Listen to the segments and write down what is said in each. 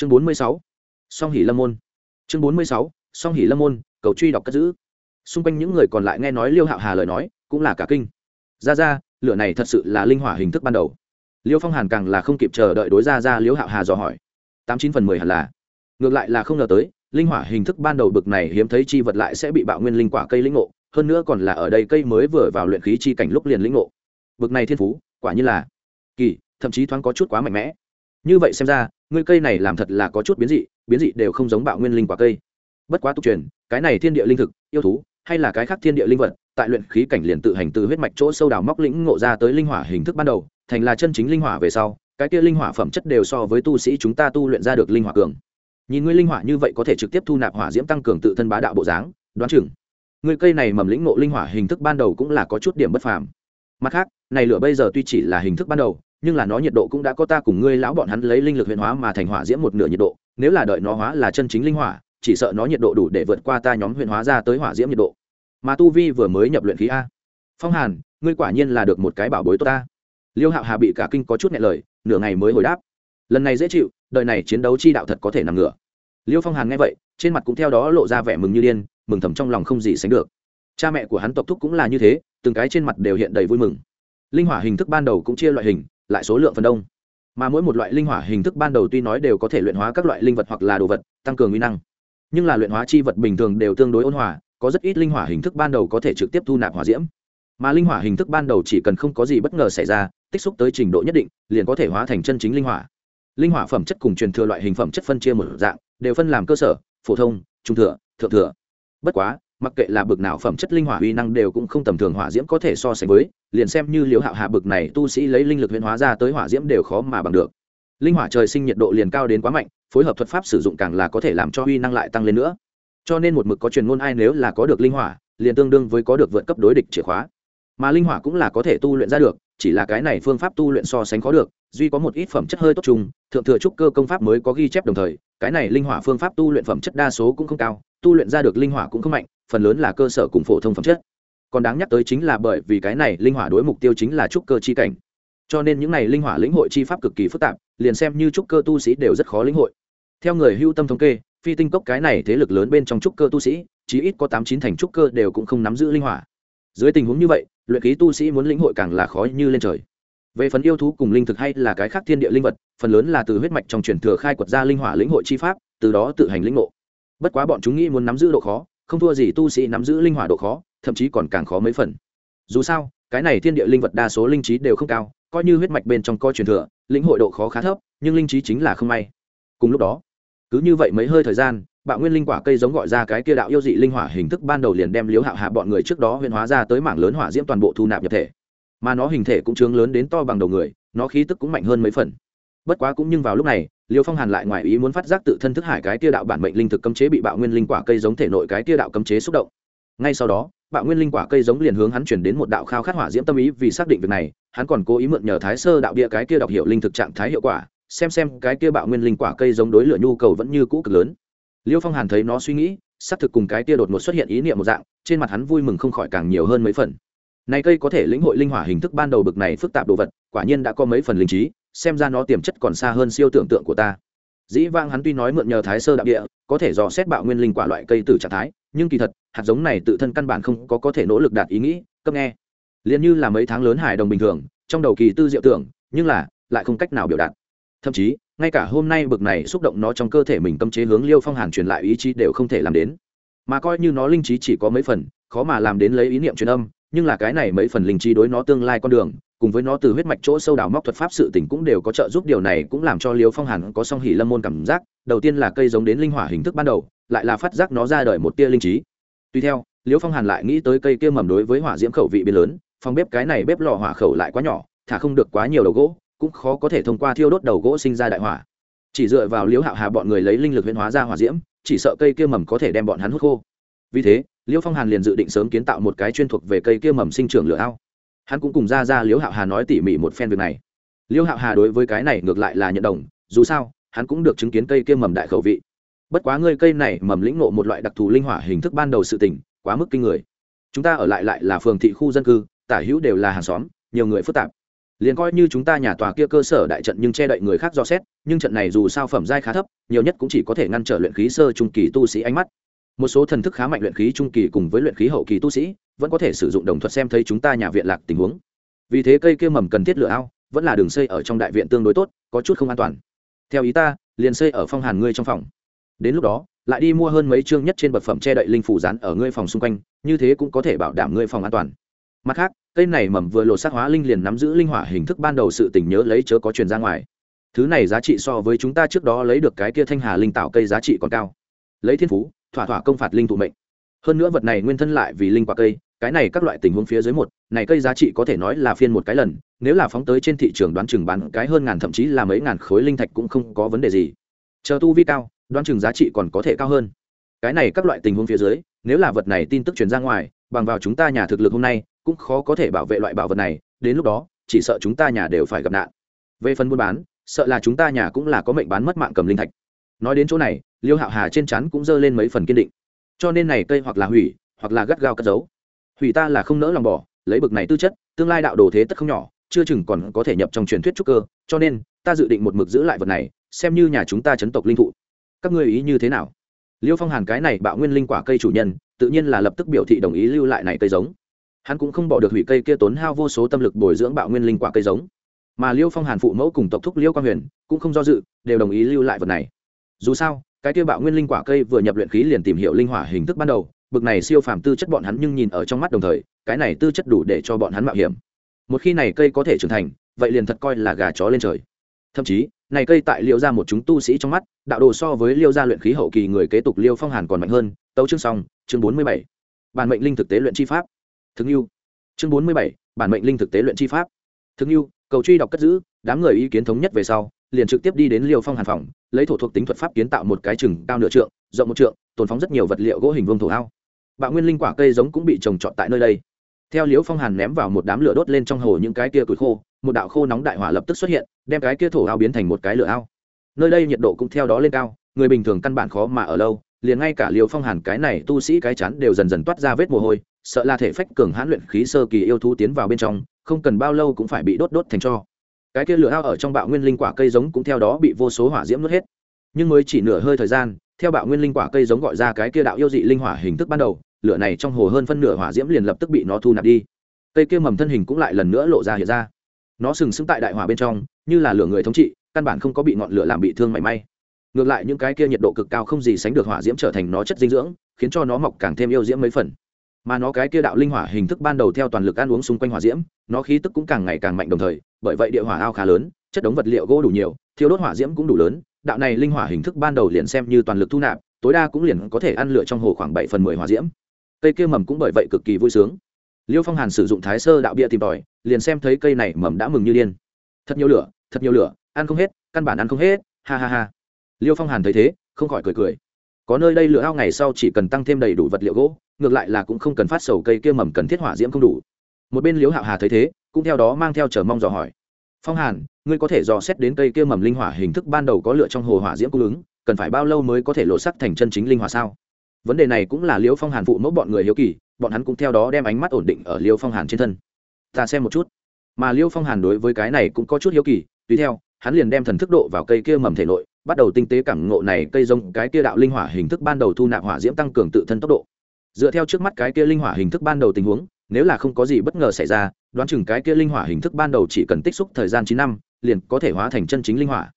chương bốn mươi sáu, song hỉ lâm môn. Chương bốn mươi sáu, song hỉ lâm môn, cầu truy đọc cất giữ. Xung quanh những người còn lại nghe nói liêu hạo hà lời nói, cũng là cả kinh. Ra ra, lửa này thật sự là linh hỏa hình thức ban đầu. Liêu phong hàn càng là không kịp chờ đợi đối ra ra liêu hạo hà dò hỏi. Tám chín phần mười hẳn là. Ngược lại là không ngờ tới, linh hỏa hình thức ban đầu bực này hiếm thấy chi vật lại sẽ bị bạo nguyên linh quả cây lĩnh ngộ, hơn nữa còn là ở đây cây mới vừa vào luyện khí chi cảnh lúc liền lĩnh ngộ. Bực này thiên phú, quả như là kỳ, thậm chí thoáng có chút quá mạnh mẽ như vậy xem ra, ngươi cây này làm thật là có chút biến dị biến dị đều không giống bạo nguyên linh quả cây. Bất quá tục truyền, cái này thiên địa linh thực, yêu thú, hay là cái khác thiên địa linh vật, tại luyện khí cảnh liền tự hành từ huyết mạch chỗ sâu đào móc lĩnh ngộ ra tới linh hỏa hình thức ban đầu, thành là chân chính linh hỏa về sau, cái kia linh hỏa phẩm chất đều so với tu sĩ chúng ta tu luyện ra được linh hỏa cường. Nhìn ngươi linh hỏa như vậy có thể trực tiếp thu nạp hỏa diễm tăng cường tự thân bá đạo bộ dáng, đoán chừng, ngươi cây này mầm lĩnh ngộ linh hỏa hình thức ban đầu cũng là có chút điểm bất phàm. Mặt khác, này lửa bây giờ tuy chỉ là hình thức ban đầu nhưng là nó nhiệt độ cũng đã có ta cùng ngươi lão bọn hắn lấy linh lực huyền hóa mà thành hỏa diễm một nửa nhiệt độ, nếu là đợi nó hóa là chân chính linh hỏa, chỉ sợ nó nhiệt độ đủ để vượt qua ta nhóm huyền hóa ra tới hỏa diễm nhiệt độ. Mà tu vi vừa mới nhập luyện khí a. Phong hàn, ngươi quả nhiên là được một cái bảo bối tốt ta. Liêu hạo hà bị cả kinh có chút nhẹ lời, nửa ngày mới hồi đáp. Lần này dễ chịu, đời này chiến đấu chi đạo thật có thể nằm ngửa. Liêu phong hàn nghe vậy, trên mặt cũng theo đó lộ ra vẻ mừng như điên, mừng thầm trong lòng không gì sánh được. Cha mẹ của hắn tộc thúc cũng là như thế, từng cái trên mặt đều hiện đầy vui mừng. Linh hỏa hình thức ban đầu cũng chia loại hình lại số lượng phần đông. Mà mỗi một loại linh hỏa hình thức ban đầu tuy nói đều có thể luyện hóa các loại linh vật hoặc là đồ vật, tăng cường nguy năng. Nhưng là luyện hóa chi vật bình thường đều tương đối ôn hòa, có rất ít linh hỏa hình thức ban đầu có thể trực tiếp thu nạp hỏa diễm. Mà linh hỏa hình thức ban đầu chỉ cần không có gì bất ngờ xảy ra, tích xúc tới trình độ nhất định, liền có thể hóa thành chân chính linh hỏa. Linh hỏa phẩm chất cùng truyền thừa loại hình phẩm chất phân chia một dạng, đều phân làm cơ sở, phổ thông, trung thừa, thượng thừa. Bất quá mặc kệ là bực nào phẩm chất linh hỏa uy năng đều cũng không tầm thường hỏa diễm có thể so sánh với, liền xem như liễu hạo hạ bực này tu sĩ lấy linh lực huyễn hóa ra tới hỏa diễm đều khó mà bằng được. Linh hỏa trời sinh nhiệt độ liền cao đến quá mạnh, phối hợp thuật pháp sử dụng càng là có thể làm cho uy năng lại tăng lên nữa. Cho nên một mực có truyền ngôn ai nếu là có được linh hỏa, liền tương đương với có được vượt cấp đối địch chìa khóa. Mà linh hỏa cũng là có thể tu luyện ra được, chỉ là cái này phương pháp tu luyện so sánh khó được, duy có một ít phẩm chất hơi tốt chung, thượng thừa trúc cơ công pháp mới có ghi chép đồng thời, cái này linh hỏa phương pháp tu luyện phẩm chất đa số cũng không cao, tu luyện ra được linh hỏa cũng không mạnh phần lớn là cơ sở cùng phổ thông phẩm chất. Còn đáng nhắc tới chính là bởi vì cái này linh hỏa đối mục tiêu chính là trúc cơ chi cảnh. Cho nên những này linh hỏa lĩnh hội chi pháp cực kỳ phức tạp, liền xem như trúc cơ tu sĩ đều rất khó lĩnh hội. Theo người hưu tâm thống kê, phi tinh cốc cái này thế lực lớn bên trong trúc cơ tu sĩ, chí ít có tám chín thành trúc cơ đều cũng không nắm giữ linh hỏa. Dưới tình huống như vậy, luyện khí tu sĩ muốn lĩnh hội càng là khó như lên trời. Về phần yêu thú cùng linh thực hay là cái khác thiên địa linh vật, phần lớn là từ huyết mạch trong truyền thừa khai quật ra linh hỏa lĩnh hội chi pháp, từ đó tự hành lĩnh ngộ. Bất quá bọn chúng nghĩ muốn nắm giữ độ khó không thua gì tu sĩ nắm giữ linh hỏa độ khó, thậm chí còn càng khó mấy phần. Dù sao, cái này thiên địa linh vật đa số linh trí đều không cao, coi như huyết mạch bên trong coi truyền thừa, lĩnh hội độ khó khá thấp, nhưng linh trí chính là không may. Cùng lúc đó, cứ như vậy mấy hơi thời gian, bạo nguyên linh quả cây giống gọi ra cái kia đạo yêu dị linh hỏa hình thức ban đầu liền đem liếu hạo hạ bọn người trước đó huyền hóa ra tới mảng lớn hỏa diễm toàn bộ thu nạp nhập thể. Mà nó hình thể cũng trướng lớn đến to bằng đầu người, nó khí tức cũng mạnh hơn mấy phần. Bất quá cũng nhưng vào lúc này liêu phong hàn lại ngoài ý muốn phát giác tự thân thức hải cái tia đạo bản mệnh linh thực cấm chế bị bạo nguyên linh quả cây giống thể nội cái tia đạo cấm chế xúc động. Ngay sau đó, bạo nguyên linh quả cây giống liền hướng hắn chuyển đến một đạo khao khát hỏa diễm tâm ý vì xác định việc này, hắn còn cố ý mượn nhờ thái sơ đạo địa cái kia đọc hiệu linh thực trạng thái hiệu quả, xem xem cái kia bạo nguyên linh quả cây giống đối lửa nhu cầu vẫn như cũ cực lớn. Liêu phong hàn thấy nó suy nghĩ, xác thực cùng cái kia đột ngột xuất hiện ý niệm một dạng, trên mặt hắn vui mừng không khỏi càng nhiều hơn mấy phần. Này cây có thể lĩnh hội linh hỏa hình thức ban đầu bực này phức tạp đồ vật, quả nhiên đã có mấy phần linh trí xem ra nó tiềm chất còn xa hơn siêu tưởng tượng của ta. Dĩ vang hắn tuy nói mượn nhờ thái sơ đạo địa, có thể dò xét bạo nguyên linh quả loại cây từ trạng thái, nhưng kỳ thật, hạt giống này tự thân căn bản không có có thể nỗ lực đạt ý nghĩ, cấp nghe. Liền như là mấy tháng lớn hải đồng bình thường, trong đầu kỳ tư diệu tưởng, nhưng là, lại không cách nào biểu đạt. Thậm chí, ngay cả hôm nay bực này xúc động nó trong cơ thể mình cấm chế hướng liêu phong hàn truyền lại ý chí đều không thể làm đến. Mà coi như nó linh trí chỉ có mấy phần, khó mà làm đến lấy ý niệm truyền âm, nhưng là cái này mấy phần linh trí đối nó tương lai con đường cùng với nó từ huyết mạch chỗ sâu đào móc thuật pháp sự tỉnh cũng đều có trợ giúp. Điều này cũng làm cho liêu phong hàn có song hỉ lâm môn cảm giác. Đầu tiên là cây giống đến linh hỏa hình thức ban đầu, lại là phát giác nó ra đời một tia linh trí. Tuy theo, liêu phong hàn lại nghĩ tới cây kia mầm đối với hỏa diễm khẩu vị biến lớn, phòng bếp cái này bếp lò hỏa khẩu lại quá nhỏ, thả không được quá nhiều đầu gỗ, cũng khó có thể thông qua thiêu đốt đầu gỗ sinh ra đại hỏa. Chỉ dựa vào liễu hạo hà bọn người lấy linh lực huyễn hóa ra hỏa diễm, chỉ sợ cây kia mầm có thể đem bọn hắn hút khô. Vì thế liễu phong hàn liền dự định sớm kiến tạo một cái chuyên thuộc về cây kia mầm sinh trưởng lửa ao hắn cũng cùng ra ra liễu hạo hà nói tỉ mỉ một phen việc này. Liễu hạo hà đối với cái này ngược lại là nhận đồng, dù sao, hắn cũng được chứng kiến cây kia mầm đại khẩu vị. Bất quá ngươi cây này mầm lĩnh ngộ một loại đặc thù linh hỏa hình thức ban đầu sự tỉnh quá mức kinh người. Chúng ta ở lại lại là phường thị khu dân cư, tả hữu đều là hàng xóm, nhiều người phức tạp. Liền coi như chúng ta nhà tòa kia cơ sở đại trận nhưng che đậy người khác do xét, nhưng trận này dù sao phẩm giai khá thấp, nhiều nhất cũng chỉ có thể ngăn trở luyện khí sơ trung kỳ tu sĩ ánh mắt một số thần thức khá mạnh luyện khí trung kỳ cùng với luyện khí hậu kỳ tu sĩ, vẫn có thể sử dụng đồng thuật xem thấy chúng ta nhà viện lạc tình huống. Vì thế cây kia mầm cần thiết lửa ao, vẫn là đường xây ở trong đại viện tương đối tốt, có chút không an toàn. Theo ý ta, liền xây ở phong hàn ngươi trong phòng. Đến lúc đó, lại đi mua hơn mấy chương nhất trên bậc phẩm che đậy linh phủ rán ở ngươi phòng xung quanh, như thế cũng có thể bảo đảm ngươi phòng an toàn. Mặt khác, cây này mầm vừa lột xác hóa linh liền nắm giữ linh hỏa hình thức ban đầu sự tình nhớ lấy chớ có truyền ra ngoài. Thứ này giá trị so với chúng ta trước đó lấy được cái kia thanh hà linh tạo cây giá trị còn cao. Lấy thiên phú thỏa thỏa công phạt linh thụ mệnh. Hơn nữa vật này nguyên thân lại vì linh quả cây, cái này các loại tình huống phía dưới một, này cây giá trị có thể nói là phiên một cái lần, nếu là phóng tới trên thị trường đoán chừng bán cái hơn ngàn thậm chí là mấy ngàn khối linh thạch cũng không có vấn đề gì. Chờ tu vi cao, đoán chừng giá trị còn có thể cao hơn. Cái này các loại tình huống phía dưới, nếu là vật này tin tức truyền ra ngoài, bằng vào chúng ta nhà thực lực hôm nay, cũng khó có thể bảo vệ loại bảo vật này, đến lúc đó, chỉ sợ chúng ta nhà đều phải gặp nạn. Về phần buôn bán, sợ là chúng ta nhà cũng là có mệnh bán mất mạng cầm linh thạch nói đến chỗ này, liêu hạo hà trên chắn cũng giơ lên mấy phần kiên định. Cho nên này cây hoặc là hủy, hoặc là gắt gao cất giấu. Hủy ta là không nỡ lòng bỏ, lấy bực này tư chất, tương lai đạo đồ thế tất không nhỏ, chưa chừng còn có thể nhập trong truyền thuyết trúc cơ, cho nên, ta dự định một mực giữ lại vật này, xem như nhà chúng ta chấn tộc linh thụ. Các ngươi ý như thế nào? Liêu phong hàn cái này bạo nguyên linh quả cây chủ nhân, tự nhiên là lập tức biểu thị đồng ý lưu lại này cây giống. Hắn cũng không bỏ được hủy cây kia tốn hao vô số tâm lực bồi dưỡng bạo nguyên linh quả cây giống. Mà liêu phong hàn phụ mẫu cùng tộc thúc liêu quang huyền cũng không do dự, đều đồng ý lưu lại vật này dù sao, cái kia bạo nguyên linh quả cây vừa nhập luyện khí liền tìm hiểu linh hỏa hình thức ban đầu, bực này siêu phàm tư chất bọn hắn nhưng nhìn ở trong mắt đồng thời, cái này tư chất đủ để cho bọn hắn mạo hiểm. Một khi này cây có thể trưởng thành, vậy liền thật coi là gà chó lên trời. Thậm chí, này cây tại liêu ra một chúng tu sĩ trong mắt, đạo đồ so với liêu gia luyện khí hậu kỳ người kế tục liêu phong hàn còn mạnh hơn, tấu chương xong, chương bốn mươi bảy. Bản mệnh linh thực tế luyện chi pháp. Thương yêu chương bốn mươi bảy, bản mệnh linh thực tế luyện chi pháp. Thương yêu cầu truy đọc cất giữ, đám người ý kiến thống nhất về sau liền trực tiếp đi đến liêu phong hàn phòng, lấy thổ thuộc tính thuật pháp kiến tạo một cái chừng cao nửa trượng, rộng một trượng, tồn phóng rất nhiều vật liệu gỗ hình vương thổ ao. Bạo nguyên linh quả cây giống cũng bị trồng trọt tại nơi đây. Theo liễu phong hàn ném vào một đám lửa đốt lên trong hồ những cái kia củi khô, một đạo khô nóng đại hỏa lập tức xuất hiện, đem cái kia thổ ao biến thành một cái lửa ao. Nơi đây nhiệt độ cũng theo đó lên cao, người bình thường căn bản khó mà ở lâu, liền ngay cả liều phong hàn cái này tu sĩ cái chắn đều dần dần toát ra vết mồ hôi, sợ là thể phách cường hãn luyện khí sơ kỳ yêu thú tiến vào bên trong, không cần bao lâu cũng phải bị đốt đốt thành cho cái kia lửa ao ở trong bạo nguyên linh quả cây giống cũng theo đó bị vô số hỏa diễm nuốt hết. Nhưng mới chỉ nửa hơi thời gian, theo bạo nguyên linh quả cây giống gọi ra cái kia đạo yêu dị linh hỏa hình thức ban đầu, lửa này trong hồ hơn phân nửa hỏa diễm liền lập tức bị nó thu nạp đi. Cây kia mầm thân hình cũng lại lần nữa lộ ra hiện ra. Nó sừng sững tại đại hỏa bên trong, như là lửa người thống trị, căn bản không có bị ngọn lửa làm bị thương mảy may. Ngược lại những cái kia nhiệt độ cực cao không gì sánh được hỏa diễm trở thành nó chất dinh dưỡng, khiến cho nó mọc càng thêm yêu diễm mấy phần. Mà nó cái kia đạo linh hỏa hình thức ban đầu theo toàn lực ăn uống xung quanh hỏa diễm nó khí tức cũng càng ngày càng mạnh đồng thời, bởi vậy địa hỏa ao khá lớn, chất đống vật liệu gỗ đủ nhiều thiếu đốt hỏa diễm cũng đủ lớn, đạo này linh hỏa hình thức ban đầu liền xem như toàn lực thu nạp, tối đa cũng liền có thể ăn lửa trong hồ khoảng bảy phần mười hỏa diễm. Cây kia mầm cũng bởi vậy cực kỳ vui sướng. Liêu phong hàn sử dụng thái sơ đạo bia tìm tòi, liền xem thấy cây này mầm đã mừng như điên. Thật nhiều lửa, thật nhiều lửa, ăn không hết, căn bản ăn không hết, ha ha ha. Liêu phong hàn thấy thế, không khỏi cười cười. Có nơi đây lửa ao ngày sau chỉ cần tăng thêm đầy đủ vật liệu gỗ, ngược lại là cũng không cần phát sầu cây kia mầm cần thiết hỏa diễm không đủ một bên liếu hạo hà thấy thế, cũng theo đó mang theo chờ mong dò hỏi. Phong hàn, ngươi có thể dò xét đến cây kia mầm linh hỏa hình thức ban đầu có lửa trong hồ hỏa diễm cung ứng, cần phải bao lâu mới có thể lộ sắc thành chân chính linh hỏa sao? Vấn đề này cũng là liễu phong hàn phụ mẫu bọn người hiếu kỳ, bọn hắn cũng theo đó đem ánh mắt ổn định ở liễu phong hàn trên thân. Ta xem một chút. Mà liễu phong hàn đối với cái này cũng có chút hiếu kỳ, tùy theo, hắn liền đem thần thức độ vào cây kia mầm thể nội, bắt đầu tinh tế cảm ngộ này cây rông cái kia đạo linh hỏa hình thức ban đầu thu nạp hỏa diễm tăng cường tự thân tốc độ. Dựa theo trước mắt cái kia linh hỏa hình thức ban đầu tình huống nếu là không có gì bất ngờ xảy ra, đoán chừng cái kia linh hỏa hình thức ban đầu chỉ cần tích xúc thời gian chín năm, liền có thể hóa thành chân chính linh hỏa.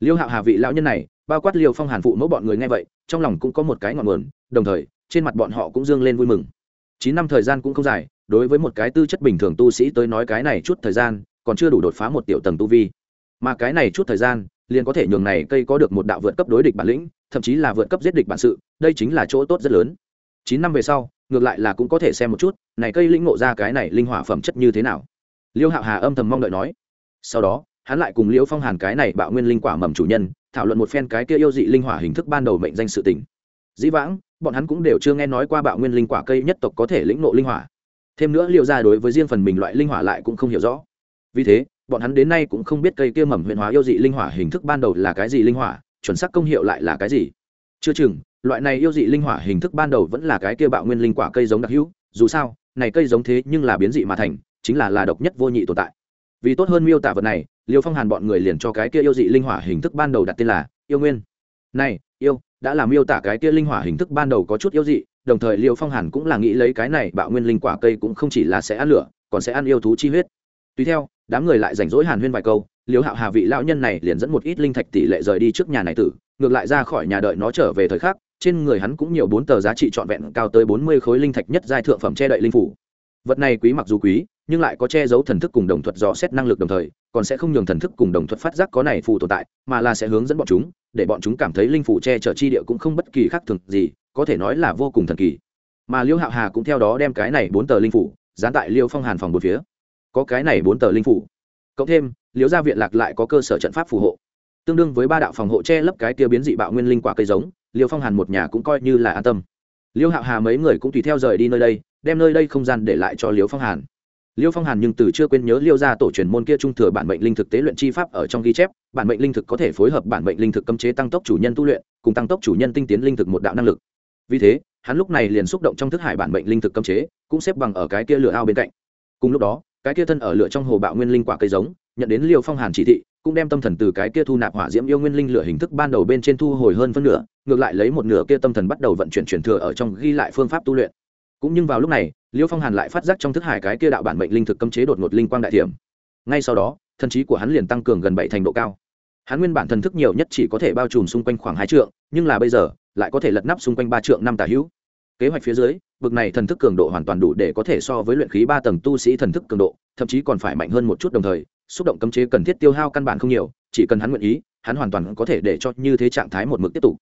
Liêu hạo hà vị lão nhân này, bao quát liêu phong hàn phụ mẫu bọn người nghe vậy, trong lòng cũng có một cái ngọn nguồn, đồng thời, trên mặt bọn họ cũng dương lên vui mừng. Chín năm thời gian cũng không dài, đối với một cái tư chất bình thường tu sĩ tới nói cái này chút thời gian, còn chưa đủ đột phá một tiểu tầng tu vi. Mà cái này chút thời gian, liền có thể nhường này cây có được một đạo vượt cấp đối địch bản lĩnh, thậm chí là vượt cấp giết địch bản sự, đây chính là chỗ tốt rất lớn. Chín năm về sau ngược lại là cũng có thể xem một chút, này cây lĩnh ngộ ra cái này linh hỏa phẩm chất như thế nào. Liêu hạo hà âm thầm mong đợi nói. Sau đó, hắn lại cùng liễu phong hàn cái này bạo nguyên linh quả mầm chủ nhân, thảo luận một phen cái kia yêu dị linh hỏa hình thức ban đầu mệnh danh sự tình. Dĩ vãng, bọn hắn cũng đều chưa nghe nói qua bạo nguyên linh quả cây nhất tộc có thể lĩnh nộ linh hỏa. Thêm nữa liệu ra đối với riêng phần mình loại linh hỏa lại cũng không hiểu rõ. Vì thế, bọn hắn đến nay cũng không biết cây kia mầm huyện hóa yêu dị linh hỏa hình thức ban đầu là cái gì linh hỏa, chuẩn xác công hiệu lại là cái gì. Chưa chừng loại này yêu dị linh hỏa hình thức ban đầu vẫn là cái kia bạo nguyên linh quả cây giống đặc hữu, dù sao, này cây giống thế nhưng là biến dị mà thành, chính là là độc nhất vô nhị tồn tại. Vì tốt hơn miêu tả vật này, liêu phong hàn bọn người liền cho cái kia yêu dị linh hỏa hình thức ban đầu đặt tên là yêu nguyên. Này, yêu, đã làm miêu tả cái kia linh hỏa hình thức ban đầu có chút yêu dị, đồng thời liêu phong hàn cũng là nghĩ lấy cái này bạo nguyên linh quả cây cũng không chỉ là sẽ ăn lửa, còn sẽ ăn yêu thú chi huyết. Tùy theo, đám người lại rảnh rỗi hàn huyên vài câu, liêu hạo hà vị lão nhân này liền dẫn một ít linh thạch tỷ lệ rời đi trước nhà này tử, ngược lại ra khỏi nhà đợi nó trở về thời khắc trên người hắn cũng nhiều bốn tờ giá trị trọn vẹn cao tới bốn mươi khối linh thạch nhất giai thượng phẩm che đậy linh phủ. Vật này quý mặc dù quý, nhưng lại có che giấu thần thức cùng đồng thuật dò xét năng lực đồng thời, còn sẽ không nhường thần thức cùng đồng thuật phát giác có này phù tồn tại, mà là sẽ hướng dẫn bọn chúng, để bọn chúng cảm thấy linh phủ che chở chi địa cũng không bất kỳ khác thường gì, có thể nói là vô cùng thần kỳ. Mà liêu hạo hà cũng theo đó đem cái này bốn tờ linh phủ dán tại liêu phong hàn phòng một phía. Có cái này bốn tờ linh phủ. Cộng thêm, liêu gia viện lạc lại có cơ sở trận pháp phù hộ. Tương đương với ba đạo phòng hộ che lấp cái kia biến dị bạo nguyên linh quả cây giống liêu phong hàn một nhà cũng coi như là an tâm. Liêu hạo hà mấy người cũng tùy theo rời đi nơi đây, đem nơi đây không gian để lại cho liêu phong hàn. Liêu phong hàn nhưng từ chưa quên nhớ liêu ra tổ truyền môn kia trung thừa bản mệnh linh thực tế luyện chi pháp ở trong ghi chép, bản mệnh linh thực có thể phối hợp bản mệnh linh thực cấm chế tăng tốc chủ nhân tu luyện, cùng tăng tốc chủ nhân tinh tiến linh thực một đạo năng lực. Vì thế, hắn lúc này liền xúc động trong thức hải bản mệnh linh thực cấm chế, cũng xếp bằng ở cái kia lửa ao bên cạnh. Cùng lúc đó, cái kia thân ở lửa trong hồ bạo nguyên linh quả cây giống, nhận đến liêu phong hàn chỉ thị, cũng đem tâm thần từ cái kia thu nạp hỏa diễm yêu nguyên linh lửa hình thức ban đầu bên trên thu hồi hơn phân nửa ngược lại lấy một nửa kia tâm thần bắt đầu vận chuyển chuyển thừa ở trong ghi lại phương pháp tu luyện. Cũng nhưng vào lúc này liêu phong hàn lại phát giác trong thức hải cái kia đạo bản mệnh linh thực cấm chế đột ngột linh quang đại thiểm. Ngay sau đó, thần trí của hắn liền tăng cường gần bảy thành độ cao. Hắn nguyên bản thần thức nhiều nhất chỉ có thể bao trùm xung quanh khoảng hai trượng, nhưng là bây giờ, lại có thể lật nắp xung quanh ba trượng năm tả hữu. Kế hoạch phía dưới, bực này thần thức cường độ hoàn toàn đủ để có thể so với luyện khí ba tầng tu sĩ thần thức cường độ, thậm chí còn phải mạnh hơn một chút đồng thời, xúc động cấm chế cần thiết tiêu hao căn bản không nhiều, chỉ cần hắn nguyện ý, hắn hoàn toàn có thể để cho như thế trạng thái một mực tiếp tục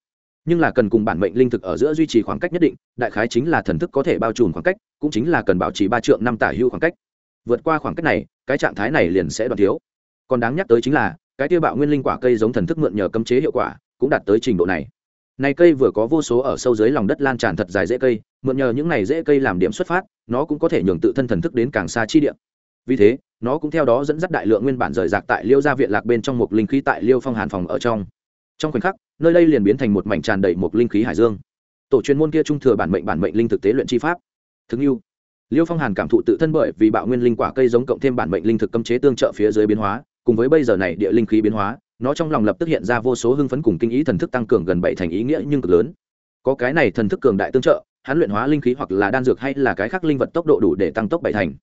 nhưng là cần cùng bản mệnh linh thực ở giữa duy trì khoảng cách nhất định, đại khái chính là thần thức có thể bao trùm khoảng cách, cũng chính là cần bảo trì ba trượng năm tả hưu khoảng cách. Vượt qua khoảng cách này, cái trạng thái này liền sẽ đoạn thiếu. Còn đáng nhắc tới chính là, cái tiêu bạo nguyên linh quả cây giống thần thức mượn nhờ cấm chế hiệu quả, cũng đạt tới trình độ này. Này cây vừa có vô số ở sâu dưới lòng đất lan tràn thật dài dễ cây, mượn nhờ những này dễ cây làm điểm xuất phát, nó cũng có thể nhường tự thân thần thức đến càng xa chi địa. Vì thế, nó cũng theo đó dẫn dắt đại lượng nguyên bản rời rạc tại liêu gia viện lạc bên trong một linh khí tại liêu phong hàn phòng ở trong trong khoảnh khắc, nơi đây liền biến thành một mảnh tràn đầy một linh khí hải dương. Tổ chuyên môn kia trung thừa bản mệnh bản mệnh linh thực tế luyện chi pháp. Thương yêu. Liêu phong hàn cảm thụ tự thân bởi vì bạo nguyên linh quả cây giống cộng thêm bản mệnh linh thực cấm chế tương trợ phía dưới biến hóa, cùng với bây giờ này địa linh khí biến hóa, nó trong lòng lập tức hiện ra vô số hưng phấn cùng kinh ý thần thức tăng cường gần bảy thành ý nghĩa nhưng cực lớn. Có cái này thần thức cường đại tương trợ, hắn luyện hóa linh khí hoặc là đan dược hay là cái khác linh vật tốc độ đủ để tăng tốc bảy thành.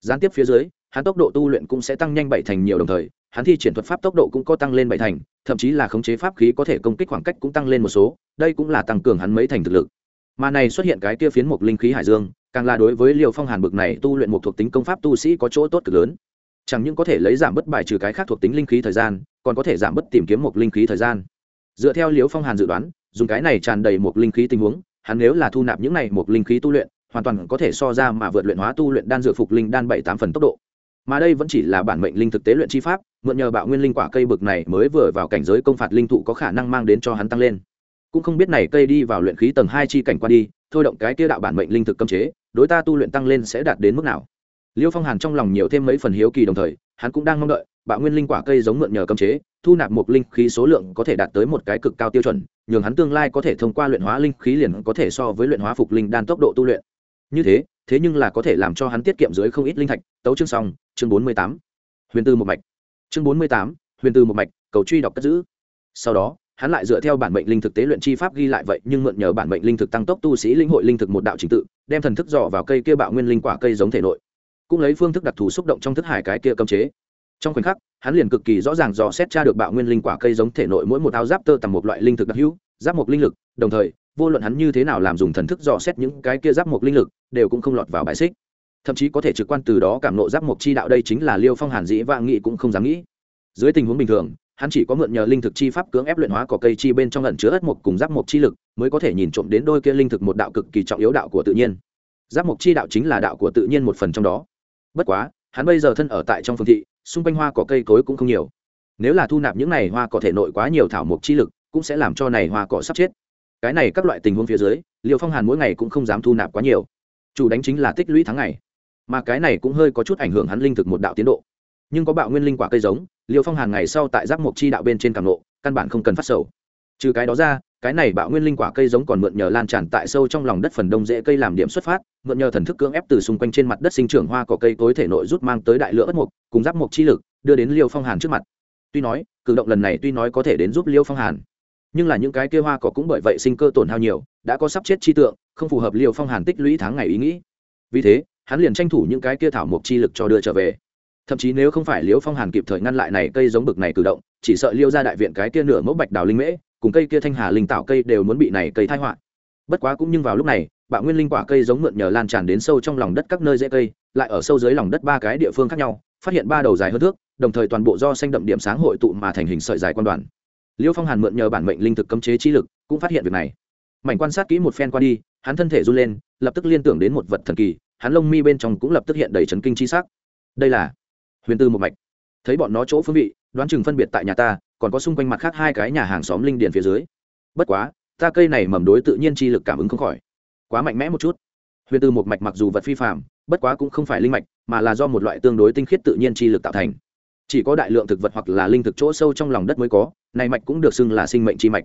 Gián tiếp phía dưới, hắn tốc độ tu luyện cũng sẽ tăng nhanh bảy thành nhiều đồng thời, hắn thi triển thuật pháp tốc độ cũng có tăng lên bảy thành thậm chí là khống chế pháp khí có thể công kích khoảng cách cũng tăng lên một số, đây cũng là tăng cường hắn mấy thành thực lực. Mà này xuất hiện cái kia phiến mục linh khí hải dương, càng là đối với liều phong hàn bực này tu luyện một thuộc tính công pháp tu sĩ có chỗ tốt cực lớn. Chẳng những có thể lấy giảm bất bài trừ cái khác thuộc tính linh khí thời gian, còn có thể giảm bất tìm kiếm một linh khí thời gian. Dựa theo liều phong hàn dự đoán, dùng cái này tràn đầy một linh khí tình huống, hắn nếu là thu nạp những này một linh khí tu luyện, hoàn toàn có thể so ra mà vượt luyện hóa tu luyện đan dược phục linh đan bảy tám phần tốc độ mà đây vẫn chỉ là bản mệnh linh thực tế luyện chi pháp, mượn nhờ bạo nguyên linh quả cây bực này mới vừa vào cảnh giới công phạt linh thụ có khả năng mang đến cho hắn tăng lên. Cũng không biết này cây đi vào luyện khí tầng hai chi cảnh qua đi, thôi động cái kia đạo bản mệnh linh thực cấm chế, đối ta tu luyện tăng lên sẽ đạt đến mức nào? Liêu phong hàn trong lòng nhiều thêm mấy phần hiếu kỳ đồng thời, hắn cũng đang mong đợi, bạo nguyên linh quả cây giống mượn nhờ cấm chế, thu nạp một linh khí số lượng có thể đạt tới một cái cực cao tiêu chuẩn, nhường hắn tương lai có thể thông qua luyện hóa linh khí liền có thể so với luyện hóa phục linh đan tốc độ tu luyện. Như thế thế nhưng là có thể làm cho hắn tiết kiệm dưới không ít linh thạch, tấu chương xong chương bốn mươi tám, huyền tư một mạch. chương bốn mươi tám, huyền tư một mạch, cầu truy đọc cất giữ. Sau đó, hắn lại dựa theo bản mệnh linh thực tế luyện chi pháp ghi lại vậy, nhưng mượn nhờ bản mệnh linh thực tăng tốc tu sĩ linh hội linh thực một đạo trình tự, đem thần thức dò vào cây kia bạo nguyên linh quả cây giống thể nội. Cũng lấy phương thức đặc thù xúc động trong thức hải cái kia cấm chế. Trong khoảnh khắc, hắn liền cực kỳ rõ ràng dò xét tra được bạo nguyên linh quả cây giống thể nội mỗi một áo giáp tơ tầm một loại linh thực đặc hữu, giáp một linh lực, đồng thời, vô luận hắn như thế nào làm dùng thần thức dò xét những cái kia giáp một linh lực, đều cũng không lọt vào bài xích thậm chí có thể trực quan từ đó cảm nộ giáp mộc chi đạo đây chính là liêu phong hàn dĩ vạn nghị cũng không dám nghĩ. Dưới tình huống bình thường, hắn chỉ có mượn nhờ linh thực chi pháp cưỡng ép luyện hóa cỏ cây chi bên trong ẩn chứa ất mộc cùng giáp mộc chi lực, mới có thể nhìn trộm đến đôi kia linh thực một đạo cực kỳ trọng yếu đạo của tự nhiên. Giáp mộc chi đạo chính là đạo của tự nhiên một phần trong đó. Bất quá, hắn bây giờ thân ở tại trong phương thị, xung quanh hoa cỏ cây cối cũng không nhiều. Nếu là thu nạp những này hoa cỏ thể nội quá nhiều thảo mộc chi lực, cũng sẽ làm cho này hoa cỏ sắp chết. Cái này các loại tình huống phía dưới, liêu phong hàn mỗi ngày cũng không dám thu nạp quá nhiều. Chủ đánh chính là tích lũy tháng ngày mà cái này cũng hơi có chút ảnh hưởng hắn linh thực một đạo tiến độ. Nhưng có bạo nguyên linh quả cây giống, liêu phong hàn ngày sau tại giáp mộc chi đạo bên trên càng lộ, căn bản không cần phát sầu. Trừ cái đó ra, cái này bạo nguyên linh quả cây giống còn mượn nhờ lan tràn tại sâu trong lòng đất phần đông dễ cây làm điểm xuất phát, mượn nhờ thần thức cưỡng ép từ xung quanh trên mặt đất sinh trưởng hoa cỏ cây tối thể nội rút mang tới đại lượng ất mục cùng giáp mục chi lực, đưa đến liêu phong hàn trước mặt. Tuy nói, cử động lần này tuy nói có thể đến giúp liêu phong hàn, nhưng là những cái kia hoa cỏ cũng bởi vậy sinh cơ tổn hao nhiều, đã có sắp chết chi tượng, không phù hợp liêu phong hàn tích lũy tháng ngày ý nghĩ. Vì thế hắn liền tranh thủ những cái kia thảo mộc chi lực cho đưa trở về. Thậm chí nếu không phải Liễu phong hàn kịp thời ngăn lại này cây giống bực này cử động, chỉ sợ liêu ra đại viện cái kia nửa mẫu bạch đào linh mễ, cùng cây kia thanh hà linh tạo cây đều muốn bị này cây thai họa. Bất quá cũng nhưng vào lúc này, bạo nguyên linh quả cây giống mượn nhờ lan tràn đến sâu trong lòng đất các nơi dễ cây, lại ở sâu dưới lòng đất ba cái địa phương khác nhau, phát hiện ba đầu dài hơn thước, đồng thời toàn bộ do xanh đậm điểm sáng hội tụ mà thành hình sợi dài quan đoàn. Liêu phong hàn mượn nhờ bản mệnh linh thực cấm chế chi lực, cũng phát hiện việc này. Mảnh quan sát kỹ một phen qua đi, hắn thân thể run lên, lập tức liên tưởng đến một vật thần kỳ hắn lông mi bên trong cũng lập tức hiện đầy chấn kinh chi sắc. Đây là huyền tư một mạch. Thấy bọn nó chỗ phương vị đoán chừng phân biệt tại nhà ta còn có xung quanh mặt khác hai cái nhà hàng xóm linh điện phía dưới. Bất quá ta cây này mầm đối tự nhiên chi lực cảm ứng không khỏi. Quá mạnh mẽ một chút. Huyền tư một mạch mặc dù vật phi phàm, bất quá cũng không phải linh mạch mà là do một loại tương đối tinh khiết tự nhiên chi lực tạo thành. Chỉ có đại lượng thực vật hoặc là linh thực chỗ sâu trong lòng đất mới có này mạch cũng được xưng là sinh mệnh chi mạch.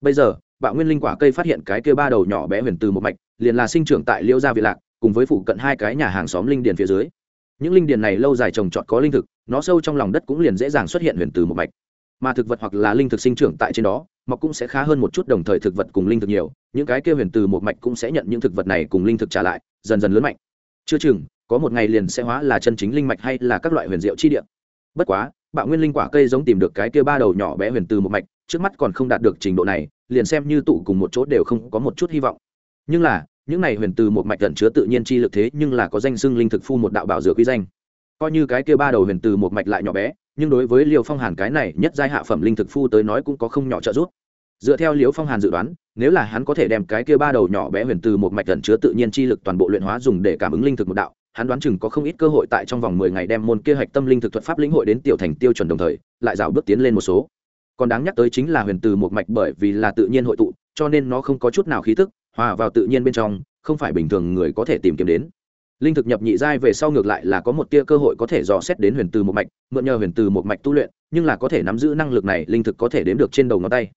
Bây giờ bạo nguyên linh quả cây phát hiện cái kia ba đầu nhỏ bé huyền từ một mạch liền là sinh trưởng tại liễu gia việt lạc cùng với phụ cận hai cái nhà hàng xóm linh điền phía dưới. Những linh điền này lâu dài trồng trọt có linh thực, nó sâu trong lòng đất cũng liền dễ dàng xuất hiện huyền từ một mạch. Mà thực vật hoặc là linh thực sinh trưởng tại trên đó, mọc cũng sẽ khá hơn một chút đồng thời thực vật cùng linh thực nhiều, những cái kia huyền từ một mạch cũng sẽ nhận những thực vật này cùng linh thực trả lại, dần dần lớn mạnh. Chưa chừng, có một ngày liền sẽ hóa là chân chính linh mạch hay là các loại huyền diệu chi địa. Bất quá, bạo nguyên linh quả cây giống tìm được cái kia ba đầu nhỏ bé huyền từ một mạch, trước mắt còn không đạt được trình độ này, liền xem như tụ cùng một chỗ đều không có một chút hy vọng. Nhưng là những này huyền từ một mạch gần chứa tự nhiên chi lực thế nhưng là có danh xưng linh thực phu một đạo bảo dược quý danh coi như cái kia ba đầu huyền từ một mạch lại nhỏ bé, nhưng đối với liều phong hàn cái này nhất giai hạ phẩm linh thực phu tới nói cũng có không nhỏ trợ giúp dựa theo liều phong hàn dự đoán, nếu là hắn có thể đem cái kia ba đầu nhỏ bé huyền từ một mạch gần chứa tự nhiên chi lực toàn bộ luyện hóa dùng để cảm ứng linh thực một đạo, hắn đoán chừng có không ít cơ hội tại trong vòng mười ngày đem môn kia hạch tâm linh thực thuật pháp lĩnh hội đến tiểu thành tiêu chuẩn đồng thời, lại rào bước tiến lên một số còn đáng nhắc tới chính là huyền từ một mạch bởi vì là tự nhiên hội tụ, cho nên nó không có chút nào khí tức hòa vào tự nhiên bên trong, không phải bình thường người có thể tìm kiếm đến. Linh thực nhập nhị giai về sau ngược lại là có một tia cơ hội có thể dò xét đến huyền từ một mạch, mượn nhờ huyền từ một mạch tu luyện, nhưng là có thể nắm giữ năng lực này, linh thực có thể đếm được trên đầu ngón tay.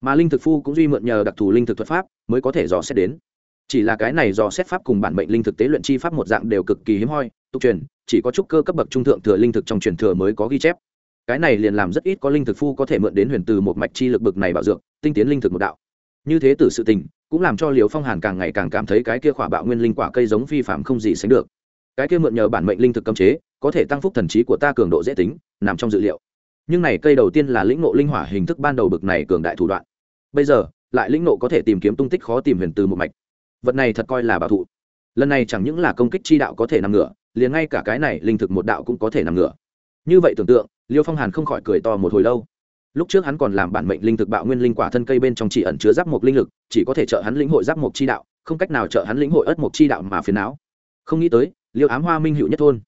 Mà linh thực phu cũng duy mượn nhờ đặc thù linh thực thuật pháp mới có thể dò xét đến. Chỉ là cái này dò xét pháp cùng bản mệnh linh thực tế luyện chi pháp một dạng đều cực kỳ hiếm hoi, tục truyền, chỉ có chút cơ cấp bậc trung thượng thừa linh thực trong truyền thừa mới có ghi chép. Cái này liền làm rất ít có linh thực phu có thể mượn đến huyền từ một mạch chi lực bực này bảo dược, tinh tiến linh thực một đạo như thế từ sự tình, cũng làm cho liều phong hàn càng ngày càng cảm thấy cái kia khỏa bạo nguyên linh quả cây giống phi phạm không gì sánh được. Cái kia mượn nhờ bản mệnh linh thực cấm chế, có thể tăng phúc thần trí của ta cường độ dễ tính, nằm trong dự liệu. Nhưng này cây đầu tiên là lĩnh ngộ linh hỏa hình thức ban đầu bậc này cường đại thủ đoạn. Bây giờ, lại lĩnh ngộ có thể tìm kiếm tung tích khó tìm huyền từ một mạch. Vật này thật coi là bảo thụ. Lần này chẳng những là công kích chi đạo có thể nằm ngửa, liền ngay cả cái này linh thực một đạo cũng có thể nằm ngửa. Như vậy tưởng tượng liêu phong hàn không khỏi cười to một hồi lâu lúc trước hắn còn làm bản mệnh linh thực bạo nguyên linh quả thân cây bên trong chỉ ẩn chứa giáp một linh lực, chỉ có thể trợ hắn lĩnh hội giáp một chi đạo, không cách nào trợ hắn lĩnh hội ất một chi đạo mà phiền não. Không nghĩ tới, liêu ám hoa minh hữu nhất thôn.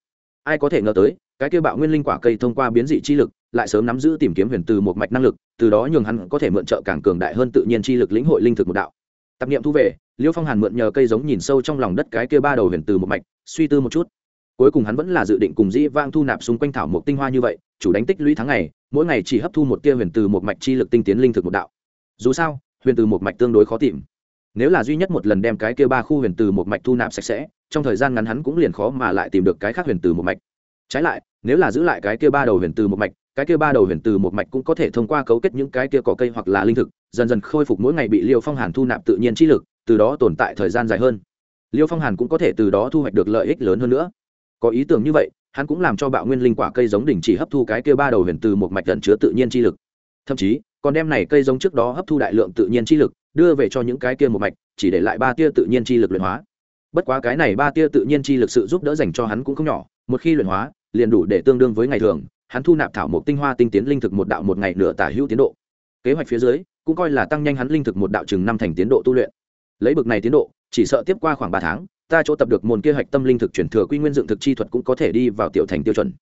Ai có thể ngờ tới, cái kia bạo nguyên linh quả cây thông qua biến dị chi lực, lại sớm nắm giữ tìm kiếm huyền từ một mạch năng lực, từ đó nhường hắn có thể mượn trợ càng cường đại hơn tự nhiên chi lực lĩnh hội linh thực một đạo. Tập niệm thu về, liêu phong hàn mượn nhờ cây giống nhìn sâu trong lòng đất cái kia ba đầu huyền từ một mạch, suy tư một chút cuối cùng hắn vẫn là dự định cùng dĩ vang thu nạp xung quanh thảo Mộc tinh hoa như vậy, chủ đánh tích lũy tháng ngày, mỗi ngày chỉ hấp thu một tia huyền từ một mạch chi lực tinh tiến linh thực một đạo. Dù sao, huyền từ một mạch tương đối khó tìm. Nếu là duy nhất một lần đem cái kia ba khu huyền từ một mạch thu nạp sạch sẽ, trong thời gian ngắn hắn cũng liền khó mà lại tìm được cái khác huyền từ một mạch. Trái lại, nếu là giữ lại cái kia ba đầu huyền từ một mạch, cái kia ba đầu huyền từ một mạch cũng có thể thông qua cấu kết những cái kia cỏ cây hoặc là linh thực, dần dần khôi phục mỗi ngày bị liêu phong hàn thu nạp tự nhiên chi lực, từ đó tồn tại thời gian dài hơn. Liêu phong hàn cũng có thể từ đó thu hoạch được lợi ích lớn hơn nữa có ý tưởng như vậy, hắn cũng làm cho bạo nguyên linh quả cây giống đỉnh chỉ hấp thu cái kia ba đầu huyền từ một mạch gần chứa tự nhiên chi lực. Thậm chí, còn đem này cây giống trước đó hấp thu đại lượng tự nhiên chi lực, đưa về cho những cái kia một mạch, chỉ để lại ba tia tự nhiên chi lực luyện hóa. Bất quá cái này ba tia tự nhiên chi lực sự giúp đỡ dành cho hắn cũng không nhỏ, một khi luyện hóa, liền đủ để tương đương với ngày thường, hắn thu nạp thảo một tinh hoa tinh tiến linh thực một đạo một ngày nửa tả hữu tiến độ. Kế hoạch phía dưới, cũng coi là tăng nhanh hắn linh thực một đạo chừng năm thành tiến độ tu luyện. Lấy bực này tiến độ, chỉ sợ tiếp qua khoảng ba tháng ta chỗ tập được môn kia hạch tâm linh thực chuyển thừa quy nguyên dựng thực chi thuật cũng có thể đi vào tiểu thành tiêu chuẩn.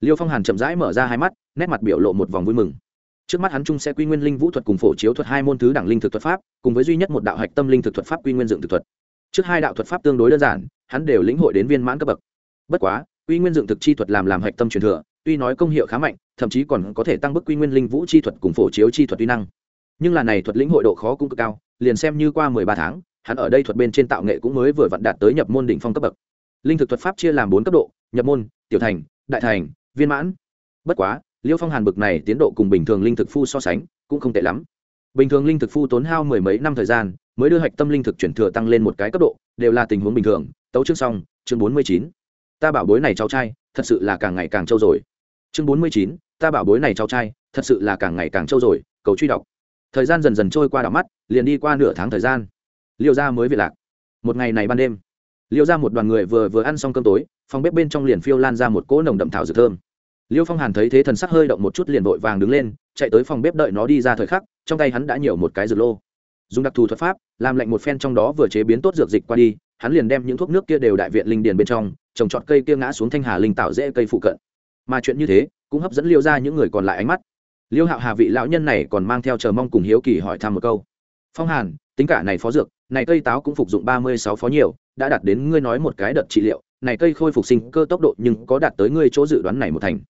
Liêu phong hàn chậm rãi mở ra hai mắt, nét mặt biểu lộ một vòng vui mừng. Trước mắt hắn chung sẽ quy nguyên linh vũ thuật cùng phổ chiếu thuật hai môn thứ đẳng linh thực thuật pháp, cùng với duy nhất một đạo hạch tâm linh thực thuật pháp quy nguyên dựng thực thuật. Trước hai đạo thuật pháp tương đối đơn giản, hắn đều lĩnh hội đến viên mãn cấp bậc. Bất quá, quy nguyên dựng thực chi thuật làm làm hạch tâm truyền thừa, tuy nói công hiệu khá mạnh, thậm chí còn có thể tăng bức quy nguyên linh vũ chi thuật cùng phổ chiếu chi thuật uy năng. Nhưng là này thuật lĩnh hội độ khó cũng cực cao, liền xem như qua mười ba tháng hắn ở đây thuật bên trên tạo nghệ cũng mới vừa vặn đạt tới nhập môn đỉnh phong cấp bậc. Linh thực thuật pháp chia làm bốn cấp độ, nhập môn, tiểu thành, đại thành, viên mãn. Bất quá, liêu phong hàn bực này tiến độ cùng bình thường linh thực phu so sánh, cũng không tệ lắm. Bình thường linh thực phu tốn hao mười mấy năm thời gian, mới đưa hạch tâm linh thực chuyển thừa tăng lên một cái cấp độ, đều là tình huống bình thường. Tấu chương xong, chương bốn mươi chín. Ta bảo bối này cháu trai, thật sự là càng ngày càng trâu rồi. Chương bốn mươi chín, ta bảo bối này cháu trai, thật sự là càng ngày càng trâu rồi, cầu truy đọc. Thời gian dần dần trôi qua đảo mắt, liền đi qua nửa tháng thời gian liêu ra mới về lạc. Một ngày này ban đêm, liêu ra một đoàn người vừa vừa ăn xong cơm tối, phòng bếp bên trong liền phiêu lan ra một cỗ nồng đậm thảo dược thơm. Liêu phong hàn thấy thế thần sắc hơi động một chút liền vội vàng đứng lên, chạy tới phòng bếp đợi nó đi ra thời khắc, trong tay hắn đã nhiều một cái dược lô. Dùng đặc thù thuật pháp, làm lạnh một phen trong đó vừa chế biến tốt dược dịch qua đi, hắn liền đem những thuốc nước kia đều đại viện linh điền bên trong, trồng trọt cây kia ngã xuống thanh hà linh tạo dễ cây phụ cận. Mà chuyện như thế, cũng hấp dẫn liêu ra những người còn lại ánh mắt. Liêu hạo hà vị lão nhân này còn mang theo chờ mong cùng hiếu kỳ hỏi thăm một câu. Phong hàn, tính cả này phó dược này cây táo cũng phục dụng ba mươi sáu phó nhiều, đã đạt đến ngươi nói một cái đợt trị liệu. Này cây khôi phục sinh cơ tốc độ nhưng có đạt tới ngươi chỗ dự đoán này một thành.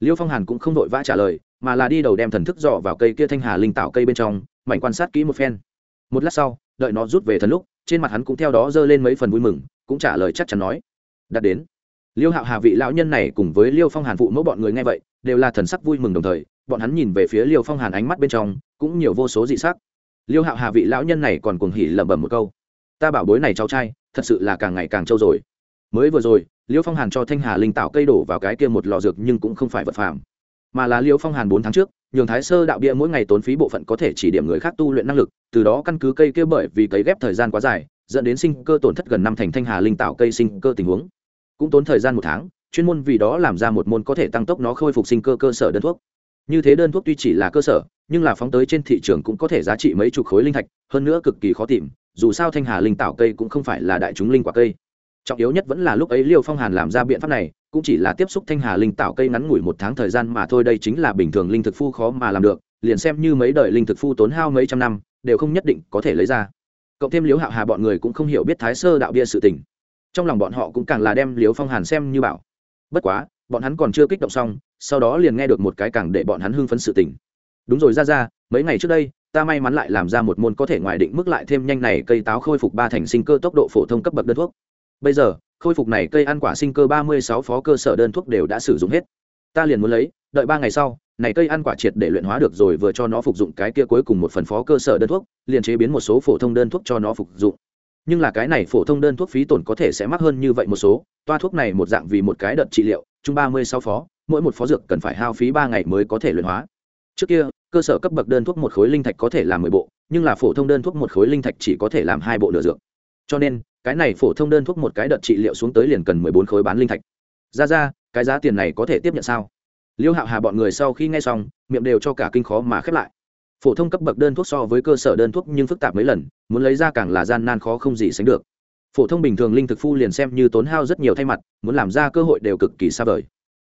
Liêu phong hàn cũng không đội vã trả lời, mà là đi đầu đem thần thức dò vào cây kia thanh hà linh tạo cây bên trong, mảnh quan sát kỹ một phen. Một lát sau, đợi nó rút về thần lúc, trên mặt hắn cũng theo đó dơ lên mấy phần vui mừng, cũng trả lời chắc chắn nói. Đạt đến. Liêu hạo hà vị lão nhân này cùng với liêu phong hàn phụ mẫu bọn người nghe vậy, đều là thần sắc vui mừng đồng thời, bọn hắn nhìn về phía liêu phong hàn ánh mắt bên trong, cũng nhiều vô số dị sắc liêu hạo hà vị lão nhân này còn cuồng hỉ lẩm bẩm một câu. Ta bảo bối này cháu trai, thật sự là càng ngày càng trâu rồi. Mới vừa rồi, liêu phong hàn cho thanh hà linh tạo cây đổ vào cái kia một lò dược nhưng cũng không phải vật phàm. Mà là liêu phong hàn bốn tháng trước, nhường thái sơ đạo bia mỗi ngày tốn phí bộ phận có thể chỉ điểm người khác tu luyện năng lực, từ đó căn cứ cây kia bởi vì cấy ghép thời gian quá dài, dẫn đến sinh cơ tổn thất gần năm thành thanh hà linh tạo cây sinh cơ tình huống. Cũng tốn thời gian một tháng, chuyên môn vì đó làm ra một môn có thể tăng tốc nó khôi phục sinh cơ cơ sở đơn thuốc như thế đơn thuốc tuy chỉ là cơ sở, nhưng là phóng tới trên thị trường cũng có thể giá trị mấy chục khối linh thạch, hơn nữa cực kỳ khó tìm, dù sao thanh hà linh tạo cây cũng không phải là đại chúng linh quả cây. Trọng yếu nhất vẫn là lúc ấy liêu phong hàn làm ra biện pháp này, cũng chỉ là tiếp xúc thanh hà linh tạo cây ngắn ngủi một tháng thời gian mà thôi, đây chính là bình thường linh thực phu khó mà làm được, liền xem như mấy đời linh thực phu tốn hao mấy trăm năm, đều không nhất định có thể lấy ra. Cộng thêm liếu hạo hà bọn người cũng không hiểu biết thái sơ đạo bia sự tình. Trong lòng bọn họ cũng càng là đem liếu phong hàn xem như bảo. Bất quá bọn hắn còn chưa kích động xong, sau đó liền nghe được một cái càng để bọn hắn hưng phấn sự tình. Đúng rồi ra ra mấy ngày trước đây, ta may mắn lại làm ra một môn có thể ngoài định mức lại thêm nhanh này cây táo khôi phục ba thành sinh cơ tốc độ phổ thông cấp bậc đơn thuốc. Bây giờ, khôi phục này cây ăn quả sinh cơ ba mươi sáu phó cơ sở đơn thuốc đều đã sử dụng hết. Ta liền muốn lấy, đợi ba ngày sau, này cây ăn quả triệt để luyện hóa được rồi vừa cho nó phục dụng cái kia cuối cùng một phần phó cơ sở đơn thuốc, liền chế biến một số phổ thông đơn thuốc cho nó phục dụng. Nhưng là cái này phổ thông đơn thuốc phí tổn có thể sẽ mắc hơn như vậy một số, toa thuốc này một dạng vì một cái đợt trị liệu chung ba mươi sáu phó, mỗi một phó dược cần phải hao phí ba ngày mới có thể luyện hóa. Trước kia, cơ sở cấp bậc đơn thuốc một khối linh thạch có thể làm mười bộ, nhưng là phổ thông đơn thuốc một khối linh thạch chỉ có thể làm hai bộ nửa dược. Cho nên, cái này phổ thông đơn thuốc một cái đợt trị liệu xuống tới liền cần mười bốn khối bán linh thạch. Ra ra, cái giá tiền này có thể tiếp nhận sao? Liêu hạo hà bọn người sau khi nghe xong, miệng đều cho cả kinh khó mà khép lại. Phổ thông cấp bậc đơn thuốc so với cơ sở đơn thuốc nhưng phức tạp mấy lần, muốn lấy ra càng là gian nan khó không gì sánh được phổ thông bình thường linh thực phu liền xem như tốn hao rất nhiều thay mặt, muốn làm ra cơ hội đều cực kỳ xa vời.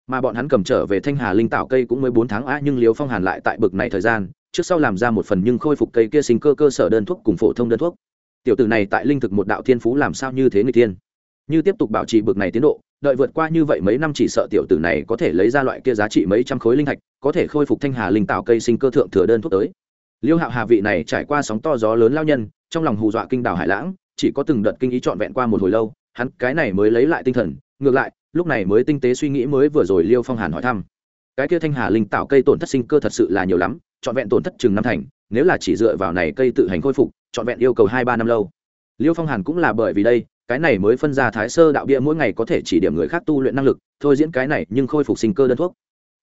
Mà bọn hắn cầm trở về thanh hà linh tạo cây cũng mới bốn tháng á, nhưng liều phong hàn lại tại bực này thời gian, trước sau làm ra một phần nhưng khôi phục cây kia sinh cơ cơ sở đơn thuốc cùng phổ thông đơn thuốc. Tiểu tử này tại linh thực một đạo thiên phú làm sao như thế người tiên? Như tiếp tục bảo trì bực này tiến độ, đợi vượt qua như vậy mấy năm chỉ sợ tiểu tử này có thể lấy ra loại kia giá trị mấy trăm khối linh thạch, có thể khôi phục thanh hà linh tạo cây sinh cơ thượng thừa đơn thuốc tới. Liêu hạo hà vị này trải qua sóng to gió lớn lao nhân, trong lòng hù dọa kinh đảo hải lãng chỉ có từng đợt kinh ý trọn vẹn qua một hồi lâu, hắn cái này mới lấy lại tinh thần, ngược lại, lúc này mới tinh tế suy nghĩ mới vừa rồi liêu phong hàn hỏi thăm. Cái kia thanh hà linh tạo cây tổn thất sinh cơ thật sự là nhiều lắm, trọn vẹn tổn thất chừng năm thành, nếu là chỉ dựa vào này cây tự hành khôi phục, trọn vẹn yêu cầu hai ba năm lâu. Liêu phong hàn cũng là bởi vì đây, cái này mới phân ra thái sơ đạo bia mỗi ngày có thể chỉ điểm người khác tu luyện năng lực, thôi diễn cái này nhưng khôi phục sinh cơ đơn thuốc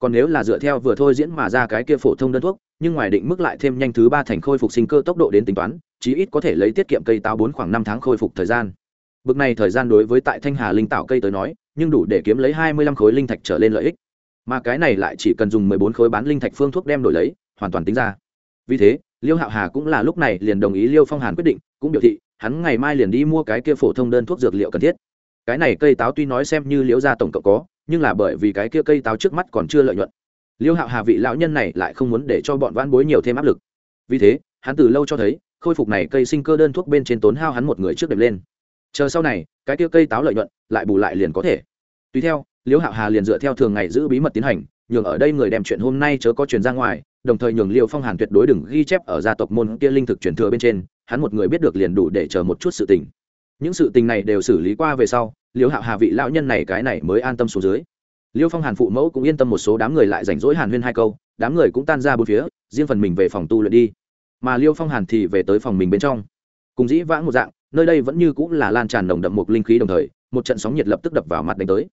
còn nếu là dựa theo vừa thôi diễn mà ra cái kia phổ thông đơn thuốc, nhưng ngoài định mức lại thêm nhanh thứ ba thành khôi phục sinh cơ tốc độ đến tính toán, chí ít có thể lấy tiết kiệm cây táo bốn khoảng năm tháng khôi phục thời gian. Bực này thời gian đối với tại thanh hà linh tạo cây tới nói, nhưng đủ để kiếm lấy hai mươi lăm khối linh thạch trở lên lợi ích. Mà cái này lại chỉ cần dùng mười bốn khối bán linh thạch phương thuốc đem đổi lấy, hoàn toàn tính ra. Vì thế, liêu hạo hà cũng là lúc này liền đồng ý liêu phong hàn quyết định, cũng biểu thị, hắn ngày mai liền đi mua cái kia phổ thông đơn thuốc dược liệu cần thiết. Cái này cây táo tuy nói xem như liễu gia tổng cộng có nhưng là bởi vì cái kia cây táo trước mắt còn chưa lợi nhuận. Liêu hạo hà vị lão nhân này lại không muốn để cho bọn van bối nhiều thêm áp lực. Vì thế, hắn từ lâu cho thấy, khôi phục này cây sinh cơ đơn thuốc bên trên tốn hao hắn một người trước đệm lên. Chờ sau này, cái kia cây táo lợi nhuận lại bù lại liền có thể. Tùy theo, liêu hạo hà liền dựa theo thường ngày giữ bí mật tiến hành, nhường ở đây người đem chuyện hôm nay chớ có truyền ra ngoài, đồng thời nhường liêu phong hàn tuyệt đối đừng ghi chép ở gia tộc môn kia linh thực truyền thừa bên trên, hắn một người biết được liền đủ để chờ một chút sự tình. Những sự tình này đều xử lý qua về sau liêu hạo hà vị lão nhân này cái này mới an tâm xuống dưới. Liêu phong hàn phụ mẫu cũng yên tâm một số đám người lại rảnh rỗi hàn huyên hai câu, đám người cũng tan ra bốn phía, riêng phần mình về phòng tu luyện đi. Mà liêu phong hàn thì về tới phòng mình bên trong. Cùng dĩ vãng một dạng, nơi đây vẫn như cũng là lan tràn nồng đậm một linh khí đồng thời, một trận sóng nhiệt lập tức đập vào mặt đánh tới.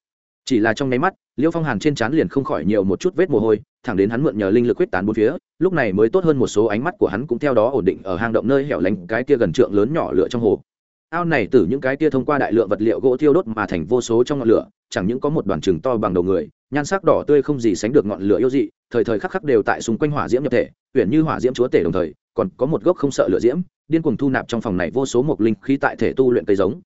Chỉ là trong nháy mắt, liêu phong hàn trên trán liền không khỏi nhiều một chút vết mồ hôi, thẳng đến hắn mượn nhờ linh lực quyết tán bốn phía, lúc này mới tốt hơn một số ánh mắt của hắn cũng theo đó ổn định ở hang động nơi hẻo lánh cái kia gần trượng lớn nhỏ lửa trong hồ ao này từ những cái tia thông qua đại lượng vật liệu gỗ thiêu đốt mà thành vô số trong ngọn lửa, chẳng những có một đoàn trừng to bằng đầu người, nhan sắc đỏ tươi không gì sánh được ngọn lửa yêu dị, thời thời khắc khắc đều tại xung quanh hỏa diễm nhập thể huyện như hỏa diễm chúa tể đồng thời, còn có một gốc không sợ lửa diễm, điên cuồng thu nạp trong phòng này vô số mộc linh khí tại thể tu luyện cây giống.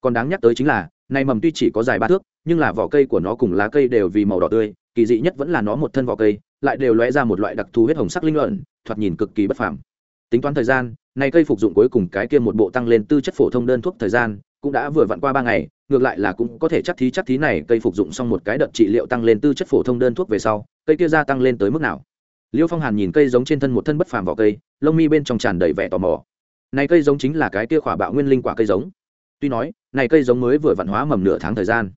Còn đáng nhắc tới chính là, này mầm tuy chỉ có dài ba thước, nhưng là vỏ cây của nó cùng lá cây đều vì màu đỏ tươi, kỳ dị nhất vẫn là nó một thân vỏ cây, lại đều lóe ra một loại đặc thù huyết hồng sắc linh luận thoạt nhìn cực kỳ bất phàm. Tính toán thời gian này cây phục dụng cuối cùng cái kia một bộ tăng lên tư chất phổ thông đơn thuốc thời gian, cũng đã vừa vặn qua ba ngày, ngược lại là cũng có thể chắc thí chắc thí này cây phục dụng xong một cái đợt trị liệu tăng lên tư chất phổ thông đơn thuốc về sau, cây kia gia tăng lên tới mức nào? Liêu phong hàn nhìn cây giống trên thân một thân bất phàm vỏ cây, lông mi bên trong tràn đầy vẻ tò mò. Này cây giống chính là cái kia khỏa bạo nguyên linh quả cây giống. Tuy nói, này cây giống mới vừa vặn hóa mầm nửa tháng thời gian.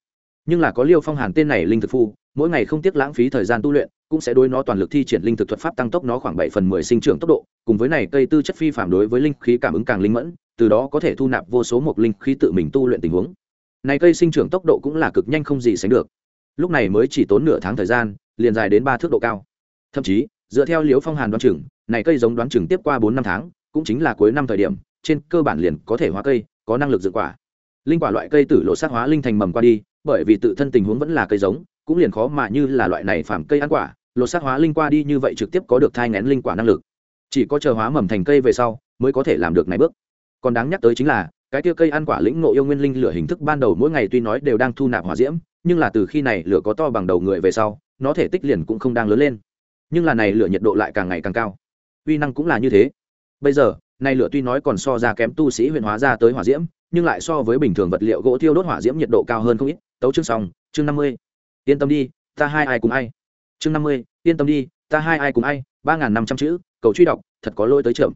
Nhưng là có liêu phong hàn tên này linh thực phu, mỗi ngày không tiếc lãng phí thời gian tu luyện cũng sẽ đối nó toàn lực thi triển linh thực thuật pháp tăng tốc nó khoảng bảy phần mười sinh trưởng tốc độ, cùng với này cây tư chất phi phàm đối với linh khí cảm ứng càng linh mẫn, từ đó có thể thu nạp vô số một linh khí tự mình tu luyện tình huống. Này cây sinh trưởng tốc độ cũng là cực nhanh không gì sánh được. Lúc này mới chỉ tốn nửa tháng thời gian, liền dài đến ba thước độ cao. Thậm chí, dựa theo liễu phong hàn đoán chừng, này cây giống đoán chừng tiếp qua bốn năm tháng, cũng chính là cuối năm thời điểm, trên cơ bản liền có thể hóa cây, có năng lực dựng quả. Linh quả loại cây tử lộ sát hóa linh thành mầm qua đi, bởi vì tự thân tình huống vẫn là cây giống cũng liền khó mà như là loại này phàm cây ăn quả, lột xác hóa linh qua đi như vậy trực tiếp có được thai ngén linh quả năng lực. Chỉ có chờ hóa mầm thành cây về sau, mới có thể làm được này bước. Còn đáng nhắc tới chính là, cái tia cây ăn quả lĩnh ngộ yêu nguyên linh lửa hình thức ban đầu mỗi ngày tuy nói đều đang thu nạp hỏa diễm, nhưng là từ khi này lửa có to bằng đầu người về sau, nó thể tích liền cũng không đang lớn lên. Nhưng là này lửa nhiệt độ lại càng ngày càng cao. Uy năng cũng là như thế. Bây giờ, này lửa tuy nói còn so ra kém tu sĩ huyền hóa ra tới hỏa diễm, nhưng lại so với bình thường vật liệu gỗ thiêu đốt hỏa diễm nhiệt độ cao hơn không ít. Tấu chương xong, chương năm mươi yên tâm đi, ta hai ai cùng ai. Chương năm mươi, yên tâm đi, ta hai ai cùng ai, ba n g h n năm trăm chữ, cầu truy đọc, thật có lỗi tới trưởng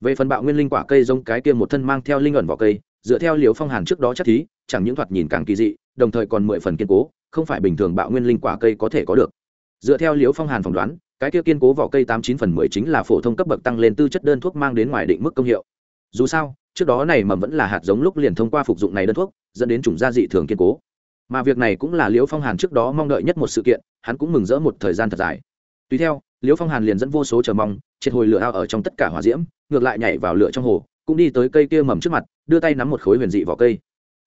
về phần bạo nguyên linh quả cây giống cái kia một thân mang theo linh ẩn vỏ cây, dựa theo liều phong hàn trước đó chắc thí, chẳng những thoạt nhìn càng kỳ dị, đồng thời còn mười phần kiên cố, không phải bình thường bạo nguyên linh quả cây có thể có được. Dựa theo liều phong hàn phỏng đoán, cái kia kiên cố vỏ cây tám chín phần mười chính là phổ thông cấp bậc tăng lên tư chất đơn thuốc mang đến ngoài định mức công hiệu. Dù sao, trước đó này mầm vẫn là hạt giống lúc liền thông qua phục dụng này đơn thuốc, dẫn đến chủng gia dị thường kiên cố mà việc này cũng là liễu phong hàn trước đó mong đợi nhất một sự kiện, hắn cũng mừng rỡ một thời gian thật dài. Tùy theo, liễu phong hàn liền dẫn vô số chờ mong, triệt hồi lửa ao ở trong tất cả hỏa diễm, ngược lại nhảy vào lửa trong hồ, cũng đi tới cây kia mầm trước mặt, đưa tay nắm một khối huyền dị vỏ cây.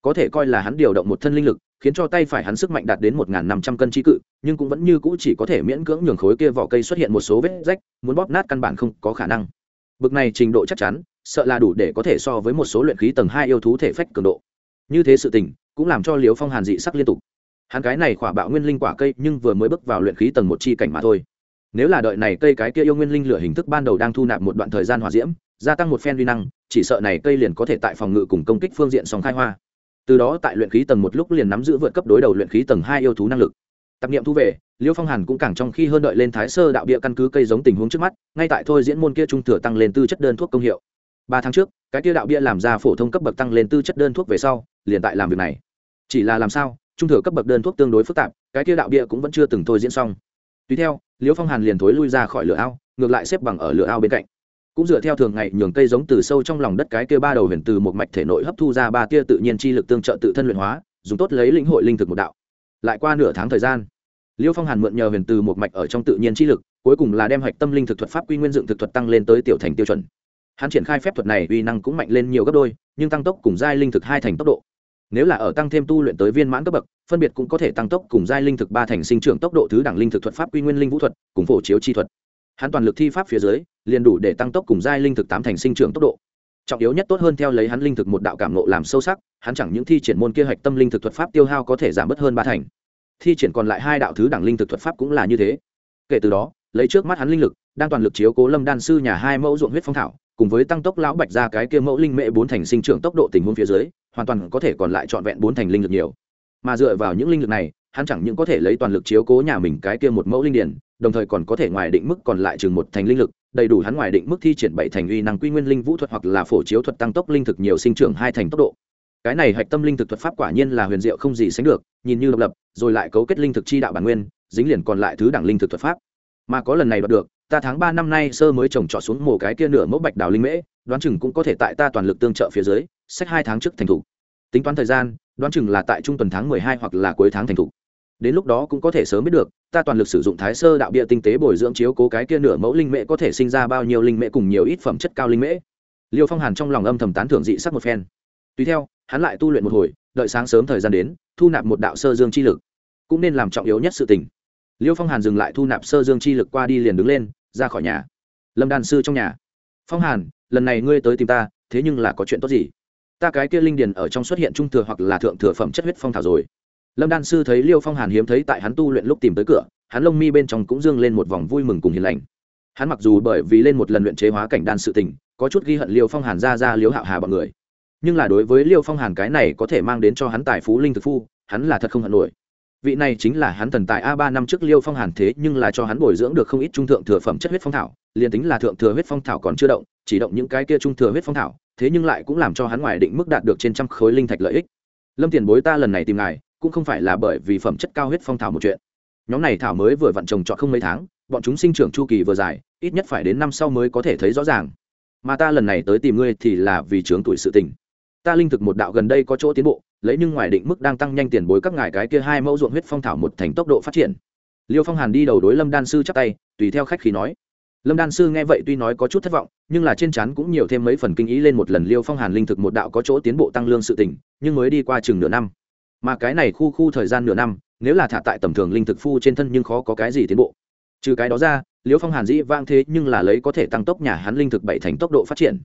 Có thể coi là hắn điều động một thân linh lực, khiến cho tay phải hắn sức mạnh đạt đến một năm trăm cân trí cự, nhưng cũng vẫn như cũ chỉ có thể miễn cưỡng nhường khối kia vỏ cây xuất hiện một số vết rách, muốn bóp nát căn bản không có khả năng. Bực này trình độ chắc chắn, sợ là đủ để có thể so với một số luyện khí tầng hai yêu thú thể phách cường độ. Như thế sự tình cũng làm cho liều phong hàn dị sắc liên tục. Hắn cái này khỏa bạo nguyên linh quả cây nhưng vừa mới bước vào luyện khí tầng một chi cảnh mà thôi. Nếu là đợi này cây cái kia yêu nguyên linh lửa hình thức ban đầu đang thu nạp một đoạn thời gian hòa diễm, gia tăng một phen vi năng, chỉ sợ này cây liền có thể tại phòng ngự cùng công kích phương diện song khai hoa. Từ đó tại luyện khí tầng một lúc liền nắm giữ vượt cấp đối đầu luyện khí tầng hai yêu thú năng lực. Tập niệm thu về liêu phong hàn cũng càng trong khi hơn đợi lên thái sơ đạo địa căn cứ cây giống tình huống trước mắt, ngay tại thôi diễn môn kia trung thừa tăng lên tư chất đơn thuốc công hiệu. Ba tháng trước, cái kia đạo bia làm ra phổ thông cấp bậc tăng lên tư chất đơn thuốc về sau, liền tại làm việc này chỉ là làm sao, trung thừa cấp bậc đơn thuốc tương đối phức tạp, cái kia đạo bia cũng vẫn chưa từng thôi diễn xong. Tùy theo, liễu phong hàn liền thối lui ra khỏi lửa ao, ngược lại xếp bằng ở lửa ao bên cạnh. Cũng dựa theo thường ngày nhường cây giống từ sâu trong lòng đất cái kia ba đầu huyền từ một mạch thể nội hấp thu ra ba tia tự nhiên chi lực tương trợ tự thân luyện hóa, dùng tốt lấy lĩnh hội linh thực một đạo. Lại qua nửa tháng thời gian liêu phong hàn mượn nhờ huyền từ một mạch ở trong tự nhiên chi lực, cuối cùng là đem hạch tâm linh thực thuật pháp quy nguyên dựng thực thuật tăng lên tới tiểu thành tiêu chuẩn. Hắn triển khai phép thuật này uy năng cũng mạnh lên nhiều gấp đôi, nhưng tăng tốc cùng giai linh thực hai thành tốc độ nếu là ở tăng thêm tu luyện tới viên mãn cấp bậc, phân biệt cũng có thể tăng tốc cùng giai linh thực ba thành sinh trưởng tốc độ thứ đẳng linh thực thuật pháp quy nguyên linh vũ thuật, cùng phổ chiếu chi thuật. Hắn toàn lực thi pháp phía dưới, liền đủ để tăng tốc cùng giai linh thực tám thành sinh trưởng tốc độ. Trọng yếu nhất tốt hơn theo lấy hắn linh thực một đạo cảm nộ làm sâu sắc, hắn chẳng những thi triển môn kia hạch tâm linh thực thuật pháp tiêu hao có thể giảm bớt hơn ba thành. Thi triển còn lại hai đạo thứ đẳng linh thực thuật pháp cũng là như thế. Kể từ đó, lấy trước mắt hắn linh lực, đang toàn lực chiếu cố lâm đan sư nhà hai mẫu ruộng huyết phong thảo cùng với tăng tốc lão bạch ra cái kia mẫu linh mễ bốn thành sinh trưởng tốc độ tình huống phía dưới, hoàn toàn có thể còn lại trọn vẹn bốn thành linh lực nhiều. Mà dựa vào những linh lực này, hắn chẳng những có thể lấy toàn lực chiếu cố nhà mình cái kia một mẫu linh điển, đồng thời còn có thể ngoài định mức còn lại chừng một thành linh lực, đầy đủ hắn ngoài định mức thi triển bảy thành uy năng quy nguyên linh vũ thuật hoặc là phổ chiếu thuật tăng tốc linh thực nhiều sinh trưởng hai thành tốc độ. Cái này hạch tâm linh thực thuật pháp quả nhiên là huyền diệu không gì sánh được, nhìn như độc lập, rồi lại cấu kết linh thực chi đạo bản nguyên, dính liền còn lại thứ đẳng linh thực thuật pháp. Mà có lần này đoạt được ta tháng ba năm nay sơ mới trồng trọt xuống mồ cái kia nửa mẫu bạch đào linh mễ, đoán chừng cũng có thể tại ta toàn lực tương trợ phía dưới, sách hai tháng trước thành thủ. Tính toán thời gian, đoán chừng là tại trung tuần tháng mười hai hoặc là cuối tháng thành thủ. Đến lúc đó cũng có thể sớm biết được, ta toàn lực sử dụng thái sơ đạo địa tinh tế bồi dưỡng chiếu cố cái kia nửa mẫu linh mễ có thể sinh ra bao nhiêu linh mễ cùng nhiều ít phẩm chất cao linh mễ. Liêu phong hàn trong lòng âm thầm tán thưởng dị sắc một phen. Tùy theo, hắn lại tu luyện một hồi, đợi sáng sớm thời gian đến, thu nạp một đạo sơ dương chi lực. Cũng nên làm trọng yếu nhất sự tình liêu phong hàn dừng lại thu nạp sơ dương chi lực qua đi liền đứng lên, ra khỏi nhà. Lâm đan sư trong nhà. Phong hàn, lần này ngươi tới tìm ta, thế nhưng là có chuyện tốt gì? Ta cái kia linh điền ở trong xuất hiện trung thừa hoặc là thượng thừa phẩm chất huyết phong thảo rồi. Lâm đan sư thấy liêu phong hàn hiếm thấy tại hắn tu luyện lúc tìm tới cửa, hắn lông mi bên trong cũng dương lên một vòng vui mừng cùng hiền lành. Hắn mặc dù bởi vì lên một lần luyện chế hóa cảnh đan sự tình, có chút ghi hận liêu phong hàn ra ra liêu hạo hà bọn người. Nhưng là đối với liêu phong hàn cái này có thể mang đến cho hắn tài phú linh thực phu, hắn là thật không hận nổi vị này chính là hắn thần tài a ba năm trước liêu phong hàn thế nhưng là cho hắn bồi dưỡng được không ít trung thượng thừa phẩm chất huyết phong thảo, liền tính là thượng thừa huyết phong thảo còn chưa động, chỉ động những cái kia trung thừa huyết phong thảo, thế nhưng lại cũng làm cho hắn ngoài định mức đạt được trên trăm khối linh thạch lợi ích. Lâm tiền bối ta lần này tìm ngài, cũng không phải là bởi vì phẩm chất cao huyết phong thảo một chuyện. Nhóm này thảo mới vừa vặn trồng trọt không mấy tháng, bọn chúng sinh trưởng chu kỳ vừa dài, ít nhất phải đến năm sau mới có thể thấy rõ ràng. Mà ta lần này tới tìm ngươi thì là vì chướng tuổi sự tình. Ta linh thực một đạo gần đây có chỗ tiến bộ lấy nhưng ngoài định mức đang tăng nhanh tiền bối các ngài cái kia hai mẫu ruộng huyết phong thảo một thành tốc độ phát triển. Liêu phong hàn đi đầu đối lâm đan sư chắc tay, tùy theo khách khí nói. Lâm đan sư nghe vậy tuy nói có chút thất vọng, nhưng là trên chắn cũng nhiều thêm mấy phần kinh ý lên một lần liêu phong hàn linh thực một đạo có chỗ tiến bộ tăng lương sự tỉnh nhưng mới đi qua chừng nửa năm. Mà cái này khu khu thời gian nửa năm, nếu là thả tại tầm thường linh thực phu trên thân nhưng khó có cái gì tiến bộ. Trừ cái đó ra, liêu phong hàn dĩ vang thế nhưng là lấy có thể tăng tốc nhà hắn linh thực bảy thành tốc độ phát triển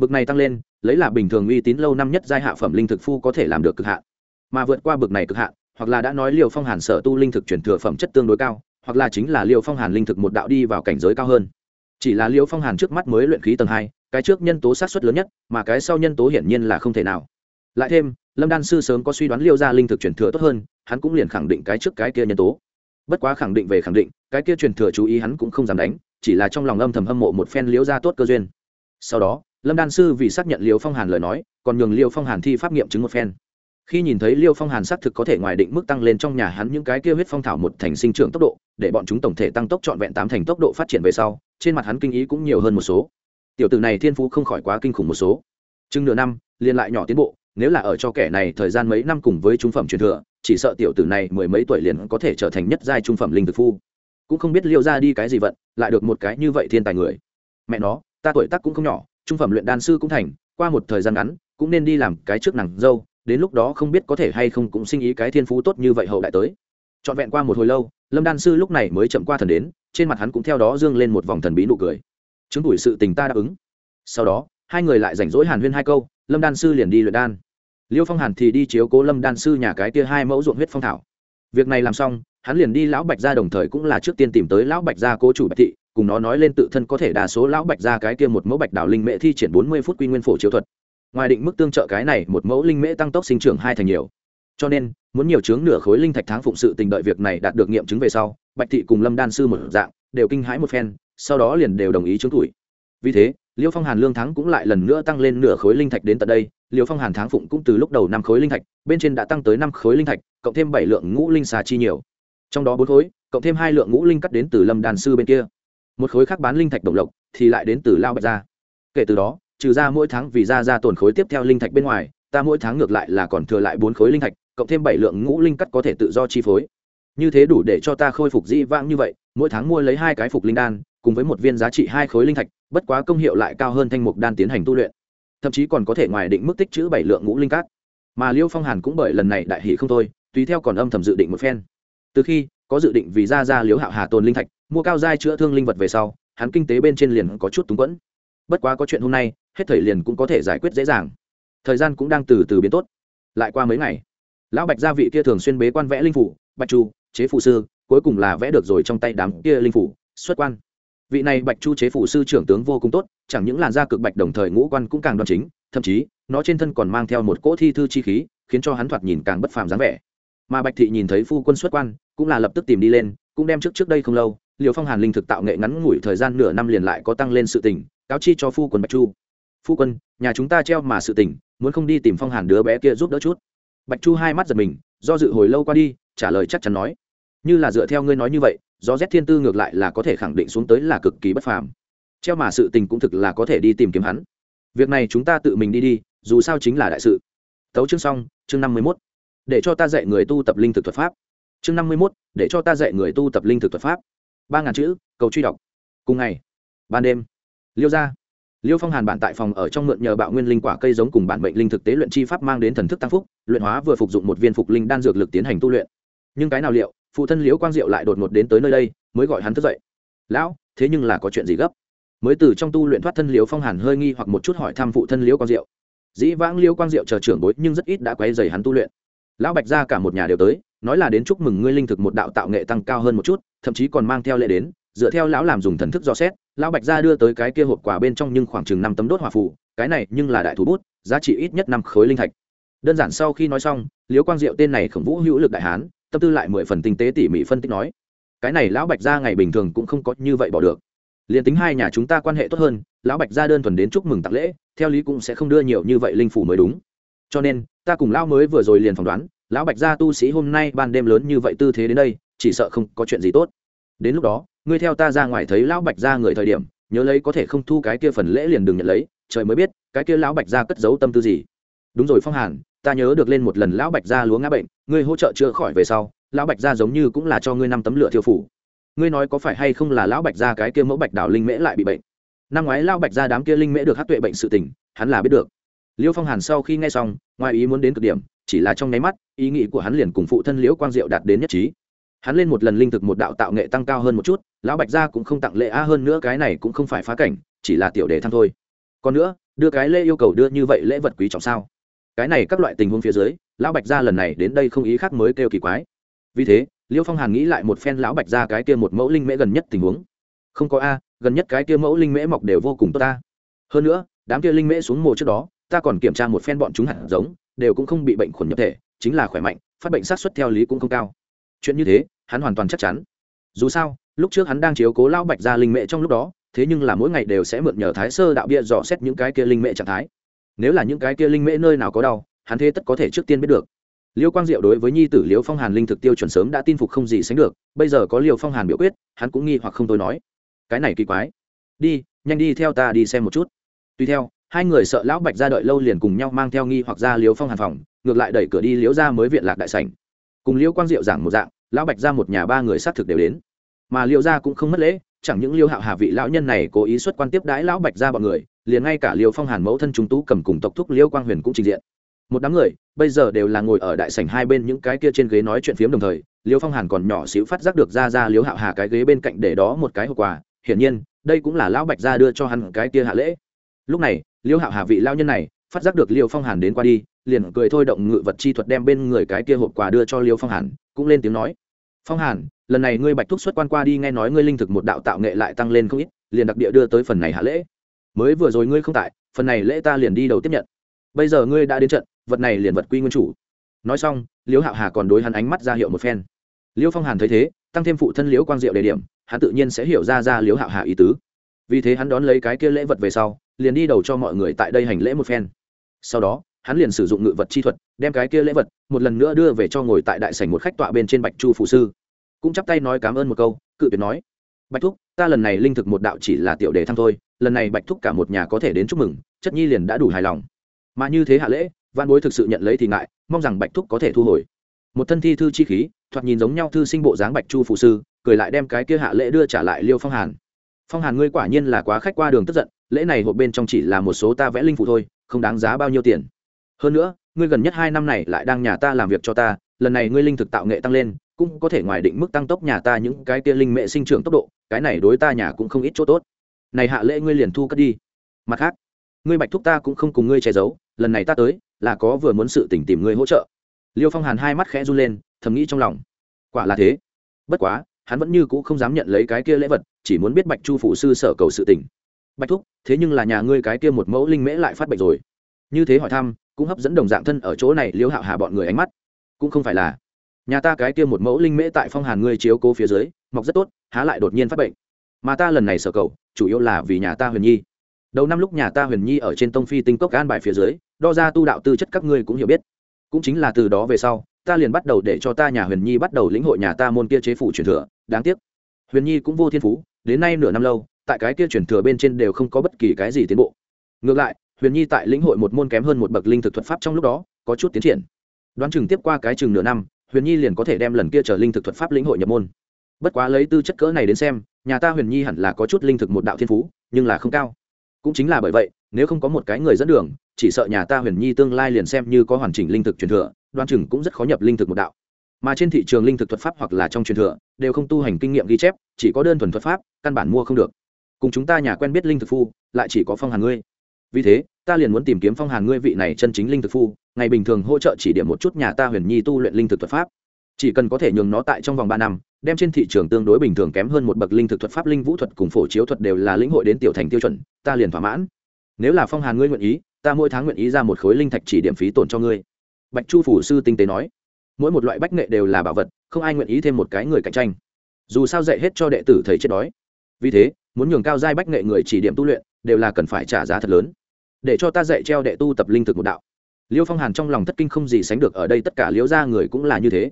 bực này tăng lên, lấy là bình thường uy tín lâu năm nhất giai hạ phẩm linh thực phu có thể làm được cực hạn. Mà vượt qua bực này cực hạn, hoặc là đã nói liều phong hàn sở tu linh thực chuyển thừa phẩm chất tương đối cao, hoặc là chính là liều phong hàn linh thực một đạo đi vào cảnh giới cao hơn. Chỉ là liều phong hàn trước mắt mới luyện khí tầng hai, cái trước nhân tố sát xuất lớn nhất, mà cái sau nhân tố hiển nhiên là không thể nào. Lại thêm, lâm đan sư sớm có suy đoán liêu ra linh thực chuyển thừa tốt hơn, hắn cũng liền khẳng định cái trước cái kia nhân tố. Bất quá khẳng định về khẳng định, cái kia truyền thừa chú ý hắn cũng không dám đánh, chỉ là trong lòng âm thầm hâm mộ một phen liễu ra tốt cơ duyên. Sau đó lâm đan sư vì xác nhận liêu phong hàn lời nói, còn nhường liêu phong hàn thi pháp nghiệm chứng một phen. Khi nhìn thấy liêu phong hàn xác thực có thể ngoài định mức tăng lên trong nhà hắn những cái kia huyết phong thảo một thành sinh trưởng tốc độ, để bọn chúng tổng thể tăng tốc trọn vẹn tám thành tốc độ phát triển về sau, trên mặt hắn kinh ý cũng nhiều hơn một số. Tiểu tử này thiên phú không khỏi quá kinh khủng một số. Chừng nửa năm, liền lại nhỏ tiến bộ, nếu là ở cho kẻ này thời gian mấy năm cùng với trung phẩm truyền thừa, chỉ sợ tiểu tử này mười mấy tuổi liền có thể trở thành nhất giai trung phẩm linh thực phu. Cũng không biết liêu ra đi cái gì vận, lại được một cái như vậy thiên tài người. Mẹ nó, ta tuổi tác cũng không nhỏ trung phẩm luyện đan sư cũng thành, qua một thời gian ngắn, cũng nên đi làm cái trước nàng dâu, đến lúc đó không biết có thể hay không cũng sinh ý cái thiên phú tốt như vậy hậu đại tới. Trọn vẹn qua một hồi lâu, lâm đan sư lúc này mới chậm qua thần đến, trên mặt hắn cũng theo đó dương lên một vòng thần bí nụ cười. Chứng đủi sự tình ta đáp ứng. Sau đó, hai người lại rảnh rỗi hàn huyên hai câu, lâm đan sư liền đi luyện đan. Liêu phong hàn thì đi chiếu cố lâm đan sư nhà cái kia hai mẫu ruộng huyết phong thảo. Việc này làm xong, hắn liền đi lão bạch gia đồng thời cũng là trước tiên tìm tới lão bạch gia cố chủ bạch thị cùng nó nói lên tự thân có thể đa số lão bạch ra cái kia một mẫu bạch đảo linh mễ thi triển bốn mươi phút quy nguyên phổ chiếu thuật. Ngoài định mức tương trợ cái này, một mẫu linh mễ tăng tốc sinh trưởng hai thành nhiều. Cho nên, muốn nhiều chướng nửa khối linh thạch tháng phụng sự tình đợi việc này đạt được nghiệm chứng về sau, bạch thị cùng lâm đan sư một dạng, đều kinh hãi một phen, sau đó liền đều đồng ý chứng tuổi. Vì thế liêu phong hàn lương thắng cũng lại lần nữa tăng lên nửa khối linh thạch đến tận đây. Liêu phong hàn tháng phụng cũng từ lúc đầu năm khối linh thạch, bên trên đã tăng tới năm khối linh thạch, cộng thêm bảy lượng ngũ linh xà chi nhiều. Trong đó bốn khối, cộng thêm hai lượng ngũ linh cắt đến từ lâm đàn sư bên kia một khối khác bán linh thạch đồng lộc, thì lại đến từ lao bạch gia. Kể từ đó, trừ ra mỗi tháng vì ra ra tồn khối tiếp theo linh thạch bên ngoài, ta mỗi tháng ngược lại là còn thừa lại bốn khối linh thạch, cộng thêm bảy lượng ngũ linh cắt có thể tự do chi phối. Như thế đủ để cho ta khôi phục dĩ vãng như vậy, mỗi tháng mua lấy hai cái phục linh đan, cùng với một viên giá trị hai khối linh thạch, bất quá công hiệu lại cao hơn thanh mục đan tiến hành tu luyện. Thậm chí còn có thể ngoài định mức tích chữ bảy lượng ngũ linh cát mà liêu phong hàn cũng bởi lần này đại hỷ không thôi, tùy theo còn âm thầm dự định một phen. Từ khi có dự định vì ra ra liếu hạo hà tồn linh thạch, mua cao giai chữa thương linh vật về sau, hắn kinh tế bên trên liền có chút túng quẫn. Bất quá có chuyện hôm nay, hết thời liền cũng có thể giải quyết dễ dàng. Thời gian cũng đang từ từ biến tốt. Lại qua mấy ngày, lão bạch gia vị kia thường xuyên bế quan vẽ linh phủ, bạch chu, chế phụ sư, cuối cùng là vẽ được rồi trong tay đám kia linh phủ, xuất quan. Vị này bạch chu chế phụ sư trưởng tướng vô cùng tốt, chẳng những làn da cực bạch đồng thời ngũ quan cũng càng đoan chính, thậm chí, nó trên thân còn mang theo một cỗ thi thư chi khí, khiến cho hắn thoạt nhìn càng bất phàm dáng vẻ. Mà bạch thị nhìn thấy phu quân xuất quan cũng là lập tức tìm đi lên, cũng đem trước trước đây không lâu, liều phong hàn linh thực tạo nghệ ngắn ngủi thời gian nửa năm liền lại có tăng lên sự tình, cáo chi cho phu quân bạch chu. Phu quân, nhà chúng ta treo mà sự tình, muốn không đi tìm phong hàn đứa bé kia giúp đỡ chút. Bạch chu hai mắt giật mình, do dự hồi lâu qua đi, trả lời chắc chắn nói, như là dựa theo ngươi nói như vậy, do rét thiên tư ngược lại là có thể khẳng định xuống tới là cực kỳ bất phàm. Treo mà sự tình cũng thực là có thể đi tìm kiếm hắn. Việc này chúng ta tự mình đi đi, dù sao chính là đại sự. Tấu chương xong, chương năm mươi mốt. Để cho ta dạy người tu tập linh thực thuật pháp chương năm mươi mốt, để cho ta dạy người tu tập linh thực thuật pháp. Ba ngàn chữ, cầu truy đọc. Cùng ngày, ban đêm, liêu ra liêu phong hàn bản tại phòng ở trong mượn nhờ bạo nguyên linh quả cây giống cùng bản bệnh linh thực tế luyện chi pháp mang đến thần thức tăng phúc, luyện hóa vừa phục dụng một viên phục linh đan dược lực tiến hành tu luyện. Nhưng cái nào liệu, phụ thân liễu quang diệu lại đột ngột đến tới nơi đây, mới gọi hắn thức dậy. Lão, thế nhưng là có chuyện gì gấp? Mới từ trong tu luyện thoát thân liễu phong hàn hơi nghi hoặc một chút hỏi thăm phụ thân liễu quang diệu. Dĩ vãng liễu quang diệu chờ trưởng bối nhưng rất ít đã quay dày hắn tu luyện. Lão bạch ra cả một nhà đều tới nói là đến chúc mừng ngươi linh thực một đạo tạo nghệ tăng cao hơn một chút, thậm chí còn mang theo lệ đến, dựa theo lão làm dùng thần thức dò xét, lão bạch ra đưa tới cái kia hộp quà bên trong nhưng khoảng chừng năm tấm đốt hỏa phủ cái này nhưng là đại thủ bút, giá trị ít nhất năm khối linh thạch. Đơn giản sau khi nói xong, liễu quang diệu tên này khổng vũ hữu lực đại hán, tâm tư lại mười phần tinh tế tỉ mỉ phân tích nói, cái này lão bạch ra ngày bình thường cũng không có như vậy bỏ được. Liền tính hai nhà chúng ta quan hệ tốt hơn, lão bạch ra đơn thuần đến chúc mừng tặng lễ, theo lý cũng sẽ không đưa nhiều như vậy linh phủ mới đúng. Cho nên, ta cùng lão mới vừa rồi liền phỏng đoán lão bạch gia tu sĩ hôm nay ban đêm lớn như vậy tư thế đến đây, chỉ sợ không có chuyện gì tốt. Đến lúc đó, ngươi theo ta ra ngoài thấy lão bạch gia người thời điểm, nhớ lấy có thể không thu cái kia phần lễ liền đừng nhận lấy, trời mới biết, cái kia lão bạch gia cất giấu tâm tư gì. Đúng rồi phong hàn, ta nhớ được lên một lần lão bạch gia lúa ngã bệnh, ngươi hỗ trợ chữa khỏi về sau, lão bạch gia giống như cũng là cho ngươi năm tấm lửa thiêu phủ. Ngươi nói có phải hay không là lão bạch gia cái kia mẫu bạch đảo linh mễ lại bị bệnh? Năm ngoái lão bạch gia đám kia linh mễ được hát tuệ bệnh sự tình, hắn là biết được. Liêu phong hàn sau khi nghe xong, ngoài ý muốn đến cực điểm chỉ là trong nháy mắt, ý nghĩ của hắn liền cùng phụ thân liễu quang diệu đạt đến nhất trí. Hắn lên một lần linh thực một đạo tạo nghệ tăng cao hơn một chút, lão bạch gia cũng không tặng lễ a hơn nữa cái này cũng không phải phá cảnh, chỉ là tiểu đề thăng thôi. Còn nữa, đưa cái lễ yêu cầu đưa như vậy lễ vật quý trọng sao? Cái này các loại tình huống phía dưới, lão bạch gia lần này đến đây không ý khác mới kêu kỳ quái. Vì thế liêu phong hàn nghĩ lại một phen lão bạch gia cái kia một mẫu linh mễ gần nhất tình huống. Không có a, gần nhất cái kia mẫu linh mễ mọc đều vô cùng tốt ta. Hơn nữa, đám kia linh mễ xuống mồ trước đó, ta còn kiểm tra một phen bọn chúng hạt giống đều cũng không bị bệnh khuẩn nhập thể, chính là khỏe mạnh, phát bệnh sát xuất theo lý cũng không cao. Chuyện như thế, hắn hoàn toàn chắc chắn. Dù sao, lúc trước hắn đang chiếu cố lão bạch gia linh mệ trong lúc đó, thế nhưng là mỗi ngày đều sẽ mượn nhờ thái sơ đạo bia dò xét những cái kia linh mệ trạng thái. Nếu là những cái kia linh mệ nơi nào có đau, hắn thế tất có thể trước tiên biết được. Liêu quang diệu đối với nhi tử liêu phong hàn linh thực tiêu chuẩn sớm đã tin phục không gì sánh được, bây giờ có liêu phong hàn biểu quyết, hắn cũng nghi hoặc không tôi nói. Cái này kỳ quái. Đi, nhanh đi theo ta đi xem một chút. Tuy theo hai người sợ lão bạch ra đợi lâu liền cùng nhau mang theo nghi hoặc ra liếu phong hàn phòng, ngược lại đẩy cửa đi liếu ra mới viện lạc đại sảnh. Cùng liêu quang diệu giảng một dạng, lão bạch ra một nhà ba người xác thực đều đến. Mà liêu ra cũng không mất lễ, chẳng những liêu hạo hà vị lão nhân này cố ý xuất quan tiếp đãi lão bạch ra bọn người, liền ngay cả liêu phong hàn mẫu thân chúng tú cầm cùng tộc thúc liêu quang huyền cũng trình diện. Một đám người, bây giờ đều là ngồi ở đại sảnh hai bên những cái kia trên ghế nói chuyện phiếm đồng thời liêu phong hàn còn nhỏ xíu phát giác được ra ra liêu hạo hà cái ghế bên cạnh để đó một cái hộp quà, hiển nhiên, đây cũng là lão bạch gia đưa cho hắn cái kia hạ lễ. Lúc này liêu hạo hà vị lao nhân này, phát giác được liêu phong hàn đến qua đi, liền cười thôi động ngự vật chi thuật đem bên người cái kia hộp quà đưa cho liêu phong hàn, cũng lên tiếng nói, phong hàn, lần này ngươi bạch thúc xuất quan qua đi nghe nói ngươi linh thực một đạo tạo nghệ lại tăng lên không ít, liền đặc địa đưa tới phần này hạ lễ. Mới vừa rồi ngươi không tại, phần này lễ ta liền đi đầu tiếp nhận. Bây giờ ngươi đã đến trận, vật này liền vật quy nguyên chủ. Nói xong, Liêu hạo hà còn đối hắn ánh mắt ra hiệu một phen. Liêu phong hàn thấy thế, tăng thêm phụ thân liễu quang diệu đề điểm, hắn tự nhiên sẽ hiểu ra ra liễu hạo hà ý tứ vì thế hắn đón lấy cái kia lễ vật về sau, liền đi đầu cho mọi người tại đây hành lễ một phen. Sau đó, hắn liền sử dụng ngự vật chi thuật, đem cái kia lễ vật một lần nữa đưa về cho ngồi tại đại sảnh một khách tọa bên trên bạch chu phụ sư. Cũng chắp tay nói cảm ơn một câu, cự tuyệt nói, bạch thúc, ta lần này linh thực một đạo chỉ là tiểu đề thăng thôi, lần này bạch thúc cả một nhà có thể đến chúc mừng, chất nhi liền đã đủ hài lòng. Mà như thế hạ lễ văn bối thực sự nhận lấy thì ngại, mong rằng bạch thúc có thể thu hồi. Một thân thi thư chi khí, thoạt nhìn giống nhau thư sinh bộ dáng bạch chu phụ sư, cười lại đem cái kia hạ lễ đưa trả lại liêu phong hàn phong hàn ngươi quả nhiên là quá khách qua đường tức giận, lễ này hộp bên trong chỉ là một số ta vẽ linh phụ thôi, không đáng giá bao nhiêu tiền. Hơn nữa, ngươi gần nhất hai năm này lại đang nhà ta làm việc cho ta, lần này ngươi linh thực tạo nghệ tăng lên, cũng có thể ngoài định mức tăng tốc nhà ta những cái kia linh mệ sinh trưởng tốc độ, cái này đối ta nhà cũng không ít chỗ tốt. Này hạ lễ ngươi liền thu cất đi. Mặt khác, ngươi bạch thúc ta cũng không cùng ngươi che giấu, lần này ta tới, là có vừa muốn sự tỉnh tìm ngươi hỗ trợ. Liêu phong hàn hai mắt khẽ run lên, thầm nghĩ trong lòng. Quả là thế. Bất quá, hắn vẫn như cũ không dám nhận lấy cái kia lễ vật chỉ muốn biết bạch chu phụ sư sở cầu sự tỉnh bạch thúc, thế nhưng là nhà ngươi cái kia một mẫu linh mễ lại phát bệnh rồi. Như thế hỏi thăm, cũng hấp dẫn đồng dạng thân ở chỗ này liêu hạo hà bọn người ánh mắt. Cũng không phải là, nhà ta cái kia một mẫu linh mễ tại phong hàn ngươi chiếu cố phía dưới, mọc rất tốt, há lại đột nhiên phát bệnh. Mà ta lần này sở cầu, chủ yếu là vì nhà ta huyền nhi. Đầu năm lúc nhà ta huyền nhi ở trên tông phi tinh cốc an bài phía dưới, đo ra tu đạo tư chất các ngươi cũng hiểu biết. Cũng chính là từ đó về sau, ta liền bắt đầu để cho ta nhà huyền nhi bắt đầu lĩnh hội nhà ta môn kia chế phủ truyền thừa, đáng tiếc. Huyền nhi cũng vô thiên phú đến nay nửa năm lâu, tại cái kia chuyển thừa bên trên đều không có bất kỳ cái gì tiến bộ. Ngược lại, huyền nhi tại lĩnh hội một môn kém hơn một bậc linh thực thuật pháp trong lúc đó, có chút tiến triển. Đoán chừng tiếp qua cái chừng nửa năm, huyền nhi liền có thể đem lần kia trở linh thực thuật pháp lĩnh hội nhập môn. Bất quá lấy tư chất cỡ này đến xem, nhà ta huyền nhi hẳn là có chút linh thực một đạo thiên phú, nhưng là không cao. Cũng chính là bởi vậy, nếu không có một cái người dẫn đường, chỉ sợ nhà ta huyền nhi tương lai liền xem như có hoàn chỉnh linh thực truyền thừa đoan chừng cũng rất khó nhập linh thực một đạo mà trên thị trường linh thực thuật pháp hoặc là trong truyền thừa, đều không tu hành kinh nghiệm ghi chép, chỉ có đơn thuần thuật pháp, căn bản mua không được. Cùng chúng ta nhà quen biết linh thực phu, lại chỉ có phong hàn ngươi. Vì thế, ta liền muốn tìm kiếm phong hàn ngươi vị này chân chính linh thực phu, ngày bình thường hỗ trợ chỉ điểm một chút nhà ta huyền nhi tu luyện linh thực thuật pháp. Chỉ cần có thể nhường nó tại trong vòng ba năm, đem trên thị trường tương đối bình thường kém hơn một bậc linh thực thuật pháp linh vũ thuật cùng phổ chiếu thuật đều là lĩnh hội đến tiểu thành tiêu chuẩn, ta liền thỏa mãn. Nếu là phong hàn ngươi nguyện ý, ta mỗi tháng nguyện ý ra một khối linh thạch chỉ điểm phí tổn cho ngươi. Bạch chu phủ sư tinh tế nói mỗi một loại bách nghệ đều là bảo vật, không ai nguyện ý thêm một cái người cạnh tranh. Dù sao dạy hết cho đệ tử thầy chết đói. Vì thế, muốn nhường cao giai bách nghệ người chỉ điểm tu luyện, đều là cần phải trả giá thật lớn. Để cho ta dạy treo đệ tu tập linh thực một đạo. Liêu phong hàn trong lòng thất kinh không gì sánh được, ở đây tất cả liễu gia người cũng là như thế.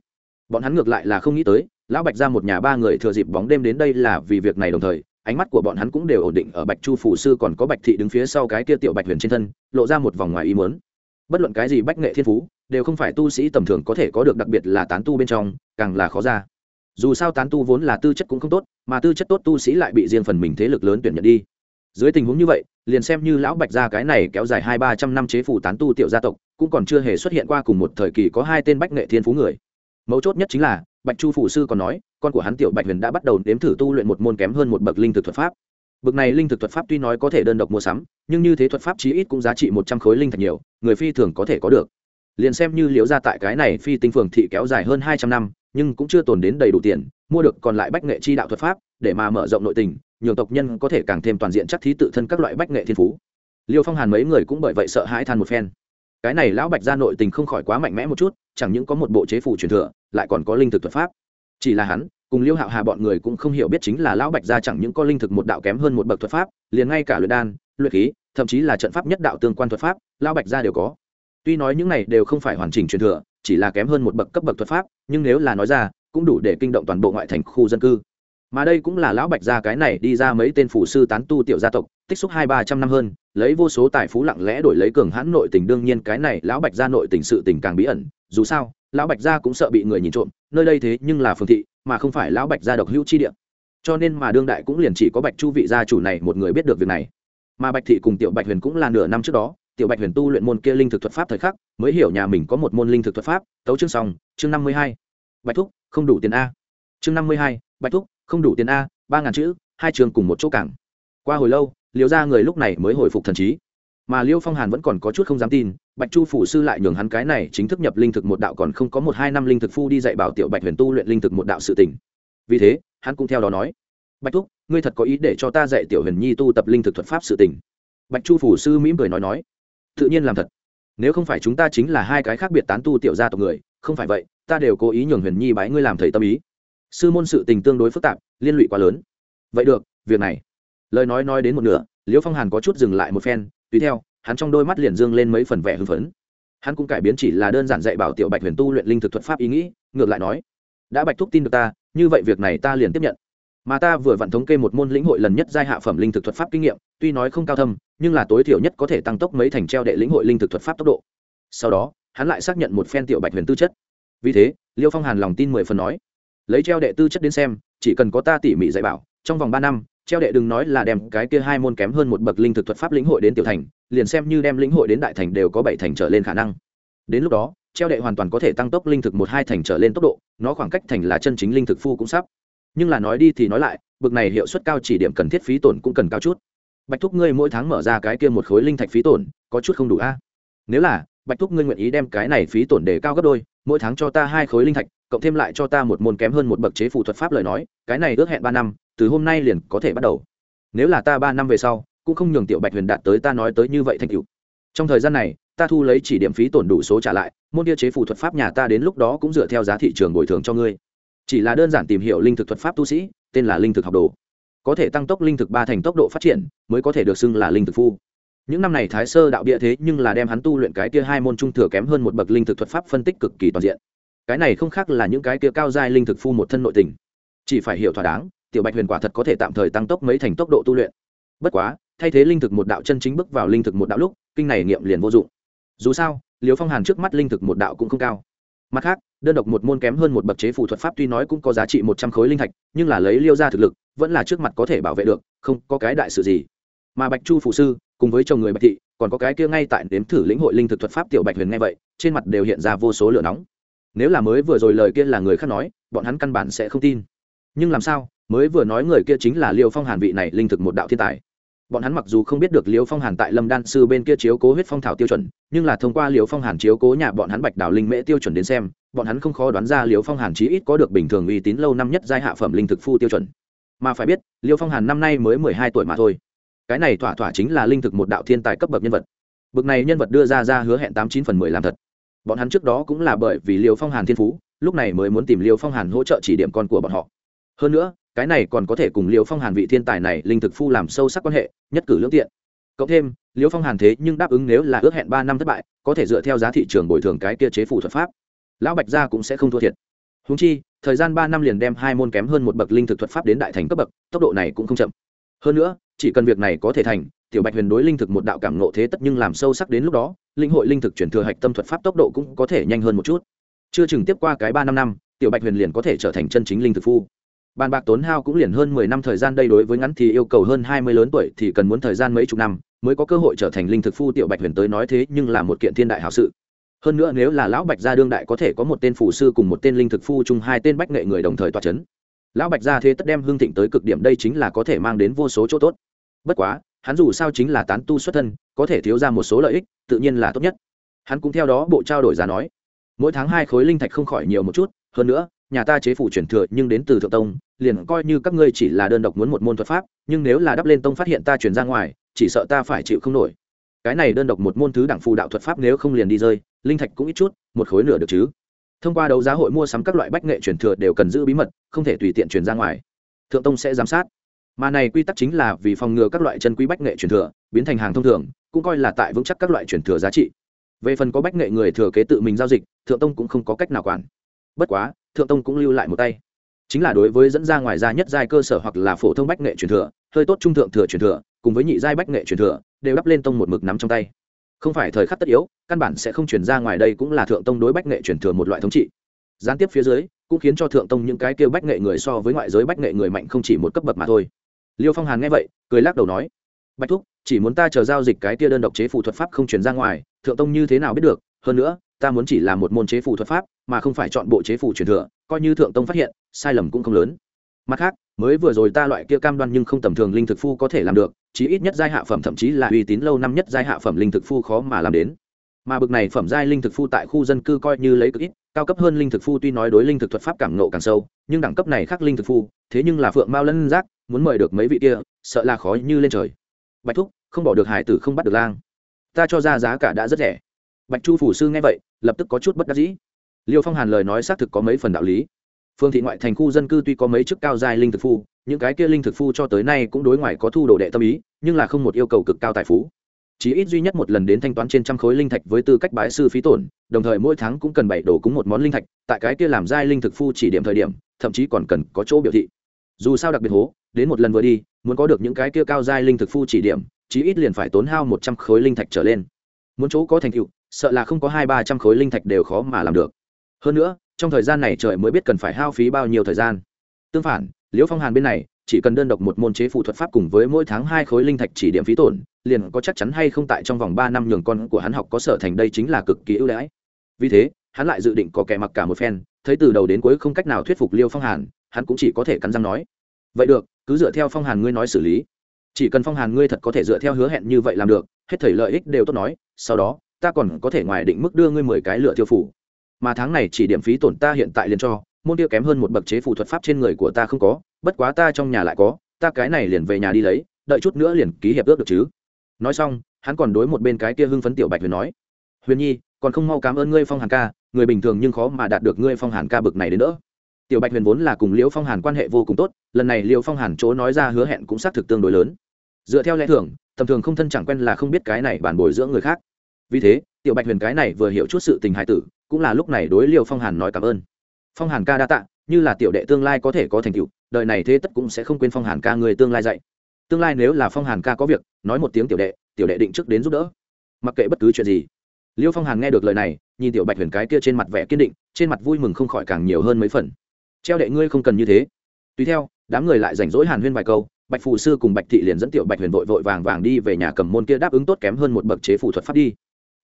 Bọn hắn ngược lại là không nghĩ tới, lão bạch ra một nhà ba người thừa dịp bóng đêm đến đây là vì việc này đồng thời, ánh mắt của bọn hắn cũng đều ổn định ở bạch chu phủ sư còn có bạch thị đứng phía sau cái kia tiểu bạch huyền trên thân, lộ ra một vòng ngoài ý muốn bất luận cái gì bách nghệ thiên phú, đều không phải tu sĩ tầm thường có thể có được, đặc biệt là tán tu bên trong, càng là khó ra. Dù sao tán tu vốn là tư chất cũng không tốt, mà tư chất tốt tu sĩ lại bị riêng phần mình thế lực lớn tuyển nhận đi. Dưới tình huống như vậy, liền xem như lão bạch gia cái này kéo dài hai ba trăm năm chế phủ tán tu tiểu gia tộc, cũng còn chưa hề xuất hiện qua cùng một thời kỳ có hai tên bách nghệ thiên phú người. Mấu chốt nhất chính là, bạch chu phủ sư còn nói, con của hắn tiểu bạch huyền đã bắt đầu nếm thử tu luyện một môn kém hơn một bậc linh thực thuật pháp. Bực này linh thực thuật pháp tuy nói có thể đơn độc mua sắm, nhưng như thế thuật pháp chí ít cũng giá trị một trăm khối linh thạch nhiều, người phi thường có thể có được. Liền xem như liễu ra tại cái này phi tinh phường thị kéo dài hơn hai trăm năm, nhưng cũng chưa tồn đến đầy đủ tiền, mua được còn lại bách nghệ chi đạo thuật pháp, để mà mở rộng nội tình nhiều tộc nhân có thể càng thêm toàn diện chắc thí tự thân các loại bách nghệ thiên phú. Liêu phong hàn mấy người cũng bởi vậy sợ hãi than một phen. Cái này lão bạch gia nội tình không khỏi quá mạnh mẽ một chút, chẳng những có một bộ chế phù truyền thừa, lại còn có linh thực thuật pháp. Chỉ là hắn cùng liêu hạo hà bọn người cũng không hiểu biết chính là lão bạch gia chẳng những có linh thực một đạo kém hơn một bậc thuật pháp, liền ngay cả luyện đan, luyện khí, thậm chí là trận pháp nhất đạo tương quan thuật pháp, lão bạch gia đều có. Tuy nói những này đều không phải hoàn chỉnh truyền thừa, chỉ là kém hơn một bậc cấp bậc thuật pháp, nhưng nếu là nói ra, cũng đủ để kinh động toàn bộ ngoại thành khu dân cư. Mà đây cũng là lão bạch gia cái này đi ra mấy tên phủ sư tán tu tiểu gia tộc, tích xúc hai ba trăm năm hơn, lấy vô số tài phú lặng lẽ đổi lấy cường hãn nội tình, đương nhiên cái này lão bạch gia nội tình sự tình càng bí ẩn. Dù sao, lão bạch gia cũng sợ bị người nhìn trộm, nơi đây thế nhưng là phương thị mà không phải lão bạch gia độc hữu chi địa. Cho nên mà đương đại cũng liền chỉ có bạch chu vị gia chủ này một người biết được việc này. Mà bạch thị cùng tiểu bạch huyền cũng là nửa năm trước đó, tiểu bạch huyền tu luyện môn kia linh thực thuật pháp thời khắc, mới hiểu nhà mình có một môn linh thực thuật pháp, tấu chương xong, chương năm mươi hai. Bạch thúc, không đủ tiền a. Chương năm mươi hai, bạch thúc, không đủ tiền a, ba ngàn chữ, hai trường cùng một chỗ cảng. Qua hồi lâu liêu ra người lúc này mới hồi phục thần trí mà liêu phong hàn vẫn còn có chút không dám tin, bạch chu phủ sư lại nhường hắn cái này chính thức nhập linh thực một đạo còn không có một hai năm linh thực phu đi dạy bảo tiểu bạch huyền tu luyện linh thực một đạo sự tỉnh vì thế, hắn cũng theo đó nói, bạch thúc, ngươi thật có ý để cho ta dạy tiểu huyền nhi tu tập linh thực thuật pháp sự tỉnh bạch chu phủ sư mỉm cười nói nói, tự nhiên làm thật. Nếu không phải chúng ta chính là hai cái khác biệt tán tu tiểu gia tộc người, không phải vậy, ta đều cố ý nhường huyền nhi bái ngươi làm thầy tâm ý. Sư môn sự tình tương đối phức tạp, liên lụy quá lớn. Vậy được, việc này. Lời nói nói đến một nửa liễu phong hàn có chút dừng lại một phen tùy theo, hắn trong đôi mắt liền dương lên mấy phần vẻ hưng phấn. Hắn cũng cải biến chỉ là đơn giản dạy bảo tiểu bạch huyền tu luyện linh thực thuật pháp ý nghĩ, ngược lại nói, đã bạch thúc tin được ta, như vậy việc này ta liền tiếp nhận. Mà ta vừa vặn thống kê một môn lĩnh hội lần nhất giai hạ phẩm linh thực thuật pháp kinh nghiệm, tuy nói không cao thâm, nhưng là tối thiểu nhất có thể tăng tốc mấy thành treo đệ lĩnh hội linh thực thuật pháp tốc độ. Sau đó, hắn lại xác nhận một phen tiểu bạch huyền tư chất. Vì thế, liêu phong hàn lòng tin mười phần nói, lấy treo đệ tư chất đến xem, chỉ cần có ta tỉ mỉ dạy bảo, trong vòng ba năm treo đệ đừng nói là đem cái kia hai môn kém hơn một bậc linh thực thuật pháp lĩnh hội đến tiểu thành, liền xem như đem lĩnh hội đến đại thành đều có bảy thành trở lên khả năng. Đến lúc đó, treo đệ hoàn toàn có thể tăng tốc linh thực một hai thành trở lên tốc độ, nó khoảng cách thành là chân chính linh thực phu cũng sắp. Nhưng là nói đi thì nói lại bậc này hiệu suất cao chỉ điểm cần thiết phí tổn cũng cần cao chút. Bạch thúc ngươi mỗi tháng mở ra cái kia một khối linh thạch phí tổn, có chút không đủ a? À? Nếu là, bạch thúc ngươi nguyện ý đem cái này phí tổn để cao gấp đôi, mỗi tháng cho ta hai khối linh thạch, cộng thêm lại cho ta một môn kém hơn một bậc chế phụ thuật pháp lời nói, cái này ước hẹn ba năm từ hôm nay liền có thể bắt đầu. Nếu là ta ba năm về sau, cũng không nhường tiểu bạch huyền đạt tới ta nói tới như vậy thành cựu trong thời gian này, ta thu lấy chỉ điểm phí tổn đủ số trả lại, môn Địa chế phù thuật pháp nhà ta đến lúc đó cũng dựa theo giá thị trường bồi thường cho ngươi. Chỉ là đơn giản tìm hiểu linh thực thuật pháp tu sĩ, tên là linh thực học đồ. Có thể tăng tốc linh thực ba thành tốc độ phát triển, mới có thể được xưng là linh thực phu. Những năm này thái sơ đạo địa thế nhưng là đem hắn tu luyện cái kia hai môn trung thừa kém hơn một bậc linh thực thuật pháp phân tích cực kỳ toàn diện. Cái này không khác là những cái kia cao giai linh thực phu một thân nội tình. Chỉ phải hiểu thỏa đáng tiểu bạch huyền quả thật có thể tạm thời tăng tốc mấy thành tốc độ tu luyện. Bất quá, thay thế linh thực một đạo chân chính bước vào linh thực một đạo lúc, kinh này nghiệm liền vô dụng. Dù sao liều phong hàn trước mắt linh thực một đạo cũng không cao. Mặt khác, đơn độc một môn kém hơn một bậc chế phù thuật pháp tuy nói cũng có giá trị một trăm khối linh thạch, nhưng là lấy liêu ra thực lực, vẫn là trước mặt có thể bảo vệ được, không có cái đại sự gì. Mà bạch chu phụ sư, cùng với chồng người bạch thị, còn có cái kia ngay tại đếm thử lĩnh hội linh thực thuật pháp tiểu bạch huyền nghe vậy, trên mặt đều hiện ra vô số lửa nóng. Nếu là mới vừa rồi lời kia là người khác nói, bọn hắn căn bản sẽ không tin. Nhưng làm sao mới vừa nói người kia chính là liêu phong hàn vị này linh thực một đạo thiên tài. Bọn hắn mặc dù không biết được liêu phong hàn tại lâm đan sư bên kia chiếu cố huyết phong thảo tiêu chuẩn, nhưng là thông qua liêu phong hàn chiếu cố nhà bọn hắn bạch đào linh mễ tiêu chuẩn đến xem, bọn hắn không khó đoán ra liêu phong hàn chí ít có được bình thường uy tín lâu năm nhất giai hạ phẩm linh thực phu tiêu chuẩn. Mà phải biết, liêu phong hàn năm nay mới mười hai tuổi mà thôi. Cái này thỏa thỏa chính là linh thực một đạo thiên tài cấp bậc nhân vật. Bậc này nhân vật đưa ra ra hứa hẹn tám chín phần mười làm thật. Bọn hắn trước đó cũng là bởi vì liêu phong hàn thiên phú, lúc này mới muốn tìm liêu phong hàn hỗ trợ chỉ điểm con của bọn họ. Hơn nữa cái này còn có thể cùng Liễu phong hàn vị thiên tài này linh thực phu làm sâu sắc quan hệ, nhất cử lương tiện. Cộng thêm, Liễu phong hàn thế nhưng đáp ứng nếu là ước hẹn ba năm thất bại, có thể dựa theo giá thị trường bồi thường cái kia chế phủ thuật pháp. Lão bạch gia cũng sẽ không thua thiệt. Húng chi, thời gian ba năm liền đem hai môn kém hơn một bậc linh thực thuật pháp đến đại thành cấp bậc, tốc độ này cũng không chậm. Hơn nữa, chỉ cần việc này có thể thành, tiểu bạch huyền đối linh thực một đạo cảm nộ thế tất nhưng làm sâu sắc đến lúc đó, linh hội linh thực chuyển thừa hạch tâm thuật pháp tốc độ cũng có thể nhanh hơn một chút. Chưa chừng tiếp qua cái ba năm năm, tiểu bạch huyền liền có thể trở thành chân chính linh thực phu bàn bạc tốn hao cũng liền hơn mười năm thời gian, đây đối với ngắn thì yêu cầu hơn hai mươi lớn tuổi thì cần muốn thời gian mấy chục năm mới có cơ hội trở thành linh thực phu tiểu bạch huyền tới nói thế nhưng là một kiện thiên đại hảo sự. Hơn nữa nếu là lão bạch gia đương đại có thể có một tên phù sư cùng một tên linh thực phu chung hai tên bách nghệ người đồng thời toa c h ấ n lão bạch gia thế tất đem hương thịnh tới cực điểm đây chính là có thể mang đến vô số chỗ tốt. Bất quá, hắn dù sao chính là tán tu xuất thân, có thể thiếu ra một số lợi ích, tự nhiên là tốt nhất. Hắn cũng theo đó bộ trao đổi giá nói, mỗi tháng hai khối linh thạch không khỏi nhiều một chút, hơn nữa, nhà ta chế phủ chuyển thừa nhưng đến từ thượng tông liền coi như các ngươi chỉ là đơn độc muốn một môn thuật pháp, nhưng nếu là đắp lên tông phát hiện ta chuyển ra ngoài, chỉ sợ ta phải chịu không nổi. Cái này đơn độc một môn thứ đảng phù đạo thuật pháp nếu không liền đi rơi, linh thạch cũng ít chút, một khối nửa được chứ. Thông qua đấu giá hội mua sắm các loại bách nghệ truyền thừa đều cần giữ bí mật, không thể tùy tiện truyền ra ngoài. Thượng tông sẽ giám sát. Mà này quy tắc chính là vì phòng ngừa các loại chân quý bách nghệ truyền thừa, biến thành hàng thông thường, cũng coi là tại vững chắc các loại truyền thừa giá trị. Về phần có bách nghệ người thừa kế tự mình giao dịch, thượng tông cũng không có cách nào quản. Bất quá, thượng tông cũng lưu lại một tay chính là đối với dẫn ra ngoài ra nhất giai cơ sở hoặc là phổ thông bách nghệ truyền thừa, hơi tốt trung thượng thừa truyền thừa, cùng với nhị giai bách nghệ truyền thừa, đều đắp lên tông một mực nắm trong tay. Không phải thời khắc tất yếu, căn bản sẽ không chuyển ra ngoài đây cũng là thượng tông đối bách nghệ truyền thừa một loại thống trị. Gián tiếp phía dưới, cũng khiến cho thượng tông những cái kêu bách nghệ người so với ngoại giới bách nghệ người mạnh không chỉ một cấp bậc mà thôi. Liêu phong hàn nghe vậy, cười lắc đầu nói bách thúc, chỉ muốn ta chờ giao dịch cái kia đơn độc chế phụ thuật pháp không chuyển ra ngoài, thượng tông như thế nào biết được? Hơn nữa, ta muốn chỉ là một môn chế phụ thuật pháp, mà không phải chọn bộ chế phụ truyền thừa coi như thượng tông phát hiện, sai lầm cũng không lớn. Mặt khác, mới vừa rồi ta loại kia cam đoan nhưng không tầm thường linh thực phu có thể làm được, chí ít nhất giai hạ phẩm thậm chí là uy tín lâu năm nhất giai hạ phẩm linh thực phu khó mà làm đến. Mà bực này phẩm giai linh thực phu tại khu dân cư coi như lấy cực ít, cao cấp hơn linh thực phu tuy nói đối linh thực thuật pháp cảm nộ càng sâu, nhưng đẳng cấp này khác linh thực phu, thế nhưng là phượng mao lân giác, muốn mời được mấy vị kia, sợ là khó như lên trời. Bạch thúc, không bỏ được hải tử không bắt được lang. Ta cho ra giá cả đã rất rẻ. Bạch chu phủ sư nghe vậy, lập tức có chút bất đắc dĩ liêu phong hàn lời nói xác thực có mấy phần đạo lý. Phương thị ngoại thành khu dân cư tuy có mấy chức cao giai linh thực phu, những cái kia linh thực phu cho tới nay cũng đối ngoại có thu đồ đệ tâm ý, nhưng là không một yêu cầu cực cao tài phú. Chỉ ít duy nhất một lần đến thanh toán trên trăm khối linh thạch với tư cách bái sư phí tổn, đồng thời mỗi tháng cũng cần bảy đồ cúng một món linh thạch, tại cái kia làm giai linh thực phu chỉ điểm thời điểm, thậm chí còn cần có chỗ biểu thị. Dù sao đặc biệt hố, đến một lần vừa đi, muốn có được những cái kia cao giai linh thực phu chỉ điểm chí ít liền phải tốn hao một trăm khối linh thạch trở lên. Muốn chỗ có thành tựu, sợ là không có hai ba trăm khối linh thạch đều khó mà làm được hơn nữa, trong thời gian này trời mới biết cần phải hao phí bao nhiêu thời gian. Tương phản, liễu phong hàn bên này, chỉ cần đơn độc một môn chế phụ thuật pháp cùng với mỗi tháng hai khối linh thạch chỉ điểm phí tổn, liền có chắc chắn hay không tại trong vòng ba năm nhường con của hắn học có sở thành đây chính là cực kỳ ưu đãi. Vì thế, hắn lại dự định có kẻ mặc cả một phen, thấy từ đầu đến cuối không cách nào thuyết phục liêu phong hàn, hắn cũng chỉ có thể cắn răng nói. Vậy được, cứ dựa theo phong hàn ngươi nói xử lý. Chỉ cần phong hàn ngươi thật có thể dựa theo hứa hẹn như vậy làm được, hết thảy lợi ích đều tốt nói, sau đó, ta còn có thể ngoài định mức đưa ngươi mười cái lựa tiêu phủ mà tháng này chỉ điểm phí tổn ta hiện tại liền cho, môn tiêu kém hơn một bậc chế phụ thuật pháp trên người của ta không có, bất quá ta trong nhà lại có, ta cái này liền về nhà đi lấy, đợi chút nữa liền ký hiệp ước được chứ. Nói xong, hắn còn đối một bên cái kia hưng phấn tiểu bạch huyền nói, huyền nhi, còn không mau cảm ơn ngươi phong hàn ca, người bình thường nhưng khó mà đạt được ngươi phong hàn ca bực này đến nữa tiểu bạch huyền vốn là cùng liễu phong hàn quan hệ vô cùng tốt, lần này liễu phong hàn chỗ nói ra hứa hẹn cũng xác thực tương đối lớn. Dựa theo lẽ thường, tầm thường không thân chẳng quen là không biết cái này bản bồi dưỡng người khác. Vì thế, tiểu bạch huyền cái này vừa hiểu chút sự tình hài tử cũng là lúc này đối liêu phong hàn nói cảm ơn phong hàn ca đa tạ như là tiểu đệ tương lai có thể có thành tựu đời này thế tất cũng sẽ không quên phong hàn ca người tương lai dạy tương lai nếu là phong hàn ca có việc nói một tiếng tiểu đệ tiểu đệ định trước đến giúp đỡ mặc kệ bất cứ chuyện gì liêu phong hàn nghe được lời này nhìn tiểu bạch huyền cái kia trên mặt vẻ kiên định trên mặt vui mừng không khỏi càng nhiều hơn mấy phần treo đệ ngươi không cần như thế tùy theo đám người lại rảnh rỗi hàn huyên vài câu bạch phụ sư cùng bạch thị liền dẫn tiểu bạch huyền vội vội vàng vàng đi về nhà cầm môn kia đáp ứng tốt kém hơn một bậc chế phủ thuật pháp đi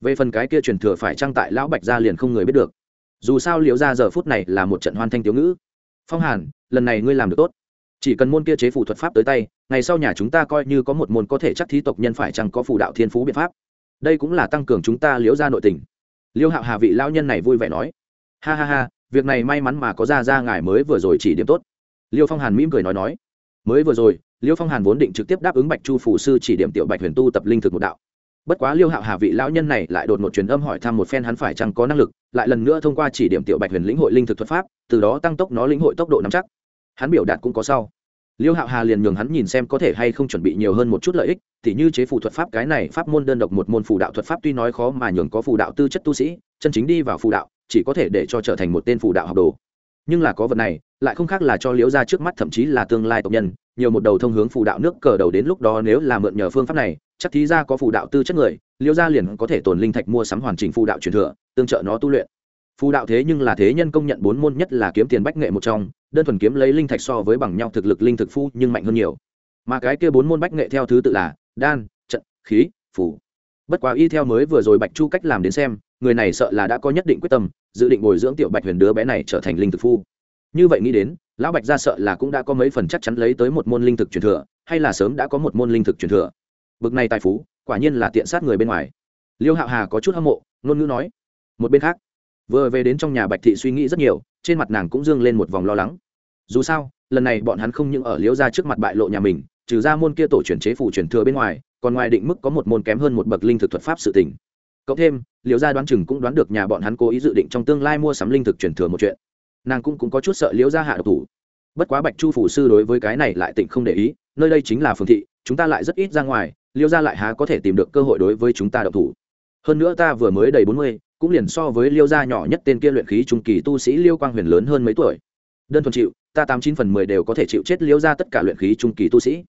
về phần cái kia truyền thừa phải trang tại lão bạch gia liền không người biết được. Dù sao liễu ra giờ phút này là một trận hoan thanh thiếu ngữ. Phong hàn, lần này ngươi làm được tốt. Chỉ cần môn kia chế phủ thuật pháp tới tay, ngày sau nhà chúng ta coi như có một môn có thể chắc thí tộc nhân phải chăng có phù đạo thiên phú biện pháp. Đây cũng là tăng cường chúng ta liễu ra nội tình. Liêu hạo hà vị lao nhân này vui vẻ nói. Ha ha ha, việc này may mắn mà có ra ra ngài mới vừa rồi chỉ điểm tốt. Liêu phong hàn mỉm cười nói nói. Mới vừa rồi, liêu phong hàn vốn định trực tiếp đáp ứng bạch chu phủ sư chỉ điểm tiểu bạch huyền tu tập linh thực một đạo bất quá liêu hạo hà vị lão nhân này lại đột một truyền âm hỏi thăm một phen hắn phải chăng có năng lực, lại lần nữa thông qua chỉ điểm tiểu bạch huyền lĩnh hội linh thực thuật pháp, từ đó tăng tốc nó lĩnh hội tốc độ nắm chắc. Hắn biểu đạt cũng có sau. Liêu hạo hà liền nhường hắn nhìn xem có thể hay không chuẩn bị nhiều hơn một chút lợi ích thì như chế phù thuật pháp, cái này pháp môn đơn độc một môn phù đạo thuật pháp tuy nói khó mà nhường có phù đạo tư chất tu sĩ, chân chính đi vào phù đạo, chỉ có thể để cho trở thành một tên phù đạo học đồ nhưng là có vật này, lại không khác là cho liễu ra trước mắt thậm chí là tương lai tộc nhân, nhiều một đầu thông hướng phù đạo nước cờ đầu đến lúc đó nếu là mượn nhờ phương pháp này, chắc thí ra có phù đạo tư chất người, liễu gia liền có thể tồn linh thạch mua sắm hoàn chỉnh phù đạo truyền thừa, tương trợ nó tu luyện. Phù đạo thế nhưng là thế nhân công nhận bốn môn nhất là kiếm tiền bách nghệ một trong, đơn thuần kiếm lấy linh thạch so với bằng nhau thực lực linh thực phu nhưng mạnh hơn nhiều. Mà cái kia bốn môn bách nghệ theo thứ tự là đan, trận, khí, phủ bất quá y theo mới vừa rồi bạch chu cách làm đến xem, người này sợ là đã có nhất định quyết tâm, dự định bồi dưỡng tiểu bạch huyền đứa bé này trở thành linh thực phu. Như vậy nghĩ đến, lão bạch ra sợ là cũng đã có mấy phần chắc chắn lấy tới một môn linh thực truyền thừa, hay là sớm đã có một môn linh thực truyền thừa. Bực này tài phú, quả nhiên là tiện sát người bên ngoài. Liêu hạo hà có chút hâm mộ, ngôn ngữ nói, một bên khác, vừa về đến trong nhà bạch thị suy nghĩ rất nhiều, trên mặt nàng cũng dương lên một vòng lo lắng. Dù sao, lần này bọn hắn không những ở liễu ra trước mặt bại lộ nhà mình, trừ ra môn kia tổ truyền chế phủ truyền thừa bên ngoài còn ngoài định mức có một môn kém hơn một bậc linh thực thuật pháp sự tình. Cộng thêm liễu gia đoán chừng cũng đoán được nhà bọn hắn cố ý dự định trong tương lai mua sắm linh thực truyền thừa một chuyện. Nàng cũng, cũng có chút sợ liễu gia hạ độc thủ. Bất quá bạch chu phủ sư đối với cái này lại tỉnh không để ý nơi đây chính là phường thị chúng ta lại rất ít ra ngoài liễu gia lại há có thể tìm được cơ hội đối với chúng ta độc thủ. Hơn nữa ta vừa mới đầy bốn mươi cũng liền so với liêu gia nhỏ nhất tên kia luyện khí trung kỳ tu sĩ liêu quang huyền lớn hơn mấy tuổi. Đơn thuần chịu ta tám chín phần mười đều có thể chịu chết liêu gia tất cả luyện khí trung kỳ tu sĩ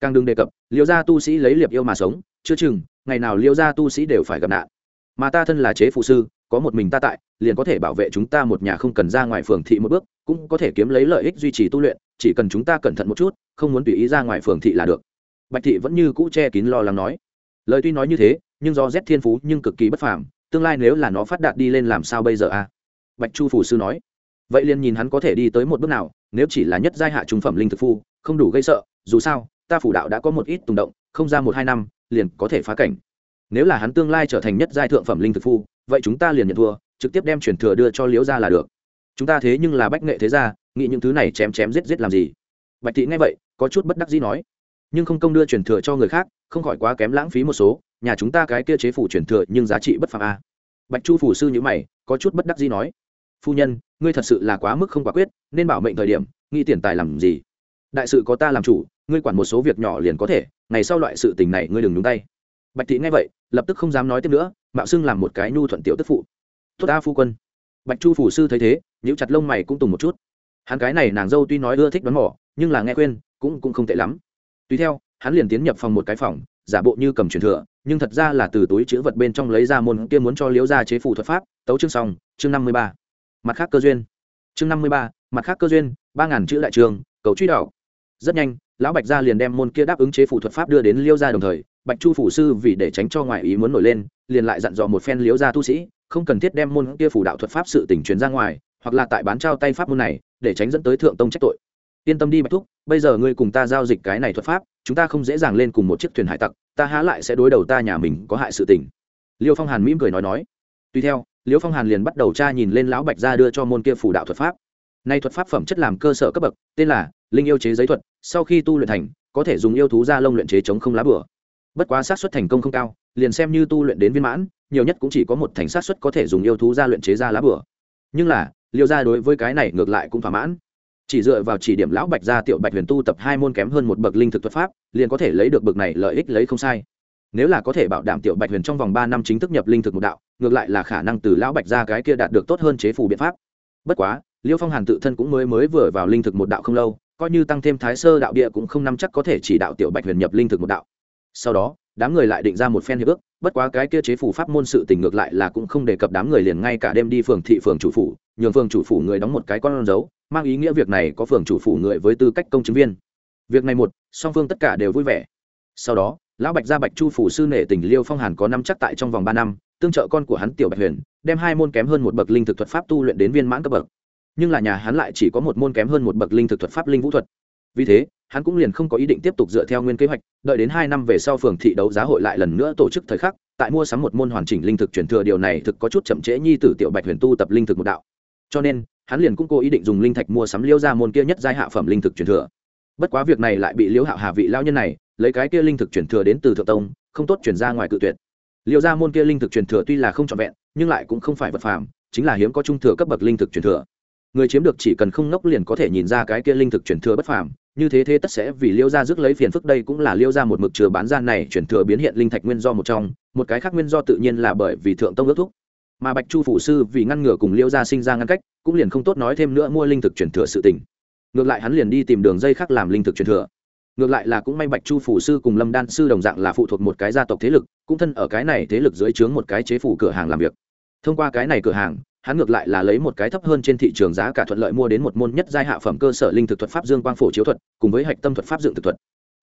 càng đừng đề cập, liêu gia tu sĩ lấy liệp yêu mà sống, chưa chừng, ngày nào liêu gia tu sĩ đều phải gặp nạn. Mà ta thân là chế phụ sư, có một mình ta tại, liền có thể bảo vệ chúng ta một nhà không cần ra ngoài phường thị một bước, cũng có thể kiếm lấy lợi ích duy trì tu luyện, chỉ cần chúng ta cẩn thận một chút, không muốn tùy ý ra ngoài phường thị là được. Bạch thị vẫn như cũ che kín lo lắng nói. Lời tuy nói như thế, nhưng do rét thiên phú nhưng cực kỳ bất phàm, tương lai nếu là nó phát đạt đi lên làm sao bây giờ a? Bạch chu phủ sư nói. Vậy liền nhìn hắn có thể đi tới một bước nào, nếu chỉ là nhất giai hạ trung phẩm linh thực phu, không đủ gây sợ, dù sao ta phủ đạo đã có một ít tùng động, không ra một hai năm, liền có thể phá cảnh. Nếu là hắn tương lai trở thành nhất giai thượng phẩm linh thực phu, vậy chúng ta liền nhận thua, trực tiếp đem truyền thừa đưa cho liễu ra là được. Chúng ta thế nhưng là bách nghệ thế gia, nghĩ những thứ này chém chém giết giết làm gì? Bạch thị nghe vậy, có chút bất đắc dĩ nói. Nhưng không công đưa truyền thừa cho người khác, không khỏi quá kém lãng phí một số, nhà chúng ta cái kia chế phủ truyền thừa nhưng giá trị bất phạm a. Bạch chu phủ sư nhữ mày, có chút bất đắc dĩ nói. Phu nhân, ngươi thật sự là quá mức không quả quyết, nên bảo mệnh thời điểm, nghĩ tiền tài làm gì? Đại sự có ta làm chủ ngươi quản một số việc nhỏ liền có thể, ngày sau loại sự tình này ngươi đừng nhúng tay. Bạch thị nghe vậy, lập tức không dám nói tiếp nữa, mạo xưng làm một cái nhu thuận tiểu tức phụ. Tốt a phu quân. Bạch chu phủ sư thấy thế, nhíu chặt lông mày cũng tùng một chút. Hắn cái này nàng dâu tuy nói ưa thích đoán mỏ nhưng là nghe khuyên, cũng cũng không tệ lắm. Tùy theo, hắn liền tiến nhập phòng một cái phòng, giả bộ như cầm truyền thừa, nhưng thật ra là từ túi chữ vật bên trong lấy ra môn kia muốn cho liễu gia chế phủ thuật pháp, tấu chương xong, chương năm mươi ba. Mặt khác cơ duyên. Chương năm mươi ba, mặt khác cơ duyên, ba ngàn chữ đại trường, cầu truy đảo rất nhanh, lão bạch gia liền đem môn kia đáp ứng chế phủ thuật pháp đưa đến liêu gia đồng thời, bạch chu phủ sư vì để tránh cho ngoại ý muốn nổi lên, liền lại dặn dò một phen liêu gia tu sĩ, không cần thiết đem môn kia phủ đạo thuật pháp sự tỉnh truyền ra ngoài, hoặc là tại bán trao tay pháp môn này, để tránh dẫn tới thượng tông trách tội. Yên tâm đi bạch thúc, bây giờ ngươi cùng ta giao dịch cái này thuật pháp, chúng ta không dễ dàng lên cùng một chiếc thuyền hải tặc, ta há lại sẽ đối đầu ta nhà mình có hại sự tình. Liêu phong hàn mỉm cười nói nói. Tuy theo, liêu phong hàn liền bắt đầu tra nhìn lên lão bạch gia đưa cho môn kia phủ đạo thuật pháp. Nay thuật pháp phẩm chất làm cơ sở cấp bậc, tên là linh yêu chế giấy thuật, sau khi tu luyện thành, có thể dùng yêu thú ra lông luyện chế chống không lá bửa bất quá xác suất thành công không cao, liền xem như tu luyện đến viên mãn, nhiều nhất cũng chỉ có một thành sát suất có thể dùng yêu thú ra luyện chế ra lá bửa nhưng là, liêu gia đối với cái này ngược lại cũng thỏa mãn. Chỉ dựa vào chỉ điểm lão bạch gia tiểu bạch huyền tu tập hai môn kém hơn một bậc linh thực thuật pháp, liền có thể lấy được bậc này lợi ích lấy không sai. Nếu là có thể bảo đảm tiểu bạch huyền trong vòng ba năm chính thức nhập linh thực một đạo, ngược lại là khả năng từ lão bạch gia cái kia đạt được tốt hơn chế phù biện pháp. Bất quá, liêu phong hàn tự thân cũng mới mới vừa vào linh thực một đạo không lâu coi như tăng thêm thái sơ đạo địa cũng không nắm chắc có thể chỉ đạo tiểu bạch huyền nhập linh thực một đạo. Sau đó, đám người lại định ra một phen hiệp ước, bất quá cái kia chế phủ pháp môn sự tình ngược lại là cũng không đề cập đám người liền ngay cả đêm đi phường thị phường chủ phủ, nhường phường chủ phủ người đóng một cái con dấu, mang ý nghĩa việc này có phường chủ phủ người với tư cách công chứng viên. Việc này một, song phương tất cả đều vui vẻ. Sau đó, lão bạch gia bạch chu phủ sư nể tỉnh liêu phong hàn có năm chắc tại trong vòng ba năm, tương trợ con của hắn tiểu bạch huyền, đem hai môn kém hơn một bậc linh thực thuật pháp tu luyện đến viên mãn cấp bậc nhưng là nhà hắn lại chỉ có một môn kém hơn một bậc linh thực thuật pháp linh vũ thuật. Vì thế, hắn cũng liền không có ý định tiếp tục dựa theo nguyên kế hoạch, đợi đến hai năm về sau phường thị đấu giá hội lại lần nữa tổ chức thời khắc, tại mua sắm một môn hoàn chỉnh linh thực truyền thừa điều này thực có chút chậm trễ nhi tử tiểu bạch huyền tu tập linh thực một đạo. Cho nên, hắn liền cũng cố ý định dùng linh thạch mua sắm liêu ra môn kia nhất giai hạ phẩm linh thực truyền thừa. Bất quá việc này lại bị liêu hạo hà vị lao nhân này, lấy cái kia linh thực truyền thừa đến từ thượng tông, không tốt chuyển ra ngoài cự tuyệt. Liêu ra môn kia linh thực truyền thừa tuy là không trọn vẹn, nhưng lại cũng không phải vật phàm, chính là hiếm có trung thừa cấp bậc linh thực truyền thừa người chiếm được chỉ cần không ngốc liền có thể nhìn ra cái kia linh thực truyền thừa bất phàm, như thế thế tất sẽ vì liêu gia rước lấy phiền phức, đây cũng là liêu gia một mực chừa bán ra này chuyển thừa biến hiện linh thạch nguyên do một trong, một cái khác nguyên do tự nhiên là bởi vì thượng tông ước thúc. Mà bạch chu phủ sư vì ngăn ngừa cùng liêu gia sinh ra ngăn cách, cũng liền không tốt nói thêm nữa mua linh thực chuyển thừa sự tình. Ngược lại hắn liền đi tìm đường dây khác làm linh thực chuyển thừa. Ngược lại là cũng may bạch chu phủ sư cùng lâm đan sư đồng dạng là phụ thuộc một cái gia tộc thế lực, cũng thân ở cái này thế lực dưới trướng một cái chế phủ cửa hàng làm việc. Thông qua cái này cửa hàng hắn ngược lại là lấy một cái thấp hơn trên thị trường giá cả thuận lợi mua đến một môn nhất giai hạ phẩm cơ sở linh thực thuật pháp dương quang phổ chiếu thuật, cùng với hạch tâm thuật pháp dựng thực thuật.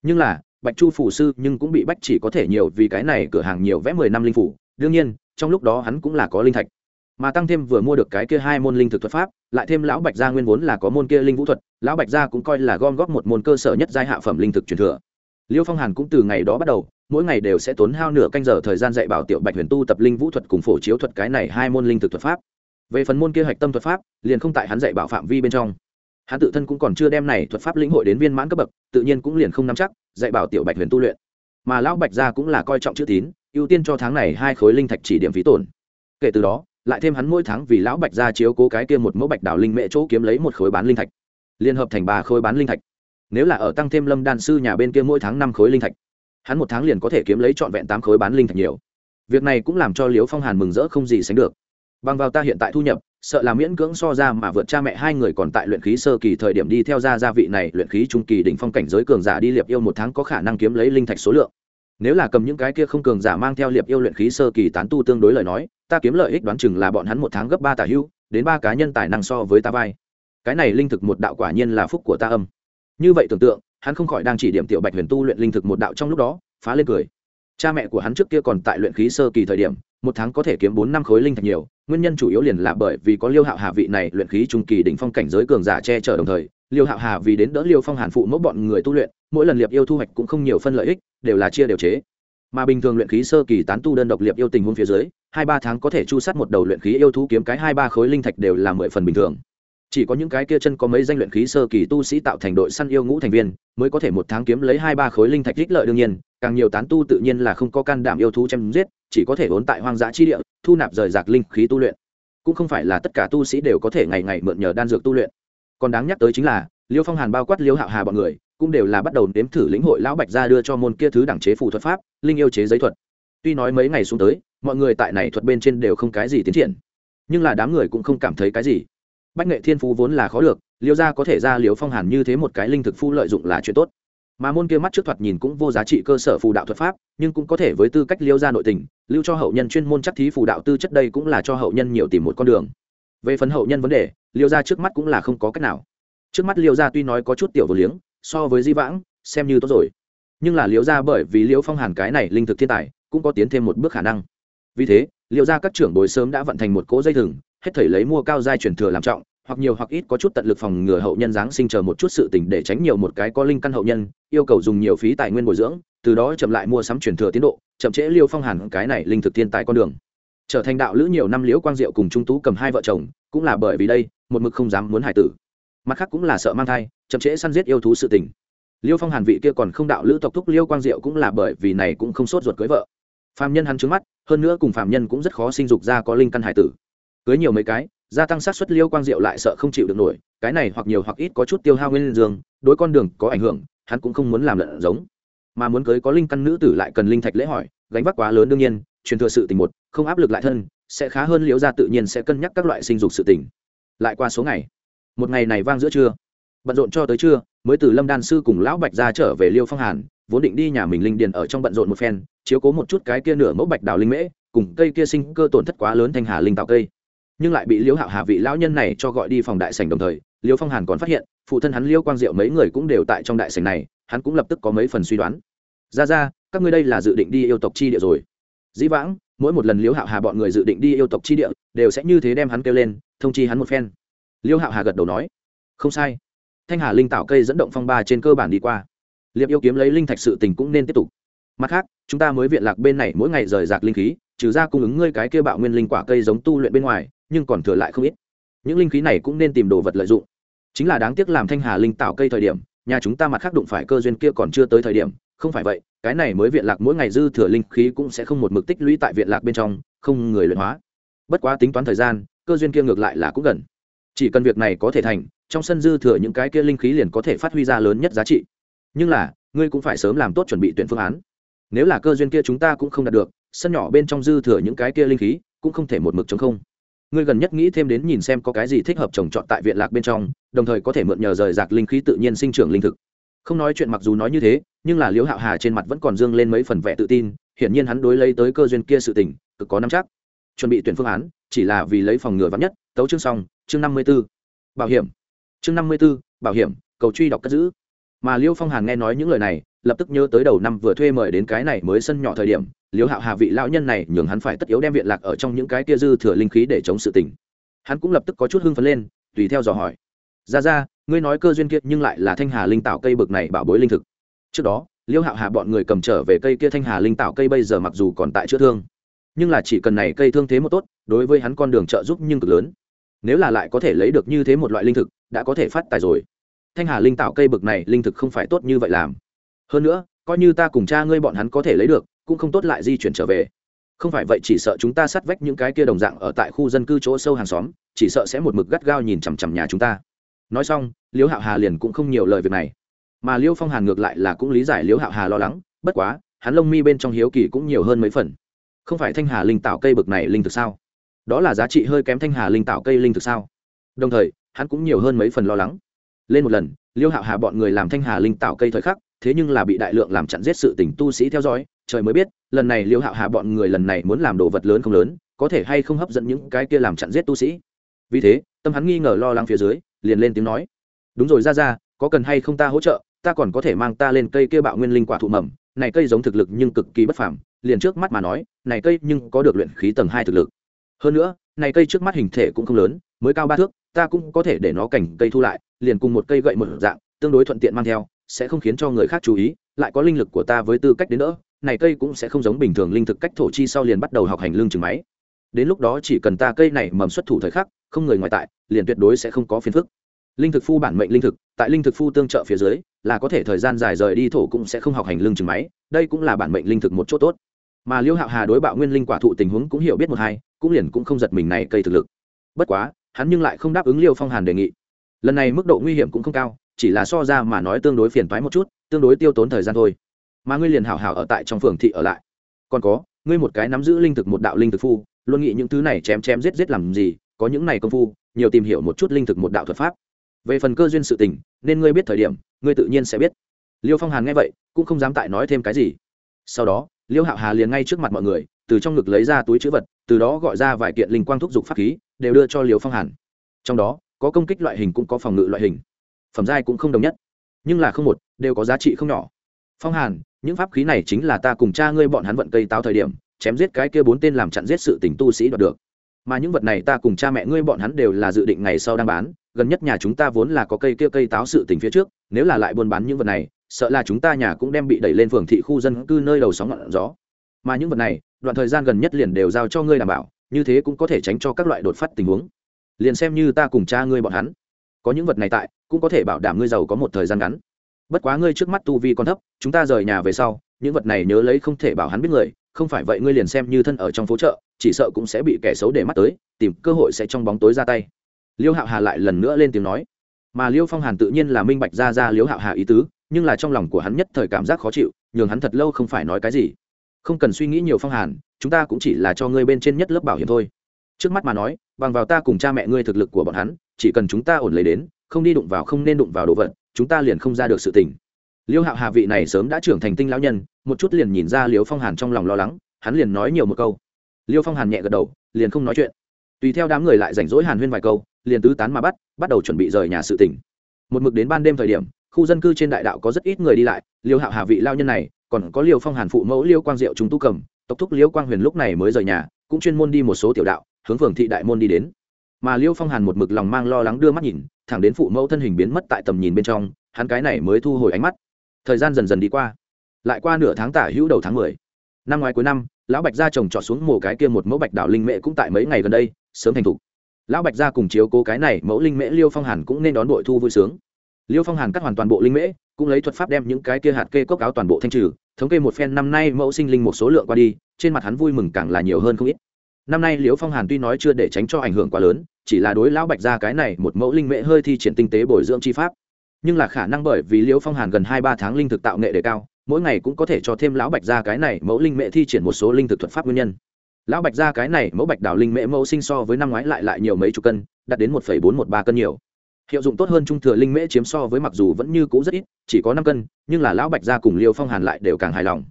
Nhưng là, bạch chu phủ sư nhưng cũng bị bách chỉ có thể nhiều vì cái này cửa hàng nhiều vẽ mười năm linh phủ, đương nhiên, trong lúc đó hắn cũng là có linh thạch. Mà tăng thêm vừa mua được cái kia hai môn linh thực thuật pháp, lại thêm lão bạch gia nguyên vốn là có môn kia linh vũ thuật, lão bạch gia cũng coi là gom góp một môn cơ sở nhất giai hạ phẩm linh thực truyền thừa. Liêu phong hàn cũng từ ngày đó bắt đầu, mỗi ngày đều sẽ tốn hao nửa canh giờ thời gian dạy bảo tiểu bạch huyền tu tập linh vũ thuật cùng phổ chiếu thuật cái này hai môn linh thực thuật pháp về phần môn kia hạch tâm thuật pháp, liền không tại hắn dạy bảo phạm vi bên trong. Hắn tự thân cũng còn chưa đem này thuật pháp lĩnh hội đến viên mãn cấp bậc, tự nhiên cũng liền không nắm chắc, dạy bảo tiểu bạch huyền tu luyện. Mà lão bạch gia cũng là coi trọng chữ tín, ưu tiên cho tháng này hai khối linh thạch chỉ điểm phí tổn. Kể từ đó, lại thêm hắn mỗi tháng vì lão bạch gia chiếu cố cái kia một mẫu bạch đảo linh mễ chỗ kiếm lấy một khối bán linh thạch. Liên hợp thành ba khối bán linh thạch. Nếu là ở tăng thêm lâm đan sư nhà bên kia mỗi tháng năm khối linh thạch, hắn một tháng liền có thể kiếm lấy trọn vẹn tám khối bán linh thạch nhiều. Việc này cũng làm cho liếu phong hàn mừng rỡ không gì sánh được bằng vào ta hiện tại thu nhập, sợ là miễn cưỡng so ra mà vượt cha mẹ hai người còn tại luyện khí sơ kỳ thời điểm đi theo ra gia vị này luyện khí trung kỳ đỉnh phong cảnh giới cường giả đi liệp yêu một tháng có khả năng kiếm lấy linh thạch số lượng. Nếu là cầm những cái kia không cường giả mang theo liệp yêu luyện khí sơ kỳ tán tu tương đối lời nói, ta kiếm lợi ích đoán chừng là bọn hắn một tháng gấp ba tả hưu, đến ba cá nhân tài năng so với ta vai. Cái này linh thực một đạo quả nhiên là phúc của ta âm. Như vậy tưởng tượng, hắn không khỏi đang chỉ điểm tiểu bạch huyền tu luyện linh thực một đạo trong lúc đó, phá lên cười. Cha mẹ của hắn trước kia còn tại luyện khí sơ kỳ thời điểm, một tháng có thể kiếm bốn năm khối linh thạch nhiều nguyên nhân chủ yếu liền là bởi vì có liêu hạo hà vị này luyện khí trung kỳ đỉnh phong cảnh giới cường giả che chở đồng thời, liêu hạo hà vì đến đỡ liêu phong hàn phụ mẫu bọn người tu luyện, mỗi lần liệp yêu thu hoạch cũng không nhiều phân lợi ích, đều là chia đều chế. Mà bình thường luyện khí sơ kỳ tán tu đơn độc liệp yêu tình huống phía dưới, hai ba tháng có thể chu sát một đầu luyện khí yêu thú kiếm cái hai ba khối linh thạch đều là mười phần bình thường. Chỉ có những cái kia chân có mấy danh luyện khí sơ kỳ tu sĩ tạo thành đội săn yêu ngũ thành viên, mới có thể một tháng kiếm lấy hai ba khối linh thạch ích lợi đương nhiên, càng nhiều tán tu tự nhiên là không có can đảm yêu thú chém giết chỉ có thể vốn tại hoang dã chi địa, thu nạp rời rạc linh khí tu luyện. Cũng không phải là tất cả tu sĩ đều có thể ngày ngày mượn nhờ đan dược tu luyện. Còn đáng nhắc tới chính là, liêu phong hàn bao quát liêu hạo hà bọn người, cũng đều là bắt đầu nếm thử lĩnh hội lão bạch ra đưa cho môn kia thứ đẳng chế phù thuật pháp, linh yêu chế giấy thuật. Tuy nói mấy ngày xuống tới, mọi người tại này thuật bên trên đều không cái gì tiến triển, nhưng là đám người cũng không cảm thấy cái gì. Bách nghệ thiên phú vốn là khó được, liêu ra có thể ra liều phong hàn như thế một cái linh thực phu lợi dụng là chuyện tốt mà môn kia mắt trước thoạt nhìn cũng vô giá trị cơ sở phù đạo thuật pháp, nhưng cũng có thể với tư cách liêu ra nội tình, lưu cho hậu nhân chuyên môn chắc thí phù đạo tư chất đây cũng là cho hậu nhân nhiều tìm một con đường. Về phần hậu nhân vấn đề, liêu ra trước mắt cũng là không có cách nào. Trước mắt liêu ra tuy nói có chút tiểu vô liếng, so với di vãng, xem như tốt rồi. Nhưng là liêu ra bởi vì liêu phong hàn cái này linh thực thiên tài, cũng có tiến thêm một bước khả năng. Vì thế, liêu ra các trưởng bồi sớm đã vận thành một cỗ dây thừng, hết thảy lấy mua cao giai truyền thừa làm trọng hoặc nhiều hoặc ít có chút tận lực phòng ngừa hậu nhân giáng sinh chờ một chút sự tình để tránh nhiều một cái có linh căn hậu nhân, yêu cầu dùng nhiều phí tài nguyên bồi dưỡng, từ đó chậm lại mua sắm truyền thừa tiến độ, chậm trễ liêu phong hàn cái này linh thực thiên tài con đường. Trở thành đạo lữ nhiều năm liễu quang diệu cùng trung tú cầm hai vợ chồng, cũng là bởi vì đây, một mực không dám muốn hải tử. Mặt khác cũng là sợ mang thai, chậm trễ săn giết yêu thú sự tình. Liêu phong hàn vị kia còn không đạo lữ tộc thúc liêu quang diệu cũng là bởi vì này cũng không sốt ruột cưới vợ. Phạm nhân hắn trước mắt, hơn nữa cùng phạm nhân cũng rất khó sinh dục ra có linh căn hải tử. Cưới nhiều mấy cái gia tăng sát xuất liêu quang diệu lại sợ không chịu được nổi, cái này hoặc nhiều hoặc ít có chút tiêu hao nguyên dương, đối con đường có ảnh hưởng, hắn cũng không muốn làm lợn giống. Mà muốn cưới có linh căn nữ tử lại cần linh thạch lễ hỏi, gánh vác quá lớn đương nhiên, truyền thừa sự tình một, không áp lực lại thân, sẽ khá hơn liễu gia tự nhiên sẽ cân nhắc các loại sinh dục sự tình. Lại qua số ngày, một ngày này vang giữa trưa, bận rộn cho tới trưa, mới từ lâm đan sư cùng lão bạch ra trở về liêu phong hàn, vốn định đi nhà mình linh điền ở trong bận rộn một phen, chiếu cố một chút cái kia nửa mẫu bạch đào linh mễ, cùng cây kia sinh cơ tổn thất quá lớn thanh hà linh tạo cây nhưng lại bị liễu hạo hà vị lão nhân này cho gọi đi phòng đại sảnh đồng thời, liễu phong hàn còn phát hiện, phụ thân hắn liễu quang diệu mấy người cũng đều tại trong đại sảnh này, hắn cũng lập tức có mấy phần suy đoán. Ra ra, các ngươi đây là dự định đi yêu tộc chi địa rồi. Dĩ vãng, mỗi một lần liễu hạo hà bọn người dự định đi yêu tộc chi địa, đều sẽ như thế đem hắn kêu lên, thông chi hắn một phen. Liễu hạo hà gật đầu nói. Không sai. Thanh hà linh tạo cây dẫn động phong ba trên cơ bản đi qua. Liệp yêu kiếm lấy linh thạch sự tình cũng nên tiếp tục. Mặt khác, chúng ta mới viện lạc bên này mỗi ngày rời rạc linh khí, trừ ra cung ứng ngươi cái kia bạo nguyên linh quả cây giống tu luyện bên ngoài nhưng còn thừa lại không ít. Những linh khí này cũng nên tìm đồ vật lợi dụng. Chính là đáng tiếc làm thanh hà linh tạo cây thời điểm, nhà chúng ta mặt khác đụng phải cơ duyên kia còn chưa tới thời điểm, không phải vậy, cái này mới viện lạc mỗi ngày dư thừa linh khí cũng sẽ không một mực tích lũy tại viện lạc bên trong, không người luyện hóa. Bất quá tính toán thời gian, cơ duyên kia ngược lại là cũng gần. Chỉ cần việc này có thể thành, trong sân dư thừa những cái kia linh khí liền có thể phát huy ra lớn nhất giá trị. Nhưng là, ngươi cũng phải sớm làm tốt chuẩn bị tuyển phương án. Nếu là cơ duyên kia chúng ta cũng không đạt được, sân nhỏ bên trong dư thừa những cái kia linh khí cũng không thể một mực chống không ngươi gần nhất nghĩ thêm đến nhìn xem có cái gì thích hợp trồng trọt tại viện lạc bên trong, đồng thời có thể mượn nhờ rời rạc linh khí tự nhiên sinh trưởng linh thực. Không nói chuyện mặc dù nói như thế, nhưng là liễu hạo hà trên mặt vẫn còn dương lên mấy phần vẻ tự tin, hiển nhiên hắn đối lấy tới cơ duyên kia sự tình, cực có nắm chắc. Chuẩn bị tuyển phương án, chỉ là vì lấy phòng ngừa vắng nhất, tấu chương xong, chương năm mươi b ố bảo hiểm. Chương năm mươi b ố bảo hiểm, cầu truy đọc cất giữ. Mà liêu phong hàn nghe nói những lời này lập tức nhớ tới đầu năm vừa thuê mời đến cái này mới sân nhỏ thời điểm liễu hạo hà vị lão nhân này nhường hắn phải tất yếu đem viện lạc ở trong những cái kia dư thừa linh khí để chống sự tình. Hắn cũng lập tức có chút hưng phấn lên, tùy theo dò hỏi. Ra ra, ngươi nói cơ duyên kiệt nhưng lại là thanh hà linh tạo cây bực này bảo bối linh thực. Trước đó liễu hạo hà bọn người cầm trở về cây kia thanh hà linh tạo cây bây giờ mặc dù còn tại chữa thương, nhưng là chỉ cần này cây thương thế một tốt, đối với hắn con đường trợ giúp nhưng cực lớn. Nếu là lại có thể lấy được như thế một loại linh thực, đã có thể phát tài rồi. Thanh hà linh tạo cây bực này linh thực không phải tốt như vậy làm hơn nữa, coi như ta cùng cha ngươi bọn hắn có thể lấy được, cũng không tốt lại di chuyển trở về. Không phải vậy chỉ sợ chúng ta sát vách những cái kia đồng dạng ở tại khu dân cư chỗ sâu hàng xóm, chỉ sợ sẽ một mực gắt gao nhìn chằm chằm nhà chúng ta. Nói xong, liễu hạo hà liền cũng không nhiều lời việc này. Mà liễu phong hàn ngược lại là cũng lý giải liễu hạo hà lo lắng, bất quá, hắn lông mi bên trong hiếu kỳ cũng nhiều hơn mấy phần. Không phải thanh hà linh tạo cây bực này linh thực sao? Đó là giá trị hơi kém thanh hà linh tạo cây linh thực sao? Đồng thời, hắn cũng nhiều hơn mấy phần lo lắng. Lên một lần liêu hạo hà bọn người làm thanh hà linh tạo cây thời khắc thế nhưng là bị đại lượng làm chặn giết sự tình tu sĩ theo dõi, trời mới biết, lần này liêu hạo hà bọn người lần này muốn làm đồ vật lớn không lớn, có thể hay không hấp dẫn những cái kia làm chặn giết tu sĩ. Vì thế, tâm hắn nghi ngờ lo lắng phía dưới, liền lên tiếng nói. Đúng rồi ra ra có cần hay không ta hỗ trợ, ta còn có thể mang ta lên cây kia bạo nguyên linh quả thụ mầm, này cây giống thực lực nhưng cực kỳ bất phàm, liền trước mắt mà nói, này cây nhưng có được luyện khí tầng hai thực lực. Hơn nữa, này cây trước mắt hình thể cũng không lớn, mới cao ba thước, ta cũng có thể để nó cảnh cây thu lại, liền cùng một cây gậy một dạng, tương đối thuận tiện mang theo sẽ không khiến cho người khác chú ý, lại có linh lực của ta với tư cách đến nữa này cây cũng sẽ không giống bình thường linh thực cách thổ chi sau liền bắt đầu học hành lương chừng máy. Đến lúc đó chỉ cần ta cây này mầm xuất thủ thời khắc, không người ngoại tại, liền tuyệt đối sẽ không có phiền phức. Linh thực phu bản mệnh linh thực, tại linh thực phu tương trợ phía dưới, là có thể thời gian dài rời đi thổ cũng sẽ không học hành lương chừng máy, đây cũng là bản mệnh linh thực một chỗ tốt. Mà liêu hạo hà đối bạo nguyên linh quả thụ tình huống cũng hiểu biết một hai, cũng liền cũng không giật mình này cây thực lực. Bất quá, hắn nhưng lại không đáp ứng liêu phong hàn đề nghị. Lần này mức độ nguy hiểm cũng không cao chỉ là so ra mà nói tương đối phiền toái một chút, tương đối tiêu tốn thời gian thôi. Mà ngươi liền hảo hảo ở tại trong phường thị ở lại. Còn có, ngươi một cái nắm giữ linh thực một đạo linh thực phu, luôn nghĩ những thứ này chém chém giết giết làm gì, có những này công phu, nhiều tìm hiểu một chút linh thực một đạo thuật pháp. Về phần cơ duyên sự tình, nên ngươi biết thời điểm, ngươi tự nhiên sẽ biết. Liêu phong hàn nghe vậy, cũng không dám tại nói thêm cái gì. Sau đó, liêu hạo hà liền ngay trước mặt mọi người, từ trong ngực lấy ra túi chữ vật, từ đó gọi ra vài kiện linh quang thúc giục pháp khí, đều đưa cho liêu phong hàn. Trong đó, có công kích loại hình cũng có phòng ngự loại hình phẩm giai cũng không đồng nhất. Nhưng là không một, đều có giá trị không nhỏ. Phong hàn, những pháp khí này chính là ta cùng cha ngươi bọn hắn vận cây táo thời điểm, chém giết cái kia bốn tên làm chặn giết sự tình tu sĩ đoạt được. Mà những vật này ta cùng cha mẹ ngươi bọn hắn đều là dự định ngày sau đang bán, gần nhất nhà chúng ta vốn là có cây kia cây táo sự tình phía trước, nếu là lại buôn bán những vật này, sợ là chúng ta nhà cũng đem bị đẩy lên phường thị khu dân cư nơi đầu sóng ngọn gió. Mà những vật này, đoạn thời gian gần nhất liền đều giao cho ngươi đảm bảo, như thế cũng có thể tránh cho các loại đột phát tình huống. Liền xem như ta cùng cha ngươi bọn hắn có những vật này tại, cũng có thể bảo đảm ngươi giàu có một thời gian ngắn. Bất quá ngươi trước mắt tu vi còn thấp, chúng ta rời nhà về sau, những vật này nhớ lấy không thể bảo hắn biết người, không phải vậy ngươi liền xem như thân ở trong phố chợ, chỉ sợ cũng sẽ bị kẻ xấu để mắt tới, tìm cơ hội sẽ trong bóng tối ra tay. Liêu hạo hà lại lần nữa lên tiếng nói. Mà liêu phong hàn tự nhiên là minh bạch ra ra liêu hạo hà ý tứ, nhưng là trong lòng của hắn nhất thời cảm giác khó chịu, nhường hắn thật lâu không phải nói cái gì. Không cần suy nghĩ nhiều phong hàn, chúng ta cũng chỉ là cho ngươi bên trên nhất lớp bảo hiểm thôi. Trước mắt mà nói bằng vào ta cùng cha mẹ ngươi thực lực của bọn hắn, chỉ cần chúng ta ổn lấy đến, không đi đụng vào không nên đụng vào đồ vật, chúng ta liền không ra được sự tình. Liêu hạo hà vị này sớm đã trưởng thành tinh lão nhân, một chút liền nhìn ra liêu phong hàn trong lòng lo lắng, hắn liền nói nhiều một câu. Liêu phong hàn nhẹ gật đầu, liền không nói chuyện. Tùy theo đám người lại rảnh rỗi hàn huyên vài câu, liền tứ tán mà bắt bắt đầu chuẩn bị rời nhà sự tỉnh một mực đến ban đêm thời điểm, khu dân cư trên đại đạo có rất ít người đi lại, liêu hạo hà vị lao nhân này, còn có liêu phong hàn phụ mẫu liêu quang diệu chúng tu cầm, tộc thúc liêu quang huyền lúc này mới rời nhà, cũng chuyên môn đi một số tiểu đạo hướng phường thị đại môn đi đến. Mà liêu phong hàn một mực lòng mang lo lắng đưa mắt nhìn, thẳng đến phụ mẫu thân hình biến mất tại tầm nhìn bên trong, hắn cái này mới thu hồi ánh mắt. Thời gian dần dần đi qua. Lại qua nửa tháng tả hữu đầu tháng mười. Năm ngoái cuối năm, lão bạch gia trồng trọt xuống mồ cái kia một mẫu bạch đảo linh mễ cũng tại mấy ngày gần đây, sớm thành thục. Lão bạch gia cùng chiếu cố cái này mẫu linh mễ liêu phong hàn cũng nên đón bội thu vui sướng. Liêu phong hàn cắt hoàn toàn bộ linh mễ, cũng lấy thuật pháp đem những cái kia hạt kê cốc áo toàn bộ thanh trừ, thống kê một phen năm nay mẫu sinh linh một số lượng qua đi, trên mặt hắn vui mừng càng là nhiều hơn không ít năm nay liễu phong hàn tuy nói chưa để tránh cho ảnh hưởng quá lớn, chỉ là đối lão bạch gia cái này một mẫu linh mễ hơi thi triển tinh tế bồi dưỡng chi pháp. Nhưng là khả năng bởi vì liễu phong hàn gần hai ba tháng linh thực tạo nghệ đề cao, mỗi ngày cũng có thể cho thêm lão bạch gia cái này mẫu linh mễ thi triển một số linh thực thuật pháp nguyên nhân. Lão bạch gia cái này mẫu bạch đào linh mễ mẫu sinh so với năm ngoái lại lại nhiều mấy chục cân, đạt đến một bốn một ba cân nhiều. Hiệu dụng tốt hơn trung thừa linh mễ chiếm so với mặc dù vẫn như cũ rất ít, chỉ có năm cân, nhưng là lão bạch gia cùng liêu phong hàn lại đều càng hài lòng.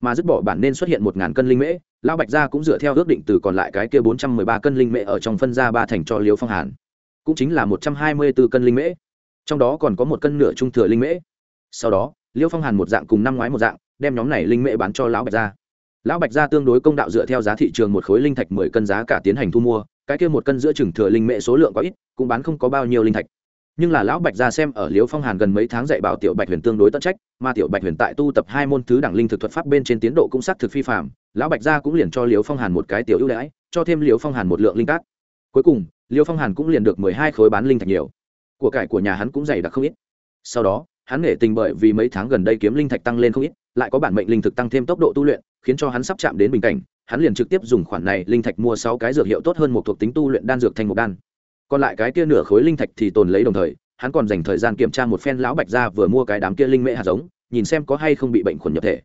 Mà dứt bỏ bản nên xuất hiện một ngàn cân linh mễ lão bạch gia cũng dựa theo ước định từ còn lại cái kia bốn trăm mười ba cân linh mễ ở trong phân ra ba thành cho liêu phong hàn. Cũng chính là một trăm hai mươi b ố cân linh mễ. Trong đó còn có một cân nửa trung thừa linh mễ. Sau đó, liêu phong hàn một dạng cùng năm ngoái một dạng, đem nhóm này linh mễ bán cho lão bạch gia. Lão bạch gia tương đối công đạo dựa theo giá thị trường một khối linh thạch mười cân giá cả tiến hành thu mua, cái kia một cân giữa chừng thừa linh mễ số lượng có ít, cũng bán không có bao nhiêu linh thạch nhưng là lão bạch ra xem ở liễu phong hàn gần mấy tháng dạy bảo tiểu bạch huyền tương đối tận trách, mà tiểu bạch huyền tại tu tập hai môn thứ đẳng linh thực thuật pháp bên trên tiến độ cũng xác thực phi phạm lão bạch gia cũng liền cho liễu phong hàn một cái tiểu ưu đãi, cho thêm liễu phong hàn một lượng linh cát. Cuối cùng, liễu phong hàn cũng liền được mười hai khối bán linh thạch nhiều. Của cải của nhà hắn cũng dày đặc không ít. Sau đó, hắn nể tình bởi vì mấy tháng gần đây kiếm linh thạch tăng lên không ít, lại có bản mệnh linh thực tăng thêm tốc độ tu luyện, khiến cho hắn sắp chạm đến bình cảnh, hắn liền trực tiếp dùng khoản này linh thạch mua sáu cái dược hiệu tốt hơn một thuộc tính tu luyện đan dược thành một đan còn lại cái kia nửa khối linh thạch thì tồn lấy đồng thời, hắn còn dành thời gian kiểm tra một phen lão bạch ra vừa mua cái đám kia linh mễ hạt giống, nhìn xem có hay không bị bệnh khuẩn nhập thể.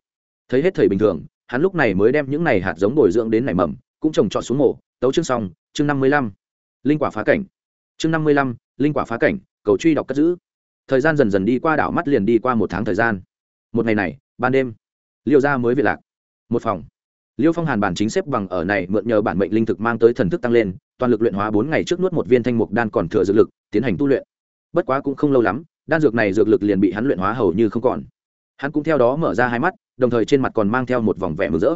Thấy hết thời bình thường, hắn lúc này mới đem những này hạt giống bồi dưỡng đến nảy mầm, cũng trồng trọt xuống mổ, tấu chương xong, chương năm mươi lăm. Linh quả phá cảnh. Chương năm mươi lăm, linh quả phá cảnh, cầu truy đọc cất giữ. Thời gian dần dần đi qua đảo mắt liền đi qua một tháng thời gian. Một ngày này, ban đêm, liêu gia mới về lạc. Một phòng liêu phong hàn bản chính xếp bằng ở này mượn nhờ bản mệnh linh thực mang tới thần thức tăng lên, toàn lực luyện hóa bốn ngày trước nuốt một viên thanh mục đan còn thừa dược lực, tiến hành tu luyện. Bất quá cũng không lâu lắm, đan dược này dược lực liền bị hắn luyện hóa hầu như không còn. Hắn cũng theo đó mở ra hai mắt, đồng thời trên mặt còn mang theo một vòng vẻ mừng rỡ.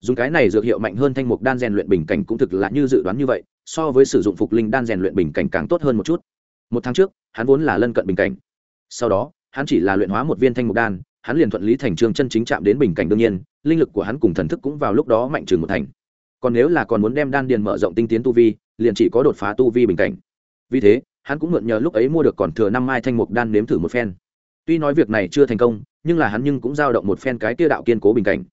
Dùng cái này dược hiệu mạnh hơn thanh mục đan rèn luyện bình cảnh cũng thực là như dự đoán như vậy, so với sử dụng phục linh đan rèn luyện bình cảnh càng tốt hơn một chút. Một tháng trước, hắn vốn là lân cận bình cảnh. Sau đó, hắn chỉ là luyện hóa một viên thanh mục đan hắn liền thuận lý thành trương chân chính chạm đến bình cảnh đương nhiên, linh lực của hắn cùng thần thức cũng vào lúc đó mạnh trừng một thành. Còn nếu là còn muốn đem đan điền mở rộng tinh tiến tu vi, liền chỉ có đột phá tu vi bình cảnh. Vì thế, hắn cũng mượn nhờ lúc ấy mua được còn thừa năm mai thanh mục đan nếm thử một phen. Tuy nói việc này chưa thành công, nhưng là hắn nhưng cũng giao động một phen cái tiêu đạo kiên cố bình cảnh.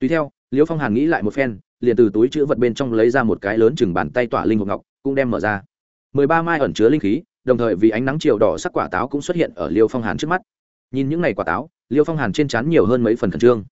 Tùy theo, liễu phong hàn nghĩ lại một phen, liền từ túi chữ vật bên trong lấy ra một cái lớn chừng bàn tay tỏa linh hộp ngọc, cũng đem mở ra. Mười ba mai ẩn chứa linh khí, đồng thời vì ánh nắng chiều đỏ sắc quả táo cũng xuất hiện ở liêu phong hàn trước mắt. Nhìn những ngày quả táo liêu phong hàn trên chán nhiều hơn mấy phần khẩn trương.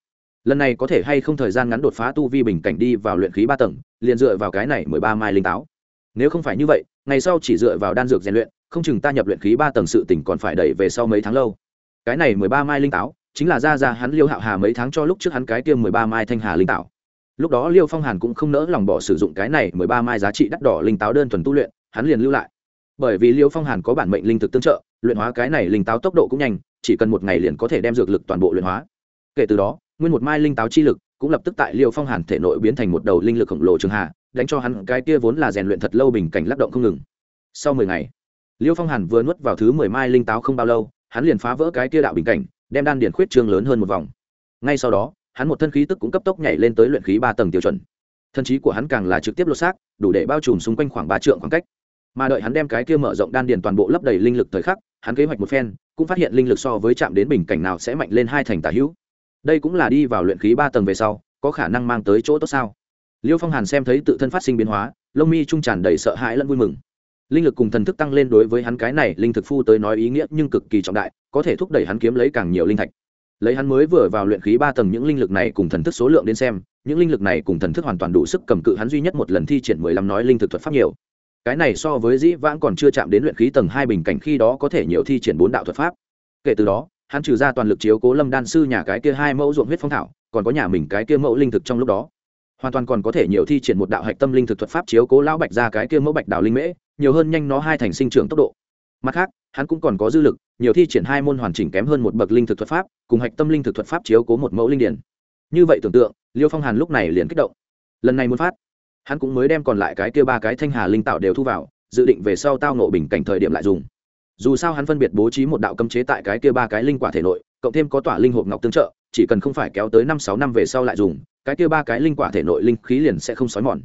Lần này có thể hay không thời gian ngắn đột phá tu vi bình cảnh đi vào luyện khí ba tầng, liền dựa vào cái này mười ba mai linh táo. Nếu không phải như vậy, ngày sau chỉ dựa vào đan dược rèn luyện, không chừng ta nhập luyện khí ba tầng sự tỉnh còn phải đẩy về sau mấy tháng lâu. Cái này mười ba mai linh táo, chính là ra ra hắn liêu hạo hà mấy tháng cho lúc trước hắn cái tiêm mười ba mai thanh hà linh táo. Lúc đó liêu phong hàn cũng không nỡ lòng bỏ sử dụng cái này mười ba mai giá trị đắt đỏ linh táo đơn thuần tu luyện, hắn liền lưu lại. Bởi vì liêu phong hàn có bản mệnh linh thực tương trợ, luyện hóa cái này linh táo tốc độ cũng nhanh chỉ cần một ngày liền có thể đem dược lực toàn bộ luyện hóa. Kể từ đó, nguyên một mai linh táo chi lực cũng lập tức tại liêu phong hàn thể nội biến thành một đầu linh lực khổng lồ trường hạ, đánh cho hắn cái kia vốn là rèn luyện thật lâu bình cảnh lắc động không ngừng. Sau mười ngày, liêu phong hàn vừa nuốt vào thứ mười mai linh táo không bao lâu, hắn liền phá vỡ cái kia đạo bình cảnh, đem đan điền khuyết trương lớn hơn một vòng. Ngay sau đó, hắn một thân khí tức cũng cấp tốc nhảy lên tới luyện khí ba tầng tiêu chuẩn. Thân trí của hắn càng là trực tiếp lột xác, đủ để bao trùm xung quanh khoảng ba trượng khoảng cách. Mà đợi hắn đem cái kia mở rộng đan điền toàn bộ lấp đầy linh lực thời khắc, hắn kế hoạch một phen cũng phát hiện linh lực so với chạm đến bình cảnh nào sẽ mạnh lên hai thành tả hữu. Đây cũng là đi vào luyện khí ba tầng về sau, có khả năng mang tới chỗ tốt sao? Liêu phong hàn xem thấy tự thân phát sinh biến hóa, lông mi trung tràn đầy sợ hãi lẫn vui mừng. Linh lực cùng thần thức tăng lên đối với hắn cái này, linh thực phu tới nói ý nghĩa nhưng cực kỳ trọng đại, có thể thúc đẩy hắn kiếm lấy càng nhiều linh thạch. Lấy hắn mới vừa vào luyện khí ba tầng những linh lực này cùng thần thức số lượng đến xem, những linh lực này cùng thần thức hoàn toàn đủ sức cầm cự hắn duy nhất một lần thi triển mười lăm nói linh thực thuật pháp nhiều cái này so với dĩ vãng còn chưa chạm đến luyện khí tầng hai bình cảnh khi đó có thể nhiều thi triển bốn đạo thuật pháp. Kể từ đó, hắn trừ ra toàn lực chiếu cố lâm đan sư nhà cái kia hai mẫu ruộng huyết phong thảo, còn có nhà mình cái kia mẫu linh thực trong lúc đó. Hoàn toàn còn có thể nhiều thi triển một đạo hạch tâm linh thực thuật pháp chiếu cố lão bạch ra cái kia mẫu bạch đạo linh mễ, nhiều hơn nhanh nó hai thành sinh trưởng tốc độ. Mặt khác, hắn cũng còn có dư lực, nhiều thi triển hai môn hoàn chỉnh kém hơn một bậc linh thực thuật pháp, cùng hạch tâm linh thực thuật pháp chiếu cố một mẫu linh điển. Như vậy tưởng tượng, liêu phong hàn lúc này liền kích động. Lần này muốn phát hắn cũng mới đem còn lại cái kia ba cái thanh hà linh tạo đều thu vào, dự định về sau tao nộ bình cảnh thời điểm lại dùng. Dù sao hắn phân biệt bố trí một đạo cấm chế tại cái kia ba cái linh quả thể nội, cộng thêm có tỏa linh hộp ngọc tương trợ, chỉ cần không phải kéo tới năm sáu năm về sau lại dùng, cái kia ba cái linh quả thể nội linh khí liền sẽ không xói mòn.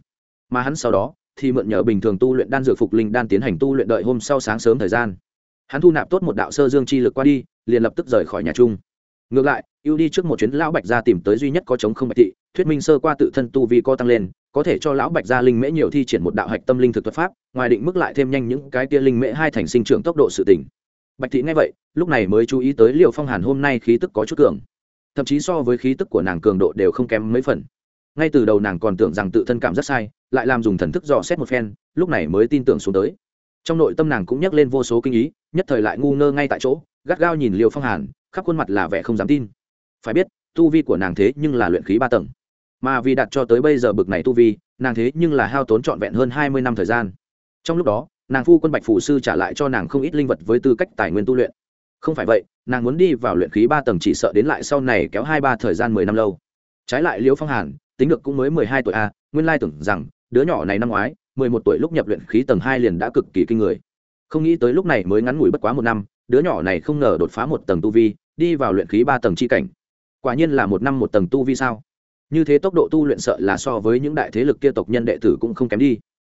Mà hắn sau đó, thì mượn nhờ bình thường tu luyện đan dược phục linh đan tiến hành tu luyện đợi hôm sau sáng sớm thời gian. Hắn thu nạp tốt một đạo sơ dương chi lực qua đi, liền lập tức rời khỏi nhà chung. Ngược lại, ưu đi trước một chuyến lão bạch ra tìm tới duy nhất có chống không bạch thị, thuyết minh sơ qua tự thân tu vi co tăng lên có thể cho lão bạch gia linh mễ nhiều thi triển một đạo hạch tâm linh thực thuật pháp, ngoài định mức lại thêm nhanh những cái kia linh mễ hai thành sinh trưởng tốc độ sự tỉnh bạch thị nghe vậy, lúc này mới chú ý tới liệu phong hàn hôm nay khí tức có chút cường. Thậm chí so với khí tức của nàng cường độ đều không kém mấy phần. Ngay từ đầu nàng còn tưởng rằng tự thân cảm rất sai, lại làm dùng thần thức dò xét một phen, lúc này mới tin tưởng xuống tới. Trong nội tâm nàng cũng nhắc lên vô số kinh ý, nhất thời lại ngu ngơ ngay tại chỗ, gắt gao nhìn liều phong hàn, khắp khuôn mặt là vẻ không dám tin. Phải biết, tu vi của nàng thế nhưng là luyện khí ba tầng mà vì đạt cho tới bây giờ bực này tu vi, nàng thế nhưng là hao tốn trọn vẹn hơn hai mươi năm thời gian. Trong lúc đó, nàng phu quân bạch phủ sư trả lại cho nàng không ít linh vật với tư cách tài nguyên tu luyện. Không phải vậy, nàng muốn đi vào luyện khí ba tầng chỉ sợ đến lại sau này kéo hai ba thời gian mười năm lâu. Trái lại liễu phong hàn, tính được cũng mới mười hai tuổi a, nguyên lai tưởng rằng, đứa nhỏ này năm ngoái, mười một tuổi lúc nhập luyện khí tầng hai liền đã cực kỳ kinh người. Không nghĩ tới lúc này mới ngắn ngủi bất quá một năm, đứa nhỏ này không ngờ đột phá một tầng tu vi, đi vào luyện khí ba tầng chi cảnh. Quả nhiên là một năm một tầng tu vi sao? Như thế tốc độ tu luyện sợ là so với những đại thế lực kia tộc nhân đệ tử cũng không kém đi.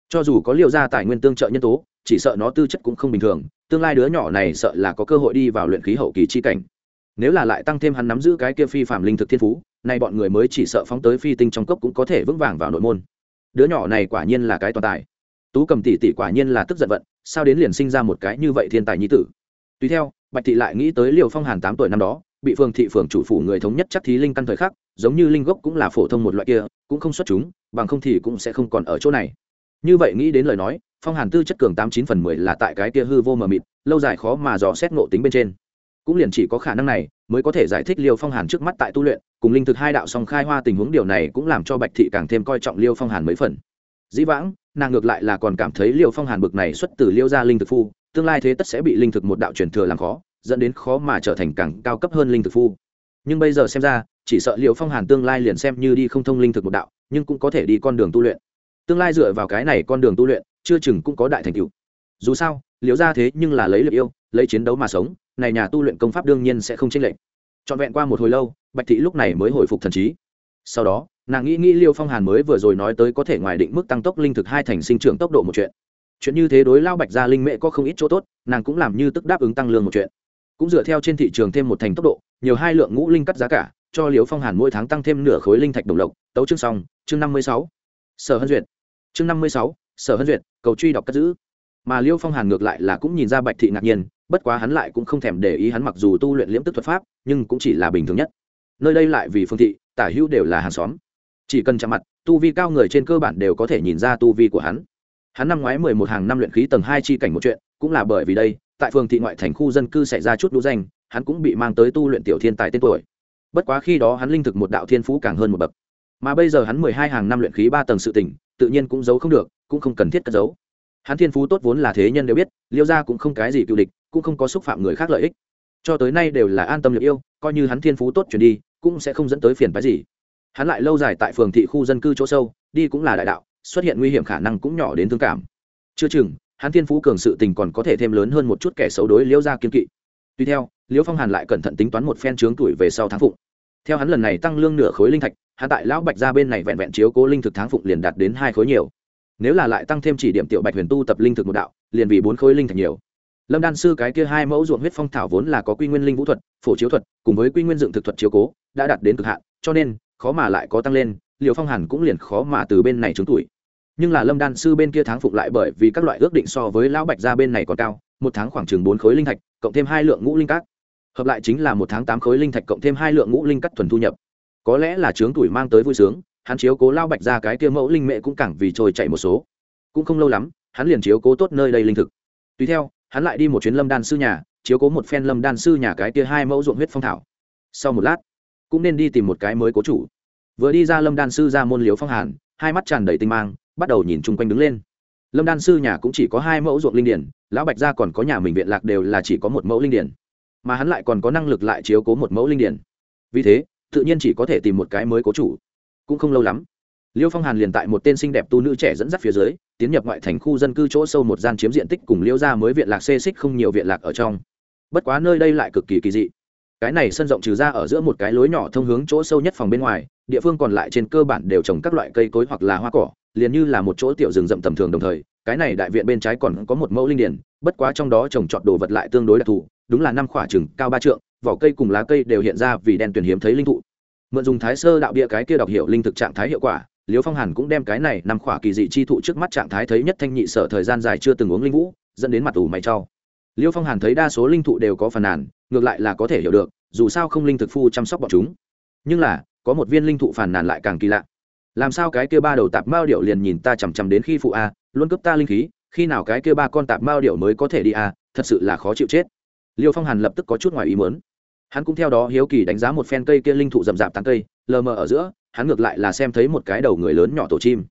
Cho dù có liều ra tài nguyên tương trợ nhân tố, chỉ sợ nó tư chất cũng không bình thường, tương lai đứa nhỏ này sợ là có cơ hội đi vào luyện khí hậu kỳ chi cảnh. Nếu là lại tăng thêm hắn nắm giữ cái kia phi phạm linh thực thiên phú, nay bọn người mới chỉ sợ phóng tới phi tinh trong cốc cũng có thể vững vàng vào nội môn. Đứa nhỏ này quả nhiên là cái toàn tài. Tú cầm tỷ tỷ quả nhiên là tức giận vận, sao đến liền sinh ra một cái như vậy thiên tài nhi tử? Tùy theo, bạch thị lại nghĩ tới liều phong hàn tám tuổi năm đó bị phường thị phường chủ phủ người thống nhất chắc thí linh căn thời khắc, giống như linh gốc cũng là phổ thông một loại kia, cũng không xuất chúng, bằng không thì cũng sẽ không còn ở chỗ này. Như vậy nghĩ đến lời nói, phong hàn tư chất cường tám chín phần mười là tại cái kia hư vô mờ mịt, lâu dài khó mà dò xét ngộ tính bên trên. Cũng liền chỉ có khả năng này mới có thể giải thích liêu phong hàn trước mắt tại tu luyện, cùng linh thực hai đạo song khai hoa tình huống điều này cũng làm cho bạch thị càng thêm coi trọng liêu phong hàn mấy phần. Dĩ vãng, nàng ngược lại là còn cảm thấy liêu phong hàn bực này xuất từ liêu gia linh thực phu, tương lai thế tất sẽ bị linh thực một đạo truyền thừa làm khó dẫn đến khó mà trở thành càng cao cấp hơn linh thực phu. Nhưng bây giờ xem ra, chỉ sợ liêu phong hàn tương lai liền xem như đi không thông linh thực một đạo, nhưng cũng có thể đi con đường tu luyện. Tương lai dựa vào cái này con đường tu luyện, chưa chừng cũng có đại thành tựu. Dù sao, liễu ra thế nhưng là lấy liệp yêu, lấy chiến đấu mà sống, này nhà tu luyện công pháp đương nhiên sẽ không chênh lệch. Trọn vẹn qua một hồi lâu, bạch thị lúc này mới hồi phục thần trí. Sau đó, nàng nghĩ nghĩ liêu phong hàn mới vừa rồi nói tới có thể ngoài định mức tăng tốc linh thực hai thành sinh trưởng tốc độ một chuyện. Chuyện như thế đối lao bạch gia linh mễ có không ít chỗ tốt, nàng cũng làm như tức đáp ứng tăng lương một chuyện cũng dựa theo trên thị trường thêm một thành tốc độ, nhiều hai lượng ngũ linh cắt giá cả, cho liều phong hàn mỗi tháng tăng thêm nửa khối linh thạch đồng lộc. Tấu chương xong, chương năm mươi sáu. Sở hân duyệt. Chương năm mươi sáu, sở hân duyệt, cầu truy đọc cất giữ. Mà liêu phong hàn ngược lại là cũng nhìn ra bạch thị ngạc nhiên, bất quá hắn lại cũng không thèm để ý hắn mặc dù tu luyện liễm tức thuật pháp, nhưng cũng chỉ là bình thường nhất. Nơi đây lại vì phương thị, tả hữu đều là hàng xóm. Chỉ cần chạm mặt, tu vi cao người trên cơ bản đều có thể nhìn ra tu vi của hắn. Hắn năm ngoái mười một hàng năm luyện khí tầng hai chi cảnh một chuyện, cũng là bởi vì đây tại phường thị ngoại thành khu dân cư xảy ra chút đũ danh, hắn cũng bị mang tới tu luyện tiểu thiên tài tên tuổi. Bất quá khi đó hắn linh thực một đạo thiên phú càng hơn một bậc. Mà bây giờ hắn mười hai hàng năm luyện khí ba tầng sự tỉnh tự nhiên cũng giấu không được, cũng không cần thiết cất giấu. Hắn thiên phú tốt vốn là thế nhân đều biết, liêu gia cũng không cái gì cựu địch, cũng không có xúc phạm người khác lợi ích. Cho tới nay đều là an tâm liệu yêu, coi như hắn thiên phú tốt chuyển đi, cũng sẽ không dẫn tới phiền phái gì. Hắn lại lâu dài tại phường thị khu dân cư chỗ sâu, đi cũng là đại đạo, xuất hiện nguy hiểm khả năng cũng nhỏ đến thương cảm. Chưa chừng hắn thiên phú cường sự tình còn có thể thêm lớn hơn một chút kẻ xấu đối liễu gia kiên kỵ. Tuy theo, liễu phong hàn lại cẩn thận tính toán một phen trướng tuổi về sau tháng phụng. Theo hắn lần này tăng lương nửa khối linh thạch, hắn tại lão bạch gia bên này vẹn vẹn chiếu cố linh thực tháng phụng liền đạt đến hai khối nhiều. Nếu là lại tăng thêm chỉ điểm tiểu bạch huyền tu tập linh thực một đạo, liền vì bốn khối linh thạch nhiều. Lâm đan sư cái kia hai mẫu ruộng huyết phong thảo vốn là có quy nguyên linh vũ thuật, phổ chiếu thuật, cùng với quy nguyên dựng thực thuật chiếu cố, đã đạt đến cực hạn, cho nên, khó mà lại có tăng lên, Liễu phong hàn cũng liền khó mà từ bên này trướng tuổi nhưng là lâm đan sư bên kia tháng phục lại bởi vì các loại ước định so với lão bạch ra bên này còn cao, một tháng khoảng chừng bốn khối linh thạch, cộng thêm hai lượng ngũ linh cát. Hợp lại chính là một tháng tám khối linh thạch cộng thêm hai lượng ngũ linh cắt thuần thu nhập. Có lẽ là trướng tuổi mang tới vui sướng, hắn chiếu cố lao bạch ra cái kia mẫu linh mẹ cũng càng vì trôi chạy một số. Cũng không lâu lắm, hắn liền chiếu cố tốt nơi đây linh thực. Tùy theo, hắn lại đi một chuyến lâm đan sư nhà, chiếu cố một phen lâm đan sư nhà cái kia hai mẫu ruộng huyết phong thảo. Sau một lát, cũng nên đi tìm một cái mới cố chủ. Vừa đi ra lâm đan sư ra môn liếu phong hàn, hai mắt tràn đầy tinh mang bắt đầu nhìn chung quanh đứng lên. Lâm đan sư nhà cũng chỉ có hai mẫu ruộng linh điển, lão bạch gia còn có nhà mình viện lạc đều là chỉ có một mẫu linh điển. Mà hắn lại còn có năng lực lại chiếu cố một mẫu linh điển. Vì thế, tự nhiên chỉ có thể tìm một cái mới cố chủ. Cũng không lâu lắm, liêu phong hàn liền tại một tên xinh đẹp tu nữ trẻ dẫn dắt phía dưới, tiến nhập ngoại thành khu dân cư chỗ sâu một gian chiếm diện tích cùng liêu ra mới viện lạc xê xích không nhiều viện lạc ở trong. Bất quá nơi đây lại cực kỳ kỳ dị. Cái này sân rộng trừ ra ở giữa một cái lối nhỏ thông hướng chỗ sâu nhất phòng bên ngoài, địa phương còn lại trên cơ bản đều trồng các loại cây cối hoặc là hoa cỏ liền như là một chỗ tiểu rừng rậm tầm thường đồng thời, cái này đại viện bên trái còn có một mẫu linh điển, bất quá trong đó trồng trọt đồ vật lại tương đối đặc thù, đúng là năm khỏa chừng cao ba trượng, vỏ cây cùng lá cây đều hiện ra vì đen tuyển hiếm thấy linh thụ. Mượn dùng thái sơ đạo bia cái kia đọc hiểu linh thực trạng thái hiệu quả liêu phong hàn cũng đem cái này nằm khỏa kỳ dị chi thụ trước mắt trạng thái thấy nhất thanh nhị sở thời gian dài chưa từng uống linh vũ, dẫn đến mặt ủ mày trau liêu phong hàn thấy đa số linh thụ đều có phần nàn, ngược lại là có thể hiểu được, dù sao không linh thực phu chăm sóc bọn chúng. Nhưng là, có một viên linh thụ phàn nàn lại càng kỳ lạ làm sao cái kia ba đầu tạp mao điệu liền nhìn ta chằm chằm đến khi phụ a, luôn cướp ta linh khí, khi nào cái kia ba con tạp mao điệu mới có thể đi a, thật sự là khó chịu chết. Liêu phong hàn lập tức có chút ngoài ý mớn hắn cũng theo đó hiếu kỳ đánh giá một phen cây kia linh thụ rậm rạp tán cây, lờ mờ ở giữa, hắn ngược lại là xem thấy một cái đầu người lớn nhỏ tổ chim.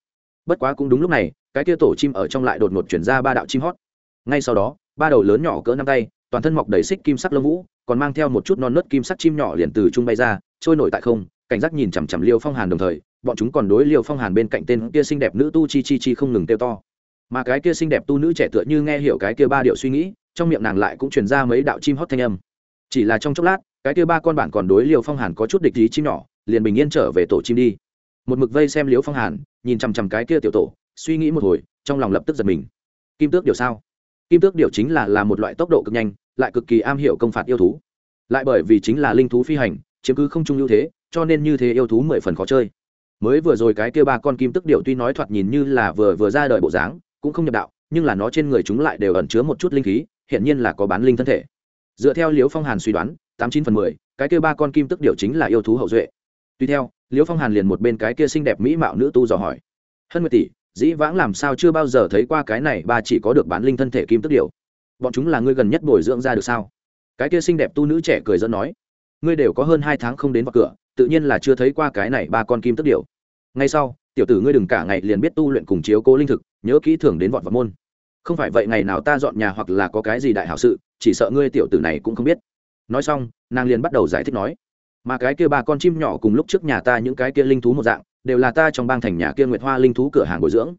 Bất quá cũng đúng lúc này, cái kia tổ chim ở trong lại đột ngột chuyển ra ba đạo chim hót. Ngay sau đó, ba đầu lớn nhỏ cỡ năm tay, toàn thân mọc đầy xích kim sắc lông vũ, còn mang theo một chút non nớt kim sắc chim nhỏ liền từ trung bay ra, trôi nổi tại không, cảnh giác nhìn chằm chằm liêu phong hàn đồng thời bọn chúng còn đối liều phong hàn bên cạnh tên kia xinh đẹp nữ tu chi chi chi không ngừng kêu to. Mà cái kia xinh đẹp tu nữ trẻ tựa như nghe hiểu cái kia ba điệu suy nghĩ, trong miệng nàng lại cũng truyền ra mấy đạo chim hót thanh âm. Chỉ là trong chốc lát, cái kia ba con bạn còn đối liều phong hàn có chút địch ý chim nhỏ, liền bình yên trở về tổ chim đi. Một mực vây xem liều phong hàn, nhìn chằm chằm cái kia tiểu tổ, suy nghĩ một hồi, trong lòng lập tức giật mình. Kim tước điều sao? Kim tước điều chính là là một loại tốc độ cực nhanh, lại cực kỳ am hiểu công phạt yêu thú. Lại bởi vì chính là linh thú phi hành, chiếm cứ không trung ưu thế, cho nên như thế yêu thú mười phần khó chơi mới vừa rồi cái kia ba con kim tức điệu tuy nói thoạt nhìn như là vừa vừa ra đời bộ dáng, cũng không nhập đạo, nhưng là nó trên người chúng lại đều ẩn chứa một chút linh khí hiện nhiên là có bán linh thân thể. Dựa theo liễu phong hàn suy đoán, tám chín phần mười, cái kia ba con kim tức điệu chính là yêu thú hậu duệ. Tuy theo, liễu phong hàn liền một bên cái kia xinh đẹp mỹ mạo nữ tu dò hỏi. Hân nguyệt tỷ, dĩ vãng làm sao chưa bao giờ thấy qua cái này ba chỉ có được bán linh thân thể kim tức điệu bọn chúng là ngươi gần nhất bồi dưỡng ra được sao? Cái kia xinh đẹp tu nữ trẻ cười dẫn nói. Ngươi đều có hơn hai tháng không đến vào cửa tự nhiên là chưa thấy qua cái này ba con kim tức điệu ngay sau, tiểu tử ngươi đừng cả ngày liền biết tu luyện cùng chiếu cố linh thực, nhớ kỹ thưởng đến vọt vào môn. Không phải vậy ngày nào ta dọn nhà hoặc là có cái gì đại hảo sự, chỉ sợ ngươi tiểu tử này cũng không biết. Nói xong, nàng liền bắt đầu giải thích nói, mà cái kia ba con chim nhỏ cùng lúc trước nhà ta những cái kia linh thú một dạng, đều là ta trong bang thành nhà kia nguyệt hoa linh thú cửa hàng bồi dưỡng.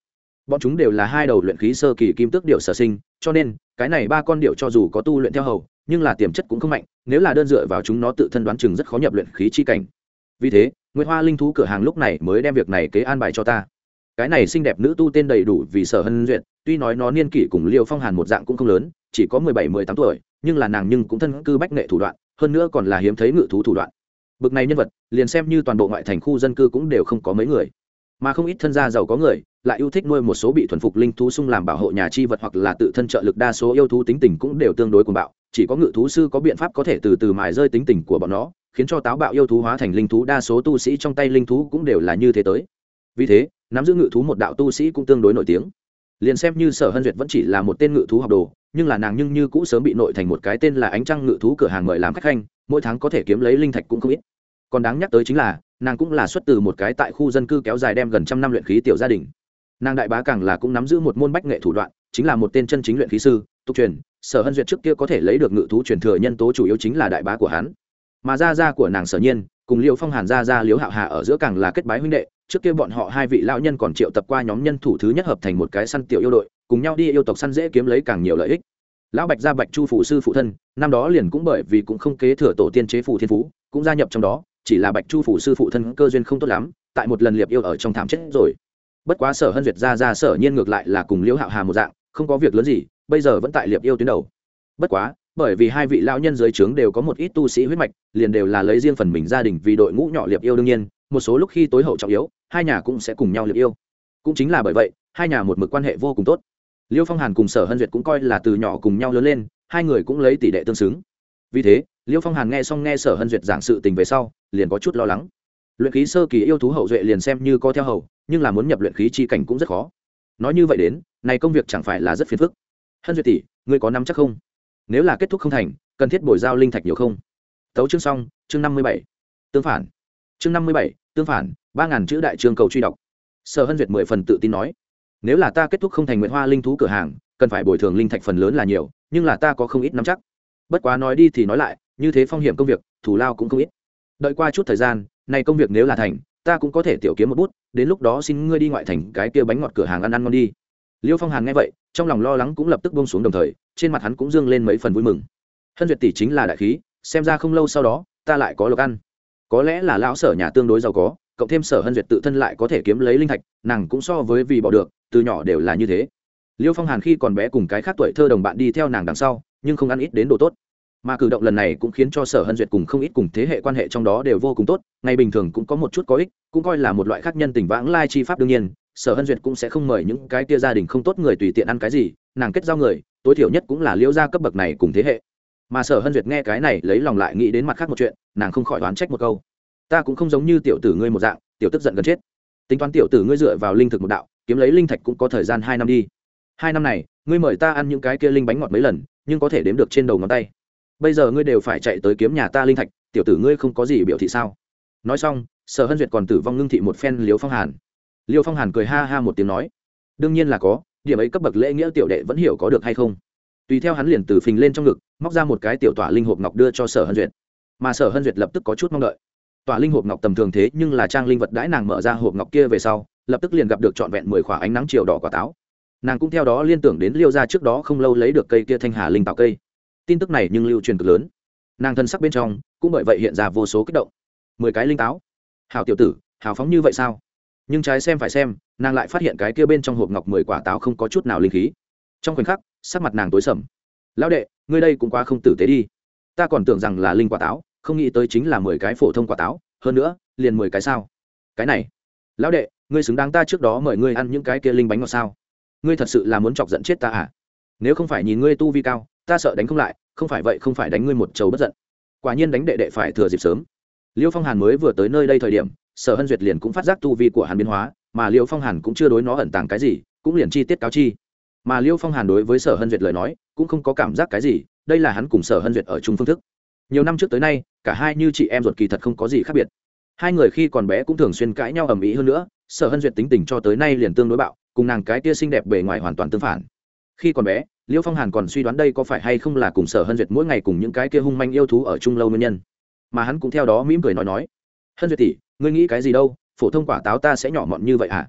Bọn chúng đều là hai đầu luyện khí sơ kỳ kim tước điệu sở sinh, cho nên, cái này ba con điệu cho dù có tu luyện theo hầu, nhưng là tiềm chất cũng không mạnh, nếu là đơn dựa vào chúng nó tự thân đoán chừng rất khó nhập luyện khí chi cảnh vì thế, nguyệt hoa linh thú cửa hàng lúc này mới đem việc này kế an bài cho ta. Cái này xinh đẹp nữ tu tên đầy đủ vì sở hân duyệt, tuy nói nó niên kỷ cùng liêu phong hàn một dạng cũng không lớn, chỉ có mười bảy, mười tám tuổi, nhưng là nàng nhưng cũng thân cư bách nghệ thủ đoạn, hơn nữa còn là hiếm thấy ngự thú thủ đoạn. Bực này nhân vật, liền xem như toàn bộ ngoại thành khu dân cư cũng đều không có mấy người. Mà không ít thân gia giàu có người, lại yêu thích nuôi một số bị thuần phục linh thú sung làm bảo hộ nhà chi vật hoặc là tự thân trợ lực đa số yêu thú tính tình cũng đều tương đối cuồng bạo, chỉ có ngự thú sư có biện pháp có thể từ từ mài rơi tính tình của bọn nó khiến cho táo bạo yêu thú hóa thành linh thú, đa số tu sĩ trong tay linh thú cũng đều là như thế tới. Vì thế, nắm giữ ngự thú một đạo tu sĩ cũng tương đối nổi tiếng. Liền xem như sở hân duyệt vẫn chỉ là một tên ngự thú học đồ, nhưng là nàng nhưng như cũ sớm bị nội thành một cái tên là ánh trăng ngự thú cửa hàng mời làm khách khanh, mỗi tháng có thể kiếm lấy linh thạch cũng không ít. Còn đáng nhắc tới chính là, nàng cũng là xuất từ một cái tại khu dân cư kéo dài đem gần trăm năm luyện khí tiểu gia đình. Nàng đại bá càng là cũng nắm giữ một môn bách nghệ thủ đoạn, chính là một tên chân chính luyện khí sư, tục truyền, sở hân duyệt trước kia có thể lấy được ngự thú truyền thừa nhân tố chủ yếu chính là đại bá của hắn mà gia gia của nàng sở nhiên, cùng liệu phong hàn gia gia liếu hạo hà ở giữa càng là kết bái huynh đệ, trước kia bọn họ hai vị lão nhân còn triệu tập qua nhóm nhân thủ thứ nhất hợp thành một cái săn tiểu yêu đội, cùng nhau đi yêu tộc săn dễ kiếm lấy càng nhiều lợi ích. Lão bạch gia bạch chu phủ sư phụ thân, năm đó liền cũng bởi vì cũng không kế thừa tổ tiên chế phủ thiên phú, cũng gia nhập trong đó, chỉ là bạch chu phủ sư phụ thân cơ duyên không tốt lắm, tại một lần liệp yêu ở trong thảm chết rồi. Bất quá sở hân duyệt ra ra sở nhiên ngược lại là cùng liễu hạo hà một dạng, không có việc lớn gì, bây giờ vẫn tại liệp yêu tuyến đầu. Bất quá bởi vì hai vị lão nhân dưới trướng đều có một ít tu sĩ huyết mạch, liền đều là lấy riêng phần mình gia đình vì đội ngũ nhỏ liệp yêu đương nhiên, một số lúc khi tối hậu trọng yếu, hai nhà cũng sẽ cùng nhau liệp yêu. Cũng chính là bởi vậy, hai nhà một mực quan hệ vô cùng tốt. Liêu phong hàn cùng sở hân duyệt cũng coi là từ nhỏ cùng nhau lớn lên, hai người cũng lấy tỷ đệ tương xứng. Vì thế, liêu phong hàn nghe xong nghe sở hân duyệt giảng sự tình về sau, liền có chút lo lắng. Luyện khí sơ kỳ yêu thú hậu duệ liền xem như có theo hầu, nhưng là muốn nhập luyện khí chi cảnh cũng rất khó. Nói như vậy đến, này công việc chẳng phải là rất phiền phức. Hân duyệt tỷ, ngươi có nắm chắc không? Nếu là kết thúc không thành, cần thiết bồi giao linh thạch nhiều không? Tấu chương xong, chương năm mươi bảy. Tương phản. Chương năm mươi bảy, tương phản, ba ngàn chữ đại trường cầu truy đọc. Sở hân duyệt mười phần tự tin nói, nếu là ta kết thúc không thành nguyện hoa linh thú cửa hàng, cần phải bồi thường linh thạch phần lớn là nhiều, nhưng là ta có không ít nắm chắc. Bất quá nói đi thì nói lại, như thế phong hiểm công việc, thủ lao cũng không ít. Đợi qua chút thời gian, này công việc nếu là thành, ta cũng có thể tiểu kiếm một bút, đến lúc đó xin ngươi đi ngoại thành cái kia bánh ngọt cửa hàng ăn ăn ngon đi. Liêu phong hàn nghe vậy trong lòng lo lắng cũng lập tức bông xuống đồng thời, trên mặt hắn cũng dương lên mấy phần vui mừng. Hân duyệt tỷ chính là đại khí, xem ra không lâu sau đó, ta lại có lộc ăn. Có lẽ là lão sở nhà tương đối giàu có, cộng thêm sở hân duyệt tự thân lại có thể kiếm lấy linh thạch, nàng cũng so với vì bỏ được, từ nhỏ đều là như thế. Liêu phong hàn khi còn bé cùng cái khác tuổi thơ đồng bạn đi theo nàng đằng sau, nhưng không ăn ít đến đồ tốt. Mà cử động lần này cũng khiến cho sở hân duyệt cùng không ít cùng thế hệ quan hệ trong đó đều vô cùng tốt, ngày bình thường cũng có một chút có ích, cũng coi là một loại khác nhân tình vãng lai chi pháp đương nhiên sở hân duyệt cũng sẽ không mời những cái tia gia đình không tốt người tùy tiện ăn cái gì, nàng kết giao người, tối thiểu nhất cũng là liễu gia cấp bậc này cùng thế hệ. Mà sở hân duyệt nghe cái này, lấy lòng lại nghĩ đến mặt khác một chuyện, nàng không khỏi đoán trách một câu. Ta cũng không giống như tiểu tử ngươi một dạng, tiểu tức giận gần chết. Tính toán tiểu tử ngươi dựa vào linh thực một đạo, kiếm lấy linh thạch cũng có thời gian hai năm đi. Hai năm này, ngươi mời ta ăn những cái kia linh bánh ngọt mấy lần, nhưng có thể đếm được trên đầu ngón tay. Bây giờ ngươi đều phải chạy tới kiếm nhà ta linh thạch, tiểu tử ngươi không có gì biểu thị sao? Nói xong, sở hân duyệt còn tử vong ngưng thị một phen liếu phong hàn liêu phong hàn cười ha ha một tiếng nói, đương nhiên là có, điểm ấy cấp bậc lễ nghĩa tiểu đệ vẫn hiểu có được hay không? Tùy theo hắn liền từ phình lên trong ngực, móc ra một cái tiểu tỏa linh hộp ngọc đưa cho sở hân duyệt. Mà sở hân duyệt lập tức có chút mong đợi. Tỏa linh hộp ngọc tầm thường thế nhưng là trang linh vật đãi nàng mở ra hộp ngọc kia về sau, lập tức liền gặp được trọn vẹn mười khỏa ánh nắng chiều đỏ quả táo. Nàng cũng theo đó liên tưởng đến liêu ra trước đó không lâu lấy được cây kia thanh hà linh tạo cây. Tin tức này nhưng lưu truyền cực lớn. Nàng thân sắc bên trong, cũng bởi vậy hiện ra vô số kích động. Mười cái linh táo. Hào tiểu tử, hào phóng như vậy sao? Nhưng trái xem phải xem, nàng lại phát hiện cái kia bên trong hộp ngọc mười quả táo không có chút nào linh khí. Trong khoảnh khắc, sắc mặt nàng tối sầm. Lão đệ, ngươi đây cũng quá không tử tế đi. Ta còn tưởng rằng là linh quả táo, không nghĩ tới chính là mười cái phổ thông quả táo, hơn nữa, liền mười cái sao? Cái này, lão đệ, ngươi xứng đáng ta trước đó mời ngươi ăn những cái kia linh bánh ngọt sao? Ngươi thật sự là muốn chọc giận chết ta à? Nếu không phải nhìn ngươi tu vi cao, ta sợ đánh không lại, không phải vậy không phải đánh ngươi một chầu bất giận. Quả nhiên đánh đệ đệ phải thừa dịp sớm. Liêu phong hàn mới vừa tới nơi đây thời điểm sở hân duyệt liền cũng phát giác tu vi của hàn biến hóa, mà liêu phong hàn cũng chưa đối nó ẩn tàng cái gì, cũng liền chi tiết cáo chi. Mà liêu phong hàn đối với sở hân duyệt lời nói, cũng không có cảm giác cái gì, đây là hắn cùng sở hân duyệt ở chung phương thức. Nhiều năm trước tới nay, cả hai như chị em ruột kỳ thật không có gì khác biệt. Hai người khi còn bé cũng thường xuyên cãi nhau ầm ĩ hơn nữa, sở hân duyệt tính tình cho tới nay liền tương đối bạo, cùng nàng cái tia xinh đẹp bề ngoài hoàn toàn tương phản. Khi còn bé liêu phong hàn còn suy đoán đây có phải hay không là cùng sở hân duyệt mỗi ngày cùng những cái kia hung manh yêu thú ở chung lâu nguyên nhân. Mà hắn cũng theo đó mỉm cười nói nói, hân duyệt tỷ ngươi nghĩ cái gì đâu, phổ thông quả táo ta sẽ nhỏ mọn như vậy à?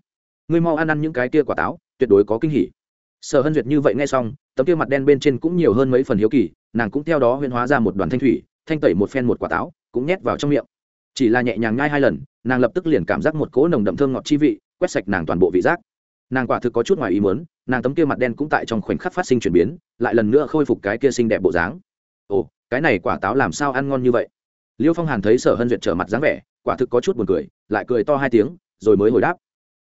Ngươi mau ăn ăn những cái kia quả táo, tuyệt đối có kinh hỉ. Sở hân duyệt như vậy nghe xong, tấm kia mặt đen bên trên cũng nhiều hơn mấy phần hiếu kỳ, nàng cũng theo đó huyên hóa ra một đoàn thanh thủy, thanh tẩy một phen một quả táo, cũng nhét vào trong miệng. Chỉ là nhẹ nhàng nhai hai lần, nàng lập tức liền cảm giác một cỗ nồng đậm thơm ngọt chi vị, quét sạch nàng toàn bộ vị giác. Nàng quả thực có chút ngoài ý muốn, nàng tấm kia mặt đen cũng tại trong khoảnh khắc phát sinh chuyển biến, lại lần nữa khôi phục cái kia xinh đẹp bộ dáng. Ồ, cái này quả táo làm sao ăn ngon như vậy? Liêu phong hàn thấy sở hân duyệt trở mặt dáng vẻ quả thực có chút buồn cười, lại cười to hai tiếng, rồi mới hồi đáp.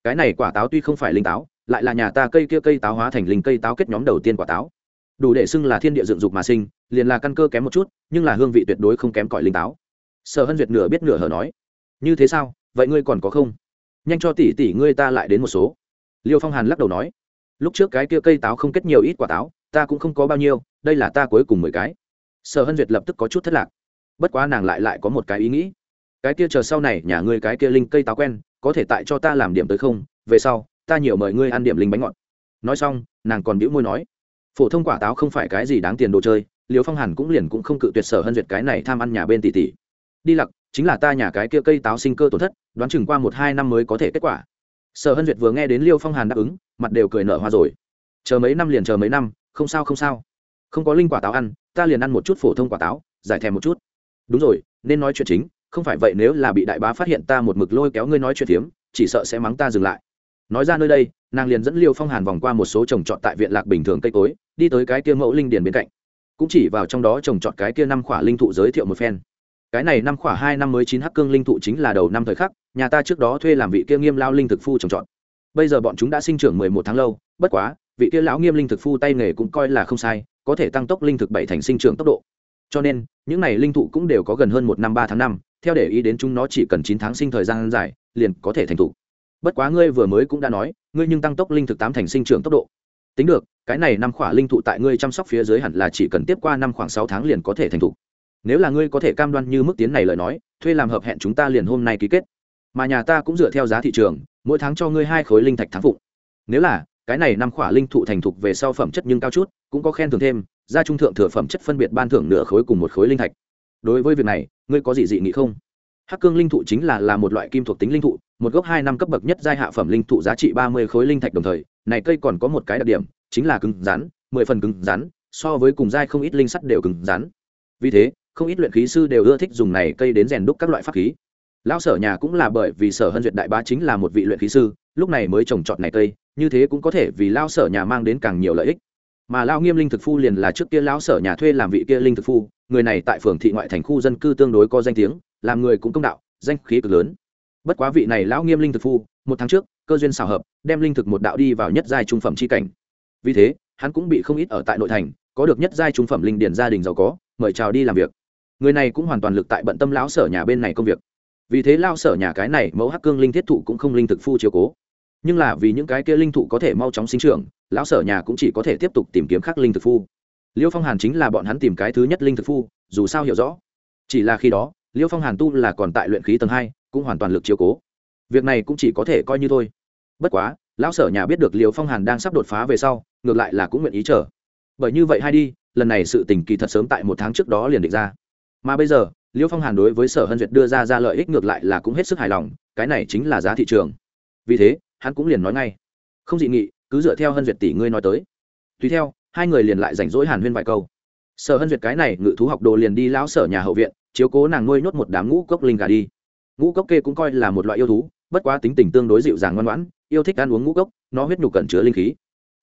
Cái này quả táo tuy không phải linh táo, lại là nhà ta cây kia cây táo hóa thành linh cây táo kết nhóm đầu tiên quả táo. Đủ để xưng là thiên địa dựng dục mà sinh, liền là căn cơ kém một chút, nhưng là hương vị tuyệt đối không kém cỏi linh táo. Sở hân duyệt nửa biết nửa hở nói, như thế sao? Vậy ngươi còn có không? Nhanh cho tỷ tỷ ngươi ta lại đến một số. Liêu phong hàn lắc đầu nói, lúc trước cái kia cây táo không kết nhiều ít quả táo, ta cũng không có bao nhiêu, đây là ta cuối cùng mười cái. Sở hân duyệt lập tức có chút thất lạc, bất quá nàng lại lại có một cái ý nghĩ cái kia chờ sau này nhà ngươi cái kia linh cây táo quen, có thể tại cho ta làm điểm tới không? Về sau, ta nhiều mời ngươi ăn điểm linh bánh ngọt. Nói xong, nàng còn bĩu môi nói, phổ thông quả táo không phải cái gì đáng tiền đồ chơi liều phong hàn cũng liền cũng không cự tuyệt sở hân duyệt cái này tham ăn nhà bên tỷ tỷ. Đi lặc, chính là ta nhà cái kia cây táo sinh cơ tổn thất, đoán chừng qua một hai năm mới có thể kết quả. Sở hân duyệt vừa nghe đến liêu phong hàn đáp ứng, mặt đều cười nở hoa rồi. Chờ mấy năm liền chờ mấy năm, không sao không sao. Không có linh quả táo ăn, ta liền ăn một chút phổ thông quả táo, giải thèm một chút. Đúng rồi, nên nói chuyện chính không phải vậy nếu là bị đại bá phát hiện ta một mực lôi kéo ngươi nói chuyện phiếm, chỉ sợ sẽ mắng ta dừng lại. Nói ra nơi đây, nàng liền dẫn liêu phong hàn vòng qua một số trồng trọt tại viện lạc bình thường cây cối, đi tới cái kia mẫu linh điền bên cạnh. Cũng chỉ vào trong đó trồng trọt cái kia năm khỏa linh thụ giới thiệu một phen. Cái này năm khỏa hai năm mới chín hắc cương linh thụ chính là đầu năm thời khắc, nhà ta trước đó thuê làm vị kia nghiêm lao linh thực phu trồng trọt. Bây giờ bọn chúng đã sinh trưởng mười một tháng lâu, bất quá, vị kia lão nghiêm linh thực phu tay nghề cũng coi là không sai, có thể tăng tốc linh thực bảy thành sinh trưởng tốc độ. Cho nên, những này linh thụ cũng đều có gần hơn một năm ba tháng năm theo để ý đến chúng nó chỉ cần chín tháng sinh thời gian dài, liền có thể thành thủ. bất quá ngươi vừa mới cũng đã nói, ngươi nhưng tăng tốc linh thực tám thành sinh trưởng tốc độ tính được, cái này năm khỏa linh thụ tại ngươi chăm sóc phía dưới hẳn là chỉ cần tiếp qua năm khoảng sáu tháng liền có thể thành thủ. nếu là ngươi có thể cam đoan như mức tiến này lời nói, thuê làm hợp hẹn chúng ta liền hôm nay ký kết mà nhà ta cũng dựa theo giá thị trường, mỗi tháng cho ngươi hai khối linh thạch tháng phụng nếu là, cái này năm khỏa linh thụ thành thục về sau phẩm chất nhưng cao chút, cũng có khen thưởng thêm ra trung thượng thừa phẩm chất phân biệt ban thưởng nửa khối cùng một khối linh thạch đối với việc này, ngươi có gì dị nghị không? Hắc cương linh thụ chính là là một loại kim thuộc tính linh thụ, một gốc hai năm cấp bậc nhất giai hạ phẩm linh thụ giá trị ba mươi khối linh thạch đồng thời, này cây còn có một cái đặc điểm, chính là cứng rắn, mười phần cứng rắn, so với cùng giai không ít linh sắt đều cứng rắn. Vì thế, không ít luyện khí sư đều ưa thích dùng này cây đến rèn đúc các loại pháp khí. Lão sở nhà cũng là bởi vì sở hân duyệt đại bá chính là một vị luyện khí sư, lúc này mới trồng trọt này cây, như thế cũng có thể vì lao sở nhà mang đến càng nhiều lợi ích mà lao nghiêm linh thực phu liền là trước kia lão sở nhà thuê làm vị kia linh thực phu, người này tại phường thị ngoại thành khu dân cư tương đối có danh tiếng, làm người cũng công đạo, danh khí cực lớn. Bất quá vị này lão nghiêm linh thực phu, một tháng trước, cơ duyên xào hợp, đem linh thực một đạo đi vào nhất giai trung phẩm c h i cảnh. Vì thế, hắn cũng bị không ít ở tại nội thành, có được nhất giai trung phẩm linh điển gia đình giàu có, mời chào đi làm việc. Người này cũng hoàn toàn lực tại bận tâm lão sở nhà bên này công việc. Vì thế lao sở nhà cái này mẫu hắc cương linh thiết thụ cũng không linh thực phu chiều cố. Nhưng là vì những cái kia linh thụ có thể mau chóng sinh trưởng lão sở nhà cũng chỉ có thể tiếp tục tìm kiếm khắc linh thực phu. Liêu phong hàn chính là bọn hắn tìm cái thứ nhất linh thực phu, dù sao hiểu rõ. Chỉ là khi đó, liêu phong hàn tu là còn tại luyện khí tầng hai, cũng hoàn toàn lực chiều cố. Việc này cũng chỉ có thể coi như thôi. Bất quá, lão sở nhà biết được liêu phong hàn đang sắp đột phá về sau, ngược lại là cũng nguyện ý chờ. Bởi như vậy hay đi, lần này sự tình kỳ thật sớm tại một tháng trước đó liền định ra. Mà bây giờ, liêu phong hàn đối với sở hân duyệt đưa ra ra lợi ích ngược lại là cũng hết sức hài lòng, cái này chính là giá thị trường. Vì thế, hắn cũng liền nói ngay. Không dị nghị cứ dựa theo hân duyệt tỷ ngươi nói tới. Tùy theo, hai người liền lại rảnh rỗi hàn huyên vài câu. Sở hân duyệt cái này ngự thú học đồ liền đi lão sở nhà hậu viện, chiếu cố nàng nuôi nhốt một đám ngũ cốc linh gà đi. Ngũ cốc kê cũng coi là một loại yêu thú, bất quá tính tình tương đối dịu dàng ngoan ngoãn, yêu thích ăn uống ngũ cốc, nó huyết nhục cẩn chứa linh khí.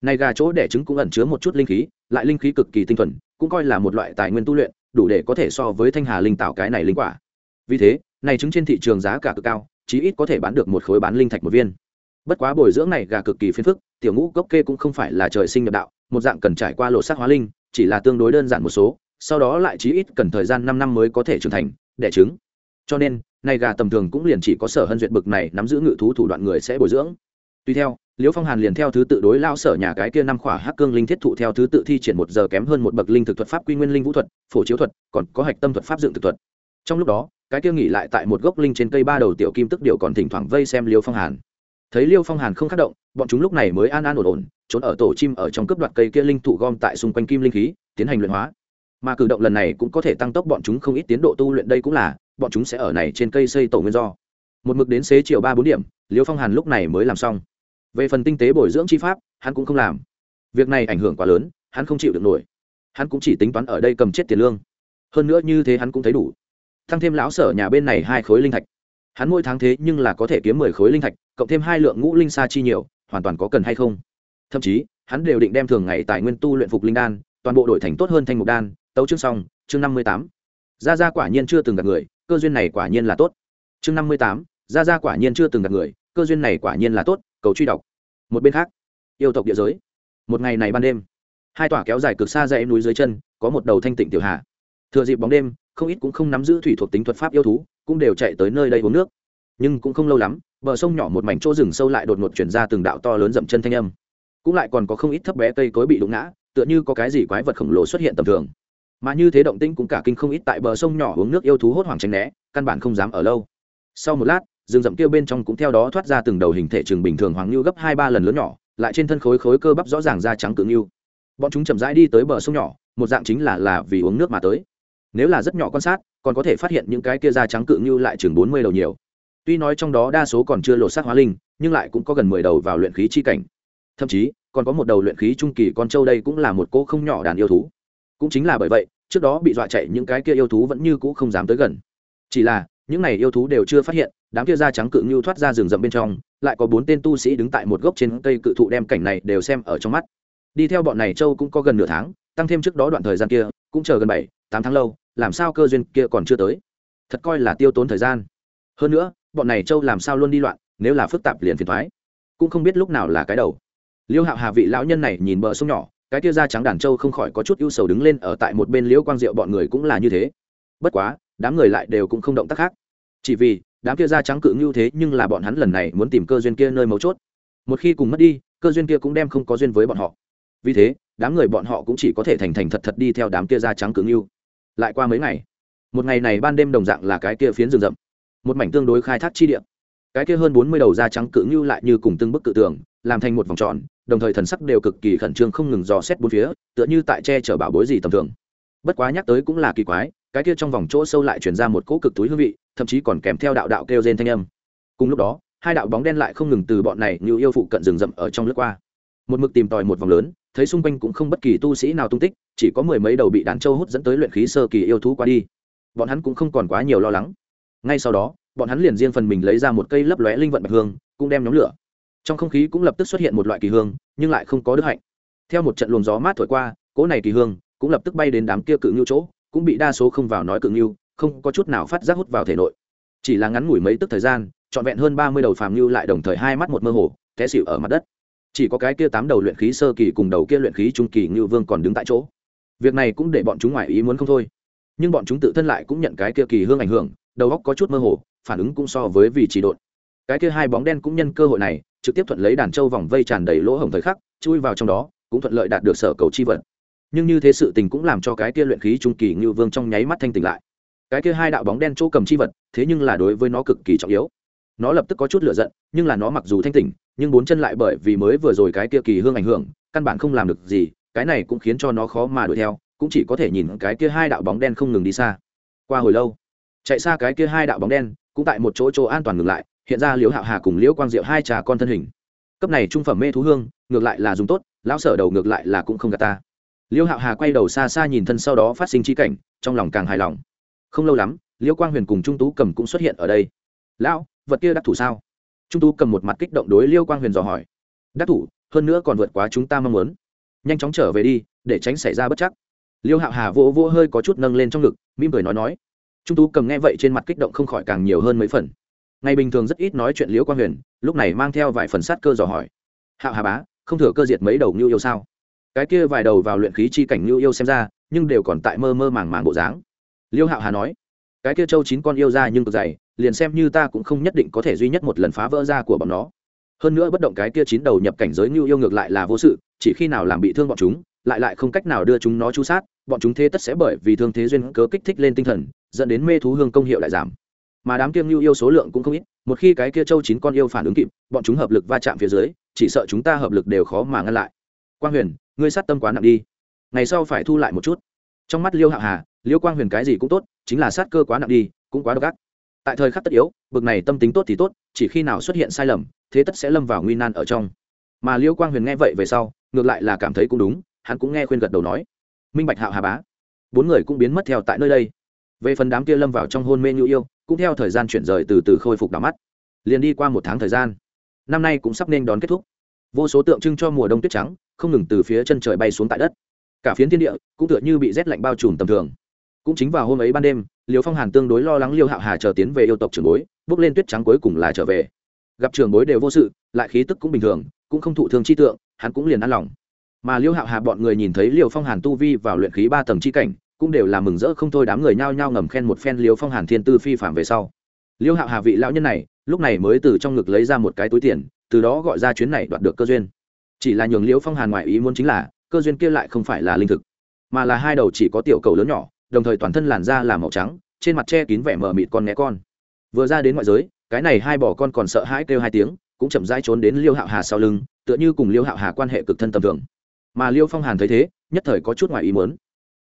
Này gà chỗ đẻ trứng cũng ẩn chứa một chút linh khí, lại linh khí cực kỳ tinh thuần, cũng coi là một loại tài nguyên tu luyện, đủ để có thể so với thanh hà linh tạo cái này linh quả. Vì thế, này trứng trên thị trường giá cả cực cao, chí ít có thể bán được một khối bán linh thạch một viên. Bất quá bồi dưỡng này gà cực kỳ phiền phức tiểu ngũ gốc kê cũng không phải là trời sinh nhập đạo, một dạng cần trải qua lộ sắc hóa linh, chỉ là tương đối đơn giản một số, sau đó lại chí ít cần thời gian năm năm mới có thể trưởng thành, đẻ trứng. Cho nên, nay gà tầm thường cũng liền chỉ có sở hân duyệt bực này nắm giữ ngự thú thủ đoạn người sẽ bồi dưỡng. Tuy theo, liễu phong hàn liền theo thứ tự đối lao sở nhà cái kia năm khỏa hắc cương linh thiết thụ theo thứ tự thi triển một giờ kém hơn một bậc linh thực thuật pháp quy nguyên linh vũ thuật, phổ chiếu thuật, còn có hạch tâm thuật pháp dựng thực thuật. Trong lúc đó, cái kia nghỉ lại tại một gốc linh trên cây ba đầu tiểu kim tức điệu còn thỉnh thoảng vây xem liễu phong hàn thấy liêu phong hàn không khắc động, bọn chúng lúc này mới an an ổn ổn, trốn ở tổ chim ở trong cướp đoạt cây kia linh thụ gom tại xung quanh kim linh khí, tiến hành luyện hóa. Mà cử động lần này cũng có thể tăng tốc bọn chúng không ít tiến độ tu luyện đây cũng là, bọn chúng sẽ ở này trên cây xây tổ nguyên do. Một mực đến xế chiều ba bốn điểm, liêu phong hàn lúc này mới làm xong. Về phần tinh tế bồi dưỡng chi pháp, hắn cũng không làm. Việc này ảnh hưởng quá lớn, hắn không chịu được nổi. Hắn cũng chỉ tính toán ở đây cầm chết tiền lương. Hơn nữa như thế hắn cũng thấy đủ. Thăng thêm lão sở nhà bên này hai khối linh thạch hắn mỗi tháng thế nhưng là có thể kiếm mười khối linh thạch, cộng thêm hai lượng ngũ linh sa chi nhiều, hoàn toàn có cần hay không? Thậm chí, hắn đều định đem thường ngày tài nguyên tu luyện phục linh đan, toàn bộ đổi thành tốt hơn thanh mục đan. Tấu chương xong, chương năm mươi tám. Gia gia quả nhiên chưa từng gặp người, cơ duyên này quả nhiên là tốt. Chương năm mươi tám. Gia gia quả nhiên chưa từng gặp người, cơ duyên này quả nhiên là tốt, cầu truy đọc. Một bên khác, yêu tộc địa giới. Một ngày này ban đêm, hai tòa kéo dài cực xa dãy núi dưới chân, có một đầu thanh tịnh tiểu hạ thừa dịp bóng đêm không ít cũng không nắm giữ thủy thuộc tính thuật pháp yêu thú, cũng đều chạy tới nơi đây uống nước. Nhưng cũng không lâu lắm, bờ sông nhỏ một mảnh chỗ rừng sâu lại đột ngột chuyển ra từng đạo to lớn dậm chân thanh âm. Cũng lại còn có không ít thấp bé cây cối bị đụng ngã, tựa như có cái gì quái vật khổng lồ xuất hiện tầm thường. Mà như thế động tĩnh cũng cả kinh không ít tại bờ sông nhỏ uống nước yêu thú hốt hoảng tránh né, căn bản không dám ở lâu. Sau một lát, rừng rậm kia bên trong cũng theo đó thoát ra từng đầu hình thể trường bình thường hoàng lưu gấp hai ba lần lớn nhỏ, lại trên thân khối khối cơ bắp rõ ràng da trắng cứng như. bọn chúng chậm rãi đi tới bờ sông nhỏ, một dạng chính là là vì uống nước mà tới nếu là rất nhỏ quan sát, còn có thể phát hiện những cái kia da trắng cự như lại chừng bốn mươi đầu nhiều. Tuy nói trong đó đa số còn chưa lột xác hóa linh, nhưng lại cũng có gần mười đầu vào luyện khí chi cảnh. Thậm chí, còn có một đầu luyện khí trung kỳ con trâu đây cũng là một cô không nhỏ đàn yêu thú. Cũng chính là bởi vậy, trước đó bị dọa chạy những cái kia yêu thú vẫn như cũ không dám tới gần. Chỉ là, những này yêu thú đều chưa phát hiện, đám kia da trắng cự như thoát ra rừng rậm bên trong, lại có bốn tên tu sĩ đứng tại một gốc trên cây cự thụ đem cảnh này đều xem ở trong mắt. Đi theo bọn này châu cũng có gần nửa tháng, tăng thêm trước đó đoạn thời gian kia, cũng chờ gần bảy, tám tháng lâu làm sao cơ duyên kia còn chưa tới? Thật coi là tiêu tốn thời gian. Hơn nữa, bọn này châu làm sao luôn đi loạn, nếu là phức tạp liền phiền thoái. Cũng không biết lúc nào là cái đầu. Liêu hạo hà vị lão nhân này nhìn bờ sông nhỏ, cái tia da trắng đàn châu không khỏi có chút ưu sầu đứng lên ở tại một bên liễu quang diệu bọn người cũng là như thế. Bất quá, đám người lại đều cũng không động tác khác. Chỉ vì, đám kia da trắng cự ngưu thế nhưng là bọn hắn lần này muốn tìm cơ duyên kia nơi mấu chốt. Một khi cùng mất đi, cơ duyên kia cũng đem không có duyên với bọn họ. Vì thế, đám người bọn họ cũng chỉ có thể thành thành thật thật đi theo đám kia da trắng cự ngưu lại qua mấy ngày. Một ngày này ban đêm đồng dạng là cái kia phiến rừng rậm. Một mảnh tương đối khai thác chi địa. Cái kia hơn bốn mươi đầu da trắng cự ngưu lại như cùng từng bức cự tường, làm thành một vòng tròn, đồng thời thần sắc đều cực kỳ khẩn trương không ngừng dò xét bốn phía, tựa như tại che chở bảo bối gì tầm thường. Bất quá nhắc tới cũng là kỳ quái, cái kia trong vòng chỗ sâu lại chuyển ra một cỗ cực túi hương vị, thậm chí còn kèm theo đạo đạo kêu gen thanh âm. Cùng lúc đó, hai đạo bóng đen lại không ngừng từ bọn này như yêu phụ cận rừng rậm ở trong lướt qua một mực tìm tòi một vòng lớn, thấy xung quanh cũng không bất kỳ tu sĩ nào tung tích, chỉ có mười mấy đầu bị đàn trâu hút dẫn tới luyện khí sơ kỳ yêu thú qua đi. Bọn hắn cũng không còn quá nhiều lo lắng. Ngay sau đó, bọn hắn liền riêng phần mình lấy ra một cây lấp lóe linh vận bạch hương, cũng đem nhóm lửa. Trong không khí cũng lập tức xuất hiện một loại kỳ hương, nhưng lại không có đức hạnh. Theo một trận luồng gió mát thổi qua, cỗ này kỳ hương cũng lập tức bay đến đám kia cự ngưu chỗ, cũng bị đa số không vào nói cự ngưu, không có chút nào phát giác hút vào thể nội. Chỉ là ngắn ngủi mấy tức thời gian, trọn vẹn hơn ba mươi đầu phàm ngưu lại đồng thời hai mắt một mơ hồ, té xịu ở mặt đất chỉ có cái kia tám đầu luyện khí sơ kỳ cùng đầu kia luyện khí trung kỳ ngưu vương còn đứng tại chỗ. Việc này cũng để bọn chúng ngoài ý muốn không thôi. Nhưng bọn chúng tự thân lại cũng nhận cái kia kỳ hương ảnh hưởng, đầu óc có chút mơ hồ, phản ứng cũng so với vị trí độn. Cái kia hai bóng đen cũng nhân cơ hội này, trực tiếp thuận lấy đàn trâu vòng vây tràn đầy lỗ hổng thời khắc, chui vào trong đó, cũng thuận lợi đạt được sở cầu chi vật nhưng như thế sự tình cũng làm cho cái kia luyện khí trung kỳ như vương trong nháy mắt thanh tỉnh lại. Cái kia hai đạo bóng đen chỗ cầm chi vật thế nhưng là đối với nó cực kỳ trọng yếu. Nó lập tức có chút lựa giận, nhưng là nó mặc dù thanh tỉnh nhưng bốn chân lại bởi vì mới vừa rồi cái kia kỳ hương ảnh hưởng, căn bản không làm được gì, cái này cũng khiến cho nó khó mà đuổi theo, cũng chỉ có thể nhìn cái kia hai đạo bóng đen không ngừng đi xa. Qua hồi lâu, chạy xa cái kia hai đạo bóng đen, cũng tại một chỗ chỗ an toàn ngừng lại, hiện ra liễu hạo hà cùng liễu quang diệu hai trà con thân hình. Cấp này trung phẩm mê thú hương, ngược lại là dùng tốt, lão sở đầu ngược lại là cũng không gạt ta. Liễu hạo hà quay đầu xa xa nhìn thân sau đó phát sinh chi cảnh, trong lòng càng hài lòng. Không lâu lắm, liễu quang huyền cùng trung tú cầm cũng xuất hiện ở đây. Lão, vật kia đắc thủ sao? Trung tú cầm một mặt kích động đối liêu quang huyền dò hỏi. Đắc thủ, hơn nữa còn vượt quá chúng ta mong muốn. Nhanh chóng trở về đi, để tránh xảy ra bất chắc. Liêu hạo hà vỗ vỗ hơi có chút nâng lên trong ngực, mỉm cười nói nói. Trung tú cầm nghe vậy trên mặt kích động không khỏi càng nhiều hơn mấy phần. Ngày bình thường rất ít nói chuyện liêu quang huyền, lúc này mang theo vài phần sát cơ dò hỏi. Hạo hà bá, không thừa cơ diệt mấy đầu như yêu sao? Cái kia vài đầu vào luyện khí chi cảnh như yêu xem ra, nhưng đều còn tại mơ mơ màng màng bộ dáng. Liêu hạo hà nói, cái kia châu chín con yêu ra nhưng cực dày liền xem như ta cũng không nhất định có thể duy nhất một lần phá vỡ ra của bọn nó. Hơn nữa bất động cái kia chín đầu nhập cảnh giới như yêu ngược lại là vô sự, chỉ khi nào làm bị thương bọn chúng, lại lại không cách nào đưa chúng nó chu sát, bọn chúng thế tất sẽ bởi vì thương thế duyên cớ kích thích lên tinh thần, dẫn đến mê thú hương công hiệu lại giảm. Mà đám kiêng lưu yêu số lượng cũng không ít, một khi cái kia châu chín con yêu phản ứng kịp, bọn chúng hợp lực va chạm phía dưới, chỉ sợ chúng ta hợp lực đều khó mà ngăn lại. Quang huyền, ngươi sát tâm quá nặng đi. Ngày sau phải thu lại một chút. Trong mắt liêu hạ hà, liêu quang huyền cái gì cũng tốt, chính là sát cơ quá nặng đi, cũng quá độc ác tại thời khắc tất yếu, bực này tâm tính tốt thì tốt, chỉ khi nào xuất hiện sai lầm, thế tất sẽ lâm vào nguy nan ở trong. Mà liêu quang huyền nghe vậy về sau, ngược lại là cảm thấy cũng đúng, hắn cũng nghe khuyên gật đầu nói. Minh bạch hạo hà bá, bốn người cũng biến mất theo tại nơi đây. Về phần đám kia lâm vào trong hôn mê nhu yêu, cũng theo thời gian chuyển rời từ từ khôi phục đỏ mắt. Liền đi qua một tháng thời gian, năm nay cũng sắp nên đón kết thúc. Vô số tượng trưng cho mùa đông tuyết trắng, không ngừng từ phía chân trời bay xuống tại đất. Cả phiến thiên địa cũng tựa như bị rét lạnh bao trùm tầm thường cũng chính vào hôm ấy ban đêm liều phong hàn tương đối lo lắng liêu hạo hà chờ tiến về yêu tộc trường bối, bước lên tuyết trắng cuối cùng là trở về. Gặp trường bối đều vô sự, lại khí tức cũng bình thường, cũng không thụ thương chi tượng, hắn cũng liền an lòng. Mà liêu hạo hà bọn người nhìn thấy liều phong hàn tu vi vào luyện khí ba tầng chi cảnh, cũng đều là mừng rỡ không thôi đám người nhao nhao ngầm khen một phen liều phong hàn thiên tư phi phạm về sau. Liêu hạo hà vị lão nhân này, lúc này mới từ trong ngực lấy ra một cái túi tiền, từ đó gọi ra chuyến này đoạt được cơ duyên. Chỉ là nhường liêu phong hàn ngoại ý muốn chính là, cơ duyên kia lại không phải là linh thực, mà là hai đầu chỉ có tiểu cầu lớn nhỏ đồng thời toàn thân làn da là màu trắng, trên mặt che kín vẻ mờ mịt con né con. Vừa ra đến ngoại giới, cái này hai bò con còn sợ hãi kêu hai tiếng, cũng chậm rãi trốn đến liêu hạo hà sau lưng, tựa như cùng liêu hạo hà quan hệ cực thân tầm thường. Mà liêu phong hàn thấy thế, nhất thời có chút ngoài ý muốn.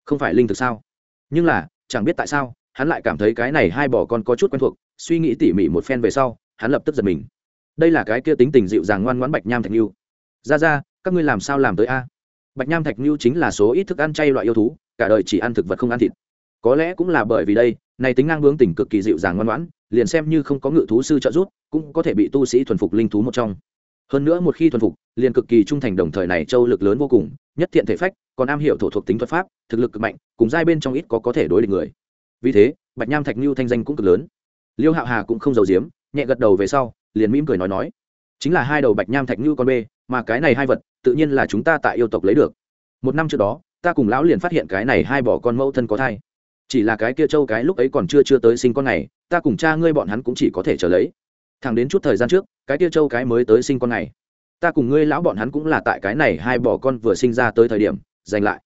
Không phải linh thực sao? Nhưng là, chẳng biết tại sao, hắn lại cảm thấy cái này hai bò con có chút quen thuộc, suy nghĩ tỉ mỉ một phen về sau, hắn lập tức giật mình. Đây là cái kia tính tình dịu dàng ngoan ngoãn bạch nham thạch lưu ra ra, các ngươi làm sao làm tới a? Bạch nham thạch lưu chính là số ít thức ăn chay loại yêu thú cả đời chỉ ăn thực vật không ăn thịt. Có lẽ cũng là bởi vì đây này tính ngang bướng tình cực kỳ dịu dàng ngoan ngoãn, liền xem như không có ngự thú sư trợ giúp, cũng có thể bị tu sĩ thuần phục linh thú một trong. Hơn nữa một khi thuần phục, liền cực kỳ trung thành đồng thời này châu lực lớn vô cùng, nhất thiện thể phách, còn am hiểu thổ thuộc tính thuật pháp, thực lực cực mạnh, cùng giai bên trong ít có có thể đối địch người. Vì thế, bạch nham thạch lưu thanh danh cũng cực lớn. Liêu hạo hà cũng không giàu diếm nhẹ gật đầu về sau, liền mỉm cười nói nói. Chính là hai đầu bạch nham thạch lưu con bê, mà cái này hai vật, tự nhiên là chúng ta tại yêu tộc lấy được. Một năm trước đó ta cùng lão liền phát hiện cái này hai bỏ con mẫu thân có thai. Chỉ là cái kia châu cái lúc ấy còn chưa chưa tới sinh con này ta cùng cha ngươi bọn hắn cũng chỉ có thể chờ lấy. Thẳng đến chút thời gian trước, cái kia châu cái mới tới sinh con này ta cùng ngươi lão bọn hắn cũng là tại cái này hai bò con vừa sinh ra tới thời điểm, giành lại.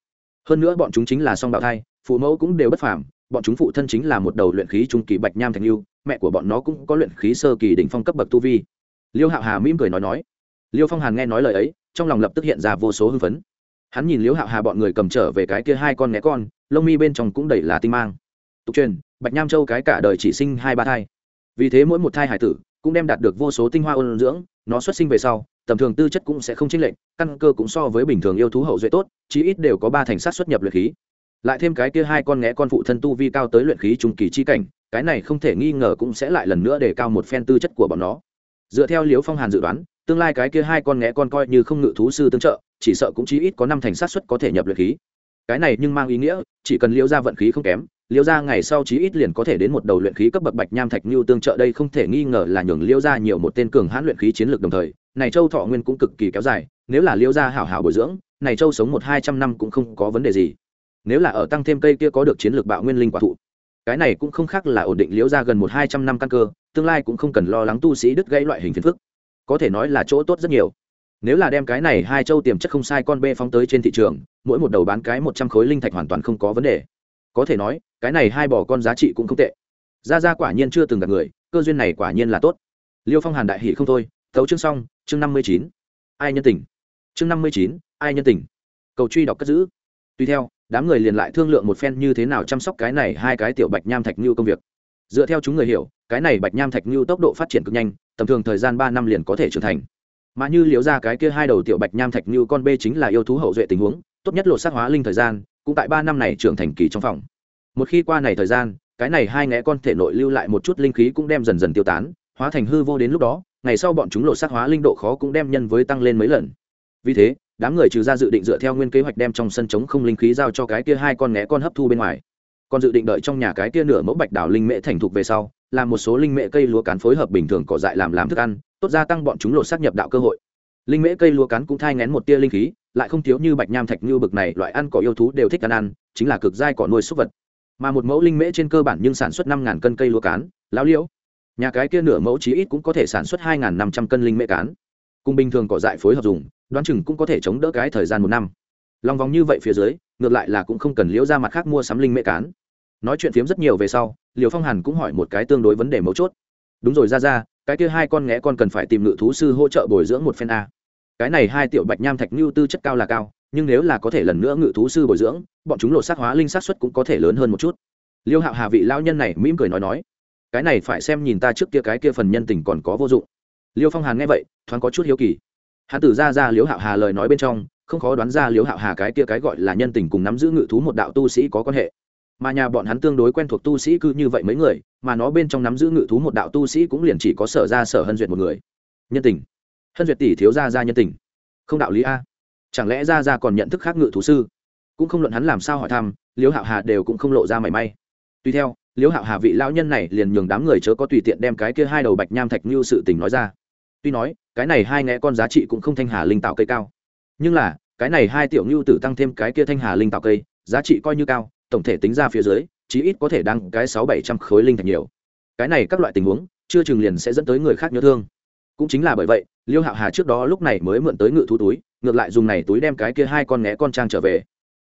Hơn nữa bọn chúng chính là song bào thai, phụ mẫu cũng đều bất phàm, bọn chúng phụ thân chính là một đầu luyện khí trung kỳ bạch nham thành lưu mẹ của bọn nó cũng có luyện khí sơ kỳ đỉnh phong cấp bậc tu vi. Liêu hạo hà mỉm cười nói nói. Liêu phong hàn nghe nói lời ấy, trong lòng lập tức hiện ra vô số hưng phấn hắn nhìn Liễu hạo hà bọn người cầm trở về cái kia hai con né con, lông mi bên trong cũng đầy là tinh mang. Tục truyền, bạch nham châu cái cả đời chỉ sinh hai ba thai. Vì thế mỗi một thai hải tử cũng đem đạt được vô số tinh hoa ôn dưỡng, nó xuất sinh về sau, tầm thường tư chất cũng sẽ không chênh lệch, căn cơ cũng so với bình thường yêu thú hậu duệ tốt, chí ít đều có ba thành sát xuất nhập luyện khí. Lại thêm cái kia hai con nghé con phụ thân tu vi cao tới luyện khí trung kỳ chi cảnh, cái này không thể nghi ngờ cũng sẽ lại lần nữa để cao một phen tư chất của bọn nó. Dựa theo liếu phong hàn dự đoán tương lai cái kia hai con nghé con coi như không ngự thú sư tương trợ, chỉ sợ cũng chí ít có năm thành sát xuất có thể nhập luyện khí. Cái này nhưng mang ý nghĩa, chỉ cần liễu ra vận khí không kém, liễu ra ngày sau chí ít liền có thể đến một đầu luyện khí cấp bậc bạch nham thạch như tương trợ đây không thể nghi ngờ là nhường liễu ra nhiều một tên cường hãn luyện khí chiến lược đồng thời, này châu thọ nguyên cũng cực kỳ kéo dài, nếu là liễu ra hảo hảo bồi dưỡng, này châu sống một hai trăm năm cũng không có vấn đề gì. Nếu là ở tăng thêm cây kia có được chiến lược bạo nguyên linh quả thụ, cái này cũng không khác là ổn định liễu ra gần một hai trăm năm căn cơ, tương lai cũng không cần lo lắng tu sĩ đứt gãy loại hình phiền phức có thể nói là chỗ tốt rất nhiều. Nếu là đem cái này hai châu tiềm chất không sai con bê phóng tới trên thị trường, mỗi một đầu bán cái một trăm khối linh thạch hoàn toàn không có vấn đề. Có thể nói, cái này hai bò con giá trị cũng không tệ. Ra ra quả nhiên chưa từng gặp người, cơ duyên này quả nhiên là tốt. Liêu phong hàn đại hỷ không thôi, thấu chương xong, chương năm mươi chín. Ai nhân tình? Chương năm mươi chín, ai nhân tình? Cầu truy đọc cất giữ. Tuy theo, đám người liền lại thương lượng một phen như thế nào chăm sóc cái này hai cái tiểu bạch nham thạch như công việc. Dựa theo chúng người hiểu, cái này bạch nham thạch như tốc độ phát triển cực nhanh tầm thường thời gian ba năm liền có thể trưởng thành. Mà như liếu ra cái kia hai đầu tiểu bạch nham thạch như con b chính là yêu thú hậu duệ tình huống, tốt nhất lột xác hóa linh thời gian, cũng tại ba năm này trưởng thành kỳ trong phòng. Một khi qua này thời gian, cái này hai ngẽ con thể nội lưu lại một chút linh khí cũng đem dần dần tiêu tán, hóa thành hư vô đến lúc đó, ngày sau bọn chúng lột xác hóa linh độ khó cũng đem nhân với tăng lên mấy lần. Vì thế, đám người trừ ra dự định dựa theo nguyên kế hoạch đem trong sân trống không linh khí giao cho cái kia hai con ngẽ con hấp thu bên ngoài còn dự định đợi trong nhà cái kia nửa mẫu bạch đảo linh mễ thành thục về sau, làm một số linh mễ cây lúa cán phối hợp bình thường cỏ dại làm làm thức ăn, tốt gia tăng bọn chúng lột xác nhập đạo cơ hội. Linh mễ cây lúa cán cũng thai ngén một tia linh khí, lại không thiếu như bạch nham thạch như bực này, loại ăn cỏ yêu thú đều thích ăn ăn, chính là cực dai cỏ nuôi súc vật. Mà một mẫu linh mễ trên cơ bản nhưng sản xuất năm ngàn cân cây lúa cán, lão liễu. Nhà cái kia nửa mẫu chí ít cũng có thể sản xuất hai ngàn năm trăm cân linh mễ cán. Cùng bình thường cỏ dại phối hợp dùng, đoán chừng cũng có thể chống đỡ cái thời gian một năm lòng vòng như vậy phía dưới, ngược lại là cũng không cần liễu ra mặt khác mua sắm linh mễ cán. Nói chuyện phiếm rất nhiều về sau, liều phong hàn cũng hỏi một cái tương đối vấn đề mấu chốt. Đúng rồi, ra ra, cái kia hai con nghé con cần phải tìm ngự thú sư hỗ trợ bồi dưỡng một phen a. Cái này hai tiểu bạch nham thạch như tư chất cao là cao, nhưng nếu là có thể lần nữa ngự thú sư bồi dưỡng, bọn chúng lột xác hóa linh sát xuất cũng có thể lớn hơn một chút. Liêu hạo hà vị lao nhân này mỉm cười nói nói, cái này phải xem nhìn ta trước kia cái kia phần nhân tình còn có vô dụng. Liêu phong hàn nghe vậy, thoáng có chút hiếu kỳ. Hắn tử ra ra liêu hạo hà lời nói bên trong không khó đoán ra liễu hạo hà cái kia cái gọi là nhân tình cùng nắm giữ ngự thú một đạo tu sĩ có quan hệ. Mà nhà bọn hắn tương đối quen thuộc tu sĩ cứ như vậy mấy người, mà nó bên trong nắm giữ ngự thú một đạo tu sĩ cũng liền chỉ có sở ra sở hân duyệt một người. Nhân tình. Hân duyệt tỷ thiếu ra ra nhân tình. Không đạo lý a. Chẳng lẽ ra ra còn nhận thức khác ngự thú sư? Cũng không luận hắn làm sao hỏi thăm, liễu hạo hà đều cũng không lộ ra mảy may. Tuy theo, liễu hạo hà vị lão nhân này liền nhường đám người chớ có tùy tiện đem cái kia hai đầu bạch nham thạch như sự tình nói ra. Tuy nói, cái này hai nghe con giá trị cũng không thanh hà linh tạo cây cao nhưng là, cái này hai tiểu ngưu tử tăng thêm cái kia thanh hà linh tạo cây, giá trị coi như cao, tổng thể tính ra phía dưới, chí ít có thể đăng cái sáu bảy trăm khối linh thạch nhiều. Cái này các loại tình huống, chưa chừng liền sẽ dẫn tới người khác nhớ thương. Cũng chính là bởi vậy, liêu hạo hà trước đó lúc này mới mượn tới ngự thú túi, ngược lại dùng này túi đem cái kia hai con né con trang trở về.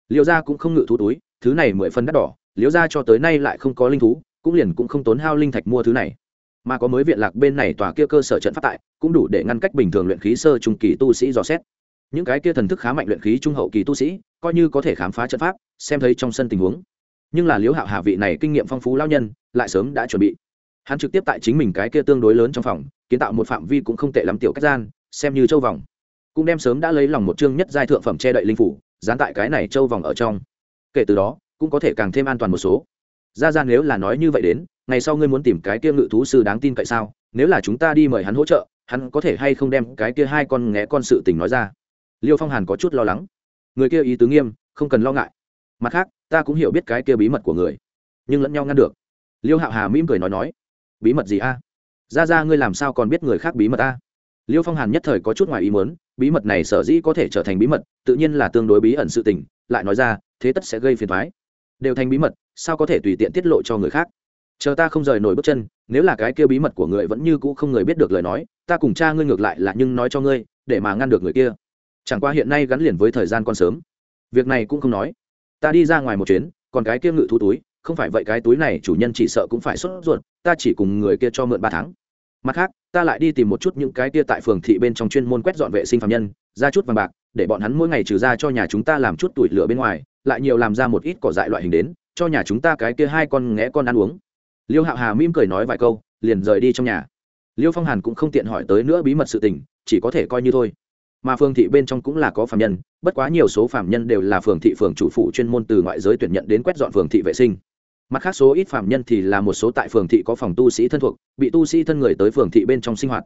Liêu gia cũng không ngự thú túi, thứ này mười phân đắt đỏ, liêu gia cho tới nay lại không có linh thú, cũng liền cũng không tốn hao linh thạch mua thứ này. Mà có mới viện lạc bên này tòa kia cơ sở trận phát tại, cũng đủ để ngăn cách bình thường luyện khí sơ trung kỳ tu sĩ dò xét những cái kia thần thức khá mạnh luyện khí trung hậu kỳ tu sĩ, coi như có thể khám phá trận pháp, xem thấy trong sân tình huống. Nhưng là liễu hạo hà vị này kinh nghiệm phong phú lao nhân, lại sớm đã chuẩn bị. Hắn trực tiếp tại chính mình cái kia tương đối lớn trong phòng, kiến tạo một phạm vi cũng không tệ lắm tiểu cách gian, xem như châu vòng. Cũng đem sớm đã lấy lòng một chương nhất giai thượng phẩm che đậy linh phủ, dán tại cái này châu vòng ở trong. Kể từ đó, cũng có thể càng thêm an toàn một số. Ra ra nếu là nói như vậy đến, ngày sau ngươi muốn tìm cái kia ngự thú sư đáng tin cậy sao? Nếu là chúng ta đi mời hắn hỗ trợ, hắn có thể hay không đem cái kia hai con nghé con sự tình nói ra? Liêu phong hàn có chút lo lắng. Người kia ý tứ nghiêm, không cần lo ngại. Mặt khác, ta cũng hiểu biết cái kia bí mật của người. Nhưng lẫn nhau ngăn được. Liêu hạo hà mỉm cười nói nói. Bí mật gì a? Ra ra, ngươi làm sao còn biết người khác bí mật ta liêu phong hàn nhất thời có chút ngoài ý muốn, bí mật này sở dĩ có thể trở thành bí mật, tự nhiên là tương đối bí ẩn sự tình, lại nói ra, thế tất sẽ gây phiền thoái đều thành bí mật, sao có thể tùy tiện tiết lộ cho người khác? Chờ ta không rời nổi bước chân, nếu là cái kia bí mật của người vẫn như cũ không người biết được lời nói, ta cùng cha ngươi ngược lại là nhưng nói cho ngươi, để mà ngăn được người kia chẳng qua hiện nay gắn liền với thời gian còn sớm. Việc này cũng không nói. Ta đi ra ngoài một chuyến, còn cái kia ngự thú túi, không phải vậy cái túi này chủ nhân chỉ sợ cũng phải sốt ruột, ta chỉ cùng người kia cho mượn ba tháng. Mặt khác, ta lại đi tìm một chút những cái kia tại phường thị bên trong chuyên môn quét dọn vệ sinh phạm nhân, ra chút vàng bạc, để bọn hắn mỗi ngày trừ ra cho nhà chúng ta làm chút tuổi lửa bên ngoài, lại nhiều làm ra một ít cỏ dại loại hình đến, cho nhà chúng ta cái kia hai con nghé con ăn uống. Liêu hạo hà mỉm cười nói vài câu, liền rời đi trong nhà. Liêu phong hàn cũng không tiện hỏi tới nữa bí mật sự tình, chỉ có thể coi như thôi mà phường thị bên trong cũng là có phạm nhân, bất quá nhiều số phạm nhân đều là phường thị phường chủ phụ chuyên môn từ ngoại giới tuyển nhận đến quét dọn phường thị vệ sinh. Mặt khác số ít phạm nhân thì là một số tại phường thị có phòng tu sĩ thân thuộc, bị tu sĩ thân người tới phường thị bên trong sinh hoạt.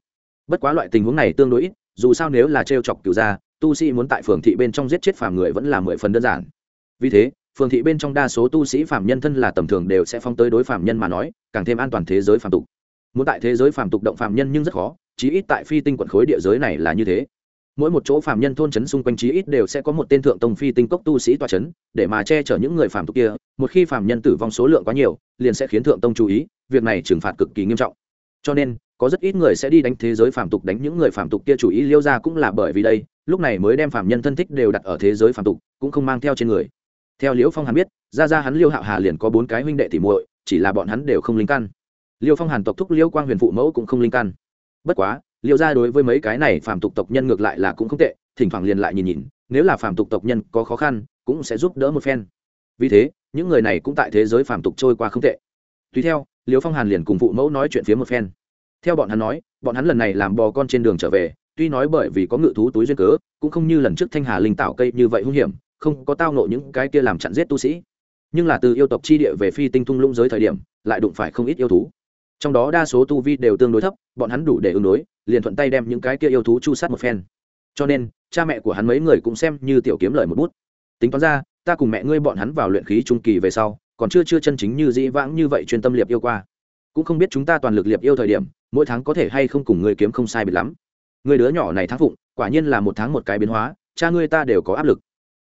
Bất quá loại tình huống này tương đối ít, dù sao nếu là t chọc cửu gia, tu sĩ muốn tại phường thị bên trong giết chết phạm người vẫn là mười phần đơn giản. Vì thế, phường thị bên trong đa số tu sĩ phạm nhân thân là tầm thường đều sẽ phong tới đối phạm nhân mà nói, càng thêm an toàn thế giới phạm tục. Muốn tại thế giới phạm tục động phạm nhân nhưng rất khó, chí ít tại phi tinh quận khối địa giới này là như thế mỗi một chỗ phạm nhân thôn trấn xung quanh chí ít đều sẽ có một tên thượng tông phi tinh cốc tu sĩ tòa trấn, để mà che chở những người phạm tục kia. Một khi phạm nhân tử vong số lượng quá nhiều, liền sẽ khiến thượng tông chú ý, việc này trừng phạt cực kỳ nghiêm trọng. Cho nên, có rất ít người sẽ đi đánh thế giới phạm tục, đánh những người phạm tục kia chủ ý liêu ra cũng là bởi vì đây, lúc này mới đem phạm nhân thân thích đều đặt ở thế giới phạm tục, cũng không mang theo trên người. Theo liễu phong hàn biết, ra ra hắn liêu hạo hà liền có bốn cái huynh đệ thì muội, chỉ là bọn hắn đều không linh căn liêu phong hàn tộc thúc liêu quang huyền phụ mẫu cũng không linh căn bất quá liêu ra đối với mấy cái này phàm tục tộc nhân ngược lại là cũng không tệ, thỉnh thoảng liền lại nhìn nhìn, nếu là phàm tục tộc nhân có khó khăn, cũng sẽ giúp đỡ một phen. Vì thế, những người này cũng tại thế giới phàm tục trôi qua không tệ. Tùy theo, liêu phong hàn liền cùng phụ mẫu nói chuyện phía một phen. Theo bọn hắn nói, bọn hắn lần này làm bò con trên đường trở về, tuy nói bởi vì có ngự thú túi duyên cớ, cũng không như lần trước thanh hà linh tạo cây như vậy hung hiểm, không có tao nộ những cái kia làm chặn giết tu sĩ. Nhưng là từ yêu tộc chi địa về phi tinh thung lũng giới thời điểm, lại đụng phải không ít yêu thú trong đó đa số tu vi đều tương đối thấp, bọn hắn đủ để ứng đối, liền thuận tay đem những cái kia yêu thú chu sát một phen. Cho nên, cha mẹ của hắn mấy người cũng xem như tiểu kiếm lời một bút. Tính toán ra, ta cùng mẹ ngươi bọn hắn vào luyện khí trung kỳ về sau, còn chưa chưa chân chính như dĩ vãng như vậy chuyên tâm liệp yêu qua. Cũng không biết chúng ta toàn lực liệp yêu thời điểm, mỗi tháng có thể hay không cùng ngươi kiếm không sai biệt lắm. Người đứa nhỏ này thắng phụng, quả nhiên là một tháng một cái biến hóa, cha ngươi ta đều có áp lực.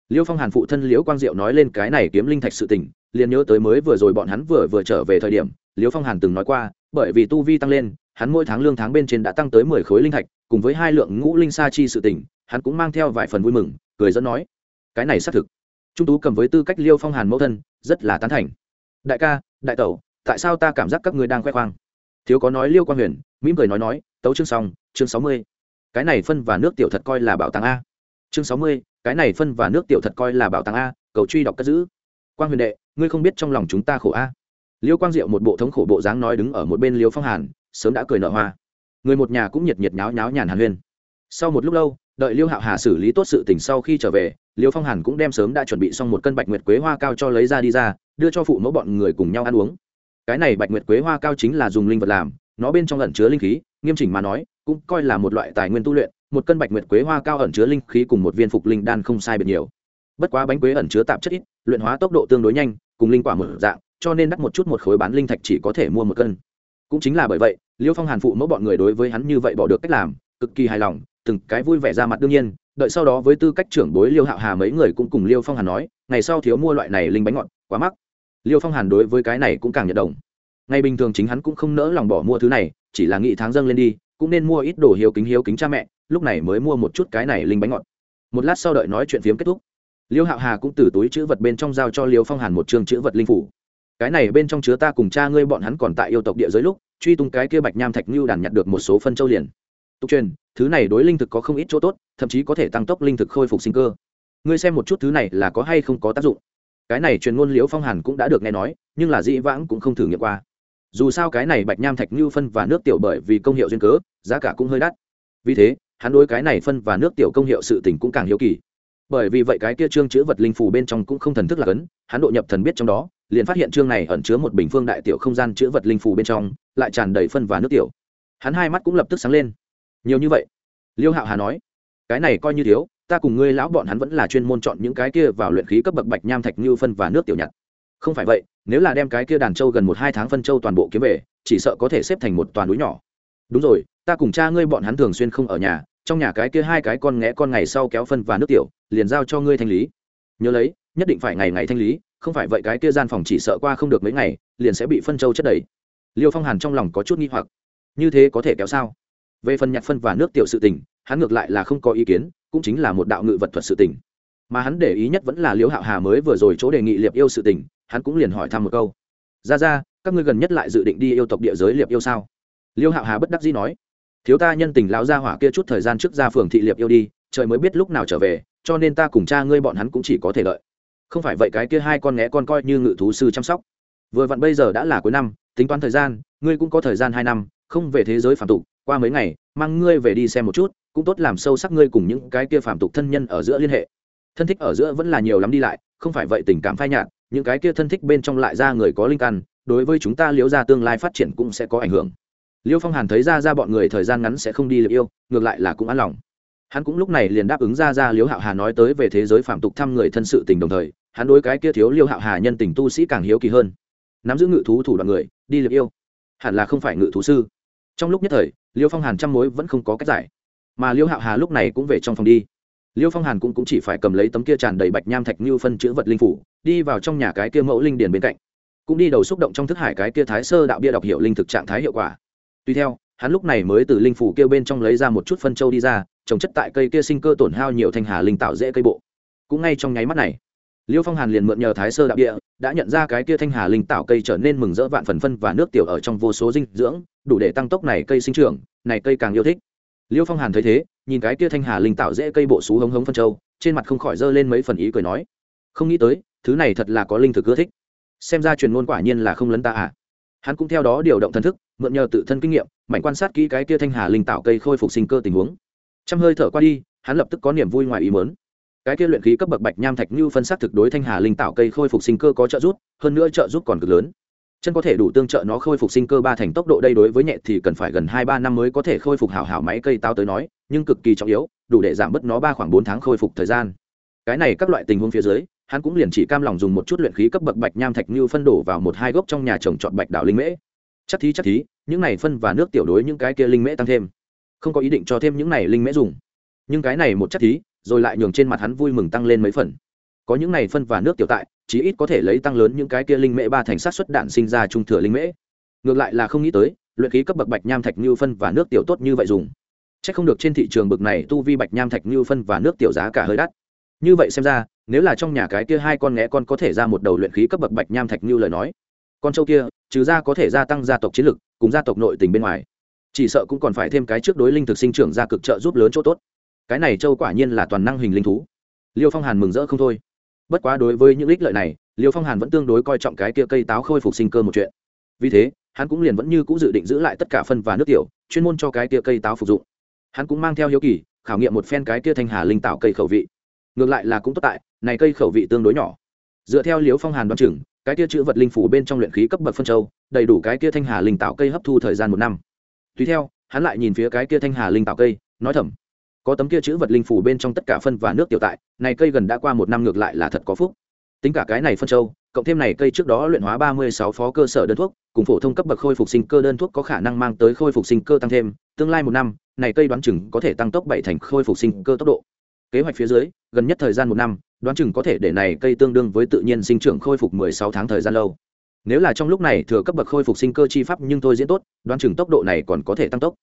Liêu phong hàn phụ thân liễu quang diệu nói lên cái này kiếm linh thạch sự tình, liền nhớ tới mới vừa rồi bọn hắn vừa vừa trở về thời điểm liễu phong hàn từng nói qua, bởi vì tu vi tăng lên, hắn mỗi tháng lương tháng bên trên đã tăng tới mười khối linh thạch, cùng với hai lượng ngũ linh sa chi sự tình, hắn cũng mang theo vài phần vui mừng, cười dẫn nói, cái này xác thực. Trung tú cầm với tư cách liêu phong hàn mẫu thân, rất là tán thành. Đại ca, đại tẩu, tại sao ta cảm giác các ngươi đang khoe khoang? Thiếu có nói liêu quang huyền mỹ cười nói nói, tấu chương xong, chương sáu mươi. Cái này phân và nước tiểu thật coi là bảo tàng a. Chương sáu mươi, cái này phân và nước tiểu thật coi là bảo tàng a, cầu truy đọc cất giữ. Quang huyền đệ, ngươi không biết trong lòng chúng ta khổ a liêu quang diệu một bộ thống khổ bộ dáng nói đứng ở một bên liêu phong hàn, sớm đã cười nở hoa. Người một nhà cũng nhiệt nhiệt nháo nháo nhàn hàn huyên. Sau một lúc lâu, đợi liêu hạo hà xử lý tốt sự tình sau khi trở về, liêu phong hàn cũng đem sớm đã chuẩn bị xong một cân bạch nguyệt quế hoa cao cho lấy ra đi ra, đưa cho phụ mẫu bọn người cùng nhau ăn uống. Cái này bạch nguyệt quế hoa cao chính là dùng linh vật làm, nó bên trong ẩn chứa linh khí, nghiêm chỉnh mà nói, cũng coi là một loại tài nguyên tu luyện, một cân bạch nguyệt quế hoa cao ẩn chứa linh khí cùng một viên phục linh đan không sai biệt nhiều. Bất quá bánh quế ẩn chứa tạp chất ít, luyện hóa tốc độ tương đối nhanh, cùng linh quả mở dạng cho nên đắt một chút một khối bán linh thạch chỉ có thể mua một cân. Cũng chính là bởi vậy, liêu phong hàn phụ mẫu bọn người đối với hắn như vậy bỏ được cách làm, cực kỳ hài lòng, từng cái vui vẻ ra mặt đương nhiên, đợi sau đó với tư cách trưởng bối liêu hạo hà mấy người cũng cùng liêu phong hàn nói, ngày sau thiếu mua loại này linh bánh ngọt, quá mắc. Liêu phong hàn đối với cái này cũng càng nhận đồng. Ngày bình thường chính hắn cũng không nỡ lòng bỏ mua thứ này, chỉ là nghĩ tháng dâng lên đi, cũng nên mua ít đồ hiếu kính hiếu kính cha mẹ, lúc này mới mua một chút cái này linh bánh ngọt. Một lát sau đợi nói chuyện phiếm kết thúc, liêu hạo hà cũng từ túi chữ vật bên trong giao cho liêu phong hàn một chương chữ vật linh phủ cái này bên trong chứa ta cùng cha ngươi bọn hắn còn tại yêu tộc địa giới lúc, truy tung cái kia bạch nham thạch như đàn nhặt được một số phân châu liền. Tục truyền, thứ này đối linh thực có không ít chỗ tốt, thậm chí có thể tăng tốc linh thực khôi phục sinh cơ. Ngươi xem một chút thứ này là có hay không có tác dụng. Cái này truyền ngôn liễu phong hàn cũng đã được nghe nói, nhưng là dĩ vãng cũng không thử nghiệm qua. Dù sao cái này bạch nham thạch như phân và nước tiểu bởi vì công hiệu duyên cớ, giá cả cũng hơi đắt. Vì thế, hắn đối cái này phân và nước tiểu công hiệu sự tình cũng càng hiếu kỳ. Bởi vì vậy cái kia trương chữ vật linh phù bên trong cũng không thần thức là cấn, hắn độ nhập thần biết trong đó liền phát hiện trương này ẩn chứa một bình phương đại tiểu không gian chữ vật linh phù bên trong, lại tràn đầy phân và nước tiểu. Hắn hai mắt cũng lập tức sáng lên. Nhiều như vậy? Liêu hạo hà nói. Cái này coi như thiếu, ta cùng ngươi lão bọn hắn vẫn là chuyên môn chọn những cái kia vào luyện khí cấp bậc bạch nham thạch như phân và nước tiểu nhặt. Không phải vậy, nếu là đem cái kia đàn trâu gần một hai tháng phân trâu toàn bộ kiếm về, chỉ sợ có thể xếp thành một toàn núi nhỏ. Đúng rồi, ta cùng cha ngươi bọn hắn thường xuyên không ở nhà, trong nhà cái kia hai cái con nghé con ngày sau kéo phân và nước tiểu, liền giao cho ngươi thanh lý. Nhớ lấy, nhất định phải ngày ngày thanh lý không phải vậy cái kia gian phòng chỉ sợ qua không được mấy ngày, liền sẽ bị phân châu chất đầy. Liêu phong hàn trong lòng có chút nghi hoặc. Như thế có thể kéo sao? Về phần nhặt phân và nước tiểu sự tình, hắn ngược lại là không có ý kiến, cũng chính là một đạo ngự vật thuật sự tình. Mà hắn để ý nhất vẫn là liễu hạo hà mới vừa rồi chỗ đề nghị liệp yêu sự tình, hắn cũng liền hỏi thăm một câu. Ra ra, các ngươi gần nhất lại dự định đi yêu tộc địa giới liệp yêu sao? Liêu hạo hà bất đắc dĩ nói. Thiếu ta nhân tình lão gia hỏa kia chút thời gian trước ra phường thị liệp yêu đi, trời mới biết lúc nào trở về, cho nên ta cùng cha ngươi bọn hắn cũng chỉ có thể lợi không phải vậy cái kia hai con nghé con coi như ngự thú sư chăm sóc. Vừa vặn bây giờ đã là cuối năm, tính toán thời gian, ngươi cũng có thời gian hai năm, không về thế giới phạm tục, qua mấy ngày, mang ngươi về đi xem một chút, cũng tốt làm sâu sắc ngươi cùng những cái kia phạm tục thân nhân ở giữa liên hệ. Thân thích ở giữa vẫn là nhiều lắm đi lại, không phải vậy tình cảm phai nhạt, những cái kia thân thích bên trong lại ra người có linh căn, đối với chúng ta liễu ra tương lai phát triển cũng sẽ có ảnh hưởng. Liêu phong hàn thấy ra ra bọn người thời gian ngắn sẽ không đi liệp yêu, ngược lại là cũng an lòng hắn cũng lúc này liền đáp ứng ra ra liễu hạo hà nói tới về thế giới phạm tục thăm người thân sự tình đồng thời hắn đối cái kia thiếu liêu hạo hà nhân tình tu sĩ càng hiếu kỳ hơn. Nắm giữ ngự thú thủ đoạn người đi liệp yêu. Hẳn là không phải ngự thú sư. Trong lúc nhất thời liêu phong hàn trăm mối vẫn không có cách giải. Mà liêu hạo hà lúc này cũng về trong phòng đi. Liêu phong hàn cũng, cũng chỉ phải cầm lấy tấm kia tràn đầy bạch nham thạch như phân chữ vật linh phủ đi vào trong nhà cái kia mẫu linh điền bên cạnh. Cũng đi đầu xúc động trong thức hải cái kia thái sơ đạo bia đọc hiệu linh thực trạng thái hiệu quả. Tuy theo hắn lúc này mới từ linh phủ kêu bên trong lấy ra một chút phân châu đi ra, trồng chất tại cây kia sinh cơ tổn hao nhiều thanh hà linh tạo dễ cây bộ. Cũng ngay trong nháy mắt này, liêu phong hàn liền mượn nhờ thái sơ đạo địa, đã nhận ra cái kia thanh hà linh tạo cây trở nên mừng rỡ vạn phần phân và nước tiểu ở trong vô số dinh dưỡng, đủ để tăng tốc này cây sinh trưởng, này cây càng yêu thích. Liêu phong hàn thấy thế, nhìn cái kia thanh hà linh tạo dễ cây bộ xú hống hống phân châu, trên mặt không khỏi dơ lên mấy phần ý cười nói, không nghĩ tới, thứ này thật là có linh thực ưa thích. Xem ra truyền ngôn quả nhiên là không lấn ta à hắn cũng theo đó điều động thần thức, mượn nhờ tự thân kinh nghiệm mạnh quan sát kỹ cái kia thanh hà linh tạo cây khôi phục sinh cơ tình huống. Trăm hơi thở qua đi, hắn lập tức có niềm vui ngoài ý mớn cái kia luyện khí cấp bậc bạch nham thạch như phân xác thực đối thanh hà linh tạo cây khôi phục sinh cơ có trợ giúp, hơn nữa trợ giúp còn cực lớn. Chân có thể đủ tương trợ nó khôi phục sinh cơ ba thành tốc độ đây đối với nhẹ thì cần phải gần hai ba năm mới có thể khôi phục hảo hảo máy cây tao tới nói, nhưng cực kỳ trọng yếu, đủ để giảm bớt nó ba khoảng bốn tháng khôi phục thời gian. Cái này các loại tình huống phía dưới hắn cũng liền chỉ cam lòng dùng một chút luyện khí cấp bậc bạch nham thạch như phân đổ vào một hai gốc trong nhà trồng trọt bạch đảo linh mễ. Chắc thí chắc thí, những này phân và nước tiểu đối những cái kia linh mễ tăng thêm. Không có ý định cho thêm những này linh mễ dùng. Nhưng cái này một chắc thí, rồi lại nhường trên mặt hắn vui mừng tăng lên mấy phần. Có những này phân và nước tiểu tại, chí ít có thể lấy tăng lớn những cái kia linh mễ ba thành sát xuất đạn sinh ra trung thừa linh mễ. Ngược lại là không nghĩ tới, luyện khí cấp bậc bạch nham thạch như phân và nước tiểu tốt như vậy dùng. Chắc không được trên thị trường bậc này tu vi bạch nham thạch như phân và nước tiểu giá cả hơi đắt. Như vậy xem ra nếu là trong nhà cái kia hai con nghé con có thể ra một đầu luyện khí cấp bậc bạch nham thạch như lời nói, con trâu kia, trừ ra có thể gia tăng gia tộc chiến lực, cùng gia tộc nội tình bên ngoài, chỉ sợ cũng còn phải thêm cái trước đối linh thực sinh trưởng ra cực trợ giúp lớn chỗ tốt. Cái này châu quả nhiên là toàn năng hình linh thú. Liêu phong hàn mừng rỡ không thôi. Bất quá đối với những ích lợi này, liêu phong hàn vẫn tương đối coi trọng cái kia cây táo khôi phục sinh cơ một chuyện. Vì thế, hắn cũng liền vẫn như c ũ dự định giữ lại tất cả phân và nước tiểu, chuyên môn cho cái kia cây táo phục dụng. Hắn cũng mang theo hiếu kỳ, khảo nghiệm một phen cái kia thanh hà linh tạo cây khẩu vị. Ngược lại là cũng tốt tại này cây khẩu vị tương đối nhỏ. Dựa theo liếu phong hàn đoán chừng, cái kia chữ vật linh phủ bên trong luyện khí cấp bậc phân châu, đầy đủ cái kia thanh hà linh tạo cây hấp thu thời gian một năm. Tùy theo, hắn lại nhìn phía cái kia thanh hà linh tạo cây, nói thầm, có tấm kia chữ vật linh phủ bên trong tất cả phân và nước tiểu tại, này cây gần đã qua một năm ngược lại là thật có phúc. Tính cả cái này phân châu, cộng thêm này cây trước đó luyện hóa ba mươi sáu phó cơ sở đơn thuốc, cùng phổ thông cấp bậc khôi phục sinh cơ đơn thuốc có khả năng mang tới khôi phục sinh cơ tăng thêm, tương lai một năm, này cây đoán chừng có thể tăng tốc bảy thành khôi phục sinh cơ tốc độ. Kế hoạch phía dưới, gần nhất thời gian một năm đoán chừng có thể để này cây tương đương với tự nhiên sinh trưởng khôi phục mười sáu tháng thời gian lâu. Nếu là trong lúc này thừa cấp bậc khôi phục sinh cơ chi pháp nhưng thôi diễn tốt, đoán chừng tốc độ này còn có thể tăng tốc.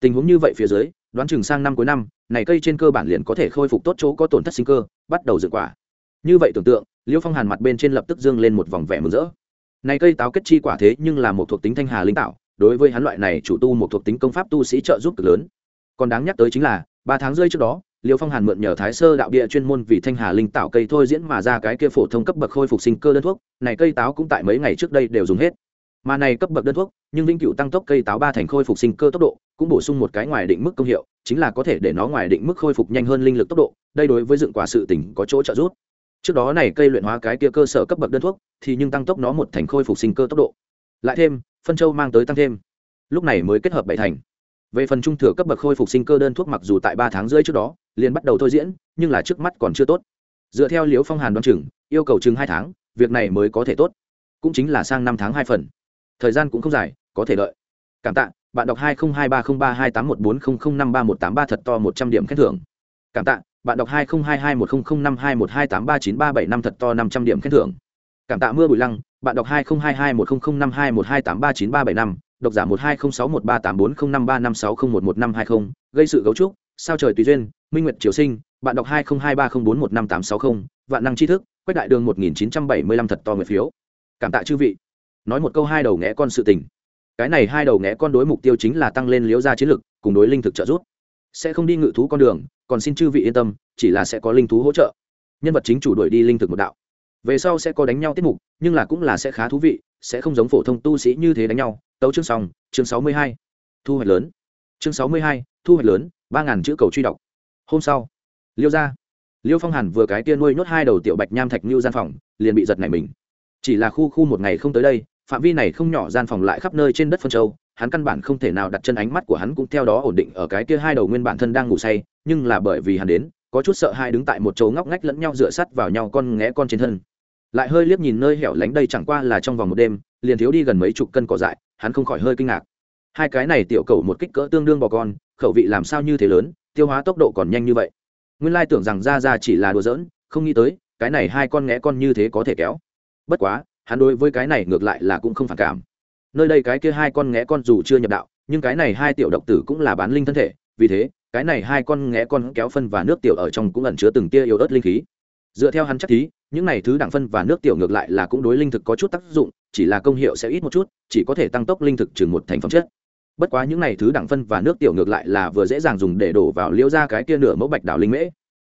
Tình huống như vậy phía dưới, đoán chừng sang năm cuối năm, này cây trên cơ bản liền có thể khôi phục tốt chỗ có tổn thất sinh cơ, bắt đầu dựng quả. Như vậy tưởng tượng Liễu phong hàn mặt bên trên lập tức dương lên một vòng vẻ mừng rỡ. Này cây táo kết chi quả thế nhưng là một thuộc tính thanh hà linh tạo, đối với hắn loại này chủ tu một thuộc tính công pháp tu sĩ trợ giúp cực lớn. Còn đáng nhắc tới chính là, ba tháng rơi trước đó liêu phong hàn mượn nhờ thái sơ đạo địa chuyên môn vì thanh hà linh tạo cây thôi diễn mà ra cái kia phổ thông cấp bậc khôi phục sinh cơ đơn thuốc, này cây táo cũng tại mấy ngày trước đây đều dùng hết. Mà này cấp bậc đơn thuốc, nhưng vĩnh cửu tăng tốc cây táo ba thành khôi phục sinh cơ tốc độ, cũng bổ sung một cái ngoài định mức công hiệu, chính là có thể để nó ngoài định mức khôi phục nhanh hơn linh lực tốc độ, đây đối với dựng quả sự tỉnh có chỗ trợ giúp. Trước đó này cây luyện hóa cái kia cơ sở cấp bậc đơn thuốc, thì nhưng tăng tốc nó một thành khôi phục sinh cơ tốc độ. Lại thêm, phân châu mang tới tăng thêm. Lúc này mới kết hợp bảy thành về phần trung thừa cấp bậc khôi phục sinh cơ đơn thuốc mặc dù tại ba tháng rưỡi trước đó, liền bắt đầu thôi diễn, nhưng là trước mắt còn chưa tốt. Dựa theo liếu phong hàn đoán chừng, yêu cầu chừng hai tháng, việc này mới có thể tốt. Cũng chính là sang năm tháng hai phần. Thời gian cũng không dài, có thể đợi. Cảm tạ, bạn đọc hai nghìn hai ba không ba hai tám một bốn không không năm ba một tám ba thật to một trăm điểm khen thưởng. Cảm tạ, bạn đọc hai nghìn hai hai một không không năm hai một hai tám ba chín ba bảy năm thật to năm trăm điểm khen thưởng. Cảm tạ mưa bụi lăng, bạn đọc hai nghìn hai hai một không không năm hai một hai tám ba chín ba bảy năm độc giả một hai không sáu một ba tám bốn không năm ba năm sáu không một một năm hai không, gây sự gấu trúc, sao trời tùy duyên, minh nguyệt triều sinh, bạn đọc hai nghìn hai ba không bốn một năm tám sáu không, vạn năng tri thức, quách đại đường một nghìn chín trăm bảy mươi lăm thật to người phiếu. Cảm tạ chư vị. Nói một câu hai đầu nghẽ con sự tình. Cái này hai đầu nghẽ con đối mục tiêu chính là tăng lên liễu gia chiến lực, cùng đối linh thực trợ giúp. Sẽ không đi ngự thú con đường, còn xin chư vị yên tâm, chỉ là sẽ có linh thú hỗ trợ. Nhân vật chính chủ đuổi đi linh thực một đạo. Về sau sẽ có đánh nhau tiết mục, nhưng là cũng là sẽ khá thú vị, sẽ không giống phổ thông tu sĩ như thế đánh nhau tấu chương xong, chương sáu mươi hai. Thu hoạch lớn. Chương sáu mươi hai, thu hoạch lớn, ba ngàn chữ cầu truy đọc. Hôm sau, liêu ra liêu phong hàn vừa cái tia nuôi nhốt hai đầu tiểu bạch nham thạch như gian phòng, liền bị giật nảy mình. Chỉ là khu khu một ngày không tới đây, phạm vi này không nhỏ gian phòng lại khắp nơi trên đất phân châu, hắn căn bản không thể nào đặt chân ánh mắt của hắn cũng theo đó ổn định ở cái kia hai đầu nguyên bản thân đang ngủ say, nhưng là bởi vì hắn đến, có chút sợ hai đứng tại một chỗ ngóc ngách lẫn nhau dựa sắt vào nhau con nghé con trên thân lại hơi liếc nhìn nơi hẻo lánh đây chẳng qua là trong vòng một đêm, liền thiếu đi gần mấy chục cân cỏ dại, hắn không khỏi hơi kinh ngạc. Hai cái này tiểu cầu một kích cỡ tương đương bò con, khẩu vị làm sao như thế lớn, tiêu hóa tốc độ còn nhanh như vậy. Nguyên lai tưởng rằng ra ra chỉ là đùa giỡn, không nghĩ tới, cái này hai con nghé con như thế có thể kéo. Bất quá, hắn đối với cái này ngược lại là cũng không phản cảm. Nơi đây cái kia hai con nghé con dù chưa nhập đạo, nhưng cái này hai tiểu độc tử cũng là bán linh thân thể, vì thế, cái này hai con nghé con kéo phân và nước tiểu ở trong cũng ẩn chứa từng tia yếu ớt linh khí. Dựa theo hắn chắc thí những này thứ đẳng phân và nước tiểu ngược lại là cũng đối linh thực có chút tác dụng, chỉ là công hiệu sẽ ít một chút, chỉ có thể tăng tốc linh thực chừng một thành phẩm chất. Bất quá những này thứ đẳng phân và nước tiểu ngược lại là vừa dễ dàng dùng để đổ vào liễu ra cái kia nửa mẫu bạch đảo linh mễ.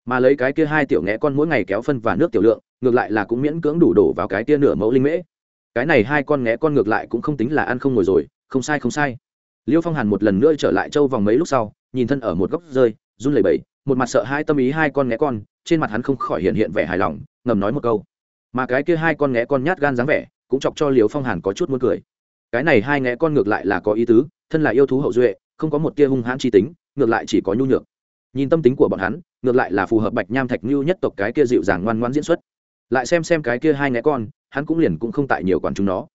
Mà lấy cái kia hai tiểu nghẽ con mỗi ngày kéo phân và nước tiểu lượng, ngược lại là cũng miễn cưỡng đủ đổ vào cái kia nửa mẫu linh mễ. Cái này hai con nghẽ con ngược lại cũng không tính là ăn không ngồi rồi, không sai không sai. Liêu phong hàn một lần nữa trở lại châu vòng mấy lúc sau, nhìn thân ở một góc rơi, run lẩy bẩy, một mặt sợ hai tâm ý hai con nghẽ con, trên mặt hắn không khỏi hiện hiện vẻ hài lòng ngầm nói một câu. Mà cái kia hai con nghé con nhát gan dáng vẻ, cũng chọc cho liều phong hàn có chút muốn cười. Cái này hai nghé con ngược lại là có ý tứ, thân là yêu thú hậu duệ, không có một tia hung hãn chi tính, ngược lại chỉ có nhu nhược. Nhìn tâm tính của bọn hắn, ngược lại là phù hợp bạch nham thạch như nhất tộc cái kia dịu dàng ngoan ngoan diễn xuất. Lại xem xem cái kia hai nghé con, hắn cũng liền cũng không tại nhiều quản chúng nó.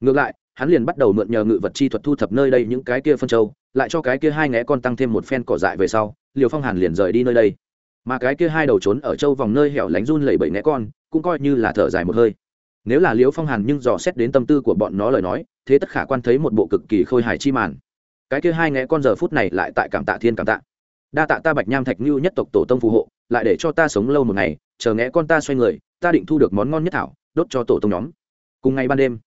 Ngược lại, hắn liền bắt đầu mượn nhờ ngự vật chi thuật thu thập nơi đây những cái kia phân châu, lại cho cái kia hai nghé con tăng thêm một phen cỏ dại về sau liều phong hàn liền rời đi nơi đây mà cái kia hai đầu trốn ở châu vòng nơi hẻo lánh run lẩy bẩy né con, cũng coi như là thở dài một hơi. Nếu là liễu phong hàn nhưng dò xét đến tâm tư của bọn nó lời nói, thế tất khả quan thấy một bộ cực kỳ khôi hài chi màn. Cái kia hai né con giờ phút này lại tại cảm tạ thiên cảm tạ. Đa tạ ta bạch nham thạch như nhất tộc tổ tông phù hộ, lại để cho ta sống lâu một ngày, chờ né con ta xoay người, ta định thu được món ngon nhất thảo, đốt cho tổ tông nhóm. Cùng ngày ban đêm,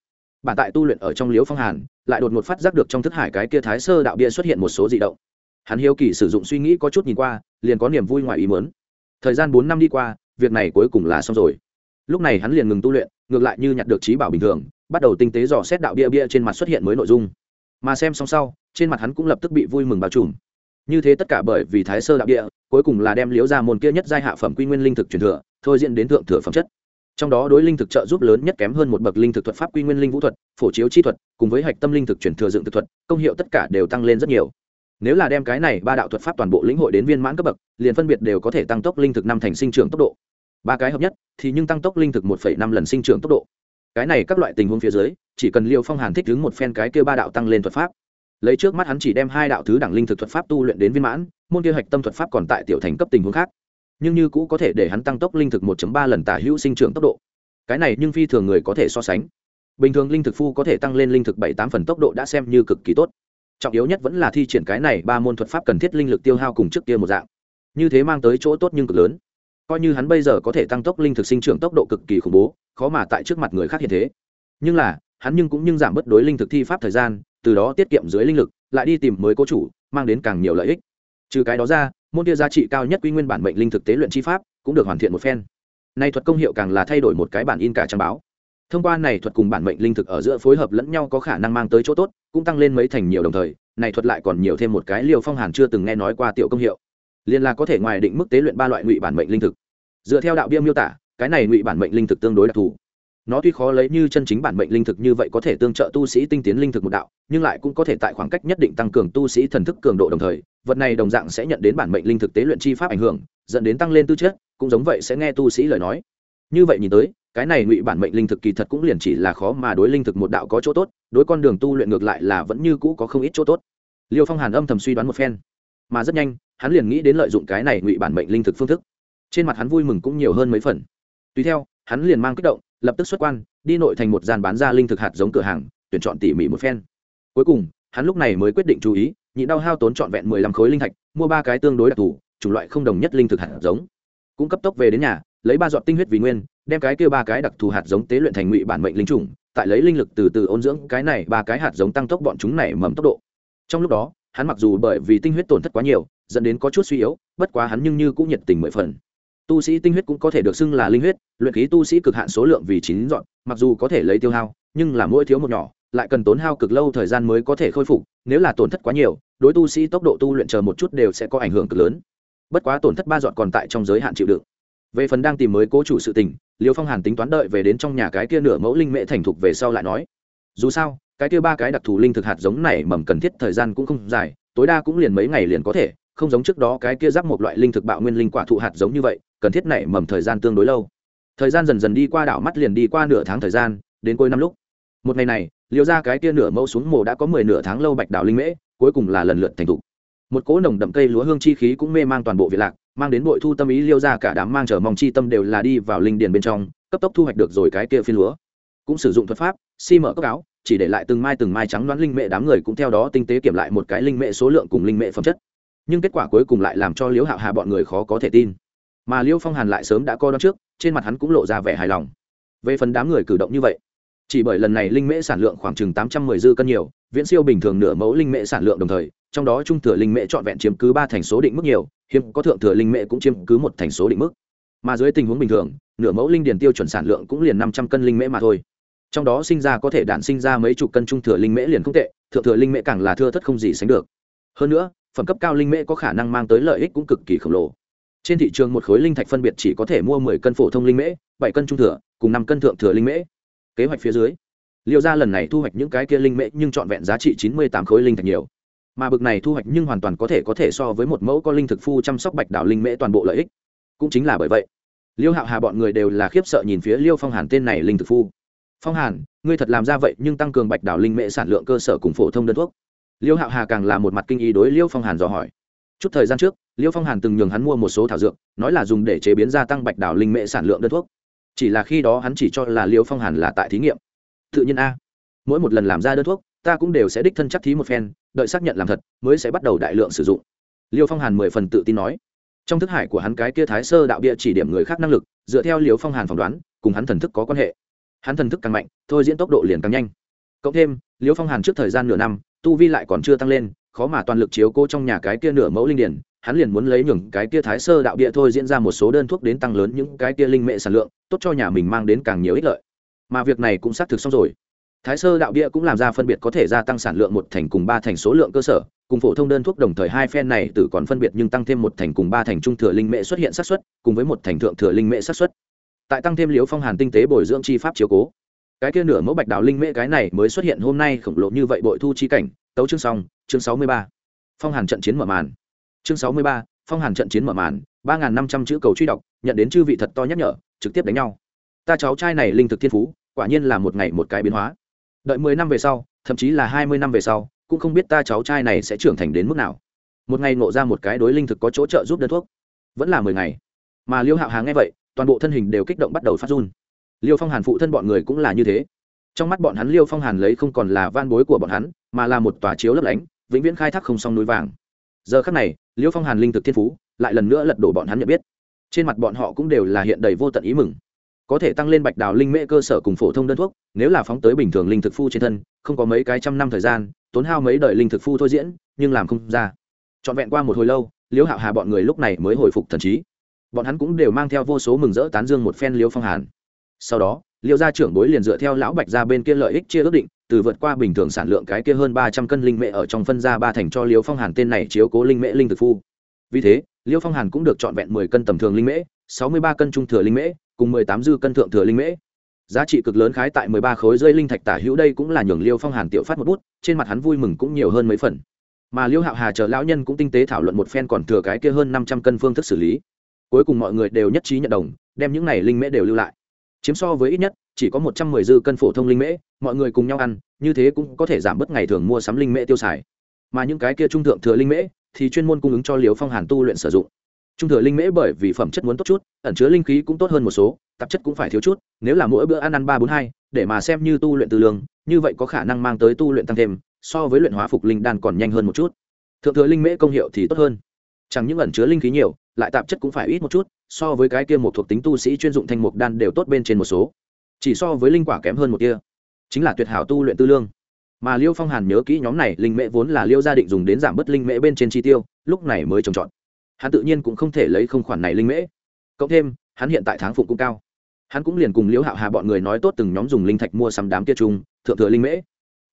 bản tại tu luyện ở trong liễu phong hàn, lại đột một phát giác được trong thức hải cái kia thái sơ đạo bia xuất hiện một số dị động. Hắn hiếu kỳ sử dụng suy nghĩ có chút nhìn qua liền có niềm vui ngoài ý mớn thời gian bốn năm đi qua, việc này cuối cùng là xong rồi. Lúc này hắn liền ngừng tu luyện, ngược lại như nhặt được trí bảo bình thường, bắt đầu tinh tế dò xét đạo bia bia trên mặt xuất hiện mới nội dung. Mà xem xong sau, trên mặt hắn cũng lập tức bị vui mừng bao trùm. Như thế tất cả bởi vì thái sơ đạo địa cuối cùng là đem liếu ra môn kia nhất giai hạ phẩm quy nguyên linh thực truyền thừa, thôi diễn đến thượng thừa phẩm chất. Trong đó đối linh thực trợ giúp lớn nhất kém hơn một bậc linh thực thuật pháp quy nguyên linh vũ thuật, phổ chiếu chi thuật, cùng với hạch tâm linh thực truyền thừa dựng thực thuật, công hiệu tất cả đều tăng lên rất nhiều nếu là đem cái này ba đạo thuật pháp toàn bộ lĩnh hội đến viên mãn cấp bậc, liền phân biệt đều có thể tăng tốc linh thực năm thành sinh trưởng tốc độ. Ba cái hợp nhất, thì nhưng tăng tốc linh thực một năm lần sinh trưởng tốc độ. Cái này các loại tình huống phía dưới, chỉ cần liêu phong hàn thích đứng một phen cái kia ba đạo tăng lên thuật pháp. Lấy trước mắt hắn chỉ đem hai đạo thứ đẳng linh thực thuật pháp tu luyện đến viên mãn, môn kia hạch tâm thuật pháp còn tại tiểu thành cấp tình huống khác. Nhưng như cũ có thể để hắn tăng tốc linh thực 1 ba lần tả hữu sinh trưởng tốc độ. Cái này nhưng phi thường người có thể so sánh. Bình thường linh thực phu có thể tăng lên linh thực bảy tám phần tốc độ đã xem như cực kỳ tốt trọng yếu nhất vẫn là thi triển cái này ba môn thuật pháp cần thiết linh lực tiêu hao cùng trước kia một dạng. Như thế mang tới chỗ tốt nhưng cực lớn. Coi như hắn bây giờ có thể tăng tốc linh thực sinh trưởng tốc độ cực kỳ khủng bố, khó mà tại trước mặt người khác hiện thế. Nhưng là, hắn nhưng cũng nhưng giảm bớt đối linh thực thi pháp thời gian, từ đó tiết kiệm dưới linh lực, lại đi tìm mới cố chủ, mang đến càng nhiều lợi ích. Trừ cái đó ra, môn kia giá trị cao nhất quy nguyên bản mệnh linh thực tế luyện chi pháp cũng được hoàn thiện một phen. Nay thuật công hiệu càng là thay đổi một cái bản in cả trang báo thông qua này thuật cùng bản mệnh linh thực ở giữa phối hợp lẫn nhau có khả năng mang tới chỗ tốt, cũng tăng lên mấy thành nhiều đồng thời, này thuật lại còn nhiều thêm một cái liều phong hàn chưa từng nghe nói qua tiểu công hiệu. Liền là có thể ngoài định mức tế luyện ba loại ngụy bản mệnh linh thực. Dựa theo đạo bia miêu tả, cái này ngụy bản mệnh linh thực tương đối đặc thù. Nó tuy khó lấy như chân chính bản mệnh linh thực như vậy có thể tương trợ tu sĩ tinh tiến linh thực một đạo, nhưng lại cũng có thể tại khoảng cách nhất định tăng cường tu sĩ thần thức cường độ đồng thời, vật này đồng dạng sẽ nhận đến bản mệnh linh thực tế luyện chi pháp ảnh hưởng, dẫn đến tăng lên tư chất, cũng giống vậy sẽ nghe tu sĩ lời nói. Như vậy nhìn tới cái này ngụy bản mệnh linh thực kỳ thật cũng liền chỉ là khó mà đối linh thực một đạo có chỗ tốt, đối con đường tu luyện ngược lại là vẫn như cũ có không ít chỗ tốt. Liêu phong hàn âm thầm suy đoán một phen, mà rất nhanh, hắn liền nghĩ đến lợi dụng cái này ngụy bản mệnh linh thực phương thức. Trên mặt hắn vui mừng cũng nhiều hơn mấy phần. Tùy theo, hắn liền mang kích động, lập tức xuất quan, đi nội thành một gian bán ra linh thực hạt giống cửa hàng, tuyển chọn tỉ mỉ một phen. Cuối cùng, hắn lúc này mới quyết định chú ý, nhị đau hao tốn trọn vẹn mười lăm khối linh thạch, mua ba cái tương đối đặc thù, chủng loại không đồng nhất linh thực hạt giống. Cũng cấp tốc về đến nhà, lấy ba giọt tinh huyết vì nguyên đem cái kia ba cái đặc thù hạt giống tế luyện thành ngụy bản mệnh linh trùng tại lấy linh lực từ từ ôn dưỡng cái này ba cái hạt giống tăng tốc bọn chúng này mầm tốc độ. Trong lúc đó, hắn mặc dù bởi vì tinh huyết tổn thất quá nhiều, dẫn đến có chút suy yếu, bất quá hắn nhưng như cũng nhiệt tình mười phần. Tu sĩ tinh huyết cũng có thể được xưng là linh huyết, luyện khí tu sĩ cực hạn số lượng vì chín dọn, mặc dù có thể lấy tiêu hao, nhưng là mỗi thiếu một nhỏ, lại cần tốn hao cực lâu thời gian mới có thể khôi phục, nếu là tổn thất quá nhiều, đối tu sĩ tốc độ tu luyện chờ một chút đều sẽ có ảnh hưởng cực lớn. Bất quá tổn thất ba dọn còn tại trong giới hạn chịu đựng. Về phần đang tìm mới cố chủ sự tình liêu phong hàn tính toán đợi về đến trong nhà cái kia nửa mẫu linh mễ thành thục về sau lại nói, dù sao, cái kia ba cái đặc thù linh thực hạt giống này mầm cần thiết thời gian cũng không dài, tối đa cũng liền mấy ngày liền có thể, không giống trước đó cái kia giáp một loại linh thực bạo nguyên linh quả thụ hạt giống như vậy, cần thiết nảy mầm thời gian tương đối lâu. Thời gian dần dần đi qua đảo mắt liền đi qua nửa tháng thời gian, đến cuối năm lúc. Một ngày này, liêu ra cái kia nửa mẫu xuống mồ đã có mười nửa tháng lâu bạch đảo linh mễ, cuối cùng là lần lượt thành thục. Một cỗ nồng đậm cây lúa hương chi khí cũng mê mang toàn bộ việt lạc mang đến bội thu tâm ý liêu ra cả đám mang chờ mong chi tâm đều là đi vào linh điền bên trong, cấp tốc thu hoạch được rồi cái kia phiên lúa. Cũng sử dụng thuật pháp, si mở cốc áo, chỉ để lại từng mai từng mai trắng đoán linh mệ đám người cũng theo đó tinh tế kiểm lại một cái linh mệ số lượng cùng linh mệ phẩm chất. Nhưng kết quả cuối cùng lại làm cho liễu hạo hà bọn người khó có thể tin. Mà liễu phong hàn lại sớm đã coi đó trước, trên mặt hắn cũng lộ ra vẻ hài lòng. Về phần đám người cử động như vậy, chỉ bởi lần này linh mễ sản lượng khoảng chừng tám trăm mười dư cân nhiều, viễn siêu bình thường nửa mẫu linh mễ sản lượng đồng thời, trong đó trung thừa linh mễ trọn vẹn chiếm cứ ba thành số định mức nhiều hiếm có thượng thừa linh mễ cũng chiếm cứ một thành số định mức. Mà dưới tình huống bình thường, nửa mẫu linh điền tiêu chuẩn sản lượng cũng liền năm trăm cân linh mễ mà thôi. Trong đó sinh ra có thể đạn sinh ra mấy chục cân trung thừa linh mễ liền không tệ, thượng thừa linh mễ càng là thưa thất không gì sánh được. Hơn nữa, phẩm cấp cao linh mễ có khả năng mang tới lợi ích cũng cực kỳ khổng lồ. Trên thị trường một khối linh thạch phân biệt chỉ có thể mua mười cân phổ thông linh mễ bảy cân trung thừa, cùng năm cân thượng thừa linh mễ kế hoạch phía dưới liệu ra lần này thu hoạch những cái kia linh mễ nhưng trọn vẹn giá trị chín mươi tám khối linh thạch nhiều mà bực này thu hoạch nhưng hoàn toàn có thể có thể so với một mẫu có linh thực phu chăm sóc bạch đảo linh mễ toàn bộ lợi ích. Cũng chính là bởi vậy, liêu hạo hà bọn người đều là khiếp sợ nhìn phía liêu phong hàn tên này linh thực phu. Phong hàn, ngươi thật làm ra vậy nhưng tăng cường bạch đảo linh mễ sản lượng cơ sở cùng phổ thông đơn thuốc. Liêu hạo hà càng là một mặt kinh ý đối liêu phong hàn dò hỏi. Chút thời gian trước, liêu phong hàn từng nhường hắn mua một số thảo dược, nói là dùng để chế biến gia tăng bạch đảo linh mễ sản lượng đơn thuốc. Chỉ là khi đó hắn chỉ cho là liêu phong hàn là tại thí nghiệm. Tự nhiên a, mỗi một lần làm ra đơn thuốc ta cũng đều sẽ đích thân chắc thí một phen, đợi xác nhận làm thật, mới sẽ bắt đầu đại lượng sử dụng. Liêu phong hàn mười phần tự tin nói. Trong thức hải của hắn cái kia thái sơ đạo bia chỉ điểm người khác năng lực, dựa theo liều phong hàn phỏng đoán, cùng hắn thần thức có quan hệ. Hắn thần thức càng mạnh, thôi diễn tốc độ liền càng nhanh. Cộng thêm, liêu phong hàn trước thời gian nửa năm, tu vi lại còn chưa tăng lên, khó mà toàn lực chiếu cô trong nhà cái kia nửa mẫu linh điển, hắn liền muốn lấy nhường cái kia thái sơ đạo bia thôi diễn ra một số đơn thuốc đến tăng lớn những cái kia linh mệ sản lượng, tốt cho nhà mình mang đến càng nhiều ích lợi. Mà việc này cũng xác thực xong rồi thái sơ đạo bia cũng làm ra phân biệt có thể gia tăng sản lượng một thành cùng ba thành số lượng cơ sở, cùng phổ thông đơn thuốc đồng thời hai phen này tử còn phân biệt nhưng tăng thêm một thành cùng ba thành trung thừa linh mệ xuất hiện xác suất, cùng với một thành thượng thừa linh mệ xác suất. Tại tăng thêm liếu phong hàn tinh tế bồi dưỡng chi pháp chiếu cố. Cái kia nửa mẫu bạch đào linh mễ cái này mới xuất hiện hôm nay khổng lồ như vậy bội thu chi cảnh. Tấu chương xong, chương sáu mươi ba. Phong hàn trận chiến mở màn. Chương sáu mươi ba, phong hàn trận chiến mở màn, ba n g h n năm trăm chữ cầu truy đọc, nhận đến chư vị thật to nhắc nhở, trực tiếp đánh nhau. Ta cháu trai này linh thực thiên phú, quả nhiên là một ngày một cái biến hóa đợi mười năm về sau, thậm chí là hai mươi năm về sau, cũng không biết ta cháu trai này sẽ trưởng thành đến mức nào. Một ngày ngộ ra một cái đối linh thực có chỗ trợ giúp đơn thuốc. Vẫn là mười ngày. Mà liêu hạo hà nghe vậy, toàn bộ thân hình đều kích động bắt đầu phát run. Liêu phong hàn phụ thân bọn người cũng là như thế. Trong mắt bọn hắn liêu phong hàn lấy không còn là van bối của bọn hắn, mà là một tòa chiếu lấp lánh, vĩnh viễn khai thác không xong núi vàng. Giờ khắc này, liêu phong hàn linh thực thiên phú, lại lần nữa lật đổ bọn hắn nhận biết. Trên mặt bọn họ cũng đều là hiện đầy vô tận ý mừng có thể tăng lên bạch đào linh mễ cơ sở cùng phổ thông đơn thuốc, nếu là phóng tới bình thường linh thực phu trên thân, không có mấy cái trăm năm thời gian, tốn hao mấy đời linh thực phu thôi diễn, nhưng làm không ra. Trọn vẹn qua một hồi lâu, liễu hạo hà bọn người lúc này mới hồi phục thần trí. Bọn hắn cũng đều mang theo vô số mừng rỡ tán dương một phen liễu phong hàn. Sau đó, liễu gia trưởng bối liền dựa theo lão bạch ra bên kia lợi ích chia ước định, từ vượt qua bình thường sản lượng cái kia hơn ba trăm cân linh mễ ở trong phân ra ba thành cho liễu phong hàn tên này chiếu cố linh mễ linh thực phu. Vì thế, liễu phong hàn cũng được trọn vẹn mười cân tầm thường linh mễ, sáu mươi ba cân trung thừa linh mễ cùng mười tám dư cân thượng thừa linh mễ. Giá trị cực lớn khái tại mười ba khối rơi linh thạch tả hữu đây cũng là nhường liêu phong hàn tiểu phát một bút, trên mặt hắn vui mừng cũng nhiều hơn mấy phần. Mà liêu hạo hà chờ lão nhân cũng tinh tế thảo luận một phen còn thừa cái kia hơn năm trăm cân phương thức xử lý. Cuối cùng mọi người đều nhất trí nhận đồng, đem những này linh mễ đều lưu lại. Chiếm so với ít nhất, chỉ có một trăm mười dư cân phổ thông linh mễ, mọi người cùng nhau ăn, như thế cũng có thể giảm bớt ngày thường mua sắm linh mễ tiêu xài. Mà những cái kia trung thượng thừa linh mễ, thì chuyên môn cung ứng cho liều phong hàn tu luyện sử dụng trung thừa linh mễ bởi vì phẩm chất muốn tốt chút, ẩn chứa linh khí cũng tốt hơn một số, tạp chất cũng phải thiếu chút, nếu là mỗi bữa ăn ăn ba bốn hai, để mà xem như tu luyện từ lương, như vậy có khả năng mang tới tu luyện tăng thêm, so với luyện hóa phục linh đan còn nhanh hơn một chút. Thượng thừa linh mễ công hiệu thì tốt hơn. Chẳng những ẩn chứa linh khí nhiều, lại tạp chất cũng phải ít một chút, so với cái kia một thuộc tính tu sĩ chuyên dụng thanh mục đan đều tốt bên trên một số. Chỉ so với linh quả kém hơn một kia, chính là tuyệt hảo tu luyện tư lương. Mà liêu phong hàn nhớ kỹ nhóm này, linh mễ vốn là liêu gia định dùng đến giảm bớt linh mễ bên trên chi tiêu, lúc này mới trồng trọt hắn tự nhiên cũng không thể lấy không khoản này linh mễ. Cộng thêm, hắn hiện tại tháng phụng cũng cao. Hắn cũng liền cùng liễu hạo hà bọn người nói tốt từng nhóm dùng linh thạch mua sắm đám kia chung, thượng thừa linh mễ.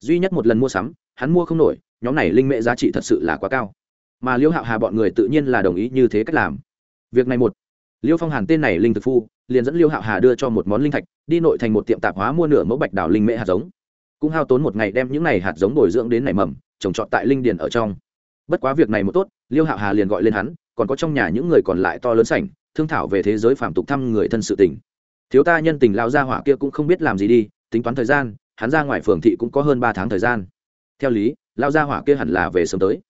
Duy nhất một lần mua sắm, hắn mua không nổi, nhóm này linh mễ giá trị thật sự là quá cao. Mà liễu hạo hà bọn người tự nhiên là đồng ý như thế cách làm. Việc này một liêu phong hàn tên này linh thực phu, liền dẫn liêu hạo hà đưa cho một món linh thạch, đi nội thành một tiệm tạp hóa mua nửa mẫu bạch đảo linh mễ hạt giống. Cũng hao tốn một ngày đem những này hạt giống bồi dưỡng đến nảy mầm, trồng trọt tại linh điền ở trong. Bất quá việc này một tốt liêu hạo hà liền gọi lên hắn còn có trong nhà những người còn lại to lớn sảnh, thương thảo về thế giới phạm tục thăm người thân sự tình. Thiếu ta nhân tình lao ra hỏa kia cũng không biết làm gì đi, tính toán thời gian, hắn ra ngoài phường thị cũng có hơn ba tháng thời gian. Theo lý lao ra hỏa kia hẳn là về sớm tới.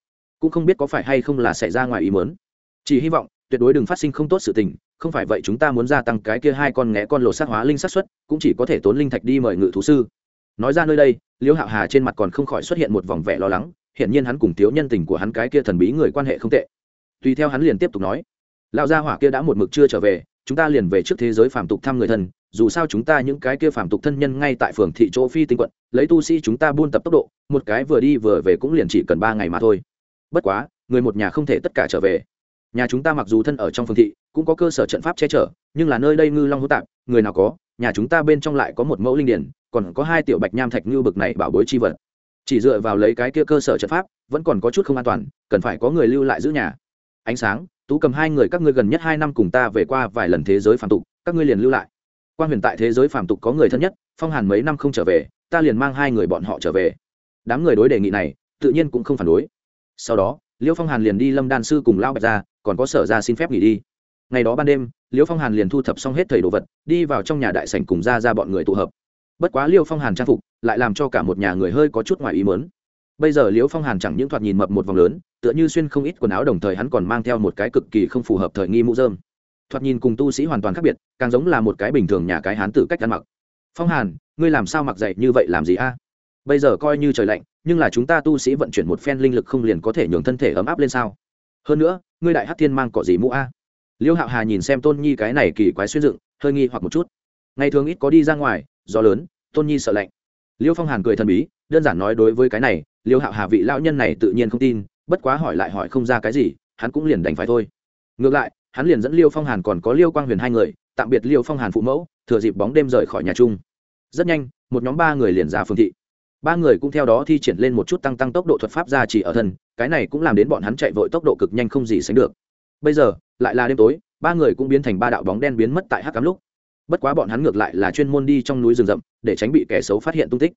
Cũng không biết có phải hay không là xảy ra ngoài ý mớn chỉ hy vọng, tuyệt đối đừng phát sinh không tốt sự tình, không phải vậy chúng ta muốn gia tăng cái kia hai con nghé con lột sát hóa linh sát xuất cũng chỉ có thể tốn linh thạch đi mời ngự thú sư. Nói ra nơi đây, liễu hạo hà trên mặt còn không khỏi xuất hiện một vòng vẻ lo lắng, hiển nhiên hắn cùng thiếu nhân tình của hắn cái kia thần bí người quan hệ không tệ tùy theo hắn liền tiếp tục nói. Lão gia hỏa kia đã một mực chưa trở về, chúng ta liền về trước thế giới phàm tục thăm người thân, dù sao chúng ta những cái kia phàm tục thân nhân ngay tại phường thị chỗ phi tinh quận, lấy tu sĩ chúng ta buôn tập tốc độ, một cái vừa đi vừa về cũng liền chỉ cần ba ngày mà thôi. Bất quá, người một nhà không thể tất cả trở về. Nhà chúng ta mặc dù thân ở trong phường thị, cũng có cơ sở trận pháp che chở, nhưng là nơi đây ngư long hữu tạp, người nào có, nhà chúng ta bên trong lại có một mẫu linh điển, còn có hai tiểu bạch nham thạch ngư bực này bảo bối chi vật. Chỉ dựa vào lấy cái kia cơ sở trận pháp, vẫn còn có chút không an toàn, cần phải có người lưu lại giữ nhà ánh sáng, tú cầm hai người các ngươi gần nhất hai năm cùng ta về qua vài lần thế giới phàm tục, các ngươi liền lưu lại. Quan huyền tại thế giới phàm tục có người thân nhất, phong hàn mấy năm không trở về, ta liền mang hai người bọn họ trở về. Đám người đối đề nghị này, tự nhiên cũng không phản đối. Sau đó, liêu phong hàn liền đi lâm đan sư cùng lao bạch ra, còn có sở ra xin phép nghỉ đi. Ngày đó ban đêm, liêu phong hàn liền thu thập xong hết thầy đồ vật, đi vào trong nhà đại sảnh cùng ra ra bọn người tụ hợp. Bất quá liêu phong hàn trang phục, lại làm cho cả một nhà người hơi có chút ngoài ý mớn bây giờ Liễu phong hàn chẳng những thoạt nhìn mập một vòng lớn, tựa như xuyên không ít quần áo đồng thời hắn còn mang theo một cái cực kỳ không phù hợp thời nghi mũ dơm thoạt nhìn cùng tu sĩ hoàn toàn khác biệt, càng giống là một cái bình thường nhà cái hán tử cách ăn mặc. Phong hàn, ngươi làm sao mặc dậy như vậy làm gì a? Bây giờ coi như trời lạnh, nhưng là chúng ta tu sĩ vận chuyển một phen linh lực không liền có thể nhường thân thể ấm áp lên sao? Hơn nữa, ngươi đại hát thiên mang cỏ gì mũ a? Liêu hạo hà nhìn xem tôn nhi cái này kỳ quái xuyên dựng, hơi nghi hoặc một chút. Ngày thường ít có đi ra ngoài, gió lớn, tôn nhi sợ lạnh liêu phong hàn cười thần bí, đơn giản nói đối với cái này, liêu hạo hà vị lão nhân này tự nhiên không tin, bất quá hỏi lại hỏi không ra cái gì, hắn cũng liền đành phải thôi. Ngược lại, hắn liền dẫn liêu phong hàn còn có liêu quang huyền hai người, tạm biệt liêu phong hàn phụ mẫu, thừa dịp bóng đêm rời khỏi nhà chung. Rất nhanh, một nhóm ba người liền ra phương thị. Ba người cũng theo đó thi triển lên một chút tăng tăng tốc độ thuật pháp ra chỉ ở thân, cái này cũng làm đến bọn hắn chạy vội tốc độ cực nhanh không gì sánh được. Bây giờ, lại là đêm tối, ba người cũng biến thành ba đạo bóng đen biến mất tại hắc cám lúc. Bất quá bọn hắn ngược lại là chuyên môn đi trong núi rừng rậm để tránh bị kẻ xấu phát hiện tung tích.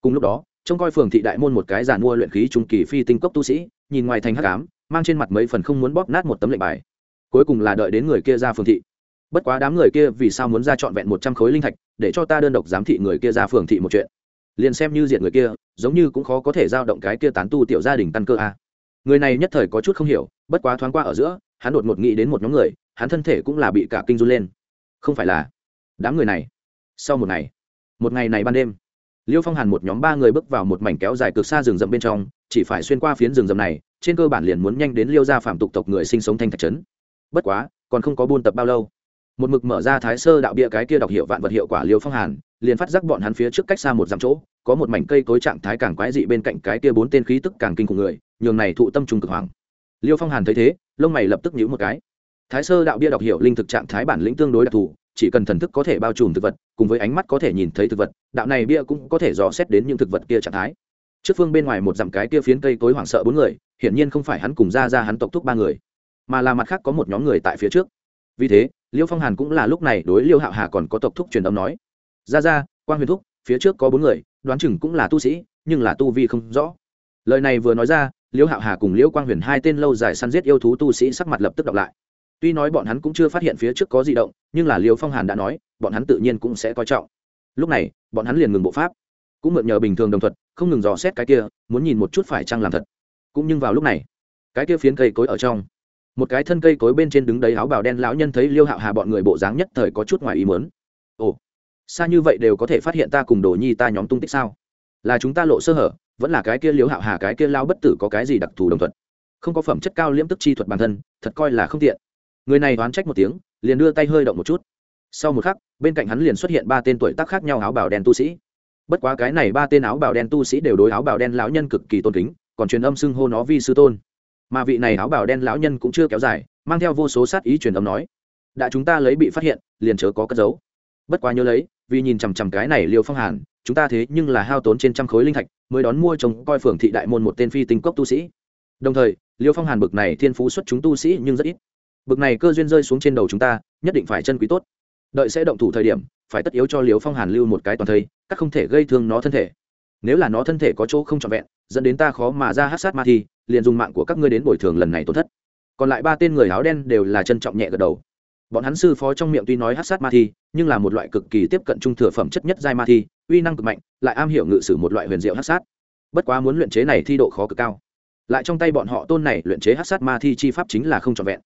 Cùng lúc đó, trông coi phường thị đại môn một cái giàn mua luyện khí trung kỳ phi tinh cốc tu sĩ, nhìn ngoài thành hắc ám, mang trên mặt mấy phần không muốn bóp nát một tấm lệnh bài. Cuối cùng là đợi đến người kia ra phường thị. Bất quá đám người kia vì sao muốn ra trọn vẹn một trăm khối linh thạch, để cho ta đơn độc giám thị người kia ra phường thị một chuyện? Liền xem như diện người kia, giống như cũng khó có thể giao động cái kia tán tu tiểu gia đình tăng cơ a. Người này nhất thời có chút không hiểu, bất quá thoáng qua ở giữa, hắn đột ngột nghĩ đến một nhóm người, hắn thân thể cũng là bị cả kinh run lên. Không phải là đám người này. Sau một ngày một ngày này ban đêm, liêu phong hàn một nhóm ba người bước vào một mảnh kéo dài cực xa rừng rậm bên trong, chỉ phải xuyên qua phiến rừng rậm này, trên cơ bản liền muốn nhanh đến liêu gia phạm tục tộc người sinh sống thanh thạch trấn. Bất quá, còn không có buôn tập bao lâu, một mực mở ra thái sơ đạo bia cái kia đọc hiệu vạn vật hiệu quả liêu phong hàn, liền phát giác bọn hắn phía trước cách xa một dặm chỗ, có một mảnh cây cối trạng thái càng quái dị bên cạnh cái kia bốn tên khí tức càng kinh khủng người, nhường này thụ tâm trùng cực hoàng liêu phong hàn thấy thế, lông mày lập tức nhíu một cái. Thái sơ đạo bia đọc hiệu linh thực trạng thái bản lĩnh tương đối đặc thù chỉ cần thần thức có thể bao trùm thực vật, cùng với ánh mắt có thể nhìn thấy thực vật, đạo này bia cũng có thể dò xét đến những thực vật kia trạng thái. Trước phương bên ngoài một dặm cái kia phiến cây tối hoảng sợ bốn người, hiển nhiên không phải hắn cùng ra ra hắn tộc thúc ba người, mà là mặt khác có một nhóm người tại phía trước. Vì thế, liêu phong hàn cũng là lúc này đối liêu hạo hà còn có tộc thúc truyền âm nói ra ra quan huyền thúc, phía trước có bốn người, đoán chừng cũng là tu sĩ, nhưng là tu vi không rõ. Lời này vừa nói ra, liêu hạo hà cùng liêu quang huyền hai tên lâu dài săn giết yêu thú tu sĩ sắc mặt lập tức đọc lại tuy nói bọn hắn cũng chưa phát hiện phía trước có di động, nhưng là liêu phong hàn đã nói, bọn hắn tự nhiên cũng sẽ coi trọng. Lúc này, bọn hắn liền ngừng bộ pháp. Cũng mượn nhờ bình thường đồng thuật, không ngừng dò xét cái kia, muốn nhìn một chút phải chăng làm thật. Cũng nhưng vào lúc này, cái kia phiến cây cối ở trong, một cái thân cây cối bên trên đứng đấy áo bào đen lão nhân thấy liêu hạo hà bọn người bộ dáng nhất thời có chút ngoài ý mớn ồ, xa như vậy đều có thể phát hiện ta cùng đồ nhi ta nhóm tung tích sao? Là chúng ta lộ sơ hở, vẫn là cái kia liêu hạo hà cái kia lao bất tử có cái gì đặc thù đồng thuận không có phẩm chất cao liễm tức chi thuật bản thân, thật coi là không tiện người này đoán trách một tiếng, liền đưa tay hơi động một chút. Sau một khắc, bên cạnh hắn liền xuất hiện ba tên tuổi tác khác nhau áo bào đen tu sĩ. Bất quá cái này ba tên áo bào đen tu sĩ đều đối áo bào đen lão nhân cực kỳ tôn kính, còn truyền âm xưng hô nó vi sư tôn. Mà vị này áo bào đen lão nhân cũng chưa kéo dài, mang theo vô số sát ý truyền âm nói, đã chúng ta lấy bị phát hiện, liền chớ có cất giấu. Bất quá nhớ lấy, vì nhìn chằm chằm cái này liều phong hàn, chúng ta thế nhưng là hao tốn trên trăm khối linh thạch, mới đón mua chồng coi phường thị đại môn một tên phi tinh cốc tu sĩ. Đồng thời, liêu phong hàn bực này thiên phú xuất chúng tu sĩ nhưng rất ít bực này cơ duyên rơi xuống trên đầu chúng ta, nhất định phải chân quý tốt. Đợi sẽ động thủ thời điểm, phải tất yếu cho liều phong hàn lưu một cái toàn thây, các không thể gây thương nó thân thể. Nếu là nó thân thể có chỗ không trọn vẹn, dẫn đến ta khó mà ra hát sát ma thi, liền dùng mạng của các ngươi đến bồi thường lần này tổn thất. Còn lại ba tên người áo đen đều là trân trọng nhẹ gật đầu. Bọn hắn sư phó trong miệng tuy nói hát sát ma thi, nhưng là một loại cực kỳ tiếp cận trung thừa phẩm chất nhất giai ma thi, uy năng cực mạnh, lại am hiểu ngự sử một loại huyền diệu hát sát. Bất quá muốn luyện chế này thi độ khó cực cao. Lại trong tay bọn họ tôn này luyện chế hát sát ma thi chi pháp chính là không trọn vẹn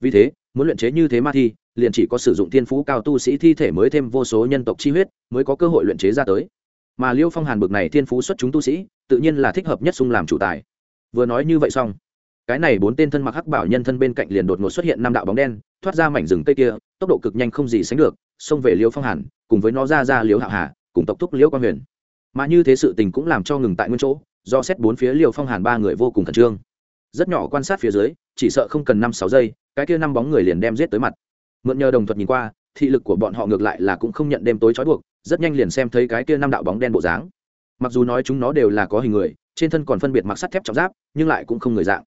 vì thế, muốn luyện chế như thế ma thi, liền chỉ có sử dụng thiên phú cao tu sĩ thi thể mới thêm vô số nhân tộc chi huyết, mới có cơ hội luyện chế ra tới. Mà liêu phong hàn bực này thiên phú xuất chúng tu sĩ, tự nhiên là thích hợp nhất xung làm chủ tài. Vừa nói như vậy xong, cái này bốn tên thân mặc hắc bảo nhân thân bên cạnh liền đột ngột xuất hiện năm đạo bóng đen, thoát ra mảnh rừng cây kia, tốc độ cực nhanh không gì sánh được, xông về liêu phong hàn, cùng với nó ra ra liêu hạ hà, cùng tộc thúc liêu quang huyền. Mà như thế sự tình cũng làm cho ngừng tại nguyên chỗ, do xét bốn phía liêu phong hàn ba người vô cùng khẩn trương. Rất nhỏ quan sát phía dưới, chỉ sợ không cần năm sáu giây cái kia năm bóng người liền đem giết tới mặt. Mượn nhờ đồng thuật nhìn qua, thị lực của bọn họ ngược lại là cũng không nhận đêm tối trói buộc, rất nhanh liền xem thấy cái kia năm đạo bóng đen bộ dáng. Mặc dù nói chúng nó đều là có hình người, trên thân còn phân biệt mặc sắt thép trọng giáp, nhưng lại cũng không người dạng.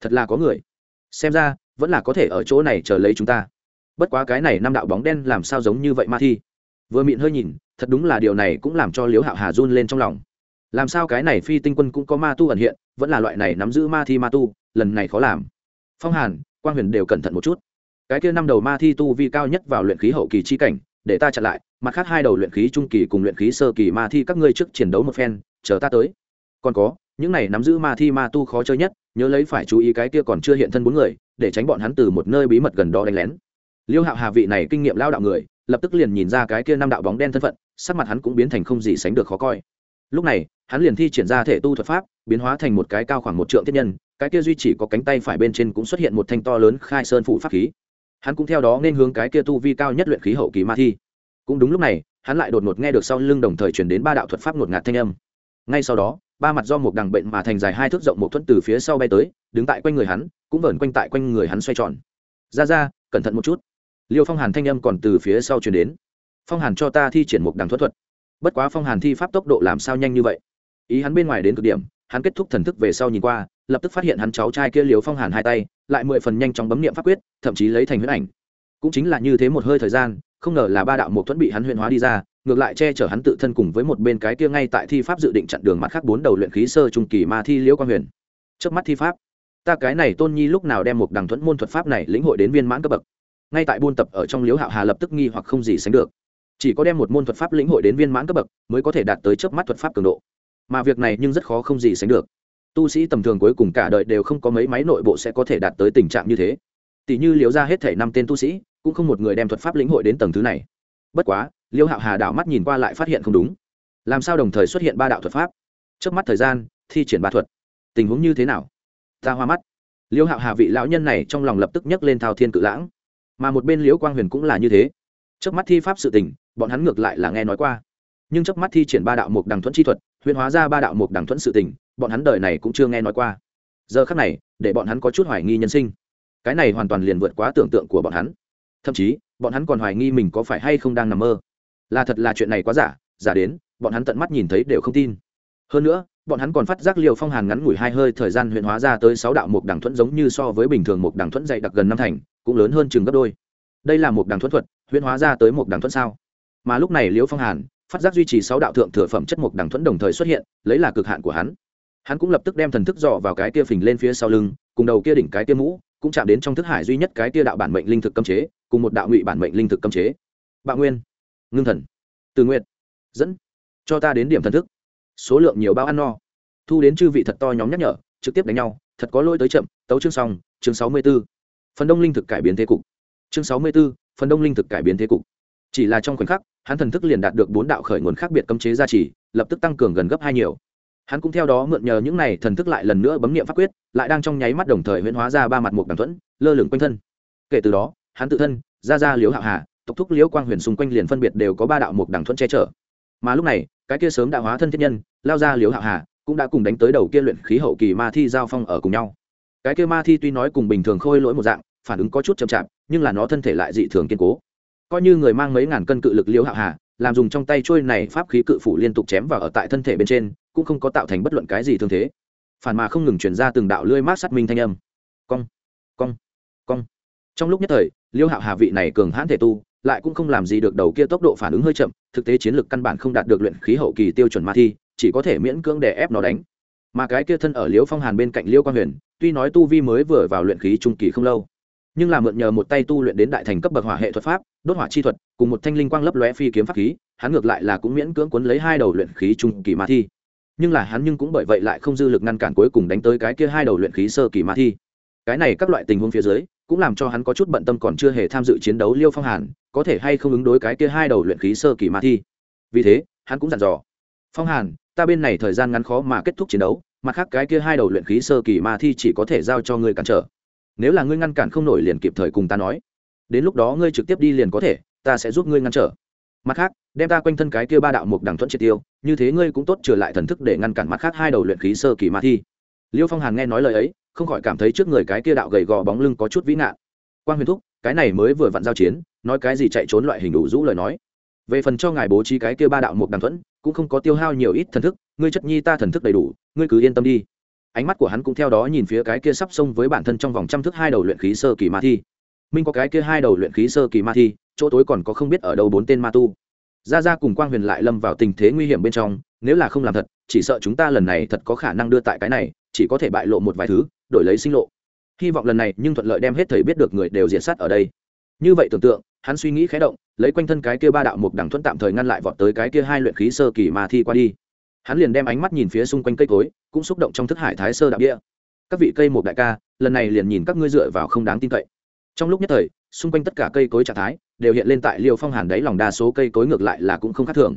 Thật là có người. Xem ra, vẫn là có thể ở chỗ này chờ lấy chúng ta. Bất quá cái này năm đạo bóng đen làm sao giống như vậy ma thi? Vừa mịn hơi nhìn, thật đúng là điều này cũng làm cho liễu hạo hà run lên trong lòng. Làm sao cái này phi tinh quân cũng có ma tu ẩn hiện, vẫn là loại này nắm giữ ma thi ma tu, lần này khó làm. Phong hàn quang huyền đều cẩn thận một chút. Cái kia năm đầu ma thi tu vi cao nhất vào luyện khí hậu kỳ chi cảnh, để ta chặn lại, mặt khác hai đầu luyện khí trung kỳ cùng luyện khí sơ kỳ ma thi các ngươi trước chiến đấu một phen, chờ ta tới. Còn có, những này nắm giữ ma thi ma tu khó chơi nhất, nhớ lấy phải chú ý cái kia còn chưa hiện thân bốn người, để tránh bọn hắn từ một nơi bí mật gần đó đánh lén. Liêu hạo hà vị này kinh nghiệm lao đạo người, lập tức liền nhìn ra cái kia năm đạo bóng đen thân phận, sắc mặt hắn cũng biến thành không gì sánh được khó coi. Lúc này hắn liền thi triển ra thể tu thuật pháp, biến hóa thành một cái cao khoảng một trượng thiết nhân, cái kia duy chỉ có cánh tay phải bên trên cũng xuất hiện một thanh to lớn khai sơn phụ pháp khí. Hắn cũng theo đó nên hướng cái kia tu vi cao nhất luyện khí hậu kỳ ma thi. Cũng đúng lúc này, hắn lại đột ngột nghe được sau lưng đồng thời chuyển đến ba đạo thuật pháp ngột ngạt thanh âm. Ngay sau đó, ba mặt do một đằng bệnh mà thành dài hai thước rộng một thuẫn từ phía sau bay tới, đứng tại quanh người hắn, cũng vẩn quanh tại quanh người hắn xoay tròn. Ra ra, cẩn thận một chút. Liêu phong hàn thanh âm còn từ phía sau chuyển đến. Phong hàn cho ta thi triển một đằng thuật thuật. Bất quá phong hàn thi pháp tốc độ làm sao nhanh như vậy? Ý hắn bên ngoài đến cực điểm, hắn kết thúc thần thức về sau nhìn qua, lập tức phát hiện hắn cháu trai kia liều phong hàn hai tay, lại mười phần nhanh chóng bấm niệm pháp quyết, thậm chí lấy thành huyết ảnh. Cũng chính là như thế một hơi thời gian, không ngờ là ba đạo một thuẫn bị hắn huyện hóa đi ra, ngược lại che chở hắn tự thân cùng với một bên cái kia ngay tại thi pháp dự định chặn đường mặt khác bốn đầu luyện khí sơ trung kỳ ma thi liễu quang huyền. Trước mắt thi pháp, ta cái này tôn nhi lúc nào đem một đằng thuẫn môn thuật pháp này lĩnh hội đến viên mãn cấp bậc. Ngay tại buôn tập ở trong liễu hạo hà lập tức nghi hoặc không gì sánh được. Chỉ có đem một môn thuật pháp lĩnh hội đến viên mãn cấp bậc, mới có thể đạt tới trước mắt thuật pháp cường độ mà việc này nhưng rất khó không gì sánh được. Tu sĩ tầm thường cuối cùng cả đời đều không có mấy máy nội bộ sẽ có thể đạt tới tình trạng như thế. Tỷ như liễu ra hết thể năm tên tu sĩ, cũng không một người đem thuật pháp lĩnh hội đến tầng thứ này. Bất quá liêu hạo hà đảo mắt nhìn qua lại phát hiện không đúng. Làm sao đồng thời xuất hiện ba đạo thuật pháp? Trước mắt thời gian, thi triển ba thuật. Tình huống như thế nào? Ta hoa mắt. Liêu hạo hà vị lão nhân này trong lòng lập tức nhấc lên thao thiên cự lãng. Mà một bên liễu quang huyền cũng là như thế. Trước mắt thi pháp sự tình, bọn hắn ngược lại là nghe nói qua. Nhưng trước mắt thi triển ba đạo mục đằng thuẫn chi thuật Huyễn hóa ra ba đạo mục đằng thuẫn sự tình, bọn hắn đời này cũng chưa nghe nói qua. Giờ khác này, để bọn hắn có chút hoài nghi nhân sinh. Cái này hoàn toàn liền vượt quá tưởng tượng của bọn hắn. Thậm chí, bọn hắn còn hoài nghi mình có phải hay không đang nằm mơ. Là thật là chuyện này quá giả giả đến, bọn hắn tận mắt nhìn thấy đều không tin. Hơn nữa, bọn hắn còn phát giác liều phong hàn ngắn ngủi hai hơi thời gian huyện hóa ra tới sáu đạo mục đằng thuẫn giống như so với bình thường mục đằng thuẫn dày đặc gần năm thành, cũng lớn hơn chừng gấp đôi. Đây là mục đằng thuẫn thuật huyện hóa ra tới mục đằng thuẫn sao? Mà lúc này liễu phong hàn phát giác duy trì sáu đạo thượng thừa phẩm chất mục đằng thuẫn đồng thời xuất hiện lấy là cực hạn của hắn. Hắn cũng lập tức đem thần thức dò vào cái kia phình lên phía sau lưng cùng đầu kia đỉnh cái kia mũ cũng chạm đến trong thức hải duy nhất cái kia đạo bản mệnh linh thực cấm chế cùng một đạo ngụy bản mệnh linh thực cấm chế. Bạo nguyên ngưng thần từ nguyện dẫn cho ta đến điểm thần thức. Số lượng nhiều bao ăn no. Thu đến chư vị thật to nhóm nhắc nhở trực tiếp đánh nhau thật có lỗi tới chậm tấu chương xong chương sáu mươi 64. phần đông linh thực cải biến thế cục. Chương sáu mươi 64, phần đông linh thực cải biến thế cục. Chỉ là trong khoảnh khắc hắn thần thức liền đạt được bốn đạo khởi nguồn khác biệt cấm chế gia trì, lập tức tăng cường gần gấp hai nhiều. Hắn cũng theo đó mượn nhờ những này thần thức lại lần nữa bấm nghiệm pháp quyết, lại đang trong nháy mắt đồng thời huyễn hóa ra ba mặt một đằng thuẫn, lơ lửng quanh thân. Kể từ đó, hắn tự thân ra ra liếu hạo hà tộc thúc liễu quang huyền xung quanh liền phân biệt đều có ba đạo một đằng thuẫn che chở. Mà lúc này, cái kia sớm đã hóa thân thiết nhân, lao ra liếu hạo hà cũng đã cùng đánh tới đầu kia luyện khí hậu kỳ ma thi giao phong ở cùng nhau. Cái kia ma thi tuy nói cùng bình thường khôi lỗi một dạng, phản ứng có chút chậm chạp, nhưng là nó thân thể lại dị thường kiên cố coi như người mang mấy ngàn cân cự lực liễu hạo hà, làm dùng trong tay trôi này pháp khí cự phủ liên tục chém vào ở tại thân thể bên trên, cũng không có tạo thành bất luận cái gì thương thế. Phản mà không ngừng chuyển ra từng đạo lưỡi mát sát minh thanh âm. Cong cong cong. Trong lúc nhất thời liêu hạo hà vị này cường hãn thể tu, lại cũng không làm gì được đầu kia tốc độ phản ứng hơi chậm, thực tế chiến lược căn bản không đạt được luyện khí hậu kỳ tiêu chuẩn ma thi, chỉ có thể miễn cưỡng đè ép nó đánh. Mà cái kia thân ở liễu phong hàn bên cạnh Liêu quang huyền, tuy nói tu vi mới vừa vào luyện khí trung kỳ không lâu nhưng là mượn nhờ một tay tu luyện đến đại thành cấp bậc hỏa hệ thuật pháp, đốt hỏa chi thuật, cùng một thanh linh quang lấp lóe phi kiếm pháp khí, hắn ngược lại là cũng miễn cưỡng cuốn lấy hai đầu luyện khí trung kỳ ma thi. Nhưng là hắn nhưng cũng bởi vậy lại không dư lực ngăn cản cuối cùng đánh tới cái kia hai đầu luyện khí sơ kỳ ma thi. Cái này các loại tình huống phía dưới, cũng làm cho hắn có chút bận tâm còn chưa hề tham dự chiến đấu liêu phong hàn, có thể hay không ứng đối cái kia hai đầu luyện khí sơ kỳ ma thi. Vì thế, hắn cũng dặn dò. Phong hàn, ta bên này thời gian ngắn khó mà kết thúc chiến đấu, mặt khác cái kia hai đầu luyện khí sơ kỳ ma thi chỉ có thể giao cho ngươi cản trở nếu là ngươi ngăn cản không nổi liền kịp thời cùng ta nói. Đến lúc đó ngươi trực tiếp đi liền có thể, ta sẽ giúp ngươi ngăn trở. Mặt khác, đem ta quanh thân cái kia ba đạo mục đằng thuận triệt tiêu, như thế ngươi cũng tốt trở lại thần thức để ngăn cản mặt khác hai đầu luyện khí sơ kỳ ma thi. Liêu phong hàn nghe nói lời ấy, không khỏi cảm thấy trước người cái kia đạo gầy gò bóng lưng có chút vĩ nạn. Quan huyền thúc, cái này mới vừa vặn giao chiến, nói cái gì chạy trốn loại hình đủ rũ lời nói. Về phần cho ngài bố trí cái kia ba đạo mục đằng thuẫn, cũng không có tiêu hao nhiều ít thần thức, ngươi chất nhi ta thần thức đầy đủ, ngươi cứ yên tâm đi ánh mắt của hắn cũng theo đó nhìn phía cái kia sắp xông với bản thân trong vòng trăm thước hai đầu luyện khí sơ kỳ ma thi. Minh có cái kia hai đầu luyện khí sơ kỳ ma thi, chỗ tối còn có không biết ở đâu bốn tên ma tu. Ra ra cùng quang huyền lại lâm vào tình thế nguy hiểm bên trong, nếu là không làm thật, chỉ sợ chúng ta lần này thật có khả năng đưa tại cái này, chỉ có thể bại lộ một vài thứ, đổi lấy sinh lộ. Hy vọng lần này nhưng thuận lợi đem hết thầy biết được người đều diệt sát ở đây. Như vậy tưởng tượng, hắn suy nghĩ khé động, lấy quanh thân cái kia ba đạo mục đằng thuẫn tạm thời ngăn lại vọt tới cái kia hai luyện khí sơ kỳ ma thi qua đi hắn liền đem ánh mắt nhìn phía xung quanh cây cối, cũng xúc động trong thức hải thái sơ đạo địa. Các vị cây một đại ca, lần này liền nhìn các ngươi dựa vào không đáng tin cậy. Trong lúc nhất thời, xung quanh tất cả cây cối trạng thái đều hiện lên tại liều phong hàn đáy lòng đa số cây cối ngược lại là cũng không khác thường.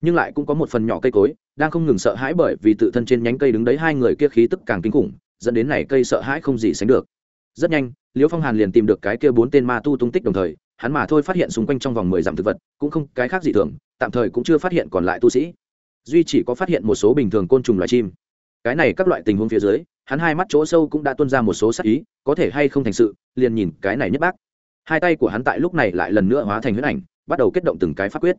Nhưng lại cũng có một phần nhỏ cây cối đang không ngừng sợ hãi bởi vì tự thân trên nhánh cây đứng đấy hai người kia khí tức càng kinh khủng, dẫn đến này cây sợ hãi không gì sánh được. Rất nhanh liễu phong hàn liền tìm được cái kia bốn tên ma tu tung tích đồng thời, hắn mà thôi phát hiện xung quanh trong vòng mười dặm thực vật cũng không cái khác gì thường, tạm thời cũng chưa phát hiện còn lại tu sĩ duy chỉ có phát hiện một số bình thường côn trùng loài chim. Cái này các loại tình huống phía dưới, hắn hai mắt chỗ sâu cũng đã tuân ra một số sắc ý, có thể hay không thành sự, liền nhìn cái này nhất bác. Hai tay của hắn tại lúc này lại lần nữa hóa thành huyết ảnh, bắt đầu kết động từng cái pháp quyết.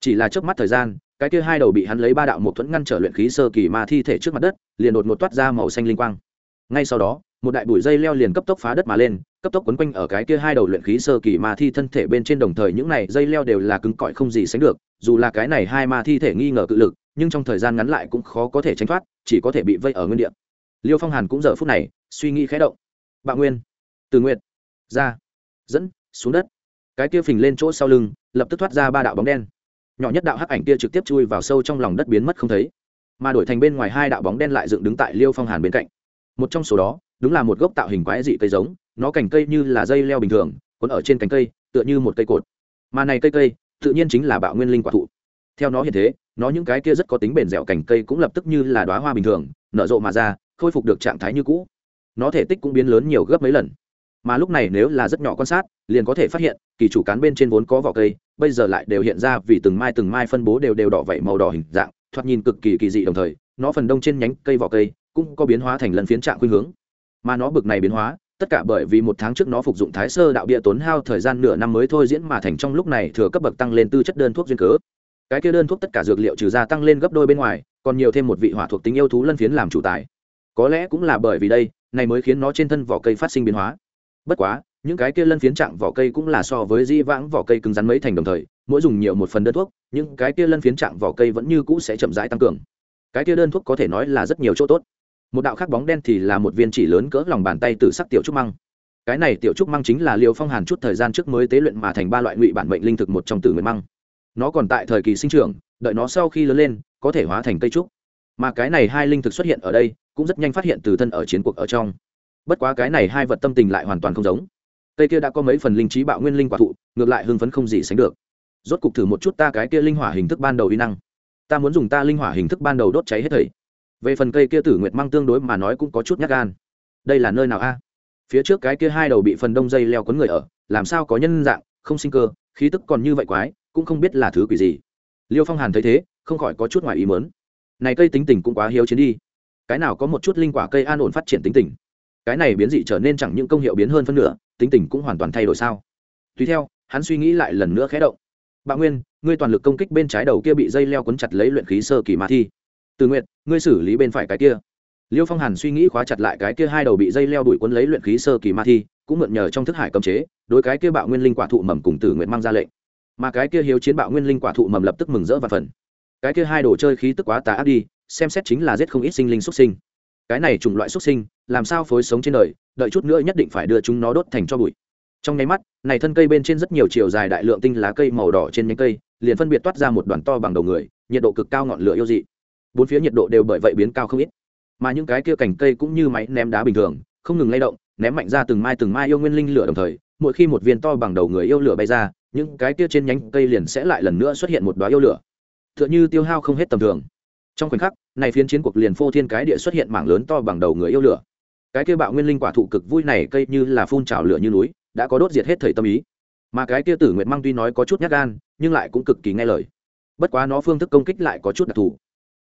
Chỉ là trước mắt thời gian, cái kia hai đầu bị hắn lấy ba đạo một thuẫn ngăn trở luyện khí sơ kỳ ma thi thể trước mặt đất, liền đột ngột toát ra màu xanh linh quang. Ngay sau đó, một đại bụi dây leo liền cấp tốc phá đất mà lên, cấp tốc quấn quanh ở cái kia hai đầu luyện khí sơ kỳ ma thi thân thể bên trên đồng thời những này dây leo đều là cứng cỏi không gì sánh được, dù là cái này hai ma thi thể nghi ngờ cự lực nhưng trong thời gian ngắn lại cũng khó có thể tránh thoát, chỉ có thể bị vây ở nguyên địa. Liêu phong hàn cũng giờ phút này suy nghĩ khẽ động. Bạo nguyên, từ nguyện ra, dẫn, xuống đất. Cái kia phình lên chỗ sau lưng, lập tức thoát ra ba đạo bóng đen. Nhỏ nhất đạo hắc ảnh kia trực tiếp chui vào sâu trong lòng đất biến mất không thấy. Mà đổi thành bên ngoài hai đạo bóng đen lại dựng đứng tại liêu phong hàn bên cạnh. Một trong số đó, đúng là một gốc tạo hình quái dị cây giống, nó cành cây như là dây leo bình thường còn ở trên cành cây, tựa như một cây cột. Mà này cây cây, tự nhiên chính là bạo nguyên linh quả thụ. Theo nó hiện thế nó những cái kia rất có tính bền dẻo cành cây cũng lập tức như là đoá hoa bình thường, nở rộ mà ra, khôi phục được trạng thái như cũ. Nó thể tích cũng biến lớn nhiều gấp mấy lần. Mà lúc này nếu là rất nhỏ quan sát, liền có thể phát hiện, kỳ chủ cán bên trên vốn có vỏ cây, bây giờ lại đều hiện ra vì từng mai từng mai phân bố đều đều đỏ vẩy màu đỏ hình dạng, thoạt nhìn cực kỳ kỳ dị đồng thời, nó phần đông trên nhánh cây vỏ cây cũng có biến hóa thành lần phiến trạng khuynh hướng. Mà nó bực này biến hóa, tất cả bởi vì một tháng trước nó phục dụng thái sơ đạo bia tốn hao thời gian nửa năm mới thôi diễn mà thành trong lúc này thừa cấp bậc tăng lên tư chất đơn thuốc duyên cớ cái kia đơn thuốc tất cả dược liệu trừ ra tăng lên gấp đôi bên ngoài, còn nhiều thêm một vị hỏa thuộc tính yêu thú lân phiến làm chủ tài. Có lẽ cũng là bởi vì đây, này mới khiến nó trên thân vỏ cây phát sinh biến hóa. Bất quá, những cái kia lân phiến trạng vỏ cây cũng là so với di vãng vỏ cây cứng rắn mấy thành đồng thời, mỗi dùng nhiều một phần đơn thuốc, những cái kia lân phiến trạng vỏ cây vẫn như cũ sẽ chậm rãi tăng cường. Cái kia đơn thuốc có thể nói là rất nhiều chỗ tốt. Một đạo khác bóng đen thì là một viên chỉ lớn cỡ lòng bàn tay từ sắc tiểu trúc măng. Cái này tiểu trúc măng chính là liều phong hàn chút thời gian trước mới tế luyện mà thành ba loại ngụy bản mệnh linh thực một trong tử nguyệt măng nó còn tại thời kỳ sinh trưởng, đợi nó sau khi lớn lên, có thể hóa thành cây trúc. Mà cái này hai linh thực xuất hiện ở đây, cũng rất nhanh phát hiện từ thân ở chiến cuộc ở trong. Bất quá cái này hai vật tâm tình lại hoàn toàn không giống. Cây kia đã có mấy phần linh trí bạo nguyên linh quả thụ, ngược lại hưng phấn không gì sánh được. Rốt cục thử một chút ta cái kia linh hỏa hình thức ban đầu uy năng. Ta muốn dùng ta linh hỏa hình thức ban đầu đốt cháy hết thảy về phần cây kia tử nguyệt mang tương đối mà nói cũng có chút nhát gan. Đây là nơi nào a? Phía trước cái kia hai đầu bị phần đông dây leo quấn người ở, làm sao có nhân dạng, không sinh cơ, khí tức còn như vậy quái cũng không biết là thứ quỷ gì. Liêu phong hàn thấy thế, không khỏi có chút ngoài ý mớn này cây tính tình cũng quá hiếu chiến đi. Cái nào có một chút linh quả cây an ổn phát triển tính tình? Cái này biến dị trở nên chẳng những công hiệu biến hơn phân nửa, tính tình cũng hoàn toàn thay đổi sao? Tùy theo, hắn suy nghĩ lại lần nữa khé động. Bạo nguyên, ngươi toàn lực công kích bên trái đầu kia bị dây leo quấn chặt lấy luyện khí sơ kỳ ma thi. Từ nguyện ngươi xử lý bên phải cái kia. Liêu phong hàn suy nghĩ khóa chặt lại cái kia hai đầu bị dây leo đuổi quấn lấy luyện khí sơ kỳ ma thi, cũng mượn nhờ trong thức hải cấm chế, đối cái kia bạo nguyên linh quả thụ mầm cùng tử nguyện mang ra lệnh mà cái kia hiếu chiến bạo nguyên linh quả thụ mầm lập tức mừng rỡ và phần. Cái kia hai đồ chơi khí tức quá tà ác đi, xem xét chính là giết không ít sinh linh xuất sinh. Cái này chủng loại xuất sinh, làm sao phối sống trên đời, đợi chút nữa nhất định phải đưa chúng nó đốt thành cho bụi. Trong nháy mắt, này thân cây bên trên rất nhiều chiều dài đại lượng tinh lá cây màu đỏ trên nhánh cây, liền phân biệt toát ra một đoàn to bằng đầu người, nhiệt độ cực cao ngọn lửa yêu dị. Bốn phía nhiệt độ đều bởi vậy biến cao không ít. Mà những cái kia cành cây cũng như máy ném đá bình thường, không ngừng lay động, ném mạnh ra từng mai từng mai yêu nguyên linh lửa đồng thời, mỗi khi một viên to bằng đầu người yêu lửa bay ra những cái kia trên nhánh cây liền sẽ lại lần nữa xuất hiện một đóa yêu lửa. Tựa như tiêu hao không hết tầm thường. Trong khoảnh khắc, này phiến chiến cuộc liền phô thiên cái địa xuất hiện mảng lớn to bằng đầu người yêu lửa. Cái kia bạo nguyên linh quả thụ cực vui này cây như là phun trào lửa như núi, đã có đốt diệt hết thời tâm ý. Mà cái kia tử nguyệt mang tuy nói có chút nhát gan, nhưng lại cũng cực kỳ nghe lời. Bất quá nó phương thức công kích lại có chút đặc thù.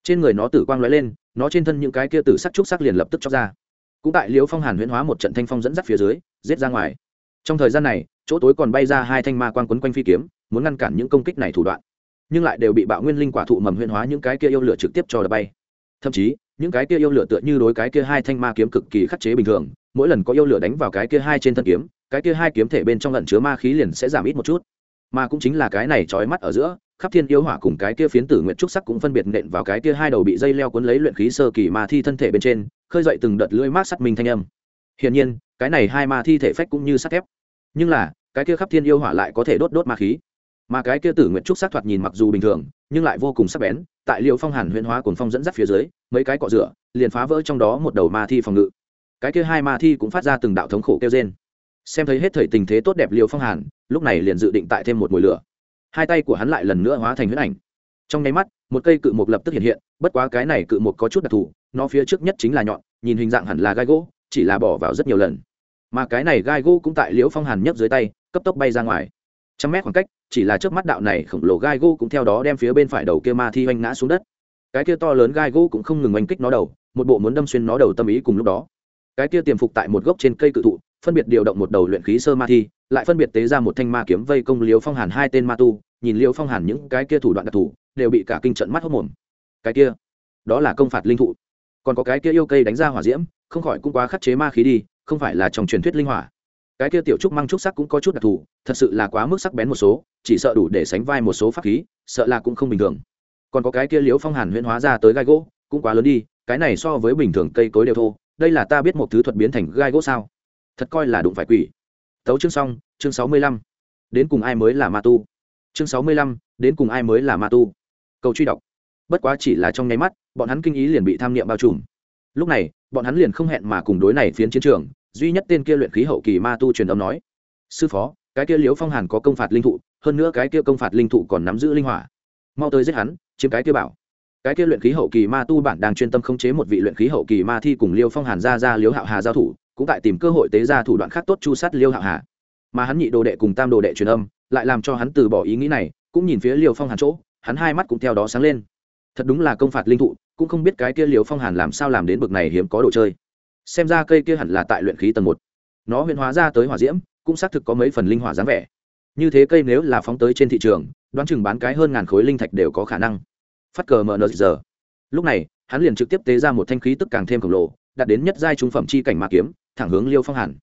Trên người nó tử quang lóe lên, nó trên thân những cái kia tử sắc trúc sắc liền lập tức chóc ra. Cũng tại liễu phong hàn huyễn hóa một trận thanh phong dẫn dắt phía dưới, giết ra ngoài. Trong thời gian này chỗ tối còn bay ra hai thanh ma quang quấn quanh phi kiếm, muốn ngăn cản những công kích này thủ đoạn. Nhưng lại đều bị bạo nguyên linh quả thụ mầm huyên hóa những cái kia yêu lửa trực tiếp cho đập bay. Thậm chí, những cái kia yêu lửa tựa như đối cái kia hai thanh ma kiếm cực kỳ khắc chế bình thường, mỗi lần có yêu lửa đánh vào cái kia hai trên thân kiếm, cái kia hai kiếm thể bên trong lẩn chứa ma khí liền sẽ giảm ít một chút. Mà cũng chính là cái này trói mắt ở giữa, khắp thiên yêu hỏa cùng cái kia phiến tử nguyện trúc sắc cũng phân biệt nện vào cái kia hai đầu bị dây leo cuốn lấy luyện khí sơ kỳ ma thi thân thể bên trên, khơi dậy từng đợt lưỡi mát sắt minh thanh âm. Hiển nhiên, cái này hai ma thi thể phách cũng như sắt thép. Nhưng là cái kia khắp thiên yêu hỏa lại có thể đốt đốt ma khí. Mà cái kia tử nguyện trúc sát thoạt nhìn mặc dù bình thường, nhưng lại vô cùng sắc bén, tại liệu phong hàn huyễn hóa cồn phong dẫn dắt phía dưới, mấy cái cọ rửa, liền phá vỡ trong đó một đầu ma thi phòng ngự. Cái kia hai ma thi cũng phát ra từng đạo thống khổ kêu trên xem thấy hết thời tình thế tốt đẹp liệu phong hàn, lúc này liền dự định tại thêm một mùi lửa. Hai tay của hắn lại lần nữa hóa thành huyễn ảnh. Trong nháy mắt, một cây cự mục lập tức hiện hiện, bất quá cái này cự mục có chút đặc thù, nó phía trước nhất chính là nhọn, nhìn hình dạng hẳn là gai gỗ, chỉ là bỏ vào rất nhiều lần. Mà cái này gai gỗ cũng tại liễu phong hàn nhấc dưới tay cấp tốc bay ra ngoài. Trăm mét khoảng cách, chỉ là trước mắt đạo này khổng lồ gai gỗ cũng theo đó đem phía bên phải đầu kia ma thi oanh ngã xuống đất. Cái kia to lớn gai gỗ cũng không ngừng oanh kích nó đầu, một bộ muốn đâm xuyên nó đầu tâm ý cùng lúc đó. Cái kia tiềm phục tại một gốc trên cây cự thụ, phân biệt điều động một đầu luyện khí sơ ma thi, lại phân biệt tế ra một thanh ma kiếm vây công liều phong hàn hai tên ma tu, nhìn liều phong hàn những cái kia thủ đoạn đặc thù, đều bị cả kinh trận mắt hốc mồm. Cái kia, đó là công phạt linh thụ. Còn có cái kia yêu cây đánh ra hỏa diễm, không khỏi cũng quá khắc chế ma khí đi, không phải là trong truyền thuyết linh hỏa cái kia tiểu trúc mang trúc sắc cũng có chút đặc thù, thật sự là quá mức sắc bén một số, chỉ sợ đủ để sánh vai một số pháp khí, sợ là cũng không bình thường. Còn có cái kia liễu phong hàn huyễn hóa ra tới gai gỗ, cũng quá lớn đi, cái này so với bình thường cây cối đều thô, đây là ta biết một thứ thuật biến thành gai gỗ sao? Thật coi là đụng phải quỷ. Tấu chương xong, chương sáu mươi lăm. Đến cùng ai mới là ma tu? Chương sáu mươi lăm, đến cùng ai mới là ma tu? Câu truy đọc. Bất quá chỉ là trong nháy mắt, bọn hắn kinh ý liền bị tham niệm bao trùm. Lúc này, bọn hắn liền không hẹn mà cùng đối này phiến chiến trường duy nhất tên kia luyện khí hậu kỳ ma tu truyền âm nói, sư phó, cái kia liếu phong hàn có công phạt linh thụ, hơn nữa cái kia công phạt linh thụ còn nắm giữ linh hỏa. Mau tới giết hắn, chiếm cái kia bảo. Cái kia luyện khí hậu kỳ ma tu bản đang chuyên tâm khống chế một vị luyện khí hậu kỳ ma thi cùng liêu phong hàn ra ra liếu hạo hà giao thủ, cũng tại tìm cơ hội tế ra thủ đoạn khác tốt chu sát liêu hạo hà. Mà hắn nhị đồ đệ cùng tam đồ đệ truyền âm, lại làm cho hắn từ bỏ ý nghĩ này, cũng nhìn phía liêu phong hàn chỗ, hắn hai mắt cũng theo đó sáng lên. Thật đúng là công phạt linh thụ, cũng không biết cái kia liều phong hàn làm sao làm đến bực này hiếm có đồ chơi xem ra cây kia hẳn là tại luyện khí tầng một. Nó huyền hóa ra tới hỏa diễm, cũng xác thực có mấy phần linh hỏa dáng vẻ. Như thế cây nếu là phóng tới trên thị trường, đoán chừng bán cái hơn ngàn khối linh thạch đều có khả năng. Phát cờ mờ nờ giờ. Lúc này, hắn liền trực tiếp tế ra một thanh khí tức càng thêm khổng lồ, đạt đến nhất giai trung phẩm chi cảnh ma kiếm, thẳng hướng liêu phong hàn.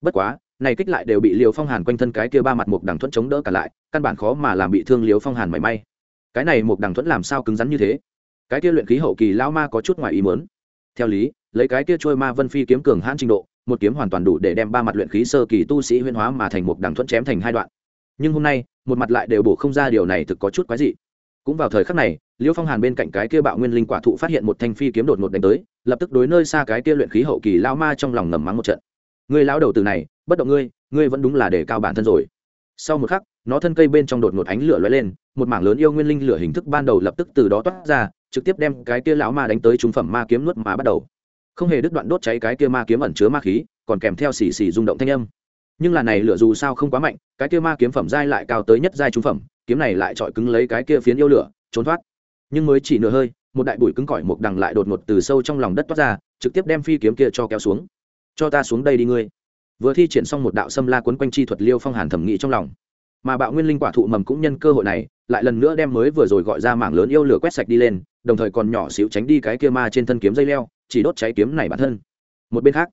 Bất quá, này kích lại đều bị liêu phong hàn quanh thân cái kia ba mặt một đằng thuẫn chống đỡ cả lại, căn bản khó mà làm bị thương liêu phong hàn mảy may. Cái này một đằng thuẫn làm sao cứng rắn như thế? Cái kia luyện khí hậu kỳ lao ma có chút ngoài ý mớn theo lý lấy cái kia trôi ma vân phi kiếm cường hãn trình độ, một kiếm hoàn toàn đủ để đem ba mặt luyện khí sơ kỳ tu sĩ huyên hóa mà thành một đằng thuẫn chém thành hai đoạn. Nhưng hôm nay, một mặt lại đều bổ không ra điều này thực có chút quái dị. Cũng vào thời khắc này liêu phong hàn bên cạnh cái kia bạo nguyên linh quả thụ phát hiện một thanh phi kiếm đột ngột đánh tới, lập tức đối nơi xa cái kia luyện khí hậu kỳ lao ma trong lòng ngầm mắng một trận. Người lao đầu từ này, bất động ngươi ngươi vẫn đúng là để cao bản thân rồi. Sau một khắc, nó thân cây bên trong đột ngột ánh lửa lóe lên, một mảng lớn yêu nguyên linh lửa hình thức ban đầu lập tức từ đó toát ra, trực tiếp đem cái kia lão ma đánh tới trung phẩm ma kiếm nuốt mà bắt đầu không hề đứt đoạn đốt cháy cái kia ma kiếm ẩn chứa ma khí, còn kèm theo xì xì rung động thanh âm. Nhưng là này lửa dù sao không quá mạnh, cái kia ma kiếm phẩm giai lại cao tới nhất giai trung phẩm, kiếm này lại trọi cứng lấy cái kia phiến yêu lửa, trốn thoát. Nhưng mới chỉ nửa hơi, một đại bụi cứng cỏi một đằng lại đột ngột từ sâu trong lòng đất toát ra, trực tiếp đem phi kiếm kia cho kéo xuống. Cho ta xuống đây đi ngươi. Vừa thi triển xong một đạo xâm la quấn quanh chi thuật liêu phong hàn thẩm nghĩ trong lòng. Mà bạo nguyên linh quả thụ mầm cũng nhân cơ hội này, lại lần nữa đem mới vừa rồi gọi ra mảng lớn yêu lửa quét sạch đi lên, đồng thời còn nhỏ xíu tránh đi cái kia ma trên thân kiếm dây leo chỉ đốt cháy kiếm này bản thân. Một bên khác,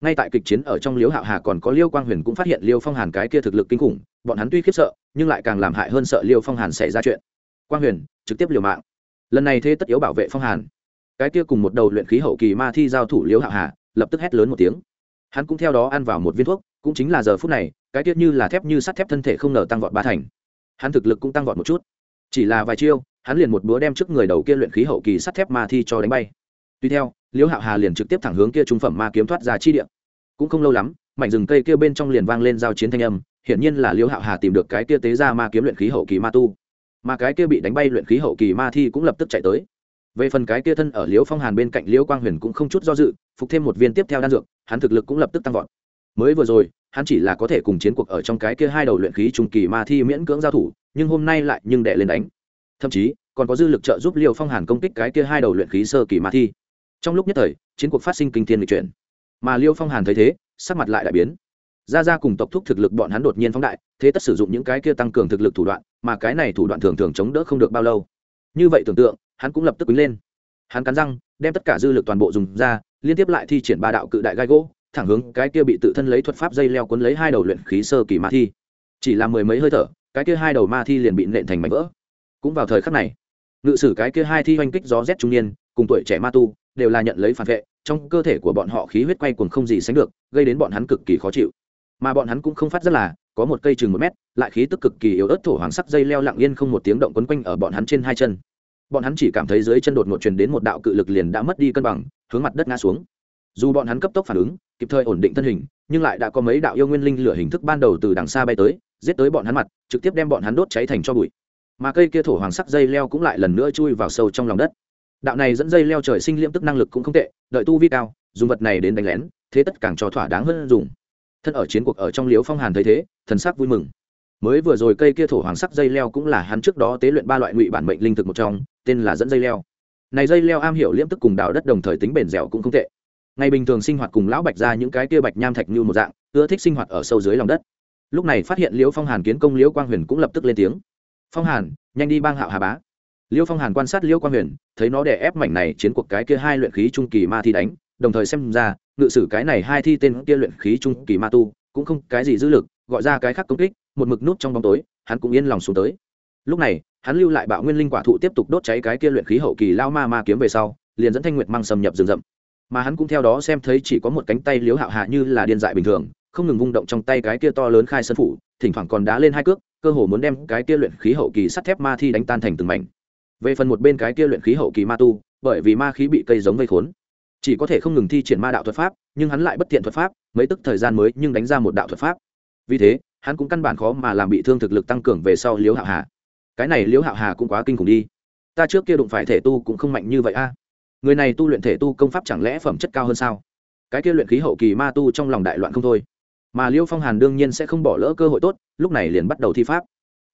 ngay tại kịch chiến ở trong liễu hạo hà còn có liêu quang huyền cũng phát hiện liêu phong hàn cái kia thực lực kinh khủng, bọn hắn tuy khiếp sợ, nhưng lại càng làm hại hơn sợ liêu phong hàn xảy ra chuyện. Quang huyền, trực tiếp liều mạng. Lần này thế tất yếu bảo vệ phong hàn. Cái kia cùng một đầu luyện khí hậu kỳ ma thi giao thủ liễu hạo hà, lập tức hét lớn một tiếng. Hắn cũng theo đó ăn vào một viên thuốc, cũng chính là giờ phút này, cái tiết như là thép như sắt thép thân thể không ngờ tăng vọt ba thành. Hắn thực lực cũng tăng vọt một chút. Chỉ là vài chiêu, hắn liền một búa đem trước người đầu kia luyện khí hậu kỳ sắt thép ma thi cho đánh bay tuy theo, liễu hạo hà liền trực tiếp thẳng hướng kia trung phẩm ma kiếm thoát ra chi điện cũng không lâu lắm, mảnh rừng cây kia bên trong liền vang lên giao chiến thanh âm, hiển nhiên là liễu hạo hà tìm được cái kia tế ra ma kiếm luyện khí hậu kỳ ma tu. Mà cái kia bị đánh bay luyện khí hậu kỳ ma thi cũng lập tức chạy tới. Về phần cái kia thân ở liễu phong hàn bên cạnh liễu quang huyền cũng không chút do dự, phục thêm một viên tiếp theo đan dược, hắn thực lực cũng lập tức tăng vọt. Mới vừa rồi, hắn chỉ là có thể cùng chiến cuộc ở trong cái kia hai đầu luyện khí trung kỳ ma thi miễn cưỡng giao thủ, nhưng hôm nay lại nhưng đệ lên đánh. Thậm chí, còn có dư lực trợ giúp Liễu phong hàn công kích cái kia hai đầu luyện khí sơ kỳ ma thi trong lúc nhất thời, chiến cuộc phát sinh kinh thiên lịch chuyển. Mà liêu phong hàn thấy thế, sắc mặt lại đại biến. Ra ra cùng tộc thúc thực lực bọn hắn đột nhiên phóng đại, thế tất sử dụng những cái kia tăng cường thực lực thủ đoạn, mà cái này thủ đoạn thường thường chống đỡ không được bao lâu. Như vậy tưởng tượng, hắn cũng lập tức quýnh lên. Hắn cắn răng, đem tất cả dư lực toàn bộ dùng ra, liên tiếp lại thi triển ba đạo cự đại gai gỗ, thẳng hướng cái kia bị tự thân lấy thuật pháp dây leo cuốn lấy hai đầu luyện khí sơ kỳ ma thi. Chỉ là mười mấy hơi thở, cái kia hai đầu ma thi liền bị nện thành mảnh vỡ. Cũng vào thời khắc này, ngự sử cái kia hai thi oanh kích gió rét trung niên, cùng tuổi trẻ ma tu đều là nhận lấy phản vệ, trong cơ thể của bọn họ khí huyết quay cuồng không gì sánh được, gây đến bọn hắn cực kỳ khó chịu. Mà bọn hắn cũng không phát rất là, có một cây chừng một mét, lại khí tức cực kỳ yếu ớt thổ hoàng sắc dây leo lặng yên không một tiếng động quấn quanh ở bọn hắn trên hai chân. Bọn hắn chỉ cảm thấy dưới chân đột ngột truyền đến một đạo cự lực liền đã mất đi cân bằng, hướng mặt đất ngã xuống. Dù bọn hắn cấp tốc phản ứng, kịp thời ổn định thân hình, nhưng lại đã có mấy đạo yêu nguyên linh lửa hình thức ban đầu từ đằng xa bay tới, giết tới bọn hắn mặt, trực tiếp đem bọn hắn đốt cháy thành cho bụi. Mà cây kia thổ hoàng sắc dây leo cũng lại lần nữa chui vào sâu trong lòng đất đạo này dẫn dây leo trời sinh liễm tức năng lực cũng không tệ, đợi tu vi cao, dùng vật này đến đánh lén, thế tất càng cho thỏa đáng hơn dùng. Thân ở chiến cuộc ở trong liếu phong hàn thấy thế, thần sắc vui mừng. Mới vừa rồi cây kia thổ hoàng sắc dây leo cũng là hắn trước đó tế luyện ba loại ngụy bản mệnh linh thực một trong, tên là dẫn dây leo. Này dây leo am hiểu liễm tức cùng đào đất đồng thời tính bền dẻo cũng không tệ. Ngày bình thường sinh hoạt cùng lão bạch ra những cái kia bạch nham thạch như một dạng, ưa thích sinh hoạt ở sâu dưới lòng đất. Lúc này phát hiện liễu phong hàn kiến công liễu quang huyền cũng lập tức lên tiếng. Phong hàn, nhanh đi bang hạo hà bá. Liêu phong hàn quan sát Liêu quang huyền, thấy nó đè ép mảnh này chiến cuộc cái kia hai luyện khí trung kỳ ma thi đánh, đồng thời xem ra, ngự sử cái này hai thi tên kia luyện khí trung kỳ ma tu, cũng không cái gì dữ lực, gọi ra cái khác công kích, một mực nút trong bóng tối, hắn cũng yên lòng xuống tới. Lúc này, hắn lưu lại bạo nguyên linh quả thụ tiếp tục đốt cháy cái kia luyện khí hậu kỳ lao ma ma kiếm về sau, liền dẫn thanh nguyệt mang xâm nhập rừng rậm. Mà hắn cũng theo đó xem thấy chỉ có một cánh tay liếu hạo hạ như là điên dại bình thường, không ngừng vung động trong tay cái kia to lớn khai sân phủ, thỉnh thoảng còn đá lên hai cước, cơ hồ muốn đem cái kia luyện khí hậu kỳ sắt thép ma thi đánh tan thành từng mảnh về phần một bên cái kia luyện khí hậu kỳ ma tu, bởi vì ma khí bị cây giống vây khốn. Chỉ có thể không ngừng thi triển ma đạo thuật pháp, nhưng hắn lại bất thiện thuật pháp, mấy tức thời gian mới nhưng đánh ra một đạo thuật pháp. Vì thế, hắn cũng căn bản khó mà làm bị thương thực lực tăng cường về sau liếu hạo hà. Cái này liếu hạo hà cũng quá kinh khủng đi. Ta trước kia đụng phải thể tu cũng không mạnh như vậy a. Người này tu luyện thể tu công pháp chẳng lẽ phẩm chất cao hơn sao? Cái kia luyện khí hậu kỳ ma tu trong lòng đại loạn không thôi. Mà liêu phong hàn đương nhiên sẽ không bỏ lỡ cơ hội tốt, lúc này liền bắt đầu thi pháp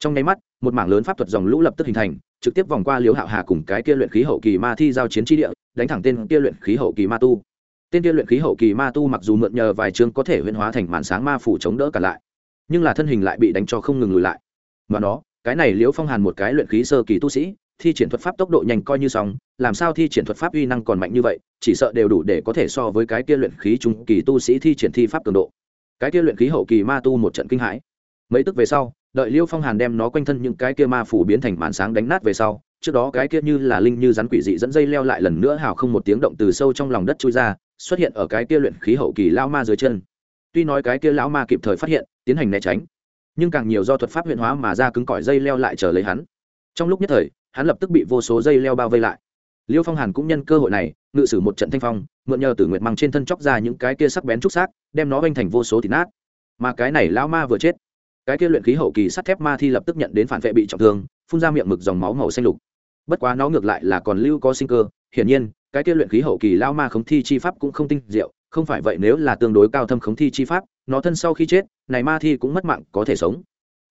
trong nháy mắt, một mảng lớn pháp thuật dòng lũ lập tức hình thành, trực tiếp vòng qua liếu hạo hà cùng cái kia luyện khí hậu kỳ ma thi giao chiến tri địa, đánh thẳng tên kia luyện khí hậu kỳ ma tu. Tên kia luyện khí hậu kỳ ma tu mặc dù mượn nhờ vài chương có thể huyễn hóa thành màn sáng ma phủ chống đỡ cả lại, nhưng là thân hình lại bị đánh cho không ngừng lùi lại. Mà nó, cái này liễu phong hàn một cái luyện khí sơ kỳ tu sĩ, thi triển thuật pháp tốc độ nhanh coi như xong, làm sao thi triển thuật pháp uy năng còn mạnh như vậy, chỉ sợ đều đủ để có thể so với cái kia luyện khí trung kỳ tu sĩ thi triển thi pháp cường độ. Cái kia luyện khí hậu kỳ ma tu một trận kinh hãi. Mấy tức về sau đợi liêu phong hàn đem nó quanh thân những cái kia ma phủ biến thành màn sáng đánh nát về sau, trước đó cái kia như là linh như rắn quỷ dị dẫn dây leo lại lần nữa hào không một tiếng động từ sâu trong lòng đất chui ra, xuất hiện ở cái kia luyện khí hậu kỳ lao ma dưới chân. Tuy nói cái kia lão ma kịp thời phát hiện, tiến hành né tránh, nhưng càng nhiều do thuật pháp huyện hóa mà ra cứng cỏi dây leo lại chờ lấy hắn. Trong lúc nhất thời, hắn lập tức bị vô số dây leo bao vây lại. Liêu phong hàn cũng nhân cơ hội này, ngự sử một trận thanh phong, mượn nhờ tử nguyệt măng trên thân chóc ra những cái kia sắc bén trúc xác, đem nó vanh thành vô số thịt nát. Mà cái này lão ma vừa chết cái kia luyện khí hậu kỳ sắt thép ma thi lập tức nhận đến phản vệ bị trọng thương, phun ra miệng mực dòng máu màu xanh lục. Bất quá nó ngược lại là còn lưu có sinh cơ, hiển nhiên, cái kia luyện khí hậu kỳ lao ma khống thi chi pháp cũng không tinh diệu, không phải vậy nếu là tương đối cao thâm khống thi chi pháp, nó thân sau khi chết, này ma thi cũng mất mạng, có thể sống.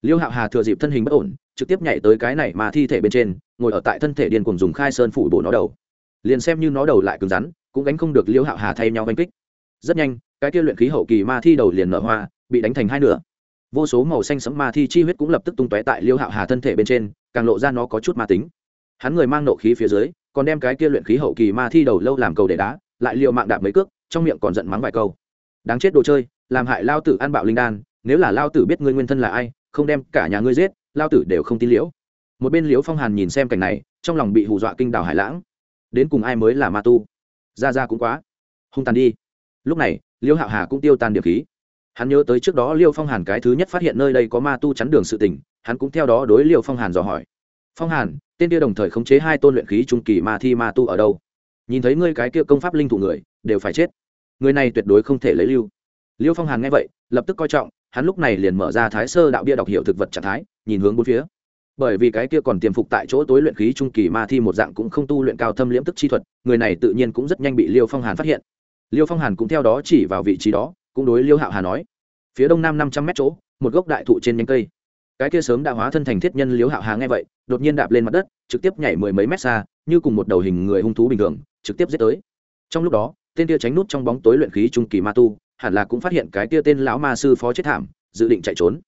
Liêu hạo hà thừa dịp thân hình bất ổn, trực tiếp nhảy tới cái này ma thi thể bên trên, ngồi ở tại thân thể điên cùng dùng khai sơn phủ bổ nó đầu. Liền xem như nó đầu lại cứng rắn, cũng gánh không được liêu hạo hà thay nhau oanh kích. Rất nhanh, cái kia luyện khí hậu kỳ ma thi đầu liền nở hoa, bị đánh thành hai nửa vô số màu xanh sẫm ma thi chi huyết cũng lập tức tung tóe tại liêu hạo hà thân thể bên trên, càng lộ ra nó có chút ma tính. Hắn người mang nộ khí phía dưới, còn đem cái kia luyện khí hậu kỳ ma thi đầu lâu làm cầu để đá, lại liệu mạng đạp mấy cước, trong miệng còn giận mắng vài câu. Đáng chết đồ chơi, làm hại lao tử ăn bạo linh đan, nếu là lao tử biết ngươi nguyên thân là ai, không đem cả nhà ngươi giết, lao tử đều không tin liễu. Một bên liễu phong hàn nhìn xem cảnh này, trong lòng bị hù dọa kinh đảo hải lãng. Đến cùng ai mới là ma tu? Ra ra cũng quá. Hung tàn đi. Lúc này, liễu hạo hà cũng tiêu tan điểm khí hắn nhớ tới trước đó liêu phong hàn cái thứ nhất phát hiện nơi đây có ma tu chắn đường sự tình, hắn cũng theo đó đối liêu phong hàn dò hỏi. Phong hàn, tên kia đồng thời khống chế hai tôn luyện khí trung kỳ ma thi ma tu ở đâu? Nhìn thấy ngươi cái kia công pháp linh thủ người, đều phải chết. Người này tuyệt đối không thể lấy lưu. Liêu phong hàn nghe vậy, lập tức coi trọng, hắn lúc này liền mở ra thái sơ đạo bia đọc hiệu thực vật trạng thái, nhìn hướng bốn phía. Bởi vì cái kia còn tiềm phục tại chỗ tối luyện khí trung kỳ ma thi một dạng cũng không tu luyện cao thâm liễm tức chi thuật, người này tự nhiên cũng rất nhanh bị liêu phong hàn phát hiện. Liêu phong hàn cũng theo đó chỉ vào vị trí đó cũng đối liêu hạo hà nói, phía đông nam năm trăm mét chỗ, một gốc đại thụ trên nhánh cây. Cái kia sớm đã hóa thân thành thiết nhân liêu hạo hà nghe vậy, đột nhiên đạp lên mặt đất, trực tiếp nhảy mười mấy mét xa, như cùng một đầu hình người hung thú bình thường, trực tiếp giết tới. Trong lúc đó, tên kia tránh nút trong bóng tối luyện khí trung kỳ ma tu, hẳn là cũng phát hiện cái kia tên lão ma sư phó chết thảm, dự định chạy trốn.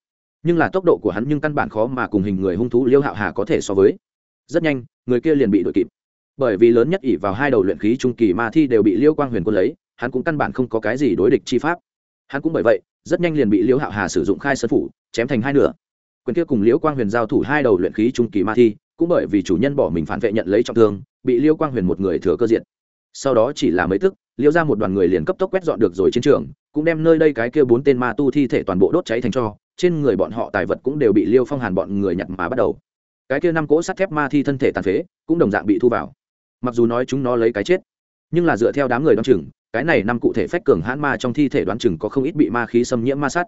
Nhưng là tốc độ của hắn nhưng căn bản khó mà cùng hình người hung thú liêu hạo hà có thể so với. Rất nhanh, người kia liền bị đuổi kịp. Bởi vì lớn nhất ỷ vào hai đầu luyện khí trung kỳ ma thi đều bị liêu quang huyền quân lấy, hắn cũng căn bản không có cái gì đối địch chi pháp hắn cũng bởi vậy, rất nhanh liền bị Liễu hạo hà sử dụng khai sơn phủ, chém thành hai nửa. Quyền kia cùng liễu quang huyền giao thủ hai đầu luyện khí trung kỳ ma thi, cũng bởi vì chủ nhân bỏ mình phản vệ nhận lấy trọng thương, bị Liễu quang huyền một người thừa cơ diện sau đó chỉ là mấy tức, Liễu ra một đoàn người liền cấp tốc quét dọn được rồi chiến trường, cũng đem nơi đây cái kia bốn tên ma tu thi thể toàn bộ đốt cháy thành cho, trên người bọn họ tài vật cũng đều bị liêu phong hàn bọn người nhặt mà bắt đầu. Cái kia năm cỗ sắt thép ma thi thân thể tàn phế, cũng đồng dạng bị thu vào. Mặc dù nói chúng nó lấy cái chết, nhưng là dựa theo đám người đoán chừng cái này năm cụ thể phách cường hãn ma trong thi thể đoán chừng có không ít bị ma khí xâm nhiễm ma sát.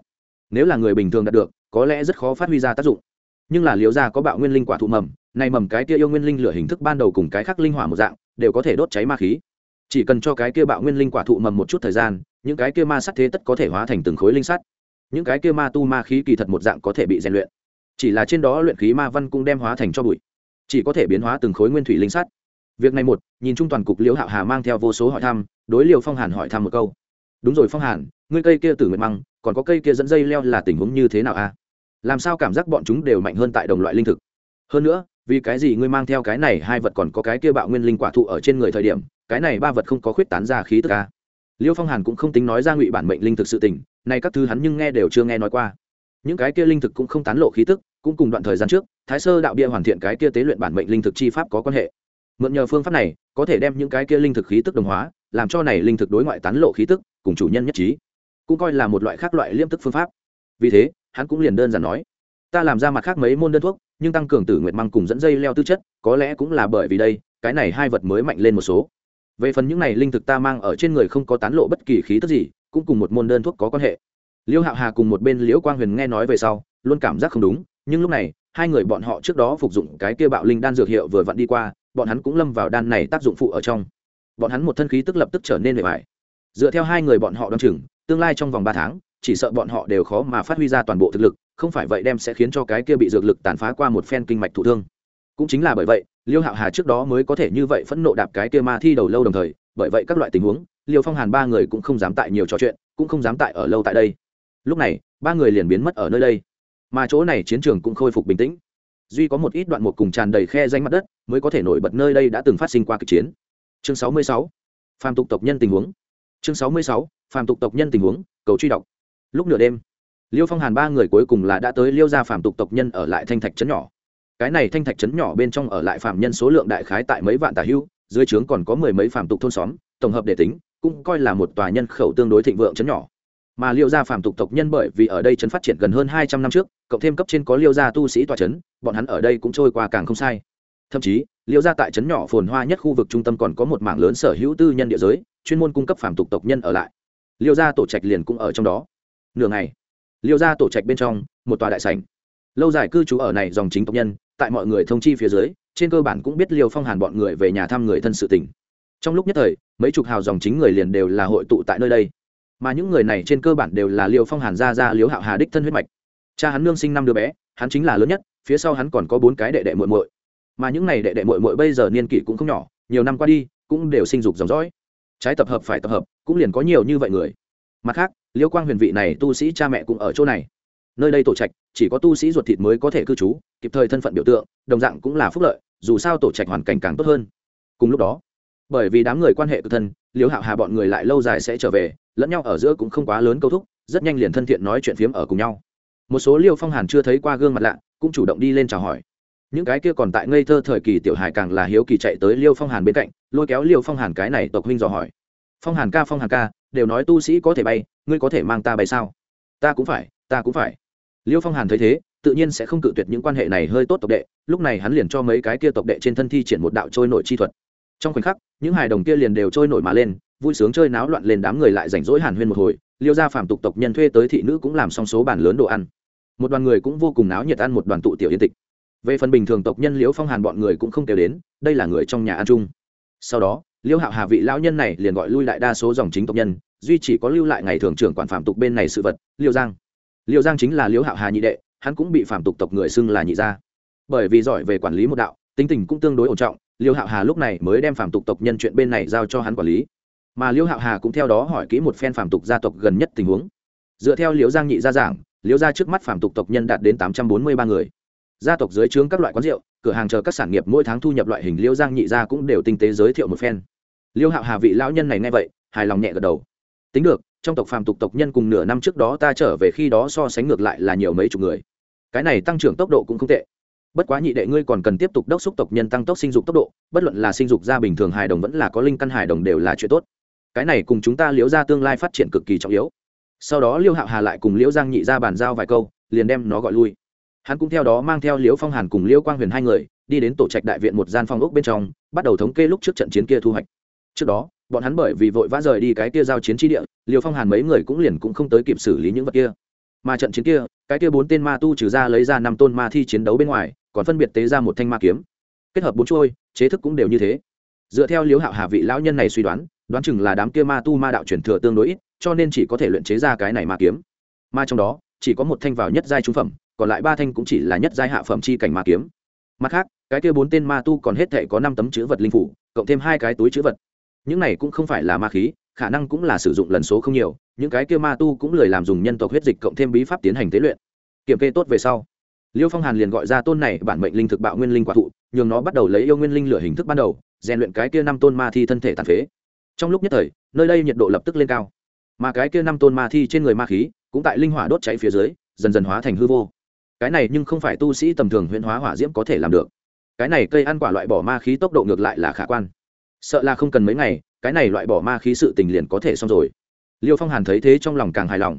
Nếu là người bình thường đạt được, có lẽ rất khó phát huy ra tác dụng. Nhưng là liều ra có bạo nguyên linh quả thụ mầm, này mầm cái kia yêu nguyên linh lửa hình thức ban đầu cùng cái khác linh hỏa một dạng, đều có thể đốt cháy ma khí. Chỉ cần cho cái kia bạo nguyên linh quả thụ mầm một chút thời gian, những cái kia ma sắt thế tất có thể hóa thành từng khối linh sắt những cái kia ma tu ma khí kỳ thật một dạng có thể bị rèn luyện. Chỉ là trên đó luyện khí ma văn cũng đem hóa thành cho bụi. Chỉ có thể biến hóa từng khối nguyên thủy linh sắt việc này một, nhìn trung toàn cục liễu hạo hà mang theo vô số hỏi thăm, đối liều phong hàn hỏi thăm một câu. Đúng rồi phong hàn, ngươi cây kia tử nguyệt măng, còn có cây kia dẫn dây leo là tình huống như thế nào a làm sao cảm giác bọn chúng đều mạnh hơn tại đồng loại linh thực? Hơn nữa, vì cái gì ngươi mang theo cái này hai vật còn có cái kia bạo nguyên linh quả thụ ở trên người thời điểm, cái này ba vật không có khuyết tán ra khí tức à? a liêu phong hàn cũng không tính nói ra ngụy bản mệnh linh thực sự tình này các thứ hắn nhưng nghe đều chưa nghe nói qua. Những cái kia linh thực cũng không tán lộ khí tức, cũng cùng đoạn thời gian trước, thái sơ đạo bia hoàn thiện cái kia tế luyện bản mệnh linh thực chi pháp có quan hệ mượn nhờ phương pháp này, có thể đem những cái kia linh thực khí tức đồng hóa, làm cho này linh thực đối ngoại tán lộ khí tức, cùng chủ nhân nhất trí. Cũng coi là một loại khác loại liêm tức phương pháp. Vì thế, hắn cũng liền đơn giản nói, ta làm ra mặt khác mấy môn đơn thuốc, nhưng tăng cường tử nguyệt măng cùng dẫn dây leo tư chất, có lẽ cũng là bởi vì đây, cái này hai vật mới mạnh lên một số. Về phần những này linh thực ta mang ở trên người không có tán lộ bất kỳ khí tức gì, cũng cùng một môn đơn thuốc có quan hệ. Liêu hạo hà cùng một bên liễu quang huyền nghe nói về sau, luôn cảm giác không đúng, nhưng lúc này hai người bọn họ trước đó phục dụng cái kia bạo linh đan dược hiệu vừa vặn đi qua, bọn hắn cũng lâm vào đan này tác dụng phụ ở trong. Bọn hắn một thân khí tức lập tức trở nên bề bài dựa theo hai người bọn họ đ o n chừng, tương lai trong vòng ba tháng, chỉ sợ bọn họ đều khó mà phát huy ra toàn bộ thực lực, không phải vậy đem sẽ khiến cho cái kia bị dược lực tàn phá qua một phen kinh mạch thụ thương. Cũng chính là bởi vậy, liêu hạo hà trước đó mới có thể như vậy phẫn nộ đạp cái kia ma thi đầu lâu đồng thời, bởi vậy các loại tình huống, liêu phong hàn ba người cũng không dám tại nhiều trò chuyện, cũng không dám tại ở lâu tại đây. Lúc này, ba người liền biến mất ở nơi đây mà chỗ này chiến trường cũng khôi phục bình tĩnh duy có một ít đoạn một cùng tràn đầy khe danh mặt đất, mới có thể nổi bật nơi đây đã từng phát sinh qua kịch chiến chương 66. phàm tục tộc nhân tình huống chương 66. phàm tục tộc nhân tình huống, cầu truy đọc lúc nửa đêm, liêu phong hàn ba người cuối cùng là đã tới liêu ra phàm tục tộc nhân ở lại thanh thạch trấn nhỏ cái này thanh thạch trấn nhỏ bên trong ở lại phàm nhân số lượng đại khái tại mấy vạn tà hưu, dưới trướng còn có mười mấy phàm tục thôn xóm, tổng hợp để tính, cũng coi là một tòa nhân khẩu tương đối thịnh vượng trấn nhỏ mà liêu gia phàm tục tộc nhân bởi vì ở đây trấn phát triển gần hơn hai trăm năm trước, cộng thêm cấp trên có liêu gia tu sĩ tòa trấn, bọn hắn ở đây cũng trôi qua càng không sai. Thậm chí, liêu gia tại trấn nhỏ phồn hoa nhất khu vực trung tâm còn có một mảng lớn sở hữu tư nhân địa giới, chuyên môn cung cấp phàm tục tộc nhân ở lại. Liêu gia tổ trạch liền cũng ở trong đó. Nửa ngày, liêu gia tổ trạch bên trong, một tòa đại sảnh. Lâu dài cư trú ở này dòng chính tộc nhân, tại mọi người thông chi phía dưới, trên cơ bản cũng biết liêu phong hàn bọn người về nhà thăm người thân sự tình. Trong lúc nhất thời, mấy chục hào dòng chính người liền đều là hội tụ tại nơi đây mà những người này trên cơ bản đều là liêu phong hàn gia gia Liễu hạo hà đích thân huyết mạch. Cha hắn nương sinh năm đứa bé, hắn chính là lớn nhất, phía sau hắn còn có bốn cái đệ đệ muội muội. Mà những này đệ đệ muội muội bây giờ niên kỷ cũng không nhỏ, nhiều năm qua đi, cũng đều sinh dục dòng dõi. Trái tập hợp phải tập hợp, cũng liền có nhiều như vậy người. Mặt khác, liêu quang huyền vị này tu sĩ cha mẹ cũng ở chỗ này. Nơi đây tổ trạch, chỉ có tu sĩ ruột thịt mới có thể cư trú, kịp thời thân phận biểu tượng, đồng dạng cũng là phúc lợi, dù sao tổ trạch hoàn cảnh càng tốt hơn. Cùng lúc đó, bởi vì đám người quan hệ cực thân, liêu hạo hà bọn người lại lâu dài sẽ trở về lẫn nhau ở giữa cũng không quá lớn câu thúc, rất nhanh liền thân thiện nói chuyện phiếm ở cùng nhau. Một số liêu phong hàn chưa thấy qua gương mặt lạ, cũng chủ động đi lên chào hỏi. Những cái kia còn tại ngây thơ thời kỳ tiểu hải càng là hiếu kỳ chạy tới liêu phong hàn bên cạnh, lôi kéo liêu phong hàn cái này tộc huynh dò hỏi. Phong hàn ca, phong hàn ca, đều nói tu sĩ có thể bay, ngươi có thể mang ta bay sao? Ta cũng phải, ta cũng phải. Liêu phong hàn thấy thế, tự nhiên sẽ không cự tuyệt những quan hệ này hơi tốt tộc đệ, lúc này hắn liền cho mấy cái kia tộc đệ trên thân thi triển một đạo trôi nổi chi thuật. Trong khoảnh khắc, những hài đồng kia liền đều trôi nổi mà lên vui sướng chơi náo loạn lên đám người lại rảnh rỗi hàn huyên một hồi, liêu ra phàm tục tộc nhân thuê tới thị nữ cũng làm xong số bàn lớn đồ ăn. Một đoàn người cũng vô cùng náo nhiệt ăn một đoàn tụ tiểu yên tịch. Về phần bình thường tộc nhân liễu phong hàn bọn người cũng không kêu đến, đây là người trong nhà ăn chung. Sau đó liêu hạo hà vị lão nhân này liền gọi lui lại đa số dòng chính tộc nhân, duy chỉ có lưu lại ngày thường trưởng quản phạm tục bên này sự vật, liêu giang. Liêu giang chính là liễu hạo hà nhị đệ, hắn cũng bị phạm tục tộc người xưng là nhị gia. Bởi vì giỏi về quản lý một đạo, tính tình cũng tương đối ổn trọng, liêu hạo hà lúc này mới đem phạm tục tộc nhân chuyện bên này giao cho hắn quản lý mà liêu hạo hà cũng theo đó hỏi kỹ một phen phạm tục gia tộc gần nhất tình huống. Dựa theo liễu giang nhị gia giảng liễu gia trước mắt phạm tục tộc nhân đạt đến tám trăm bốn mươi ba người. Gia tộc dưới trướng các loại quán rượu, cửa hàng chờ các sản nghiệp mỗi tháng thu nhập loại hình Liễu giang nhị gia cũng đều tinh tế giới thiệu một phen. Liêu hạo hà vị lão nhân này nghe vậy, hài lòng nhẹ gật đầu. Tính được, trong tộc phàm tục tộc nhân cùng nửa năm trước đó ta trở về khi đó so sánh ngược lại là nhiều mấy chục người. Cái này tăng trưởng tốc độ cũng không tệ. Bất quá nhị đệ ngươi còn cần tiếp tục đốc xúc tộc nhân tăng tốc sinh dục tốc độ, bất luận là sinh dục gia bình thường hài đồng vẫn là có linh căn hài đồng đều là chuyện tốt cái này cùng chúng ta liễu ra tương lai phát triển cực kỳ trọng yếu. Sau đó liêu hạo hà lại cùng liễu giang nhị ra bàn giao vài câu, liền đem nó gọi lui. Hắn cũng theo đó mang theo liễu phong hàn cùng liễu quang huyền hai người, đi đến tổ trạch đại viện một gian phong ốc bên trong, bắt đầu thống kê lúc trước trận chiến kia thu hoạch. Trước đó, bọn hắn bởi vì vội vã rời đi cái kia giao chiến tri địa liều phong hàn mấy người cũng liền cũng không tới kịp xử lý những vật kia. Mà trận chiến kia, cái kia bốn tên ma tu trừ ra lấy ra năm tôn ma thi chiến đấu bên ngoài, còn phân biệt tế ra một thanh ma kiếm. Kết hợp bốn trôi chế thức cũng đều như thế. Dựa theo liếu hạo hà vị lão nhân này suy đoán đoán chừng là đám kia ma tu ma đạo truyền thừa tương đối ít, cho nên chỉ có thể luyện chế ra cái này ma kiếm. Ma trong đó, chỉ có một thanh vào nhất giai trung phẩm, còn lại ba thanh cũng chỉ là nhất giai hạ phẩm chi cảnh ma kiếm. Mặt khác, cái kia bốn tên ma tu còn hết thể có năm tấm chữ vật linh phủ, cộng thêm hai cái túi chữ vật. Những này cũng không phải là ma khí, khả năng cũng là sử dụng lần số không nhiều, những cái kia ma tu cũng lười làm dùng nhân tộc huyết dịch cộng thêm bí pháp tiến hành tế luyện. Kiểm kê tốt về sau, liêu phong hàn liền gọi ra tôn này bản mệnh linh thực bạo nguyên linh quả thụ, nhường nó bắt đầu lấy yêu nguyên linh lửa hình thức ban đầu, rèn luyện cái kia năm tôn ma thi thân thể tàn phế trong lúc nhất thời, nơi đây nhiệt độ lập tức lên cao. Mà cái kia năm tôn ma thi trên người ma khí, cũng tại linh hỏa đốt cháy phía dưới, dần dần hóa thành hư vô. Cái này nhưng không phải tu sĩ tầm thường huyễn hóa hỏa diễm có thể làm được. Cái này cây ăn quả loại bỏ ma khí tốc độ ngược lại là khả quan. Sợ là không cần mấy ngày, cái này loại bỏ ma khí sự tình liền có thể xong rồi. Liêu phong hàn thấy thế trong lòng càng hài lòng.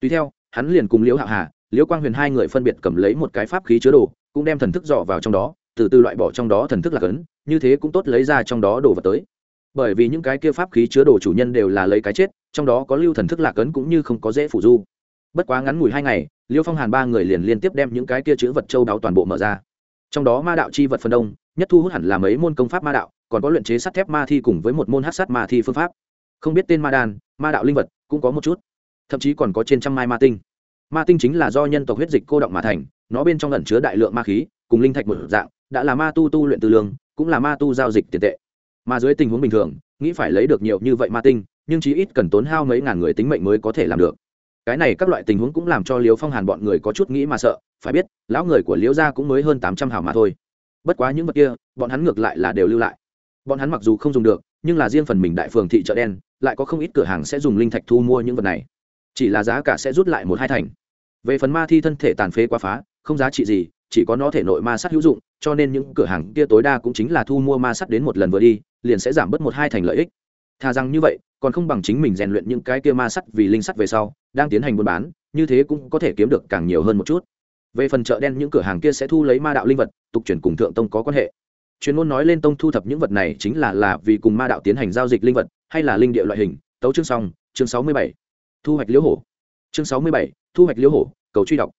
Tùy theo, hắn liền cùng liễu hạ hà, liễu quang huyền hai người phân biệt cầm lấy một cái pháp khí chứa đồ, cũng đem thần thức dọ vào trong đó, từ từ loại bỏ trong đó thần thức là cấn, như thế cũng tốt lấy ra trong đó đồ vật tới bởi vì những cái kia pháp khí chứa đồ chủ nhân đều là lấy cái chết, trong đó có lưu thần thức lạc ấn cũng như không có dễ phủ du. Bất quá ngắn ngủi hai ngày, liêu phong hàn ba người liền liên tiếp đem những cái kia chữ vật châu đáo toàn bộ mở ra. Trong đó ma đạo chi vật phần đông, nhất thu hút hẳn là mấy môn công pháp ma đạo, còn có luyện chế sắt thép ma thi cùng với một môn hát sắt ma thi phương pháp. Không biết tên ma đan ma đạo linh vật cũng có một chút, thậm chí còn có trên trăm mai ma tinh. Ma tinh chính là do nhân tộc huyết dịch cô động mà thành, nó bên trong lẩn chứa đại lượng ma khí, cùng linh thạch một dạng, đã là ma tu tu luyện tư lương, cũng là ma tu giao dịch tiền tệ mà dưới tình huống bình thường, nghĩ phải lấy được nhiều như vậy ma tinh, nhưng chí ít cần tốn hao mấy ngàn người tính mệnh mới có thể làm được. Cái này các loại tình huống cũng làm cho liếu phong hàn bọn người có chút nghĩ mà sợ, phải biết, lão người của liễu gia cũng mới hơn tám trăm hào mà thôi. Bất quá những vật kia, bọn hắn ngược lại là đều lưu lại. Bọn hắn mặc dù không dùng được, nhưng là riêng phần mình đại phường thị chợ đen, lại có không ít cửa hàng sẽ dùng linh thạch thu mua những vật này. Chỉ là giá cả sẽ rút lại một hai thành. Về phần ma thi thân thể tàn phế quá phá, không giá trị gì, chỉ có nó thể nội ma sắt hữu dụng, cho nên những cửa hàng kia tối đa cũng chính là thu mua ma sắt đến một lần vừa đi liền sẽ giảm bớt một hai thành lợi ích. Thà rằng như vậy, còn không bằng chính mình rèn luyện những cái kia ma sắt vì linh sắt về sau, đang tiến hành buôn bán, như thế cũng có thể kiếm được càng nhiều hơn một chút. Về phần chợ đen những cửa hàng kia sẽ thu lấy ma đạo linh vật, tục chuyển cùng thượng tông có quan hệ. Chuyên môn nói lên tông thu thập những vật này chính là là vì cùng ma đạo tiến hành giao dịch linh vật, hay là linh địa loại hình, tấu chương xong, chương sáu mươi bảy. Thu hoạch liễu hổ. Chương sáu mươi bảy, thu hoạch liễu hổ, cầu truy đọc.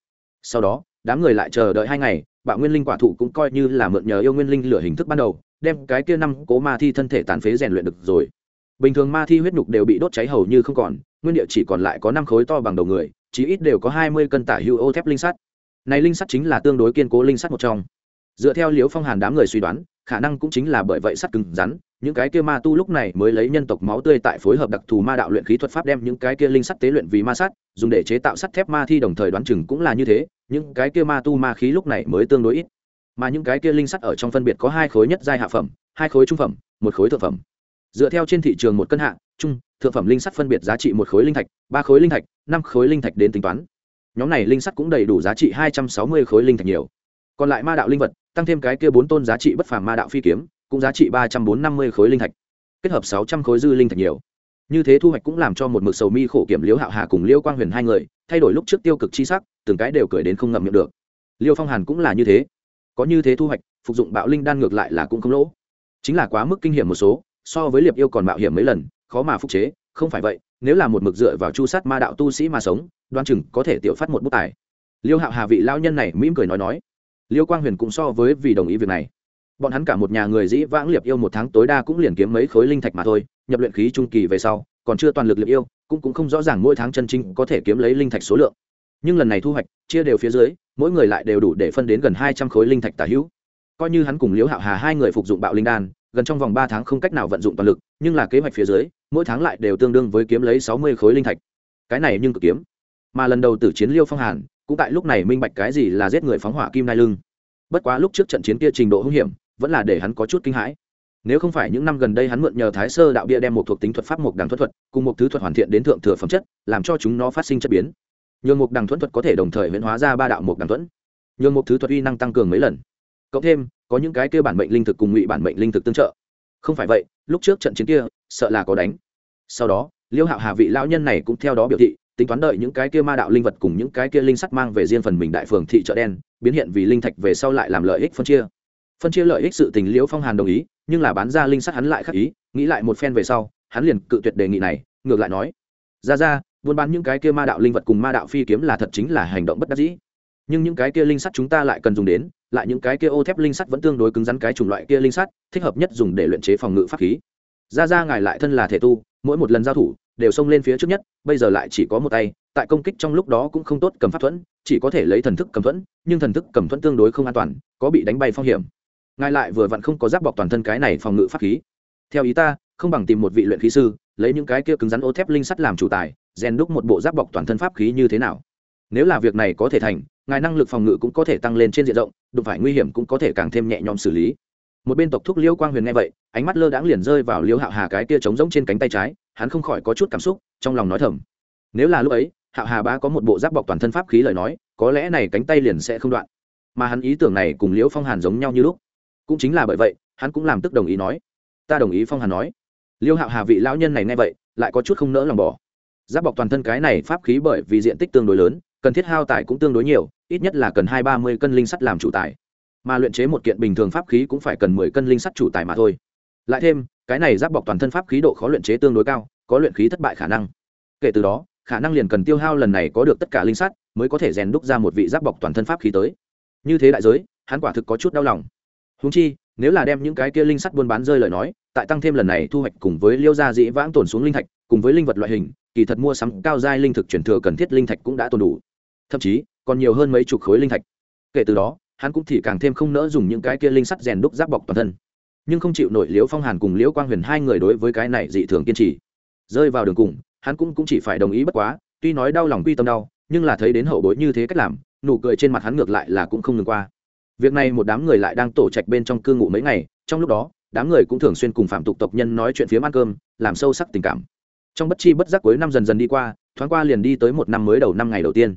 Sau đó, đám người lại chờ đợi hai ngày, bạo nguyên linh quả thụ cũng coi như là mượn nhờ yêu nguyên linh lửa hình thức ban đầu đem cái kia năm cố ma thi thân thể tàn phế rèn luyện được rồi. Bình thường ma thi huyết nhục đều bị đốt cháy hầu như không còn, nguyên địa chỉ còn lại có năm khối to bằng đầu người, chí ít đều có hai mươi cân tả hữu ô thép linh sắt. Này linh sắt chính là tương đối kiên cố linh sắt một trong. Dựa theo liếu phong hàn đám người suy đoán, khả năng cũng chính là bởi vậy sắt cứng rắn, những cái kia ma tu lúc này mới lấy nhân tộc máu tươi tại phối hợp đặc thù ma đạo luyện khí thuật pháp đem những cái kia linh sắt tế luyện vì ma sắt, dùng để chế tạo sắt thép ma thi đồng thời đoán chừng cũng là như thế, những cái kia ma tu ma khí lúc này mới tương đối ít mà những cái kia linh sắt ở trong phân biệt có hai khối nhất giai hạ phẩm, hai khối trung phẩm, một khối thượng phẩm. Dựa theo trên thị trường một cân hạ, trung, thượng phẩm linh sắt phân biệt giá trị một khối linh thạch, ba khối linh thạch, năm khối linh thạch đến tính toán. Nhóm này linh sắt cũng đầy đủ giá trị hai trăm sáu mươi khối linh thạch nhiều. Còn lại ma đạo linh vật, tăng thêm cái kia bốn tôn giá trị bất phàm ma đạo phi kiếm, cũng giá trị ba trăm bốn năm mươi khối linh thạch, kết hợp sáu trăm khối dư linh thạch nhiều. Như thế thu hoạch cũng làm cho một mực sầu mi khổ kiểm liễu hạo hà cùng liễu quang huyền hai người, thay đổi lúc trước tiêu cực chi sắc, từng cái đều cười đến không ngậm miệng được. Liêu phong hàn cũng là như thế có như thế thu hoạch, phục dụng bạo linh đan ngược lại là cũng không lỗ. Chính là quá mức kinh hiểm một số, so với liệp yêu còn mạo hiểm mấy lần, khó mà phục chế, không phải vậy, nếu là một mực dựa vào chu sát ma đạo tu sĩ mà sống, đoan chừng có thể tiểu phát một bút tài. Liêu hạo hà vị lao nhân này mỉm cười nói nói. Liêu quang huyền cũng so với vì đồng ý việc này. Bọn hắn cả một nhà người dĩ vãng liệp yêu một tháng tối đa cũng liền kiếm mấy khối linh thạch mà thôi, nhập luyện khí trung kỳ về sau, còn chưa toàn lực liệp yêu, cũng cũng không rõ ràng mỗi tháng chân chính có thể kiếm lấy linh thạch số lượng nhưng lần này thu hoạch, chia đều phía dưới, mỗi người lại đều đủ để phân đến gần hai trăm khối linh thạch tả hữu. Coi như hắn cùng liễu hạo hà hai người phục dụng bạo linh đan, gần trong vòng ba tháng không cách nào vận dụng toàn lực, nhưng là kế hoạch phía dưới, mỗi tháng lại đều tương đương với kiếm lấy sáu mươi khối linh thạch. Cái này nhưng cực kiếm. Mà lần đầu tử chiến liêu phong hàn, cũng tại lúc này minh bạch cái gì là giết người phóng hỏa kim nai lưng. Bất quá lúc trước trận chiến kia trình độ hung hiểm, vẫn là để hắn có chút kinh hãi. Nếu không phải những năm gần đây hắn mượn nhờ thái sơ đạo bia đem một thuộc tính thuật pháp mục đằng thuật thuật, cùng một thứ thuật hoàn thiện đến thượng thừa phẩm chất, làm cho chúng nó phát sinh chất biến nhường một đằng thuẫn thuật có thể đồng thời huyễn hóa ra ba đạo một đằng thuẫn. Nhường mục thứ thuật uy năng tăng cường mấy lần. Cộng thêm, có những cái kia bản mệnh linh thực cùng ngụy bản mệnh linh thực tương trợ. Không phải vậy, lúc trước trận chiến kia, sợ là có đánh. Sau đó, liêu hạo hà vị lão nhân này cũng theo đó biểu thị, tính toán đợi những cái kia ma đạo linh vật cùng những cái kia linh sắt mang về riêng phần mình đại phường thị chợ đen, biến hiện vì linh thạch về sau lại làm lợi ích phân chia. Phân chia lợi ích sự tình liễu phong hàn đồng ý, nhưng là bán ra linh sắt hắn lại khắc ý, nghĩ lại một phen về sau, hắn liền cự tuyệt đề nghị này, ngược lại nói, ra ra buôn bán những cái kia ma đạo linh vật cùng ma đạo phi kiếm là thật chính là hành động bất đắc dĩ. Nhưng những cái kia linh sắt chúng ta lại cần dùng đến, lại những cái kia ô thép linh sắt vẫn tương đối cứng rắn cái chủng loại kia linh sắt, thích hợp nhất dùng để luyện chế phòng ngự pháp khí. Ra ra ngài lại thân là thể tu, mỗi một lần giao thủ, đều xông lên phía trước nhất, bây giờ lại chỉ có một tay, tại công kích trong lúc đó cũng không tốt cầm pháp thuẫn, chỉ có thể lấy thần thức cầm thuẫn, nhưng thần thức cầm thuẫn tương đối không an toàn, có bị đánh bay phong hiểm. Ngài lại vừa vặn không có giáp bọc toàn thân cái này phòng ngự pháp khí. Theo ý ta không bằng tìm một vị luyện khí sư, lấy những cái kia cứng rắn ô thép linh sắt làm chủ tài, rèn đúc một bộ giáp bọc toàn thân pháp khí như thế nào. Nếu là việc này có thể thành, ngài năng lực phòng ngự cũng có thể tăng lên trên diện rộng, đụng phải nguy hiểm cũng có thể càng thêm nhẹ nhõm xử lý. Một bên tộc thúc liêu quang huyền nghe vậy, ánh mắt lơ đãng liền rơi vào liêu hạo hà cái kia trống rỗng trên cánh tay trái, hắn không khỏi có chút cảm xúc, trong lòng nói thầm. Nếu là lúc ấy, hạo hà ba có một bộ giáp bọc toàn thân pháp khí lời nói, có lẽ này cánh tay liền sẽ không đoạn. Mà hắn ý tưởng này cùng liễu phong hàn giống nhau như lúc. Cũng chính là bởi vậy, hắn cũng làm tức đồng ý nói. Ta đồng ý phong hàn nói liêu hạo hà vị lão nhân này nghe vậy, lại có chút không nỡ lòng bỏ. Giáp bọc toàn thân cái này pháp khí bởi vì diện tích tương đối lớn, cần thiết hao tài cũng tương đối nhiều, ít nhất là cần hai ba mươi cân linh sắt làm chủ tài. Mà luyện chế một kiện bình thường pháp khí cũng phải cần mười cân linh sắt chủ tài mà thôi. Lại thêm, cái này giáp bọc toàn thân pháp khí độ khó luyện chế tương đối cao, có luyện khí thất bại khả năng. Kể từ đó, khả năng liền cần tiêu hao lần này có được tất cả linh sắt, mới có thể rèn đúc ra một vị giáp bọc toàn thân pháp khí tới. Như thế đại giới, hắn quả thực có chút đau lòng. Húng chi nếu là đem những cái kia linh sắt buôn bán rơi lời nói tại tăng thêm lần này thu hoạch cùng với liêu gia dĩ vãng tồn xuống linh thạch cùng với linh vật loại hình kỳ thật mua sắm cao giai linh thực chuyển thừa cần thiết linh thạch cũng đã tồn đủ. Thậm chí còn nhiều hơn mấy chục khối linh thạch. Kể từ đó hắn cũng thì càng thêm không nỡ dùng những cái kia linh sắt rèn đúc giáp bọc toàn thân. Nhưng không chịu nổi liễu phong hàn cùng liễu quang huyền hai người đối với cái này dị thường kiên trì. Rơi vào đường cùng hắn cũng, cũng chỉ phải đồng ý bất quá tuy nói đau lòng quy tâm đau nhưng là thấy đến hậu bối như thế cách làm nụ cười trên mặt hắn ngược lại là cũng không ngừng qua việc này một đám người lại đang tổ trạch bên trong cư ngụ mấy ngày, trong lúc đó, đám người cũng thường xuyên cùng phạm tục tộc nhân nói chuyện phía ăn cơm, làm sâu sắc tình cảm. Trong bất chi bất giác cuối năm dần dần đi qua, thoáng qua liền đi tới một năm mới đầu năm ngày đầu tiên.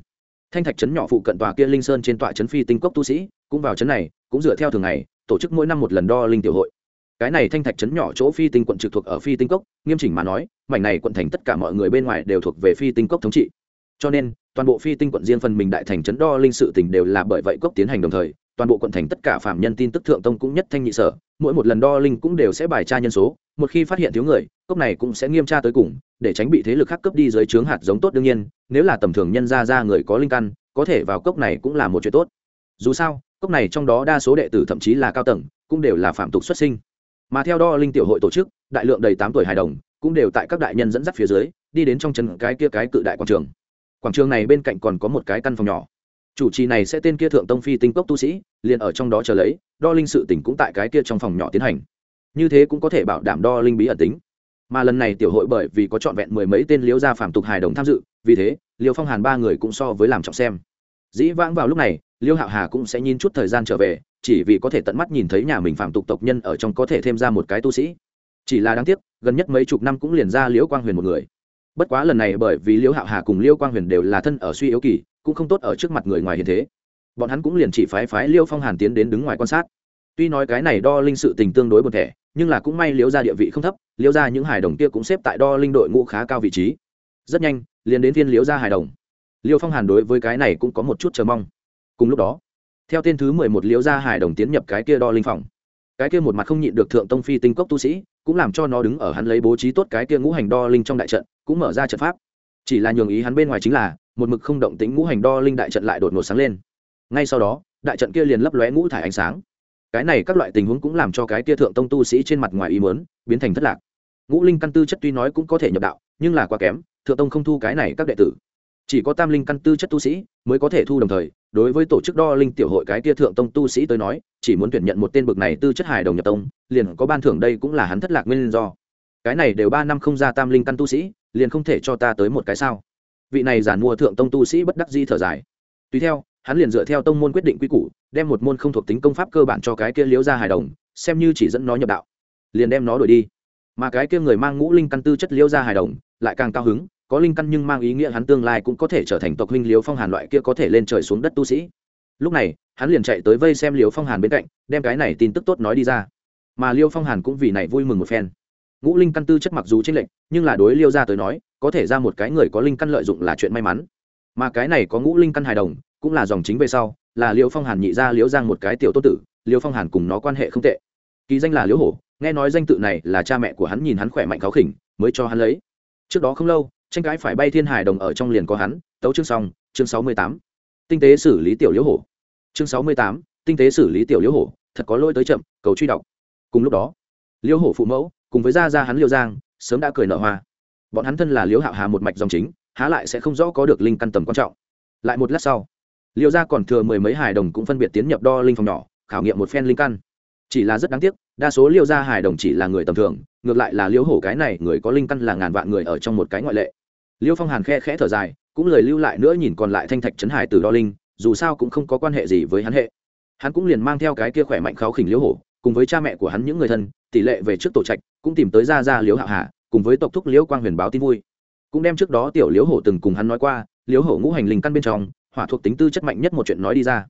Thanh thạch trấn nhỏ phụ cận tòa kia linh sơn trên tọa trấn phi tinh cốc tu sĩ, cũng vào trấn này, cũng dựa theo thường ngày, tổ chức mỗi năm một lần đo linh tiểu hội. Cái này thanh thạch trấn nhỏ chỗ phi tinh quận trực thuộc ở phi tinh cốc, nghiêm chỉnh mà nói, mảnh này quận thành tất cả mọi người bên ngoài đều thuộc về phi tinh cốc thống trị. Cho nên, toàn bộ phi tinh quận riêng phần mình đại thành trấn đo linh sự tỉnh đều là bởi vậy cốc tiến hành đồng thời toàn bộ quận thành tất cả phạm nhân tin tức thượng tông cũng nhất thanh nhị sở, mỗi một lần đo linh cũng đều sẽ bài tra nhân số, một khi phát hiện thiếu người, cốc này cũng sẽ nghiêm tra tới cùng, để tránh bị thế lực khác cấp đi dưới trướng hạt giống tốt đương nhiên, nếu là tầm thường nhân ra ra người có linh căn, có thể vào cốc này cũng là một chuyện tốt. Dù sao, cốc này trong đó đa số đệ tử thậm chí là cao tầng, cũng đều là phạm tục xuất sinh. Mà theo đo linh tiểu hội tổ chức, đại lượng đầy tám tuổi hài đồng, cũng đều tại các đại nhân dẫn dắt phía dưới, đi đến trong chân cái kia cái cự đại quảng trường. Quảng trường này bên cạnh còn có một cái căn phòng nhỏ chủ trì này sẽ tên kia thượng tông phi tinh cốc tu sĩ, liền ở trong đó chờ lấy, đo linh sự tỉnh cũng tại cái kia trong phòng nhỏ tiến hành. Như thế cũng có thể bảo đảm đo linh bí ẩn tính. Mà lần này tiểu hội bởi vì có trọn vẹn mười mấy tên liễu gia phàm tục hài đồng tham dự, vì thế, liễu phong hàn ba người cũng so với làm trọng xem. Dĩ vãng vào lúc này, liễu hạo hà cũng sẽ nhìn chút thời gian trở về, chỉ vì có thể tận mắt nhìn thấy nhà mình phàm tục tộc nhân ở trong có thể thêm ra một cái tu sĩ. Chỉ là đáng tiếc, gần nhất mấy chục năm cũng liền ra liễu quang huyền một người. Bất quá lần này bởi vì liễu hạo hà cùng liễu quang huyền đều là thân ở suy yếu kỳ cũng không tốt ở trước mặt người ngoài hiện thế. Bọn hắn cũng liền chỉ phái phái Liêu phong hàn tiến đến đứng ngoài quan sát. Tuy nói cái này đo linh sự tình tương đối buồn thẻ, nhưng là cũng may liễu ra địa vị không thấp liễu ra những hài đồng kia cũng xếp tại đo linh đội ngũ khá cao vị trí. Rất nhanh, liền đến viên liễu ra hài đồng. Liêu phong hàn đối với cái này cũng có một chút chờ mong. Cùng lúc đó, theo tên thứ mười một liễu ra hài đồng tiến nhập cái kia đo linh phòng. Cái kia một mặt không nhịn được thượng tông phi tinh cốc tu sĩ, cũng làm cho nó đứng ở hắn lấy bố trí tốt cái kia ngũ hành đo linh trong đại trận, cũng mở ra trận pháp. Chỉ là nhường ý hắn bên ngoài chính là một mực không động tính ngũ hành đo linh đại trận lại đột ngột sáng lên. Ngay sau đó, đại trận kia liền lấp lóe ngũ thải ánh sáng. Cái này các loại tình huống cũng làm cho cái kia thượng tông tu sĩ trên mặt ngoài ý mớn biến thành thất lạc. Ngũ linh căn tư chất tuy nói cũng có thể nhập đạo, nhưng là quá kém, thượng tông không thu cái này các đệ tử. Chỉ có tam linh căn tư chất tu sĩ mới có thể thu đồng thời, đối với tổ chức đo linh tiểu hội cái kia thượng tông tu sĩ tới nói, chỉ muốn tuyển nhận một tên bực này tư chất hài đồng nhập tông, liền có ban thưởng đây cũng là hắn thất lạc nguyên do. Cái này đều ba năm không ra tam linh căn tu sĩ, liền không thể cho ta tới một cái sao? Vị này giản mua thượng tông tu sĩ bất đắc di thở dài. Tùy theo, hắn liền dựa theo tông môn quyết định quy củ, đem một môn không thuộc tính công pháp cơ bản cho cái kia liếu ra hài đồng, xem như chỉ dẫn nó nhập đạo. Liền đem nó đổi đi. Mà cái kia người mang ngũ linh căn tư chất liêu ra hài đồng, lại càng cao hứng, có linh căn nhưng mang ý nghĩa hắn tương lai cũng có thể trở thành tộc huynh liếu phong hàn loại kia có thể lên trời xuống đất tu sĩ. Lúc này, hắn liền chạy tới vây xem liếu phong hàn bên cạnh, đem cái này tin tức tốt nói đi ra. Mà liêu phong hàn cũng vì này vui mừng một phen. Ngũ linh căn tư chất mặc dù tranh lệch, nhưng là đối liêu ra tới nói có thể ra một cái người có linh căn lợi dụng là chuyện may mắn. Mà cái này có ngũ linh căn hài đồng, cũng là dòng chính về sau, là liễu phong hàn nhị ra liễu giang một cái tiểu tô tử, liễu phong hàn cùng nó quan hệ không tệ. Ký danh là liễu hổ, nghe nói danh tự này là cha mẹ của hắn nhìn hắn khỏe mạnh cáo khỉnh, mới cho hắn lấy. Trước đó không lâu, tranh cãi phải bay thiên hải đồng ở trong liền có hắn, tấu chương xong, chương sáu mươi tám. Tinh tế xử lý tiểu liễu hổ. Chương sáu mươi tám, tinh tế xử lý tiểu liễu hổ, thật có lỗi tới chậm, cầu truy đọc. Cùng lúc đó, liễu hổ phụ mẫu, cùng với gia gia hắn liêu giang, sớm đã cười nở hoa bọn hắn thân là liễu hạo hà một mạch dòng chính, há lại sẽ không rõ có được linh căn tầm quan trọng. Lại một lát sau, liễu gia còn thừa mười mấy hài đồng cũng phân biệt tiến nhập đo linh phòng nhỏ, khảo nghiệm một phen linh căn. Chỉ là rất đáng tiếc, đa số liễu gia hài đồng chỉ là người tầm thường, ngược lại là liễu hổ cái này người có linh căn là ngàn vạn người ở trong một cái ngoại lệ. Liễu phong hàn khe khẽ thở dài, cũng lời lưu lại nữa nhìn còn lại thanh thạch trấn hải từ đo linh, dù sao cũng không có quan hệ gì với hắn hệ. Hắn cũng liền mang theo cái kia khỏe mạnh kháo khỉnh liễu hổ, cùng với cha mẹ của hắn những người thân, tỷ lệ về trước tổ trạch, cũng tìm tới ra ra liễu hạo hà cùng với tộc thúc liễu quang huyền báo tin vui. Cũng đem trước đó tiểu liễu hổ từng cùng hắn nói qua, liễu hổ ngũ hành linh căn bên trong, hỏa thuộc tính tư chất mạnh nhất một chuyện nói đi ra.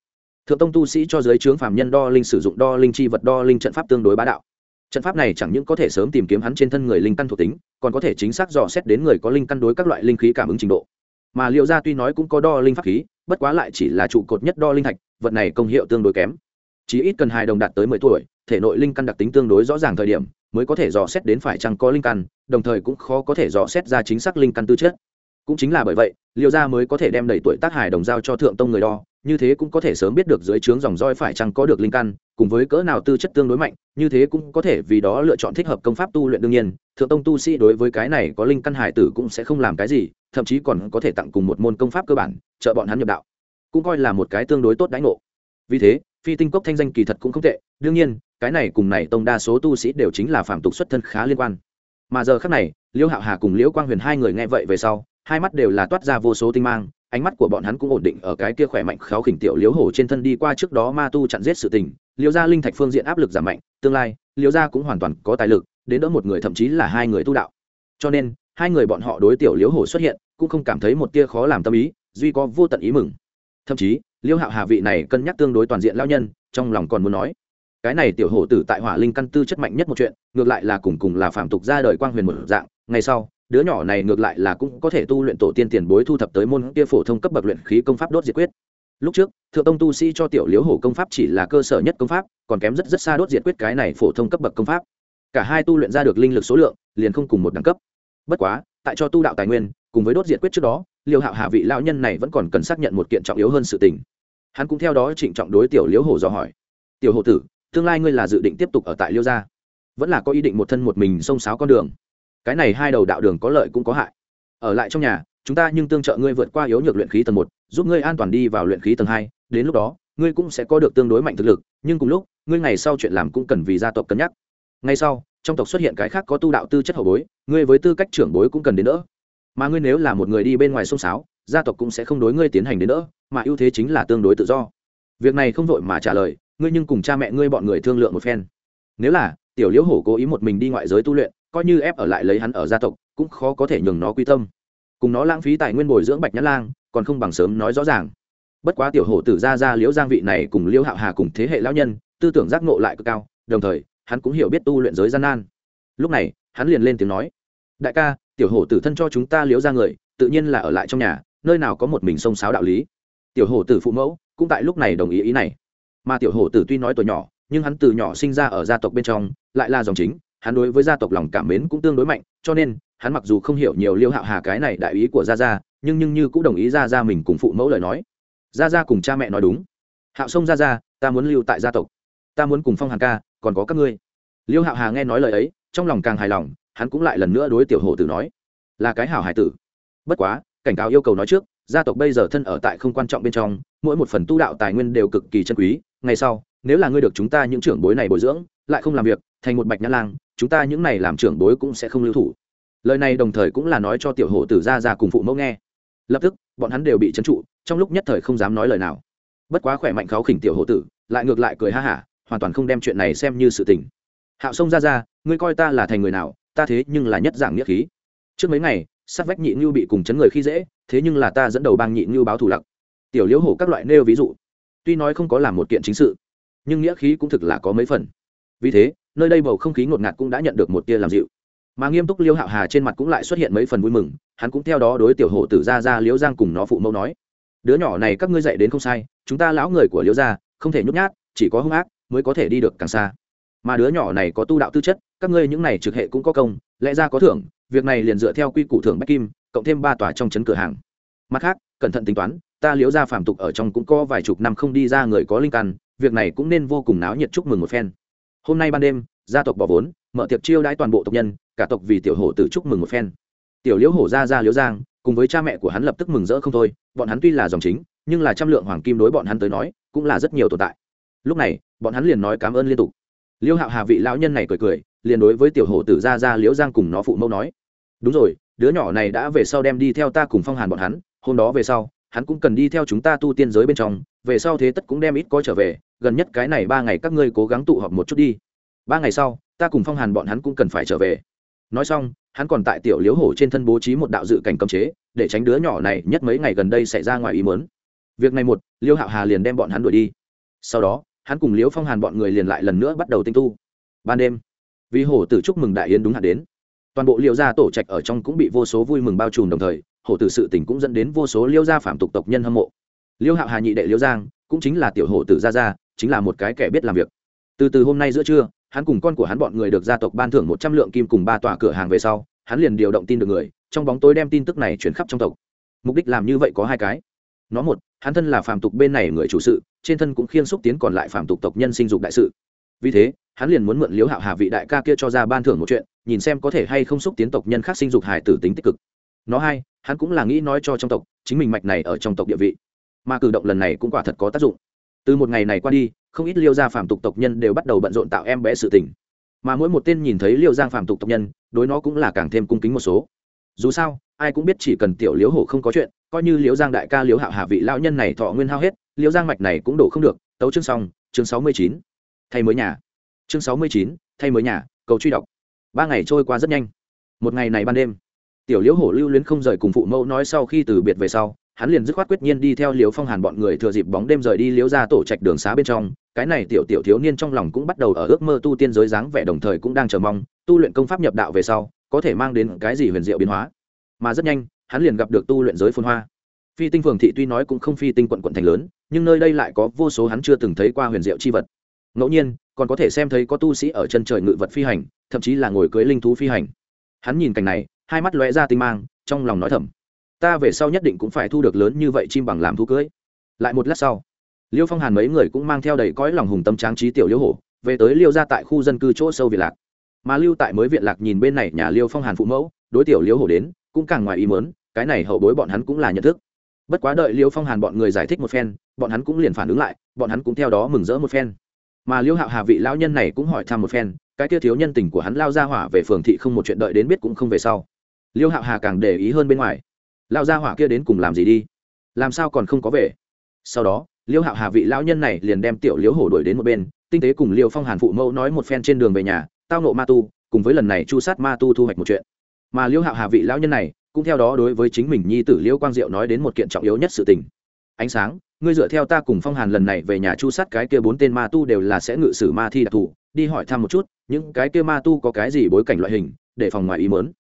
Thượng tông tu sĩ cho giới trướng phạm nhân đo linh sử dụng đo linh chi vật đo linh trận pháp tương đối bá đạo. Trận pháp này chẳng những có thể sớm tìm kiếm hắn trên thân người linh căn thuộc tính, còn có thể chính xác dò xét đến người có linh căn đối các loại linh khí cảm ứng trình độ. Mà liệu ra tuy nói cũng có đo linh pháp khí, bất quá lại chỉ là trụ cột nhất đo linh thạch, vật này công hiệu tương đối kém. Chỉ ít cần hai đồng đạt tới mười tuổi, thể nội linh căn đặc tính tương đối rõ ràng thời điểm mới có thể dò xét đến phải chăng có linh căn, đồng thời cũng khó có thể dò xét ra chính xác linh căn tư chất. Cũng chính là bởi vậy liệu gia mới có thể đem đầy tuổi tác hải đồng giao cho thượng tông người đo, như thế cũng có thể sớm biết được dưới trướng dòng roi phải chăng có được linh căn, cùng với cỡ nào tư chất tương đối mạnh, như thế cũng có thể vì đó lựa chọn thích hợp công pháp tu luyện đương nhiên, thượng tông tu sĩ đối với cái này có linh căn hải tử cũng sẽ không làm cái gì, thậm chí còn có thể tặng cùng một môn công pháp cơ bản, trợ bọn hắn nhập đạo. Cũng coi là một cái tương đối tốt đánh ngộ. Vì thế, phi tinh cốc thanh danh kỳ thật cũng không tệ, đương nhiên cái này cùng này tông đa số tu sĩ đều chính là phạm tục xuất thân khá liên quan. Mà giờ khác này, liêu hạo hà cùng liễu quang huyền hai người nghe vậy về sau, hai mắt đều là toát ra vô số tinh mang, ánh mắt của bọn hắn cũng ổn định ở cái kia khỏe mạnh khéo khỉnh tiểu liếu hổ trên thân đi qua trước đó ma tu chặn giết sự tình. Liêu gia linh thạch phương diện áp lực giảm mạnh, tương lai liêu gia cũng hoàn toàn có tài lực, đến đỡ một người thậm chí là hai người tu đạo. Cho nên, hai người bọn họ đối tiểu liếu hổ xuất hiện, cũng không cảm thấy một tia khó làm tâm ý, duy có vô tận ý mừng. Thậm chí liêu hạo hà vị này cân nhắc tương đối toàn diện lao nhân, trong lòng còn muốn nói cái này tiểu hổ tử tại hỏa linh căn tư chất mạnh nhất một chuyện, ngược lại là cùng cùng là phạm tục ra đời quang huyền một dạng, ngày sau, đứa nhỏ này ngược lại là cũng có thể tu luyện tổ tiên tiền bối thu thập tới môn kia phổ thông cấp bậc luyện khí công pháp đốt diệt quyết. Lúc trước, thượng tông tu sĩ cho tiểu liếu hổ công pháp chỉ là cơ sở nhất công pháp, còn kém rất rất xa đốt diệt quyết cái này phổ thông cấp bậc công pháp. Cả hai tu luyện ra được linh lực số lượng, liền không cùng một đẳng cấp. Bất quá, tại cho tu đạo tài nguyên, cùng với đốt diệt quyết trước đó, liêu hạo hạ vị lão nhân này vẫn còn cần xác nhận một kiện trọng yếu hơn sự tình. Hắn cũng theo đó trịnh trọng đối tiểu liễu hổ dò hỏi. Tiểu hổ tử tương lai ngươi là dự định tiếp tục ở tại liêu gia. Vẫn là có ý định một thân một mình xông xáo con đường. Cái này hai đầu đạo đường có lợi cũng có hại. Ở lại trong nhà, chúng ta nhưng tương trợ ngươi vượt qua yếu nhược luyện khí tầng một, giúp ngươi an toàn đi vào luyện khí tầng hai, đến lúc đó, ngươi cũng sẽ có được tương đối mạnh thực lực, nhưng cùng lúc, ngươi ngày sau chuyện làm cũng cần vì gia tộc cân nhắc. Ngay sau, trong tộc xuất hiện cái khác có tu đạo tư chất hậu bối, ngươi với tư cách trưởng bối cũng cần đến đỡ. Mà ngươi nếu là một người đi bên ngoài sông sáo gia tộc cũng sẽ không đối ngươi tiến hành đến đỡ, mà ưu thế chính là tương đối tự do. Việc này không vội mà trả lời ngươi nhưng cùng cha mẹ ngươi bọn người thương lượng một phen. Nếu là, tiểu liễu hổ cố ý một mình đi ngoại giới tu luyện, coi như ép ở lại lấy hắn ở gia tộc, cũng khó có thể nhường nó quy tâm. Cùng nó lãng phí tài nguyên bồi dưỡng bạch nhã lang, còn không bằng sớm nói rõ ràng. Bất quá tiểu hổ tử ra ra liễu giang vị này cùng liễu hạo hà cùng thế hệ lão nhân, tư tưởng giác ngộ lại cực cao, đồng thời, hắn cũng hiểu biết tu luyện giới gian nan. Lúc này, hắn liền lên tiếng nói, đại ca, tiểu hổ tử thân cho chúng ta liễu ra người, tự nhiên là ở lại trong nhà, nơi nào có một mình xông xáo đạo lý. Tiểu hổ tử phụ mẫu cũng tại lúc này đồng ý ý này mà tiểu hổ tử tuy nói tuổi nhỏ, nhưng hắn từ nhỏ sinh ra ở gia tộc bên trong, lại là dòng chính, hắn đối với gia tộc lòng cảm mến cũng tương đối mạnh, cho nên, hắn mặc dù không hiểu nhiều liêu hạo hà cái này đại ý của gia gia, nhưng nhưng như cũng đồng ý gia gia mình cùng phụ mẫu lời nói. Gia gia cùng cha mẹ nói đúng. Hạo sông gia gia, ta muốn lưu tại gia tộc. Ta muốn cùng phong hàn ca, còn có các ngươi. Liêu hạo hà nghe nói lời ấy, trong lòng càng hài lòng, hắn cũng lại lần nữa đối tiểu hổ tử nói, là cái hảo hải tử. Bất quá, cảnh cáo yêu cầu nói trước, gia tộc bây giờ thân ở tại không quan trọng bên trong, mỗi một phần tu đạo tài nguyên đều cực kỳ chân quý ngày sau, nếu là ngươi được chúng ta những trưởng bối này bồi dưỡng, lại không làm việc, thành một bạch nhã lang, chúng ta những này làm trưởng bối cũng sẽ không lưu thủ. Lời này đồng thời cũng là nói cho tiểu hổ tử ra ra cùng phụ mẫu nghe. Lập tức, bọn hắn đều bị trấn trụ, trong lúc nhất thời không dám nói lời nào. Bất quá khỏe mạnh kháo khỉnh tiểu hổ tử, lại ngược lại cười ha hả, hoàn toàn không đem chuyện này xem như sự tình. Hạo sông ra ra, ngươi coi ta là thành người nào, ta thế nhưng là nhất dạng nghĩa khí. Trước mấy ngày, sát vách nhị ngưu bị cùng chấn người khi dễ, thế nhưng là ta dẫn đầu bang nhị ngưu báo thủ lặc. Tiểu liễu hổ các loại nêu ví dụ tuy nói không có làm một kiện chính sự, nhưng nghĩa khí cũng thực là có mấy phần. Vì thế, nơi đây bầu không khí ngột ngạt cũng đã nhận được một tia làm dịu. Mà nghiêm túc liêu hạo hà trên mặt cũng lại xuất hiện mấy phần vui mừng, hắn cũng theo đó đối tiểu hổ tử ra ra liễu giang cùng nó phụ mẫu nói, đứa nhỏ này các ngươi dạy đến không sai, chúng ta lão người của liễu gia, không thể nhút nhát, chỉ có hung ác mới có thể đi được càng xa. Mà đứa nhỏ này có tu đạo tư chất, các ngươi những này trực hệ cũng có công, lẽ ra có thưởng, việc này liền dựa theo quy củ thưởng bách kim, cộng thêm ba tòa trong chấn cửa hàng. Mặt khác cẩn thận tính toán, ta liễu gia phạm tục ở trong cũng có vài chục năm không đi ra người có linh căn, việc này cũng nên vô cùng náo nhiệt chúc mừng một phen. Hôm nay ban đêm, gia tộc bỏ vốn, mở tiệc chiêu đãi toàn bộ tộc nhân, cả tộc vì tiểu hổ tử chúc mừng một phen. Tiểu liễu hổ ra ra liễu giang, cùng với cha mẹ của hắn lập tức mừng rỡ không thôi, bọn hắn tuy là dòng chính, nhưng là trăm lượng hoàng kim đối bọn hắn tới nói, cũng là rất nhiều tồn tại. Lúc này, bọn hắn liền nói cảm ơn liên tục. Liêu hạo hà vị lão nhân này cười cười, liền đối với tiểu hổ tử ra ra liễu giang cùng nó phụ mẫu nói, đúng rồi, đứa nhỏ này đã về sau đem đi theo ta cùng phong hàn bọn hắn hôm đó về sau, hắn cũng cần đi theo chúng ta tu tiên giới bên trong, về sau thế tất cũng đem ít có trở về, gần nhất cái này ba ngày các ngươi cố gắng tụ họp một chút đi. Ba ngày sau, ta cùng phong hàn bọn hắn cũng cần phải trở về. Nói xong, hắn còn tại tiểu liếu hổ trên thân bố trí một đạo dự cảnh cấm chế, để tránh đứa nhỏ này nhất mấy ngày gần đây xảy ra ngoài ý mớn việc này một, liêu hạo hà liền đem bọn hắn đuổi đi. Sau đó, hắn cùng liễu phong hàn bọn người liền lại lần nữa bắt đầu tinh tu. Ban đêm, vì hổ tử chúc mừng đại yến đúng hạn đến toàn bộ liêu gia tổ trạch ở trong cũng bị vô số vui mừng bao trùm đồng thời, hổ tử sự tình cũng dẫn đến vô số liêu gia phạm tục tộc nhân hâm mộ. Liêu hạo hà nhị đệ liêu giang, cũng chính là tiểu hổ tử gia gia, chính là một cái kẻ biết làm việc. Từ từ hôm nay giữa trưa, hắn cùng con của hắn bọn người được gia tộc ban thưởng một trăm lượng kim cùng ba tòa cửa hàng về sau, hắn liền điều động tin được người, trong bóng tối đem tin tức này chuyển khắp trong tộc. Mục đích làm như vậy có hai cái. Nó một, hắn thân là phàm tục bên này người chủ sự, trên thân cũng khiên xúc tiến còn lại phàm tục tộc nhân sinh dục đại sự. Vì thế hắn liền muốn mượn liếu hạo hà vị đại ca kia cho ra ban thưởng một chuyện, nhìn xem có thể hay không xúc tiến tộc nhân khác sinh dục hải tử tính tích cực. Nó hai hắn cũng là nghĩ nói cho trong tộc, chính mình mạch này ở trong tộc địa vị. Mà cử động lần này cũng quả thật có tác dụng. Từ một ngày này qua đi, không ít liêu gia phàm tục tộc nhân đều bắt đầu bận rộn tạo em bé sự tình. Mà mỗi một tên nhìn thấy liêu giang phàm tục tộc nhân, đối nó cũng là càng thêm cung kính một số. Dù sao, ai cũng biết chỉ cần tiểu liếu hổ không có chuyện, coi như liếu giang đại ca liếu hạo hạ vị lão nhân này thọ nguyên hao hết liếu giang mạch này cũng đổ không được. Tấu chương xong, chương sáu mươi chín. Thay mới nhà chương sáu mươi chín, thay mới nhà, cầu truy đọc. Ba ngày trôi qua rất nhanh. Một ngày này ban đêm, tiểu liễu hổ lưu luyến không rời cùng phụ mẫu nói sau khi từ biệt về sau, hắn liền dứt khoát quyết nhiên đi theo liễu phong hàn bọn người thừa dịp bóng đêm rời đi liễu ra tổ trạch đường xá bên trong. Cái này tiểu tiểu thiếu niên trong lòng cũng bắt đầu ở ước mơ tu tiên giới dáng vẻ đồng thời cũng đang chờ mong, tu luyện công pháp nhập đạo về sau, có thể mang đến cái gì huyền diệu biến hóa. Mà rất nhanh, hắn liền gặp được tu luyện giới phun hoa. Phi tinh phường thị tuy nói cũng không phi tinh quận quận thành lớn, nhưng nơi đây lại có vô số hắn chưa từng thấy qua huyền diệu chi vật. Ngẫu nhiên còn có thể xem thấy có tu sĩ ở chân trời ngự vật phi hành, thậm chí là ngồi cưới linh thú phi hành. Hắn nhìn cảnh này, hai mắt lóe ra tinh mang, trong lòng nói thầm, ta về sau nhất định cũng phải thu được lớn như vậy chim bằng làm thú cưới. Lại một lát sau, liêu phong hàn mấy người cũng mang theo đầy cõi lòng hùng tâm tráng trí tiểu liêu hổ, về tới liêu ra tại khu dân cư chỗ sâu việt lạc. Mà lưu tại mới viện lạc nhìn bên này nhà liêu phong hàn phụ mẫu, đối tiểu liêu hổ đến, cũng càng ngoài ý mớn cái này hậu bối bọn hắn cũng là nhận thức. Bất quá đợi liêu phong hàn bọn người giải thích một phen, bọn hắn cũng liền phản ứng lại, bọn hắn cũng theo đó mừng rỡ một phen mà liêu hạo hà vị lão nhân này cũng hỏi thăm một phen, cái kia thiếu nhân tình của hắn lao ra hỏa về phường thị không một chuyện đợi đến biết cũng không về sau. Liêu hạo hà càng để ý hơn bên ngoài. Lao ra hỏa kia đến cùng làm gì đi? Làm sao còn không có về? Sau đó, liêu hạo hà vị lão nhân này liền đem tiểu liếu hổ đuổi đến một bên, tinh tế cùng liêu phong hàn phụ mẫu nói một phen trên đường về nhà, tao nộ ma tu, cùng với lần này chu sát ma tu thu hoạch một chuyện. Mà liêu hạo hà vị lão nhân này, cũng theo đó đối với chính mình nhi tử liêu quang diệu nói đến một kiện trọng yếu nhất sự tình. Ánh sáng ngươi dựa theo ta cùng phong hàn lần này về nhà chu sát cái kia bốn tên ma tu đều là sẽ ngự sử ma thi đặc thù, đi hỏi thăm một chút, những cái kia ma tu có cái gì bối cảnh loại hình, để phòng ngoài ý mớn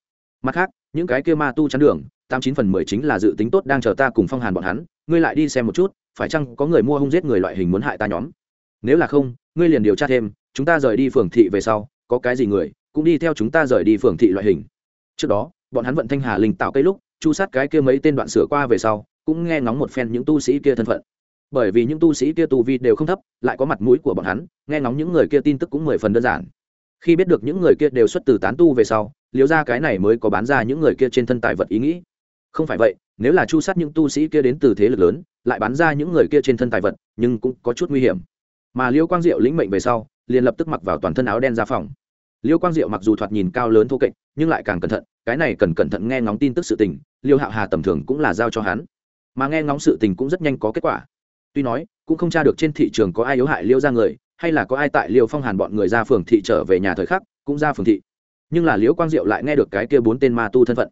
mặt khác, những cái kia ma tu chắn đường, tám chín phần mười chính là dự tính tốt đang chờ ta cùng phong hàn bọn hắn, ngươi lại đi xem một chút, phải chăng có người mua hung giết người loại hình muốn hại ta nhóm. Nếu là không, ngươi liền điều tra thêm, chúng ta rời đi phường thị về sau, có cái gì người, cũng đi theo chúng ta rời đi phường thị loại hình. Trước đó, bọn hắn vận thanh hà linh tạo cây lúc, chu sát cái kia mấy tên đoạn sửa qua về sau cũng nghe ngóng một phen những tu sĩ kia thân phận. Bởi vì những tu sĩ kia tu vi đều không thấp, lại có mặt mũi của bọn hắn, nghe ngóng những người kia tin tức cũng mười phần đơn giản. Khi biết được những người kia đều xuất từ tán tu về sau liếu ra cái này mới có bán ra những người kia trên thân tài vật ý nghĩ. Không phải vậy, nếu là chu sát những tu sĩ kia đến từ thế lực lớn, lại bán ra những người kia trên thân tài vật, nhưng cũng có chút nguy hiểm. Mà liêu quang diệu lĩnh mệnh về sau, liền lập tức mặc vào toàn thân áo đen ra phòng. Liêu quang diệu mặc dù thoạt nhìn cao lớn thô kệch, nhưng lại càng cẩn thận, cái này cần cẩn thận nghe ngóng tin tức sự tình, liêu hạo hà tầm thường cũng là giao cho hắn mà nghe ngóng sự tình cũng rất nhanh có kết quả. Tuy nói, cũng không tra được trên thị trường có ai yếu hại liêu ra người, hay là có ai tại liêu phong hàn bọn người ra phường thị trở về nhà thời khắc, cũng ra phường thị. Nhưng là liễu quang diệu lại nghe được cái kia bốn tên ma tu thân phận.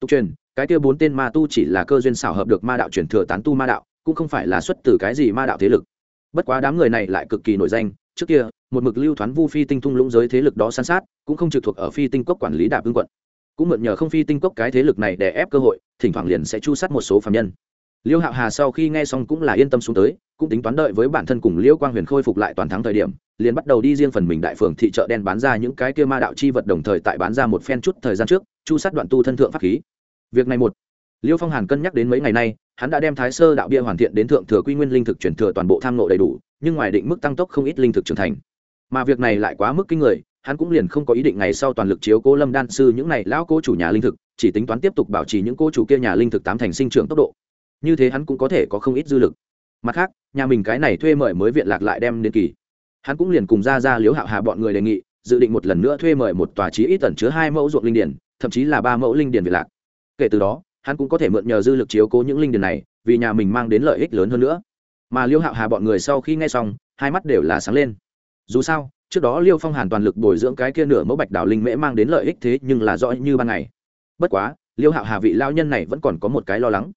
Tục truyền, cái kia bốn tên ma tu chỉ là cơ duyên xảo hợp được ma đạo truyền thừa tán tu ma đạo, cũng không phải là xuất từ cái gì ma đạo thế lực. Bất quá đám người này lại cực kỳ nổi danh, trước kia, một mực lưu thoán vu phi tinh thung lũng giới thế lực đó san sát, cũng không trực thuộc ở phi tinh cốc quản lý đạp ương quận. Cũng mượn nhờ không phi tinh cốc cái thế lực này để ép cơ hội, thỉnh thoảng liền sẽ chu sát một số phạm nhân liêu hạo hà sau khi nghe xong cũng là yên tâm xuống tới, cũng tính toán đợi với bản thân cùng liêu quang huyền khôi phục lại toàn thắng thời điểm, liền bắt đầu đi riêng phần mình đại phường thị chợ đen bán ra những cái kia ma đạo chi vật đồng thời tại bán ra một phen chút thời gian trước, chu sát đoạn tu thân thượng pháp khí. Việc này một, liêu phong hàn cân nhắc đến mấy ngày nay, hắn đã đem thái sơ đạo bia hoàn thiện đến thượng thừa quy nguyên linh thực chuyển thừa toàn bộ tham nộ đầy đủ, nhưng ngoài định mức tăng tốc không ít linh thực trưởng thành. Mà việc này lại quá mức kinh người, hắn cũng liền không có ý định ngày sau toàn lực chiếu cố lâm đan sư những này lão cố chủ nhà linh thực, chỉ tính toán tiếp tục bảo trì những cô chủ kia nhà linh thực tám thành sinh trưởng tốc độ như thế hắn cũng có thể có không ít dư lực. Mặt khác, nhà mình cái này thuê mời mới viện lạc lại đem đến kỳ. Hắn cũng liền cùng ra ra liếu hạo hà bọn người đề nghị, dự định một lần nữa thuê mời một tòa trí ít tần chứa hai mẫu ruộng linh điển, thậm chí là ba mẫu linh điển viện lạc. Kể từ đó, hắn cũng có thể mượn nhờ dư lực chiếu cố những linh điển này, vì nhà mình mang đến lợi ích lớn hơn nữa. Mà liêu hạo hà bọn người sau khi nghe xong, hai mắt đều là sáng lên. Dù sao, trước đó liêu phong hàn toàn lực bồi dưỡng cái kia nửa mẫu bạch đảo linh mễ mang đến lợi ích thế nhưng là rõ như ban ngày. Bất quá, liêu hạo hà vị lao nhân này vẫn còn có một cái lo lắng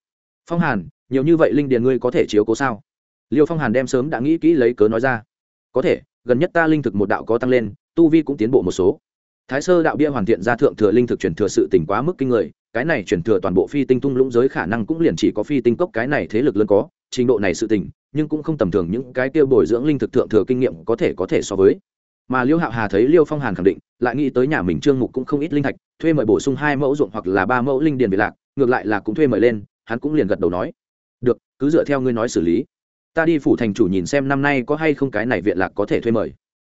phong hàn, nhiều như vậy linh điền ngươi có thể chiếu cố sao? Liêu phong hàn đem sớm đã nghĩ kỹ lấy cớ nói ra. Có thể, gần nhất ta linh thực một đạo có tăng lên, tu vi cũng tiến bộ một số. Thái sơ đạo bia hoàn thiện ra thượng thừa linh thực truyền thừa sự tỉnh quá mức kinh người, cái này truyền thừa toàn bộ phi tinh tung lũng giới khả năng cũng liền chỉ có phi tinh cốc cái này thế lực lớn có, trình độ này sự tỉnh nhưng cũng không tầm thường những cái tiêu bồi dưỡng linh thực thượng thừa kinh nghiệm có thể có thể so với. Mà liêu hạo hà thấy liêu phong hàn khẳng định, lại nghĩ tới nhà mình trương mục cũng không ít linh thạch, thuê mời bổ sung hai mẫu ruộng hoặc là ba mẫu linh điền bị lạc, ngược lại là cũng thuê mời lên hắn cũng liền gật đầu nói, được, cứ dựa theo ngươi nói xử lý. Ta đi phủ thành chủ nhìn xem năm nay có hay không cái này viện lạc có thể thuê mời.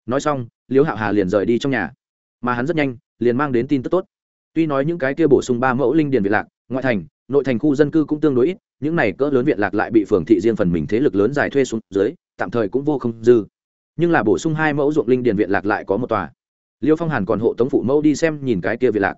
Nói xong, liễu hạo hà liền rời đi trong nhà. Mà hắn rất nhanh, liền mang đến tin tức tốt. Tuy nói những cái kia bổ sung ba mẫu linh điền viện lạc, ngoại thành, nội thành khu dân cư cũng tương đối ít, những này cỡ lớn viện lạc lại bị phường thị riêng phần mình thế lực lớn giải thuê xuống dưới, tạm thời cũng vô không dư. Nhưng là bổ sung hai mẫu ruộng linh điền viện lạc lại có một tòa. Liêu phong hàn còn hộ tống phụ mẫu đi xem nhìn cái kia viện lạc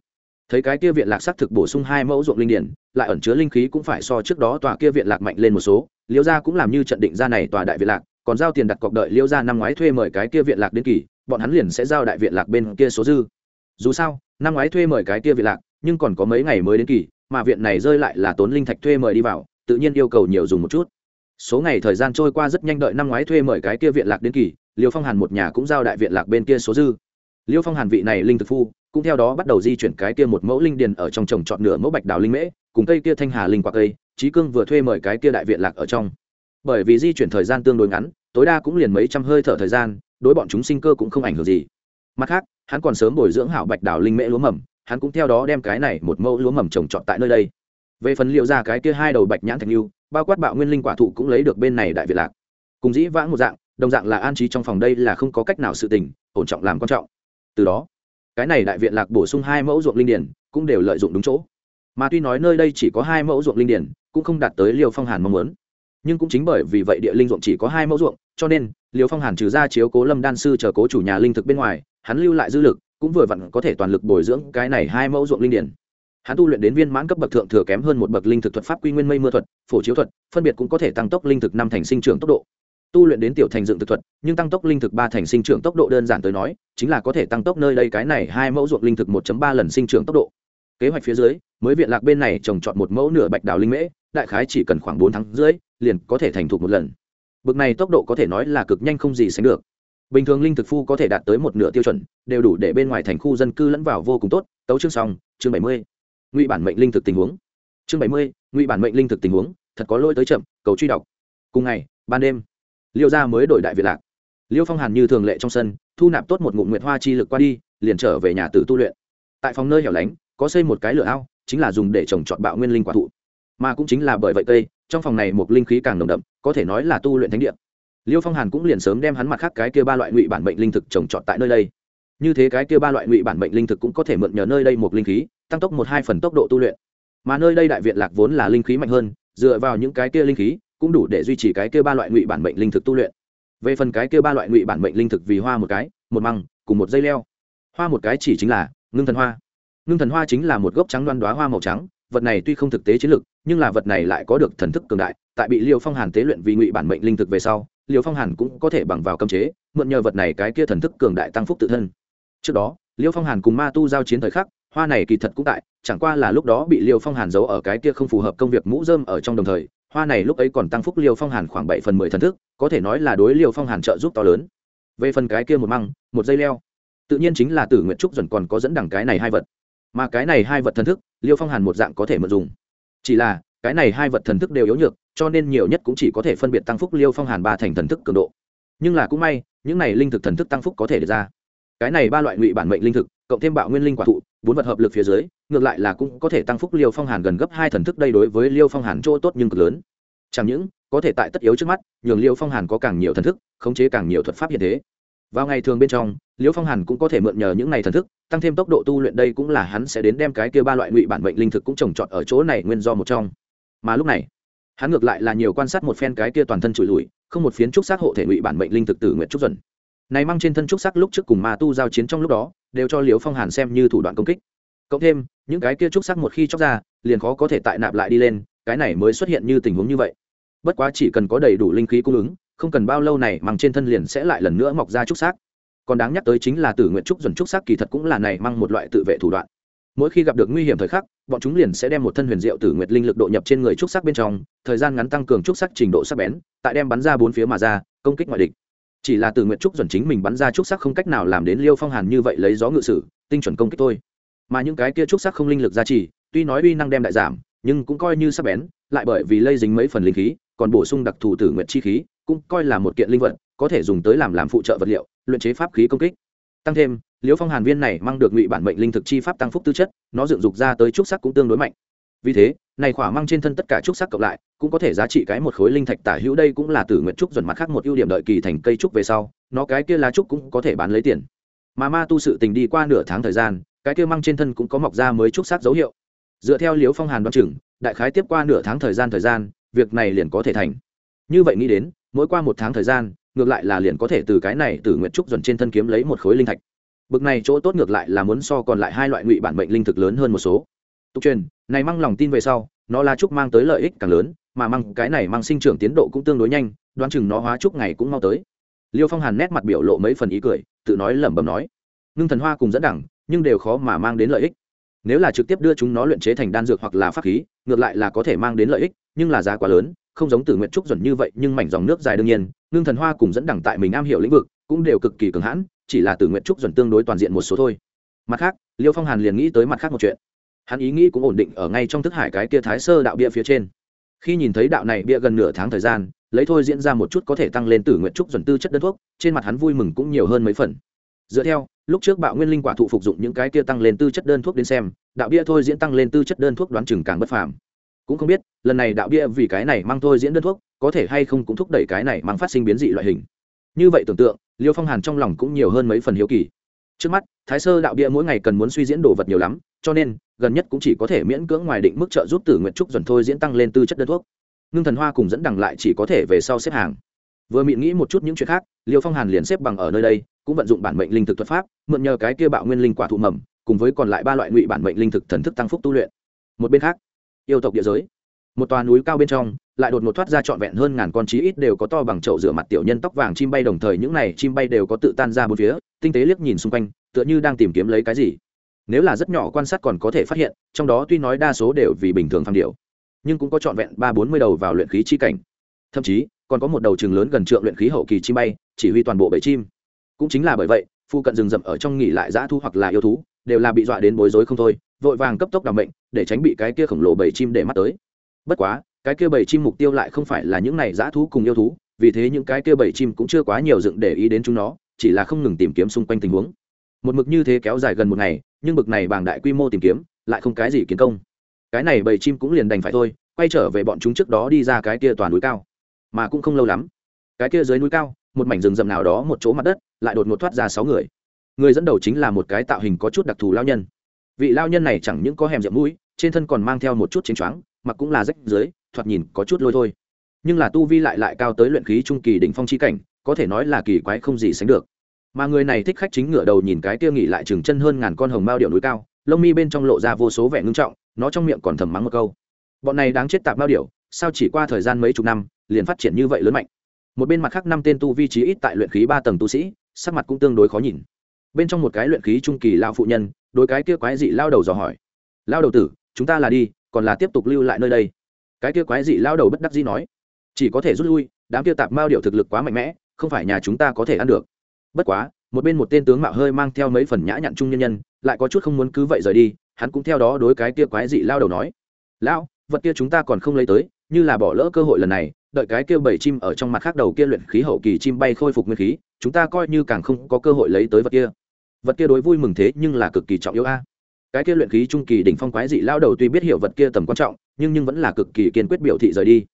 thấy cái kia viện lạc xác thực bổ sung hai mẫu ruộng linh điển, lại ẩn chứa linh khí cũng phải so trước đó tòa kia viện lạc mạnh lên một số. Liêu gia cũng làm như trận định ra này tòa đại viện lạc, còn giao tiền đặt cọc đợi liêu gia năm ngoái thuê mời cái kia viện lạc đến kỳ, bọn hắn liền sẽ giao đại viện lạc bên kia số dư. Dù sao, năm ngoái thuê mời cái kia viện lạc, nhưng còn có mấy ngày mới đến kỳ, mà viện này rơi lại là tốn linh thạch thuê mời đi vào, tự nhiên yêu cầu nhiều dùng một chút. Số ngày thời gian trôi qua rất nhanh đợi năm ngoái thuê mời cái kia viện lạc đến kỳ, liêu phong hàn một nhà cũng giao đại viện lạc bên kia số dư liêu phong hàn vị này linh thực phu, cũng theo đó bắt đầu di chuyển cái kia một mẫu linh điền ở trong trồng trọt nửa mẫu bạch đào linh mễ, cùng cây kia thanh hà linh quả cây trí cương vừa thuê mời cái kia đại viện lạc ở trong. Bởi vì di chuyển thời gian tương đối ngắn, tối đa cũng liền mấy trăm hơi thở thời gian, đối bọn chúng sinh cơ cũng không ảnh hưởng gì. Mặt khác, hắn còn sớm bồi dưỡng hảo bạch đào linh mễ lúa mầm, hắn cũng theo đó đem cái này một mẫu lúa mầm trồng trọt tại nơi đây. Về phần liệu ra cái kia hai đầu bạch nhãn thạch lưu, bao quát bạo nguyên linh quả thụ cũng lấy được bên này đại việt lạc. Cùng dĩ vãng một dạng, đồng dạng là an trí trong phòng đây là không có cách nào sự tình, ổn trọng làm quan trọng từ đó, cái này đại viện lạc bổ sung hai mẫu ruộng linh điển cũng đều lợi dụng đúng chỗ. Mà tuy nói nơi đây chỉ có hai mẫu ruộng linh điển cũng không đạt tới liều phong hàn mong muốn. Nhưng cũng chính bởi vì vậy địa linh ruộng chỉ có hai mẫu ruộng, cho nên liều phong hàn trừ ra chiếu cố lâm đan sư chờ cố chủ nhà linh thực bên ngoài, hắn lưu lại dư lực, cũng vừa vặn có thể toàn lực bồi dưỡng cái này hai mẫu ruộng linh điển hắn tu luyện đến viên mãn cấp bậc thượng thừa kém hơn một bậc linh thực thuật pháp quy nguyên mây mưa thuật, phổ chiếu thuật, phân biệt cũng có thể tăng tốc linh thực năm thành sinh trưởng tốc độ tu luyện đến tiểu thành dựng thực thuật, nhưng tăng tốc linh thực ba thành sinh trưởng tốc độ đơn giản tới nói, chính là có thể tăng tốc nơi đây cái này hai mẫu ruộng linh thực một ba lần sinh trưởng tốc độ. Kế hoạch phía dưới, mới viện lạc bên này trồng trọt một mẫu nửa bạch đào linh mễ, đại khái chỉ cần khoảng bốn tháng rưỡi, liền có thể thành thục một lần. Bực này tốc độ có thể nói là cực nhanh không gì sánh được. Bình thường linh thực phu có thể đạt tới một nửa tiêu chuẩn, đều đủ để bên ngoài thành khu dân cư lẫn vào vô cùng tốt. Tấu chương xong, chương bảy mươi. Ngụy bản mệnh linh thực tình huống. Chương bảy mươi, ngụy bản mệnh linh thực tình huống, thật có lỗi tới chậm, cầu truy đọc. Cùng ngày, ban đêm liêu gia mới đổi đại việt lạc. Liêu phong hàn như thường lệ trong sân, thu nạp tốt một ngụm nguyệt hoa chi lực qua đi, liền trở về nhà tử tu luyện. Tại phòng nơi hẻo lánh, có xây một cái lửa ao, chính là dùng để trồng trọt bạo nguyên linh quả thụ. Mà cũng chính là bởi vậy cây, trong phòng này một linh khí càng nồng đậm, có thể nói là tu luyện thánh địa. Liêu phong hàn cũng liền sớm đem hắn mặt khác cái kia ba loại ngụy bản mệnh linh thực trồng trọt tại nơi đây. Như thế cái kia ba loại ngụy bản mệnh linh thực cũng có thể mượn nhờ nơi đây một linh khí, tăng tốc một hai phần tốc độ tu luyện. Mà nơi đây đại viện lạc vốn là linh khí mạnh hơn, dựa vào những cái kia linh khí cũng đủ để duy trì cái kia ba loại ngụy bản mệnh linh thực tu luyện. Về phần cái kia ba loại ngụy bản mệnh linh thực vì hoa một cái, một măng, cùng một dây leo. Hoa một cái chỉ chính là ngưng thần hoa. Ngưng thần hoa chính là một gốc trắng đoan đoá hoa màu trắng, vật này tuy không thực tế chiến lực, nhưng là vật này lại có được thần thức cường đại, tại bị liêu phong hàn tế luyện vì ngụy bản mệnh linh thực về sau, liêu phong hàn cũng có thể bằng vào cơm chế, mượn nhờ vật này cái kia thần thức cường đại tăng phúc tự thân. Trước đó, liêu phong hàn cùng ma tu giao chiến thời khắc, hoa này kỳ thật cũng tại, chẳng qua là lúc đó bị liêu phong hàn giấu ở cái kia không phù hợp công việc mũ dơm ở trong đồng thời hoa này lúc ấy còn tăng phúc liêu phong hàn khoảng bảy phần mười thần thức, có thể nói là đối liêu phong hàn trợ giúp to lớn. Về phần cái kia một măng, một dây leo, tự nhiên chính là tử nguyện trúc dần còn có dẫn đẳng cái này hai vật. Mà cái này hai vật thần thức, liêu phong hàn một dạng có thể mượn dùng. Chỉ là, cái này hai vật thần thức đều yếu nhược, cho nên nhiều nhất cũng chỉ có thể phân biệt tăng phúc liêu phong hàn ba thành thần thức cường độ. Nhưng là cũng may, những này linh thực thần thức tăng phúc có thể được ra. Cái này ba loại ngụy bản mệnh linh thực cộng thêm bạo nguyên linh quả thụ, bốn vật hợp lực phía dưới, ngược lại là cũng có thể tăng phúc liêu phong hàn gần gấp hai thần thức đây đối với liêu phong hàn chỗ tốt nhưng cực lớn. Chẳng những có thể tại tất yếu trước mắt, nhường liêu phong hàn có càng nhiều thần thức, khống chế càng nhiều thuật pháp hiện thế. Vào ngày thường bên trong, liêu phong hàn cũng có thể mượn nhờ những này thần thức, tăng thêm tốc độ tu luyện đây cũng là hắn sẽ đến đem cái kia ba loại ngụy bản mệnh linh thực cũng trồng trọt ở chỗ này nguyên do một trong. Mà lúc này, hắn ngược lại là nhiều quan sát một phen cái kia toàn thân trụi lùi, không một phiến trúc xác hộ thể ngụy bản mệnh linh thực từ nguyện trúc dần này mang trên thân trúc sắc lúc trước cùng ma tu giao chiến trong lúc đó, đều cho liễu phong hàn xem như thủ đoạn công kích. Cộng thêm, những cái kia trúc sắc một khi chóc ra, liền khó có thể tại nạp lại đi lên, cái này mới xuất hiện như tình huống như vậy. Bất quá chỉ cần có đầy đủ linh khí cung ứng, không cần bao lâu này mang trên thân liền sẽ lại lần nữa mọc ra trúc sắc. Còn đáng nhắc tới chính là tử nguyện trúc dần trúc sắc kỳ thật cũng là này mang một loại tự vệ thủ đoạn. Mỗi khi gặp được nguy hiểm thời khắc, bọn chúng liền sẽ đem một thân huyền diệu tử nguyệt linh lực độ nhập trên người trúc sắc bên trong, thời gian ngắn tăng cường trúc sắc trình độ sắc bén, tại đem bắn ra bốn phía mà ra, công kích ngoại địch chỉ là từ nguyện trúc dần chính mình bắn ra trúc sắc không cách nào làm đến liêu phong hàn như vậy lấy gió ngự sử, tinh chuẩn công kích thôi. Mà những cái kia trúc sắc không linh lực gia trì, tuy nói uy năng đem đại giảm, nhưng cũng coi như sắc bén, lại bởi vì lây dính mấy phần linh khí, còn bổ sung đặc thù tử nguyện chi khí, cũng coi là một kiện linh vật, có thể dùng tới làm làm phụ trợ vật liệu, luyện chế pháp khí công kích. Tăng thêm, liêu phong hàn viên này mang được ngụy bản mệnh linh thực chi pháp tăng phúc tư chất, nó dựng dục ra tới trúc sắc cũng tương đối mạnh. Vì thế, này khỏa mang trên thân tất cả trúc sắc cộng lại cũng có thể giá trị cái một khối linh thạch tả hữu đây cũng là tử nguyện trúc dần mặt khác một ưu điểm đợi kỳ thành cây trúc về sau, nó cái kia lá trúc cũng có thể bán lấy tiền. Mà ma tu sự tình đi qua nửa tháng thời gian, cái kia mang trên thân cũng có mọc ra mới trúc sát dấu hiệu. Dựa theo liếu phong hàn đoán chừng, đại khái tiếp qua nửa tháng thời gian thời gian, việc này liền có thể thành. Như vậy nghĩ đến, mỗi qua một tháng thời gian, ngược lại là liền có thể từ cái này từ nguyện trúc dần trên thân kiếm lấy một khối linh thạch. Bực này chỗ tốt ngược lại là muốn so còn lại hai loại ngụy bản bệnh linh thực lớn hơn một số. Tục truyền, này mang lòng tin về sau, nó là trúc mang tới lợi ích càng lớn mà mang cái này mang sinh trưởng tiến độ cũng tương đối nhanh, đoán chừng nó hóa chúc ngày cũng mau tới. Liêu phong hàn nét mặt biểu lộ mấy phần ý cười, tự nói lẩm bẩm nói, ngưng thần hoa cùng dẫn đẳng, nhưng đều khó mà mang đến lợi ích. Nếu là trực tiếp đưa chúng nó luyện chế thành đan dược hoặc là pháp khí, ngược lại là có thể mang đến lợi ích, nhưng là giá quá lớn, không giống từ nguyện trúc dần như vậy, nhưng mảnh dòng nước dài đương nhiên, ngưng thần hoa cùng dẫn đẳng tại mình am hiểu lĩnh vực cũng đều cực kỳ cường hãn, chỉ là từ nguyện trúc dần tương đối toàn diện một số thôi. Mặt khác, liêu phong hàn liền nghĩ tới mặt khác một chuyện. Hắn ý nghĩ cũng ổn định ở ngay trong thức hải cái kia thái sơ đạo bia phía trên khi nhìn thấy đạo này bịa gần nửa tháng thời gian, lấy thôi diễn ra một chút có thể tăng lên tử nguyện trúc dần tư chất đơn thuốc, trên mặt hắn vui mừng cũng nhiều hơn mấy phần. Dựa theo, lúc trước bạo nguyên linh quả thụ phục dụng những cái kia tăng lên tư chất đơn thuốc đến xem, đạo bia thôi diễn tăng lên tư chất đơn thuốc đoán chừng càng bất phàm. Cũng không biết, lần này đạo bia vì cái này mang thôi diễn đơn thuốc, có thể hay không cũng thúc đẩy cái này mang phát sinh biến dị loại hình. Như vậy tưởng tượng, liêu phong hàn trong lòng cũng nhiều hơn mấy phần hiếu kỳ. Trước mắt, thái sơ đạo bia mỗi ngày cần muốn suy diễn đồ vật nhiều lắm cho nên, gần nhất cũng chỉ có thể miễn cưỡng ngoài định mức trợ giúp tử nguyện trúc dần thôi diễn tăng lên tư chất đơn thuốc. Ngưng thần hoa cùng dẫn đằng lại chỉ có thể về sau xếp hàng. Vừa mịn nghĩ một chút những chuyện khác, liêu phong hàn liền xếp bằng ở nơi đây, cũng vận dụng bản mệnh linh thực thuật pháp, mượn nhờ cái kia bạo nguyên linh quả thụ mầm, cùng với còn lại ba loại ngụy bản mệnh linh thực thần thức tăng phúc tu luyện. Một bên khác, yêu tộc địa giới. Một tòa núi cao bên trong, lại đột ngột thoát ra trọn vẹn hơn ngàn con chí ít đều có to bằng chậu rửa mặt tiểu nhân tóc vàng chim bay đồng thời những này chim bay đều có tự tan ra bốn phía, tinh tế liếc nhìn xung quanh, tựa như đang tìm kiếm lấy cái gì nếu là rất nhỏ quan sát còn có thể phát hiện, trong đó tuy nói đa số đều vì bình thường phàm điệu nhưng cũng có trọn vẹn ba bốn mươi đầu vào luyện khí chi cảnh. Thậm chí, còn có một đầu trường lớn gần trượng luyện khí hậu kỳ chim bay, chỉ huy toàn bộ bể chim. Cũng chính là bởi vậy, phu cận rừng rậm ở trong nghỉ lại dã thu hoặc là yêu thú, đều là bị dọa đến bối rối không thôi, vội vàng cấp tốc đảm bệnh để tránh bị cái kia khổng lồ bầy chim để mắt tới. Bất quá, cái kia bầy chim mục tiêu lại không phải là những này dã thú cùng yêu thú, vì thế những cái kia bầy chim cũng chưa quá nhiều dựng để ý đến chúng nó, chỉ là không ngừng tìm kiếm xung quanh tình huống. Một mực như thế kéo dài gần một ngày nhưng bực này bảng đại quy mô tìm kiếm, lại không cái gì kiến công. Cái này bầy chim cũng liền đành phải thôi, quay trở về bọn chúng trước đó đi ra cái kia toàn núi cao. Mà cũng không lâu lắm, cái kia dưới núi cao, một mảnh rừng rậm nào đó một chỗ mặt đất, lại đột ngột thoát ra sáu người. Người dẫn đầu chính là một cái tạo hình có chút đặc thù lao nhân. Vị lao nhân này chẳng những có hèm rậm mũi, trên thân còn mang theo một chút chính choáng mặc cũng là rách dưới, thoạt nhìn có chút lôi thôi. Nhưng là tu vi lại lại cao tới luyện khí trung kỳ đỉnh phong chi cảnh, có thể nói là kỳ quái không gì sánh được mà người này thích khách chính ngựa đầu nhìn cái kia nghỉ lại chừng chân hơn ngàn con hồng mao điệu núi cao, lông mi bên trong lộ ra vô số vẻ ngưng trọng, nó trong miệng còn thầm mắng một câu. Bọn này đáng chết tạp mao điệu, sao chỉ qua thời gian mấy chục năm, liền phát triển như vậy lớn mạnh? Một bên mặt khác năm tên tu vi trí ít tại luyện khí ba tầng tu sĩ, sắc mặt cũng tương đối khó nhìn. Bên trong một cái luyện khí trung kỳ lao phụ nhân, đối cái kia quái dị lao đầu dò hỏi. Lao đầu tử, chúng ta là đi, còn là tiếp tục lưu lại nơi đây? Cái kia quái dị lao đầu bất đắc dĩ nói. Chỉ có thể rút lui, đám kia tạp mao điệu thực lực quá mạnh mẽ, không phải nhà chúng ta có thể ăn được bất quá, một bên một tên tướng mạo hơi mang theo mấy phần nhã nhặn trung nhân nhân, lại có chút không muốn cứ vậy rời đi, hắn cũng theo đó đối cái kia quái dị lao đầu nói. Lão, vật kia chúng ta còn không lấy tới, như là bỏ lỡ cơ hội lần này, đợi cái kia bảy chim ở trong mặt khác đầu kia luyện khí hậu kỳ chim bay khôi phục nguyên khí, chúng ta coi như càng không có cơ hội lấy tới vật kia. Vật kia đối vui mừng thế nhưng là cực kỳ trọng yếu a. Cái kia luyện khí trung kỳ đỉnh phong quái dị lao đầu tuy biết hiểu vật kia tầm quan trọng, nhưng nhưng vẫn là cực kỳ kiên quyết biểu thị rời đi.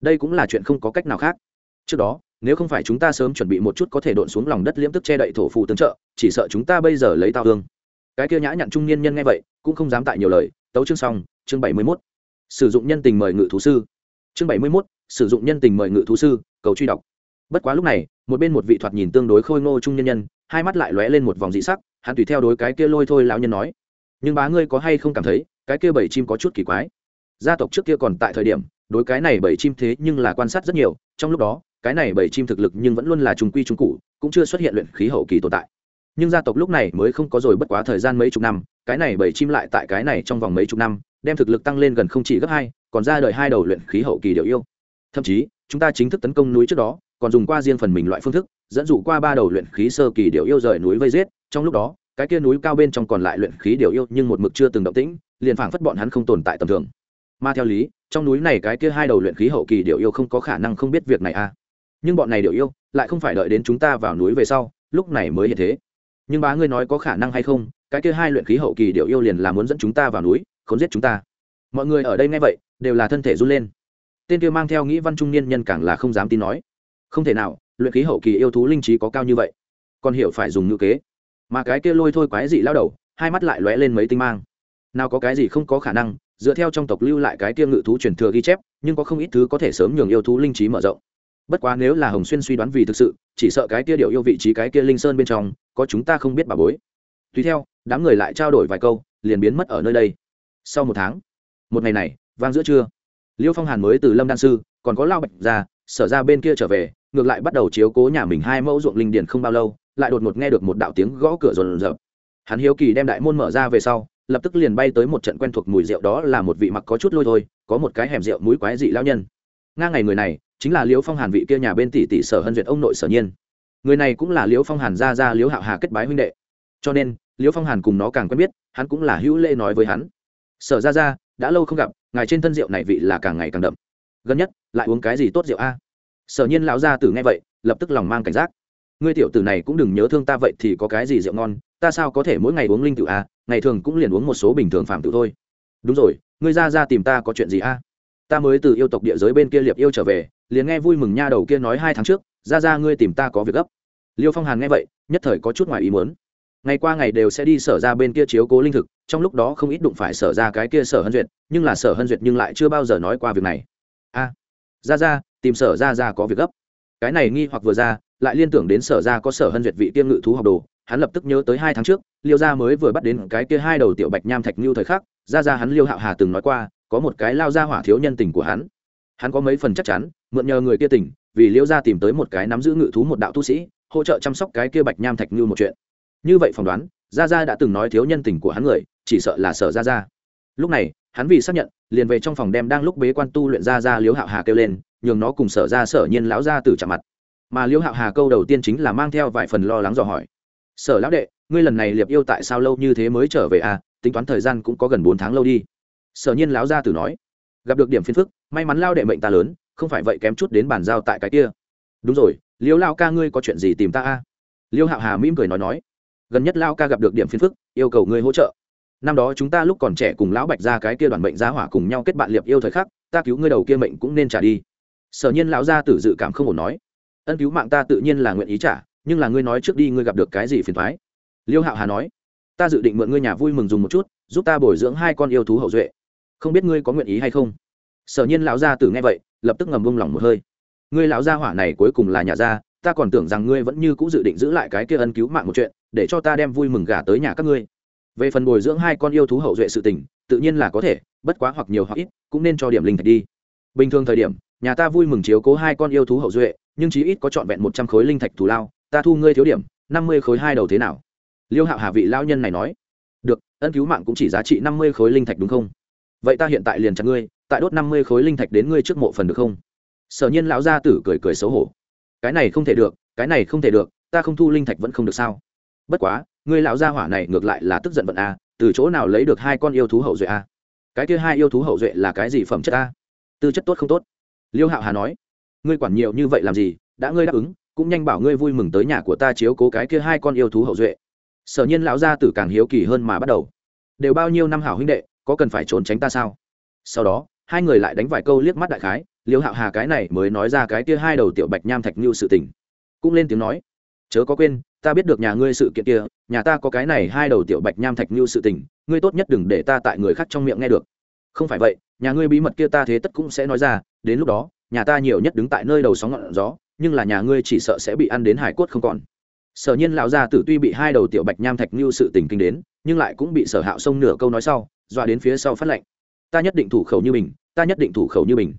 Đây cũng là chuyện không có cách nào khác. Trước đó nếu không phải chúng ta sớm chuẩn bị một chút có thể độn xuống lòng đất liễm tức che đậy thổ phù tương trợ chỉ sợ chúng ta bây giờ lấy tao hương cái kia nhã nhặn trung niên nhân nghe vậy cũng không dám tại nhiều lời tấu chương xong chương bảy mươi 71. sử dụng nhân tình mời ngự thú sư. Chương bảy mươi 71, sử dụng nhân tình mời ngự thú sư cầu truy đọc. Bất quá lúc này một bên một vị thoạt nhìn tương đối khôi ngô trung nhân nhân hai mắt lại lóe lên một vòng dị sắc hắn tùy theo đối cái kia lôi thôi lão nhân nói nhưng bá ngươi có hay không cảm thấy cái kia bảy chim có chút kỳ quái? Gia tộc trước kia còn tại thời điểm đối cái này bảy chim thế nhưng là quan sát rất nhiều trong lúc đó cái này bảy chim thực lực nhưng vẫn luôn là trùng quy trùng cụ, cũng chưa xuất hiện luyện khí hậu kỳ tồn tại. Nhưng gia tộc lúc này mới không có rồi bất quá thời gian mấy chục năm, cái này bảy chim lại tại cái này trong vòng mấy chục năm, đem thực lực tăng lên gần không chỉ gấp hai, còn ra đời hai đầu luyện khí hậu kỳ đều yêu. Thậm chí, chúng ta chính thức tấn công núi trước đó, còn dùng qua riêng phần mình loại phương thức, dẫn dụ qua ba đầu luyện khí sơ kỳ điều yêu rời núi vây giết, trong lúc đó, cái kia núi cao bên trong còn lại luyện khí điều yêu nhưng một mực chưa từng động tĩnh, liền phảng phất bọn hắn không tồn tại tầm thường. Mà theo lý, trong núi này cái kia hai đầu luyện khí hậu kỳ điều yêu không có khả năng không biết việc này a à nhưng bọn này đều yêu, lại không phải đợi đến chúng ta vào núi về sau, lúc này mới hiện thế. Nhưng bá ngươi nói có khả năng hay không, cái kia hai luyện khí hậu kỳ điệu yêu liền là muốn dẫn chúng ta vào núi, khốn giết chúng ta. Mọi người ở đây nghe vậy, đều là thân thể run lên. Tên kia mang theo nghĩ văn trung niên nhân càng là không dám tin nói. Không thể nào, luyện khí hậu kỳ yêu thú linh trí có cao như vậy, còn hiểu phải dùng ngữ kế. Mà cái kia lôi thôi quái dị lao đầu, hai mắt lại lóe lên mấy tinh mang. Nào có cái gì không có khả năng, dựa theo trong tộc lưu lại cái kia ngự thú truyền thừa ghi chép, nhưng có không ít thứ có thể sớm nhường yêu thú linh trí mở rộng bất quá nếu là hồng xuyên suy đoán vì thực sự, chỉ sợ cái kia điệu yêu vị trí, cái kia linh sơn bên trong, có chúng ta không biết bà bối. Tùy theo, đám người lại trao đổi vài câu, liền biến mất ở nơi đây. Sau một tháng, một ngày này, vang giữa trưa. Liêu phong hàn mới từ lâm đan sư, còn có lao bạch ra, sở ra bên kia trở về, ngược lại bắt đầu chiếu cố nhà mình hai mẫu ruộng linh điền không bao lâu, lại đột ngột nghe được một đạo tiếng gõ cửa rồn rợp hắn hiếu kỳ đem đại môn mở ra về sau, lập tức liền bay tới một trận quen thuộc mùi rượu đó là một vị mặc có chút lôi thôi, có một cái hẻm rượu mũi quái dị lao nhân. Nga ngày người này chính là liễu phong hàn vị kia nhà bên tỷ tỷ sở hân duyệt ông nội sở nhiên. Người này cũng là liễu phong hàn gia gia liễu hạo hà kết bái huynh đệ. Cho nên, liễu phong hàn cùng nó càng quen biết, hắn cũng là hữu lễ nói với hắn. Sở gia gia, đã lâu không gặp, ngài trên thân rượu này vị là càng ngày càng đậm. Gần nhất, lại uống cái gì tốt rượu a? Sở nhiên lão gia tử nghe vậy, lập tức lòng mang cảnh giác. Ngươi tiểu tử này cũng đừng nhớ thương ta vậy thì có cái gì rượu ngon, ta sao có thể mỗi ngày uống linh tử a, ngày thường cũng liền uống một số bình thường phạm tử thôi. Đúng rồi, ngươi ra ra tìm ta có chuyện gì a? Ta mới từ yêu tộc địa giới bên kia liệp yêu trở về, liền nghe vui mừng nha đầu kia nói hai tháng trước, ra ra ngươi tìm ta có việc gấp. Liêu phong hàn nghe vậy, nhất thời có chút ngoài ý muốn. Ngày qua ngày đều sẽ đi sở ra bên kia chiếu cố linh thực, trong lúc đó không ít đụng phải sở ra cái kia sở hân duyệt, nhưng là sở hân duyệt nhưng lại chưa bao giờ nói qua việc này. A, ra ra, tìm sở ra ra có việc gấp. Cái này nghi hoặc vừa ra, lại liên tưởng đến sở ra có sở hân duyệt vị tiêm ngự thú học đồ, hắn lập tức nhớ tới hai tháng trước, liêu gia mới vừa bắt đến cái kia hai đầu tiểu bạch nham thạch như thời khắc, ra ra hắn liêu hạo hà từng nói qua có một cái lao ra hỏa thiếu nhân tình của hắn. Hắn có mấy phần chắc chắn, mượn nhờ người kia tỉnh vì liễu gia tìm tới một cái nắm giữ ngự thú một đạo tu sĩ, hỗ trợ chăm sóc cái kia bạch nham thạch như một chuyện. Như vậy phỏng đoán, gia gia đã từng nói thiếu nhân tình của hắn người, chỉ sợ là sở gia gia. Lúc này, hắn vì xác nhận, liền về trong phòng đem đang lúc bế quan tu luyện gia gia liễu hạo hà kêu lên, nhường nó cùng sở gia sở nhiên lão gia tử chạm mặt. Mà liễu hạo hà câu đầu tiên chính là mang theo vài phần lo lắng dò hỏi. Sở lão đệ, ngươi lần này liệp yêu tại sao lâu như thế mới trở về à? Tính toán thời gian cũng có gần bốn tháng lâu đi sở nhiên lão gia tử nói, gặp được điểm phiền phức, may mắn lao đệ mệnh ta lớn, không phải vậy kém chút đến bàn giao tại cái kia. Đúng rồi, liêu lao ca ngươi có chuyện gì tìm ta a? Liêu hạo hà mỉm cười nói nói, gần nhất lao ca gặp được điểm phiền phức, yêu cầu ngươi hỗ trợ. Năm đó chúng ta lúc còn trẻ cùng lão bạch ra cái kia đoàn mệnh giá hỏa cùng nhau kết bạn liệp yêu thời khắc, ta cứu ngươi đầu kia mệnh cũng nên trả đi. Sở nhiên lão gia tử dự cảm không ổn nói, ân cứu mạng ta tự nhiên là nguyện ý trả, nhưng là ngươi nói trước đi ngươi gặp được cái gì phiền thoái liêu hạo hà nói, ta dự định mượn ngươi nhà vui mừng dùng một chút, giúp ta bồi dưỡng hai con yêu thú hậu duệ không biết ngươi có nguyện ý hay không? Sở nhiên lão gia tử nghe vậy, lập tức ngầm bông lòng một hơi. Ngươi lão gia hỏa này cuối cùng là nhà gia, ta còn tưởng rằng ngươi vẫn như c ũ dự định giữ lại cái kia ân cứu mạng một chuyện, để cho ta đem vui mừng gả tới nhà các ngươi. Về phần bồi dưỡng hai con yêu thú hậu duệ sự tình, tự nhiên là có thể, bất quá hoặc nhiều hoặc ít, cũng nên cho điểm linh thạch đi. Bình thường thời điểm, nhà ta vui mừng chiếu cố hai con yêu thú hậu duệ, nhưng chí ít có trọn vẹn một trăm khối linh thạch thù lao, ta thu ngươi thiếu điểm, năm mươi khối hai đầu thế nào? Liêu hạo hà vị lao nhân này nói. Được, ân cứu mạng cũng chỉ giá trị năm mươi khối linh thạch đúng không? Vậy ta hiện tại liền chặt ngươi, tại đốt năm mươi khối linh thạch đến ngươi trước mộ phần được không? Sở nhiên lão gia tử cười cười xấu hổ. Cái này không thể được, cái này không thể được, ta không thu linh thạch vẫn không được sao? Bất quá, ngươi lão gia hỏa này ngược lại là tức giận vận a, từ chỗ nào lấy được hai con yêu thú hậu duệ a? Cái kia hai yêu thú hậu duệ là cái gì phẩm chất a? Tư chất tốt không tốt? Liêu hạo hà nói. Ngươi quản nhiều như vậy làm gì, đã ngươi đáp ứng, cũng nhanh bảo ngươi vui mừng tới nhà của ta chiếu cố cái kia hai con yêu thú hậu duệ. Sở nhiên lão gia tử càng hiếu kỳ hơn mà bắt đầu. Đều bao nhiêu năm hảo huynh đệ có cần phải trốn tránh ta sao? Sau đó, hai người lại đánh vài câu liếc mắt đại khái, liêu hạo hà cái này mới nói ra cái kia hai đầu tiểu bạch nham thạch như sự tình. Cũng lên tiếng nói, chớ có quên, ta biết được nhà ngươi sự kiện kia, nhà ta có cái này hai đầu tiểu bạch nham thạch như sự tình, ngươi tốt nhất đừng để ta tại người khác trong miệng nghe được. Không phải vậy, nhà ngươi bí mật kia ta thế tất cũng sẽ nói ra, đến lúc đó, nhà ta nhiều nhất đứng tại nơi đầu sóng ngọn gió, nhưng là nhà ngươi chỉ sợ sẽ bị ăn đến hải cốt không còn. Sở nhiên lão gia tử tuy bị hai đầu tiểu bạch nham thạch như sự tình kinh đến, nhưng lại cũng bị sở hạo xông nửa câu nói sau dọa đến phía sau phát lệnh. Ta nhất định thủ khẩu như mình, ta nhất định thủ khẩu như mình.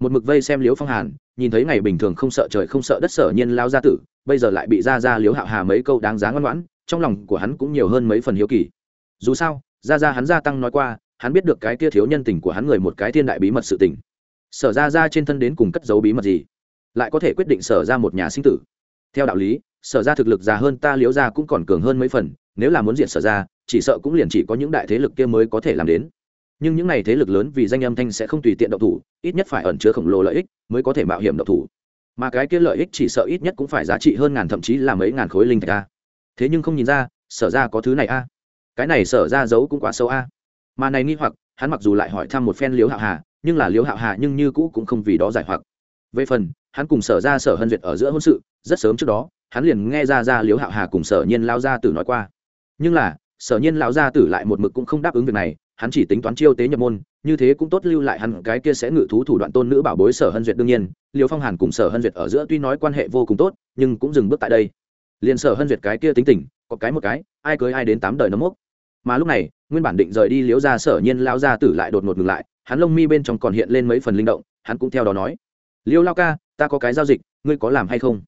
Một mực vây xem liếu phong hàn, nhìn thấy ngày bình thường không sợ trời không sợ đất sở nhiên lao gia tử, bây giờ lại bị ra ra liếu hạo hà mấy câu đáng giá ngoan ngoãn, trong lòng của hắn cũng nhiều hơn mấy phần hiếu kỳ. Dù sao ra ra hắn gia tăng nói qua, hắn biết được cái kia thiếu nhân tình của hắn người một cái thiên đại bí mật sự tình. Sở ra ra trên thân đến cùng cất giấu bí mật gì? Lại có thể quyết định sở ra một nhà sinh tử. Theo đạo lý, sở ra thực lực già hơn ta liếu ra cũng còn cường hơn mấy phần, nếu là muốn diện sở ra chỉ sợ cũng liền chỉ có những đại thế lực kia mới có thể làm đến. Nhưng những n à y thế lực lớn vì danh âm thanh sẽ không tùy tiện động thủ, ít nhất phải ẩn chứa khổng lồ lợi ích mới có thể mạo hiểm động thủ. Mà cái kia lợi ích chỉ sợ ít nhất cũng phải giá trị hơn ngàn thậm chí là mấy ngàn khối linh thạch a. Thế nhưng không nhìn ra, sở ra có thứ này a. Cái này sở ra giấu cũng quá sâu a. Mà này nghi hoặc, hắn mặc dù lại hỏi thăm một phen liếu hạo hà, nhưng là liếu hạo hà nhưng như cũ cũng không vì đó giải hoặc. Về phần, hắn cùng sở ra sở hân duyệt ở giữa hôn sự, rất sớm trước đó, hắn liền nghe ra ra liếu hạo hà cùng sở nhiên lao ra từ nói qua. Nhưng là sở nhiên lão gia tử lại một mực cũng không đáp ứng việc này, hắn chỉ tính toán chiêu tế nhập môn, như thế cũng tốt lưu lại hắn cái kia sẽ ngự thú thủ đoạn tôn nữ bảo bối sở hân duyệt đương nhiên liều phong hàn cùng sở hân duyệt ở giữa tuy nói quan hệ vô cùng tốt, nhưng cũng dừng bước tại đây. Liền sở hân duyệt cái kia tính tình, có cái một cái, ai cưới ai đến tám đời nấm mốc. Mà lúc này, nguyên bản định rời đi liếu ra sở nhiên lão gia tử lại đột ngột ngừng lại, hắn lông mi bên trong còn hiện lên mấy phần linh động, hắn cũng theo đó nói, liêu lao ca, ta có cái giao dịch, ngươi có làm hay không?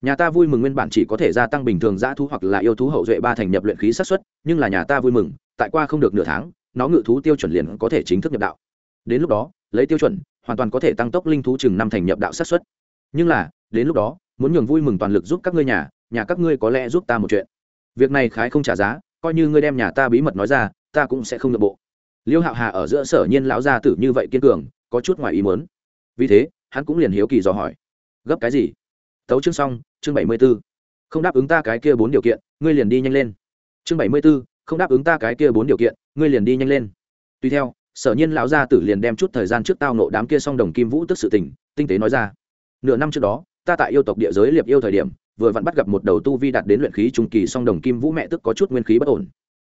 Nhà ta vui mừng nguyên bản chỉ có thể gia tăng bình thường giã thú hoặc là yêu thú hậu duệ ba thành nhập luyện khí sát xuất nhưng là nhà ta vui mừng, tại qua không được nửa tháng, nó ngự thú tiêu chuẩn liền có thể chính thức nhập đạo. Đến lúc đó, lấy tiêu chuẩn, hoàn toàn có thể tăng tốc linh thú chừng năm thành nhập đạo sát xuất nhưng là, đến lúc đó, muốn nhường vui mừng toàn lực giúp các ngươi nhà nhà các ngươi có lẽ giúp ta một chuyện. Việc này khái không trả giá, coi như ngươi đem nhà ta bí mật nói ra, ta cũng sẽ không nội bộ. Liêu hạo hà ở giữa sở nhiên lão gia tử như vậy kiên cường, có chút ngoài ý muốn. Vì thế, hắn cũng liền hiếu kỳ dò hỏi. Gấp cái gì? Tấu chương xong, chương bảy mươi b ố không đáp ứng ta cái kia bốn điều kiện, ngươi liền đi nhanh lên. Chương bảy mươi b ố không đáp ứng ta cái kia bốn điều kiện, ngươi liền đi nhanh lên. Tuy theo, sở nhiên lão gia tử liền đem chút thời gian trước tao nộ đám kia song đồng kim vũ tức sự tình, tinh tế nói ra. Nửa năm trước đó, ta tại yêu tộc địa giới liệp yêu thời điểm, vừa vặn bắt gặp một đầu tu vi đạt đến luyện khí trung kỳ song đồng kim vũ mẹ tức có chút nguyên khí bất ổn.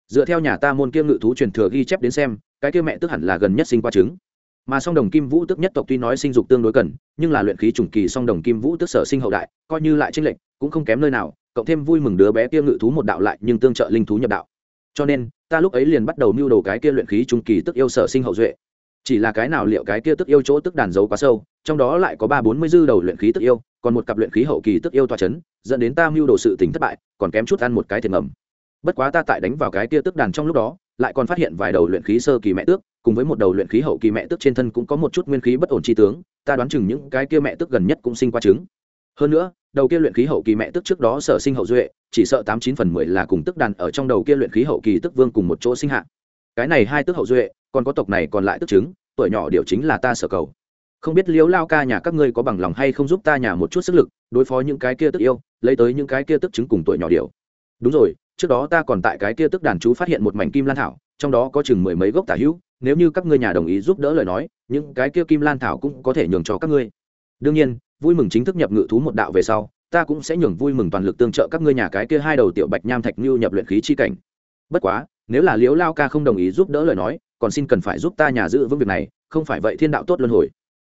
Dựa theo nhà ta môn kia ngự thú truyền thừa ghi chép đến xem, cái kia mẹ tức hẳn là gần nhất sinh qua trứng mà song đồng kim vũ tức nhất tộc tuy nói sinh dục tương đối cần, nhưng là luyện khí trùng kỳ song đồng kim vũ tức sở sinh hậu đại, coi như lại tranh lệch, cũng không kém nơi nào, cộng thêm vui mừng đứa bé kia ngự thú một đạo lại nhưng tương trợ linh thú nhập đạo. Cho nên, ta lúc ấy liền bắt đầu mưu đồ cái kia luyện khí trung kỳ tức yêu sở sinh hậu duệ. Chỉ là cái nào liệu cái kia tức yêu chỗ tức đàn dấu quá sâu, trong đó lại có ba bốn mươi dư đầu luyện khí tức yêu, còn một cặp luyện khí hậu kỳ tức yêu toa c h ấ n dẫn đến ta mưu đồ sự tình thất bại, còn kém chút ăn một cái thiệt ngầm. Bất quá ta tại đánh vào cái kia tức đàn trong lúc đó, lại còn phát hiện vài đầu luyện khí sơ kỳ mẹ tước cùng với một đầu luyện khí hậu kỳ mẹ tức trên thân cũng có một chút nguyên khí bất ổn chi tướng, ta đoán chừng những cái kia mẹ tức gần nhất cũng sinh qua trứng. Hơn nữa, đầu kia luyện khí hậu kỳ mẹ tức trước đó sở sinh hậu duệ, chỉ sợ tám chín phần mười là cùng tức đàn ở trong đầu kia luyện khí hậu kỳ tức vương cùng một chỗ sinh hạ. Cái này hai tức hậu duệ, còn có tộc này còn lại tức chứng tuổi nhỏ điều chính là ta sở cầu. Không biết liếu lao ca nhà các ngươi có bằng lòng hay không giúp ta nhà một chút sức lực, đối phó những cái kia tức yêu, lấy tới những cái kia tức chứng cùng tuổi nhỏ điều. Đúng rồi, trước đó ta còn tại cái kia tức đàn chú phát hiện một mảnh kim lan thảo, trong đó có chừng mười mấy gốc tả hữu nếu như các ngươi nhà đồng ý giúp đỡ lời nói, những cái kia kim lan thảo cũng có thể nhường cho các ngươi. Đương nhiên, vui mừng chính thức nhập ngự thú một đạo về sau, ta cũng sẽ nhường vui mừng toàn lực tương trợ các ngươi nhà cái kia hai đầu tiểu bạch nham thạch như nhập luyện khí chi cảnh. Bất quá, nếu là liếu lao ca không đồng ý giúp đỡ lời nói, còn xin cần phải giúp ta nhà giữ vững việc này, không phải vậy thiên đạo tốt luân hồi.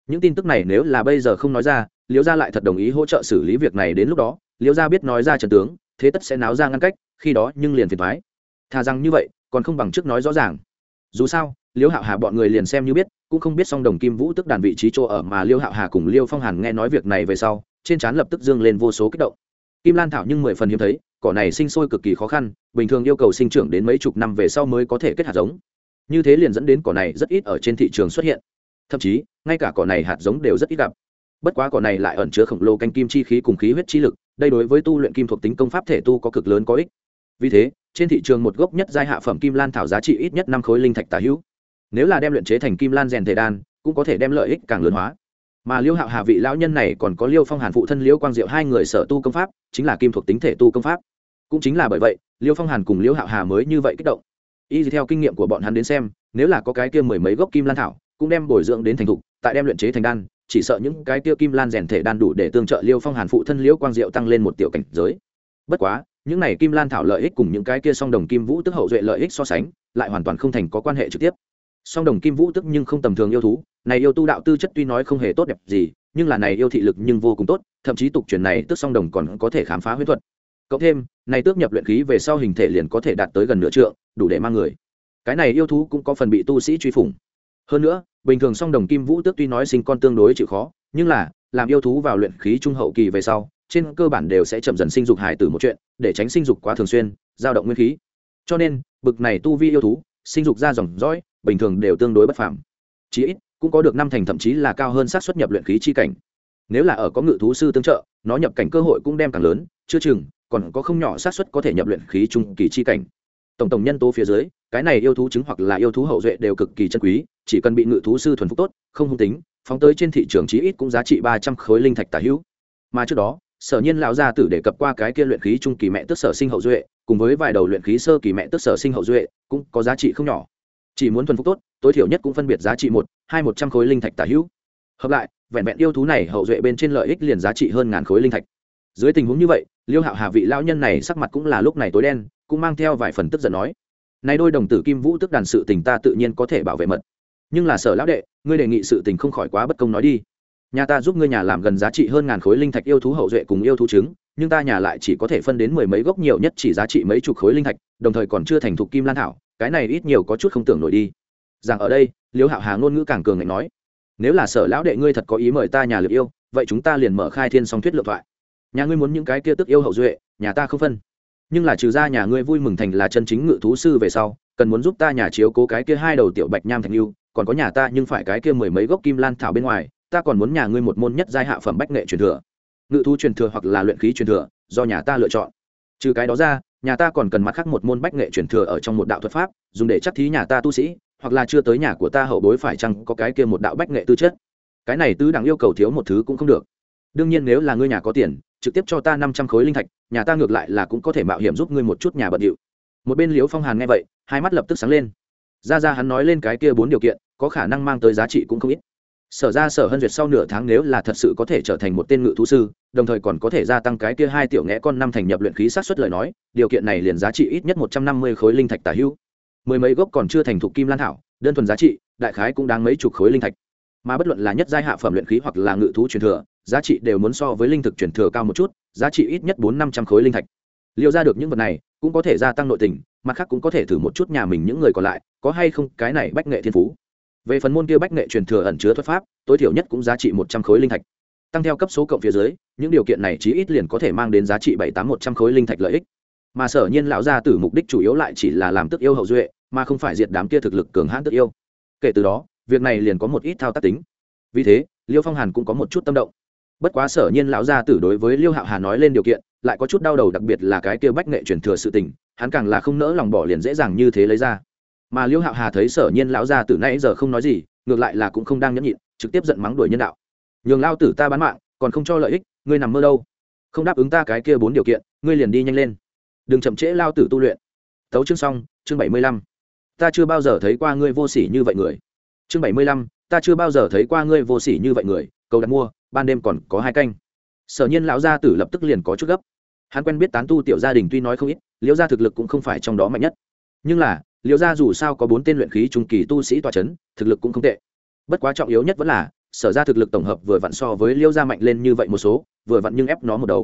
Những tin tức này nếu là bây giờ không nói ra liếu gia lại thật đồng ý hỗ trợ xử lý việc này đến lúc đó liếu gia biết nói ra trần tướng, thế tất sẽ náo ra ngăn cách, khi đó nhưng liền phiền thoái. Thà rằng như vậy, còn không bằng trước nói rõ ràng. Dù sao liêu hạo hà bọn người liền xem như biết, cũng không biết song đồng kim vũ tức đàn vị trí chỗ ở mà liêu hạo hà cùng liêu phong hàn nghe nói việc này về sau, trên trán lập tức dương lên vô số kích động. Kim lan thảo nhưng mười phần hiếm thấy, cỏ này sinh sôi cực kỳ khó khăn, bình thường yêu cầu sinh trưởng đến mấy chục năm về sau mới có thể kết hạt giống. Như thế liền dẫn đến cỏ này rất ít ở trên thị trường xuất hiện. Thậm chí, ngay cả cỏ này hạt giống đều rất ít gặp. Bất quá cỏ này lại ẩn chứa khổng lồ canh kim chi khí cùng khí huyết chi lực, đây đối với tu luyện kim thuộc tính công pháp thể tu có cực lớn có ích. Vì thế, trên thị trường một gốc nhất giai hạ phẩm kim lan thảo giá trị ít nhất năm khối linh thạch tả hữu nếu là đem luyện chế thành kim lan rèn thể đan, cũng có thể đem lợi ích càng lớn hóa. Mà liêu hạo hà vị lão nhân này còn có liêu phong hàn phụ thân liêu quang diệu hai người sở tu công pháp, chính là kim thuộc tính thể tu công pháp. Cũng chính là bởi vậy, liêu phong hàn cùng liêu hạo hà mới như vậy kích động. Y theo kinh nghiệm của bọn hắn đến xem, nếu là có cái kia mười mấy gốc kim lan thảo, cũng đem bồi dưỡng đến thành thục, tại đem luyện chế thành đan, chỉ sợ những cái kia kim lan rèn thể đan đủ để tương trợ liêu phong hàn phụ thân liêu quang diệu tăng lên một tiểu cảnh giới. Bất quá, những này kim lan thảo lợi ích cùng những cái kia song đồng kim vũ tức hậu duệ lợi ích so sánh, lại hoàn toàn không thành có quan hệ trực tiếp song đồng kim vũ tức nhưng không tầm thường yêu thú, này yêu tu đạo tư chất tuy nói không hề tốt đẹp gì, nhưng là này yêu thị lực nhưng vô cùng tốt, thậm chí tục truyền này tức song đồng còn có thể khám phá huyết thuật. Cộng thêm, này tước nhập luyện khí về sau hình thể liền có thể đạt tới gần nửa trượng, đủ để mang người. Cái này yêu thú cũng có phần bị tu sĩ truy phủng. Hơn nữa, bình thường song đồng kim vũ tước tuy nói sinh con tương đối chịu khó, nhưng là, làm yêu thú vào luyện khí trung hậu kỳ về sau, trên cơ bản đều sẽ chậm dần sinh dục hài từ một chuyện, để tránh sinh dục quá thường xuyên dao động nguyên khí. Cho nên, bực này tu vi yêu thú, sinh dục ra dòng dõi bình thường đều tương đối bất phàm. Chí ít, cũng có được năm thành thậm chí là cao hơn xác suất nhập luyện khí chi cảnh. Nếu là ở có ngự thú sư tương trợ, nó nhập cảnh cơ hội cũng đem càng lớn, chưa chừng, còn có không nhỏ xác suất có thể nhập luyện khí trung kỳ chi cảnh. Tổng tổng nhân tố phía dưới, cái này yêu thú chứng hoặc là yêu thú hậu duệ đều cực kỳ chân quý, chỉ cần bị ngự thú sư thuần phục tốt, không hung tính, phóng tới trên thị trường chí ít cũng giá trị ba trăm khối linh thạch tả hữu. Mà trước đó, sở nhiên lão gia tử đề cập qua cái kia luyện khí trung kỳ mẹ tức sở sinh hậu duệ, cùng với vài đầu luyện khí sơ kỳ mẹ tức sở sinh hậu duệ, cũng có giá trị không nhỏ chỉ muốn thuần phục tốt, tối thiểu nhất cũng phân biệt giá trị một, hai một trăm khối linh thạch tả hữu. Hợp lại, vẹn vẹn yêu thú này hậu duệ bên trên lợi ích liền giá trị hơn ngàn khối linh thạch. Dưới tình huống như vậy, liêu hạo hà vị lão nhân này sắc mặt cũng là lúc này tối đen, cũng mang theo vài phần tức giận nói nay đôi đồng tử kim vũ tức đàn sự tình ta tự nhiên có thể bảo vệ mật. Nhưng là sở lão đệ, ngươi đề nghị sự tình không khỏi quá bất công nói đi. Nhà ta giúp ngươi nhà làm gần giá trị hơn ngàn khối linh thạch yêu thú hậu duệ cùng yêu thú trứng nhưng ta nhà lại chỉ có thể phân đến mười mấy gốc nhiều nhất chỉ giá trị mấy chục khối linh thạch, đồng thời còn chưa thành thục kim lan thảo, cái này ít nhiều có chút không tưởng nổi đi. Rằng ở đây, liêu hạo hà ngôn ngữ càng cường ngạnh nói, nếu là sở lão đệ ngươi thật có ý mời ta nhà liệt yêu, vậy chúng ta liền mở khai thiên song thuyết lượng thoại. Nhà ngươi muốn những cái kia tức yêu hậu duệ, nhà ta không phân. Nhưng là trừ ra nhà ngươi vui mừng thành là chân chính ngự thú sư về sau, cần muốn giúp ta nhà chiếu cố cái kia hai đầu tiểu bạch nham thành yêu, còn có nhà ta nhưng phải cái kia mười mấy gốc kim lan thảo bên ngoài, ta còn muốn nhà ngươi một môn nhất giai hạ phẩm bách nghệ truyền thừa ngự thú truyền thừa hoặc là luyện khí truyền thừa, do nhà ta lựa chọn. Trừ cái đó ra, nhà ta còn cần mặt khác một môn bách nghệ truyền thừa ở trong một đạo thuật pháp, dùng để chắc thí nhà ta tu sĩ, hoặc là chưa tới nhà của ta hậu bối phải chăng có cái kia một đạo bách nghệ tư chất. Cái này tứ đẳng yêu cầu thiếu một thứ cũng không được. Đương nhiên nếu là ngươi nhà có tiền, trực tiếp cho ta năm trăm khối linh thạch, nhà ta ngược lại là cũng có thể mạo hiểm giúp ngươi một chút nhà bận điệu. Một bên liễu phong hàn nghe vậy, hai mắt lập tức sáng lên. Ra ra hắn nói lên cái kia bốn điều kiện, có khả năng mang tới giá trị cũng không ít sở ra sở hân duyệt sau nửa tháng nếu là thật sự có thể trở thành một tên ngự thú sư, đồng thời còn có thể gia tăng cái kia hai tiểu nghẽ con năm thành nhập luyện khí sát xuất lời nói, điều kiện này liền giá trị ít nhất một trăm năm mươi khối linh thạch tả hữu. Mười mấy gốc còn chưa thành thục kim lan thảo, đơn thuần giá trị, đại khái cũng đáng mấy chục khối linh thạch. Mà bất luận là nhất giai hạ phẩm luyện khí hoặc là ngự thú truyền thừa, giá trị đều muốn so với linh thực truyền thừa cao một chút, giá trị ít nhất bốn năm trăm khối linh thạch. Liệu ra được những vật này, cũng có thể gia tăng nội tình, mặt khác cũng có thể thử một chút nhà mình những người còn lại, có hay không cái này bách nghệ thiên phú về phần môn kia bách nghệ truyền thừa ẩn chứa thuật pháp, tối thiểu nhất cũng giá trị một trăm khối linh thạch. Tăng theo cấp số cộng phía dưới, những điều kiện này chí ít liền có thể mang đến giá trị bảy tám một trăm khối linh thạch lợi ích. Mà sở nhiên lão gia tử mục đích chủ yếu lại chỉ là làm tức yêu hậu duệ, mà không phải diệt đám kia thực lực cường hãn tức yêu. Kể từ đó, việc này liền có một ít thao tác tính. Vì thế, liêu phong hàn cũng có một chút tâm động. Bất quá sở nhiên lão gia tử đối với liêu hạo hà nói lên điều kiện, lại có chút đau đầu, đặc biệt là cái kia bách nghệ truyền thừa sự tình, hắn càng là không nỡ lòng bỏ liền dễ dàng như thế lấy ra mà liêu hạo hà thấy sở nhiên lão gia tử nãy giờ không nói gì, ngược lại là cũng không đang nhẫn nhịn, trực tiếp giận mắng đuổi nhân đạo. Nhường lao tử ta bán mạng, còn không cho lợi ích, ngươi nằm mơ đâu. Không đáp ứng ta cái kia bốn điều kiện, ngươi liền đi nhanh lên. Đừng chậm trễ lao tử tu luyện. Tấu chương xong, chương bảy mươi lăm. Ta chưa bao giờ thấy qua ngươi vô sỉ như vậy người. Chương bảy mươi lăm, ta chưa bao giờ thấy qua ngươi vô sỉ như vậy người, cầu đặt mua, ban đêm còn có hai canh. Sở nhiên lão gia tử lập tức liền có chút gấp. Hắn quen biết tán tu tiểu gia đình tuy nói không ít, liễu gia thực lực cũng không phải trong đó mạnh nhất. Nhưng là liễu gia dù sao có bốn tên luyện khí trung kỳ tu sĩ tòa c h ấ n thực lực cũng không tệ. Bất quá trọng yếu nhất vẫn là, sở ra thực lực tổng hợp vừa vặn so với Liêu gia mạnh lên như vậy một số, vừa vặn nhưng ép nó một đầu.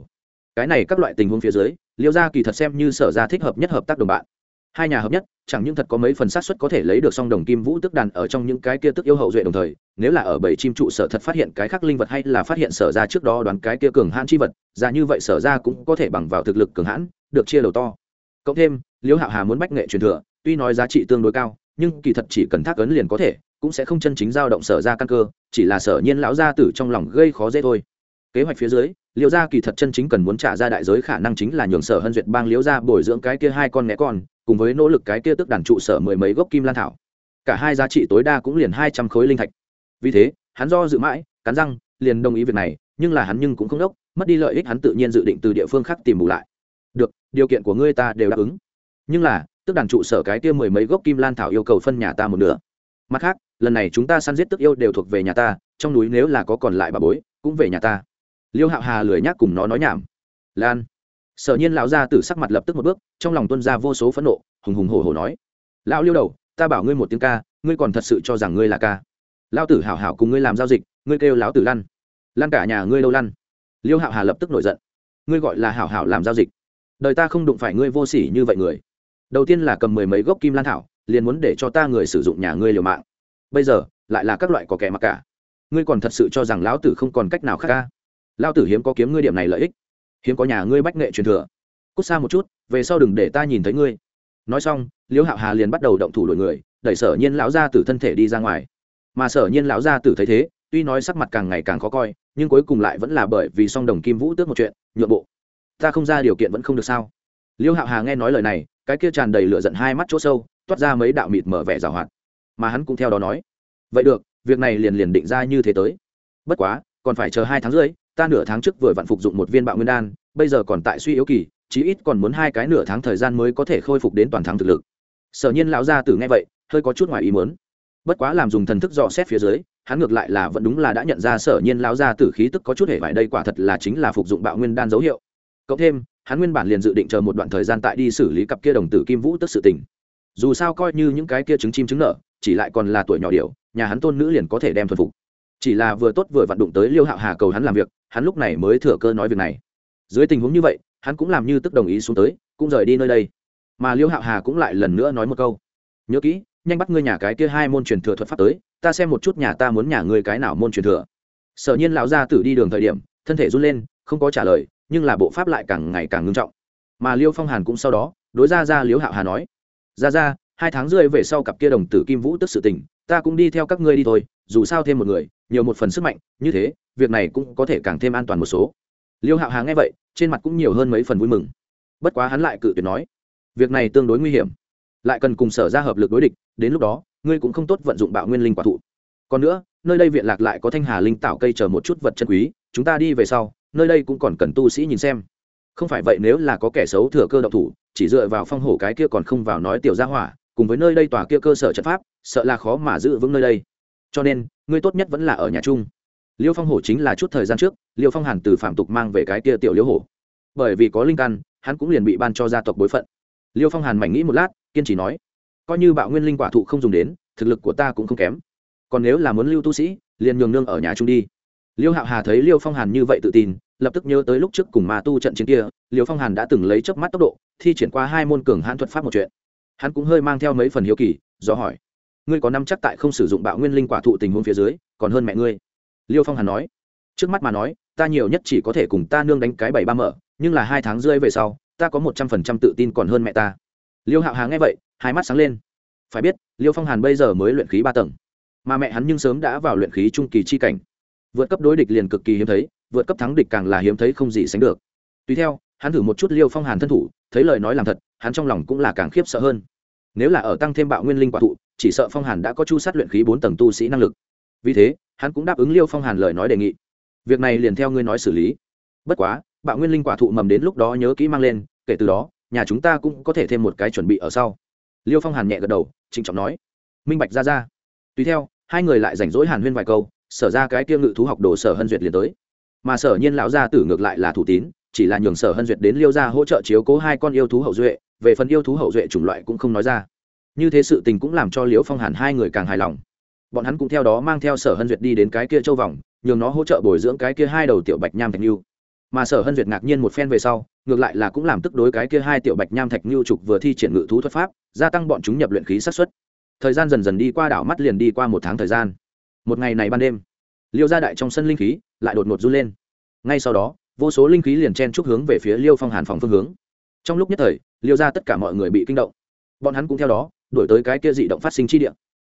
Cái này các loại tình huống phía dưới, Liêu gia kỳ thật xem như sở ra thích hợp nhất hợp tác đồng bạn. Hai nhà hợp nhất, chẳng những thật có mấy phần sát suất có thể lấy được song đồng kim vũ tức đàn ở trong những cái kia tức yêu hậu duệ đồng thời, nếu là ở bảy chim trụ sở thật phát hiện cái khác linh vật hay là phát hiện sở ra trước đó đoán cái kia cường hãn chi vật, ra như vậy sở ra cũng có thể bằng vào thực lực cường hãn, được chia đầu to. Cộng thêm liễu hạo hà muốn bách nghệ truyền thừa tuy nói giá trị tương đối cao, nhưng kỳ thật chỉ cần thác ấn liền có thể, cũng sẽ không chân chính giao động sở ra căn cơ, chỉ là sở nhiên lão gia tử trong lòng gây khó dễ thôi. Kế hoạch phía dưới, liễu gia kỳ thật chân chính cần muốn trả ra đại giới khả năng chính là nhường sở hân duyệt bang liễu gia bồi dưỡng cái kia hai con né con, cùng với nỗ lực cái kia tức đàn trụ sở mười mấy gốc kim lan thảo. Cả hai giá trị tối đa cũng liền hai trăm khối linh thạch. Vì thế, hắn do dự mãi, cắn răng, liền đồng ý việc này, nhưng là hắn nhưng cũng không đốc, mất đi lợi ích hắn tự nhiên dự định từ địa phương khác tìm bù lại. Được, điều kiện của ngươi ta đều đáp ứng. Nhưng là tức đàn trụ sở cái kia mười mấy gốc kim lan thảo yêu cầu phân nhà ta một nửa. Mặt khác, lần này chúng ta săn giết tức yêu đều thuộc về nhà ta, trong núi nếu là có còn lại bà bối, cũng về nhà ta. Liêu hạo hà lười nhác cùng nó nói nhảm. Lan. Sở nhiên lão gia tử sắc mặt lập tức một bước, trong lòng tuân ra vô số phẫn nộ, hùng hùng hổ hổ nói. Lão liêu đầu, ta bảo ngươi một tiếng ca, ngươi còn thật sự cho rằng ngươi là ca. Lão tử hảo hảo cùng ngươi làm giao dịch, ngươi kêu lão tử lăn lăn cả nhà ngươi đâu lăn liêu hạo hà lập tức nổi giận. Ngươi gọi là hảo hảo làm giao dịch. Đời ta không đụng phải ngươi vô sỉ như vậy người đầu tiên là cầm mười mấy gốc kim lan thảo, liền muốn để cho ta người sử dụng nhà ngươi liều mạng. Bây giờ, lại là các loại có kẻ mặc cả. Ngươi còn thật sự cho rằng lão tử không còn cách nào khác ca lão tử hiếm có kiếm ngươi điểm này lợi ích. Hiếm có nhà ngươi bách nghệ truyền thừa. Cút xa một chút, về sau đừng để ta nhìn thấy ngươi. Nói xong, liễu hạo hà liền bắt đầu động thủ đổi người, đẩy sở nhiên lão ra từ thân thể đi ra ngoài. Mà sở nhiên lão ra từ thấy thế, tuy nói sắc mặt càng ngày càng khó coi, nhưng cuối cùng lại vẫn là bởi vì song đồng kim vũ tước một chuyện, nhượng bộ. Ta không ra điều kiện vẫn không được sao? Liêu hạo hà nghe nói lời này cái kia tràn đầy lửa giận hai mắt chỗ sâu, toát ra mấy đạo mịt mở vẻ rào hoạt. Mà hắn cũng theo đó nói, vậy được, việc này liền liền định ra như thế tới. Bất quá, còn phải chờ hai tháng rưỡi, ta nửa tháng trước vừa vặn phục dụng một viên bạo nguyên đan, bây giờ còn tại suy yếu kỳ, chí ít còn muốn hai cái nửa tháng thời gian mới có thể khôi phục đến toàn thắng thực lực. Sở nhiên lão gia tử nghe vậy, hơi có chút ngoài ý muốn. Bất quá làm dùng thần thức dò xét phía dưới, hắn ngược lại là vẫn đúng là đã nhận ra sở nhiên lão gia tử khí tức có chút hề vải đây quả thật là chính là phục dụng bạo nguyên đan dấu hiệu. Cộng thêm hắn nguyên bản liền dự định chờ một đoạn thời gian tại đi xử lý cặp kia đồng tử kim vũ tức sự tình. Dù sao coi như những cái kia trứng chim trứng nở chỉ lại còn là tuổi nhỏ điều nhà hắn tôn nữ liền có thể đem thuần phục. Chỉ là vừa tốt vừa vặn đụng tới liêu hạo hà cầu hắn làm việc, hắn lúc này mới thừa cơ nói việc này. Dưới tình huống như vậy, hắn cũng làm như tức đồng ý xuống tới, cũng rời đi nơi đây. Mà liêu hạo hà cũng lại lần nữa nói một câu. Nhớ kỹ, nhanh bắt ngươi nhà cái kia hai môn truyền thừa thuật pháp tới, ta xem một chút nhà ta muốn nhà ngươi cái nào môn truyền thừa. Sở nhiên lão gia tử đi đường thời điểm, thân thể run lên, không có trả lời nhưng là bộ pháp lại càng ngày càng ngưng trọng. Mà liêu phong hàn cũng sau đó, đối ra ra liêu hạo hà nói ra ra hai tháng rưỡi về sau cặp kia đồng tử kim vũ tức sự tình, ta cũng đi theo các ngươi đi thôi, dù sao thêm một người, nhiều một phần sức mạnh, như thế, việc này cũng có thể càng thêm an toàn một số. Liêu hạo hà nghe vậy, trên mặt cũng nhiều hơn mấy phần vui mừng. Bất quá hắn lại cự tuyệt nói, việc này tương đối nguy hiểm, lại cần cùng sở ra hợp lực đối địch, đến lúc đó, ngươi cũng không tốt vận dụng bạo nguyên linh quả thụ. Còn nữa, nơi đây viện lạc lại có thanh hà linh tạo cây chờ một chút vật chân quý, chúng ta đi về sau nơi đây cũng còn cần tu sĩ nhìn xem. Không phải vậy nếu là có kẻ xấu thừa cơ độc thủ, chỉ dựa vào phong hổ cái kia còn không vào nói tiểu gia hỏa, cùng với nơi đây tòa kia cơ sở trận pháp, sợ là khó mà giữ vững nơi đây. Cho nên, ngươi tốt nhất vẫn là ở nhà chung. Liêu phong hổ chính là chút thời gian trước, liêu phong hàn từ phạm tục mang về cái kia tiểu liêu hổ. Bởi vì có linh căn, hắn cũng liền bị ban cho gia tộc bối phận. Liêu phong hàn mảnh nghĩ một lát, kiên trì nói, coi như bạo nguyên linh quả thụ không dùng đến, thực lực của ta cũng không kém. Còn nếu là muốn lưu tu sĩ, liền nhường nương ở nhà chung đi liêu hạo hà thấy liêu phong hàn như vậy tự tin, lập tức nhớ tới lúc trước cùng ma tu trận chiến kia, liêu phong hàn đã từng lấy chớp mắt tốc độ, thi triển qua hai môn cường hãn thuật pháp một chuyện. Hắn cũng hơi mang theo mấy phần hiếu kỳ, do hỏi, ngươi có năm chắc tại không sử dụng bạo nguyên linh quả thụ tình huống phía dưới, còn hơn mẹ ngươi? Liêu phong hàn nói, trước mắt mà nói, ta nhiều nhất chỉ có thể cùng ta nương đánh cái bảy ba mở, nhưng là hai tháng rơi về sau, ta có một trăm phần trăm tự tin còn hơn mẹ ta. Liêu hạo hà nghe vậy, hai mắt sáng lên. Phải biết, liêu phong hàn bây giờ mới luyện khí ba tầng, mà mẹ hắn nhưng sớm đã vào luyện khí trung kỳ chi cảnh vượt cấp đối địch liền cực kỳ hiếm thấy, vượt cấp thắng địch càng là hiếm thấy không gì sánh được. Tùy theo, hắn thử một chút liêu phong hàn thân thủ, thấy lời nói làm thật, hắn trong lòng cũng là càng khiếp sợ hơn. Nếu là ở tăng thêm bạo nguyên linh quả thụ, chỉ sợ phong hàn đã có chu sát luyện khí bốn tầng tu sĩ năng lực. Vì thế, hắn cũng đáp ứng liêu phong hàn lời nói đề nghị. Việc này liền theo ngươi nói xử lý. Bất quá, bạo nguyên linh quả thụ mầm đến lúc đó nhớ kỹ mang lên, kể từ đó, nhà chúng ta cũng có thể thêm một cái chuẩn bị ở sau. Liêu phong hàn nhẹ gật đầu, trịnh trọng nói. Minh bạch ra ra. Tùy theo, hai người lại rảnh rỗi hàn huyên vài câu sở ra cái tiêu ngự thú học đồ sở hân duyệt liền tới. Mà sở nhiên lão gia tử ngược lại là thủ tín, chỉ là nhường sở hân duyệt đến liêu ra hỗ trợ chiếu cố hai con yêu thú hậu duệ, về phần yêu thú hậu duệ chủng loại cũng không nói ra. Như thế sự tình cũng làm cho liễu phong hàn hai người càng hài lòng. Bọn hắn cũng theo đó mang theo sở hân duyệt đi đến cái kia châu vòng, nhường nó hỗ trợ bồi dưỡng cái kia hai đầu tiểu bạch nham thạch lưu mà sở hân duyệt ngạc nhiên một phen về sau, ngược lại là cũng làm tức đối cái kia hai tiểu bạch nham thạch lưu trục vừa thi triển ngự thú thuật pháp, gia tăng bọn chúng nhập luyện khí sát xuất thời gian dần dần đi qua đảo mắt liền đi qua một tháng thời gian một ngày này ban đêm, liêu gia đại trong sân linh khí lại đột ngột run lên. Ngay sau đó, vô số linh khí liền chen chúc hướng về phía liêu phong hàn phòng phương hướng. Trong lúc nhất thời, liêu ra tất cả mọi người bị kinh động. Bọn hắn cũng theo đó đổi tới cái kia dị động phát sinh chi địa.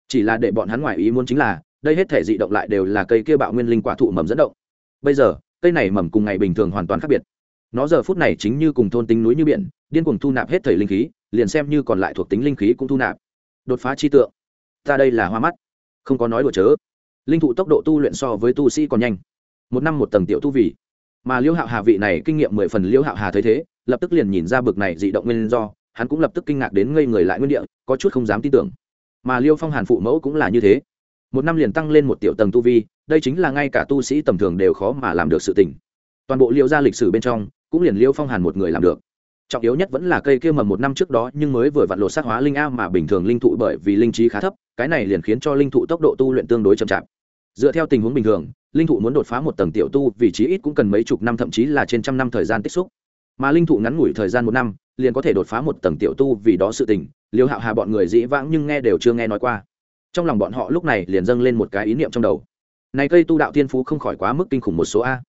Chỉ là để bọn hắn ngoài ý muốn chính là, đây hết thể dị động lại đều là cây kia bạo nguyên linh quả thụ mầm dẫn động. Bây giờ, cây này mầm cùng ngày bình thường hoàn toàn khác biệt. Nó giờ phút này chính như cùng thôn tính núi như biển, điên cuồng thu nạp hết thể linh khí, liền xem như còn lại thuộc tính linh khí cũng thu nạp. Đột phá chi tượng. Ta đây là hoa mắt. Không có nói đùa chớ linh thụ tốc độ tu luyện so với tu sĩ còn nhanh. Một năm một tầng tiểu tu vì. Mà liễu hạo hà vị này kinh nghiệm mười phần liễu hạo hà thấy thế, lập tức liền nhìn ra bực này dị động nguyên do, hắn cũng lập tức kinh ngạc đến ngây người lại nguyên địa, có chút không dám tin tưởng. Mà liêu phong hàn phụ mẫu cũng là như thế. Một năm liền tăng lên một tiểu tầng tu vi, đây chính là ngay cả tu sĩ tầm thường đều khó mà làm được sự tình. Toàn bộ liêu ra lịch sử bên trong, cũng liền liêu phong hàn một người làm được. Trọng yếu nhất vẫn là cây kia mầm một năm trước đó nhưng mới vừa vặn lột sát hóa linh a mà bình thường linh thụ bởi vì linh trí khá thấp, cái này liền khiến cho linh thụ tốc độ tu luyện tương đối chậm chạp dựa theo tình huống bình thường, linh thụ muốn đột phá một tầng tiểu tu, vị trí ít cũng cần mấy chục năm, thậm chí là trên trăm năm thời gian tích xúc. Mà linh thụ ngắn ngủi thời gian một năm, liền có thể đột phá một tầng tiểu tu vì đó sự tình, liêu hạo hà bọn người dĩ vãng nhưng nghe đều chưa nghe nói qua. Trong lòng bọn họ lúc này liền dâng lên một cái ý niệm trong đầu. Này cây tu đạo tiên phú không khỏi quá mức kinh khủng một số a.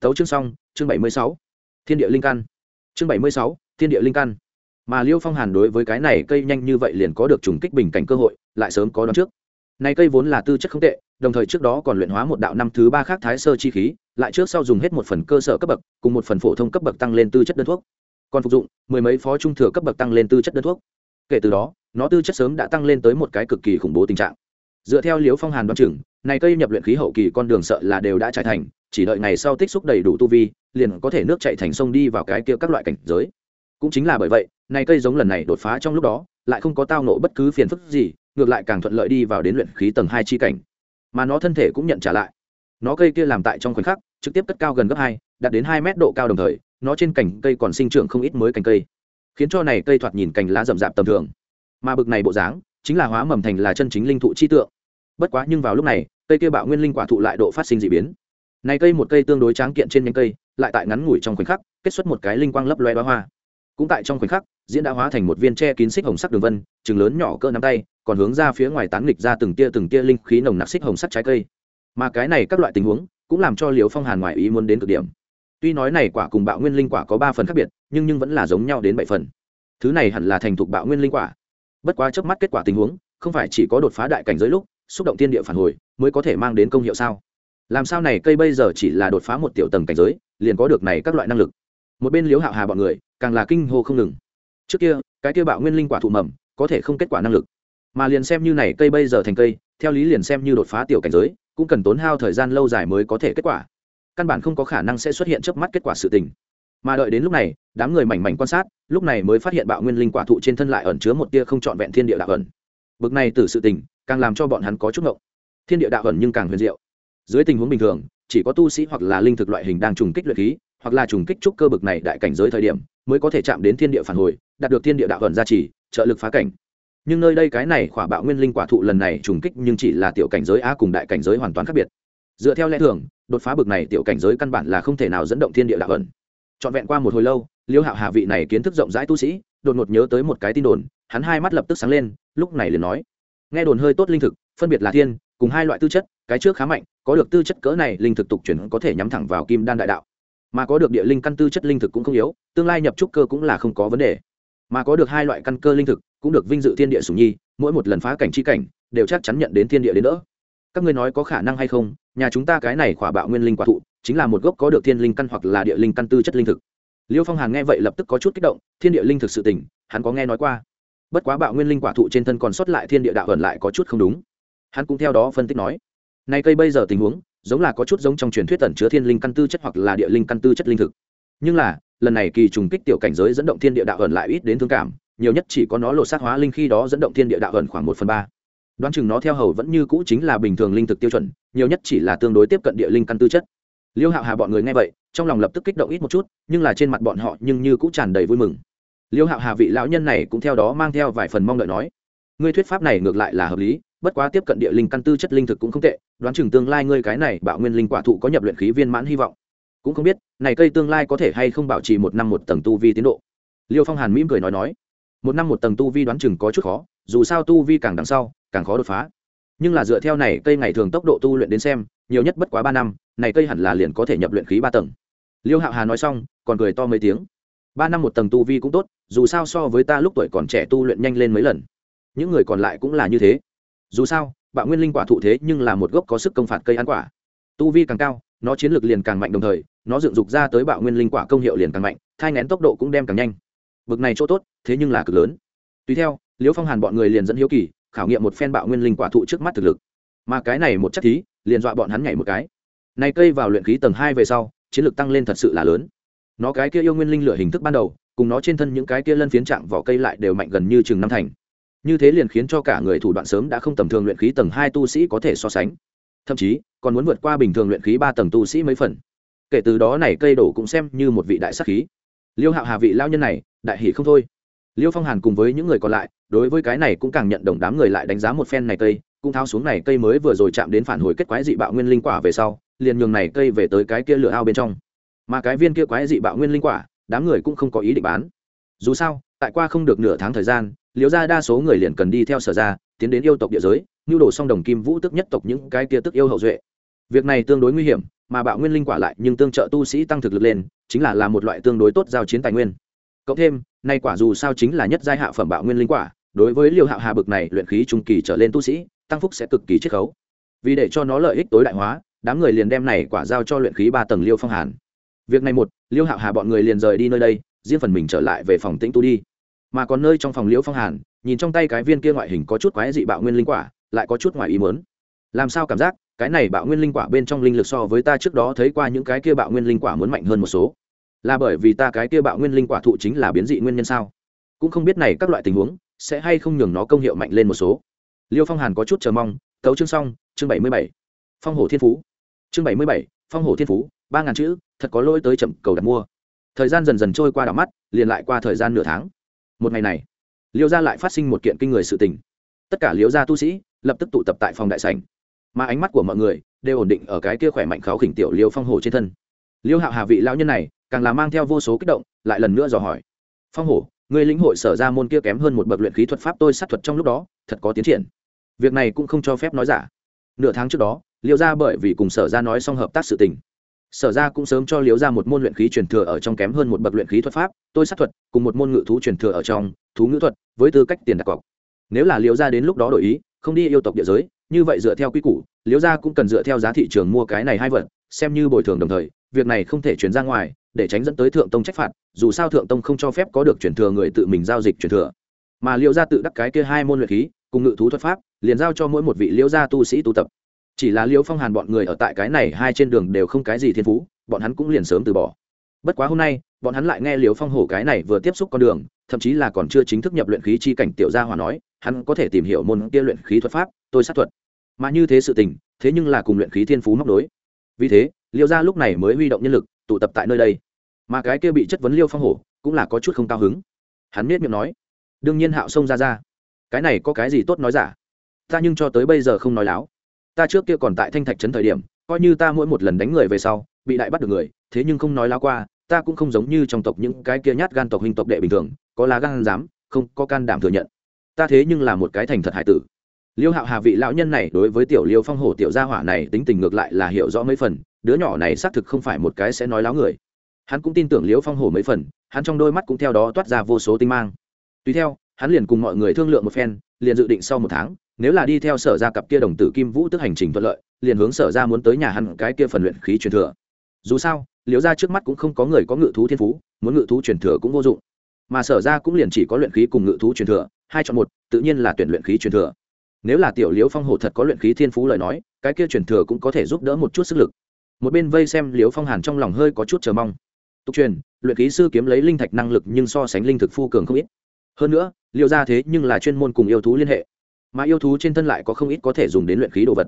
Tấu chương xong, chương bảy mươi sáu. Thiên địa linh căn. Chương bảy mươi sáu, thiên địa linh căn. Mà liêu phong hàn đối với cái này cây nhanh như vậy liền có được trùng kích bình cảnh cơ hội, lại sớm có đón trước này cây vốn là tư chất không tệ, đồng thời trước đó còn luyện hóa một đạo năm thứ ba khác thái sơ chi khí, lại trước sau dùng hết một phần cơ sở cấp bậc, cùng một phần phổ thông cấp bậc tăng lên tư chất đơn thuốc. Còn phục dụng, mười mấy phó trung thừa cấp bậc tăng lên tư chất đơn thuốc. Kể từ đó, nó tư chất sớm đã tăng lên tới một cái cực kỳ khủng bố tình trạng. Dựa theo liếu phong hàn đoán chừng, này cây nhập luyện khí hậu kỳ con đường sợ là đều đã trải thành, chỉ đợi ngày sau tích xúc đầy đủ tu vi, liền có thể nước chạy thành sông đi vào cái kia các loại cảnh giới. Cũng chính là bởi vậy, này cây giống lần này đột phá trong lúc đó, lại không có tao nộ bất cứ phiền phức gì ngược lại càng thuận lợi đi vào đến luyện khí tầng hai chi cảnh. Mà nó thân thể cũng nhận trả lại. Nó cây kia làm tại trong khoảnh khắc, trực tiếp cất cao gần gấp hai, đạt đến hai mét độ cao đồng thời, nó trên cành cây còn sinh trưởng không ít mới cành cây. Khiến cho này cây thoạt nhìn cành lá rậm rạp tầm thường. Mà bực này bộ dáng, chính là hóa mầm thành là chân chính linh thụ chi tượng. Bất quá nhưng vào lúc này, cây kia bạo nguyên linh quả thụ lại độ phát sinh d ị biến. Này cây một cây tương đối tráng kiện trên nhánh cây, lại tại ngắn ngủi trong khoảnh khắc, kết xuất một cái linh quang lấp loe bá hoa. Cũng tại trong khoảnh khắc, diễn đã hóa thành một viên tre kín xích hồng sắc đường vân, chừng lớn nhỏ cỡ nắm tay còn hướng ra phía ngoài tán nghịch ra từng tia từng tia linh khí nồng nặc xích hồng sắt trái cây. Mà cái này các loại tình huống cũng làm cho liều phong hàn ngoại ý muốn đến cực điểm. Tuy nói này quả cùng bạo nguyên linh quả có ba phần khác biệt, nhưng nhưng vẫn là giống nhau đến bảy phần. Thứ này hẳn là thành thục bạo nguyên linh quả. Bất quá trước mắt kết quả tình huống, không phải chỉ có đột phá đại cảnh giới lúc, xúc động tiên địa phản hồi mới có thể mang đến công hiệu sao? Làm sao này cây bây giờ chỉ là đột phá một tiểu tầng cảnh giới, liền có được này các loại năng lực? Một bên liếu hạo hà bọn người, càng là kinh hô không ngừng. Trước kia, cái kia bạo nguyên linh quả thụ mầm, có thể không kết quả năng lực mà liền xem như này cây bây giờ thành cây, theo lý liền xem như đột phá tiểu cảnh giới, cũng cần tốn hao thời gian lâu dài mới có thể kết quả. Căn bản không có khả năng sẽ xuất hiện trước mắt kết quả sự tình. Mà đợi đến lúc này, đám người mảnh mảnh quan sát, lúc này mới phát hiện bạo nguyên linh quả thụ trên thân lại ẩn chứa một tia không trọn vẹn thiên địa đạo ẩn. Bực này từ sự tình, càng làm cho bọn hắn có chút ngộng. Thiên địa đạo ẩn nhưng càng huyền diệu. Dưới tình huống bình thường, chỉ có tu sĩ hoặc là linh thực loại hình đang trùng kích luyện khí, hoặc là trùng kích trúc cơ bực này đại cảnh giới thời điểm, mới có thể chạm đến thiên địa phản hồi, đạt được thiên địa đạo ẩn gia trì, trợ lực phá cảnh nhưng nơi đây cái này khỏa bạo nguyên linh quả thụ lần này trùng kích nhưng chỉ là tiểu cảnh giới a cùng đại cảnh giới hoàn toàn khác biệt. Dựa theo lẽ thường, đột phá bực này tiểu cảnh giới căn bản là không thể nào dẫn động thiên địa lạc ẩn. Trọn vẹn qua một hồi lâu, liêu hạo hà vị này kiến thức rộng rãi tu sĩ, đột ngột nhớ tới một cái tin đồn, hắn hai mắt lập tức sáng lên, lúc này liền nói, nghe đồn hơi tốt linh thực, phân biệt là thiên, cùng hai loại tư chất, cái trước khá mạnh, có được tư chất cỡ này, linh thực tục chuyển có thể nhắm thẳng vào kim đan đại đạo. Mà có được địa linh căn tư chất linh thực cũng không yếu, tương lai nhập trúc cơ cũng là không có vấn đề. Mà có được hai loại căn cơ linh thực cũng được vinh dự thiên địa sủng nhi, mỗi một lần phá cảnh chi cảnh, đều chắc chắn nhận đến thiên địa đến đỡ. Các ngươi nói có khả năng hay không? Nhà chúng ta cái này khỏa bạo nguyên linh quả thụ, chính là một gốc có được thiên linh căn hoặc là địa linh căn tư chất linh thực. Liêu phong hàn nghe vậy lập tức có chút kích động, thiên địa linh thực sự tỉnh hắn có nghe nói qua. Bất quá bạo nguyên linh quả thụ trên thân còn sót lại thiên địa đạo ẩn lại có chút không đúng. Hắn cũng theo đó phân tích nói, nay cây bây giờ tình huống, giống là có chút giống trong truyền thuyết tẩn chứa thiên linh căn tư chất hoặc là địa linh căn tư chất linh thực. Nhưng là, lần này kỳ trùng kích tiểu cảnh giới dẫn động thiên địa đạo ẩn lại ít đến thương cảm nhiều nhất chỉ có nó lột xác hóa linh khi đó dẫn động thiên địa đạo ẩn khoảng một phần ba. Đoán chừng nó theo hầu vẫn như cũ chính là bình thường linh thực tiêu chuẩn, nhiều nhất chỉ là tương đối tiếp cận địa linh căn tư chất. Liêu hạo hà bọn người nghe vậy, trong lòng lập tức kích động ít một chút, nhưng là trên mặt bọn họ nhưng như cũng tràn đầy vui mừng. Liêu hạo hà vị lão nhân này cũng theo đó mang theo vài phần mong đợi nói, ngươi thuyết pháp này ngược lại là hợp lý, bất quá tiếp cận địa linh căn tư chất linh thực cũng không tệ, đoán chừng tương lai ngươi cái này bảo nguyên linh quả thụ có nhập luyện khí viên mãn hy vọng. Cũng không biết, này cây tương lai có thể hay không bảo trì một năm một tầng tu vi tiến độ. Liêu phong hàn mỉm cười nói nói một năm một tầng tu vi đoán chừng có chút khó, dù sao tu vi càng đằng sau, càng khó đột phá. Nhưng là dựa theo này, cây ngày thường tốc độ tu luyện đến xem, nhiều nhất bất quá ba năm, này cây hẳn là liền có thể nhập luyện khí ba tầng. Liêu hạo hà nói xong, còn cười to mấy tiếng. Ba năm một tầng tu vi cũng tốt, dù sao so với ta lúc tuổi còn trẻ tu luyện nhanh lên mấy lần. Những người còn lại cũng là như thế. Dù sao, bạo nguyên linh quả thụ thế nhưng là một gốc có sức công phạt cây ăn quả. Tu vi càng cao, nó chiến lược liền càng mạnh đồng thời, nó dựng dục ra tới bạo nguyên linh quả công hiệu liền càng mạnh, thai ngén tốc độ cũng đem càng nhanh bực này chỗ tốt, thế nhưng là cực lớn. Tùy theo, liễu phong hàn bọn người liền dẫn hiếu kỳ, khảo nghiệm một phen bạo nguyên linh quả thụ trước mắt thực lực. Mà cái này một chất thí, liền dọa bọn hắn nhảy một cái. Này cây vào luyện khí tầng hai về sau, chiến lược tăng lên thật sự là lớn. Nó cái kia yêu nguyên linh lửa hình thức ban đầu, cùng nó trên thân những cái kia lân phiến trạng vỏ cây lại đều mạnh gần như chừng năm thành. Như thế liền khiến cho cả người thủ đoạn sớm đã không tầm thường luyện khí tầng hai tu sĩ có thể so sánh. Thậm chí, còn muốn vượt qua bình thường luyện khí ba tầng tu sĩ mấy phần. Kể từ đó này cây đổ cũng xem như một vị đại sắc khí liêu hạo hà vị lao nhân này, đại hỷ không thôi. Liêu phong hàn cùng với những người còn lại, đối với cái này cũng càng nhận đồng đám người lại đánh giá một phen này cây, cũng tháo xuống này cây mới vừa rồi chạm đến phản hồi kết quái dị bạo nguyên linh quả về sau, liền nhường này cây về tới cái kia lửa ao bên trong. Mà cái viên kia quái dị bạo nguyên linh quả, đám người cũng không có ý định bán. Dù sao, tại qua không được nửa tháng thời gian liếu ra đa số người liền cần đi theo sở ra, tiến đến yêu tộc địa giới, nhu đồ song đồng kim vũ tức nhất tộc những cái kia tức yêu hậu duệ. Việc này tương đối nguy hiểm mà bạo nguyên linh quả lại nhưng tương trợ tu sĩ tăng thực lực lên, chính là là một loại tương đối tốt giao chiến tài nguyên. Cộng thêm, nay quả dù sao chính là nhất giai hạ phẩm bạo nguyên linh quả, đối với liều hạo hà bực này luyện khí trung kỳ trở lên tu sĩ, tăng phúc sẽ cực kỳ chiết khấu. Vì để cho nó lợi ích tối đại hóa, đám người liền đem này quả giao cho luyện khí ba tầng liêu phong hàn. Việc này một, liêu hạo hà bọn người liền rời đi nơi đây, riêng phần mình trở lại về phòng tĩnh tu đi. Mà còn nơi trong phòng liễu phong hàn, nhìn trong tay cái viên kia ngoại hình có chút quái dị bạo nguyên linh quả, lại có chút ngoài ý mớn làm sao cảm giác cái này bạo nguyên linh quả bên trong linh lực so với ta trước đó thấy qua những cái kia bạo nguyên linh quả muốn mạnh hơn một số. Là bởi vì ta cái kia bạo nguyên linh quả thụ chính là biến dị nguyên nhân sao? Cũng không biết này các loại tình huống, sẽ hay không nhường nó công hiệu mạnh lên một số. Liêu phong hàn có chút chờ mong, tấu chương xong, chương bảy mươi bảy. Phong hổ thiên phú. Chương bảy mươi bảy, phong hổ thiên phú, ba ngàn chữ, thật có lỗi tới chậm cầu đặt mua. Thời gian dần dần trôi qua đảo mắt, liền lại qua thời gian nửa tháng. Một ngày này, liêu gia lại phát sinh một kiện kinh người sự tình. Tất cả liêu gia tu sĩ, lập tức tụ tập tại phòng đại sảnh mà ánh mắt của mọi người đều ổn định ở cái kia khỏe mạnh kháo khỉnh tiểu liêu phong hồ trên thân. Liêu hạo hà vị lão nhân này, càng là mang theo vô số kích động, lại lần nữa dò hỏi. Phong hổ người lĩnh hội sở ra môn kia kém hơn một bậc luyện khí thuật pháp tôi sát thuật trong lúc đó, thật có tiến triển. Việc này cũng không cho phép nói giả. Nửa tháng trước đó, liêu gia bởi vì cùng sở ra nói xong hợp tác sự tình. Sở ra cũng sớm cho liêu ra một môn luyện khí truyền thừa ở trong kém hơn một bậc luyện khí thuật pháp, tôi sát thuật, cùng một môn ngự thú truyền thừa ở trong, thú ngữ thuật, với tư cách tiền đặt cọc. Nếu là liêu ra đến lúc đó đổi ý, không đi yêu tộc địa giới như vậy dựa theo quy củ liếu gia cũng cần dựa theo giá thị trường mua cái này hai vật, xem như bồi thường đồng thời, việc này không thể chuyển ra ngoài, để tránh dẫn tới thượng tông trách phạt, dù sao thượng tông không cho phép có được chuyển thừa người tự mình giao dịch chuyển thừa. Mà liễu gia tự đắc cái kia hai môn luyện khí, cùng ngự thú thuật pháp, liền giao cho mỗi một vị liễu gia tu sĩ tu tập. Chỉ là liễu phong hàn bọn người ở tại cái này hai trên đường đều không cái gì thiên phú, bọn hắn cũng liền sớm từ bỏ. Bất quá hôm nay, bọn hắn lại nghe liễu phong hổ cái này vừa tiếp xúc con đường, thậm chí là còn chưa chính thức nhập luyện khí chi cảnh tiểu gia hòa nói, hắn có thể tìm hiểu môn kia luyện khí thuật pháp, tôi sát thuật mà như thế sự tình, thế nhưng là cùng luyện khí thiên phú móc đối vì thế, liêu gia lúc này mới huy động nhân lực, tụ tập tại nơi đây. Mà cái kia bị chất vấn liêu phong hổ, cũng là có chút không cao hứng. Hắn biết miệng nói, đương nhiên hạo xông ra ra. Cái này có cái gì tốt nói giả? Ta nhưng cho tới bây giờ không nói láo. Ta trước kia còn tại thanh thạch trấn thời điểm, coi như ta mỗi một lần đánh người về sau, bị đại bắt được người, thế nhưng không nói láo qua, ta cũng không giống như trong tộc những cái kia nhát gan tộc hình tộc đệ bình thường, có lá gan dám, không có can đảm thừa nhận. Ta thế nhưng là một cái thành thật hải tử liêu hạo hà vị lão nhân này đối với tiểu liêu phong hổ tiểu gia hỏa này tính tình ngược lại là hiểu rõ mấy phần, đứa nhỏ này xác thực không phải một cái sẽ nói láo người. Hắn cũng tin tưởng liêu phong hổ mấy phần, hắn trong đôi mắt cũng theo đó toát ra vô số tinh mang. Tùy theo, hắn liền cùng mọi người thương lượng một phen, liền dự định sau một tháng, nếu là đi theo sở Gia cặp kia đồng tử kim vũ tức hành trình thuận lợi, liền hướng sở ra muốn tới nhà hắn cái kia phần luyện khí truyền thừa. Dù sao liếu ra trước mắt cũng không có người có ngự thú thiên phú, muốn ngự thú truyền thừa cũng vô dụng. Mà sở ra cũng liền chỉ có luyện khí cùng ngự thú truyền thừa, hai chọn một, tự nhiên là tuyển luyện khí truyền thừa nếu là tiểu liễu phong hổ thật có luyện khí thiên phú lời nói, cái kia truyền thừa cũng có thể giúp đỡ một chút sức lực. Một bên vây xem liễu phong hàn trong lòng hơi có chút chờ mong. Tục truyền, luyện khí sư kiếm lấy linh thạch năng lực nhưng so sánh linh thực phu cường không ít. Hơn nữa liệu ra thế nhưng là chuyên môn cùng yêu thú liên hệ. Mà yêu thú trên thân lại có không ít có thể dùng đến luyện khí đồ vật.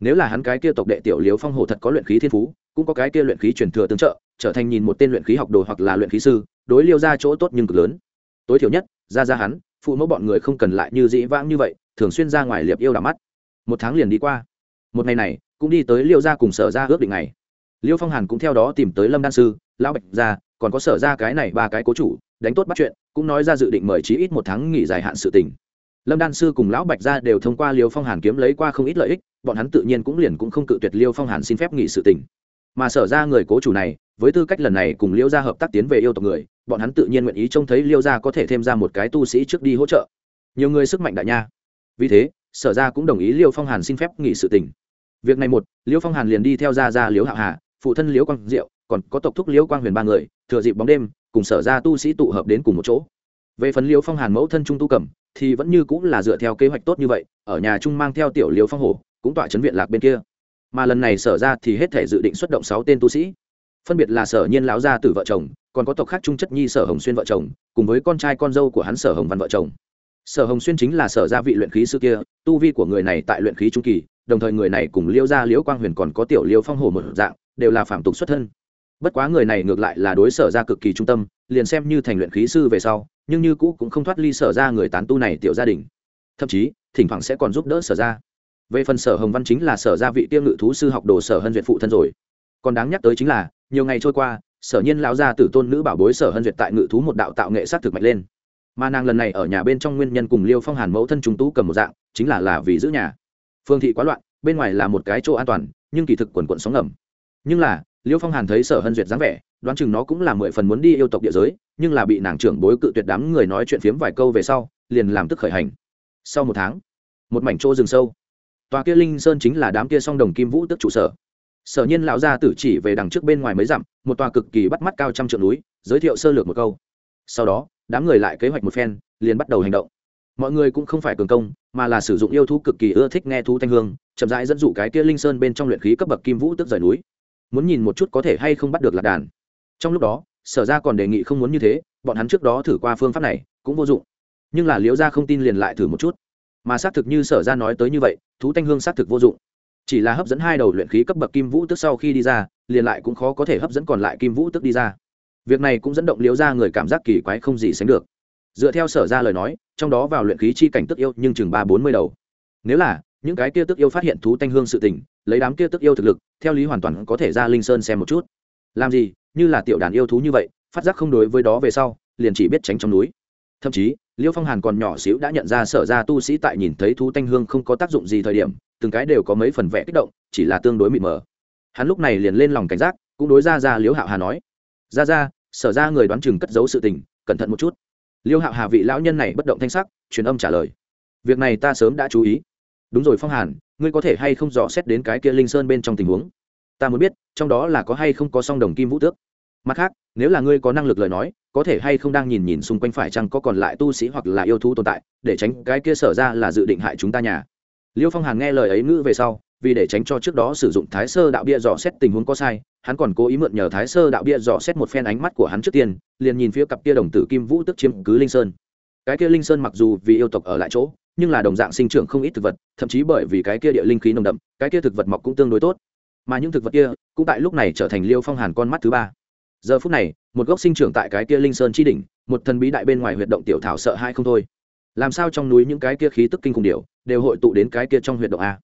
Nếu là hắn cái kia tộc đệ tiểu liếu phong hổ thật có luyện khí thiên phú, cũng có cái kia luyện khí truyền thừa tương trợ, trở thành nhìn một tên luyện khí học đồ hoặc là luyện khí sư, đối liêu ra chỗ tốt nhưng cực lớn. Tối thiểu nhất, ra ra hắn, phụ mẫu bọn người không cần lại như dĩ vãng như vậy thường xuyên ra ngoài liệp yêu đ mắt. Một tháng liền đi qua. Một ngày này, cũng đi tới liêu ra cùng sở ra ước định này liêu phong hàn cũng theo đó tìm tới lâm đan sư, lão bạch ra còn có sở ra cái này ba cái cố chủ, đánh tốt bắt chuyện, cũng nói ra dự định mời chí ít một tháng nghỉ dài hạn sự tình. Lâm đan sư cùng lão bạch ra đều thông qua liêu phong hàn kiếm lấy qua không ít lợi ích, bọn hắn tự nhiên cũng liền cũng không cự tuyệt liêu phong hàn xin phép nghỉ sự tình. Mà sở ra người cố chủ này, với tư cách lần này cùng liêu gia hợp tác tiến về yêu tộc người, bọn hắn tự nhiên nguyện ý trông thấy liêu gia có thể thêm ra một cái tu sĩ trước đi hỗ trợ. Nhiều người sức mạnh đại nha vì thế, sở ra cũng đồng ý liêu phong hàn xin phép nghỉ sự tình. Việc này một, liêu phong hàn liền đi theo ra ra liêu hạo hà, phụ thân liêu quang diệu, còn có tộc thúc liêu quang huyền ba người, thừa dịp bóng đêm, cùng sở ra tu sĩ tụ hợp đến cùng một chỗ. Về phần liêu phong hàn mẫu thân trung tu cẩm, thì vẫn như cũng là dựa theo kế hoạch tốt như vậy, ở nhà trung mang theo tiểu liêu phong hổ, cũng tọa chấn viện lạc bên kia. Mà lần này sở ra thì hết thể dự định xuất động sáu tên tu sĩ. Phân biệt là sở nhiên lão gia tử vợ chồng, còn có tộc khác trung chất nhi sở hồng xuyên vợ chồng, cùng với con trai con dâu của hắn sở hồng văn vợ chồng sở hồng xuyên chính là sở gia vị luyện khí sư kia, tu vi của người này tại luyện khí trung kỳ, đồng thời người này cùng liêu gia, liễu quang huyền còn có tiểu liêu phong hồ một dạng, đều là phạm tục xuất thân. Bất quá người này ngược lại là đối sở gia cực kỳ trung tâm, liền xem như thành luyện khí sư về sau, nhưng như cũ cũng không thoát ly sở ra người tán tu này tiểu gia đình. Thậm chí, thỉnh thoảng sẽ còn giúp đỡ sở ra về phần sở hồng văn chính là sở gia vị tiêu ngự thú sư học đồ sở hân duyệt phụ thân rồi. Còn đáng nhắc tới chính là, nhiều ngày trôi qua, sở nhiên lão gia tử tôn nữ bảo bối sở hân duyệt tại ngự thú một đạo tạo nghệ sát thực mạnh lên mà nàng lần này ở nhà bên trong nguyên nhân cùng liêu phong hàn mẫu thân trung tú cầm một dạng, chính là là vì giữ nhà. Phương thị quá loạn, bên ngoài là một cái chỗ an toàn, nhưng kỳ thực quần quận sóng ngầm. Nhưng là, liêu phong hàn thấy sở hân duyệt dáng vẻ, đoán chừng nó cũng là mười phần muốn đi yêu tộc địa giới, nhưng là bị nàng trưởng bối cự tuyệt đám người nói chuyện phiếm vài câu về sau, liền làm tức khởi hành. Sau một tháng, một mảnh chỗ rừng sâu. Tòa kia linh sơn chính là đám kia song đồng kim vũ tức trụ sở. Sở nhiên lão gia tử chỉ về đằng trước bên ngoài mấy dặm, một tòa cực kỳ bắt mắt cao trăm trượng núi, giới thiệu sơ lược một câu. Sau đó đám người lại kế hoạch một phen, liền bắt đầu hành động. Mọi người cũng không phải cường công, mà là sử dụng yêu thú cực kỳ ưa thích nghe thú thanh hương, chậm rãi dẫn dụ cái kia linh sơn bên trong luyện khí cấp bậc kim vũ tức rời núi. Muốn nhìn một chút có thể hay không bắt được lạc đàn. Trong lúc đó, sở ra còn đề nghị không muốn như thế, bọn hắn trước đó thử qua phương pháp này, cũng vô dụng. Nhưng là liễu gia không tin liền lại thử một chút. Mà xác thực như sở ra nói tới như vậy, thú thanh hương xác thực vô dụng. Chỉ là hấp dẫn hai đầu luyện khí cấp bậc kim vũ tức sau khi đi ra, liền lại cũng khó có thể hấp dẫn còn lại kim vũ tức đi ra việc này cũng dẫn động liễu ra người cảm giác kỳ quái không gì sánh được. Dựa theo sở ra lời nói, trong đó vào luyện khí chi cảnh tức yêu nhưng chừng ba bốn mươi đầu. Nếu là, những cái kia tức yêu phát hiện thú thanh hương sự tình, lấy đám kia tức yêu thực lực, theo lý hoàn toàn có thể ra linh sơn xem một chút. Làm gì, như là tiểu đàn yêu thú như vậy, phát giác không đối với đó về sau, liền chỉ biết tránh trong núi. Thậm chí liêu phong hàn còn nhỏ xíu đã nhận ra sở ra tu sĩ tại nhìn thấy thú thanh hương không có tác dụng gì thời điểm, từng cái đều có mấy phần vẽ kích động, chỉ là tương đối mịt mờ. Hắn lúc này liền lên lòng cảnh giác, cũng đối ra ra liếu hạo hà nói ra ra, sở ra người đoán chừng cất giấu sự tình, cẩn thận một chút. Liêu hạo hà vị lão nhân này bất động thanh sắc, truyền âm trả lời. Việc này ta sớm đã chú ý. Đúng rồi phong hàn, ngươi có thể hay không dò xét đến cái kia linh sơn bên trong tình huống? Ta muốn biết, trong đó là có hay không có song đồng kim vũ tước. Mặt khác, nếu là ngươi có năng lực lời nói, có thể hay không đang nhìn nhìn xung quanh phải chăng có còn lại tu sĩ hoặc là yêu thú tồn tại, để tránh cái kia sở ra là dự định hại chúng ta nhà. Liêu phong hàn nghe lời ấy ngữ về sau, vì để tránh cho trước đó sử dụng thái sơ đạo bia dò xét tình huống có sai hắn còn cố ý mượn nhờ thái sơ đạo bia dò xét một phen ánh mắt của hắn trước tiên, liền nhìn phía cặp kia đồng tử kim vũ tức chiếm cứ linh sơn. Cái kia linh sơn mặc dù vì yêu tộc ở lại chỗ, nhưng là đồng dạng sinh trưởng không ít thực vật, thậm chí bởi vì cái kia địa linh khí nồng đậm, cái kia thực vật mọc cũng tương đối tốt. Mà những thực vật kia cũng tại lúc này trở thành liêu phong hàn con mắt thứ ba. Giờ phút này, một gốc sinh trưởng tại cái kia linh sơn chi đỉnh, một thần bí đại bên ngoài huyệt động tiểu thảo sợ hai không thôi. Làm sao trong núi những cái kia khí tức kinh khủng điệu đều hội tụ đến cái kia trong huyệt động a?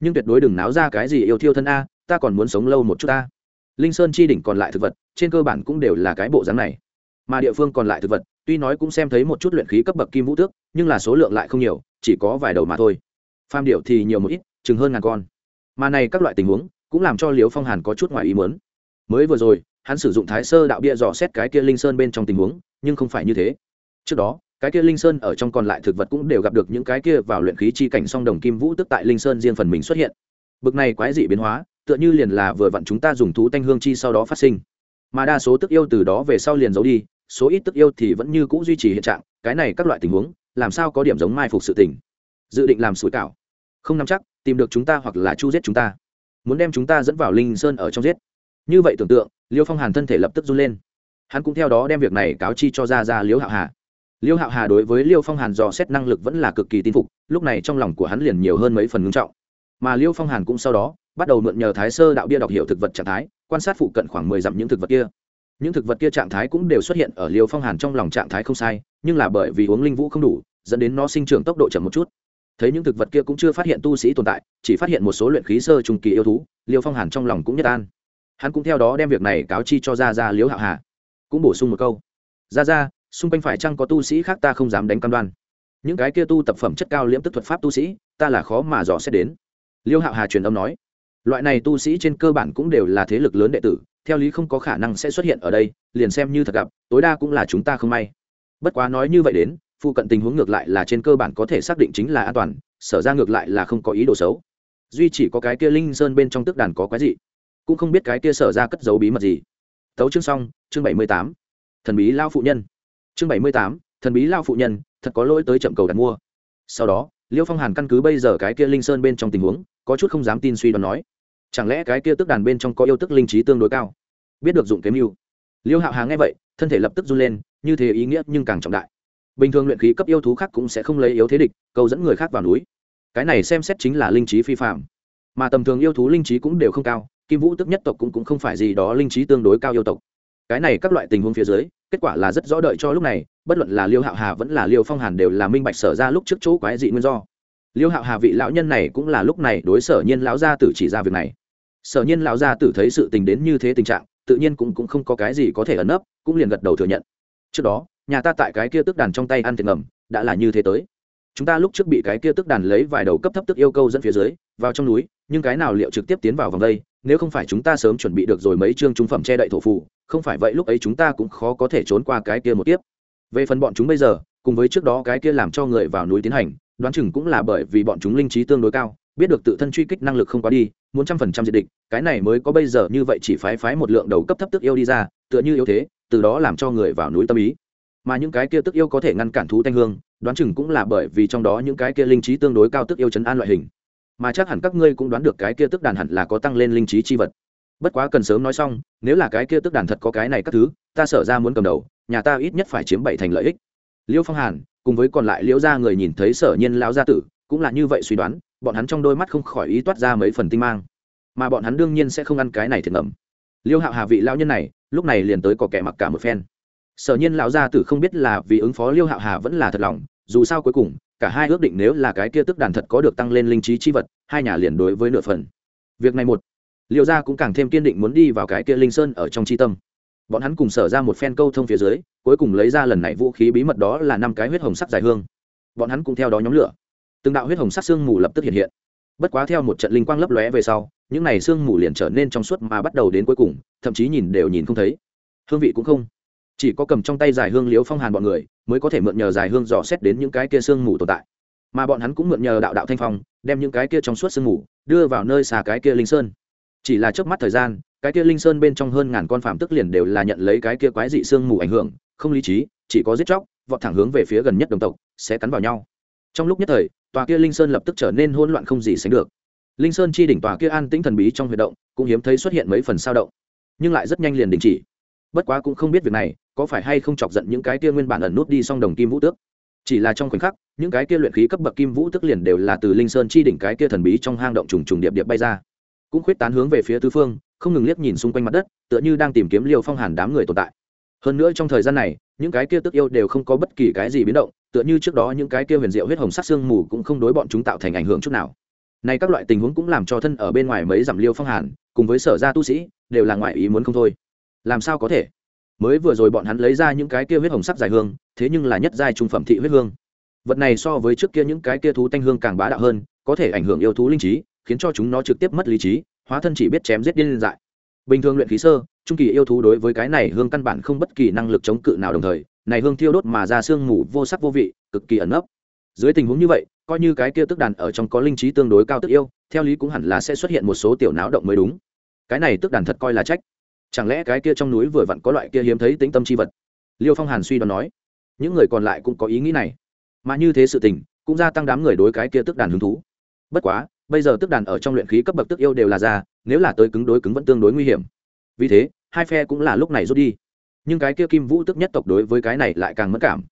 Nhưng tuyệt đối đừng náo ra cái gì yêu thiêu thân a, ta còn muốn sống lâu một chút ta linh sơn chi đỉnh còn lại thực vật, trên cơ bản cũng đều là cái bộ dáng này. Mà địa phương còn lại thực vật, tuy nói cũng xem thấy một chút luyện khí cấp bậc kim vũ tước, nhưng là số lượng lại không nhiều, chỉ có vài đầu mà thôi. Pham điệu thì nhiều một ít, chừng hơn ngàn con. Mà này các loại tình huống, cũng làm cho liễu phong hàn có chút ngoài ý muốn. Mới vừa rồi, hắn sử dụng thái sơ đạo bia dò xét cái kia linh sơn bên trong tình huống, nhưng không phải như thế. Trước đó, cái kia linh sơn ở trong còn lại thực vật cũng đều gặp được những cái kia vào luyện khí chi cảnh song đồng kim vũ tức tại linh sơn riêng phần mình xuất hiện. Bực này quái dị biến hóa tựa như liền là vừa vặn chúng ta dùng thú tanh hương chi sau đó phát sinh. Mà đa số tức yêu từ đó về sau liền giấu đi, số ít tức yêu thì vẫn như cũ duy trì hiện trạng, cái này các loại tình huống, làm sao có điểm giống mai phục sự tình. Dự định làm sủi cảo. Không nắm chắc, tìm được chúng ta hoặc là chu giết chúng ta. Muốn đem chúng ta dẫn vào linh sơn ở trong giết. Như vậy tưởng tượng, liêu phong hàn thân thể lập tức run lên. Hắn cũng theo đó đem việc này cáo chi cho ra ra liêu hạo hà. Liêu hạo hà đối với liêu phong hàn dò xét năng lực vẫn là cực kỳ tin phục, lúc này trong lòng của hắn liền nhiều hơn mấy phần ngưng trọng. Mà liêu phong hàn cũng sau đó bắt đầu mượn nhờ thái sơ đạo bia đọc hiểu thực vật trạng thái, quan sát phụ cận khoảng mười dặm những thực vật kia. Những thực vật kia trạng thái cũng đều xuất hiện ở liêu phong hàn trong lòng trạng thái không sai, nhưng là bởi vì uống linh vũ không đủ, dẫn đến nó sinh trưởng tốc độ chậm một chút. Thấy những thực vật kia cũng chưa phát hiện tu sĩ tồn tại, chỉ phát hiện một số luyện khí sơ trùng kỳ yêu thú, liêu phong hàn trong lòng cũng nhất an. Hắn cũng theo đó đem việc này cáo chi cho ra ra liếu hạo hà. Cũng bổ sung một câu. Ra ra xung quanh phải chăng có tu sĩ khác ta không dám đánh cam đoan. Những cái kia tu tập phẩm chất cao liễm tức thuật pháp tu sĩ, ta là khó mà dò xét đến. Liêu hạo hà truyền âm nói loại này tu sĩ trên cơ bản cũng đều là thế lực lớn đệ tử, theo lý không có khả năng sẽ xuất hiện ở đây, liền xem như thật gặp, tối đa cũng là chúng ta không may. Bất quá nói như vậy đến, phụ cận tình huống ngược lại là trên cơ bản có thể xác định chính là an toàn, sở ra ngược lại là không có ý đồ xấu. Duy chỉ có cái kia linh sơn bên trong tức đàn có cái gì cũng không biết cái kia sở ra cất giấu bí mật gì. Tấu chương xong, chương bảy mươi tám. Thần bí lao phụ nhân. Chương bảy mươi tám, thần bí lao phụ nhân, thật có lỗi tới chậm cầu đặt mua. Sau đó, liêu phong hàn căn cứ bây giờ cái kia linh sơn bên trong tình huống, có chút không dám tin suy đoán nói chẳng lẽ cái kia tức đàn bên trong có yêu tức linh trí tương đối cao? Biết được dụng kế mưu liêu hạo hà nghe vậy thân thể lập tức run lên như thế ý nghĩa nhưng càng trọng đại. Bình thường luyện khí cấp yêu thú khác cũng sẽ không lấy yếu thế địch cầu dẫn người khác vào núi. Cái này xem xét chính là linh trí phi phạm mà tầm thường yêu thú linh trí cũng đều không cao kim vũ tức nhất tộc cũng, cũng không phải gì đó linh trí tương đối cao yêu tộc. Cái này các loại tình huống phía dưới kết quả là rất rõ đợi cho lúc này bất luận là liêu hạo hà vẫn là liêu phong hàn đều là minh bạch sở ra lúc trước chỗ quái dị nguyên do. Liêu hạo hà vị lão nhân này cũng là lúc này đối sở nhiên lão gia tử chỉ ra việc này sở nhiên lão gia tử thấy sự tình đến như thế tình trạng tự nhiên cũng, cũng không có cái gì có thể ẩn nấp cũng liền gật đầu thừa nhận. Trước đó nhà ta tại cái kia tức đàn trong tay ăn thiệt ngầm đã là như thế tới. Chúng ta lúc trước bị cái kia tức đàn lấy vài đầu cấp thấp tức yêu cầu dẫn phía dưới vào trong núi nhưng cái nào liệu trực tiếp tiến vào vòng đây nếu không phải chúng ta sớm chuẩn bị được rồi mấy chương trung phẩm che đậy thổ phù không phải vậy lúc ấy chúng ta cũng khó có thể trốn qua cái kia một tiếp về phần bọn chúng bây giờ cùng với trước đó cái kia làm cho người vào núi tiến hành đoán chừng cũng là bởi vì bọn chúng linh trí tương đối cao biết được tự thân truy kích năng lực không quá đi muốn trăm phần trăm diệt địch, cái này mới có bây giờ như vậy chỉ phái phái một lượng đầu cấp thấp tức yêu đi ra, tựa như yếu thế, từ đó làm cho người vào núi tâm ý. Mà những cái kia tức yêu có thể ngăn cản thú thanh hương, đoán chừng cũng là bởi vì trong đó những cái kia linh trí tương đối cao tức yêu chấn an loại hình. Mà chắc hẳn các ngươi cũng đoán được cái kia tức đàn hẳn là có tăng lên linh trí chi vật. Bất quá cần sớm nói xong, nếu là cái kia tức đàn thật có cái này các thứ, ta sở ra muốn cầm đầu, nhà ta ít nhất phải chiếm bảy thành lợi ích. Liêu phong hàn, cùng với còn lại liễu gia người nhìn thấy sở nhiên lão gia tử cũng là như vậy suy đoán, bọn hắn trong đôi mắt không khỏi ý toát ra mấy phần tinh mang. Mà bọn hắn đương nhiên sẽ không ăn cái này thiệt ngầm. Liêu hạo hà vị lão nhân này, lúc này liền tới có kẻ mặc cả một phen. Sở nhiên lão gia tử không biết là vì ứng phó liêu hạo hà vẫn là thật lòng, dù sao cuối cùng, cả hai ước định nếu là cái kia tức đàn thật có được tăng lên linh trí chi vật, hai nhà liền đối với nửa phần. Việc này một, liêu gia cũng càng thêm kiên định muốn đi vào cái kia linh sơn ở trong chi tâm. Bọn hắn cùng sở ra một phen câu thông phía dưới, cuối cùng lấy ra lần này vũ khí bí mật đó là năm cái huyết hồng sắc dài hương. Bọn hắn cũng theo đó nhóm lửa từng đạo huyết hồng sắc xương mù lập tức hiện hiện. Bất quá theo một trận linh quang lấp lóe về sau, những này xương mù liền trở nên trong suốt mà bắt đầu đến cuối cùng, thậm chí nhìn đều nhìn không thấy. Hương vị cũng không. Chỉ có cầm trong tay dài hương liếu phong hàn bọn người mới có thể mượn nhờ dài hương dò xét đến những cái kia sương mù tồn tại. Mà bọn hắn cũng mượn nhờ đạo đạo thanh phong, đem những cái kia trong suốt sương mù đưa vào nơi xà cái kia linh sơn. Chỉ là trước mắt thời gian, cái kia linh sơn bên trong hơn ngàn con phạm tức liền đều là nhận lấy cái kia quái dị sương mù ảnh hưởng, không lý trí, chỉ có giết chóc, vọt thẳng hướng về phía gần nhất đồng tộc, sẽ cắn vào nhau. Trong lúc nhất thời tòa kia linh sơn lập tức trở nên hỗn loạn không gì sánh được. Linh sơn chi đỉnh tòa kia an tĩnh thần bí trong huy động, cũng hiếm thấy xuất hiện mấy phần sao động, nhưng lại rất nhanh liền đình chỉ. Bất quá cũng không biết việc này, có phải hay không chọc giận những cái kia nguyên bản ẩn nút đi song đồng kim vũ tước. Chỉ là trong khoảnh khắc, những cái kia luyện khí cấp bậc kim vũ tức liền đều là từ linh sơn chi đỉnh cái kia thần bí trong hang động trùng trùng điệp điệp bay ra. Cũng khuyết tán hướng về phía tứ phương, không ngừng liếc nhìn xung quanh mặt đất, tựa như đang tìm kiếm liều phong hàn đám người tồn tại. Hơn nữa trong thời gian này những cái kia tức yêu đều không có bất kỳ cái gì biến động, tựa như trước đó những cái kia huyền diệu huyết hồng sắc xương mù cũng không đối bọn chúng tạo thành ảnh hưởng chút nào. Nay các loại tình huống cũng làm cho thân ở bên ngoài mấy dặm liêu phong hàn, cùng với sở gia tu sĩ, đều là ngoại ý muốn không thôi. Làm sao có thể? Mới vừa rồi bọn hắn lấy ra những cái kia huyết hồng sắc dài hương, thế nhưng là nhất giai trung phẩm thị huyết hương. Vật này so với trước kia những cái kia thú tanh hương càng bá đạo hơn, có thể ảnh hưởng yêu thú linh trí, khiến cho chúng nó trực tiếp mất lý trí, hóa thân chỉ biết chém giết điên dại. Bình thường luyện khí sơ trung kỳ yêu thú đối với cái này hương căn bản không bất kỳ năng lực chống cự nào đồng thời, này hương thiêu đốt mà ra xương mù vô sắc vô vị, cực kỳ ẩn nấp. Dưới tình huống như vậy, coi như cái kia tức đàn ở trong có linh trí tương đối cao tức yêu, theo lý cũng hẳn là sẽ xuất hiện một số tiểu náo động mới đúng. Cái này tức đàn thật coi là trách. Chẳng lẽ cái kia trong núi vừa vặn có loại kia hiếm thấy tĩnh tâm chi vật? Liêu phong hàn suy đoán nói. Những người còn lại cũng có ý nghĩ này. Mà như thế sự tình, cũng gia tăng đám người đối cái kia tức đàn hứng thú. Bất quá, bây giờ tức đàn ở trong luyện khí cấp bậc tức yêu đều là ra nếu là tới cứng đối cứng vẫn tương đối nguy hiểm vì thế, hai phe cũng là lúc này rút đi. Nhưng cái kia kim vũ tức nhất tộc đối với cái này lại càng mất cảm.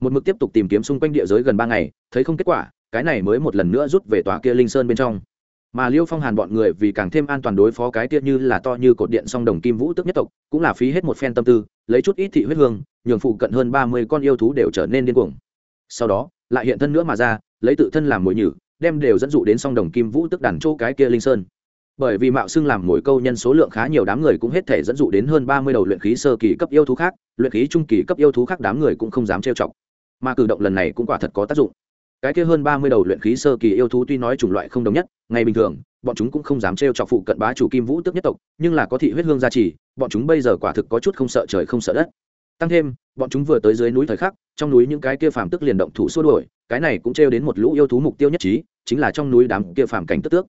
Một mực tiếp tục tìm kiếm xung quanh địa giới gần ba ngày, thấy không kết quả, cái này mới một lần nữa rút về tòa kia linh sơn bên trong. Mà liêu phong hàn bọn người vì càng thêm an toàn đối phó cái kia như là to như cột điện song đồng kim vũ tức nhất tộc, cũng là phí hết một phen tâm tư, lấy chút ít thị huyết hương, nhường phụ cận hơn ba mươi con yêu thú đều trở nên điên cuồng. Sau đó, lại hiện thân nữa mà ra, lấy tự thân làm mồi nhử, đem đều dẫn dụ đến song đồng kim vũ tức đàn chỗ cái kia linh sơn bởi vì mạo xưng làm mồi câu nhân số lượng khá nhiều đám người cũng hết thể dẫn dụ đến hơn ba mươi đầu luyện khí sơ kỳ cấp yêu thú khác, luyện khí trung kỳ cấp yêu thú khác đám người cũng không dám trêu chọc. Mà cử động lần này cũng quả thật có tác dụng. Cái kia hơn ba mươi đầu luyện khí sơ kỳ yêu thú tuy nói chủng loại không đồng nhất, ngày bình thường, bọn chúng cũng không dám trêu chọc phụ cận bá chủ kim vũ tức nhất tộc, nhưng là có thị huyết hương gia trì, bọn chúng bây giờ quả thực có chút không sợ trời không sợ đất. Tăng thêm, bọn chúng vừa tới dưới núi thời khắc, trong núi những cái kia phàm tức liền động thủ xua đuổi, cái này cũng trêu đến một lũ yêu thú mục tiêu nhất trí, chính là trong núi đám kia phàm cảnh tức tước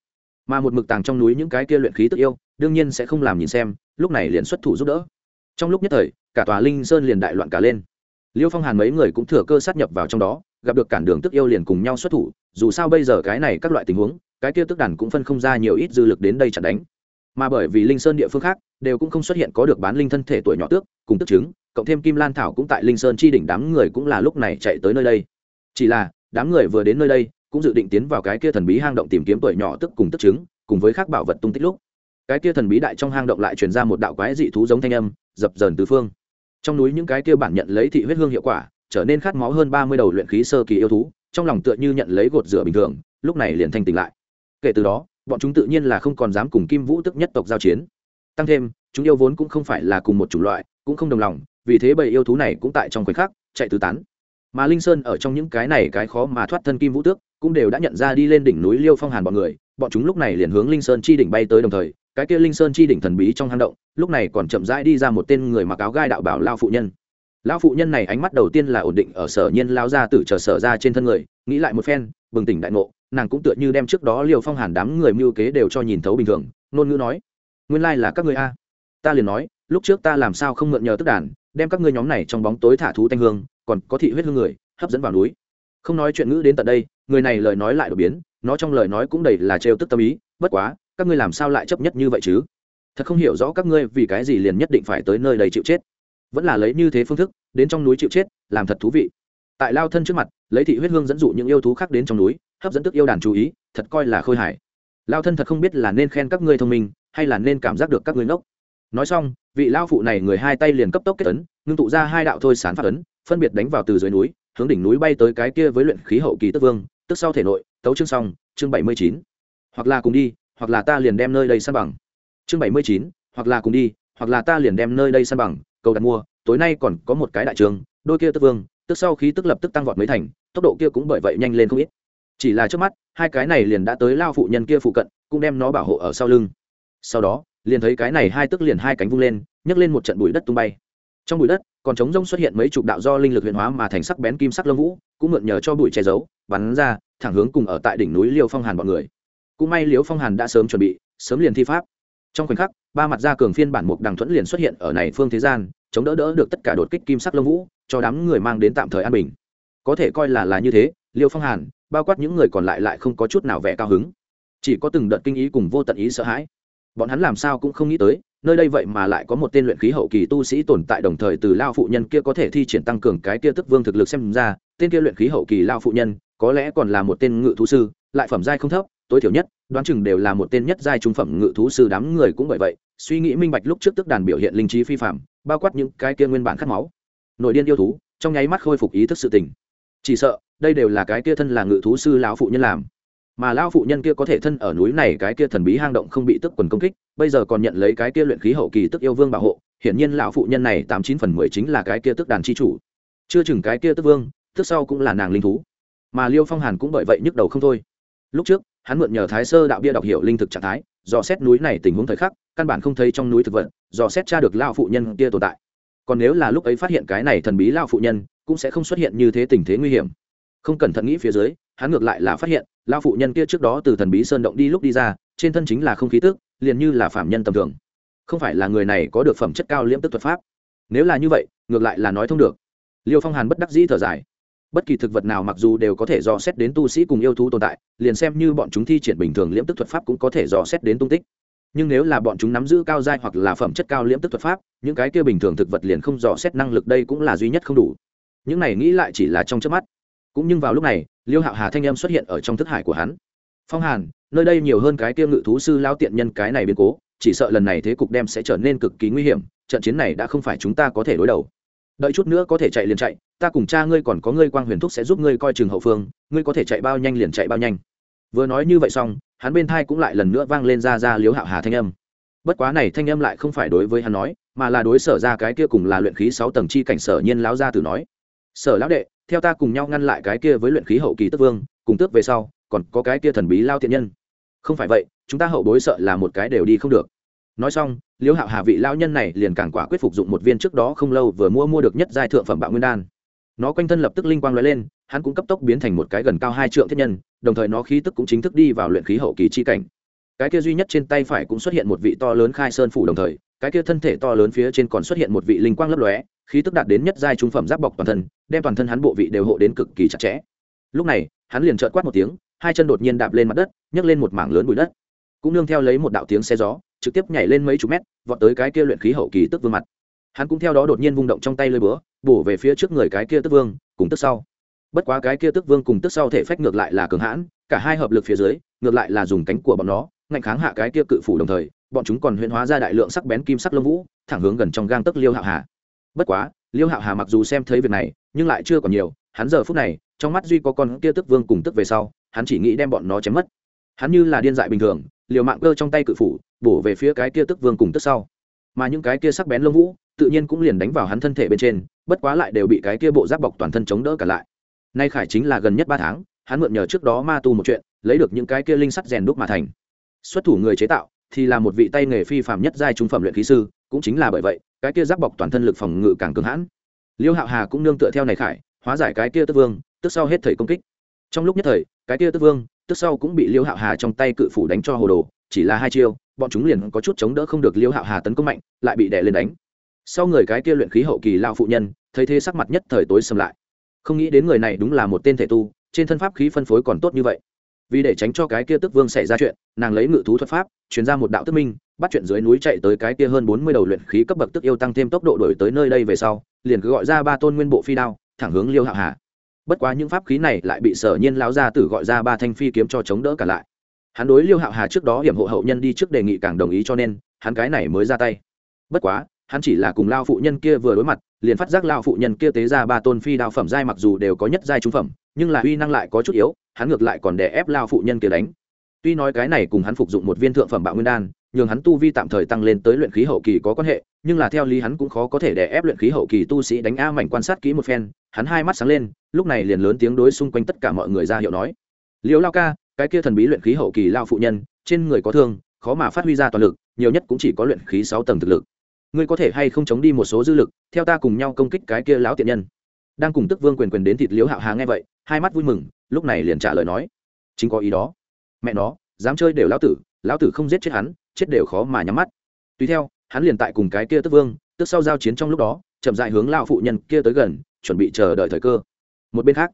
mà một mực tàng trong núi những cái kia luyện khí tức yêu, đương nhiên sẽ không làm nhìn xem, lúc này liền xuất thủ giúp đỡ. Trong lúc nhất thời, cả tòa linh sơn liền đại loạn cả lên. Liêu phong hàn mấy người cũng thừa cơ sát nhập vào trong đó, gặp được cản đường tức yêu liền cùng nhau xuất thủ, dù sao bây giờ cái này các loại tình huống, cái kia tức đàn cũng phân không ra nhiều ít dư lực đến đây chặn đánh. Mà bởi vì linh sơn địa phương khác, đều cũng không xuất hiện có được bán linh thân thể tuổi nhỏ tước, cùng tức chứng, cộng thêm kim lan thảo cũng tại linh sơn chi đỉnh đám người cũng là lúc này chạy tới nơi đây. Chỉ là, đám người vừa đến nơi đây cũng dự định tiến vào cái kia thần bí hang động tìm kiếm tuổi nhỏ tức cùng tức chứng, cùng với các bảo vật tung tích lúc. Cái kia thần bí đại trong hang động lại truyền ra một đạo quái dị thú giống thanh âm, dập dờn tứ phương. Trong núi những cái kia bản nhận lấy thị huyết hương hiệu quả, trở nên khát máu hơn ba mươi đầu luyện khí sơ kỳ yêu thú, trong lòng tựa như nhận lấy gột rửa bình thường, lúc này liền thanh tỉnh lại. Kể từ đó, bọn chúng tự nhiên là không còn dám cùng kim vũ tức nhất tộc giao chiến. Tăng thêm, chúng yêu vốn cũng không phải là cùng một chủng loại, cũng không đồng lòng, vì thế bầy yêu thú này cũng tại trong khoảnh khắc chạy tứ tán mà linh sơn ở trong những cái này cái khó mà thoát thân kim vũ tước cũng đều đã nhận ra đi lên đỉnh núi liêu phong hàn bọn người bọn chúng lúc này liền hướng linh sơn chi đỉnh bay tới đồng thời cái kia linh sơn chi đỉnh thần bí trong hang động lúc này còn chậm rãi đi ra một tên người mặc áo gai đạo bảo lao phụ nhân lão phụ nhân này ánh mắt đầu tiên là ổn định ở sở nhiên lao ra từ chờ sở ra trên thân người nghĩ lại một phen bừng tỉnh đại ngộ nàng cũng tựa như đem trước đó liều phong hàn đám người mưu kế đều cho nhìn thấu bình thường nôn ngữ nói nguyên lai là các người a ta liền nói lúc trước ta làm sao không mượn nhờ tức đàn đem các ngươi nhóm này trong bóng tối thả thú tanh hương còn có thị huyết hương người, hấp dẫn vào núi. Không nói chuyện ngữ đến tận đây, người này lời nói lại đột biến, nó trong lời nói cũng đầy là trêu tức tâm ý, bất quá, các ngươi làm sao lại chấp nhất như vậy chứ? Thật không hiểu rõ các ngươi vì cái gì liền nhất định phải tới nơi đây chịu chết. Vẫn là lấy như thế phương thức, đến trong núi chịu chết, làm thật thú vị. Tại lao thân trước mặt, lấy thị huyết hương dẫn dụ những yêu thú khác đến trong núi, hấp dẫn tức yêu đàn chú ý, thật coi là khôi hài. Lao thân thật không biết là nên khen các ngươi thông minh, hay là nên cảm giác được các ngươi ngốc nói xong, vị lao phụ này người hai tay liền cấp tốc kết ấn, ngưng tụ ra hai đạo thôi sán phát ấn, phân biệt đánh vào từ dưới núi, hướng đỉnh núi bay tới cái kia với luyện khí hậu kỳ tức vương, tức sau thể nội, tấu chương xong, chương bảy mươi chín. Hoặc là cùng đi, hoặc là ta liền đem nơi đây săn bằng. Chương bảy mươi chín, hoặc là cùng đi, hoặc là ta liền đem nơi đây săn bằng, cầu đặt mua, tối nay còn có một cái đại trường, đôi kia tức vương, tức sau khí tức lập tức tăng vọt mấy thành, tốc độ kia cũng bởi vậy nhanh lên không ít. Chỉ là trước mắt, hai cái này liền đã tới lao phụ nhân kia phụ cận, cũng đem nó bảo hộ ở sau lưng. Sau đó liền thấy cái này hai tức liền hai cánh vung lên, nhấc lên một trận bụi đất tung bay. Trong bụi đất, còn trống rông xuất hiện mấy chục đạo do linh lực huyền hóa mà thành sắc bén kim sắc lông vũ, cũng mượn nhờ cho bụi che giấu, bắn ra, thẳng hướng cùng ở tại đỉnh núi liêu phong hàn bọn người. Cũng may liêu phong hàn đã sớm chuẩn bị, sớm liền thi pháp. Trong khoảnh khắc, ba mặt gia cường phiên bản mục đằng thuẫn liền xuất hiện ở này phương thế gian, chống đỡ đỡ được tất cả đột kích kim sắc lông vũ, cho đám người mang đến tạm thời an bình. Có thể coi là là như thế, liêu phong hàn, bao quát những người còn lại lại không có chút nào vẻ cao hứng. Chỉ có từng đợt kinh ý cùng vô tận ý sợ hãi bọn hắn làm sao cũng không nghĩ tới, nơi đây vậy mà lại có một tên luyện khí hậu kỳ tu sĩ tồn tại đồng thời từ lao phụ nhân kia có thể thi triển tăng cường cái kia tức vương thực lực xem ra, tên kia luyện khí hậu kỳ lao phụ nhân, có lẽ còn là một tên ngự thú sư, lại phẩm giai không thấp, tối thiểu nhất, đoán chừng đều là một tên nhất giai trung phẩm ngự thú sư đám người cũng bởi vậy, suy nghĩ minh bạch lúc trước tức đàn biểu hiện linh trí phi phạm, bao quát những cái kia nguyên bản khát máu. Nội điên yêu thú, trong nháy mắt khôi phục ý thức sự tình. Chỉ sợ, đây đều là cái kia thân là ngự thú sư lão phụ nhân làm mà lão phụ nhân kia có thể thân ở núi này, cái kia thần bí hang động không bị tức quần công kích, bây giờ còn nhận lấy cái kia luyện khí hậu kỳ tức yêu vương bảo hộ, hiển nhiên lão phụ nhân này tám chín phần mười chính là cái kia tức đàn chi chủ. Chưa chừng cái kia tức vương, tức sau cũng là nàng linh thú. Mà liêu phong hàn cũng bởi vậy nhức đầu không thôi. Lúc trước, hắn mượn nhờ thái sơ đạo bia đọc hiểu linh thực trạng thái, dò xét núi này tình huống thời khắc, căn bản không thấy trong núi thực vật, dò xét tra được lao phụ nhân kia tồn tại. Còn nếu là lúc ấy phát hiện cái này thần bí lao phụ nhân, cũng sẽ không xuất hiện như thế tình thế nguy hiểm. Không cẩn thận nghĩ phía dưới hắn ngược lại là phát hiện lao phụ nhân kia trước đó từ thần bí sơn động đi lúc đi ra, trên thân chính là không khí tức, liền như là phạm nhân tầm thường. Không phải là người này có được phẩm chất cao liễm tức thuật pháp. Nếu là như vậy, ngược lại là nói thông được. Liêu phong hàn bất đắc dĩ thở dài. Bất kỳ thực vật nào mặc dù đều có thể dò xét đến tu sĩ cùng yêu thú tồn tại, liền xem như bọn chúng thi triển bình thường liễm tức thuật pháp cũng có thể dò xét đến tung tích. Nhưng nếu là bọn chúng nắm giữ cao giai hoặc là phẩm chất cao liễm tức thuật pháp, những cái kia bình thường thực vật liền không dò xét năng lực đây cũng là duy nhất không đủ. Những này nghĩ lại chỉ là trong trước mắt cũng nhưng vào lúc này, liêu hạo hà thanh em xuất hiện ở trong thức hải của hắn. Phong hàn, nơi đây nhiều hơn cái kia ngự thú sư lao tiện nhân cái này biến cố, chỉ sợ lần này thế cục đem sẽ trở nên cực kỳ nguy hiểm, trận chiến này đã không phải chúng ta có thể đối đầu. Đợi chút nữa có thể chạy liền chạy, ta cùng cha ngươi còn có ngươi quang huyền thúc sẽ giúp ngươi coi chừng hậu phương, ngươi có thể chạy bao nhanh liền chạy bao nhanh. Vừa nói như vậy xong, hắn bên thai cũng lại lần nữa vang lên ra ra liếu hạo hà thanh âm. Bất quá này thanh âm lại không phải đối với hắn nói, mà là đối sở ra cái kia cùng là luyện khí sáu tầng chi cảnh sở nhiên lão gia tử nói. Sở lão đệ theo ta cùng nhau ngăn lại cái kia với luyện khí hậu kỳ tức vương, cùng tước về sau, còn có cái kia thần bí lao thiện nhân. Không phải vậy, chúng ta hậu bối sợ là một cái đều đi không được. Nói xong, liễu hạo hà vị lao nhân này liền càng quả quyết phục dụng một viên trước đó không lâu vừa mua mua được nhất giai thượng phẩm bạo nguyên đan. Nó quanh thân lập tức linh quang lóe lên, hắn cũng cấp tốc biến thành một cái gần cao hai trượng thiết nhân, đồng thời nó khí tức cũng chính thức đi vào luyện khí hậu kỳ chi cảnh. Cái kia duy nhất trên tay phải cũng xuất hiện một vị to lớn khai sơn phủ đồng thời, cái kia thân thể to lớn phía trên còn xuất hiện một vị linh quang lấp lóe khí tức đạt đến nhất giai trung phẩm giáp bọc toàn thân, đem toàn thân hắn bộ vị đều hộ đến cực kỳ chặt chẽ. Lúc này, hắn liền trợt quát một tiếng, hai chân đột nhiên đạp lên mặt đất, nhấc lên một mảng lớn bụi đất. Cũng nương theo lấy một đạo tiếng xe gió, trực tiếp nhảy lên mấy chục mét, vọt tới cái kia luyện khí hậu kỳ tức vương mặt. Hắn cũng theo đó đột nhiên vung động trong tay lơi búa, bổ về phía trước người cái kia tức vương, cùng tức sau. Bất quá cái kia tức vương cùng tức sau thể phách ngược lại là cường hãn, cả hai hợp lực phía dưới, ngược lại là dùng cánh của bọn nó, ngạnh kháng hạ cái kia cự phủ đồng thời, bọn chúng còn huyễn hóa ra đại lượng sắc bén kim sắc lông vũ, thẳng hướng gần trong gang tức liêu hạo hà bất quá, liêu hạo hà mặc dù xem thấy việc này, nhưng lại chưa còn nhiều. Hắn giờ phút này, trong mắt duy có con kia tức vương cùng tức về sau, hắn chỉ nghĩ đem bọn nó chém mất. Hắn như là điên dại bình thường, liều mạng cơ trong tay cự phủ, bổ về phía cái kia tức vương cùng tức sau. Mà những cái kia sắc bén lông vũ, tự nhiên cũng liền đánh vào hắn thân thể bên trên, bất quá lại đều bị cái kia bộ giáp bọc toàn thân chống đỡ cả lại. Nay khải chính là gần nhất ba tháng, hắn mượn nhờ trước đó ma tu một chuyện, lấy được những cái kia linh sắt rèn đúc mà thành. Xuất thủ người chế tạo, thì là một vị tay nghề phi phàm nhất giai trung phẩm luyện khí sư, cũng chính là bởi vậy cái kia giáp bọc toàn thân lực phòng ngự càng cường hãn. Liêu hạo hà cũng nương tựa theo này khải, hóa giải cái kia tức vương, tức sau hết thời công kích. Trong lúc nhất thời, cái kia tức vương, tức sau cũng bị liêu hạo hà trong tay cự phủ đánh cho hồ đồ, chỉ là hai chiêu, bọn chúng liền có chút chống đỡ không được liêu hạo hà tấn công mạnh, lại bị đè lên đánh. Sau người cái kia luyện khí hậu kỳ lao phụ nhân, thấy thế sắc mặt nhất thời tối xâm lại. Không nghĩ đến người này đúng là một tên thể tu, trên thân pháp khí phân phối còn tốt như vậy. Vì để tránh cho cái kia tức vương xảy ra chuyện, nàng lấy ngự thú thuật pháp chuyển ra một đạo tức minh, bắt chuyện dưới núi chạy tới cái kia hơn bốn mươi đầu luyện khí cấp bậc tức yêu tăng thêm tốc độ đổi tới nơi đây về sau, liền cứ gọi ra ba tôn nguyên bộ phi đao, thẳng hướng liêu hạo hà. Bất quá những pháp khí này lại bị sở nhiên lão gia tử gọi ra ba thanh phi kiếm cho chống đỡ cả lại. Hắn đối liêu hạo hà trước đó hiểm hộ hậu nhân đi trước đề nghị càng đồng ý cho nên, hắn cái này mới ra tay. Bất quá, hắn chỉ là cùng lao phụ nhân kia vừa đối mặt, liền phát giác lao phụ nhân kia tế ra ba tôn phi đao phẩm giai mặc dù đều có nhất giai trung phẩm, nhưng là uy năng lại có chút yếu, hắn ngược lại còn đè ép lao phụ nhân kia đánh tuy nói cái này cùng hắn phục dụng một viên thượng phẩm bạo nguyên đan, nhường hắn tu vi tạm thời tăng lên tới luyện khí hậu kỳ có quan hệ, nhưng là theo lý hắn cũng khó có thể đè ép luyện khí hậu kỳ tu sĩ đánh a mảnh quan sát kỹ một phen, hắn hai mắt sáng lên, lúc này liền lớn tiếng đối xung quanh tất cả mọi người ra hiệu nói. Liễu lao ca, cái kia thần bí luyện khí hậu kỳ lao phụ nhân, trên người có thương, khó mà phát huy ra toàn lực, nhiều nhất cũng chỉ có luyện khí sáu tầng thực lực. Ngươi có thể hay không chống đi một số dư lực, theo ta cùng nhau công kích cái kia lão tiện nhân. Đang cùng tức vương quyền quyền đến thịt liễu hạo hà nghe vậy, hai mắt vui mừng, lúc này liền trả lời nói. Chính có ý đó mẹ nó, dám chơi đều lão tử lão tử không giết chết hắn, chết đều khó mà nhắm mắt. Tùy theo, hắn liền tại cùng cái kia tức vương, tức sau giao chiến trong lúc đó, chậm dại hướng lao phụ nhân kia tới gần, chuẩn bị chờ đợi thời cơ. Một bên khác,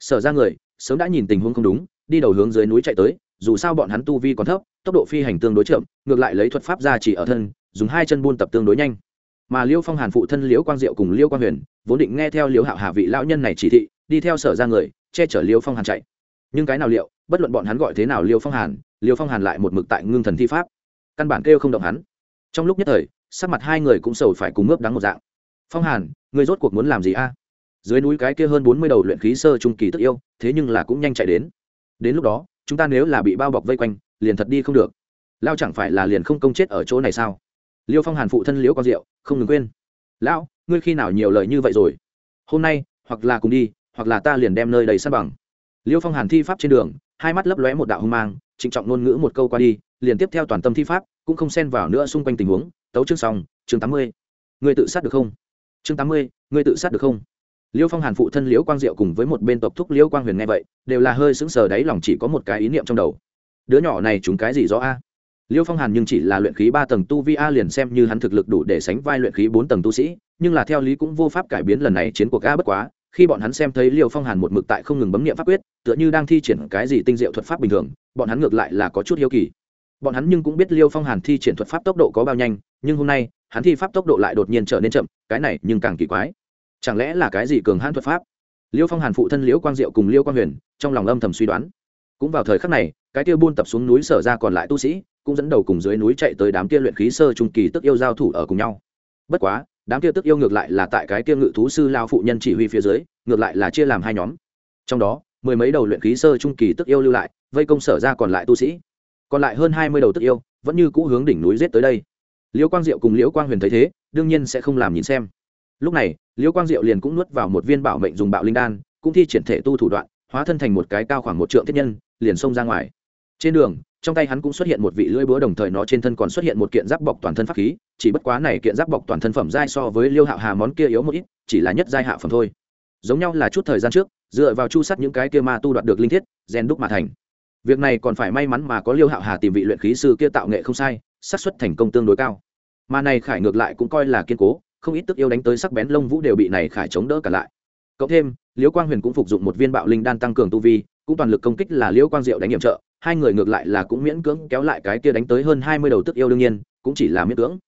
sở ra người, sớm đã nhìn tình huống không đúng, đi đầu hướng dưới núi chạy tới, dù sao bọn hắn tu vi còn thấp, tốc độ phi hành tương đối chậm, ngược lại lấy thuật pháp ra chỉ ở thân, dùng hai chân buôn tập tương đối nhanh. Mà liêu phong hàn phụ thân liễu quang diệu cùng liêu quang huyền, vốn định nghe theo liễu hạo hà vị lão nhân này chỉ thị, đi theo sở ra người, che chở liêu phong hàn chạy nhưng cái nào liệu, bất luận bọn hắn gọi thế nào liêu phong hàn, liêu phong hàn lại một mực tại ngưng thần thi pháp. Căn bản kêu không động hắn. Trong lúc nhất thời, sắc mặt hai người cũng sầu phải cùng ngước đắng một dạng. Phong hàn, người rốt cuộc muốn làm gì a? Dưới núi cái kia hơn bốn mươi đầu luyện khí sơ trung kỳ tức yêu, thế nhưng là cũng nhanh chạy đến. Đến lúc đó, chúng ta nếu là bị bao bọc vây quanh, liền thật đi không được. Lao chẳng phải là liền không công chết ở chỗ này sao? Liêu phong hàn phụ thân liễu con rượu không ngừng quên lão, ngươi khi nào nhiều lời như vậy rồi? Hôm nay, hoặc là cùng đi, hoặc là ta liền đem nơi đầy săn bằng liêu phong hàn thi pháp trên đường, hai mắt lấp lóe một đạo hung mang, trịnh trọng ngôn ngữ một câu qua đi, liền tiếp theo toàn tâm thi pháp, cũng không xen vào nữa xung quanh tình huống, tấu chương xong, chương tám mươi. Người tự sát được không? Chương tám mươi người tự sát được không? Liêu phong hàn phụ thân liễu quang diệu cùng với một bên tộc thúc liễu quang huyền nghe vậy, đều là hơi sững sờ đáy lòng chỉ có một cái ý niệm trong đầu. Đứa nhỏ này chúng cái gì rõ a? Liêu phong hàn nhưng chỉ là luyện khí ba tầng tu vi a liền xem như hắn thực lực đủ để sánh vai luyện khí bốn tầng tu sĩ, nhưng là theo lý cũng vô pháp cải biến lần này chiến cuộc a bất quá khi bọn hắn xem thấy liêu phong hàn một mực tại không ngừng bấm nghiệm pháp quyết, tựa như đang thi triển cái gì tinh diệu thuật pháp bình thường, bọn hắn ngược lại là có chút hiếu kỳ. Bọn hắn nhưng cũng biết liêu phong hàn thi triển thuật pháp tốc độ có bao nhanh, nhưng hôm nay, hắn thi pháp tốc độ lại đột nhiên trở nên chậm, cái này nhưng càng kỳ quái. Chẳng lẽ là cái gì cường hãn thuật pháp? Liêu phong hàn phụ thân liễu quang diệu cùng liêu quang huyền trong lòng âm thầm suy đoán. Cũng vào thời khắc này, cái tia buôn tập xuống núi sở ra còn lại tu sĩ, cũng dẫn đầu cùng dưới núi chạy tới đám kia luyện khí sơ trung kỳ tức yêu giao thủ ở cùng nhau. Bất quá đám kia tức yêu ngược lại là tại cái kia ngự thú sư lao phụ nhân chỉ huy phía dưới, ngược lại là chia làm hai nhóm. Trong đó, mười mấy đầu luyện khí sơ trung kỳ tức yêu lưu lại, vây công sở ra còn lại tu sĩ. Còn lại hơn hai mươi đầu tức yêu vẫn như cũ hướng đỉnh núi giết tới đây. Liễu quang diệu cùng liễu quang huyền thấy thế, đương nhiên sẽ không làm nhìn xem. Lúc này, liễu quang diệu liền cũng nuốt vào một viên bảo mệnh dùng bạo linh đan, cũng thi triển thể tu thủ đoạn, hóa thân thành một cái cao khoảng một trượng thiết nhân, liền xông ra ngoài. Trên đường, trong tay hắn cũng xuất hiện một vị lưỡi búa đồng thời nó trên thân còn xuất hiện một kiện giáp bọc toàn thân pháp khí chỉ bất quá này kiện giáp bọc toàn thân phẩm giai so với liêu hạo hà món kia yếu một ít, chỉ là nhất giai hạ phẩm thôi. Giống nhau là chút thời gian trước, dựa vào chu sắt những cái kia ma tu đoạt được linh thiết gen đúc mà thành. Việc này còn phải may mắn mà có liêu hạo hà tìm vị luyện khí sư kia tạo nghệ không sai, xác suất thành công tương đối cao. Mà này khải ngược lại cũng coi là kiên cố, không ít tức yêu đánh tới sắc bén lông vũ đều bị này khải chống đỡ cả lại. Cộng thêm liễu quang huyền cũng phục dụng một viên bạo linh đan tăng cường tu vi, cũng toàn lực công kích là liễu quang diệu đánh nhiệm trợ, hai người ngược lại là cũng miễn cưỡng kéo lại cái kia đánh tới hơn hai mươi đầu tức yêu đương nhiên, cũng chỉ là miễn cưỡng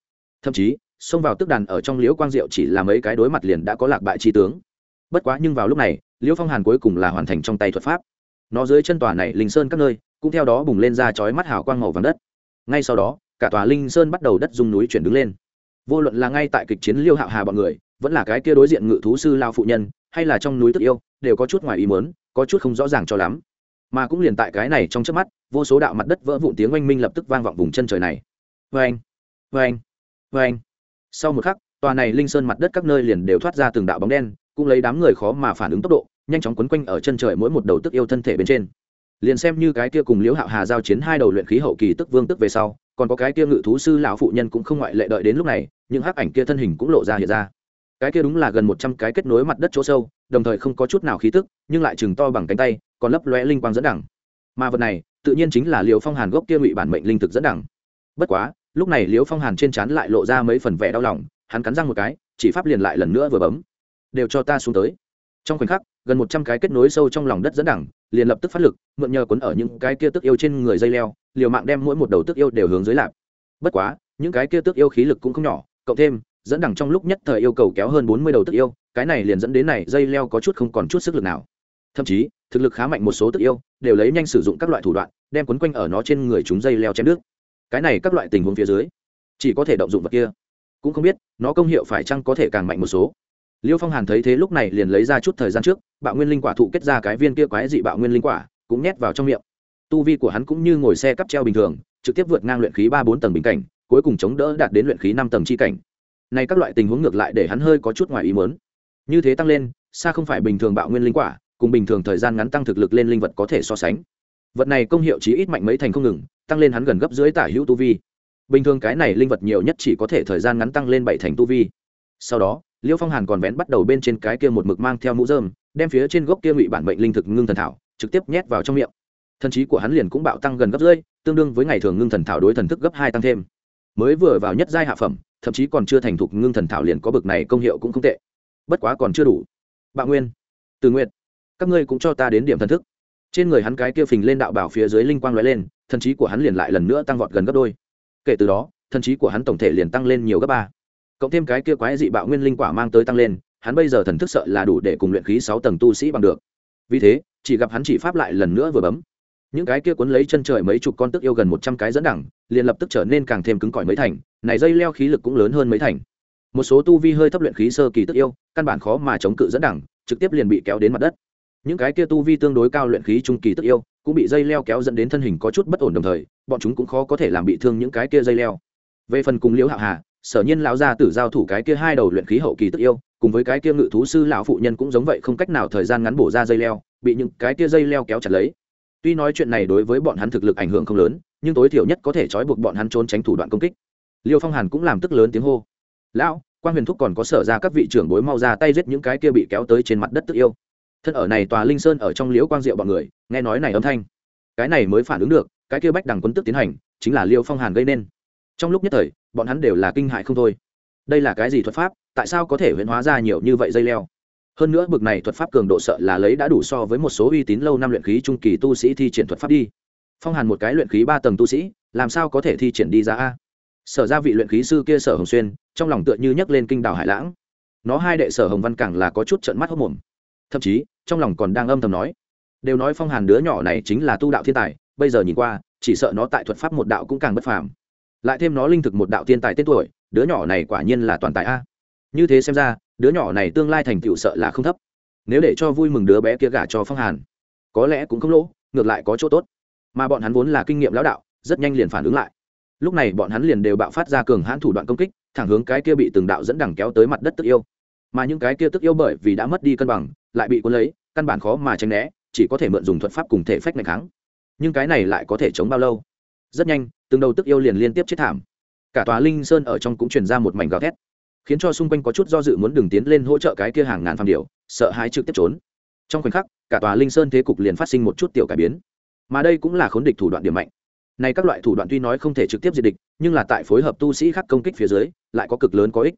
thậm chí, xông vào tức đàn ở trong liễu quang diệu chỉ là mấy cái đối mặt liền đã có lạc bại chi tướng. Bất quá nhưng vào lúc này, liễu phong hàn cuối cùng là hoàn thành trong tay thuật pháp. Nó dưới chân tòa này linh sơn các nơi, cũng theo đó bùng lên ra chói mắt hào quang màu vàng đất. Ngay sau đó, cả tòa linh sơn bắt đầu đất dung núi chuyển đứng lên. Vô luận là ngay tại kịch chiến liêu hạo hà bọn người, vẫn là cái kia đối diện ngự thú sư lao phụ nhân, hay là trong núi tức yêu, đều có chút ngoài ý mớn có chút không rõ ràng cho lắm. Mà cũng liền tại cái này trong trước mắt, vô số đạo mặt đất vỡ vụn tiếng oanh minh lập tức vang vọng vùng chân trời này. Vê anh vê anh vê anh. Sau một khắc, tòa này linh sơn mặt đất các nơi liền đều thoát ra từng đạo bóng đen, cũng lấy đám người khó mà phản ứng tốc độ, nhanh chóng quấn quanh ở chân trời mỗi một đầu tức yêu thân thể bên trên. Liền xem như cái kia cùng liễu hạo hà giao chiến hai đầu luyện khí hậu kỳ tức vương tức về sau, còn có cái kia ngự thú sư lão phụ nhân cũng không ngoại lệ đợi đến lúc này, những hắc ảnh kia thân hình cũng lộ ra hiện ra. Cái kia đúng là gần một trăm cái kết nối mặt đất chỗ sâu, đồng thời không có chút nào khí tức, nhưng lại chừng to bằng cánh tay, còn lấp lóe linh quang dẫn đẳng. Mà vật này, tự nhiên chính là liều phong hàn gốc kia ngụy bản mệnh linh thực dẫn đẳng. Bất quá lúc này liễu phong hàn trên trán lại lộ ra mấy phần vẻ đau lòng, hắn cắn răng một cái, chỉ pháp liền lại lần nữa vừa bấm. Đều cho ta xuống tới. Trong khoảnh khắc, gần một trăm cái kết nối sâu trong lòng đất dẫn đẳng, liền lập tức phát lực, mượn nhờ cuốn ở những cái kia tức yêu trên người dây leo, liều mạng đem mỗi một đầu tức yêu đều hướng dưới lạp. Bất quá, những cái kia tức yêu khí lực cũng không nhỏ, cộng thêm, dẫn đẳng trong lúc nhất thời yêu cầu kéo hơn bốn mươi đầu tức yêu, cái này liền dẫn đến này dây leo có chút không còn chút sức lực nào. Thậm chí, thực lực khá mạnh một số tức yêu, đều lấy nhanh sử dụng các loại thủ đoạn, đem quấn quanh ở nó trên người chúng dây leo chém nước cái này các loại tình huống phía dưới, chỉ có thể động dụng vật kia. Cũng không biết, nó công hiệu phải chăng có thể càng mạnh một số. Liêu phong hàn thấy thế lúc này liền lấy ra chút thời gian trước, bạo nguyên linh quả thụ kết ra cái viên kia quái dị bạo nguyên linh quả, cũng nhét vào trong miệng. Tu vi của hắn cũng như ngồi xe cắp treo bình thường, trực tiếp vượt ngang luyện khí ba bốn tầng bình cảnh, cuối cùng chống đỡ đạt đến luyện khí năm tầng chi cảnh. Này các loại tình huống ngược lại để hắn hơi có chút ngoài ý muốn. Như thế tăng lên, xa không phải bình thường bạo nguyên linh quả, cùng bình thường thời gian ngắn tăng thực lực lên linh vật có thể so sánh vật này công hiệu chí ít mạnh mấy thành không ngừng, tăng lên hắn gần gấp dưới tả hữu tu vi. Bình thường cái này linh vật nhiều nhất chỉ có thể thời gian ngắn tăng lên bảy thành tu vi. Sau đó, liêu phong hàn còn vén bắt đầu bên trên cái kia một mực mang theo mũ dơm đem phía trên gốc kia ngụy bản bệnh linh thực ngưng thần thảo, trực tiếp nhét vào trong miệng. Thần trí của hắn liền cũng bạo tăng gần gấp rưỡi, tương đương với ngày thường ngưng thần thảo đối thần thức gấp hai tăng thêm. Mới vừa vào nhất giai hạ phẩm, thậm chí còn chưa thành thục ngưng thần thảo liền có bực này công hiệu cũng không tệ. Bất quá còn chưa đủ. Bạo nguyên, từ nguyện các ngươi cũng cho ta đến điểm thần thức trên người hắn cái kia phình lên đạo bảo phía dưới linh quang lóe lên, thần trí của hắn liền lại lần nữa tăng vọt gần gấp đôi. Kể từ đó, thần trí của hắn tổng thể liền tăng lên nhiều gấp ba. Cộng thêm cái kia quái dị bạo nguyên linh quả mang tới tăng lên, hắn bây giờ thần thức sợ là đủ để cùng luyện khí sáu tầng tu sĩ bằng được. Vì thế, chỉ gặp hắn chỉ pháp lại lần nữa vừa bấm. Những cái kia cuốn lấy chân trời mấy chục con tức yêu gần một trăm cái dẫn đẳng, liền lập tức trở nên càng thêm cứng cỏi mấy thành, này dây leo khí lực cũng lớn hơn mấy thành. Một số tu vi hơi thấp luyện khí sơ kỳ tức yêu, căn bản khó mà chống cự dẫn đẳng, trực tiếp liền bị kéo đến mặt đất những cái kia tu vi tương đối cao luyện khí trung kỳ tức yêu, cũng bị dây leo kéo dẫn đến thân hình có chút bất ổn đồng thời, bọn chúng cũng khó có thể làm bị thương những cái kia dây leo. Về phần cùng liễu hạo hà, sở nhiên lão gia tử giao thủ cái kia hai đầu luyện khí hậu kỳ tức yêu, cùng với cái kia ngự thú sư lão phụ nhân cũng giống vậy không cách nào thời gian ngắn bổ ra dây leo, bị những cái kia dây leo kéo chặt lấy. Tuy nói chuyện này đối với bọn hắn thực lực ảnh hưởng không lớn, nhưng tối thiểu nhất có thể trói buộc bọn hắn trốn tránh thủ đoạn công kích. Liêu phong hàn cũng làm tức lớn tiếng hô. Lão quan huyền thúc còn có sở ra các vị trưởng bối mau ra tay giết những cái kia bị kéo tới trên mặt đất tức yêu thân ở này tòa linh sơn ở trong liễu quang diệu bọn người, nghe nói này âm thanh. Cái này mới phản ứng được, cái kia bách đằng quân tức tiến hành, chính là liêu phong hàn gây nên. Trong lúc nhất thời, bọn hắn đều là kinh hại không thôi. Đây là cái gì thuật pháp, tại sao có thể huyễn hóa ra nhiều như vậy dây leo? Hơn nữa bực này thuật pháp cường độ sợ là lấy đã đủ so với một số uy tín lâu năm luyện khí trung kỳ tu sĩ thi triển thuật pháp đi. Phong hàn một cái luyện khí ba tầng tu sĩ, làm sao có thể thi triển đi ra a? Sở ra vị luyện khí sư kia sở hồng xuyên, trong lòng tựa như nhấc lên kinh đảo hải lãng. Nó hai đệ sở hồng văn càng là có chút trận mắt hốc mồm thậm chí trong lòng còn đang âm thầm nói, đều nói phong hàn đứa nhỏ này chính là tu đạo thiên tài, bây giờ nhìn qua, chỉ sợ nó tại thuật pháp một đạo cũng càng bất phàm. Lại thêm nó linh thực một đạo thiên tài tên tuổi, đứa nhỏ này quả nhiên là toàn tài a. Như thế xem ra, đứa nhỏ này tương lai thành tựu sợ là không thấp. Nếu để cho vui mừng đứa bé kia gả cho phong hàn, có lẽ cũng không lỗ, ngược lại có chỗ tốt. Mà bọn hắn vốn là kinh nghiệm lão đạo, rất nhanh liền phản ứng lại. Lúc này bọn hắn liền đều bạo phát ra cường hãn thủ đoạn công kích, thẳng hướng cái kia bị từng đạo dẫn đằng kéo tới mặt đất tức yêu. Mà những cái kia tức yêu bởi vì đã mất đi cân bằng lại bị cuốn lấy căn bản khó mà tránh né chỉ có thể mượn dùng thuật pháp cùng thể phách này kháng. Nhưng cái này lại có thể chống bao lâu? Rất nhanh từng đầu tức yêu liền liên tiếp chết thảm. Cả tòa linh sơn ở trong cũng truyền ra một mảnh gào thét khiến cho xung quanh có chút do dự muốn đường tiến lên hỗ trợ cái kia hàng ngàn phàm điều, sợ hãi trực tiếp trốn. Trong khoảnh khắc cả tòa linh sơn thế cục liền phát sinh một chút tiểu cải biến. Mà đây cũng là khốn địch thủ đoạn điểm mạnh. Này các loại thủ đoạn tuy nói không thể trực tiếp diệt địch nhưng là tại phối hợp tu sĩ khác công kích phía dưới lại có cực lớn có ích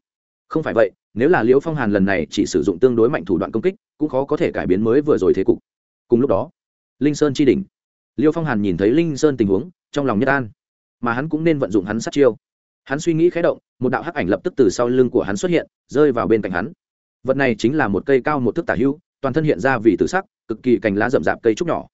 không phải vậy, nếu là liễu phong hàn lần này chỉ sử dụng tương đối mạnh thủ đoạn công kích, cũng khó có thể cải biến mới vừa rồi thế cục. Cùng lúc đó, linh sơn chi đỉnh. Liêu phong hàn nhìn thấy linh sơn tình huống, trong lòng nhất an. Mà hắn cũng nên vận dụng hắn sát chiêu. Hắn suy nghĩ khé động, một đạo hắc ảnh lập tức từ sau lưng của hắn xuất hiện, rơi vào bên cạnh hắn. Vật này chính là một cây cao một thước tả hưu, toàn thân hiện ra vì tử sắc, cực kỳ cành lá rậm rạp cây trúc nhỏ.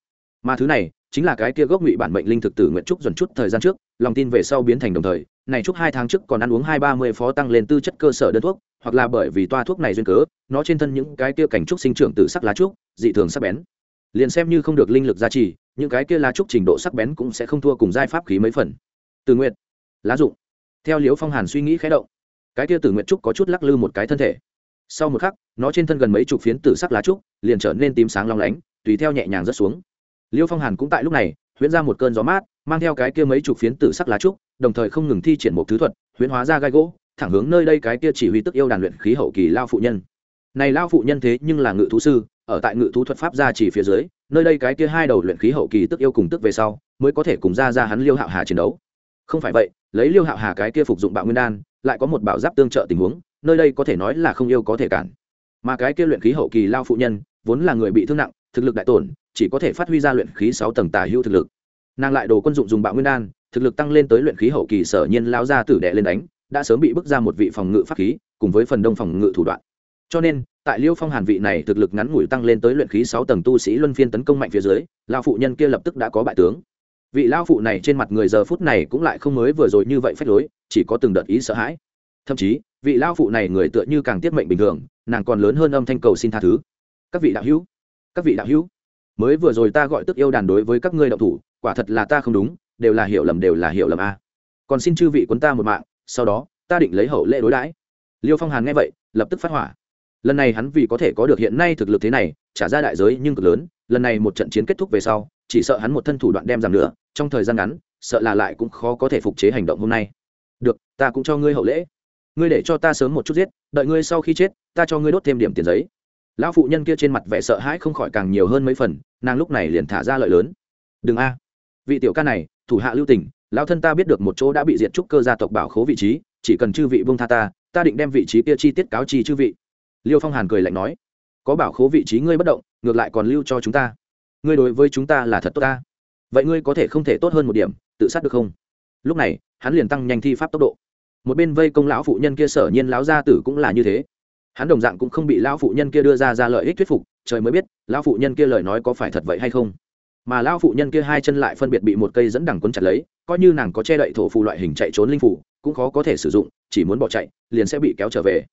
Mà thứ này chính là cái kia gốc ngụy bản mệnh linh thực tử nguyện trúc dần chút thời gian trước, lòng tin về sau biến thành đồng thời này chúc hai tháng trước còn ăn uống hai ba mươi phó tăng lên tư chất cơ sở đơn thuốc, hoặc là bởi vì toa thuốc này duyên cớ, nó trên thân những cái kia cảnh trúc sinh trưởng từ sắc lá trúc, dị thường sắc bén. Liền xem như không được linh lực gia trì, những cái kia lá trúc trình độ sắc bén cũng sẽ không thua cùng giai pháp khí mấy phần. Từ nguyện lá dụng. Theo liễu phong hàn suy nghĩ khé động, cái kia tử nguyện trúc có chút lắc lư một cái thân thể. Sau một khắc, nó trên thân gần mấy chục phiến tử sắc lá trúc liền trở nên tím sáng long lánh, tùy theo nhẹ nhàng rớt xuống. Liêu phong hàn cũng tại lúc này huyễn ra một cơn gió mát, mang theo cái kia mấy chục phiến tử sắc lá trúc, đồng thời không ngừng thi triển một thứ thuật, huyễn hóa ra gai gỗ, thẳng hướng nơi đây cái kia chỉ huy tức yêu đàn luyện khí hậu kỳ lao phụ nhân. Này lao phụ nhân thế nhưng là ngự thú sư, ở tại ngự thú thuật pháp gia chỉ phía dưới, nơi đây cái kia hai đầu luyện khí hậu kỳ tức yêu cùng tức về sau, mới có thể cùng ra ra hắn liêu hạo hà chiến đấu. Không phải vậy, lấy liêu hạo hà cái kia phục dụng bạo nguyên đan, lại có một bảo giáp tương trợ tình huống, nơi đây có thể nói là không yêu có thể cản. Mà cái kia luyện khí hậu kỳ lao phụ nhân, vốn là người bị thương nặng, thực lực đại tổn chỉ có thể phát huy ra luyện khí sáu tầng tà hữu thực lực. Nàng lại đồ quân dụng dùng bạo nguyên đan, thực lực tăng lên tới luyện khí hậu kỳ sở nhiên lao ra tử đệ lên đánh, đã sớm bị bước ra một vị phòng ngự pháp khí, cùng với phần đông phòng ngự thủ đoạn. Cho nên, tại liêu phong hàn vị này thực lực ngắn ngủi tăng lên tới luyện khí sáu tầng tu sĩ luân phiên tấn công mạnh phía dưới lao phụ nhân kia lập tức đã có bại tướng. Vị lao phụ này trên mặt người giờ phút này cũng lại không mới vừa rồi như vậy phách lối, chỉ có từng đợt ý sợ hãi. Thậm chí, vị lao phụ này người tựa như càng tiết mệnh bình thường, nàng còn lớn hơn âm thanh cầu xin tha thứ. Các vị đạo hữu, các vị đạo hữu mới vừa rồi ta gọi tức yêu đàn đối với các ngươi động thủ, quả thật là ta không đúng, đều là hiểu lầm, đều là hiểu lầm a. Còn xin chư vị quấn ta một mạng, sau đó, ta định lấy hậu lễ đối đãi. Liêu phong hàn nghe vậy, lập tức phát hỏa. Lần này hắn vì có thể có được hiện nay thực lực thế này, trả ra đại giới nhưng cực lớn, lần này một trận chiến kết thúc về sau, chỉ sợ hắn một thân thủ đoạn đem giảm nữa trong thời gian ngắn, sợ là lại cũng khó có thể phục chế hành động hôm nay. Được, ta cũng cho ngươi hậu lễ. Ngươi để cho ta sớm một chút giết, đợi ngươi sau khi chết, ta cho ngươi đốt thêm điểm tiền giấy lão phụ nhân kia trên mặt vẻ sợ hãi không khỏi càng nhiều hơn mấy phần, nàng lúc này liền thả ra lợi lớn. Đừng a. Vị tiểu ca này, thủ hạ lưu tình, lão thân ta biết được một chỗ đã bị diệt trúc cơ gia tộc bảo khố vị trí, chỉ cần chư vị bông tha ta ta định đem vị trí kia chi tiết cáo chi chư vị. Liêu phong hàn cười lạnh nói, có bảo khố vị trí ngươi bất động, ngược lại còn lưu cho chúng ta. Ngươi đối với chúng ta là thật tốt ta. Vậy ngươi có thể không thể tốt hơn một điểm, tự sát được không? Lúc này, hắn liền tăng nhanh thi pháp tốc độ. Một bên vây công lão phụ nhân kia sở nhiên lão gia tử cũng là như thế hắn đồng dạng cũng không bị lão phụ nhân kia đưa ra ra lợi ích thuyết phục, trời mới biết, lão phụ nhân kia lời nói có phải thật vậy hay không. Mà lão phụ nhân kia hai chân lại phân biệt bị một cây dẫn đằng quấn chặt lấy, coi như nàng có che đậy thổ phù loại hình chạy trốn linh phủ cũng khó có thể sử dụng, chỉ muốn bỏ chạy, liền sẽ bị kéo trở về.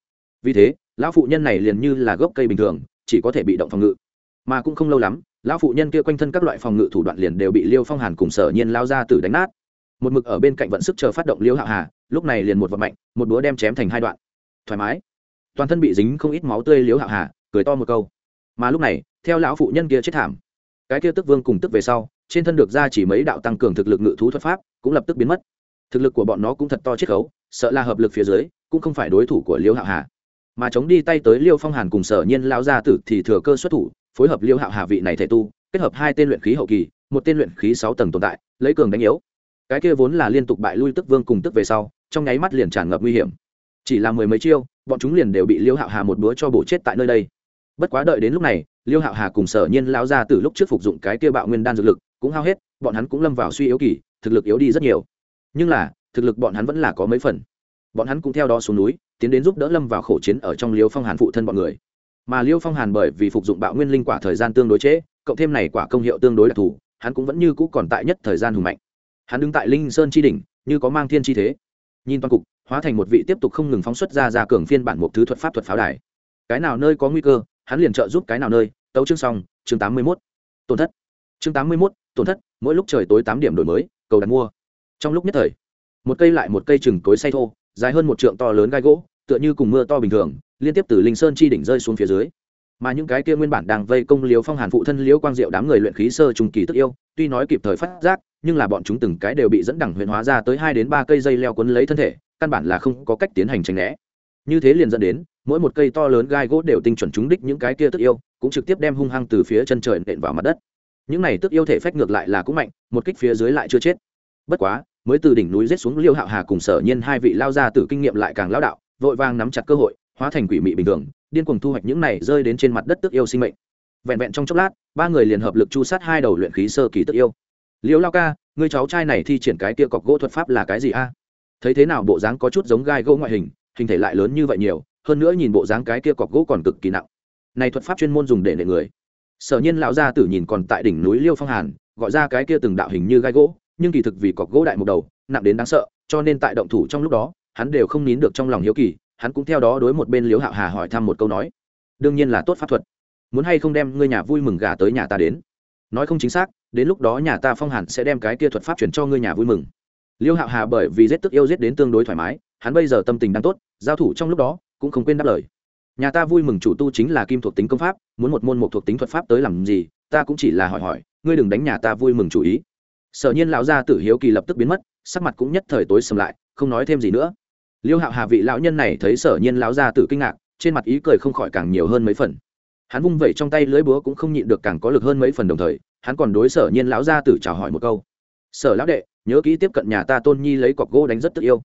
Vì thế, lão phụ nhân này liền như là gốc cây bình thường, chỉ có thể bị động phòng ngự. Mà cũng không lâu lắm, lão phụ nhân kia quanh thân các loại phòng ngự thủ đoạn liền đều bị liêu phong hàn cùng sở nhiên lao ra từ đánh nát. Một mực ở bên cạnh vận sức chờ phát động liêu hạo hà, lúc này liền một vật mạnh, một búa đem chém thành hai đoạn. Thoải mái toàn thân bị dính không ít máu tươi liêu hạo hà, cười to một câu. Mà lúc này, theo lão phụ nhân kia chết thảm. Cái kia tức vương cùng tức về sau, trên thân được ra chỉ mấy đạo tăng cường thực lực ngự thú thuật pháp, cũng lập tức biến mất. Thực lực của bọn nó cũng thật to chiết khấu, sợ là hợp lực phía dưới, cũng không phải đối thủ của liêu hạo hà. Mà chống đi tay tới liêu phong hàn cùng sở nhiên lao ra tử thì thừa cơ xuất thủ, phối hợp liêu hạo hà vị này thể tu, kết hợp hai tên luyện khí hậu kỳ, một tên luyện khí sáu tầng tồn tại, lấy cường đánh yếu. Cái kia vốn là liên tục bại lui tức vương cùng tức về sau, trong nháy mắt liền tràn ngập nguy hiểm. Chỉ là mười mấy chiêu bọn chúng liền đều bị liêu hạo hà một búa cho bổ chết tại nơi đây. Bất quá đợi đến lúc này, liêu hạo hà cùng sở nhiên lao ra từ lúc trước phục dụng cái kia bạo nguyên đan dược lực cũng hao hết, bọn hắn cũng lâm vào suy yếu kỳ, thực lực yếu đi rất nhiều. Nhưng là, thực lực bọn hắn vẫn là có mấy phần. Bọn hắn cũng theo đó xuống núi, tiến đến giúp đỡ lâm vào khổ chiến ở trong liêu phong hàn phụ thân bọn người. Mà liêu phong hàn bởi vì phục dụng bạo nguyên linh quả thời gian tương đối trễ, cộng thêm này quả công hiệu tương đối đặc thù, hắn cũng vẫn như cũ còn tại nhất thời gian hùng mạnh. Hắn đứng tại linh sơn chi đỉnh, như có mang thiên chi thế. Nhìn toàn cục hóa thành một vị tiếp tục không ngừng phóng xuất ra ra cường phiên bản một thứ thuật pháp thuật pháo đài. Cái nào nơi có nguy cơ, hắn liền trợ giúp cái nào nơi. Tấu chương xong, chương tám mươi mốt. Tổn thất. Chương tám mươi mốt, tổn thất, mỗi lúc trời tối tám điểm đổi mới, cầu đặt mua. Trong lúc nhất thời, một cây lại một cây chừng cối say thô, dài hơn một trượng to lớn gai gỗ, tựa như cùng mưa to bình thường, liên tiếp từ linh sơn chi đỉnh rơi xuống phía dưới. Mà những cái kia nguyên bản đang vây công liếu phong hàn phụ thân liễu quang diệu đám người luyện khí sơ trùng kỳ tức yêu, tuy nói kịp thời phát giác, nhưng là bọn chúng từng cái đều bị dẫn đẳng huyền hóa ra tới hai đến ba cây dây leo quấn lấy thân thể căn bản là không có cách tiến hành tránh né. Như thế liền dẫn đến, mỗi một cây to lớn gai gỗ đều tinh chuẩn trúng đích những cái kia tức yêu, cũng trực tiếp đem hung hăng từ phía chân trời nện vào mặt đất. Những này tức yêu thể phách ngược lại là cũng mạnh, một kích phía dưới lại chưa chết. Bất quá, mới từ đỉnh núi rết xuống liêu hạo hà cùng sở nhiên hai vị lao ra từ kinh nghiệm lại càng lao đạo, vội vàng nắm chặt cơ hội, hóa thành quỷ mị bình thường, điên cuồng thu hoạch những này rơi đến trên mặt đất tức yêu sinh mệnh. Vẹn vẹn trong chốc lát, ba người liền hợp lực chu sát hai đầu luyện khí sơ kỳ tức yêu. Liêu lao ca người cháu trai này thi triển cái kia cọc gỗ thuật pháp là cái gì a? Thấy thế nào bộ dáng có chút giống gai gỗ ngoại hình hình thể lại lớn như vậy nhiều, hơn nữa nhìn bộ dáng cái kia cọc gỗ còn cực kỳ nặng. Này thuật pháp chuyên môn dùng để nệ người. Sở nhiên lão gia tử nhìn còn tại đỉnh núi liêu phong hàn, gọi ra cái kia từng đạo hình như gai gỗ, nhưng kỳ thực vì cọc gỗ đại một đầu, nặng đến đáng sợ, cho nên tại động thủ trong lúc đó, hắn đều không nín được trong lòng hiếu kỳ, hắn cũng theo đó đối một bên liếu hạo hà hỏi thăm một câu nói. Đương nhiên là tốt pháp thuật. Muốn hay không đem ngươi nhà vui mừng gà tới nhà ta đến? Nói không chính xác, đến lúc đó nhà ta phong hàn sẽ đem cái kia thuật pháp chuyển cho ngươi nhà vui mừng liêu hạo hà bởi vì giết tức yêu giết đến tương đối thoải mái, hắn bây giờ tâm tình đang tốt, giao thủ trong lúc đó, cũng không quên đáp lời. Nhà ta vui mừng chủ tu chính là kim thuộc tính công pháp, muốn một môn một thuộc tính thuật pháp tới làm gì, ta cũng chỉ là hỏi hỏi, ngươi đừng đánh nhà ta vui mừng chủ ý. Sở nhiên lão gia tử hiếu kỳ lập tức biến mất, sắc mặt cũng nhất thời tối sầm lại, không nói thêm gì nữa. Liêu hạo hà vị lão nhân này thấy sở nhiên lão gia tử kinh ngạc, trên mặt ý cười không khỏi càng nhiều hơn mấy phần. Hắn vung vẩy trong tay lưỡi búa cũng không nhịn được càng có lực hơn mấy phần đồng thời, hắn còn đối sở nhiên lão gia tử chào hỏi một câu. Sở lão đệ nhớ kỹ tiếp cận nhà ta tôn nhi lấy cọc gỗ đánh rất tức yêu.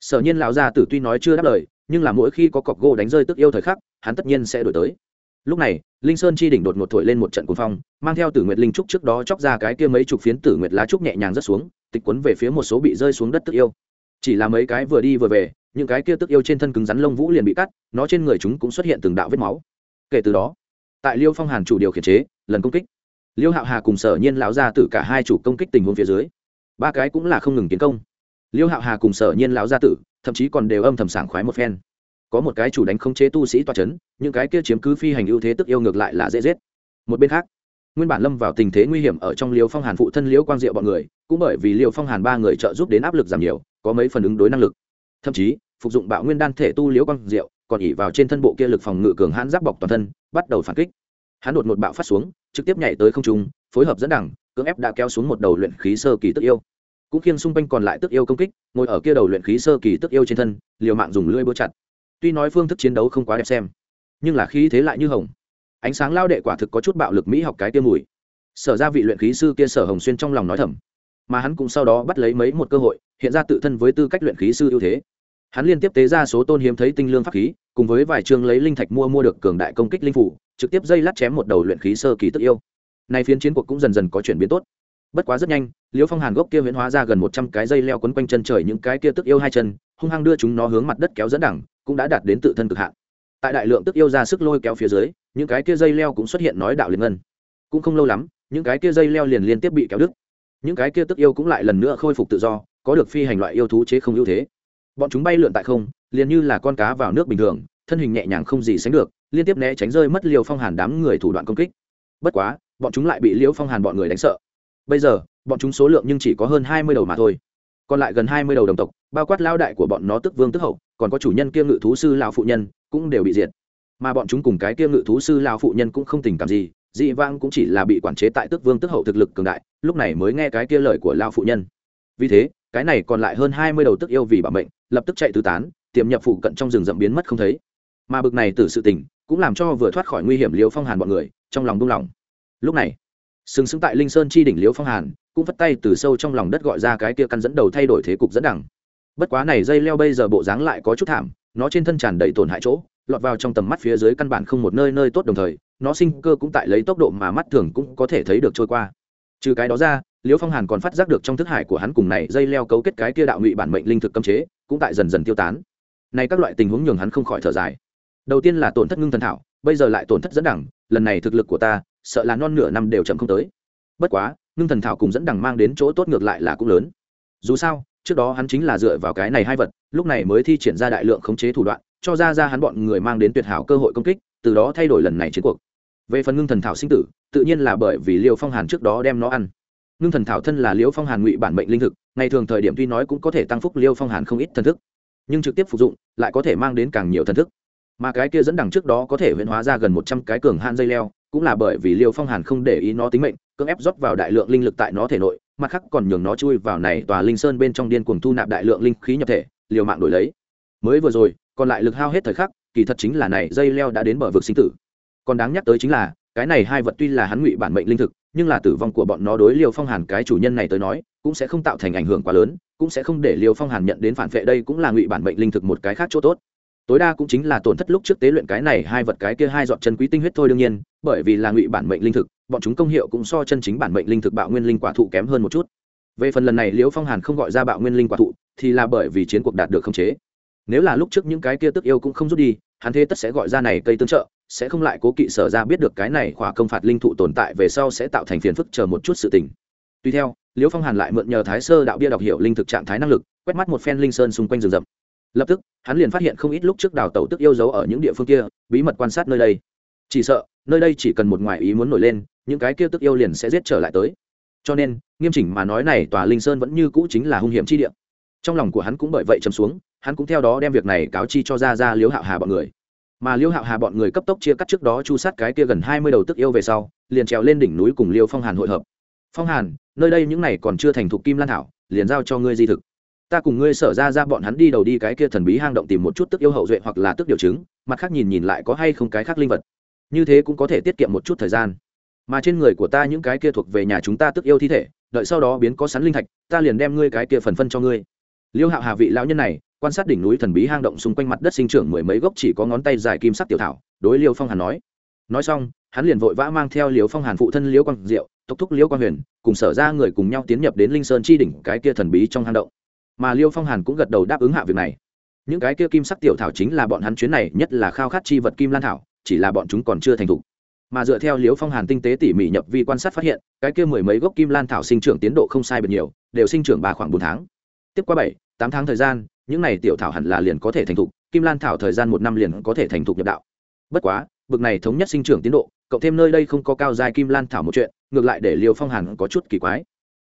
Sở nhiên lão gia tử tuy nói chưa đáp lời, nhưng là mỗi khi có cọc gỗ đánh rơi tức yêu thời khắc, hắn tất nhiên sẽ đổi tới. Lúc này, linh sơn chi đỉnh đột ngột thổi lên một trận cuồng phong, mang theo tử nguyệt linh trúc trước đó chóc ra cái kia mấy chục phiến tử nguyệt lá trúc nhẹ nhàng rớt xuống, tịch quấn về phía một số bị rơi xuống đất tức yêu. Chỉ là mấy cái vừa đi vừa về, những cái kia tức yêu trên thân cứng rắn lông vũ liền bị cắt, nó trên người chúng cũng xuất hiện từng đạo vết máu. Kể từ đó, tại liêu phong hàn chủ điều khiển chế, lần công kích. Liêu hạo hà cùng sở nhiên lão gia tử cả hai chủ công kích tình huống phía dưới ba cái cũng là không ngừng tiến công. Liêu hạo hà cùng sở nhiên lão gia tử, thậm chí còn đều âm thầm sảng khoái một phen. Có một cái chủ đánh không chế tu sĩ toa c h ấ n những cái kia chiếm cứ phi hành ưu thế tức yêu ngược lại là dễ giết. Một bên khác, nguyên bản lâm vào tình thế nguy hiểm ở trong liêu phong hàn phụ thân liễu quang diệu bọn người, cũng bởi vì liêu phong hàn ba người trợ giúp đến áp lực giảm nhiều, có mấy phần ứng đối năng lực. Thậm chí, phục dụng bạo nguyên đan thể tu liễu quang diệu, còn ỉ vào trên thân bộ kia lực phòng ngự cường hãn giáp bọc toàn thân, bắt đầu phản kích. Hắn đột một bạo phát xuống, trực tiếp nhảy tới không trung, phối hợp dẫn đẳng cưỡng ép đã kéo xuống một đầu luyện khí sơ kỳ tức yêu. Cũng khiêng xung quanh còn lại tức yêu công kích, ngồi ở kia đầu luyện khí sơ kỳ tức yêu trên thân, liều mạng dùng lưỡi búa chặt. Tuy nói phương thức chiến đấu không quá đẹp xem, nhưng là khí thế lại như hồng. Ánh sáng lao đệ quả thực có chút bạo lực mỹ học cái tiêm mùi. Sở ra vị luyện khí sư kia sở hồng xuyên trong lòng nói thầm, mà hắn cũng sau đó bắt lấy mấy một cơ hội, hiện ra tự thân với tư cách luyện khí sư ưu thế. Hắn liên tiếp tế ra số tôn hiếm thấy tinh lương pháp khí, cùng với vài chương lấy linh thạch mua mua được cường đại công kích linh phủ, trực tiếp dây lát chém một đầu luyện khí sơ kỳ tức yêu nay phiến chiến cuộc cũng dần dần có chuyển biến tốt. Bất quá rất nhanh, liễu phong hàn gốc kia huyễn hóa ra gần một trăm cái dây leo quấn quanh chân trời những cái kia tức yêu hai chân, hung hăng đưa chúng nó hướng mặt đất kéo dẫn đẳng, cũng đã đạt đến tự thân cực hạn. Tại đại lượng tức yêu ra sức lôi kéo phía dưới, những cái kia dây leo cũng xuất hiện nói đạo liền ngân. Cũng không lâu lắm, những cái kia dây leo liền liên tiếp bị kéo đứt. Những cái kia tức yêu cũng lại lần nữa khôi phục tự do, có được phi hành loại yêu thú chế không ưu thế. Bọn chúng bay lượn tại không, liền như là con cá vào nước bình thường, thân hình nhẹ nhàng không gì sánh được, liên tiếp né tránh rơi mất liều phong hàn đám người thủ đoạn công kích. Bất quá bọn chúng lại bị liễu phong hàn bọn người đánh sợ. Bây giờ, bọn chúng số lượng nhưng chỉ có hơn hai mươi đầu mà thôi. Còn lại gần hai mươi đầu đồng tộc, bao quát lao đại của bọn nó tức vương tức hậu, còn có chủ nhân kia ngự thú sư lao phụ nhân, cũng đều bị diệt. Mà bọn chúng cùng cái kia ngự thú sư lao phụ nhân cũng không tình cảm gì, dị vang cũng chỉ là bị quản chế tại tức vương tức hậu thực lực cường đại, lúc này mới nghe cái kia lời của lao phụ nhân. Vì thế, cái này còn lại hơn hai mươi đầu tức yêu vì bảo mệnh, lập tức chạy tứ tán, tiềm nhập phụ cận trong rừng rậm biến mất không thấy. Mà bực này từ sự tình, cũng làm cho vừa thoát khỏi nguy hiểm liều phong hàn bọn người, trong lòng buông lỏng lúc này, sừng sững tại linh sơn chi đỉnh liễu phong hàn, cũng vất tay từ sâu trong lòng đất gọi ra cái kia căn dẫn đầu thay đổi thế cục dẫn đẳng bất quá này dây leo bây giờ bộ dáng lại có chút thảm, nó trên thân tràn đầy tổn hại chỗ, lọt vào trong tầm mắt phía dưới căn bản không một nơi nơi tốt đồng thời, nó sinh cơ cũng tại lấy tốc độ mà mắt thường cũng có thể thấy được trôi qua. Trừ cái đó ra, liễu phong hàn còn phát giác được trong thức hải của hắn cùng này dây leo cấu kết cái kia đạo ngụy bản mệnh linh thực cấm chế, cũng tại dần dần tiêu tán. Này các loại tình huống nhường hắn không khỏi thở dài. Đầu tiên là tổn thất ngưng thần thảo, bây giờ lại tổn thất dẫn đẳng lần này thực lực của ta sợ là non nửa năm đều chậm không tới. Bất quá, ngưng thần thảo cùng dẫn đẳng mang đến chỗ tốt ngược lại là cũng lớn. Dù sao, trước đó hắn chính là dựa vào cái này hai vật, lúc này mới thi triển ra đại lượng khống chế thủ đoạn, cho ra ra hắn bọn người mang đến tuyệt hảo cơ hội công kích, từ đó thay đổi lần này chiến cuộc. Về phần ngưng thần thảo sinh tử, tự nhiên là bởi vì liêu phong hàn trước đó đem nó ăn. Ngưng thần thảo thân là liêu phong hàn ngụy bản mệnh linh thực, ngày thường thời điểm tuy nói cũng có thể tăng phúc liêu phong hàn không ít thần thức, nhưng trực tiếp phục dụng lại có thể mang đến càng nhiều thần thức. Mà cái kia dẫn đằng trước đó có thể huyễn hóa ra gần một trăm cái cường han dây leo cũng là bởi vì liêu phong hàn không để ý nó tính mệnh, cưỡng ép rót vào đại lượng linh lực tại nó thể nội, mặt khác còn nhường nó chui vào này tòa linh sơn bên trong điên cuồng thu nạp đại lượng linh khí nhập thể, liều mạng đổi lấy. Mới vừa rồi, còn lại lực hao hết thời khắc, kỳ thật chính là này dây leo đã đến bờ vực sinh tử. Còn đáng nhắc tới chính là, cái này hai vật tuy là hắn ngụy bản mệnh linh thực, nhưng là tử vong của bọn nó đối liều phong hàn cái chủ nhân này tới nói, cũng sẽ không tạo thành ảnh hưởng quá lớn, cũng sẽ không để liều phong hàn nhận đến phản vệ, đây cũng là ngụy bản mệnh linh thực một cái khác chỗ tốt tối đa cũng chính là tổn thất lúc trước tế luyện cái này hai vật cái kia hai dọn chân quý tinh huyết thôi đương nhiên, bởi vì là ngụy bản mệnh linh thực, bọn chúng công hiệu cũng so chân chính bản mệnh linh thực bạo nguyên linh quả thụ kém hơn một chút. Về phần lần này liễu phong hàn không gọi ra bạo nguyên linh quả thụ, thì là bởi vì chiến cuộc đạt được khống chế. Nếu là lúc trước những cái kia tức yêu cũng không rút đi, hắn thế tất sẽ gọi ra này cây tương trợ, sẽ không lại cố kỵ sở ra biết được cái này khỏa công phạt linh thụ tồn tại về sau sẽ tạo thành phiền phức chờ một chút sự tình. Tuy theo, liễu phong hàn lại mượn nhờ thái sơ đạo bia đọc hiểu linh thực trạng thái năng lực, quét mắt một phen linh sơn xung quanh rừng rậm lập tức, hắn liền phát hiện không ít lúc trước đào tẩu tức yêu dấu ở những địa phương kia, bí mật quan sát nơi đây. Chỉ sợ, nơi đây chỉ cần một ngoại ý muốn nổi lên, những cái kia tức yêu liền sẽ giết trở lại tới. Cho nên, nghiêm chỉnh mà nói này, tòa linh sơn vẫn như cũ chính là hung hiểm chi địa. Trong lòng của hắn cũng bởi vậy chấm xuống, hắn cũng theo đó đem việc này cáo chi cho ra ra liễu hạo hà bọn người. Mà liễu hạo hà bọn người cấp tốc chia cắt trước đó chu sát cái kia gần hai mươi đầu tức yêu về sau, liền trèo lên đỉnh núi cùng liêu phong hàn hội hợp. Phong hàn, nơi đây những này còn chưa thành thục kim lan thảo, liền giao cho ngươi di thực ta cùng ngươi sở ra ra bọn hắn đi đầu đi cái kia thần bí hang động tìm một chút tức yêu hậu duệ hoặc là tức điều chứng, mặt khác nhìn nhìn lại có hay không cái khác linh vật. Như thế cũng có thể tiết kiệm một chút thời gian. Mà trên người của ta những cái kia thuộc về nhà chúng ta tức yêu thi thể, đợi sau đó biến có sắn linh thạch, ta liền đem ngươi cái kia phần phân cho ngươi. Liêu hạo hà vị lão nhân này, quan sát đỉnh núi thần bí hang động xung quanh mặt đất sinh trưởng mười mấy gốc chỉ có ngón tay dài kim sắc tiểu thảo, đối liêu phong hàn nói. Nói xong, hắn liền vội vã mang theo liêu phong hàn phụ thân liêu quang diệu tốc thúc liêu quang huyền, cùng sở ra người cùng nhau tiến nhập đến linh sơn chi đỉnh cái kia thần bí trong hang động mà liêu phong hàn cũng gật đầu đáp ứng hạ việc này. Những cái kia kim sắc tiểu thảo chính là bọn hắn chuyến này, nhất là khao khát chi vật kim lan thảo, chỉ là bọn chúng còn chưa thành thục. Mà dựa theo liêu phong hàn tinh tế tỉ mỉ nhập vi quan sát phát hiện, cái kia mười mấy gốc kim lan thảo sinh trưởng tiến độ không sai bật nhiều, đều sinh trưởng ba khoảng bốn tháng. Tiếp qua bảy, tám tháng thời gian, những này tiểu thảo hẳn là liền có thể thành thục, kim lan thảo thời gian một năm liền có thể thành thục nhập đạo. Bất quá, bực này thống nhất sinh trưởng tiến độ, cộng thêm nơi đây không có cao dài kim lan thảo một chuyện, ngược lại để liêu phong hàn có chút kỳ quái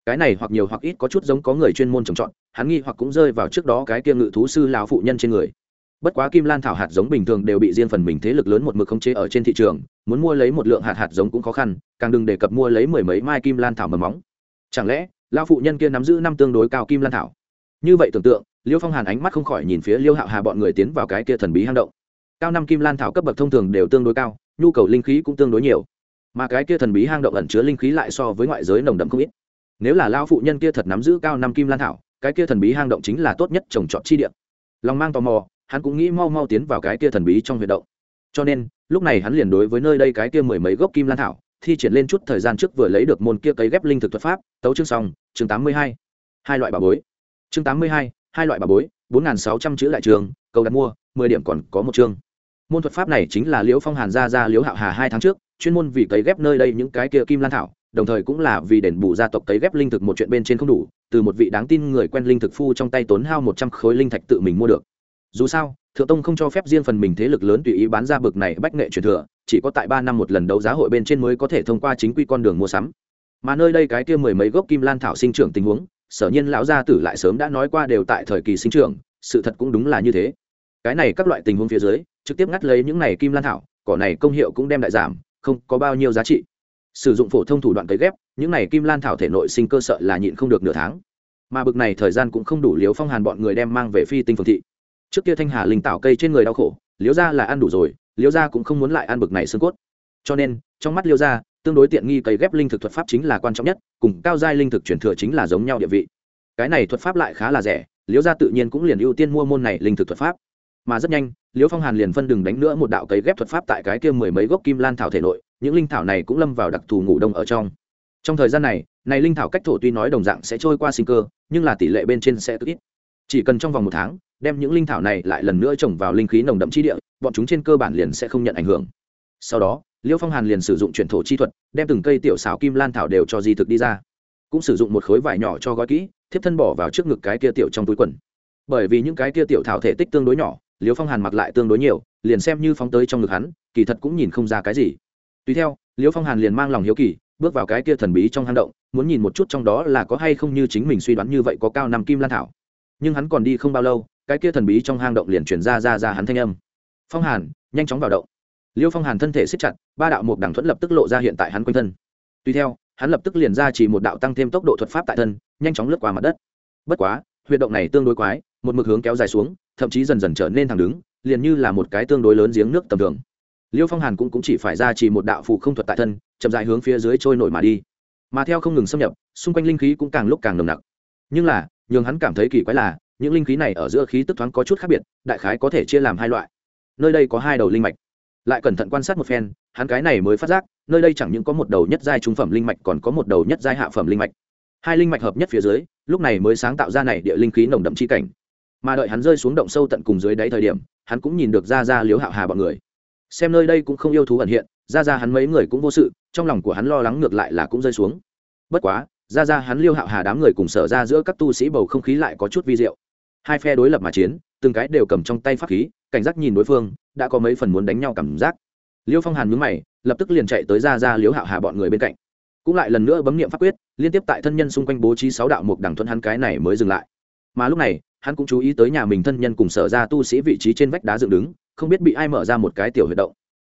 cái này hoặc nhiều hoặc ít có chút giống có người chuyên môn trồng trọt, hắn nghi hoặc cũng rơi vào trước đó cái kia ngự thú sư lão phụ nhân trên người. Bất quá kim lan thảo hạt giống bình thường đều bị riêng phần mình thế lực lớn một mực khống chế ở trên thị trường, muốn mua lấy một lượng hạt hạt giống cũng khó khăn, càng đừng đề cập mua lấy mười mấy mai kim lan thảo mầm móng. Chẳng lẽ, lão phụ nhân kia nắm giữ năm tương đối cao kim lan thảo? Như vậy tưởng tượng, liêu phong hàn ánh mắt không khỏi nhìn phía liêu hạo hà bọn người tiến vào cái kia thần bí hang động. Cao năm kim lan thảo cấp bậc thông thường đều tương đối cao, nhu cầu linh khí cũng tương đối nhiều. Mà cái kia thần bí hang động ẩn chứa linh khí lại so với ngoại giới nồng đậm không ít nếu là lao phụ nhân kia thật nắm giữ cao năm kim lan thảo, cái kia thần bí hang động chính là tốt nhất trồng trọt chi địa. Lòng mang tò mò, hắn cũng nghĩ mau mau tiến vào cái kia thần bí trong huyệt động. Cho nên, lúc này hắn liền đối với nơi đây cái kia mười mấy gốc kim lan thảo, thi triển lên chút thời gian trước vừa lấy được môn kia cấy ghép linh thực thuật pháp, tấu chương xong, chương tám mươi hai. Hai loại bà bối. Chương tám mươi hai hai loại bà bối, bốn nghìn sáu trăm chữ lại trường, cầu đặt mua, mười điểm còn có một chương. Môn thuật pháp này chính là liễu phong hàn gia ra liễu hạo hà hai tháng trước, chuyên môn vì cấy ghép nơi đây những cái kia kim lan thảo đồng thời cũng là vì đền bù gia tộc cấy ghép linh thực một chuyện bên trên không đủ, từ một vị đáng tin người quen linh thực phu trong tay tốn hao một trăm khối linh thạch tự mình mua được. Dù sao, thượng tông không cho phép riêng phần mình thế lực lớn tùy ý bán ra bực này bách nghệ truyền thừa, chỉ có tại ba năm một lần đấu giá hội bên trên mới có thể thông qua chính quy con đường mua sắm. Mà nơi đây cái kia mười mấy gốc kim lan thảo sinh trưởng tình huống, sở nhiên lão gia tử lại sớm đã nói qua đều tại thời kỳ sinh trưởng, sự thật cũng đúng là như thế. Cái này các loại tình huống phía dưới, trực tiếp ngắt lấy những này kim lan thảo, cỏ này công hiệu cũng đem đại giảm, không có bao nhiêu giá trị sử dụng phổ thông thủ đoạn cấy ghép, những này kim lan thảo thể nội sinh cơ sợ là nhịn không được nửa tháng. Mà bực này thời gian cũng không đủ liếu phong hàn bọn người đem mang về phi tinh phương thị. Trước kia thanh hà linh tạo cây trên người đau khổ liếu ra là ăn đủ rồi liếu ra cũng không muốn lại ăn bực này xương cốt. Cho nên, trong mắt liêu ra tương đối tiện nghi cấy ghép linh thực thuật pháp chính là quan trọng nhất, cùng cao giai linh thực truyền thừa chính là giống nhau địa vị. Cái này thuật pháp lại khá là rẻ, liễu gia tự nhiên cũng liền ưu tiên mua môn này linh thực thuật pháp. Mà rất nhanh, liễu phong hàn liền phân đừng đánh nữa một đạo cấy ghép thuật pháp tại cái kia mười mấy gốc kim lan thảo thể nội những linh thảo này cũng lâm vào đặc thù ngủ đông ở trong. Trong thời gian này này linh thảo cách thổ tuy nói đồng dạng sẽ trôi qua sinh cơ, nhưng là tỷ lệ bên trên sẽ cực ít. Chỉ cần trong vòng một tháng, đem những linh thảo này lại lần nữa trồng vào linh khí nồng đậm chi địa, bọn chúng trên cơ bản liền sẽ không nhận ảnh hưởng. Sau đó, liêu phong hàn liền sử dụng chuyển thổ chi thuật, đem từng cây tiểu xào kim lan thảo đều cho di thực đi ra. Cũng sử dụng một khối vải nhỏ cho gói kỹ, thiếp thân bỏ vào trước ngực cái kia tiểu trong túi quần. Bởi vì những cái kia tiểu thảo thể tích tương đối nhỏ, liêu phong hàn mặc lại tương đối nhiều, liền xem như phóng tới trong ngực hắn, kỳ thật cũng nhìn không ra cái gì tùy theo, liễu phong hàn liền mang lòng hiếu kỳ, bước vào cái kia thần bí trong hang động, muốn nhìn một chút trong đó là có hay không như chính mình suy đoán như vậy có cao năm kim lan thảo. Nhưng hắn còn đi không bao lâu, cái kia thần bí trong hang động liền chuyển ra ra ra hắn thanh âm. Phong hàn, nhanh chóng vào động. Liêu phong hàn thân thể siết chặt, ba đạo mục đằng thuẫn lập tức lộ ra hiện tại hắn quanh thân. Tuy theo, hắn lập tức liền ra chỉ một đạo tăng thêm tốc độ thuật pháp tại thân, nhanh chóng lướt qua mặt đất. Bất quá, huyệt động này tương đối quái, một mực hướng kéo dài xuống, thậm chí dần dần trở nên thẳng đứng, liền như là một cái tương đối lớn giếng nước tầm thường liêu phong hàn cũng, cũng chỉ phải ra chỉ một đạo phủ không thuật tại thân chậm dài hướng phía dưới trôi nổi mà đi. Mà theo không ngừng xâm nhập xung quanh linh khí cũng càng lúc càng nồng nặc. Nhưng là nhường hắn cảm thấy kỳ quái là những linh khí này ở giữa khí tức thoáng có chút khác biệt đại khái có thể chia làm hai loại. Nơi đây có hai đầu linh mạch. Lại cẩn thận quan sát một phen hắn cái này mới phát giác nơi đây chẳng những có một đầu nhất giai trung phẩm linh mạch còn có một đầu nhất giai hạ phẩm linh mạch. Hai linh mạch hợp nhất phía dưới lúc này mới sáng tạo ra này địa linh khí nồng đậm chi cảnh. Mà đợi hắn rơi xuống động sâu tận cùng dưới đáy thời điểm hắn cũng nhìn được ra ra liếu hạo hà bọn người xem nơi đây cũng không yêu thú ẩn hiện, ra ra hắn mấy người cũng vô sự, trong lòng của hắn lo lắng ngược lại là cũng rơi xuống. Bất quá, ra ra hắn liêu hạo hà đám người cùng sở ra giữa các tu sĩ bầu không khí lại có chút vi diệu. Hai phe đối lập mà chiến, từng cái đều cầm trong tay pháp khí, cảnh giác nhìn đối phương, đã có mấy phần muốn đánh nhau cảm giác. Liêu phong hàn mướn mày, lập tức liền chạy tới ra ra liếu hạo hà bọn người bên cạnh. Cũng lại lần nữa bấm nghiệm pháp quyết, liên tiếp tại thân nhân xung quanh bố trí sáu đạo mục đằng thuận hắn cái này mới dừng lại. Mà lúc này, hắn cũng chú ý tới nhà mình thân nhân cùng sở ra tu sĩ vị trí trên vách đá dựng đứng không biết bị ai mở ra một cái tiểu huyệt động.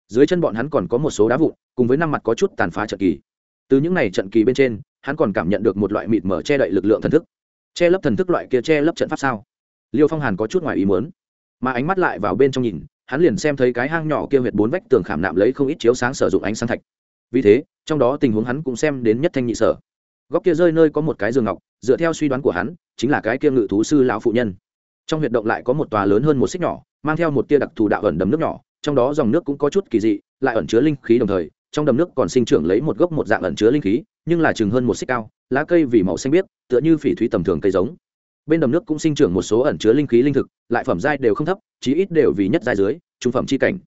Dưới chân bọn hắn còn có một số đá vụn, cùng với năm mặt có chút tàn phá trận kỳ. Từ những này trận kỳ bên trên, hắn còn cảm nhận được một loại mịt mở che đậy lực lượng thần thức. Che lấp thần thức loại kia che lấp trận pháp sao? Liêu phong hàn có chút ngoài ý muốn. Mà ánh mắt lại vào bên trong nhìn, hắn liền xem thấy cái hang nhỏ kia huyệt bốn vách tường khảm nạm lấy không ít chiếu sáng sử dụng ánh sáng thạch. Vì thế, trong đó tình huống hắn cũng xem đến nhất thanh nhị sở. Góc kia rơi nơi có một cái giường ngọc, dựa theo suy đoán của hắn, chính là cái kia ngự thú sư lão phụ nhân trong huyệt động lại có một tòa lớn hơn một xích nhỏ, mang theo một tia đặc thù đạo ẩn đầm nước nhỏ, trong đó dòng nước cũng có chút kỳ dị, lại ẩn chứa linh khí đồng thời, trong đầm nước còn sinh trưởng lấy một gốc một dạng ẩn chứa linh khí, nhưng là chừng hơn một xích cao, lá cây vì màu xanh biếc, tựa như phỉ thúy tầm thường cây giống. Bên đầm nước cũng sinh trưởng một số ẩn chứa linh khí linh thực, lại phẩm giai đều không thấp, chí ít đều vì nhất giai dưới, trung phẩm c h i cảnh.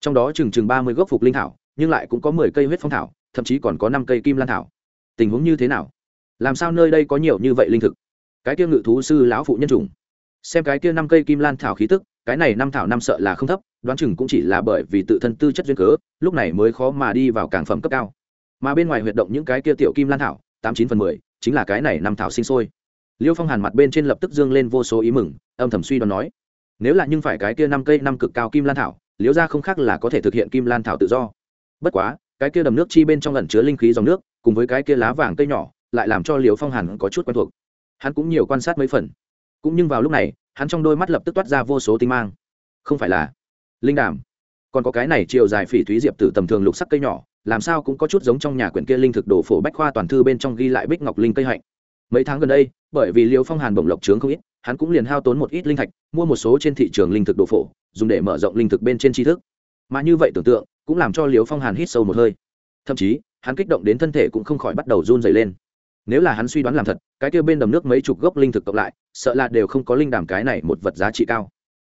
Trong đó chừng chừng ba mươi gốc phục linh thảo, nhưng lại cũng có mười cây huyết phong thảo, thậm chí còn có năm cây kim lan thảo. Tình huống như thế nào? Làm sao nơi đây có nhiều như vậy linh thực? Cái kia ngự thú sư lão phụ nhân chủng xem cái kia năm cây kim lan thảo khí tức, cái này năm thảo năm sợ là không thấp, đoán chừng cũng chỉ là bởi vì tự thân tư chất duyên cớ, lúc này mới khó mà đi vào cảng phẩm cấp cao. Mà bên ngoài huyệt động những cái kia tiểu kim lan thảo, tám chín phần mười, chính là cái này năm thảo sinh sôi. Liêu phong hàn mặt bên trên lập tức dương lên vô số ý mừng, âm thầm suy đoán nói, nếu là nhưng phải cái kia năm cây năm cực cao kim lan thảo liễu ra không khác là có thể thực hiện kim lan thảo tự do. Bất quá, cái kia đầm nước chi bên trong ẩn chứa linh khí dòng nước, cùng với cái kia lá vàng cây nhỏ, lại làm cho liễu phong hàn có chút quen thuộc. Hắn cũng nhiều quan sát mấy phần cũng nhưng vào lúc này, hắn trong đôi mắt lập tức toát ra vô số tinh mang. Không phải là linh đàm. Còn có cái này chiều dài phỉ thúy diệp từ tầm thường lục sắc cây nhỏ, làm sao cũng có chút giống trong nhà quyển kia linh thực đồ phổ bách khoa toàn thư bên trong ghi lại bích ngọc linh cây hạnh. Mấy tháng gần đây, bởi vì liều phong hàn bổng lộc trướng không ít, hắn cũng liền hao tốn một ít linh thạch, mua một số trên thị trường linh thực đồ phổ, dùng để mở rộng linh thực bên trên tri thức. Mà như vậy tưởng tượng, cũng làm cho liều phong hàn hít sâu một hơi. Thậm chí, hắn kích động đến thân thể cũng không khỏi bắt đầu run dày lên nếu là hắn suy đoán làm thật, cái kia bên đầm nước mấy chục gốc linh thực cộng lại, sợ là đều không có linh đàm cái này một vật giá trị cao.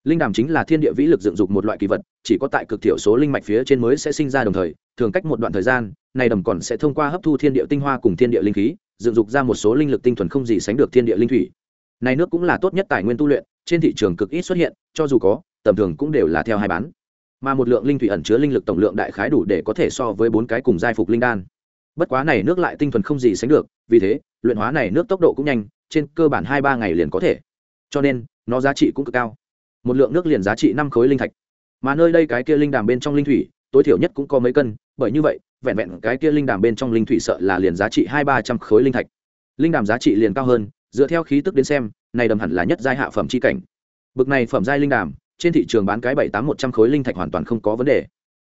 Linh đàm chính là thiên địa vĩ lực dựng dục một loại kỳ vật, chỉ có tại cực thiểu số linh mạch phía trên mới sẽ sinh ra đồng thời, thường cách một đoạn thời gian, này đầm còn sẽ thông qua hấp thu thiên địa tinh hoa cùng thiên địa linh khí, dựng dục ra một số linh lực tinh thuần không gì sánh được thiên địa linh thủy. Này nước cũng là tốt nhất tài nguyên tu luyện, trên thị trường cực ít xuất hiện, cho dù có, tầm thường cũng đều là theo hai bán. Mà một lượng linh thủy ẩn chứa linh lực tổng lượng đại khái đủ để có thể so với bốn cái cùng giai phục linh đan bất quá này nước lại tinh thuần không gì sánh được, vì thế, luyện hóa này nước tốc độ cũng nhanh, trên cơ bản hai ba ngày liền có thể. Cho nên, nó giá trị cũng cực cao. Một lượng nước liền giá trị năm khối linh thạch. Mà nơi đây cái kia linh đàm bên trong linh thủy, tối thiểu nhất cũng có mấy cân, bởi như vậy, vẹn vẹn cái kia linh đàm bên trong linh thủy sợ là liền giá trị hai ba trăm khối linh thạch. Linh đàm giá trị liền cao hơn, dựa theo khí tức đến xem, này đầm hẳn là nhất giai hạ phẩm c h i cảnh. Bực này phẩm giai linh đàm, trên thị trường bán cái bảy tám một trăm khối linh thạch hoàn toàn không có vấn đề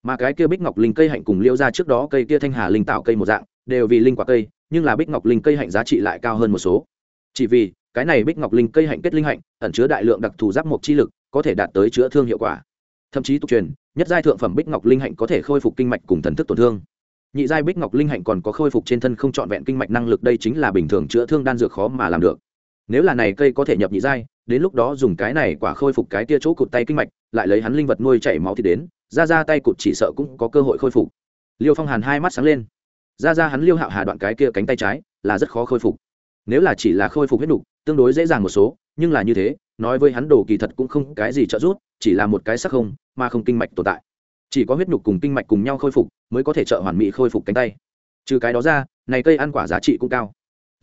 mà cái kia bích ngọc linh cây hạnh cùng liêu ra trước đó cây kia thanh hà linh tạo cây một dạng, đều vì linh quả cây, nhưng là bích ngọc linh cây hạnh giá trị lại cao hơn một số. Chỉ vì, cái này bích ngọc linh cây hạnh kết linh hạnh, ẩn chứa đại lượng đặc thù giáp mộc chi lực, có thể đạt tới chữa thương hiệu quả. Thậm chí tục truyền, nhất giai thượng phẩm bích ngọc linh hạnh có thể khôi phục kinh mạch cùng thần thức tổn thương. Nhị giai bích ngọc linh hạnh còn có khôi phục trên thân không trọn vẹn kinh mạch năng lực đây chính là bình thường chữa thương đan dược khó mà làm được nếu là này cây có thể nhập nhị giai đến lúc đó dùng cái này quả khôi phục cái tia chỗ cụt tay kinh mạch lại lấy hắn linh vật nuôi chảy máu thì đến ra ra tay cụt chỉ sợ cũng có cơ hội khôi phục. Liêu phong hàn hai mắt sáng lên. Ra ra hắn liêu hạo hà đoạn cái kia cánh tay trái là rất khó khôi phục. Nếu là chỉ là khôi phục huyết đủ, tương đối dễ dàng một số nhưng là như thế nói với hắn đồ kỳ thật cũng không cái gì trợ giúp chỉ là một cái sắc không mà không kinh mạch tồn tại. Chỉ có huyết nhục cùng kinh mạch cùng nhau khôi phục mới có thể trợ hoàn mỹ khôi phục cánh tay. Trừ cái đó ra này cây ăn quả giá trị cũng cao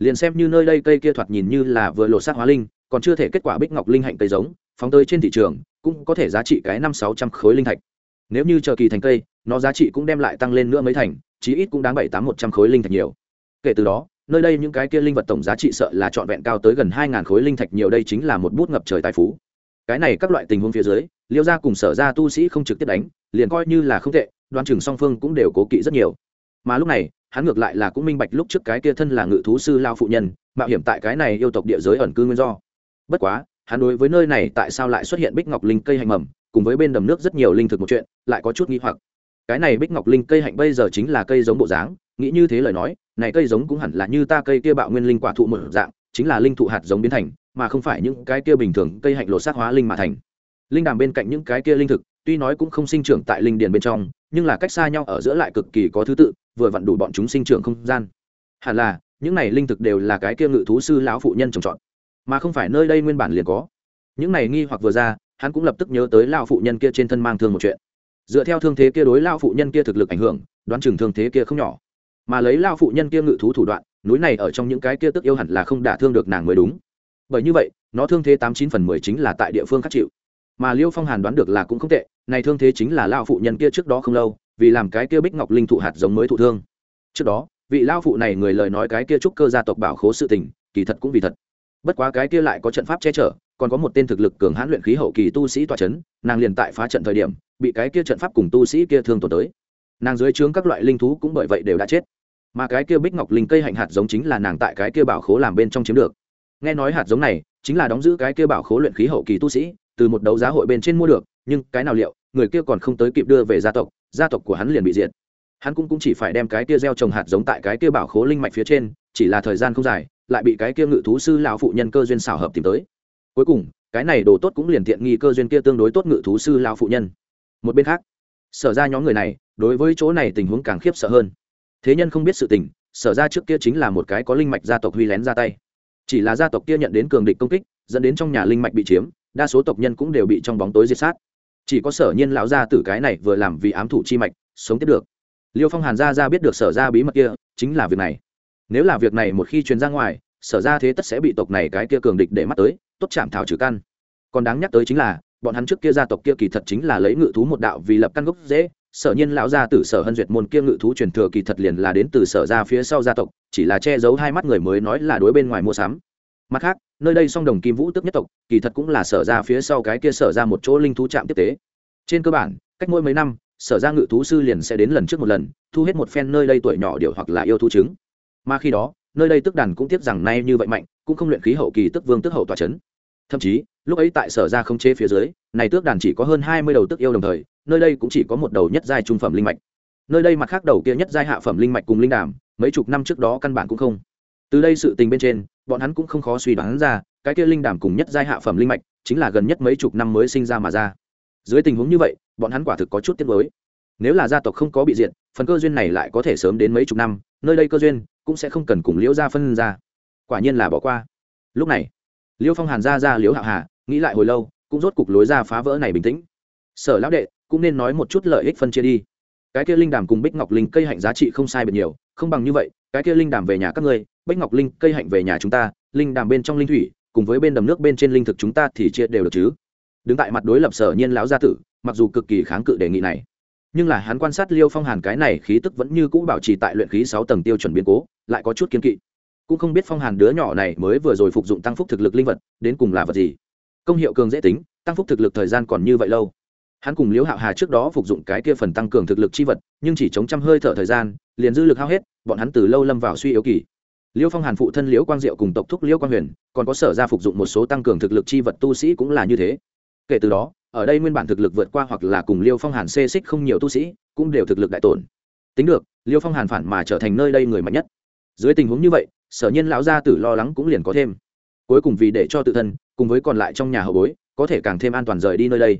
liền xem như nơi đây cây kia thoạt nhìn như là vừa lột xác hóa linh, còn chưa thể kết quả bích ngọc linh hạnh cây giống, phóng tới trên thị trường, cũng có thể giá trị cái năm sáu trăm khối linh thạch. Nếu như chờ kỳ thành cây, nó giá trị cũng đem lại tăng lên nữa mấy thành, chí ít cũng đáng bảy tám một trăm khối linh thạch nhiều. Kể từ đó, nơi đây những cái kia linh vật tổng giá trị sợ là trọn vẹn cao tới gần hai ngàn khối linh thạch nhiều đây chính là một bút ngập trời tài phú. Cái này các loại tình huống phía dưới, liêu gia cùng sở ra tu sĩ không trực tiếp đánh, liền coi như là không tệ đoan chừng song phương cũng đều cố kỵ rất nhiều mà lúc này, hắn ngược lại là cũng minh bạch lúc trước cái kia thân là ngự thú sư lao phụ nhân, mạo hiểm tại cái này yêu tộc địa giới ẩn cư nguyên do. Bất quá, hắn đối với nơi này tại sao lại xuất hiện bích ngọc linh cây hạnh mầm, cùng với bên đầm nước rất nhiều linh thực một chuyện, lại có chút nghi hoặc. Cái này bích ngọc linh cây hạnh bây giờ chính là cây giống bộ dáng, nghĩ như thế lời nói, này cây giống cũng hẳn là như ta cây kia bạo nguyên linh quả thụ một dạng, chính là linh thụ hạt giống biến thành, mà không phải những cái kia bình thường cây hạnh lột xác hóa linh mà thành. Linh đàm bên cạnh những cái kia linh thực, tuy nói cũng không sinh trưởng tại linh điền bên trong nhưng là cách xa nhau ở giữa lại cực kỳ có thứ tự, vừa vặn đủ bọn chúng sinh trưởng không gian. Hẳn là, những này linh thực đều là cái kia ngự thú sư lão phụ nhân trồng trọt, mà không phải nơi đây nguyên bản liền có. Những này nghi hoặc vừa ra, hắn cũng lập tức nhớ tới lão phụ nhân kia trên thân mang thương một chuyện. Dựa theo thương thế kia đối lão phụ nhân kia thực lực ảnh hưởng, đoán chừng thương thế kia không nhỏ. Mà lấy lão phụ nhân kia ngự thú thủ đoạn, núi này ở trong những cái kia tức yêu hẳn là không đả thương được nàng mới đúng. Bởi như vậy, nó thương thế tám chín phần mười chính là tại địa phương khắc chịu mà liêu phong hàn đoán được là cũng không tệ, này thương thế chính là lão phụ nhân kia trước đó không lâu, vì làm cái kia bích ngọc linh thụ hạt giống mới thụ thương. Trước đó, vị lao phụ này người lời nói cái kia trúc cơ gia tộc bảo khố sự tình, kỳ thật cũng vì thật. Bất quá cái kia lại có trận pháp che chở, còn có một tên thực lực cường hãn luyện khí hậu kỳ tu sĩ tọa c h ấ n nàng liền tại phá trận thời điểm, bị cái kia trận pháp cùng tu sĩ kia thương tổn tới. Nàng dưới trướng các loại linh thú cũng bởi vậy đều đã chết. Mà cái kia bích ngọc linh cây hạnh hạt giống chính là nàng tại cái kia bảo khố làm bên trong chiếm được. Nghe nói hạt giống này chính là đóng giữ cái kia bảo khố luyện khí hậu kỳ tu sĩ từ một đấu giá hội bên trên mua được nhưng cái nào liệu người kia còn không tới kịp đưa về gia tộc gia tộc của hắn liền bị diệt. Hắn cũng, cũng chỉ phải đem cái kia gieo trồng hạt giống tại cái kia bảo khố linh mạch phía trên chỉ là thời gian không dài lại bị cái kia ngự thú sư lão phụ nhân cơ duyên xảo hợp tìm tới. Cuối cùng cái này đồ tốt cũng liền tiện nghi cơ duyên kia tương đối tốt ngự thú sư lão phụ nhân. Một bên khác sở ra nhóm người này đối với chỗ này tình huống càng khiếp sợ hơn. Thế nhân không biết sự tình sở ra trước kia chính là một cái có linh mạch gia tộc huy lén ra tay. Chỉ là gia tộc kia nhận đến cường địch công kích dẫn đến trong nhà linh mạch bị chiếm đa số tộc nhân cũng đều bị trong bóng tối diệt sát. Chỉ có sở nhiên lão gia tử cái này vừa làm vì ám thủ chi mạch, sống tiếp được. Liêu phong hàn gia ra biết được sở ra bí mật kia, chính là việc này. Nếu là việc này một khi truyền ra ngoài, sở ra thế tất sẽ bị tộc này cái kia cường địch để mắt tới, tốt chạm thảo trừ căn. Còn đáng nhắc tới chính là, bọn hắn trước kia gia tộc kia kỳ thật chính là lấy ngự thú một đạo vì lập căn gốc dễ. Sở nhiên lão gia tử sở hân duyệt môn kia ngự thú truyền thừa kỳ thật liền là đến từ sở ra phía sau gia tộc, chỉ là che giấu hai mắt người mới nói là đối bên ngoài mua sắm mặt khác, nơi đây song đồng kim vũ tức nhất tộc, kỳ thật cũng là sở ra phía sau cái kia sở ra một chỗ linh thú trạm tiếp tế. Trên cơ bản, cách mỗi mấy năm, sở ra ngự thú sư liền sẽ đến lần trước một lần, thu hết một phen nơi đây tuổi nhỏ điệu hoặc là yêu thú trứng. Mà khi đó, nơi đây tức đàn cũng tiếc rằng nay như vậy mạnh, cũng không luyện khí hậu kỳ tức vương tức hậu tòa c h ấ n thậm chí, lúc ấy tại sở ra không chế phía dưới, này tước đàn chỉ có hơn hai mươi đầu tức yêu đồng thời, nơi đây cũng chỉ có một đầu nhất giai trung phẩm linh mạch. Nơi đây mặt khác đầu kia nhất giai hạ phẩm linh mạch cùng linh đàm, mấy chục năm trước đó căn bản cũng không từ đây sự tình bên trên, bọn hắn cũng không khó suy đoán ra, cái kia linh đàm cùng nhất giai hạ phẩm linh mạch, chính là gần nhất mấy chục năm mới sinh ra mà ra. Dưới tình huống như vậy, bọn hắn quả thực có chút tiếc nuối. Nếu là gia tộc không có bị diệt, phần cơ duyên này lại có thể sớm đến mấy chục năm, nơi đây cơ duyên cũng sẽ không cần cùng liễu gia phân ra. Quả nhiên là bỏ qua. Lúc này, liễu phong hàn ra ra liễu hạ hà, nghĩ lại hồi lâu, cũng rốt cục lối ra phá vỡ này bình tĩnh. Sở lão đệ, cũng nên nói một chút lợi ích phân chia đi. Cái kia linh đàm cùng bích ngọc linh cây hạnh giá trị không sai biệt nhiều, không bằng như vậy, cái kia linh đàm về nhà các ngươi Bách ngọc linh, cây hạnh về nhà chúng ta, linh đàm bên trong linh thủy, cùng với bên đầm nước bên trên linh thực chúng ta thì chia đều được chứ? Đứng tại mặt đối lập sở nhiên lão gia tử, mặc dù cực kỳ kháng cự đề nghị này, nhưng là hắn quan sát liêu phong hàn cái này khí tức vẫn như cũ bảo trì tại luyện khí sáu tầng tiêu chuẩn biến cố, lại có chút kiên kỵ. Cũng không biết phong hàn đứa nhỏ này mới vừa rồi phục dụng tăng phúc thực lực linh vật, đến cùng là vật gì? Công hiệu cường dễ tính, tăng phúc thực lực thời gian còn như vậy lâu. Hắn cùng liễu hạo hà trước đó phục dụng cái kia phần tăng cường thực lực chi vật, nhưng chỉ chống trăm hơi thở thời gian, liền dư lực hao hết, bọn hắn từ lâu lâm vào suy yếu kỳ liễu phong hàn phụ thân liễu quang diệu cùng tộc thúc liễu quang huyền, còn có sở ra phục dụng một số tăng cường thực lực chi vật tu sĩ cũng là như thế. Kể từ đó, ở đây nguyên bản thực lực vượt qua hoặc là cùng liêu phong hàn xê xích không nhiều tu sĩ, cũng đều thực lực đại tổn. Tính được, liêu phong hàn phản mà trở thành nơi đây người mạnh nhất. Dưới tình huống như vậy, sở nhiên lão gia tử lo lắng cũng liền có thêm. Cuối cùng vì để cho tự thân, cùng với còn lại trong nhà hậu bối, có thể càng thêm an toàn rời đi nơi đây.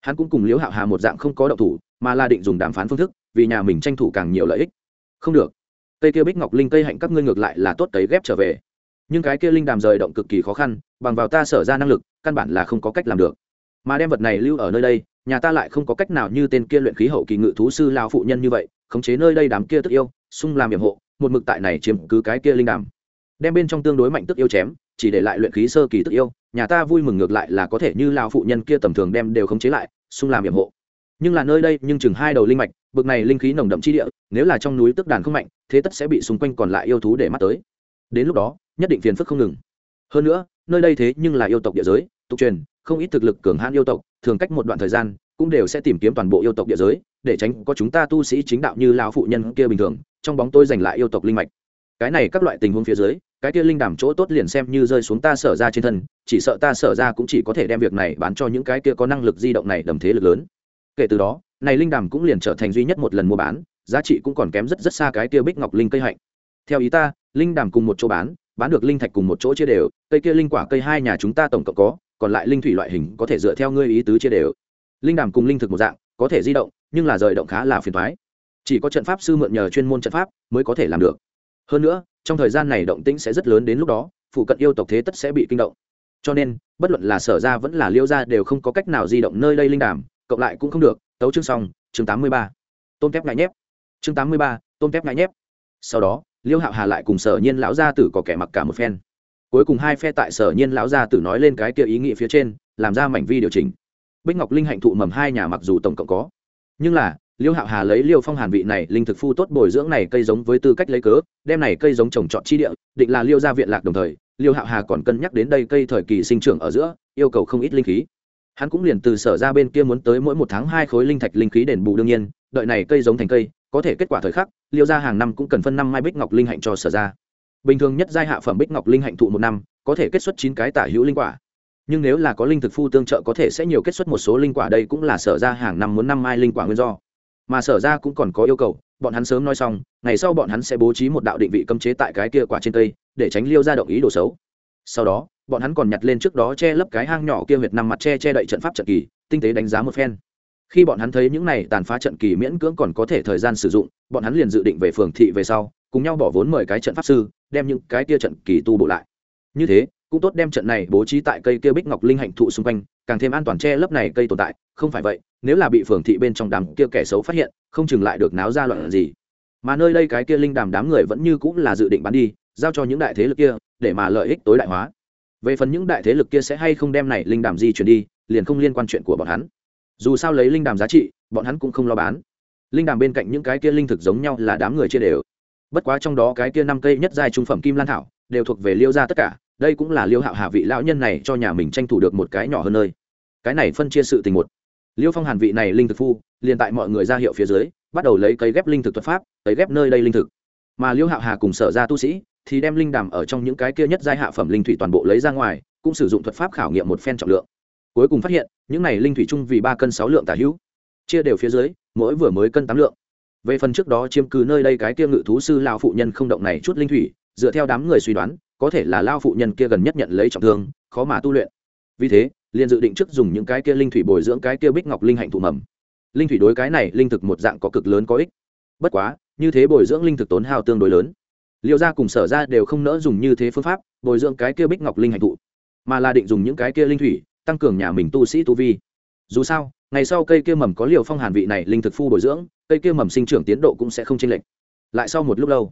Hắn cũng cùng liễu hạo hà một dạng không có động thủ, mà là định dùng đàm phán phương thức, vì nhà mình tranh thủ càng nhiều lợi ích. Không được cây kia bích ngọc linh cây hạnh các ngươi ngược lại là tốt tấy ghép trở về. Nhưng cái kia linh đàm rời động cực kỳ khó khăn, bằng vào ta sở ra năng lực, căn bản là không có cách làm được. Mà đem vật này lưu ở nơi đây, nhà ta lại không có cách nào như tên kia luyện khí hậu kỳ ngự thú sư lao phụ nhân như vậy, khống chế nơi đây đám kia tức yêu, xung làm hiểm hộ, một mực tại này chiếm cứ cái kia linh đàm. Đem bên trong tương đối mạnh tức yêu chém, chỉ để lại luyện khí sơ kỳ tức yêu, nhà ta vui mừng ngược lại là có thể như lao phụ nhân kia tầm thường đem đều khống chế lại, xung làm hiểm hộ. Nhưng là nơi đây nhưng chừng hai đầu linh mạch, bực này linh khí nồng đậm chi địa, nếu là trong núi tức đàn không mạnh thế tất sẽ bị xung quanh còn lại yêu thú để mắt tới. Đến lúc đó, nhất định phiền phức không ngừng. Hơn nữa, nơi đây thế nhưng là yêu tộc địa giới, tục truyền, không ít thực lực cường hãn yêu tộc, thường cách một đoạn thời gian, cũng đều sẽ tìm kiếm toàn bộ yêu tộc địa giới, để tránh có chúng ta tu sĩ chính đạo như lão phụ nhân kia bình thường, trong bóng tôi giành lại yêu tộc linh mạch. Cái này các loại tình huống phía dưới, cái kia linh đảm chỗ tốt liền xem như rơi xuống ta sở ra trên thân, chỉ sợ ta sở ra cũng chỉ có thể đem việc này bán cho những cái kia có năng lực di động này đầm thế lực lớn. Kể từ đó, này linh đàm cũng liền trở thành duy nhất một lần mua bán giá trị cũng còn kém rất rất xa cái kia bích ngọc linh cây hạnh. Theo ý ta, linh đàm cùng một chỗ bán bán được linh thạch cùng một chỗ chia đều, cây kia linh quả cây hai nhà chúng ta tổng cộng có, còn lại linh thủy loại hình có thể dựa theo ngươi ý tứ chia đều. Linh đàm cùng linh thực một dạng, có thể di động, nhưng là rời động khá là phiền thoái chỉ có trận pháp sư mượn nhờ chuyên môn trận pháp mới có thể làm được. Hơn nữa, trong thời gian này động tĩnh sẽ rất lớn đến lúc đó, phụ cận yêu tộc thế tất sẽ bị kinh động. Cho nên, bất luận là sở ra vẫn là liêu ra đều không có cách nào di động nơi đây linh đàm, cộng lại cũng không được. Tấu chương xong, chương tám mươi ba. Tôn thép ngại nhép chương tám mươi ba tôn thép ngại nhép. Sau đó, liêu hạo hà lại cùng sở nhiên lão gia tử có kẻ mặc cả một phen. Cuối cùng hai phe tại sở nhiên lão gia tử nói lên cái kia ý nghĩ phía trên, làm ra mảnh vi điều chỉnh. Bích ngọc linh hạnh thụ mầm hai nhà mặc dù tổng cộng có. Nhưng là, liêu hạo hà lấy liêu phong hàn vị này linh thực phu tốt bồi dưỡng này cây giống với tư cách lấy cớ, đem này cây giống trồng trọt chi địa, định là liêu gia viện lạc đồng thời, liêu hạo hà còn cân nhắc đến đây cây thời kỳ sinh trưởng ở giữa, yêu cầu không ít linh khí. Hắn cũng liền từ sở ra bên kia muốn tới mỗi một tháng hai khối linh thạch linh khí đền bù đương nhiên, đợi này cây giống thành cây có thể kết quả thời khắc, liêu gia hàng năm cũng cần phân năm mai bích ngọc linh hạnh cho sở ra. Bình thường nhất giai hạ phẩm bích ngọc linh hạnh thụ một năm, có thể kết xuất chín cái tả hữu linh quả. Nhưng nếu là có linh thực phu tương trợ có thể sẽ nhiều kết xuất một số linh quả đây cũng là sở ra hàng năm muốn năm mai linh quả nguyên do. Mà sở ra cũng còn có yêu cầu, bọn hắn sớm nói xong, ngày sau bọn hắn sẽ bố trí một đạo định vị cấm chế tại cái kia quả trên cây, để tránh liêu ra động ý đồ xấu. Sau đó, bọn hắn còn nhặt lên trước đó che lấp cái hang nhỏ kia huyệt nằm mặt che che đậy trận pháp trận kỳ, tinh tế đánh giá một phen khi bọn hắn thấy những này tàn phá trận kỳ miễn cưỡng còn có thể thời gian sử dụng, bọn hắn liền dự định về phường thị về sau, cùng nhau bỏ vốn mời cái trận pháp sư, đem những cái kia trận kỳ tu bổ lại. Như thế, cũng tốt đem trận này bố trí tại cây kia bích ngọc linh hạnh thụ xung quanh, càng thêm an toàn che lớp này cây tồn tại, không phải vậy, nếu là bị phường thị bên trong đám kia kẻ xấu phát hiện, không chừng lại được náo ra loạn gì. Mà nơi đây cái kia linh đàm đám người vẫn như cũng là dự định bán đi, giao cho những đại thế lực kia, để mà lợi ích tối đại hóa. Về phần những đại thế lực kia sẽ hay không đem này linh đàm di chuyển đi, liền không liên quan chuyện của bọn hắn dù sao lấy linh đàm giá trị, bọn hắn cũng không lo bán. Linh đàm bên cạnh những cái kia linh thực giống nhau là đám người chia đều. Bất quá trong đó cái kia năm cây nhất giai trung phẩm kim lan thảo, đều thuộc về liêu ra tất cả, đây cũng là liêu hạo hạ vị lão nhân này cho nhà mình tranh thủ được một cái nhỏ hơn nơi. Cái này phân chia sự tình một. Liêu phong hàn vị này linh thực phu, liền tại mọi người ra hiệu phía dưới, bắt đầu lấy cây ghép linh thực thuật pháp cấy ghép nơi đây linh thực. Mà liêu hạo hà cùng sở ra tu sĩ, thì đem linh đàm ở trong những cái kia nhất giai hạ phẩm linh thủy toàn bộ lấy ra ngoài, cũng sử dụng thuật pháp khảo nghiệm một phen trọng lượng cuối cùng phát hiện, những này linh thủy chung vì ba cân sáu lượng tả hữu. Chia đều phía dưới, mỗi vừa mới cân tám lượng. Về phần trước đó chiếm cứ nơi đây cái kia ngự thú sư lao phụ nhân không động này chút linh thủy, dựa theo đám người suy đoán, có thể là lao phụ nhân kia gần nhất nhận lấy trọng thương, khó mà tu luyện. Vì thế, liền dự định trước dùng những cái kia linh thủy bồi dưỡng cái kia bích ngọc linh hạnh thụ mầm. Linh thủy đối cái này, linh thực một dạng có cực lớn có ích. Bất quá, như thế bồi dưỡng linh thực tốn hao tương đối lớn. Liệu ra cùng sở ra đều không nỡ dùng như thế phương pháp bồi dưỡng cái kia bích ngọc linh hạnh thụ, mà là định dùng những cái kia linh thủy tăng cường nhà mình tu sĩ tu vi. Dù sao, ngày sau cây kia mầm có liều phong hàn vị này linh thực phu bồi dưỡng, cây kia mầm sinh trưởng tiến độ cũng sẽ không chênh lệch. Lại sau một lúc lâu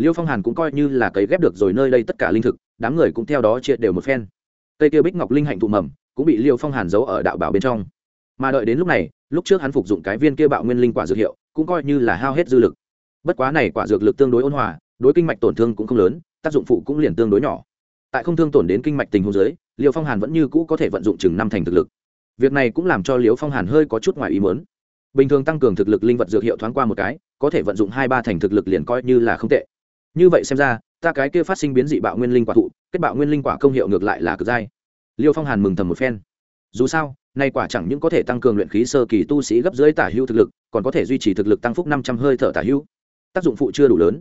liêu phong hàn cũng coi như là cấy ghép được rồi nơi đây tất cả linh thực, đám người cũng theo đó triệt đều một phen. Cây kia bích ngọc linh hạnh thụ mầm cũng bị liêu phong hàn giấu ở đạo bảo bên trong. Mà đợi đến lúc này, lúc trước hắn phục dụng cái viên kia bạo nguyên linh quả dược hiệu, cũng coi như là hao hết dư lực. Bất quá này quả dược lực tương đối ôn hòa, đối kinh mạch tổn thương cũng không lớn, tác dụng phụ cũng liền tương đối nhỏ. Tại không thương tổn đến kinh mạch tình huống dưới liêu phong hàn vẫn như cũ có thể vận dụng chừng năm thành thực lực. Việc này cũng làm cho liêu phong hàn hơi có chút ngoài ý mớn bình thường tăng cường thực lực linh vật dược hiệu thoáng qua một cái, có thể vận dụng hai ba thành thực lực liền coi như là không tệ. Như vậy xem ra, ta cái kia phát sinh biến dị bạo nguyên linh quả thụ, kết bạo nguyên linh quả công hiệu ngược lại là cực dai. Liêu phong hàn mừng thầm một phen. Dù sao, nay quả chẳng những có thể tăng cường luyện khí sơ kỳ tu sĩ gấp dưới tả hữu thực lực, còn có thể duy trì thực lực tăng phúc năm trăm hơi thở tả hữu tác dụng phụ chưa đủ lớn.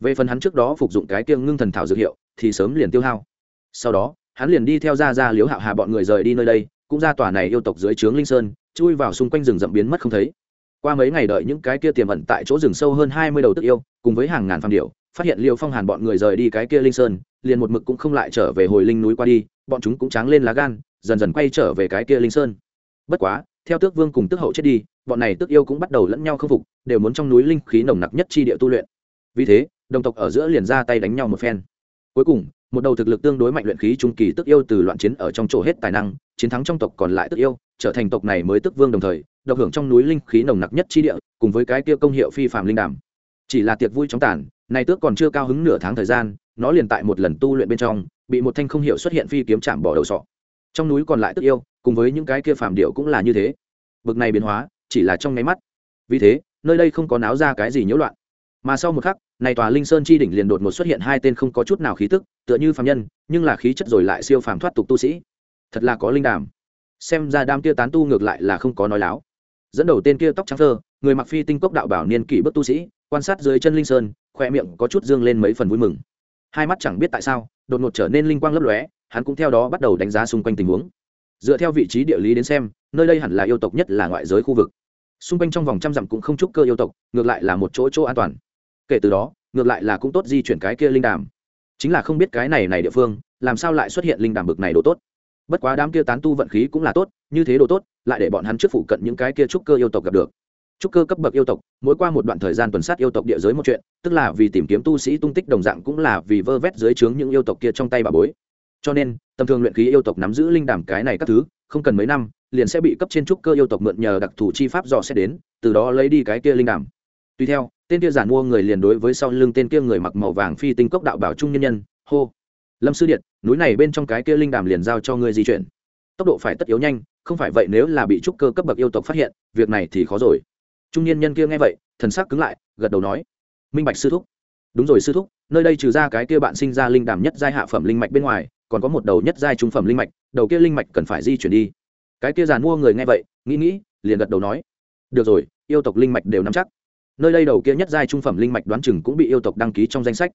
Về phần hắn trước đó phục dụng cái tiêng ngưng thần thảo dược hiệu, thì sớm liền tiêu hao. Sau đó hắn liền đi theo ra ra liếu hạo hà bọn người rời đi nơi đây, cũng ra tòa này yêu tộc dưới trướng linh sơn, chui vào xung quanh rừng rậm biến mất không thấy. Qua mấy ngày đợi những cái kia tiềm ẩn tại chỗ rừng sâu hơn hai mươi đầu tức yêu, cùng với hàng ngàn phàm điệu phát hiện liêu phong hàn bọn người rời đi cái kia linh sơn, liền một mực cũng không lại trở về hồi linh núi qua đi, bọn chúng cũng tráng lên lá gan, dần dần quay trở về cái kia linh sơn. Bất quá, theo tước vương cùng tước hậu chết đi, bọn này tước yêu cũng bắt đầu lẫn nhau khâm phục, đều muốn trong núi linh khí nồng nặc nhất chi địa tu luyện. Vì thế, đồng tộc ở giữa liền ra tay đánh nhau một phen. Cuối cùng một đầu thực lực tương đối mạnh luyện khí trung kỳ tức yêu từ loạn chiến ở trong chỗ hết tài năng, chiến thắng trong tộc còn lại tức yêu, trở thành tộc này mới tức vương đồng thời, độc hưởng trong núi linh khí nồng nặc nhất chi địa, cùng với cái kia công hiệu phi phạm linh đàm. Chỉ là tiệc vui chóng tàn này tước còn chưa cao hứng nửa tháng thời gian, nó liền tại một lần tu luyện bên trong, bị một thanh không hiệu xuất hiện phi kiếm chạm bỏ đầu sọ. Trong núi còn lại tức yêu, cùng với những cái kia phàm điệu cũng là như thế. Bực này biến hóa, chỉ là trong nháy mắt. Vì thế, nơi đây không có náo ra cái gì nhiễu loạn mà sau một khắc, này tòa linh sơn chi đỉnh liền đột một xuất hiện hai tên không có chút nào khí tức, tựa như phàm nhân, nhưng là khí chất rồi lại siêu phàm thoát tục tu sĩ. Thật là có linh đàm. Xem ra đám kia tán tu ngược lại là không có nói láo. Dẫn đầu tên kia tóc trắng thơ, người mặc phi tinh cốc đạo bảo niên kỷ bước tu sĩ, quan sát dưới chân linh sơn khoe miệng có chút dương lên mấy phần vui mừng. Hai mắt chẳng biết tại sao, đột ngột trở nên linh quang lấp lóe, hắn cũng theo đó bắt đầu đánh giá xung quanh tình huống. Dựa theo vị trí địa lý đến xem, nơi đây hẳn là yêu tộc nhất là ngoại giới khu vực. Xung quanh trong vòng trăm dặm cũng không chúc cơ yêu tộc, ngược lại là một chỗ chỗ an toàn kể từ đó, ngược lại là cũng tốt di chuyển cái kia linh đàm. Chính là không biết cái này này địa phương, làm sao lại xuất hiện linh đàm bực này đồ tốt. Bất quá đám kia tán tu vận khí cũng là tốt, như thế đồ tốt, lại để bọn hắn trước phụ cận những cái kia trúc cơ yêu tộc gặp được. Trúc cơ cấp bậc yêu tộc, mỗi qua một đoạn thời gian tuần sát yêu tộc địa giới một chuyện, tức là vì tìm kiếm tu sĩ tung tích đồng dạng cũng là vì vơ vét dưới trướng những yêu tộc kia trong tay bà bối. Cho nên, tầm thường luyện khí yêu tộc nắm giữ linh đàm cái này các thứ, không cần mấy năm, liền sẽ bị cấp trên trúc cơ yêu tộc mượn nhờ đặc thù chi pháp dò xét đến, từ đó lấy đi cái kia linh đàm tuy theo, tên kia giản mua người liền đối với sau lưng tên kia người mặc màu vàng phi tinh cốc đạo bảo trung nhân nhân, hô. Lâm sư điện, núi này bên trong cái kia linh đàm liền giao cho ngươi di chuyển. Tốc độ phải tất yếu nhanh, không phải vậy nếu là bị trúc cơ cấp bậc yêu tộc phát hiện, việc này thì khó rồi. Trung niên nhân kia nghe vậy, thần sắc cứng lại, gật đầu nói. Minh bạch sư thúc. Đúng rồi sư thúc, nơi đây trừ ra cái kia bạn sinh ra linh đàm nhất giai hạ phẩm linh mạch bên ngoài, còn có một đầu nhất giai trung phẩm linh mạch, đầu kia linh mạch cần phải di chuyển đi. Cái kia giàn mua người nghe vậy, nghĩ nghĩ, liền gật đầu nói. Được rồi, yêu tộc linh mạch đều nắm chắc nơi đây đầu kia nhất giai trung phẩm linh mạch đoán chừng cũng bị yêu tộc đăng ký trong danh sách.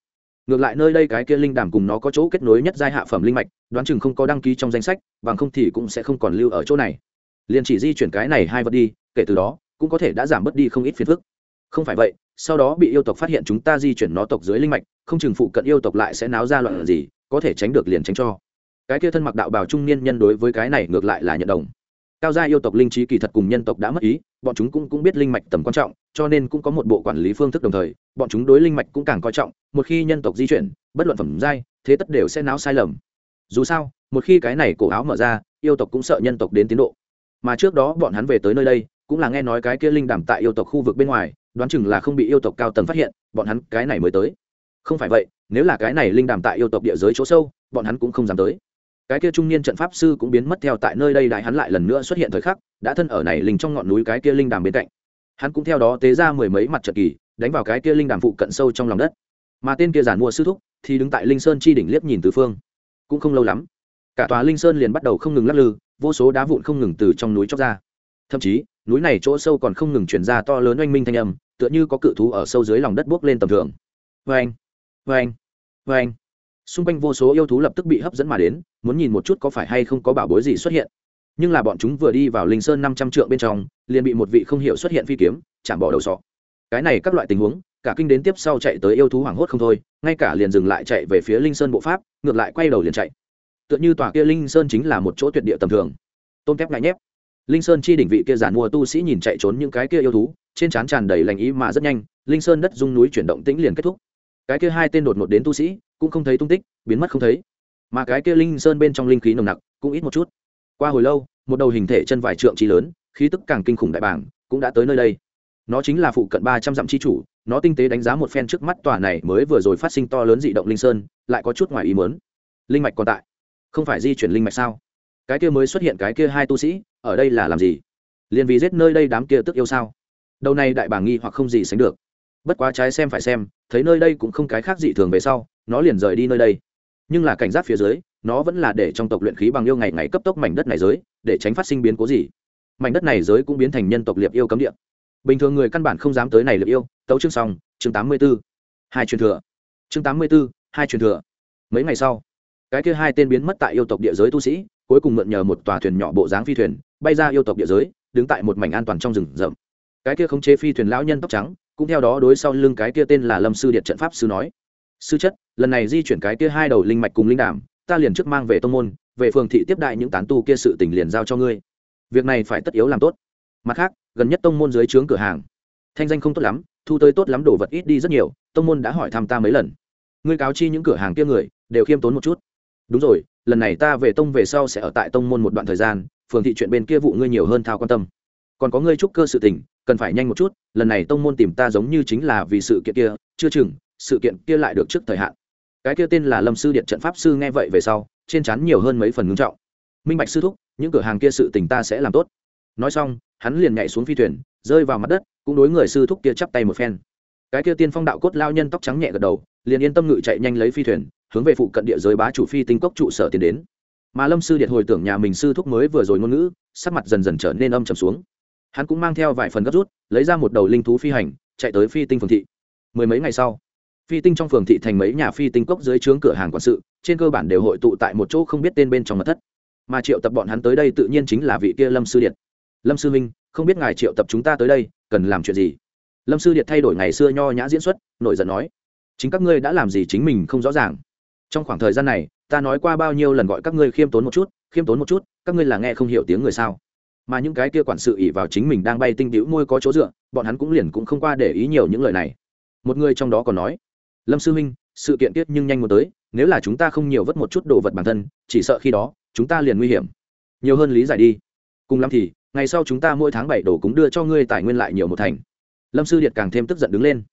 Ngược lại nơi đây cái kia linh đàm cùng nó có chỗ kết nối nhất giai hạ phẩm linh mạch, đoán chừng không có đăng ký trong danh sách, bằng không thì cũng sẽ không còn lưu ở chỗ này. Liền chỉ di chuyển cái này hai vật đi, kể từ đó, cũng có thể đã giảm bớt đi không ít phiền phức. Không phải vậy, sau đó bị yêu tộc phát hiện chúng ta di chuyển nó tộc dưới linh mạch, không chừng phụ cận yêu tộc lại sẽ náo ra loạn gì, có thể tránh được liền tránh cho. Cái kia thân mặc đạo bào trung niên nhân đối với cái này ngược lại là nhận đồng. Cao gia yêu tộc linh trí kỳ thật cùng nhân tộc đã mất ý, bọn chúng cũng cũng biết linh mạch tầm quan trọng cho nên cũng có một bộ quản lý phương thức đồng thời, bọn chúng đối linh mạch cũng càng coi trọng, một khi nhân tộc di chuyển, bất luận phẩm giai, thế tất đều sẽ náo sai lầm. Dù sao, một khi cái này cổ áo mở ra, yêu tộc cũng sợ nhân tộc đến tiến độ. Mà trước đó bọn hắn về tới nơi đây, cũng là nghe nói cái kia linh đảm tại yêu tộc khu vực bên ngoài, đoán chừng là không bị yêu tộc cao tầng phát hiện, bọn hắn cái này mới tới. Không phải vậy, nếu là cái này linh đảm tại yêu tộc địa giới chỗ sâu, bọn hắn cũng không dám tới. Cái kia trung niên trận pháp sư cũng biến mất theo tại nơi đây đại hắn lại lần nữa xuất hiện thời khắc, đã thân ở này linh trong ngọn núi cái kia linh đàm bên cạnh hắn cũng theo đó tế ra mười mấy mặt trận kỳ, đánh vào cái kia linh đàm phụ cận sâu trong lòng đất. Mà tên kia giản mua sư thúc thì đứng tại linh sơn chi đỉnh liếc nhìn từ phương. Cũng không lâu lắm, cả tòa linh sơn liền bắt đầu không ngừng lắc lư, vô số đá vụn không ngừng từ trong núi chóc ra. Thậm chí, núi này chỗ sâu còn không ngừng chuyển ra to lớn oanh minh thanh âm, tựa như có cự thú ở sâu dưới lòng đất buốc lên tầm thường. Vê anh vê anh vê anh xung quanh vô số yêu thú lập tức bị hấp dẫn mà đến, muốn nhìn một chút có phải hay không có bảo bối gì xuất hiện nhưng là bọn chúng vừa đi vào linh sơn năm trăm trượng bên trong, liền bị một vị không hiểu xuất hiện phi kiếm, chạm bỏ đầu sọ. Cái này các loại tình huống, cả kinh đến tiếp sau chạy tới yêu thú hoảng hốt không thôi, ngay cả liền dừng lại chạy về phía linh sơn bộ pháp, ngược lại quay đầu liền chạy. Tựa như tòa kia linh sơn chính là một chỗ tuyệt địa tầm thường. Tôm kép ngại nhép. Linh sơn chi đỉnh vị kia giản mua tu sĩ nhìn chạy trốn những cái kia yêu thú, trên trán tràn đầy lành ý mà rất nhanh, linh sơn đất dung núi chuyển động tĩnh liền kết thúc. Cái kia hai tên đột ngột đến tu sĩ, cũng không thấy tung tích, biến mất không thấy. Mà cái kia linh sơn bên trong linh khí nồng nặc, cũng ít một chút qua hồi lâu, một đầu hình thể chân vài trượng trí lớn, khí tức càng kinh khủng đại bảng cũng đã tới nơi đây. Nó chính là phụ cận ba trăm dặm chi chủ, nó tinh tế đánh giá một phen trước mắt tòa này mới vừa rồi phát sinh to lớn dị động linh sơn, lại có chút ngoài ý mớn linh mạch còn tại. Không phải di chuyển linh mạch sao? Cái kia mới xuất hiện cái kia hai tu sĩ, ở đây là làm gì? Liền vì giết nơi đây đám kia tức yêu sao? Đầu này đại bảng nghi hoặc không gì sánh được. Bất quá trái xem phải xem, thấy nơi đây cũng không cái khác dị thường về sau, nó liền rời đi nơi đây. Nhưng là cảnh giác phía dưới nó vẫn là để trong tộc luyện khí bằng yêu ngày ngày cấp tốc mảnh đất này giới, để tránh phát sinh biến cố gì. Mảnh đất này giới cũng biến thành nhân tộc liệp yêu cấm địa. Bình thường người căn bản không dám tới này liệp yêu. Tấu chương xong, chương tám mươi b ố hai truyền thừa. Chương tám mươi b ố hai truyền thừa. Mấy ngày sau, cái kia hai tên biến mất tại yêu tộc địa giới tu sĩ, cuối cùng mượn nhờ một tòa thuyền nhỏ bộ dáng phi thuyền, bay ra yêu tộc địa giới, đứng tại một mảnh an toàn trong rừng rậm. Cái kia khống chế phi thuyền lão nhân tóc trắng, cũng theo đó đối sau lưng cái kia tên là lâm sư điện trận pháp sư nói. Sư chất, lần này di chuyển cái kia hai đầu linh mạch cùng linh đàm ta liền trước mang về tông môn, về phường thị tiếp đại những tán tu kia sự tình liền giao cho ngươi. Việc này phải tất yếu làm tốt. Mặt khác, gần nhất tông môn dưới trướng cửa hàng, thanh danh không tốt lắm, thu tới tốt lắm đồ vật ít đi rất nhiều, tông môn đã hỏi thăm ta mấy lần. Ngươi cáo chi những cửa hàng kia người, đều khiêm tốn một chút. Đúng rồi, lần này ta về tông về sau sẽ ở tại tông môn một đoạn thời gian, phường thị chuyện bên kia vụ ngươi nhiều hơn thao quan tâm. Còn có ngươi trúc cơ sự tình, cần phải nhanh một chút, lần này tông môn tìm ta giống như chính là vì sự kiện kia, chưa chừng, sự kiện kia lại được trước thời hạn cái kia tên là lâm sư điện trận pháp sư nghe vậy về sau, trên chắn nhiều hơn mấy phần ngưng trọng. Minh bạch sư thúc, những cửa hàng kia sự tình ta sẽ làm tốt. Nói xong, hắn liền nhảy xuống phi thuyền, rơi vào mặt đất, cũng đối người sư thúc kia chắp tay một phen. Cái kia tiên phong đạo cốt lao nhân tóc trắng nhẹ gật đầu, liền yên tâm ngự chạy nhanh lấy phi thuyền, hướng về phụ cận địa giới bá chủ phi tinh cốc trụ sở tiến đến. Mà lâm sư điện hồi tưởng nhà mình sư thúc mới vừa rồi ngôn ngữ, sắc mặt dần dần trở nên âm trầm xuống. Hắn cũng mang theo vài phần gấp rút, lấy ra một đầu linh thú phi hành, chạy tới phi tinh phường thị. Mười mấy ngày sau phi tinh trong phường thị thành mấy nhà phi tinh cốc dưới trướng cửa hàng quản sự, trên cơ bản đều hội tụ tại một chỗ không biết tên bên trong mật thất. Mà triệu tập bọn hắn tới đây tự nhiên chính là vị kia lâm sư điện lâm sư minh, không biết ngài triệu tập chúng ta tới đây, cần làm chuyện gì? Lâm sư điện thay đổi ngày xưa nho nhã diễn xuất, nổi giận nói. Chính các ngươi đã làm gì chính mình không rõ ràng. Trong khoảng thời gian này, ta nói qua bao nhiêu lần gọi các ngươi khiêm tốn một chút, khiêm tốn một chút, các ngươi là nghe không hiểu tiếng người sao? Mà những cái kia quản sự ỉ vào chính mình đang bay tinh đĩu môi có chỗ dựa, bọn hắn cũng liền cũng không qua để ý nhiều những lời này. Một người trong đó còn nói lâm sư huynh, sự kiện tiết nhưng nhanh muốn tới, nếu là chúng ta không nhiều vất một chút đồ vật bản thân, chỉ sợ khi đó, chúng ta liền nguy hiểm. Nhiều hơn lý giải đi. Cùng lắm thì, ngày sau chúng ta mỗi tháng bảy đồ cũng đưa cho ngươi tài nguyên lại nhiều một thành. Lâm sư điệt càng thêm tức giận đứng lên.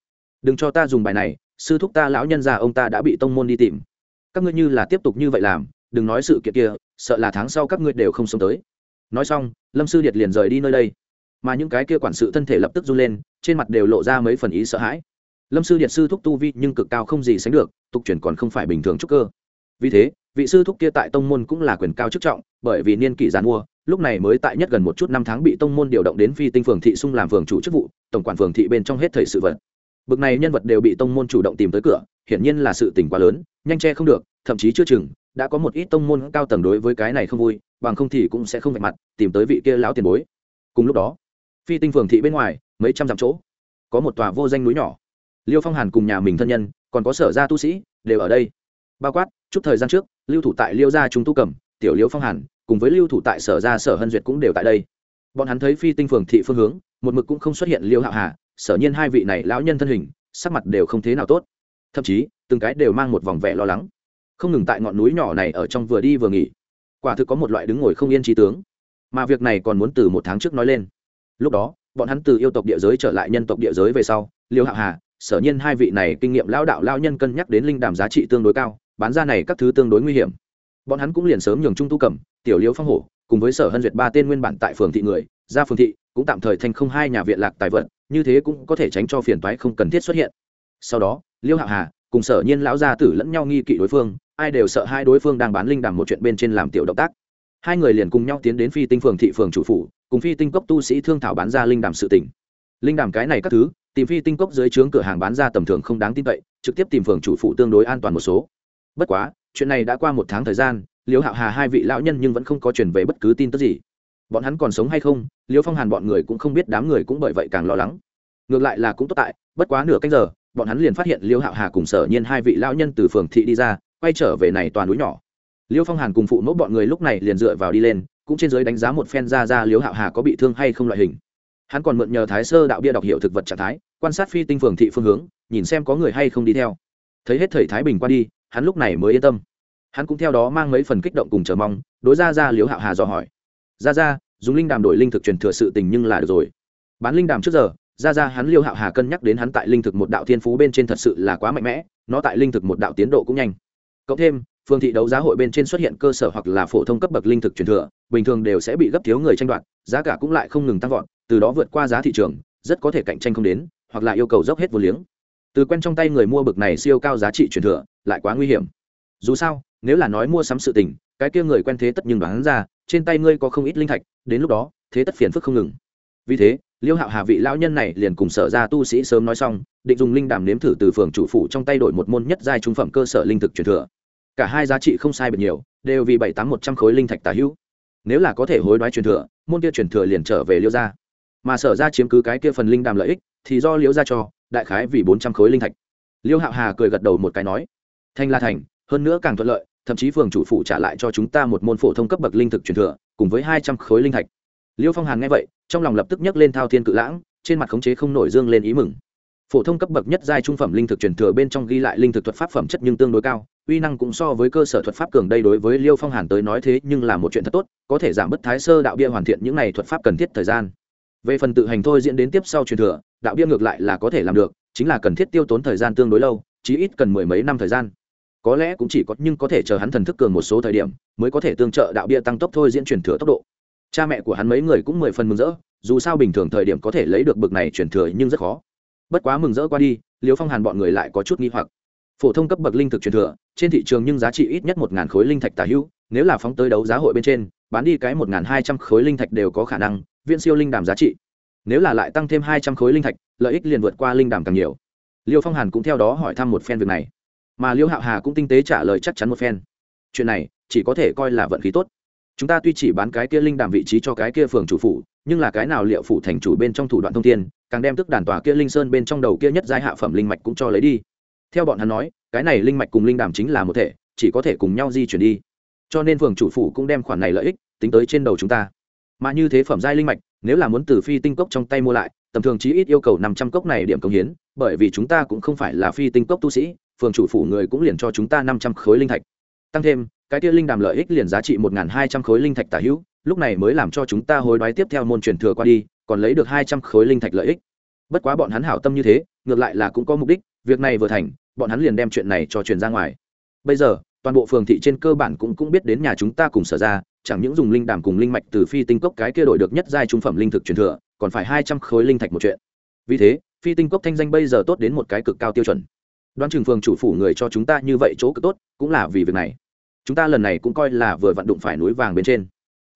Đừng cho ta dùng bài này, sư thúc ta lão nhân già ông ta đã bị tông môn đi tìm. Các ngươi như là tiếp tục như vậy làm, đừng nói sự kiện kia, sợ là tháng sau các ngươi đều không sống tới. Nói xong, lâm sư điệt liền rời đi nơi đây. Mà những cái kia quản sự thân thể lập tức run lên, trên mặt đều lộ ra mấy phần ý sợ hãi lâm sư điện sư thúc tu vi nhưng cực cao không gì sánh được, tục truyền còn không phải bình thường trúc cơ. Vì thế, vị sư thúc kia tại tông môn cũng là quyền cao chức trọng, bởi vì niên kỷ giàn mua lúc này mới tại nhất gần một chút năm tháng bị tông môn điều động đến phi tinh phường thị sung làm phường chủ chức vụ, tổng quản phường thị bên trong hết thời sự vật. Bực này nhân vật đều bị tông môn chủ động tìm tới cửa, hiển nhiên là sự tình quá lớn, nhanh che không được, thậm chí chưa chừng, đã có một ít tông môn cao tầng đối với cái này không vui, bằng không thì cũng sẽ không vạch mặt, tìm tới vị kia lão tiền bối. Cùng lúc đó, phi tinh phường thị bên ngoài, mấy trăm dặm chỗ, có một tòa vô danh núi nhỏ liêu phong hàn cùng nhà mình thân nhân, còn có sở gia tu sĩ, đều ở đây. Bao quát, chút thời gian trước, lưu thủ tại liêu gia chúng tu cầm, tiểu liêu phong hàn, cùng với lưu thủ tại sở gia sở hân duyệt cũng đều tại đây. Bọn hắn thấy phi tinh phường thị phương hướng, một mực cũng không xuất hiện liêu hạo hà, sở nhiên hai vị này lão nhân thân hình, sắc mặt đều không thế nào tốt. Thậm chí, từng cái đều mang một vòng vẻ lo lắng. Không ngừng tại ngọn núi nhỏ này ở trong vừa đi vừa nghỉ. Quả thực có một loại đứng ngồi không yên trí tướng. Mà việc này còn muốn từ một tháng trước nói lên. Lúc đó, bọn hắn từ yêu tộc địa giới trở lại nhân tộc địa giới về sau, liêu hạo hà sở nhiên hai vị này kinh nghiệm lao đạo lao nhân cân nhắc đến linh đàm giá trị tương đối cao, bán ra này các thứ tương đối nguy hiểm. Bọn hắn cũng liền sớm nhường trung tu cẩm, tiểu liễu phong hổ, cùng với sở hân duyệt ba tên nguyên bản tại phường thị người, ra phường thị, cũng tạm thời thành không hai nhà viện lạc tài vận như thế cũng có thể tránh cho phiền toái không cần thiết xuất hiện. Sau đó, liêu hạo hà cùng sở nhiên lão gia tử lẫn nhau nghi kỵ đối phương, ai đều sợ hai đối phương đang bán linh đàm một chuyện bên trên làm tiểu động tác. Hai người liền cùng nhau tiến đến phi tinh phường thị phường chủ phủ, cùng phi tinh cốc tu sĩ thương thảo bán ra linh đàm sự tỉnh linh đàm cái này các thứ tìm phi tinh cốc dưới trướng cửa hàng bán ra tầm thường không đáng tin cậy, trực tiếp tìm phường chủ phụ tương đối an toàn một số. Bất quá, chuyện này đã qua một tháng thời gian liễu hạo hà hai vị lão nhân nhưng vẫn không có chuyển về bất cứ tin tức gì. Bọn hắn còn sống hay không liễu phong hàn bọn người cũng không biết đám người cũng bởi vậy càng lo lắng. Ngược lại là cũng tốt tại, bất quá nửa canh giờ, bọn hắn liền phát hiện liễu hạo hà cùng sở nhiên hai vị lão nhân từ phường thị đi ra, quay trở về này toàn núi nhỏ. Liễu phong hàn cùng phụ mẫu bọn người lúc này liền dựa vào đi lên, cũng trên giới đánh giá một phen ra ra liễu hạo hà có bị thương hay không loại hình hắn còn mượn nhờ thái sơ đạo bia đọc hiệu thực vật trạng thái, quan sát phi tinh phường thị phương hướng, nhìn xem có người hay không đi theo. Thấy hết thầy thái bình qua đi, hắn lúc này mới yên tâm. Hắn cũng theo đó mang mấy phần kích động cùng chờ mong, đối ra ra liễu hạo hà dò hỏi. Ra ra dùng linh đàm đổi linh thực truyền thừa sự tình nhưng là được rồi. Bán linh đàm trước giờ ra ra hắn liêu hạo hà cân nhắc đến hắn tại linh thực một đạo thiên phú bên trên thật sự là quá mạnh mẽ, nó tại linh thực một đạo tiến độ cũng nhanh. Cộng thêm, phương thị đấu giá hội bên trên xuất hiện cơ sở hoặc là phổ thông cấp bậc linh thực truyền thừa, bình thường đều sẽ bị gấp thiếu người tranh đoạt, giá cả cũng lại không ngừng tăng vọt từ đó vượt qua giá thị trường, rất có thể cạnh tranh không đến, hoặc là yêu cầu dốc hết vô liếng. Từ quen trong tay người mua bực này siêu cao giá trị truyền thừa, lại quá nguy hiểm. Dù sao, nếu là nói mua sắm sự tình, cái kia người quen thế tất nhưng đoán ra, trên tay ngươi có không ít linh thạch, đến lúc đó, thế tất phiền phức không ngừng. Vì thế, liêu hạo hà vị lão nhân này liền cùng sở ra tu sĩ sớm nói xong, định dùng linh đàm nếm thử từ phường chủ phủ trong tay đổi một môn nhất giai trung phẩm cơ sở linh thực truyền thừa. Cả hai giá trị không sai biệt nhiều, đều vì bảy tám một trăm khối linh thạch tả hữu. Nếu là có thể hối đoái truyền thừa, môn kia truyền thừa liền trở về liêu gia mà sở ra chiếm cứ cái kia phần linh đàm lợi ích, thì do liêu gia cho, đại khái vì bốn trăm khối linh thạch. Liêu hạo hà cười gật đầu một cái nói, thành là thành, hơn nữa càng thuận lợi, thậm chí phường chủ phụ trả lại cho chúng ta một môn phổ thông cấp bậc linh thực truyền thừa, cùng với hai trăm khối linh thạch. Liêu phong hàn nghe vậy, trong lòng lập tức nhấc lên thao thiên cự lãng, trên mặt khống chế không nổi dương lên ý mừng. Phổ thông cấp bậc nhất giai trung phẩm linh thực truyền thừa bên trong ghi lại linh thực thuật pháp phẩm chất nhưng tương đối cao, uy năng cũng so với cơ sở thuật pháp cường đây đối với liêu phong hàn tới nói thế nhưng là một chuyện thật tốt, có thể giảm bớt thái sơ đạo bia hoàn thiện những này thuật pháp cần thiết thời gian về phần tự hành thôi diễn đến tiếp sau truyền thừa, đạo bia ngược lại là có thể làm được, chính là cần thiết tiêu tốn thời gian tương đối lâu, chí ít cần mười mấy năm thời gian. Có lẽ cũng chỉ có, nhưng có thể chờ hắn thần thức cường một số thời điểm, mới có thể tương trợ đạo bia tăng tốc thôi diễn truyền thừa tốc độ. Cha mẹ của hắn mấy người cũng mười phần mừng rỡ, dù sao bình thường thời điểm có thể lấy được bực này truyền thừa nhưng rất khó. Bất quá mừng rỡ qua đi liều phong hàn bọn người lại có chút nghi hoặc. Phổ thông cấp bậc linh thực truyền thừa, trên thị trường nhưng giá trị ít nhất một ngàn khối linh thạch tả hữu, nếu là phóng tới đấu giá hội bên trên, bán đi cái một ngàn hai trăm khối linh thạch đều có khả năng viên siêu linh đàm giá trị. Nếu là lại tăng thêm hai trăm khối linh thạch, lợi ích liền vượt qua linh đàm càng nhiều. Liêu phong hàn cũng theo đó hỏi thăm một phen việc này. Mà liêu hạo hà cũng tinh tế trả lời chắc chắn một phen. Chuyện này, chỉ có thể coi là vận khí tốt. Chúng ta tuy chỉ bán cái kia linh đàm vị trí cho cái kia phường chủ phủ, nhưng là cái nào liệu phủ thành chủ bên trong thủ đoạn thông tin càng đem tức đàn tòa kia linh sơn bên trong đầu kia nhất giai hạ phẩm linh mạch cũng cho lấy đi. Theo bọn hắn nói, cái này linh mạch cùng linh đàm chính là một thể, chỉ có thể cùng nhau di chuyển đi. Cho nên phường chủ phủ cũng đem khoản này lợi ích, tính tới trên đầu chúng ta mà như thế phẩm giai linh mạch, nếu là muốn từ phi tinh cốc trong tay mua lại, tầm thường chí ít yêu cầu năm trăm cốc này điểm công hiến, bởi vì chúng ta cũng không phải là phi tinh cốc tu sĩ, phường chủ phủ người cũng liền cho chúng ta năm trăm khối linh thạch. Tăng thêm, cái tia linh đàm lợi ích liền giá trị một hai trăm khối linh thạch tả hữu, lúc này mới làm cho chúng ta hối đoái tiếp theo môn truyền thừa qua đi, còn lấy được hai trăm khối linh thạch lợi ích. Bất quá bọn hắn hảo tâm như thế, ngược lại là cũng có mục đích, việc này vừa thành, bọn hắn liền đem chuyện này cho truyền ra ngoài. Bây giờ, toàn bộ phường thị trên cơ bản cũng cũng biết đến nhà chúng ta cùng sở ra chẳng những dùng linh đàm cùng linh mạch từ phi tinh cốc cái kia đổi được nhất giai trung phẩm linh thực truyền thừa, còn phải hai trăm khối linh thạch một chuyện. Vì thế, phi tinh cốc thanh danh bây giờ tốt đến một cái cực cao tiêu chuẩn. Đoán chừng phường chủ phủ người cho chúng ta như vậy chỗ cực tốt, cũng là vì việc này. Chúng ta lần này cũng coi là vừa vận đụng phải núi vàng bên trên.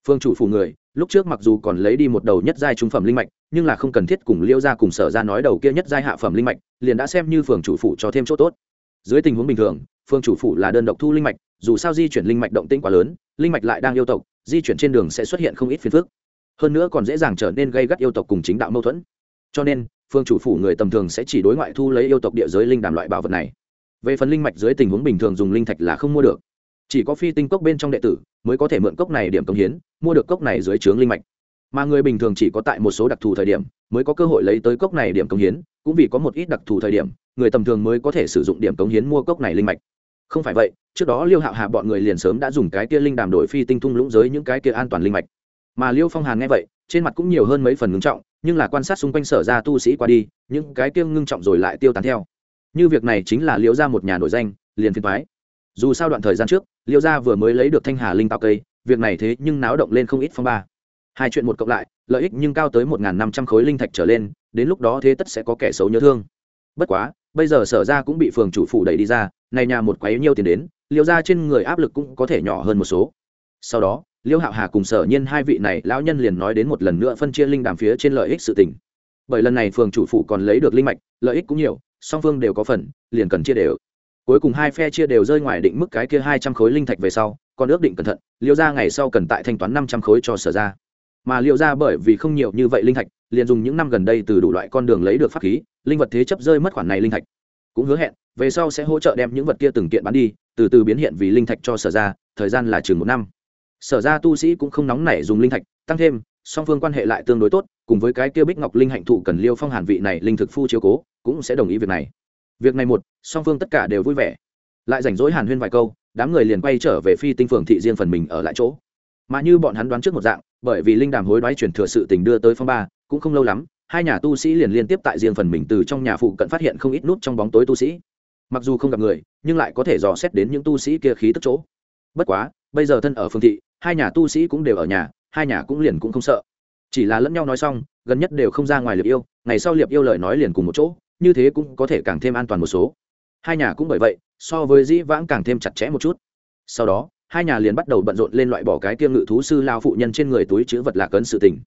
Phương chủ phủ người, lúc trước mặc dù còn lấy đi một đầu nhất giai trung phẩm linh mạch, nhưng là không cần thiết cùng liêu gia cùng sở gia nói đầu kia nhất giai hạ phẩm linh mạch, liền đã xem như phường chủ phủ cho thêm chỗ tốt. Dưới tình huống bình thường, phương chủ phủ là đơn độc thu linh mạch dù sao di chuyển linh mạch động tĩnh quá lớn, linh mạch lại đang yêu tộc, di chuyển trên đường sẽ xuất hiện không ít phiền phức. Hơn nữa còn dễ dàng trở nên gây gắt yêu tộc cùng chính đạo mâu thuẫn. Cho nên, phương chủ phủ người tầm thường sẽ chỉ đối ngoại thu lấy yêu tộc địa giới linh đàm loại bảo vật này. Về phần linh mạch dưới tình huống bình thường dùng linh thạch là không mua được. Chỉ có phi tinh cốc bên trong đệ tử mới có thể mượn cốc này điểm công hiến, mua được cốc này dưới trướng linh mạch. Mà người bình thường chỉ có tại một số đặc thù thời điểm mới có cơ hội lấy tới cốc này điểm công hiến, cũng vì có một ít đặc thù thời điểm, người tầm thường mới có thể sử dụng điểm công hiến mua cốc này linh mạch không phải vậy, trước đó liêu hạo hạ bọn người liền sớm đã dùng cái kia linh đàm đổi phi tinh thung lũng giới những cái kia an toàn linh mạch. Mà liêu phong hàn nghe vậy, trên mặt cũng nhiều hơn mấy phần ngưng trọng, nhưng là quan sát xung quanh sở ra tu sĩ qua đi, những cái kia ngưng trọng rồi lại tiêu tán theo. Như việc này chính là liêu ra một nhà nổi danh, liền phiền thoái dù sao đoạn thời gian trước, liêu gia vừa mới lấy được thanh hà linh tạo cây, việc này thế nhưng náo động lên không ít phong ba. Hai chuyện một cộng lại, lợi ích nhưng cao tới một năm trăm khối linh thạch trở lên, đến lúc đó thế tất sẽ có kẻ xấu nhớ thương. Bất quá, bây giờ sở ra cũng bị phường chủ phủ đẩy đi ra này nhà một quấy nhiêu tiền đến, liêu ra trên người áp lực cũng có thể nhỏ hơn một số. Sau đó, liêu hạo hà cùng sở nhiên hai vị này lão nhân liền nói đến một lần nữa phân chia linh đàm phía trên lợi ích sự tình. Bởi lần này phường chủ phụ còn lấy được linh mạch, lợi ích cũng nhiều, song phương đều có phần, liền cần chia đều. Cuối cùng hai phe chia đều rơi ngoài định mức cái kia hai trăm khối linh thạch về sau, còn ước định cẩn thận, liêu ra ngày sau cần tại thanh toán năm trăm khối cho sở ra mà liêu ra bởi vì không nhiều như vậy linh thạch, liền dùng những năm gần đây từ đủ loại con đường lấy được pháp khí, linh vật thế chấp rơi mất khoản này linh thạch cũng hứa hẹn, về sau sẽ hỗ trợ đem những vật kia từng kiện bán đi, từ từ biến hiện vì linh thạch cho sở ra, thời gian là chừng một năm. Sở ra tu sĩ cũng không nóng nảy dùng linh thạch, tăng thêm, song phương quan hệ lại tương đối tốt, cùng với cái kia bích ngọc linh hạnh thụ cần liêu phong hàn vị này linh thực phu chiếu cố, cũng sẽ đồng ý việc này. Việc này một, song phương tất cả đều vui vẻ. Lại rảnh rỗi hàn huyên vài câu, đám người liền quay trở về phi tinh phường thị riêng phần mình ở lại chỗ. Mà như bọn hắn đoán trước một dạng, bởi vì linh đàm hối đoái chuyển thừa sự tình đưa tới phong ba, cũng không lâu lắm hai nhà tu sĩ liền liên tiếp tại riêng phần mình từ trong nhà phụ cận phát hiện không ít nút trong bóng tối tu sĩ. Mặc dù không gặp người, nhưng lại có thể dò xét đến những tu sĩ kia khí tức chỗ. Bất quá, bây giờ thân ở phương thị, hai nhà tu sĩ cũng đều ở nhà, hai nhà cũng liền cũng không sợ. Chỉ là lẫn nhau nói xong, gần nhất đều không ra ngoài liệp yêu, ngày sau liệp yêu lời nói liền cùng một chỗ, như thế cũng có thể càng thêm an toàn một số. Hai nhà cũng bởi vậy, so với dĩ vãng càng thêm chặt chẽ một chút. Sau đó, hai nhà liền bắt đầu bận rộn lên loại bỏ cái tiêm ngự thú sư lao phụ nhân trên người túi chữ vật lạc ấn sự tình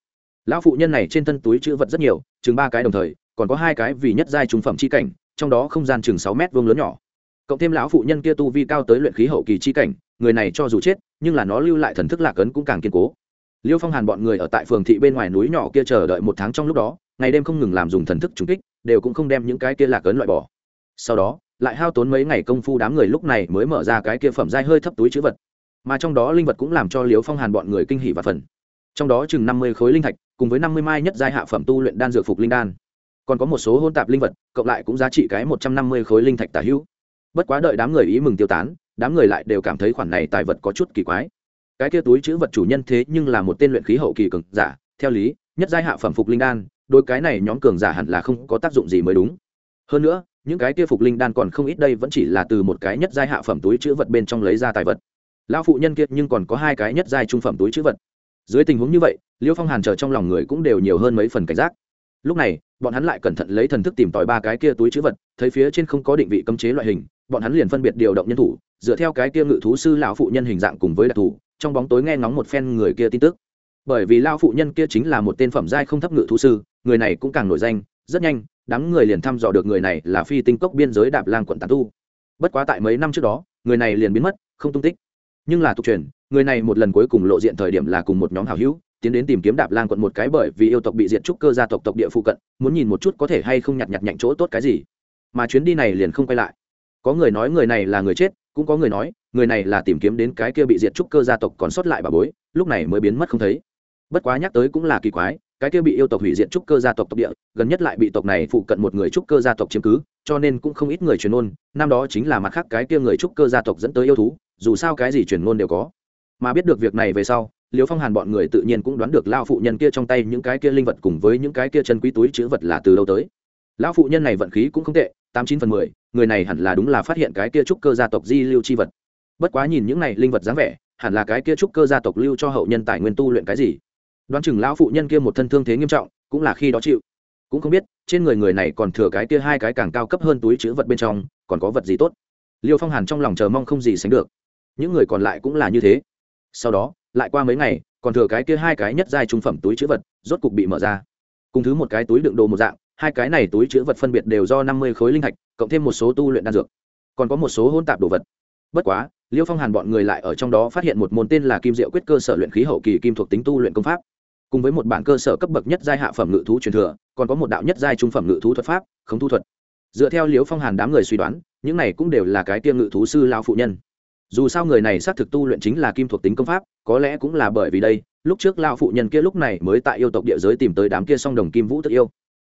lão phụ nhân này trên thân túi chữ vật rất nhiều, chừng ba cái đồng thời, còn có hai cái vì nhất giai trung phẩm c h i cảnh, trong đó không gian chừng sáu mét vuông lớn nhỏ. Cộng thêm lão phụ nhân kia tu vi cao tới luyện khí hậu kỳ chi cảnh, người này cho dù chết, nhưng là nó lưu lại thần thức lạc ấn cũng càng kiên cố. Liêu phong hàn bọn người ở tại phường thị bên ngoài núi nhỏ kia chờ đợi một tháng trong lúc đó, ngày đêm không ngừng làm dùng thần thức trúng kích, đều cũng không đem những cái kia lạc ấn loại bỏ. Sau đó, lại hao tốn mấy ngày công phu đám người lúc này mới mở ra cái kia phẩm dai hơi thấp túi chữ vật. Mà trong đó linh vật cũng làm cho liêu phong hàn bọn người kinh hỉ và phần trong đó chừng năm mươi khối linh thạch cùng với năm mươi mai nhất giai hạ phẩm tu luyện đan dược phục linh đan. Còn có một số hôn tạp linh vật, cộng lại cũng giá trị cái một trăm năm mươi khối linh thạch tả hữu. Bất quá đợi đám người ý mừng tiêu tán, đám người lại đều cảm thấy khoản này tài vật có chút kỳ quái. Cái kia túi chữ vật chủ nhân thế nhưng là một tên luyện khí hậu kỳ cường giả, theo lý, nhất giai hạ phẩm phục linh đan đôi cái này nhóm cường giả hẳn là không có tác dụng gì mới đúng. Hơn nữa, những cái kia phục linh đan còn không ít đây vẫn chỉ là từ một cái nhất giai hạ phẩm túi chữ vật bên trong lấy ra tài vật. Lão phụ nhân kia nhưng còn có hai cái nhất giai trung phẩm túi chữ vật dưới tình huống như vậy, liêu phong hàn chờ trong lòng người cũng đều nhiều hơn mấy phần cảnh giác. Lúc này, bọn hắn lại cẩn thận lấy thần thức tìm tòi ba cái kia túi chữ vật, thấy phía trên không có định vị cấm chế loại hình, bọn hắn liền phân biệt điều động nhân thủ, dựa theo cái kia ngự thú sư lão phụ nhân hình dạng cùng với đặc thù, trong bóng tối nghe ngóng một phen người kia tin tức. Bởi vì lao phụ nhân kia chính là một tên phẩm giai không thấp ngự thú sư, người này cũng càng nổi danh, rất nhanh, đám người liền thăm dò được người này là phi tinh cốc biên giới đạp lang quận tàn tu. Bất quá tại mấy năm trước đó, người này liền biến mất, không tung tích. Nhưng là tục truyền người này một lần cuối cùng lộ diện thời điểm là cùng một nhóm hảo hữu, tiến đến tìm kiếm đạp lang quận một cái bởi vì yêu tộc bị diệt trúc cơ gia tộc tộc địa phụ cận, muốn nhìn một chút có thể hay không nhặt nhặt nhạnh chỗ tốt cái gì. Mà chuyến đi này liền không quay lại. Có người nói người này là người chết, cũng có người nói, người này là tìm kiếm đến cái kia bị diệt trúc cơ gia tộc còn sót lại bà bối, lúc này mới biến mất không thấy. Bất quá nhắc tới cũng là kỳ quái, cái kia bị yêu tộc hủy diệt trúc cơ gia tộc tộc địa, gần nhất lại bị tộc này phụ cận một người trúc cơ gia tộc chiếm cứ, cho nên cũng không ít người truyền ngôn, năm đó chính là mặt khác cái kia người trúc cơ gia tộc dẫn tới yêu thú, dù sao cái gì truyền ngôn đều có mà biết được việc này về sau liêu phong hàn bọn người tự nhiên cũng đoán được lao phụ nhân kia trong tay những cái kia linh vật cùng với những cái kia chân quý túi chữ vật là từ đâu tới. Lão phụ nhân này vận khí cũng không tệ, tám chín phần mười, người này hẳn là đúng là phát hiện cái kia trúc cơ gia tộc di lưu chi vật. Bất quá nhìn những này linh vật dáng vẻ, hẳn là cái kia trúc cơ gia tộc lưu cho hậu nhân tài nguyên tu luyện cái gì. Đoán chừng lão phụ nhân kia một thân thương thế nghiêm trọng, cũng là khi đó chịu. Cũng không biết, trên người người này còn thừa cái kia hai cái càng cao cấp hơn túi chữ vật bên trong, còn có vật gì tốt. Liêu phong hàn trong lòng chờ mong không gì sánh được. Những người còn lại cũng là như thế sau đó, lại qua mấy ngày, còn thừa cái kia hai cái nhất giai trung phẩm túi chữ vật, rốt cục bị mở ra. Cùng thứ một cái túi đựng đồ một dạng, hai cái này túi chữ vật phân biệt đều do năm mươi khối linh thạch, cộng thêm một số tu luyện đan dược. Còn có một số hôn tạp đồ vật. Bất quá, liêu phong hàn bọn người lại ở trong đó phát hiện một môn tên là kim diệu quyết cơ sở luyện khí hậu kỳ kim thuộc tính tu luyện công pháp. Cùng với một bản cơ sở cấp bậc nhất giai hạ phẩm ngự thú truyền thừa, còn có một đạo nhất giai trung phẩm ngự thú thuật pháp không thu thuật. Dựa theo liêu phong hàn đám người suy đoán, những này cũng đều là cái tiêm ngự thú sư lao phụ nhân dù sao người này xác thực tu luyện chính là kim thuộc tính công pháp, có lẽ cũng là bởi vì đây, lúc trước lao phụ nhân kia lúc này mới tại yêu tộc địa giới tìm tới đám kia song đồng kim vũ tức yêu.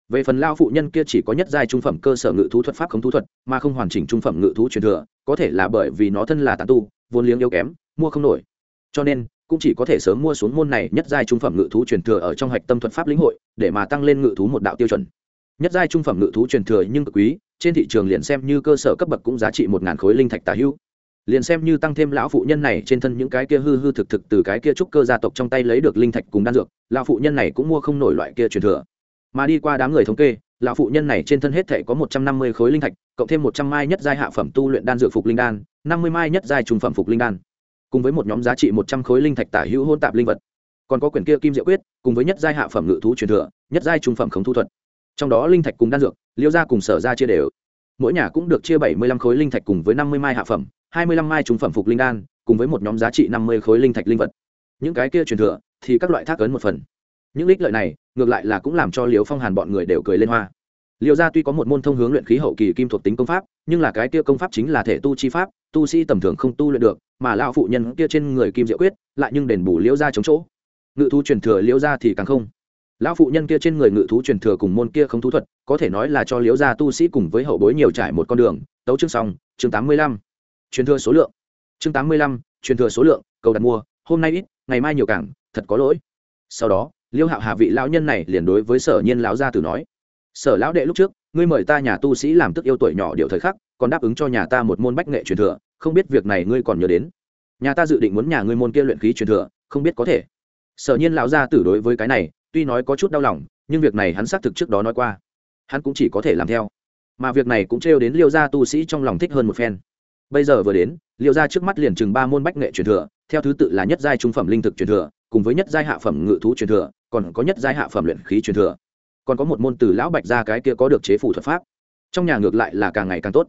Về phần lao phụ nhân kia chỉ có nhất giai trung phẩm cơ sở ngự thú thuật pháp không thú thuật, mà không hoàn chỉnh trung phẩm ngự thú truyền thừa, có thể là bởi vì nó thân là tàn tu, vốn liếng yếu kém, mua không nổi. Cho nên, cũng chỉ có thể sớm mua xuống môn này nhất giai trung phẩm ngự thú truyền thừa ở trong hạch tâm thuật pháp lĩnh hội, để mà tăng lên ngự thú một đạo tiêu chuẩn. Nhất giai trung phẩm ngự thú truyền thừa nhưng cực quý, trên thị trường liền xem như cơ sở cấp bậc cũng giá trị một ngàn khối linh thạch tà hữu liền xem như tăng thêm lão phụ nhân này trên thân những cái kia hư hư thực thực từ cái kia trúc cơ gia tộc trong tay lấy được linh thạch cùng đan dược, lão phụ nhân này cũng mua không nổi loại kia truyền thừa. Mà đi qua đám người thống kê, lão phụ nhân này trên thân hết thể có một trăm năm mươi khối linh thạch, cộng thêm một trăm mai nhất giai hạ phẩm tu luyện đan dược phục linh đan, năm mươi mai nhất giai trung phẩm phục linh đan. Cùng với một nhóm giá trị một trăm khối linh thạch tả hữu hôn tạp linh vật. Còn có quyển kia kim diệu quyết, cùng với nhất giai hạ phẩm ngự thú truyền thừa, nhất giai trung phẩm khống thu thuật. Trong đó linh thạch cùng đan dược, liêu gia cùng sở ra chia đều. Mỗi nhà cũng được chia bảy mươi lăm khối linh thạch cùng với năm mươi mai hạ phẩm hai mươi lăm mai trung phẩm phục linh đan, cùng với một nhóm giá trị năm mươi khối linh thạch linh vật. Những cái kia truyền thừa thì các loại thác ấn một phần. Những lích lợi này, ngược lại là cũng làm cho liều phong hàn bọn người đều cười lên hoa. Liều gia tuy có một môn thông hướng luyện khí hậu kỳ kim thuộc tính công pháp, nhưng là cái kia công pháp chính là thể tu chi pháp, tu sĩ tầm thường không tu luyện được, mà lão phụ nhân kia trên người kim diệu quyết, lại nhưng đền bù liễu gia chống chỗ. Ngự thú truyền thừa liễu gia thì càng không. Lão phụ nhân kia trên người ngự thú truyền thừa cùng môn kia không thú thuật, có thể nói là cho liễu gia tu sĩ cùng với hậu bối nhiều trải một con đường. Tấu chương xong, chương tám mươi lăm truyền thừa số lượng. Chương tám mươi lăm, truyền thừa số lượng, cầu đặt mua, hôm nay ít, ngày mai nhiều càng, thật có lỗi. Sau đó, liêu hạo hà vị lão nhân này liền đối với sở nhiên lão gia tử nói, sở lão đệ lúc trước, ngươi mời ta nhà tu sĩ làm tức yêu tuổi nhỏ điều thời khắc, còn đáp ứng cho nhà ta một môn bách nghệ truyền thừa, không biết việc này ngươi còn nhớ đến. Nhà ta dự định muốn nhà ngươi môn kia luyện khí truyền thừa, không biết có thể. Sở nhiên lão gia tử đối với cái này, tuy nói có chút đau lòng, nhưng việc này hắn xác thực trước đó nói qua. Hắn cũng chỉ có thể làm theo. Mà việc này cũng trêu đến liêu gia tu sĩ trong lòng thích hơn một phen bây giờ vừa đến, liêu gia trước mắt liền chừng ba môn bách nghệ truyền thừa, theo thứ tự là nhất giai trung phẩm linh thực truyền thừa, cùng với nhất giai hạ phẩm ngự thú truyền thừa, còn có nhất giai hạ phẩm luyện khí truyền thừa. Còn có một môn từ lão bạch gia cái kia có được chế phủ thuật pháp. Trong nhà ngược lại là càng ngày càng tốt.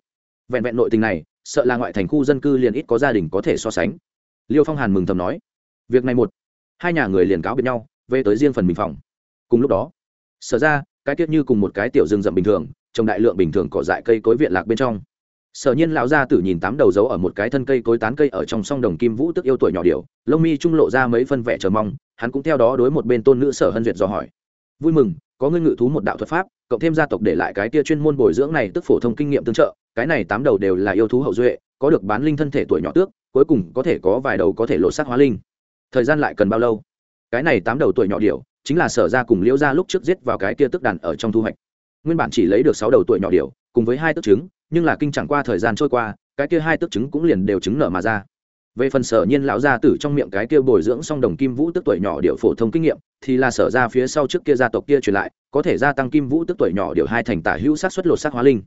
Vẹn vẹn nội tình này, sợ là ngoại thành khu dân cư liền ít có gia đình có thể so sánh. Liêu phong hàn mừng thầm nói, việc này một, hai nhà người liền cáo biệt nhau, về tới riêng phần mình phòng. Cùng lúc đó, sở ra, cái tiết như cùng một cái tiểu rừng rậm bình thường, trồng đại lượng bình thường cỏ dại cây cối viện lạc bên trong sở nhiên lão gia tử nhìn tám đầu dấu ở một cái thân cây cối tán cây ở trong song đồng kim vũ tức yêu tuổi nhỏ điều lông mi trung lộ ra mấy phân vẻ chờ mong, hắn cũng theo đó đối một bên tôn nữ sở hân duyệt dò hỏi. Vui mừng, có ngươi ngự thú một đạo thuật pháp, cộng thêm gia tộc để lại cái tia chuyên môn bồi dưỡng này tức phổ thông kinh nghiệm tương trợ, cái này tám đầu đều là yêu thú hậu duệ, có được bán linh thân thể tuổi nhỏ tước, cuối cùng có thể có vài đầu có thể lộ sắc hóa linh. Thời gian lại cần bao lâu? Cái này tám đầu tuổi nhỏ điểu chính là sở ra cùng liễu ra lúc trước giết vào cái kia tức đàn ở trong thu hoạch. Nguyên bản chỉ lấy được sáu đầu tuổi nhỏ điểu cùng với hai tức trứng nhưng là kinh chẳng qua thời gian trôi qua, cái kia hai tức trứng cũng liền đều trứng nở mà ra. Về phần sở nhiên lão gia tử trong miệng cái kia bồi dưỡng song đồng kim vũ tức tuổi nhỏ điệu phổ thông kinh nghiệm, thì là sở ra phía sau trước kia gia tộc kia truyền lại, có thể gia tăng kim vũ tức tuổi nhỏ điệu hai thành tả hữu sát xuất lột sắc hóa linh.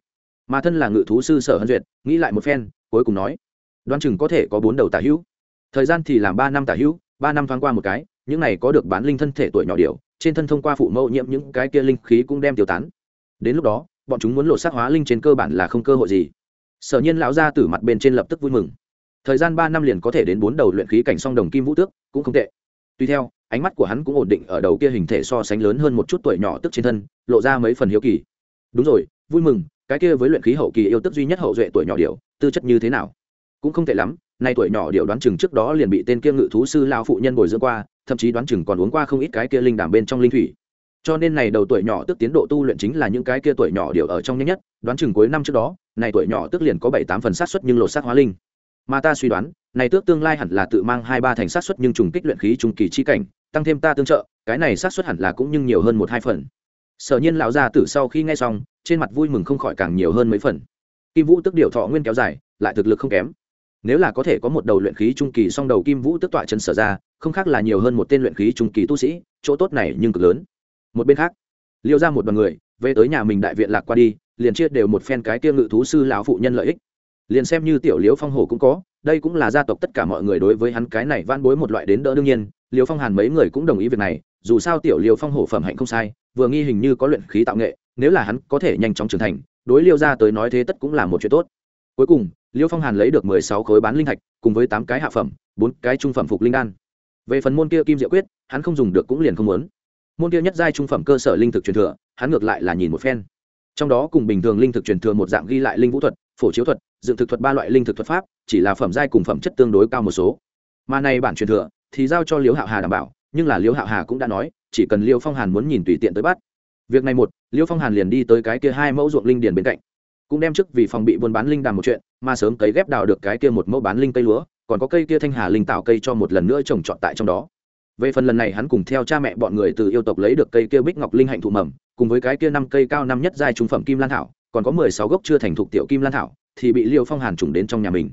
Mà thân là ngự thú sư sở hân duyệt, nghĩ lại một phen, cuối cùng nói, đoán chừng có thể có bốn đầu tả hữu. Thời gian thì làm ba năm tả hữu, ba năm thoáng qua một cái, những này có được bán linh thân thể tuổi nhỏ điệu, trên thân thông qua phụ mẫu nhiễm những cái kia linh khí cũng đem tiêu tán. Đến lúc đó bọn chúng muốn lột xác hóa linh trên cơ bản là không cơ hội gì. Sở nhiên lão gia tử mặt bên trên lập tức vui mừng. Thời gian ba năm liền có thể đến bốn đầu luyện khí cảnh song đồng kim vũ tước, cũng không tệ. Tuy theo, ánh mắt của hắn cũng ổn định ở đầu kia hình thể so sánh lớn hơn một chút tuổi nhỏ tức trên thân, lộ ra mấy phần hiếu kỳ. Đúng rồi, vui mừng, cái kia với luyện khí hậu kỳ yêu tức duy nhất hậu duệ tuổi nhỏ điệu tư chất như thế nào? Cũng không tệ lắm, nay tuổi nhỏ điệu đoán chừng trước đó liền bị tên kia ngự thú sư lao phụ nhân bồi dưỡng qua, thậm chí đoán chừng còn uống qua không ít cái kia linh đảm bên trong linh thủy cho nên này đầu tuổi nhỏ tức tiến độ tu luyện chính là những cái kia tuổi nhỏ đều ở trong nhanh nhất, đoán chừng cuối năm trước đó, này tuổi nhỏ tức liền có bảy tám phần sát xuất nhưng lột xác hóa linh. Mà ta suy đoán, này tước tương lai hẳn là tự mang hai ba thành sát xuất nhưng trùng kích luyện khí trung kỳ chi cảnh, tăng thêm ta tương trợ, cái này sát xuất hẳn là cũng nhưng nhiều hơn một hai phần. Sở nhiên lão gia tử sau khi nghe xong, trên mặt vui mừng không khỏi càng nhiều hơn mấy phần. Kim vũ tức điều thọ nguyên kéo dài, lại thực lực không kém. Nếu là có thể có một đầu luyện khí trung kỳ song đầu kim vũ tức tọa chân sở ra, không khác là nhiều hơn một tên luyện khí trung kỳ tu sĩ, chỗ tốt này nhưng cực lớn một bên khác, liêu ra một đoàn người, về tới nhà mình đại viện lạc qua đi, liền chia đều một phen cái tiêu ngự thú sư lão phụ nhân lợi ích. Liền xem như tiểu liễu phong hổ cũng có, đây cũng là gia tộc tất cả mọi người đối với hắn cái này van bối một loại đến đỡ đương nhiên, liêu phong hàn mấy người cũng đồng ý việc này, dù sao tiểu liêu phong hổ phẩm hạnh không sai, vừa nghi hình như có luyện khí tạo nghệ, nếu là hắn có thể nhanh chóng trưởng thành, đối liêu ra tới nói thế tất cũng là một chuyện tốt. Cuối cùng, liêu phong hàn lấy được mười sáu khối bán linh thạch, cùng với tám cái hạ phẩm, bốn cái trung phẩm phục linh đan. Về phần môn kia kim diệu quyết, hắn không dùng được cũng liền không muốn môn kia nhất giai trung phẩm cơ sở linh thực truyền thừa, hắn ngược lại là nhìn một phen. Trong đó cùng bình thường linh thực truyền thừa một dạng ghi lại linh vũ thuật, phổ chiếu thuật, dựng thực thuật ba loại linh thực thuật pháp, chỉ là phẩm giai cùng phẩm chất tương đối cao một số. Mà này bản truyền thừa thì giao cho liễu hạo hà đảm bảo, nhưng là liễu hạo hà cũng đã nói, chỉ cần liễu phong hàn muốn nhìn tùy tiện tới bắt. Việc này một, liễu phong hàn liền đi tới cái kia hai mẫu ruộng linh điền bên cạnh. Cũng đem trước vì phòng bị buôn bán linh đàm một chuyện, mà sớm cấy ghép đào được cái kia một mẫu bán linh cây lúa, còn có cây kia thanh hà linh tạo cây cho một lần nữa trồng trọt tại trong đó về phần lần này hắn cùng theo cha mẹ bọn người từ yêu tộc lấy được cây kia bích ngọc linh hạnh thụ mầm, cùng với cái kia năm cây cao năm nhất giai trung phẩm kim lan thảo, còn có mười sáu gốc chưa thành thục tiểu kim lan thảo, thì bị liêu phong hàn trùng đến trong nhà mình.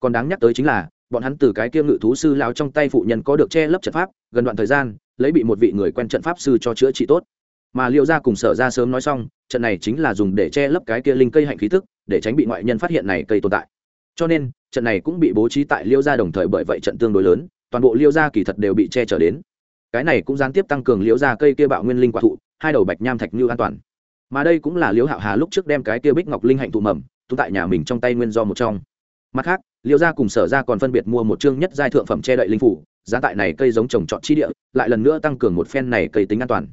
Còn đáng nhắc tới chính là, bọn hắn từ cái kia ngự thú sư lao trong tay phụ nhân có được che lấp trận pháp, gần đoạn thời gian, lấy bị một vị người quen trận pháp sư cho chữa trị tốt. Mà liệu ra cùng sở ra sớm nói xong, trận này chính là dùng để che lấp cái kia linh cây hạnh khí thức để tránh bị ngoại nhân phát hiện này cây tồn tại. Cho nên, trận này cũng bị bố trí tại liêu gia đồng thời bởi vậy trận tương đối lớn toàn bộ liễu gia kỳ thật đều bị che chở đến. Cái này cũng gián tiếp tăng cường liễu gia cây kia bạo nguyên linh quả thụ, hai đầu bạch nham thạch như an toàn. Mà đây cũng là liễu hạo hà lúc trước đem cái kia bích ngọc linh hạnh thụ mầm, tụ tại nhà mình trong tay nguyên do một trong. Mặt khác liễu gia cùng sở gia còn phân biệt mua một chương nhất giai thượng phẩm che đậy linh phủ, giá tại này cây giống trồng trọt chi địa, lại lần nữa tăng cường một phen này cây tính an toàn.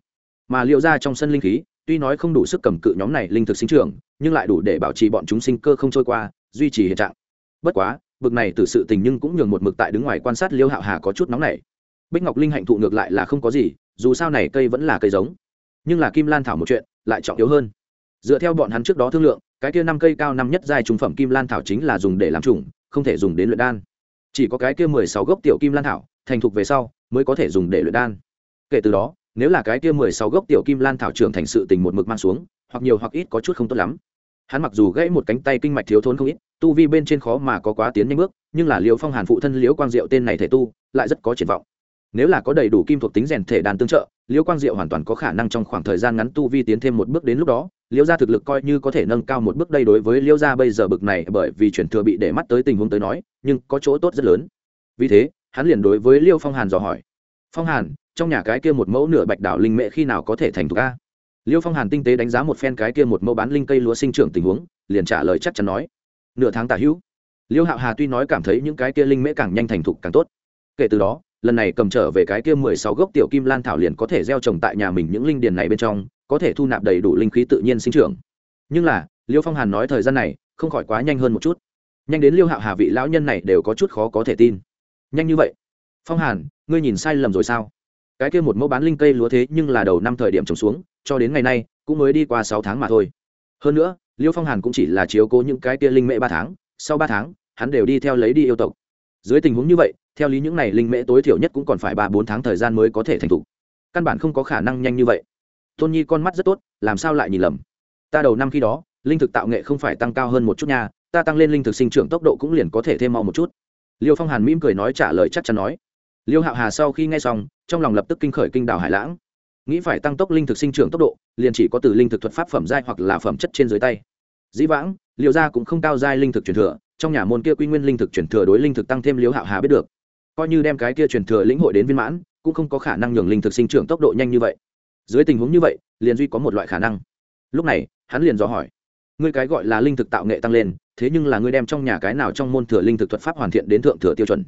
Mà liễu gia trong sân linh khí, tuy nói không đủ sức cầm cự nhóm này linh thực sinh trưởng, nhưng lại đủ để bảo trì bọn chúng sinh cơ không trôi qua, duy trì hiện trạng. Bất quá bực này từ sự tình nhưng cũng nhường một mực tại đứng ngoài quan sát liêu hạo hà có chút nóng này bích ngọc linh hạnh thụ ngược lại là không có gì, dù sao này cây vẫn là cây giống. Nhưng là kim lan thảo một chuyện, lại trọng yếu hơn. Dựa theo bọn hắn trước đó thương lượng, cái kia năm cây cao năm nhất dài trung phẩm kim lan thảo chính là dùng để làm trùng không thể dùng đến luyện đan. Chỉ có cái kia mười sáu gốc tiểu kim lan thảo, thành thục về sau, mới có thể dùng để luyện đan. Kể từ đó, nếu là cái kia mười sáu gốc tiểu kim lan thảo trưởng thành sự tình một mực mang xuống, hoặc nhiều hoặc ít có chút không tốt lắm hắn mặc dù gãy một cánh tay kinh mạch thiếu thốn không ít, tu vi bên trên khó mà có quá tiến nhanh bước, nhưng là liễu phong hàn phụ thân liễu quang diệu tên này thể tu, lại rất có triển vọng. Nếu là có đầy đủ kim thuộc tính rèn thể đàn tương trợ liễu quang diệu hoàn toàn có khả năng trong khoảng thời gian ngắn tu vi tiến thêm một bước đến lúc đó liễu gia thực lực coi như có thể nâng cao một bước đây đối với liễu gia bây giờ bực này bởi vì chuyển thừa bị để mắt tới tình huống tới nói, nhưng có chỗ tốt rất lớn. Vì thế, hắn liền đối với liễu phong hàn dò hỏi. Phong hàn, trong nhà cái kia một mẫu nửa bạch đảo linh mệ khi nào có thể thành thục a? Liêu phong hàn tinh tế đánh giá một phen cái kia một mẫu bán linh cây lúa sinh trưởng tình huống, liền trả lời chắc chắn nói, nửa tháng tả hữu. Liêu hạo hà tuy nói cảm thấy những cái kia linh mễ càng nhanh thành thục càng tốt, kể từ đó, lần này cầm trở về cái kia mười sáu gốc tiểu kim lan thảo liền có thể gieo trồng tại nhà mình những linh điền này bên trong, có thể thu nạp đầy đủ linh khí tự nhiên sinh trưởng. Nhưng là, liêu phong hàn nói thời gian này, không khỏi quá nhanh hơn một chút. Nhanh đến liêu hạo hà vị lão nhân này đều có chút khó có thể tin. Nhanh như vậy? Phong hàn, ngươi nhìn sai lầm rồi sao? Cái kia một mẫu bán linh cây lúa thế nhưng là đầu năm thời điểm trồng xuống, cho đến ngày nay, cũng mới đi qua sáu tháng mà thôi. Hơn nữa, liêu phong hàn cũng chỉ là chiếu cố những cái kia linh mễ ba tháng, sau ba tháng, hắn đều đi theo lấy đi yêu tộc. Dưới tình huống như vậy, theo lý những này linh mễ tối thiểu nhất cũng còn phải ba bốn tháng thời gian mới có thể thành thục. Căn bản không có khả năng nhanh như vậy. Tôn nhi con mắt rất tốt, làm sao lại nhìn lầm? Ta đầu năm khi đó, linh thực tạo nghệ không phải tăng cao hơn một chút nha, ta tăng lên linh thực sinh trưởng tốc độ cũng liền có thể thêm mau một chút. Liêu phong hàn mỉm cười nói trả lời chắc chắn nói. Liêu hạo hà sau khi nghe xong trong lòng lập tức kinh khởi kinh đảo hải lãng. Nghĩ phải tăng tốc linh thực sinh trưởng tốc độ, liền chỉ có từ linh thực thuật pháp phẩm giai hoặc là phẩm chất trên dưới tay. Dĩ vãng liệu ra cũng không cao giai linh thực truyền thừa, trong nhà môn kia quy nguyên linh thực truyền thừa đối linh thực tăng thêm liếu hạo hà biết được. Coi như đem cái kia truyền thừa lĩnh hội đến viên mãn, cũng không có khả năng nhường linh thực sinh trưởng tốc độ nhanh như vậy. Dưới tình huống như vậy, liền duy có một loại khả năng. Lúc này, hắn liền dò hỏi, ngươi cái gọi là linh thực tạo nghệ tăng lên, thế nhưng là ngươi đem trong nhà cái nào trong môn thừa linh thực thuật pháp hoàn thiện đến thượng thừa tiêu chuẩn?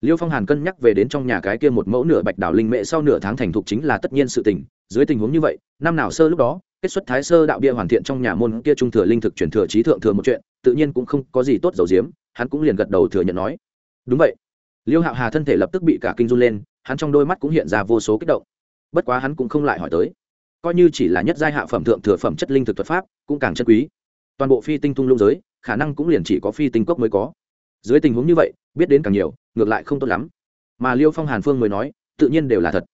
Liêu phong hàn cân nhắc về đến trong nhà cái kia một mẫu nửa bạch đảo linh mẹ sau nửa tháng thành thục chính là tất nhiên sự tình. Dưới tình huống như vậy, năm nào sơ lúc đó, kết xuất thái sơ đạo bia hoàn thiện trong nhà môn kia trung thừa linh thực chuyển thừa trí thượng thừa một chuyện, tự nhiên cũng không có gì tốt dầu diếm, hắn cũng liền gật đầu thừa nhận nói. Đúng vậy. Liêu hạo hà thân thể lập tức bị cả kinh run lên, hắn trong đôi mắt cũng hiện ra vô số kích động. Bất quá hắn cũng không lại hỏi tới. Coi như chỉ là nhất giai hạ phẩm thượng thừa phẩm chất linh thực thuật pháp, cũng càng chân quý. Toàn bộ phi tinh thung lũng giới, khả năng cũng liền chỉ có phi tinh cốc mới có dưới tình huống như vậy, biết đến càng nhiều, ngược lại không tốt lắm. Mà liêu phong hàn phương mới nói, tự nhiên đều là thật.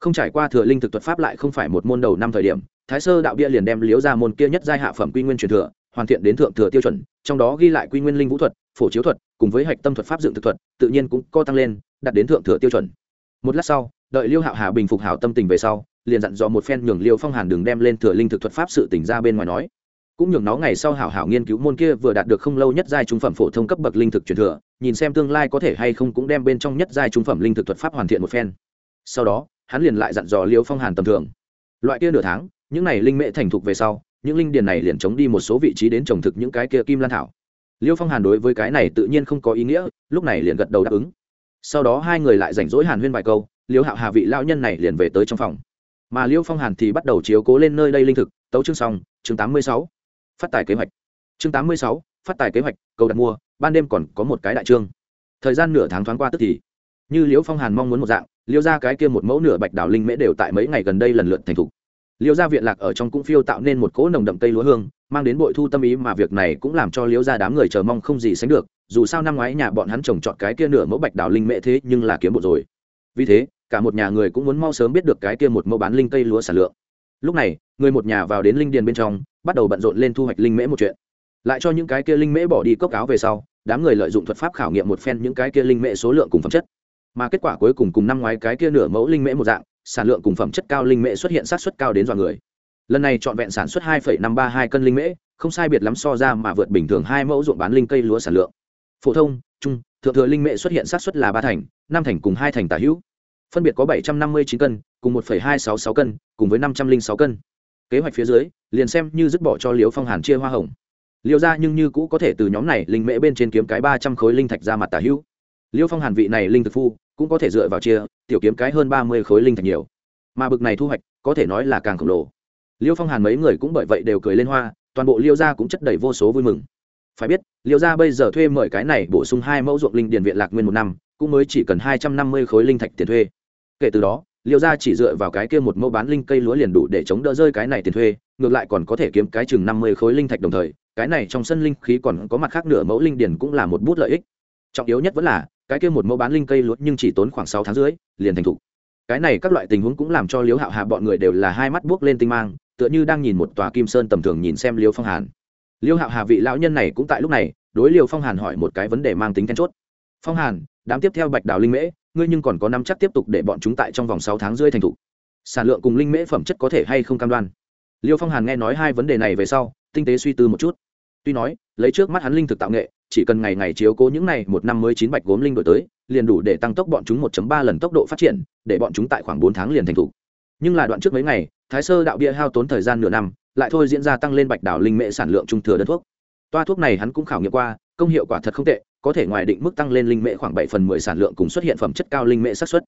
Không trải qua thừa linh thực thuật pháp lại không phải một môn đầu năm thời điểm, thái sơ đạo bia liền đem liếu ra môn kia nhất giai hạ phẩm quy nguyên truyền thừa, hoàn thiện đến thượng thừa tiêu chuẩn, trong đó ghi lại quy nguyên linh vũ thuật, phổ chiếu thuật, cùng với hạch tâm thuật pháp dựng thực thuật, tự nhiên cũng co tăng lên đặt đến thượng thừa tiêu chuẩn. Một lát sau, đợi liêu hạo hà bình phục hảo tâm tình về sau, liền dặn dò một phen nhường liêu phong hàn đừng đem lên thừa linh thực thuật pháp sự tỉnh ra bên ngoài nói cũng nhường nó ngày sau hảo hảo nghiên cứu môn kia vừa đạt được không lâu nhất giai trung phẩm phổ thông cấp bậc linh thực truyền thừa, nhìn xem tương lai có thể hay không cũng đem bên trong nhất giai trung phẩm linh thực thuật pháp hoàn thiện một phen. Sau đó, hắn liền lại dặn dò liêu phong hàn tầm thường. Loại kia nửa tháng, những này linh mễ thành thục về sau, những linh điền này liền chống đi một số vị trí đến trồng thực những cái kia kim lan thảo. Liêu phong hàn đối với cái này tự nhiên không có ý nghĩa, lúc này liền gật đầu đáp ứng. Sau đó hai người lại rảnh rỗi hàn huyên vài câu liêu hạo hà vị lao nhân này liền về tới trong phòng. Mà liêu phong hàn thì bắt đầu chiếu cố lên nơi đây linh thực. Tấu chương xong, chương tám mươi sáu phát tài kế hoạch. Chương tám mươi sáu, phát tài kế hoạch, cầu đặt mua, ban đêm còn có một cái đại trương. Thời gian nửa tháng thoáng qua tức thì, như liễu phong hàn mong muốn một dạng liễu ra cái kia một mẫu nửa bạch đảo linh mễ đều tại mấy ngày gần đây lần lượt thành thục. Liễu gia viện lạc ở trong cũng phiêu tạo nên một cỗ nồng đậm cây lúa hương, mang đến bội thu tâm ý mà việc này cũng làm cho liễu gia đám người chờ mong không gì sánh được, dù sao năm ngoái nhà bọn hắn trồng trọt cái kia nửa mẫu bạch đảo linh mễ thế nhưng là kiếm bộ rồi. Vì thế, cả một nhà người cũng muốn mau sớm biết được cái kia một mẫu bán linh cây lúa sản lượng. Lúc này, người một nhà vào đến linh điền bên trong bắt đầu bận rộn lên thu hoạch linh mễ một chuyện. Lại cho những cái kia linh mễ bỏ đi cốc áo về sau, đám người lợi dụng thuật pháp khảo nghiệm một phen những cái kia linh mễ số lượng cùng phẩm chất. Mà kết quả cuối cùng cùng năm ngoái cái kia nửa mẫu linh mễ một dạng, sản lượng cùng phẩm chất cao linh mễ xuất hiện sát xuất cao đến dọa người. Lần này trọn vẹn sản xuất hai năm ba hai cân linh mễ, không sai biệt lắm so ra mà vượt bình thường hai mẫu ruộng bán linh cây lúa sản lượng. Phổ thông, trung, thượng thừa linh mễ xuất hiện sát xuất là ba thành, năm thành cùng hai thành tả hữu. Phân biệt có bảy trăm năm mươi chín cân, cùng một hai sáu sáu cân, cùng với năm trăm linh sáu cân. Kế hoạch phía dưới liền xem như dứt bỏ cho liễu phong hàn chia hoa hồng. Liễu ra nhưng như cũ có thể từ nhóm này linh mễ bên trên kiếm cái ba trăm khối linh thạch ra mặt tả hữu. Liễu phong hàn vị này linh thực phu, cũng có thể dựa vào chia, tiểu kiếm cái hơn ba mươi khối linh thạch nhiều. Mà bực này thu hoạch, có thể nói là càng khổng lồ. Liêu phong hàn mấy người cũng bởi vậy đều cười lên hoa, toàn bộ liêu gia cũng chất đầy vô số vui mừng. Phải biết liêu gia bây giờ thuê mời cái này bổ sung hai mẫu ruộng linh điền viện lạc nguyên một năm, cũng mới chỉ cần hai trăm năm mươi khối linh thạch tiền thuê. Kể từ đó liêu gia chỉ dựa vào cái kia một mẫu bán linh cây lúa liền đủ để chống đỡ rơi cái này tiền thuê, ngược lại còn có thể kiếm cái chừng năm mươi khối linh thạch đồng thời, cái này trong sân linh khí còn có mặt khác nửa mẫu linh điền cũng là một bút lợi ích. Trọng yếu nhất vẫn là, cái kia một mẫu bán linh cây lúa nhưng chỉ tốn khoảng sáu tháng rưỡi, liền thành thục. Cái này các loại tình huống cũng làm cho liếu hạo hà bọn người đều là hai mắt buốc lên tinh mang, tựa như đang nhìn một tòa kim sơn tầm thường nhìn xem Liêu phong hàn. Liêu hạo hà vị lão nhân này cũng tại lúc này, đối Liêu phong hàn hỏi một cái vấn đề mang tính then chốt. Phong hàn, đám tiếp theo bạch đào linh mễ ngươi nhưng còn có năm chắc tiếp tục để bọn chúng tại trong vòng sáu tháng rưỡi thành thủ, sản lượng cùng linh mễ phẩm chất có thể hay không cam đoan? Liêu phong hàn nghe nói hai vấn đề này về sau tinh tế suy tư một chút. Tuy nói lấy trước mắt hắn linh thực tạo nghệ chỉ cần ngày ngày chiếu cố những này một năm mới chín bạch gốm linh đổi tới liền đủ để tăng tốc bọn chúng 1 ba lần tốc độ phát triển để bọn chúng tại khoảng bốn tháng liền thành thủ nhưng là đoạn trước mấy ngày thái sơ đạo bia hao tốn thời gian nửa năm lại thôi diễn ra tăng lên bạch đảo linh mễ sản lượng trung thừa đơn thuốc. Toa thuốc này hắn cũng khảo nghiệm qua công hiệu quả thật không tệ có thể ngoài định mức tăng lên linh mễ khoảng bảy phần mười sản lượng cùng xuất hiện phẩm chất cao linh mễ xác suất.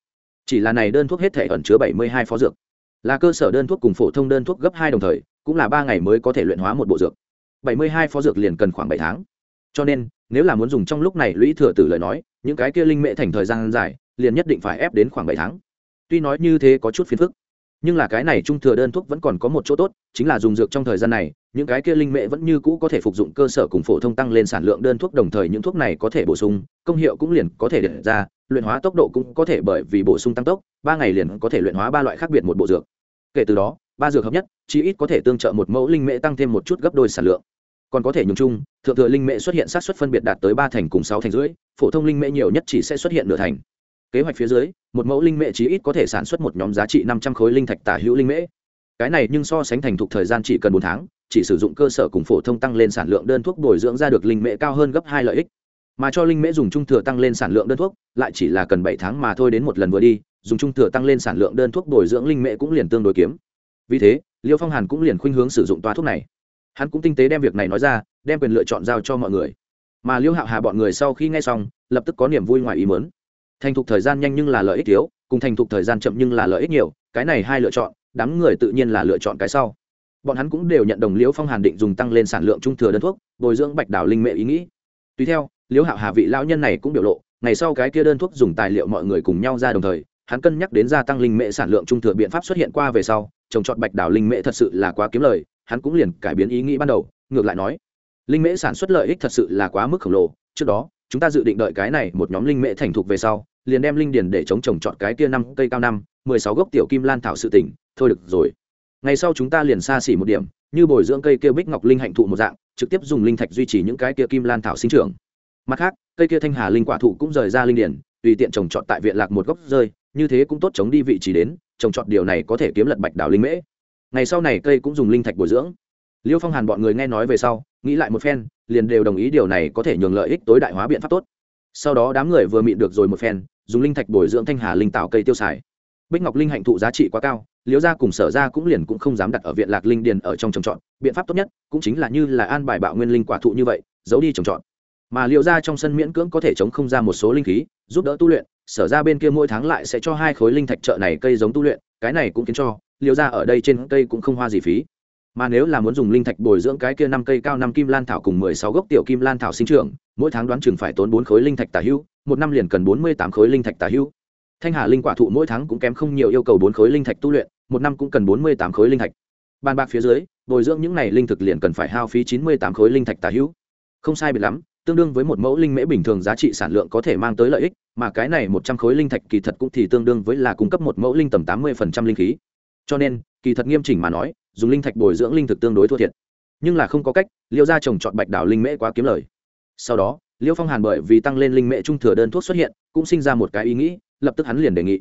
Chỉ là này đơn thuốc hết thể ẩn chứa bảy mươi hai phó dược. Là cơ sở đơn thuốc cùng phổ thông đơn thuốc gấp hai đồng thời, cũng là ba ngày mới có thể luyện hóa một bộ dược. bảy mươi hai phó dược liền cần khoảng bảy tháng. Cho nên, nếu là muốn dùng trong lúc này lũy thừa tử lời nói, những cái kia linh mễ thành thời gian dài, liền nhất định phải ép đến khoảng bảy tháng. Tuy nói như thế có chút phiền phức, nhưng là cái này trung thừa đơn thuốc vẫn còn có một chỗ tốt, chính là dùng dược trong thời gian này những cái kia linh mễ vẫn như cũ có thể phục dụng cơ sở cùng phổ thông tăng lên sản lượng đơn thuốc đồng thời những thuốc này có thể bổ sung, công hiệu cũng liền có thể để ra, luyện hóa tốc độ cũng có thể bởi vì bổ sung tăng tốc, ba ngày liền có thể luyện hóa ba loại khác biệt một bộ dược. Kể từ đó, ba dược hợp nhất chỉ ít có thể tương trợ một mẫu linh mễ tăng thêm một chút gấp đôi sản lượng. Còn có thể nhung chung, thượng thừa linh mễ xuất hiện sát xuất phân biệt đạt tới ba thành cùng sáu thành rưỡi, phổ thông linh mễ nhiều nhất chỉ sẽ xuất hiện nửa thành. Kế hoạch phía dưới, một mẫu linh mễ chí ít có thể sản xuất một nhóm giá trị năm trăm khối linh thạch tả hữu linh mễ cái này nhưng so sánh thành thục thời gian chỉ cần bốn tháng chỉ sử dụng cơ sở cùng phổ thông tăng lên sản lượng đơn thuốc bồi dưỡng ra được linh mễ cao hơn gấp hai lợi ích. Mà cho linh mễ dùng trung thừa tăng lên sản lượng đơn thuốc, lại chỉ là cần bảy tháng mà thôi đến một lần vừa đi, dùng trung thừa tăng lên sản lượng đơn thuốc bồi dưỡng linh mễ cũng liền tương đối kiếm. Vì thế, liêu phong hàn cũng liền khuynh hướng sử dụng toa thuốc này. Hắn cũng tinh tế đem việc này nói ra, đem quyền lựa chọn giao cho mọi người. Mà liêu hạo hà bọn người sau khi nghe xong, lập tức có niềm vui ngoài ý mớn thành thục thời gian nhanh nhưng là lợi ích thiếu, cùng thành thục thời gian chậm nhưng là lợi ích nhiều, cái này hai lựa chọn, đám người tự nhiên là lựa chọn cái sau bọn hắn cũng đều nhận đồng liễu phong hàn định dùng tăng lên sản lượng trung thừa đơn thuốc, bồi dưỡng bạch đảo linh mệ ý nghĩ. Tùy theo, liễu hạo hà vị lão nhân này cũng biểu lộ, ngày sau cái kia đơn thuốc dùng tài liệu mọi người cùng nhau ra đồng thời, hắn cân nhắc đến gia tăng linh mệ sản lượng trung thừa biện pháp xuất hiện qua về sau, trồng trọt bạch đảo linh mệ thật sự là quá kiếm lời, hắn cũng liền cải biến ý nghĩ ban đầu, ngược lại nói, linh mễ sản xuất lợi ích thật sự là quá mức khổng lồ, trước đó, chúng ta dự định đợi cái này một nhóm linh mễ thành thục về sau, liền đem linh điền để chống trồng trọt cái kia năm cây cao năm, mười sáu gốc tiểu kim lan thảo sự tỉnh, thôi được rồi ngày sau chúng ta liền xa xỉ một điểm, như bồi dưỡng cây kia bích ngọc linh hạnh thụ một dạng, trực tiếp dùng linh thạch duy trì những cái kia kim lan thảo sinh trưởng. Mặt khác, cây kia thanh hà linh quả thụ cũng rời ra linh điển, tùy tiện trồng trọt tại viện lạc một gốc rơi, như thế cũng tốt chống đi vị trí đến, trồng trọt điều này có thể kiếm lật bạch đảo linh mễ. Ngày sau này cây cũng dùng linh thạch bồi dưỡng. Liêu phong hàn bọn người nghe nói về sau, nghĩ lại một phen, liền đều đồng ý điều này có thể nhường lợi ích tối đại hóa biện pháp tốt. Sau đó đám người vừa mịn được rồi một phen, dùng linh thạch bồi dưỡng thanh hà linh tạo cây tiêu xài bích ngọc linh hạnh thụ giá trị quá cao, liễu gia cùng sở Gia cũng liền cũng không dám đặt ở viện lạc linh điền ở trong trồng trọt. Biện pháp tốt nhất cũng chính là như là an bài bạo nguyên linh quả thụ như vậy, giấu đi trồng trọt. Mà liễu gia trong sân miễn cưỡng có thể chống không ra một số linh khí, giúp đỡ tu luyện, sở ra bên kia mỗi tháng lại sẽ cho hai khối linh thạch trợ này cây giống tu luyện, cái này cũng khiến cho liễu gia ở đây trên cây cũng không hoa gì phí. Mà nếu là muốn dùng linh thạch bồi dưỡng cái kia năm cây cao năm kim lan thảo cùng mười sáu gốc tiểu kim lan thảo sinh trưởng, mỗi tháng đoán chừng phải tốn bốn khối linh thạch tả hữu một năm liền cần bốn mươi tám khối linh thạch tả hữu thanh hà linh quả thụ mỗi tháng cũng kém không nhiều yêu cầu bốn khối linh thạch tu luyện, một năm cũng cần bốn mươi tám khối linh thạch. Bàn bạc phía dưới, bồi dưỡng những này linh thực liền cần phải hao phí chín mươi tám khối linh thạch tả hữu. Không sai biệt lắm, tương đương với một mẫu linh mễ bình thường giá trị sản lượng có thể mang tới lợi ích, mà cái này một trăm khối linh thạch kỳ thật cũng thì tương đương với là cung cấp một mẫu linh tầm tám mươi phần trăm linh khí. Cho nên, kỳ thật nghiêm chỉnh mà nói, dùng linh thạch bồi dưỡng linh thực tương đối thua thiệt. Nhưng là không có cách, liêu ra trồng trọt bạch đảo linh mễ quá kiếm lời. Sau đó, liêu phong hàn bởi vì tăng lên linh mễ trung thừa đơn thuốc xuất hiện, cũng sinh ra một cái ý nghĩ lập tức hắn liền đề nghị.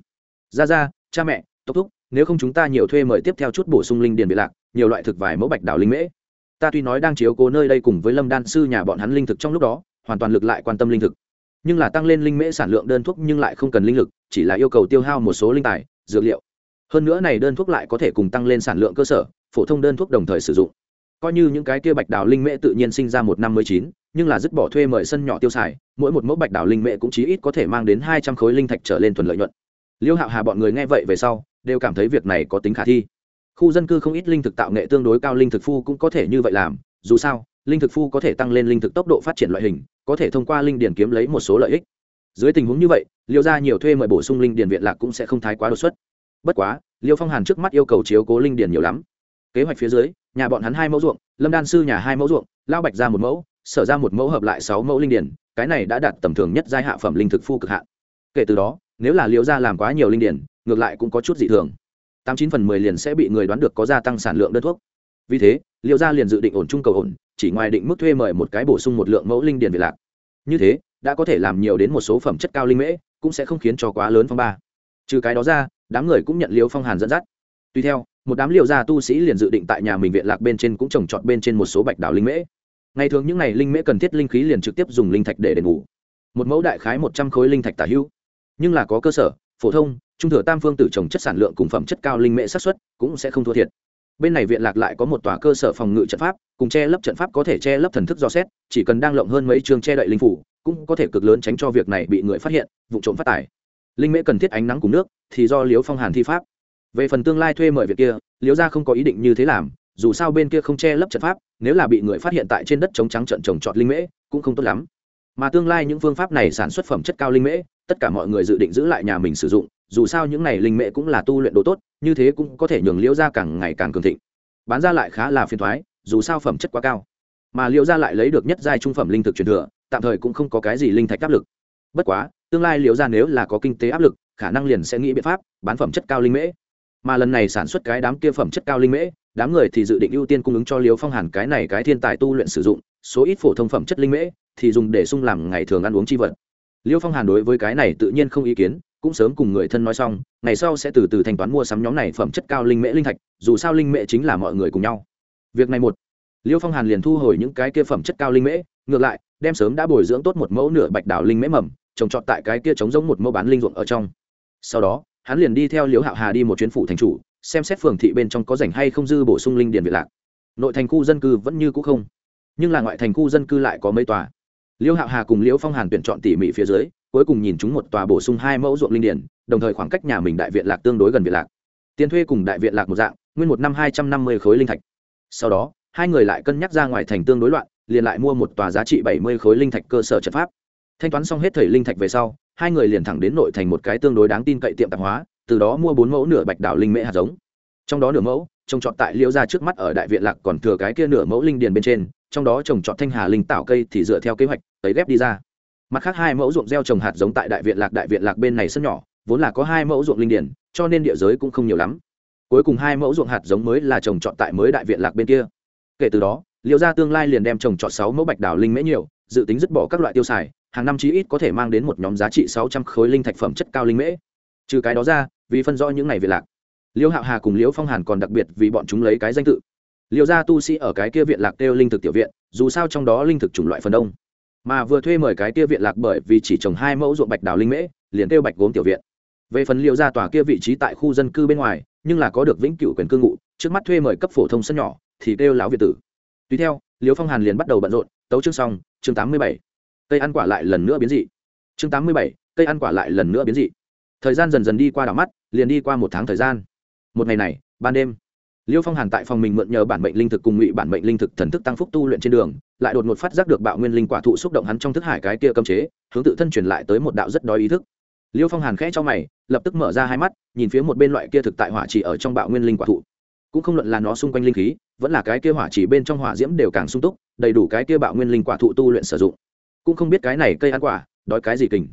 Ra ra cha mẹ tốc thúc, nếu không chúng ta nhiều thuê mời tiếp theo chút bổ sung linh điền bị lạc, nhiều loại thực vải mẫu bạch đảo linh mễ. Ta tuy nói đang chiếu cố nơi đây cùng với lâm đan sư nhà bọn hắn linh thực trong lúc đó, hoàn toàn lực lại quan tâm linh thực. Nhưng là tăng lên linh mễ sản lượng đơn thuốc nhưng lại không cần linh lực, chỉ là yêu cầu tiêu hao một số linh tài, dược liệu. Hơn nữa này đơn thuốc lại có thể cùng tăng lên sản lượng cơ sở, phổ thông đơn thuốc đồng thời sử dụng coi như những cái kia bạch đào linh mễ tự nhiên sinh ra một năm mới chín, nhưng là dứt bỏ thuê mời sân nhỏ tiêu xài, mỗi một mẫu bạch đào linh mễ cũng chí ít có thể mang đến hai trăm khối linh thạch trở lên thuần lợi nhuận. Liêu hạo hà bọn người nghe vậy về sau, đều cảm thấy việc này có tính khả thi. Khu dân cư không ít linh thực tạo nghệ tương đối cao linh thực phu cũng có thể như vậy làm, dù sao, linh thực phu có thể tăng lên linh thực tốc độ phát triển loại hình, có thể thông qua linh điển kiếm lấy một số lợi ích. Dưới tình huống như vậy, liêu ra nhiều thuê mời bổ sung linh điển viện lạc cũng sẽ không thái quá đột xuất. Bất quá, liêu phong hàn trước mắt yêu cầu chiếu cố linh điển nhiều lắm kế hoạch phía dưới, nhà bọn hắn hai mẫu ruộng, lâm đan sư nhà hai mẫu ruộng lao bạch ra một mẫu, sở ra một mẫu hợp lại sáu mẫu linh điển, cái này đã đạt tầm thường nhất giai hạ phẩm linh thực phu cực hạn. Kể từ đó, nếu là liêu ra làm quá nhiều linh điển, ngược lại cũng có chút dị thường. Tám chín phần mười liền sẽ bị người đoán được có gia tăng sản lượng đơn thuốc. Vì thế liêu gia liền dự định ổn trung cầu ổn, chỉ ngoài định mức thuê mời một cái bổ sung một lượng mẫu linh điển về lạc. Như thế, đã có thể làm nhiều đến một số phẩm chất cao linh mễ, cũng sẽ không khiến cho quá lớn phong ba. Trừ cái đó ra, đám người cũng nhận liêu phong hàn dẫn dắt tuy theo, một đám liều gia tu sĩ liền dự định tại nhà mình viện lạc bên trên cũng trồng trọt bên trên một số bạch đảo linh mễ. Ngày thường những ngày linh mễ cần thiết linh khí liền trực tiếp dùng linh thạch để đền ngủ một mẫu đại khái một trăm khối linh thạch tả hữu. Nhưng là có cơ sở, phổ thông, trung thừa tam phương tử trồng chất sản lượng cùng phẩm chất cao linh mễ xác suất cũng sẽ không thua thiệt. Bên này viện lạc lại có một tòa cơ sở phòng ngự trận pháp, cùng che lấp trận pháp có thể che lấp thần thức do xét, chỉ cần đang lộng hơn mấy trường che đậy linh phủ, cũng có thể cực lớn tránh cho việc này bị người phát hiện, vụ trộm phát tải. Linh mễ cần thiết ánh nắng cùng nước, thì do liếu phong hàn thi pháp về phần tương lai thuê mời việc kia, liễu gia không có ý định như thế làm, dù sao bên kia không che lấp trận pháp, nếu là bị người phát hiện tại trên đất chống trắng trận trồng trọt linh mễ, cũng không tốt lắm. Mà tương lai những phương pháp này sản xuất phẩm chất cao linh mễ, tất cả mọi người dự định giữ lại nhà mình sử dụng, dù sao những này linh mễ cũng là tu luyện đồ tốt, như thế cũng có thể nhường liễu gia càng ngày càng cường thịnh. Bán ra lại khá là phiền thoái dù sao phẩm chất quá cao. Mà liễu gia lại lấy được nhất giai trung phẩm linh thực truyền thừa, tạm thời cũng không có cái gì linh thạch áp lực. Bất quá, tương lai liễu gia nếu là có kinh tế áp lực, khả năng liền sẽ nghĩ biện pháp bán phẩm chất cao linh mễ mà lần này sản xuất cái đám kia phẩm chất cao linh mễ, đám người thì dự định ưu tiên cung ứng cho liêu phong hàn cái này cái thiên tài tu luyện sử dụng, số ít phổ thông phẩm chất linh mễ thì dùng để sung làm ngày thường ăn uống chi vật. Liêu phong hàn đối với cái này tự nhiên không ý kiến, cũng sớm cùng người thân nói xong, ngày sau sẽ từ từ thanh toán mua sắm nhóm này phẩm chất cao linh mễ linh thạch, dù sao linh mễ chính là mọi người cùng nhau. Việc này một, liêu phong hàn liền thu hồi những cái kia phẩm chất cao linh mễ, ngược lại, đem sớm đã bồi dưỡng tốt một mẫu nửa bạch đảo linh mễ mầm, trồng trọt tại cái kia chống giống một mẫu bán linh ruộng ở trong. Sau đó hắn liền đi theo liễu hạo hà đi một chuyến phủ thành chủ, xem xét phường thị bên trong có rảnh hay không dư bổ sung linh điền việt lạc. Nội thành khu dân cư vẫn như cũ không, nhưng là ngoại thành khu dân cư lại có mấy tòa. Liễu hạo hà cùng liễu phong hàn tuyển chọn tỉ mỉ phía dưới, cuối cùng nhìn chúng một tòa bổ sung hai mẫu ruộng linh điển đồng thời khoảng cách nhà mình đại viện lạc tương đối gần viện lạc. Tiền thuê cùng đại viện lạc một dạng, nguyên một năm hai trăm năm mươi khối linh thạch. Sau đó, hai người lại cân nhắc ra ngoài thành tương đối loạn, liền lại mua một tòa giá trị bảy mươi khối linh thạch cơ sở trận pháp. Thanh toán xong hết thầy linh thạch về sau hai người liền thẳng đến nội thành một cái tương đối đáng tin cậy tiệm tạp hóa từ đó mua bốn mẫu nửa bạch đảo linh mễ hạt giống. Trong đó nửa mẫu trồng trọt tại liễu ra trước mắt ở đại viện lạc còn thừa cái kia nửa mẫu linh điền bên trên trong đó trồng trọt thanh hà linh tảo cây thì dựa theo kế hoạch tấy ghép đi ra. Mặt khác hai mẫu ruộng gieo trồng hạt giống tại đại viện lạc đại viện lạc bên này sân nhỏ vốn là có hai mẫu ruộng linh điền, cho nên địa giới cũng không nhiều lắm. Cuối cùng hai mẫu ruộng hạt giống mới là trồng trọt tại mới đại viện lạc bên kia. Kể từ đó liệu ra tương lai liền đem trồng trọt sáu mẫu bạch đào linh mễ nhiều dự tính dứt bỏ các loại tiêu xài hàng năm chí ít có thể mang đến một nhóm giá trị sáu trăm khối linh thạch phẩm chất cao linh mễ. Trừ cái đó ra, vì phân rõ những ngày về lạc, liêu hạo hà cùng liễu phong hàn còn đặc biệt vì bọn chúng lấy cái danh tự. Liêu gia tu sĩ ở cái kia viện lạc kêu linh thực tiểu viện, dù sao trong đó linh thực chủng loại phần đông. Mà vừa thuê mời cái kia viện lạc bởi vì chỉ trồng hai mẫu ruộng bạch đào linh mễ, liền kêu bạch gốm tiểu viện. Về phần liêu gia tòa kia vị trí tại khu dân cư bên ngoài, nhưng là có được vĩnh cửu quyền cư ngụ, trước mắt thuê mời cấp phổ thông sân nhỏ, thì kêu lão việt tử. Tùy theo, liêu phong hàn liền bắt đầu bận rộn, tấu chương xong, chương tám mươi bảy cây ăn quả lại lần nữa biến dị. Chương tám mươi bảy, cây ăn quả lại lần nữa biến dị. Thời gian dần dần đi qua đảo mắt, liền đi qua một tháng thời gian. Một ngày này, ban đêm, liêu phong hàn tại phòng mình mượn nhờ bản mệnh linh thực cùng ngụy bản mệnh linh thực thần thức tăng phúc tu luyện trên đường, lại đột ngột phát giác được bạo nguyên linh quả thụ xúc động hắn trong thức hải cái kia cấm chế, hướng tự thân truyền lại tới một đạo rất đói ý thức. Liêu phong hàn khẽ cho mày, lập tức mở ra hai mắt, nhìn phía một bên loại kia thực tại hỏa chỉ ở trong bạo nguyên linh quả thụ. Cũng không luận là nó xung quanh linh khí, vẫn là cái kia hỏa chỉ bên trong hỏa diễm đều càng sung túc, đầy đủ cái kia bạo nguyên linh quả thụ tu luyện sử dụng cũng không biết cái này cây ăn quả, đói cái gì kình.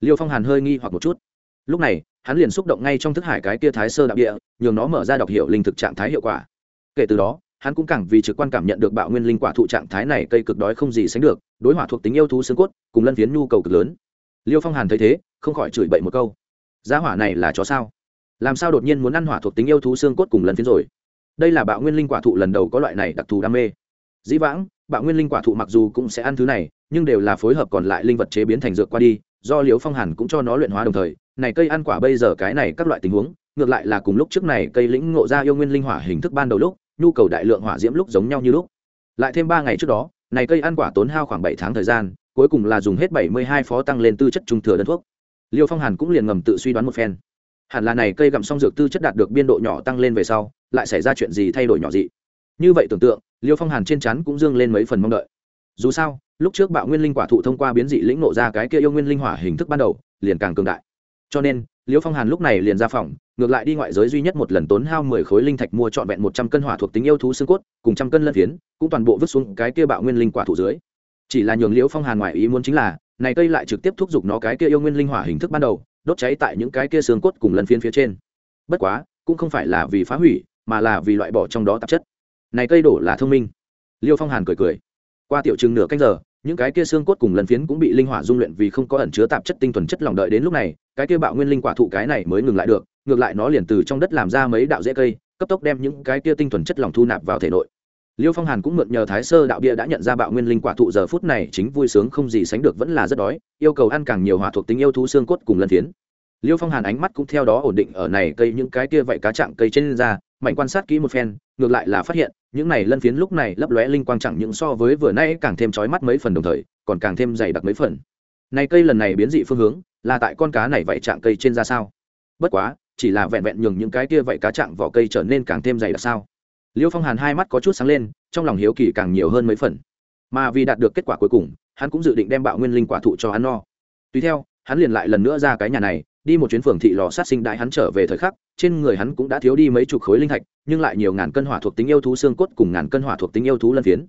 Liêu phong hàn hơi nghi hoặc một chút. Lúc này, hắn liền xúc động ngay trong thức hải cái kia thái sơ đạo địa, nhường nó mở ra đọc hiệu linh thực trạng thái hiệu quả. Kể từ đó, hắn cũng càng vì trực quan cảm nhận được bạo nguyên linh quả thụ trạng thái này cây cực đói không gì sánh được, đối hỏa thuộc tính yêu thú xương cốt, cùng lân phiến nhu cầu cực lớn. Liêu phong hàn thấy thế, không khỏi chửi bậy một câu. Giá hỏa này là chó sao? Làm sao đột nhiên muốn ăn hỏa thuộc tính yêu thú xương cốt cùng lân phiến rồi? Đây là bạo nguyên linh quả thụ lần đầu có loại này đặc thù đam mê. Dĩ vãng, bạo nguyên linh quả thụ mặc dù cũng sẽ ăn thứ này nhưng đều là phối hợp còn lại linh vật chế biến thành dược qua đi, do liêu phong hàn cũng cho nó luyện hóa đồng thời, này cây ăn quả bây giờ cái này các loại tình huống, ngược lại là cùng lúc trước này cây lĩnh ngộ ra yêu nguyên linh hỏa hình thức ban đầu lúc, nhu cầu đại lượng hỏa diễm lúc giống nhau như lúc. Lại thêm ba ngày trước đó, này cây ăn quả tốn hao khoảng bảy tháng thời gian, cuối cùng là dùng hết bảy mươi hai phó tăng lên tư chất trung thừa đơn thuốc. Liêu phong hàn cũng liền ngầm tự suy đoán một phen. Hẳn là này cây gặm xong dược tư chất đạt được biên độ nhỏ tăng lên về sau, lại xảy ra chuyện gì thay đổi nhỏ dị. Như vậy tưởng tượng, liêu phong hàn trên chắn cũng dương lên mấy phần mong đợi dù sao, lúc trước bạo nguyên linh quả thụ thông qua biến dị lĩnh nộ ra cái kia yêu nguyên linh hỏa hình thức ban đầu, liền càng cường đại. Cho nên, liễu phong hàn lúc này liền ra phòng, ngược lại đi ngoại giới duy nhất một lần tốn hao mười khối linh thạch mua trọn vẹn một trăm cân hỏa thuộc tính yêu thú xương cốt, cùng trăm cân lân phiến, cũng toàn bộ vứt xuống cái kia bạo nguyên linh quả thụ dưới. Chỉ là nhường liễu phong hàn ngoại ý muốn chính là, này cây lại trực tiếp thúc giục nó cái kia yêu nguyên linh hỏa hình thức ban đầu, đốt cháy tại những cái kia xương cốt cùng lân phiến phía trên. Bất quá, cũng không phải là vì phá hủy, mà là vì loại bỏ trong đó tạp chất. Này cây đổ là thông minh. Liêu phong hàn cười cười qua tiểu chừng nửa canh giờ, những cái kia xương cốt cùng lần phiến cũng bị linh hỏa dung luyện vì không có ẩn chứa tạp chất tinh thuần chất lòng đợi đến lúc này, cái kia bạo nguyên linh quả thụ cái này mới ngừng lại được, ngược lại nó liền từ trong đất làm ra mấy đạo rễ cây, cấp tốc đem những cái kia tinh thuần chất lòng thu nạp vào thể nội. Liêu phong hàn cũng mượn nhờ thái sơ đạo bia đã nhận ra bạo nguyên linh quả thụ giờ phút này chính vui sướng không gì sánh được vẫn là rất đói, yêu cầu ăn càng nhiều hỏa thuộc tính yêu thú xương cốt cùng lần phiến. Liêu phong hàn ánh mắt cũng theo đó ổn định ở này cây những cái kia vậy cá chạm cây trên ra, mạnh quan sát kỹ một phen, ngược lại là phát hiện những này lân phiến lúc này lấp lóe linh quang chẳng những so với vừa nay càng thêm chói mắt mấy phần đồng thời, còn càng thêm dày đặc mấy phần. Này cây lần này biến dị phương hướng, là tại con cá này vậy chạm cây trên ra sao? Bất quá, chỉ là vẹn vẹn nhường những cái kia vậy cá chạm vỏ cây trở nên càng thêm dày đặc sao? Liêu phong hàn hai mắt có chút sáng lên, trong lòng hiếu kỳ càng nhiều hơn mấy phần. Mà vì đạt được kết quả cuối cùng, hắn cũng dự định đem bạo nguyên linh quả thụ cho hắn no. Tùy theo, hắn liền lại lần nữa ra cái nhà này đi một chuyến phường thị lò sát sinh đại hắn trở về thời khắc, trên người hắn cũng đã thiếu đi mấy chục khối linh thạch, nhưng lại nhiều ngàn cân hỏa thuộc tính yêu thú xương cốt cùng ngàn cân hỏa thuộc tính yêu thú lân phiến.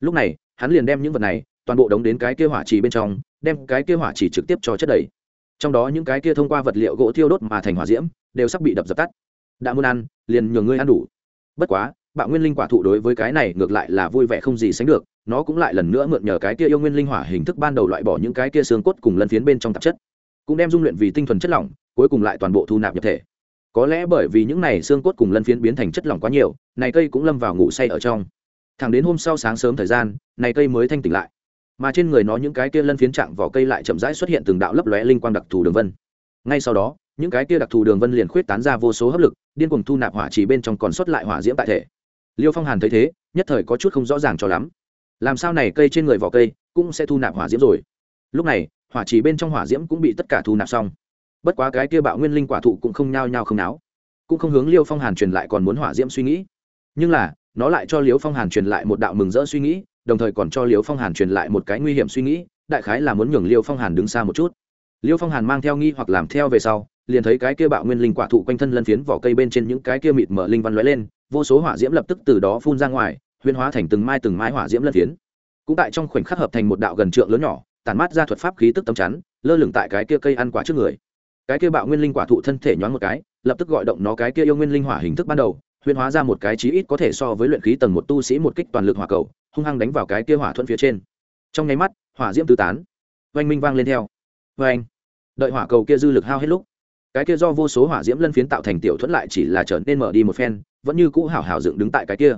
Lúc này, hắn liền đem những vật này, toàn bộ đóng đến cái kia hỏa trì bên trong, đem cái kia hỏa trì trực tiếp cho chất đầy. Trong đó những cái kia thông qua vật liệu gỗ thiêu đốt mà thành hỏa diễm, đều sắp bị đập dập tắt. Đã muốn ăn, liền nhường ngươi ăn đủ. Bất quá, bạo nguyên linh quả thụ đối với cái này ngược lại là vui vẻ không gì sánh được, nó cũng lại lần nữa mượn nhờ cái kia yêu nguyên linh hỏa hình thức ban đầu loại bỏ những cái kia xương cốt cùng lân phiến bên trong tạp chất cũng đem dung luyện vì tinh thuần chất lỏng, cuối cùng lại toàn bộ thu nạp nhập thể. Có lẽ bởi vì những này xương cốt cùng lân phiến biến thành chất lỏng quá nhiều, này cây cũng lâm vào ngủ say ở trong. Thẳng đến hôm sau sáng sớm thời gian, này cây mới thanh tỉnh lại. Mà trên người nó những cái kia lân phiến trạng vỏ cây lại chậm rãi xuất hiện từng đạo lấp lóe linh quang đặc thù đường vân. Ngay sau đó, những cái kia đặc thù đường vân liền khuyết tán ra vô số hấp lực, điên cuồng thu nạp hỏa chỉ bên trong còn xuất lại hỏa diễm tại thể. Liêu phong hàn thấy thế, nhất thời có chút không rõ ràng cho lắm. Làm sao này cây trên người vỏ cây cũng sẽ thu nạp hỏa diễm rồi? Lúc này hỏa chỉ bên trong hỏa diễm cũng bị tất cả thu nạp xong. Bất quá cái kia bạo nguyên linh quả thụ cũng không nhao nhao không náo. Cũng không hướng liêu phong hàn truyền lại còn muốn hỏa diễm suy nghĩ. Nhưng là, nó lại cho liêu phong hàn truyền lại một đạo mừng rỡ suy nghĩ, đồng thời còn cho liêu phong hàn truyền lại một cái nguy hiểm suy nghĩ, đại khái là muốn nhường liêu phong hàn đứng xa một chút. Liêu phong hàn mang theo nghi hoặc làm theo về sau, liền thấy cái kia bạo nguyên linh quả thụ quanh thân lân phiến vỏ cây bên trên những cái kia mịt mở linh văn lóe lên, vô số hỏa diễm lập tức từ đó phun ra ngoài huyên hóa thành từng mai từng mai hỏa diễm lân phiến. Cũng tại trong khoảnh khắc hợp thành một đạo gần trượng lớn nhỏ tản mát ra thuật pháp khí tức tâm chắn, lơ lửng tại cái kia cây ăn quả trước người. Cái kia bạo nguyên linh quả thụ thân thể nhoáng một cái, lập tức gọi động nó cái kia yêu nguyên linh hỏa hình thức ban đầu huyên hóa ra một cái chí ít có thể so với luyện khí tầng một tu sĩ một kích toàn lực hỏa cầu, hung hăng đánh vào cái kia hỏa thuận phía trên. Trong nháy mắt, hỏa diễm tứ tán. Oanh minh vang lên theo. Oanh. Đợi hỏa cầu kia dư lực hao hết lúc, cái kia do vô số hỏa diễm lân phiến tạo thành tiểu thuẫn lại chỉ là trở nên mở đi một phen, vẫn như cũ hảo hảo dựng đứng tại cái kia.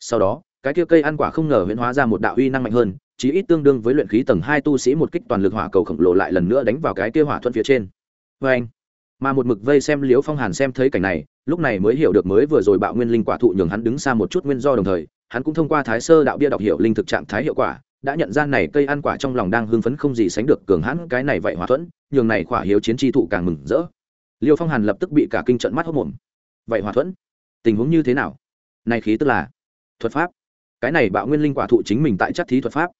Sau đó, cái kia cây ăn quả không ngờ huyễn hóa ra một đạo uy năng mạnh hơn chí ít tương đương với luyện khí tầng hai tu sĩ một kích toàn lực hỏa cầu khổng lồ lại lần nữa đánh vào cái kia hỏa thuận phía trên. Vê anh, mà một mực vây xem liếu phong hàn xem thấy cảnh này, lúc này mới hiểu được mới vừa rồi bạo nguyên linh quả thụ nhường hắn đứng xa một chút nguyên do đồng thời, hắn cũng thông qua thái sơ đạo bia đọc hiểu linh thực trạng thái hiệu quả, đã nhận ra này cây ăn quả trong lòng đang hưng phấn không gì sánh được cường hãn cái này vậy hỏa thuẫn, nhường này quả hiếu chiến tri thụ càng mừng rỡ. Liêu phong hàn lập tức bị cả kinh trận mắt hốc mồm. Vậy hỏa thuẫn, tình huống như thế nào? Này khí tức là thuật pháp. Cái này bạo nguyên linh quả thụ chính mình tại chắc thí thuật pháp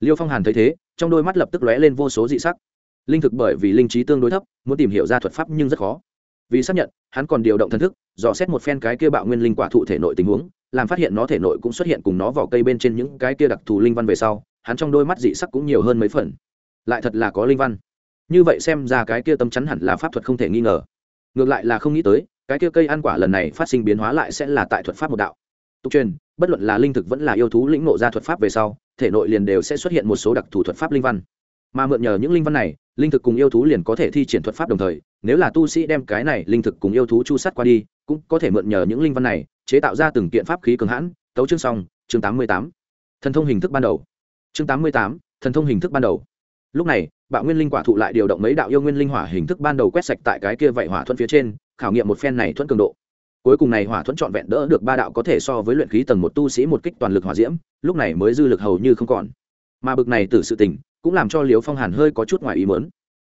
liêu phong hàn thấy thế, trong đôi mắt lập tức lóe lên vô số dị sắc. Linh thực bởi vì linh trí tương đối thấp, muốn tìm hiểu ra thuật pháp nhưng rất khó. Vì xác nhận, hắn còn điều động thần thức, dò xét một phen cái kia bạo nguyên linh quả thụ thể nội tình huống, làm phát hiện nó thể nội cũng xuất hiện cùng nó vỏ cây bên trên những cái kia đặc thù linh văn về sau, hắn trong đôi mắt dị sắc cũng nhiều hơn mấy phần. Lại thật là có linh văn. Như vậy xem ra cái kia tâm chắn hẳn là pháp thuật không thể nghi ngờ. Ngược lại là không nghĩ tới, cái kia cây ăn quả lần này phát sinh biến hóa lại sẽ là tại thuật pháp một đạo tục truyền, bất luận là linh thực vẫn là yêu thú lĩnh nộ ra thuật pháp về sau, thể nội liền đều sẽ xuất hiện một số đặc thù thuật pháp linh văn. Mà mượn nhờ những linh văn này, linh thực cùng yêu thú liền có thể thi triển thuật pháp đồng thời, nếu là tu sĩ đem cái này linh thực cùng yêu thú chu sát qua đi, cũng có thể mượn nhờ những linh văn này, chế tạo ra từng kiện pháp khí cường hãn. Tấu chương xong, chương tám mươi tám. Thần thông hình thức ban đầu. Chương tám mươi tám, thần thông hình thức ban đầu. Lúc này, bạo nguyên linh quả thụ lại điều động mấy đạo yêu nguyên linh hỏa hình thức ban đầu quét sạch tại cái kia vậy hỏa thuận phía trên, khảo nghiệm một phen này thuận cường độ cuối cùng này hỏa thuẫn trọn vẹn đỡ được ba đạo có thể so với luyện khí tầng một tu sĩ một kích toàn lực hỏa diễm, lúc này mới dư lực hầu như không còn. Mà bực này từ sự tình, cũng làm cho liều phong hàn hơi có chút ngoài ý mớn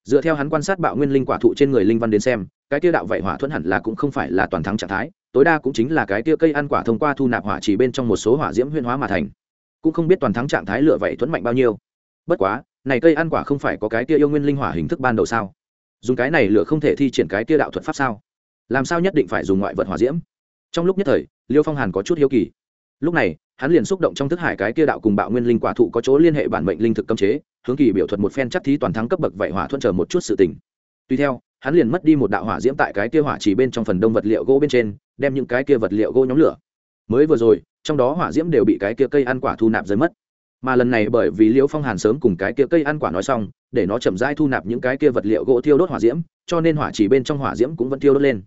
dựa theo hắn quan sát bạo nguyên linh quả thụ trên người linh văn đến xem, cái tiêu đạo vậy hỏa thuẫn hẳn là cũng không phải là toàn thắng trạng thái, tối đa cũng chính là cái tiêu cây ăn quả thông qua thu nạp hỏa chỉ bên trong một số hỏa diễm huyên hóa mà thành. Cũng không biết toàn thắng trạng thái lửa vậy thuẫn mạnh bao nhiêu. Bất quá, này cây ăn quả không phải có cái kia yêu nguyên linh hỏa hình thức ban đầu sao? Dùng cái này lửa không thể thi triển cái kia đạo thuật pháp sao? Làm sao nhất định phải dùng ngoại vật hỏa diễm? Trong lúc nhất thời, liêu phong hàn có chút hiếu kỳ. Lúc này, hắn liền xúc động trong thức hải cái kia đạo cùng bạo nguyên linh quả thụ có chỗ liên hệ bản mệnh linh thực cấm chế, hướng kỳ biểu thuật một phen chắc thí toàn thắng cấp bậc vậy hỏa thuận chờ một chút sự tình. Tuy theo, hắn liền mất đi một đạo hỏa diễm tại cái kia hỏa chỉ bên trong phần đông vật liệu gỗ bên trên, đem những cái kia vật liệu gỗ nhóm lửa. Mới vừa rồi, trong đó hỏa diễm đều bị cái kia cây ăn quả thu nạp rơi mất. Mà lần này bởi vì liễu phong hàn sớm cùng cái kia cây ăn quả nói xong, để nó chậm rãi thu nạp những cái kia vật liệu gỗ thiêu đốt hỏa diễm, cho nên hỏa chỉ bên trong hỏa diễm cũng vẫn thiêu đốt lên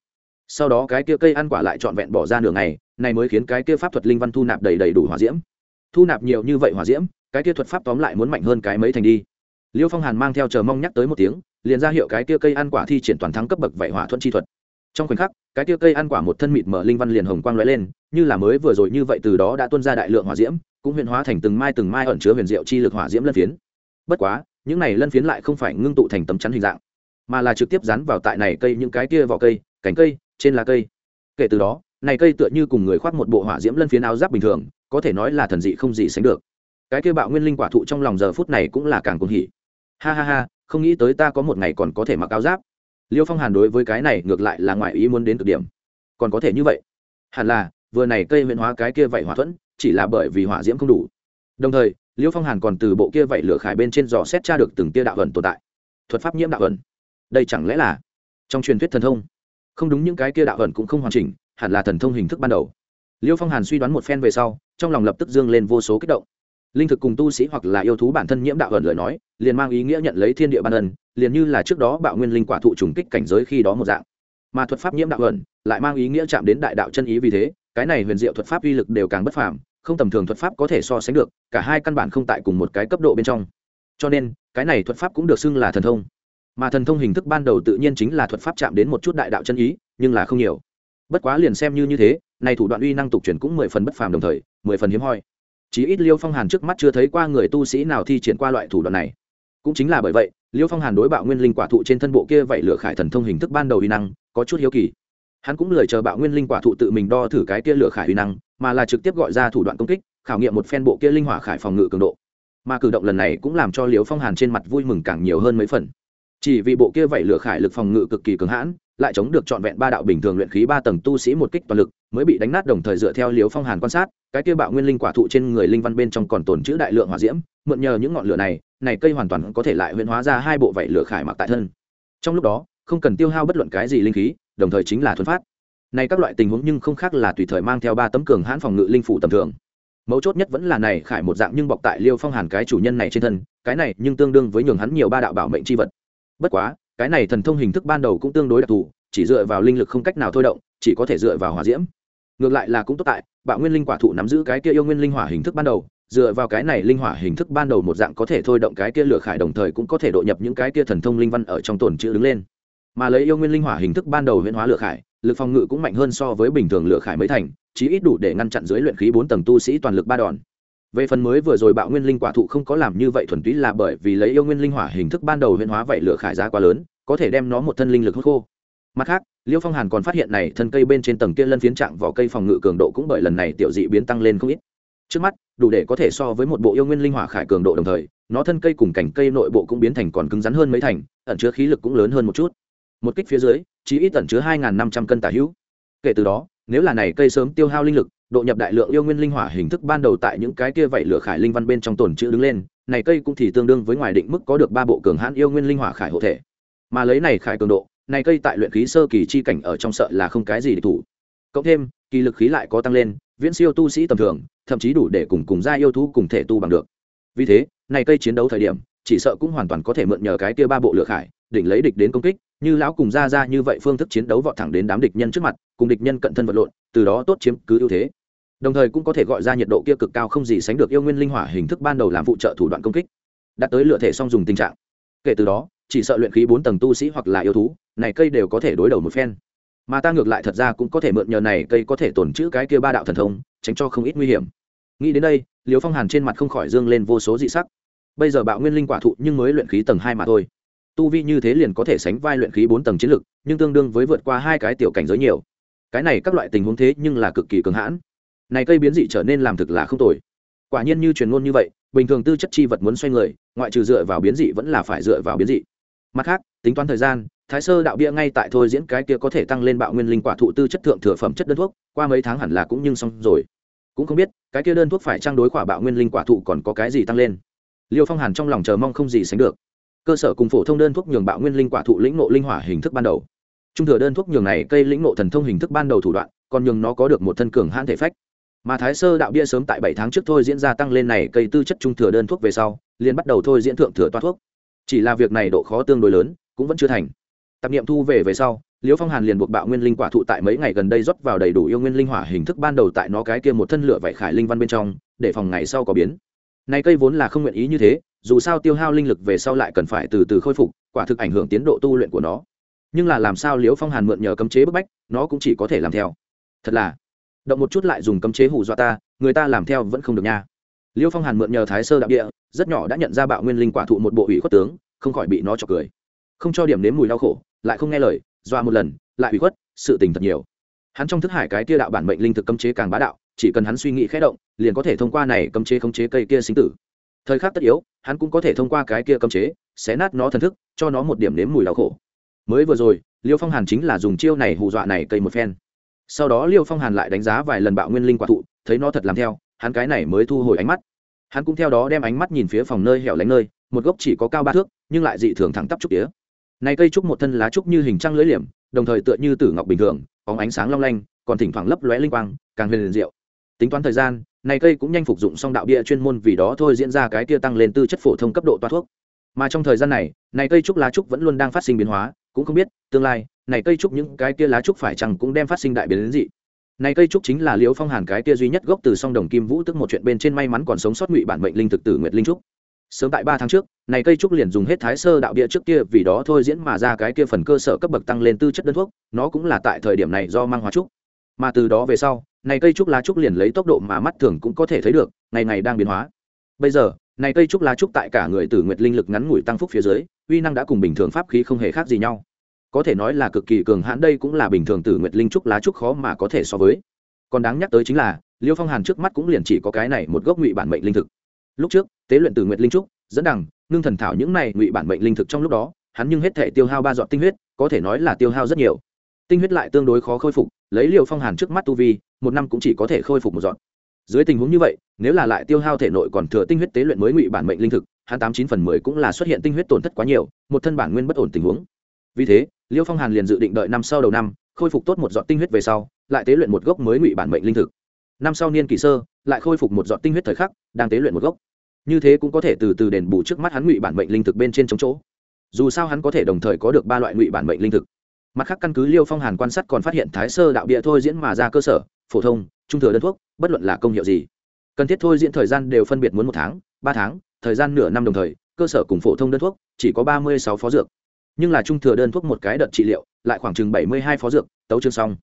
sau đó cái kia cây ăn quả lại trọn vẹn bỏ ra nửa ngày, này mới khiến cái kia pháp thuật linh văn thu nạp đầy đầy đủ hỏa diễm. Thu nạp nhiều như vậy hỏa diễm, cái kia thuật pháp tóm lại muốn mạnh hơn cái mấy thành đi. Liêu phong hàn mang theo chờ mong nhắc tới một tiếng, liền ra hiệu cái kia cây ăn quả thi triển toàn thắng cấp bậc vậy hỏa thuận chi thuật. Trong khoảnh khắc, cái kia cây ăn quả một thân mịt mở linh văn liền hồng quang lóe lên, như là mới vừa rồi như vậy từ đó đã tuôn ra đại lượng hỏa diễm, cũng huyền hóa thành từng mai từng mai ẩn chứa huyền diệu chi lực hỏa diễm lân phiến. Bất quá, những này lân phiến lại không phải ngưng tụ thành tấm chắn hình dạng, mà là trực tiếp dán vào tại này cây những cái kia vỏ cây, cành cây trên lá cây. Kể từ đó, này cây tựa như cùng người khoác một bộ hỏa diễm lân phiến áo giáp bình thường, có thể nói là thần dị không gì sánh được. Cái kia bạo nguyên linh quả thụ trong lòng giờ phút này cũng là càng cuồng hỉ. Ha ha ha, không nghĩ tới ta có một ngày còn có thể mặc áo giáp. Liêu phong hàn đối với cái này ngược lại là ngoại ý muốn đến cực điểm. Còn có thể như vậy? Hẳn là, vừa này cây huyện hóa cái kia vậy hỏa thuẫn, chỉ là bởi vì hỏa diễm không đủ. Đồng thời, liêu phong hàn còn từ bộ kia vậy lửa khải bên trên dò xét tra được từng tia đạo ẩn tồn tại. Thuật pháp nhiễm đạo ẩn. Đây chẳng lẽ là trong truyền thuyết thần thông? Không đúng những cái kia đạo ẩn cũng không hoàn chỉnh, hẳn là thần thông hình thức ban đầu. Liêu phong hàn suy đoán một phen về sau, trong lòng lập tức dương lên vô số kích động. Linh thực cùng tu sĩ hoặc là yêu thú bản thân nhiễm đạo ẩn lời nói, liền mang ý nghĩa nhận lấy thiên địa ban ân, liền như là trước đó bạo nguyên linh quả thụ trùng kích cảnh giới khi đó một dạng. Mà thuật pháp nhiễm đạo ẩn, lại mang ý nghĩa chạm đến đại đạo chân ý vì thế, cái này huyền diệu thuật pháp uy lực đều càng bất phàm, không tầm thường thuật pháp có thể so sánh được, cả hai căn bản không tại cùng một cái cấp độ bên trong. Cho nên, cái này thuật pháp cũng được xưng là thần thông mà thần thông hình thức ban đầu tự nhiên chính là thuật pháp chạm đến một chút đại đạo chân ý, nhưng là không nhiều. Bất quá liền xem như như thế này thủ đoạn uy năng tục truyền cũng mười phần bất phàm đồng thời, mười phần hiếm hoi. Chí ít liêu phong hàn trước mắt chưa thấy qua người tu sĩ nào thi triển qua loại thủ đoạn này. Cũng chính là bởi vậy, liêu phong hàn đối bạo nguyên linh quả thụ trên thân bộ kia vậy lửa khải thần thông hình thức ban đầu uy năng, có chút hiếu kỳ. Hắn cũng lời chờ bạo nguyên linh quả thụ tự mình đo thử cái kia lửa khải uy năng, mà là trực tiếp gọi ra thủ đoạn công kích, khảo nghiệm một phen bộ kia linh hỏa khải phòng ngự cường độ. Mà cử động lần này cũng làm cho liêu phong hàn trên mặt vui mừng càng nhiều hơn mấy phần chỉ vì bộ kia vậy lửa khải lực phòng ngự cực kỳ cứng hãn, lại chống được trọn vẹn ba đạo bình thường luyện khí ba tầng tu sĩ một kích toàn lực, mới bị đánh nát đồng thời dựa theo liều phong hàn quan sát, cái kia bạo nguyên linh quả thụ trên người linh văn bên trong còn tồn chữ đại lượng hỏa diễm, mượn nhờ những ngọn lửa này này cây hoàn toàn có thể lại huyễn hóa ra hai bộ vảy lửa khải mặc tại thân. Trong lúc đó, không cần tiêu hao bất luận cái gì linh khí, đồng thời chính là thuần phát. Này các loại tình huống nhưng không khác là tùy thời mang theo ba tấm cường hãn phòng ngự linh phủ tầm thường. Mấu chốt nhất vẫn là này khải một dạng nhưng bọc tại liêu phong hàn cái chủ nhân này trên thân, cái này nhưng tương đương với nhường hắn nhiều ba đạo bảo mệnh chi vật bất quá, cái này thần thông hình thức ban đầu cũng tương đối đặc thù, chỉ dựa vào linh lực không cách nào thôi động, chỉ có thể dựa vào hỏa diễm. Ngược lại là cũng tốt tại, bạo nguyên linh quả thụ nắm giữ cái kia yêu nguyên linh hỏa hình thức ban đầu, dựa vào cái này linh hỏa hình thức ban đầu một dạng có thể thôi động cái kia lửa khải đồng thời cũng có thể độ nhập những cái kia thần thông linh văn ở trong tồn chữ đứng lên. Mà lấy yêu nguyên linh hỏa hình thức ban đầu huyễn hóa lửa khải, lực phòng ngự cũng mạnh hơn so với bình thường lửa khải mới thành, chí ít đủ để ngăn chặn dưới luyện khí bốn tầng tu sĩ toàn lực ba đòn về phần mới vừa rồi bạo nguyên linh quả thụ không có làm như vậy thuần túy là bởi vì lấy yêu nguyên linh hỏa hình thức ban đầu huyễn hóa vậy lửa khải ra quá lớn, có thể đem nó một thân linh lực hút khô. Mặt khác, liêu phong hàn còn phát hiện này thân cây bên trên tầng kia lân phiến trạng vỏ cây phòng ngự cường độ cũng bởi lần này tiểu dị biến tăng lên không ít. Trước mắt, đủ để có thể so với một bộ yêu nguyên linh hỏa khải cường độ đồng thời, nó thân cây cùng cảnh cây nội bộ cũng biến thành còn cứng rắn hơn mấy thành, ẩn chứa khí lực cũng lớn hơn một chút. Một kích phía dưới chỉ ít ẩn chứa hai năm trăm cân tả hữu. Kể từ đó, nếu là này cây sớm tiêu hao linh lực độ nhập đại lượng yêu nguyên linh hỏa hình thức ban đầu tại những cái kia vậy lửa khải linh văn bên trong tồn chữ đứng lên, này cây cũng thì tương đương với ngoài định mức có được ba bộ cường hãn yêu nguyên linh hỏa khải hộ thể. Mà lấy này khải cường độ, này cây tại luyện khí sơ kỳ chi cảnh ở trong sợ là không cái gì để thủ. Cộng thêm, kỳ lực khí lại có tăng lên, viễn siêu tu sĩ tầm thường, thậm chí đủ để cùng cùng gia yêu thú cùng thể tu bằng được. Vì thế, này cây chiến đấu thời điểm, chỉ sợ cũng hoàn toàn có thể mượn nhờ cái kia ba bộ lửa khải, đỉnh lấy địch đến công kích, như lão cùng ra ra như vậy phương thức chiến đấu vọt thẳng đến đám địch nhân trước mặt, cùng địch nhân cận thân vật lộn, từ đó tốt chiếm cứ ưu thế đồng thời cũng có thể gọi ra nhiệt độ kia cực cao không gì sánh được yêu nguyên linh hỏa hình thức ban đầu làm phụ trợ thủ đoạn công kích đã tới lựa thể song dùng tình trạng. Kể từ đó, chỉ sợ luyện khí bốn tầng tu sĩ hoặc là yêu thú, này cây đều có thể đối đầu một phen. Mà ta ngược lại thật ra cũng có thể mượn nhờ này cây có thể tổn chữ cái kia ba đạo thần thông, tránh cho không ít nguy hiểm. Nghĩ đến đây liều phong hàn trên mặt không khỏi dương lên vô số dị sắc. Bây giờ bạo nguyên linh quả thụ nhưng mới luyện khí tầng hai mà thôi. Tu vi như thế liền có thể sánh vai luyện khí bốn tầng chiến lực, nhưng tương đương với vượt qua hai cái tiểu cảnh giới nhiều. Cái này các loại tình huống thế nhưng là cực kỳ cường hãn này cây biến dị trở nên làm thực là không tồi. Quả nhiên như truyền ngôn như vậy, bình thường tư chất chi vật muốn xoay người, ngoại trừ dựa vào biến dị vẫn là phải dựa vào biến dị. Mặt khác, tính toán thời gian, thái sơ đạo bia ngay tại thôi diễn cái kia có thể tăng lên bạo nguyên linh quả thụ tư chất thượng thừa phẩm chất đơn thuốc, qua mấy tháng hẳn là cũng nhưng xong rồi. Cũng không biết, cái kia đơn thuốc phải trang đối quả bạo nguyên linh quả thụ còn có cái gì tăng lên? Liêu phong hàn trong lòng chờ mong không gì sánh được. Cơ sở cùng phổ thông đơn thuốc nhường bạo nguyên linh quả thụ lĩnh nộ linh hỏa hình thức ban đầu. Trung thừa đơn thuốc nhường này cây lĩnh nộ thần thông hình thức ban đầu thủ đoạn, còn nhường nó có được một thân cường hãn thể phách mà thái sơ đạo bia sớm tại bảy tháng trước thôi diễn ra tăng lên này cây tư chất trung thừa đơn thuốc về sau, liền bắt đầu thôi diễn thượng thừa toa thuốc. Chỉ là việc này độ khó tương đối lớn, cũng vẫn chưa thành. Tạp nghiệm thu về về sau, liễu phong hàn liền buộc bạo nguyên linh quả thụ tại mấy ngày gần đây rót vào đầy đủ yêu nguyên linh hỏa hình thức ban đầu tại nó cái kia một thân lửa vải khải linh văn bên trong, để phòng ngày sau có biến. Này cây vốn là không nguyện ý như thế, dù sao tiêu hao linh lực về sau lại cần phải từ từ khôi phục, quả thực ảnh hưởng tiến độ tu luyện của nó. Nhưng là làm sao liễu phong hàn mượn nhờ cấm chế bức bách, nó cũng chỉ có thể làm theo. Thật là động một chút lại dùng cấm chế hù dọa ta, người ta làm theo vẫn không được nha. Liêu phong hàn mượn nhờ thái sơ đạo địa, rất nhỏ đã nhận ra bạo nguyên linh quả thụ một bộ ủy khuất tướng, không khỏi bị nó chọc cười. Không cho điểm nếm mùi đau khổ, lại không nghe lời, dọa một lần, lại ủy khuất, sự tình thật nhiều. Hắn trong thức hải cái tia đạo bản mệnh linh thực cấm chế càng bá đạo, chỉ cần hắn suy nghĩ khẽ động, liền có thể thông qua này cấm chế khống chế cây kia sinh tử. Thời khắc tất yếu, hắn cũng có thể thông qua cái kia cấm chế, xé nát nó thần thức, cho nó một điểm nếm mùi đau khổ. Mới vừa rồi, liêu phong hàn chính là dùng chiêu này hù dọa này cây một phen sau đó liêu phong hàn lại đánh giá vài lần bạo nguyên linh quả thụ, thấy nó thật làm theo, hắn cái này mới thu hồi ánh mắt. Hắn cũng theo đó đem ánh mắt nhìn phía phòng nơi hẻo lánh nơi, một gốc chỉ có cao ba thước, nhưng lại dị thường thẳng tắp trúc tía. Này cây trúc một thân lá trúc như hình trăng lưỡi liềm, đồng thời tựa như tử ngọc bình thường có ánh sáng long lanh, còn thỉnh thoảng lấp lóe linh quang, càng huyền liền diệu. Tính toán thời gian, này cây cũng nhanh phục dụng xong đạo bia chuyên môn vì đó thôi diễn ra cái kia tăng lên tư chất phổ thông cấp độ toa thuốc. Mà trong thời gian này này cây trúc lá trúc vẫn luôn đang phát sinh biến hóa, cũng không biết, tương lai này cây trúc những cái kia lá trúc phải chăng cũng đem phát sinh đại biến đến dị. Này cây trúc chính là liễu phong hàn cái kia duy nhất gốc từ song đồng kim vũ tức một chuyện bên trên may mắn còn sống sót ngụy bản mệnh linh thực tử nguyệt linh trúc. Sớm tại ba tháng trước, này cây trúc liền dùng hết thái sơ đạo địa trước kia, vì đó thôi diễn mà ra cái kia phần cơ sở cấp bậc tăng lên tư chất đơn thuốc, nó cũng là tại thời điểm này do mang hóa trúc. Mà từ đó về sau, này cây trúc lá trúc liền lấy tốc độ mà mắt thường cũng có thể thấy được, ngày ngày đang biến hóa. Bây giờ, này cây trúc lá trúc tại cả người tử nguyệt linh lực ngắn ngủi tăng phúc phía dưới, uy năng đã cùng bình thường pháp khí không hề khác gì nhau có thể nói là cực kỳ cường hãn, đây cũng là bình thường tử nguyệt linh trúc lá trúc khó mà có thể so với. Còn đáng nhắc tới chính là, liêu phong hàn trước mắt cũng liền chỉ có cái này một gốc ngụy bản mệnh linh thực. Lúc trước, tế luyện tử nguyệt linh trúc, dẫn đằng, ngưng thần thảo những này ngụy bản mệnh linh thực trong lúc đó, hắn nhưng hết thể tiêu hao ba dọn tinh huyết, có thể nói là tiêu hao rất nhiều. Tinh huyết lại tương đối khó khôi phục, lấy liều phong hàn trước mắt tu vi, một năm cũng chỉ có thể khôi phục một dọn dưới tình huống như vậy, nếu là lại tiêu hao thể nội còn thừa tinh huyết tế luyện mới ngụy bản mệnh linh thực, hắn tám chín phần mười cũng là xuất hiện tinh huyết tổn thất quá nhiều, một thân bản nguyên bất ổn tình huống vì thế, liêu phong hàn liền dự định đợi năm sau đầu năm, khôi phục tốt một dọn tinh huyết về sau, lại tế luyện một gốc mới ngụy bản mệnh linh thực. Năm sau niên kỳ sơ, lại khôi phục một dọn tinh huyết thời khắc, đang tế luyện một gốc. Như thế cũng có thể từ từ đền bù trước mắt hắn ngụy bản mệnh linh thực bên trên chống chỗ. Dù sao hắn có thể đồng thời có được ba loại ngụy bản mệnh linh thực. Mặt khác căn cứ liêu phong hàn quan sát còn phát hiện thái sơ đạo địa thôi diễn mà ra cơ sở, phổ thông, trung thừa đơn thuốc, bất luận là công hiệu gì. Cần thiết thôi diễn thời gian đều phân biệt muốn một tháng, ba tháng, thời gian nửa năm đồng thời, cơ sở cùng phổ thông đơn thuốc, chỉ có ba mươi sáu phó dược nhưng là trung thừa đơn thuốc một cái đợt trị liệu, lại khoảng chừng bảy mươi hai phó dược, tấu chương xong.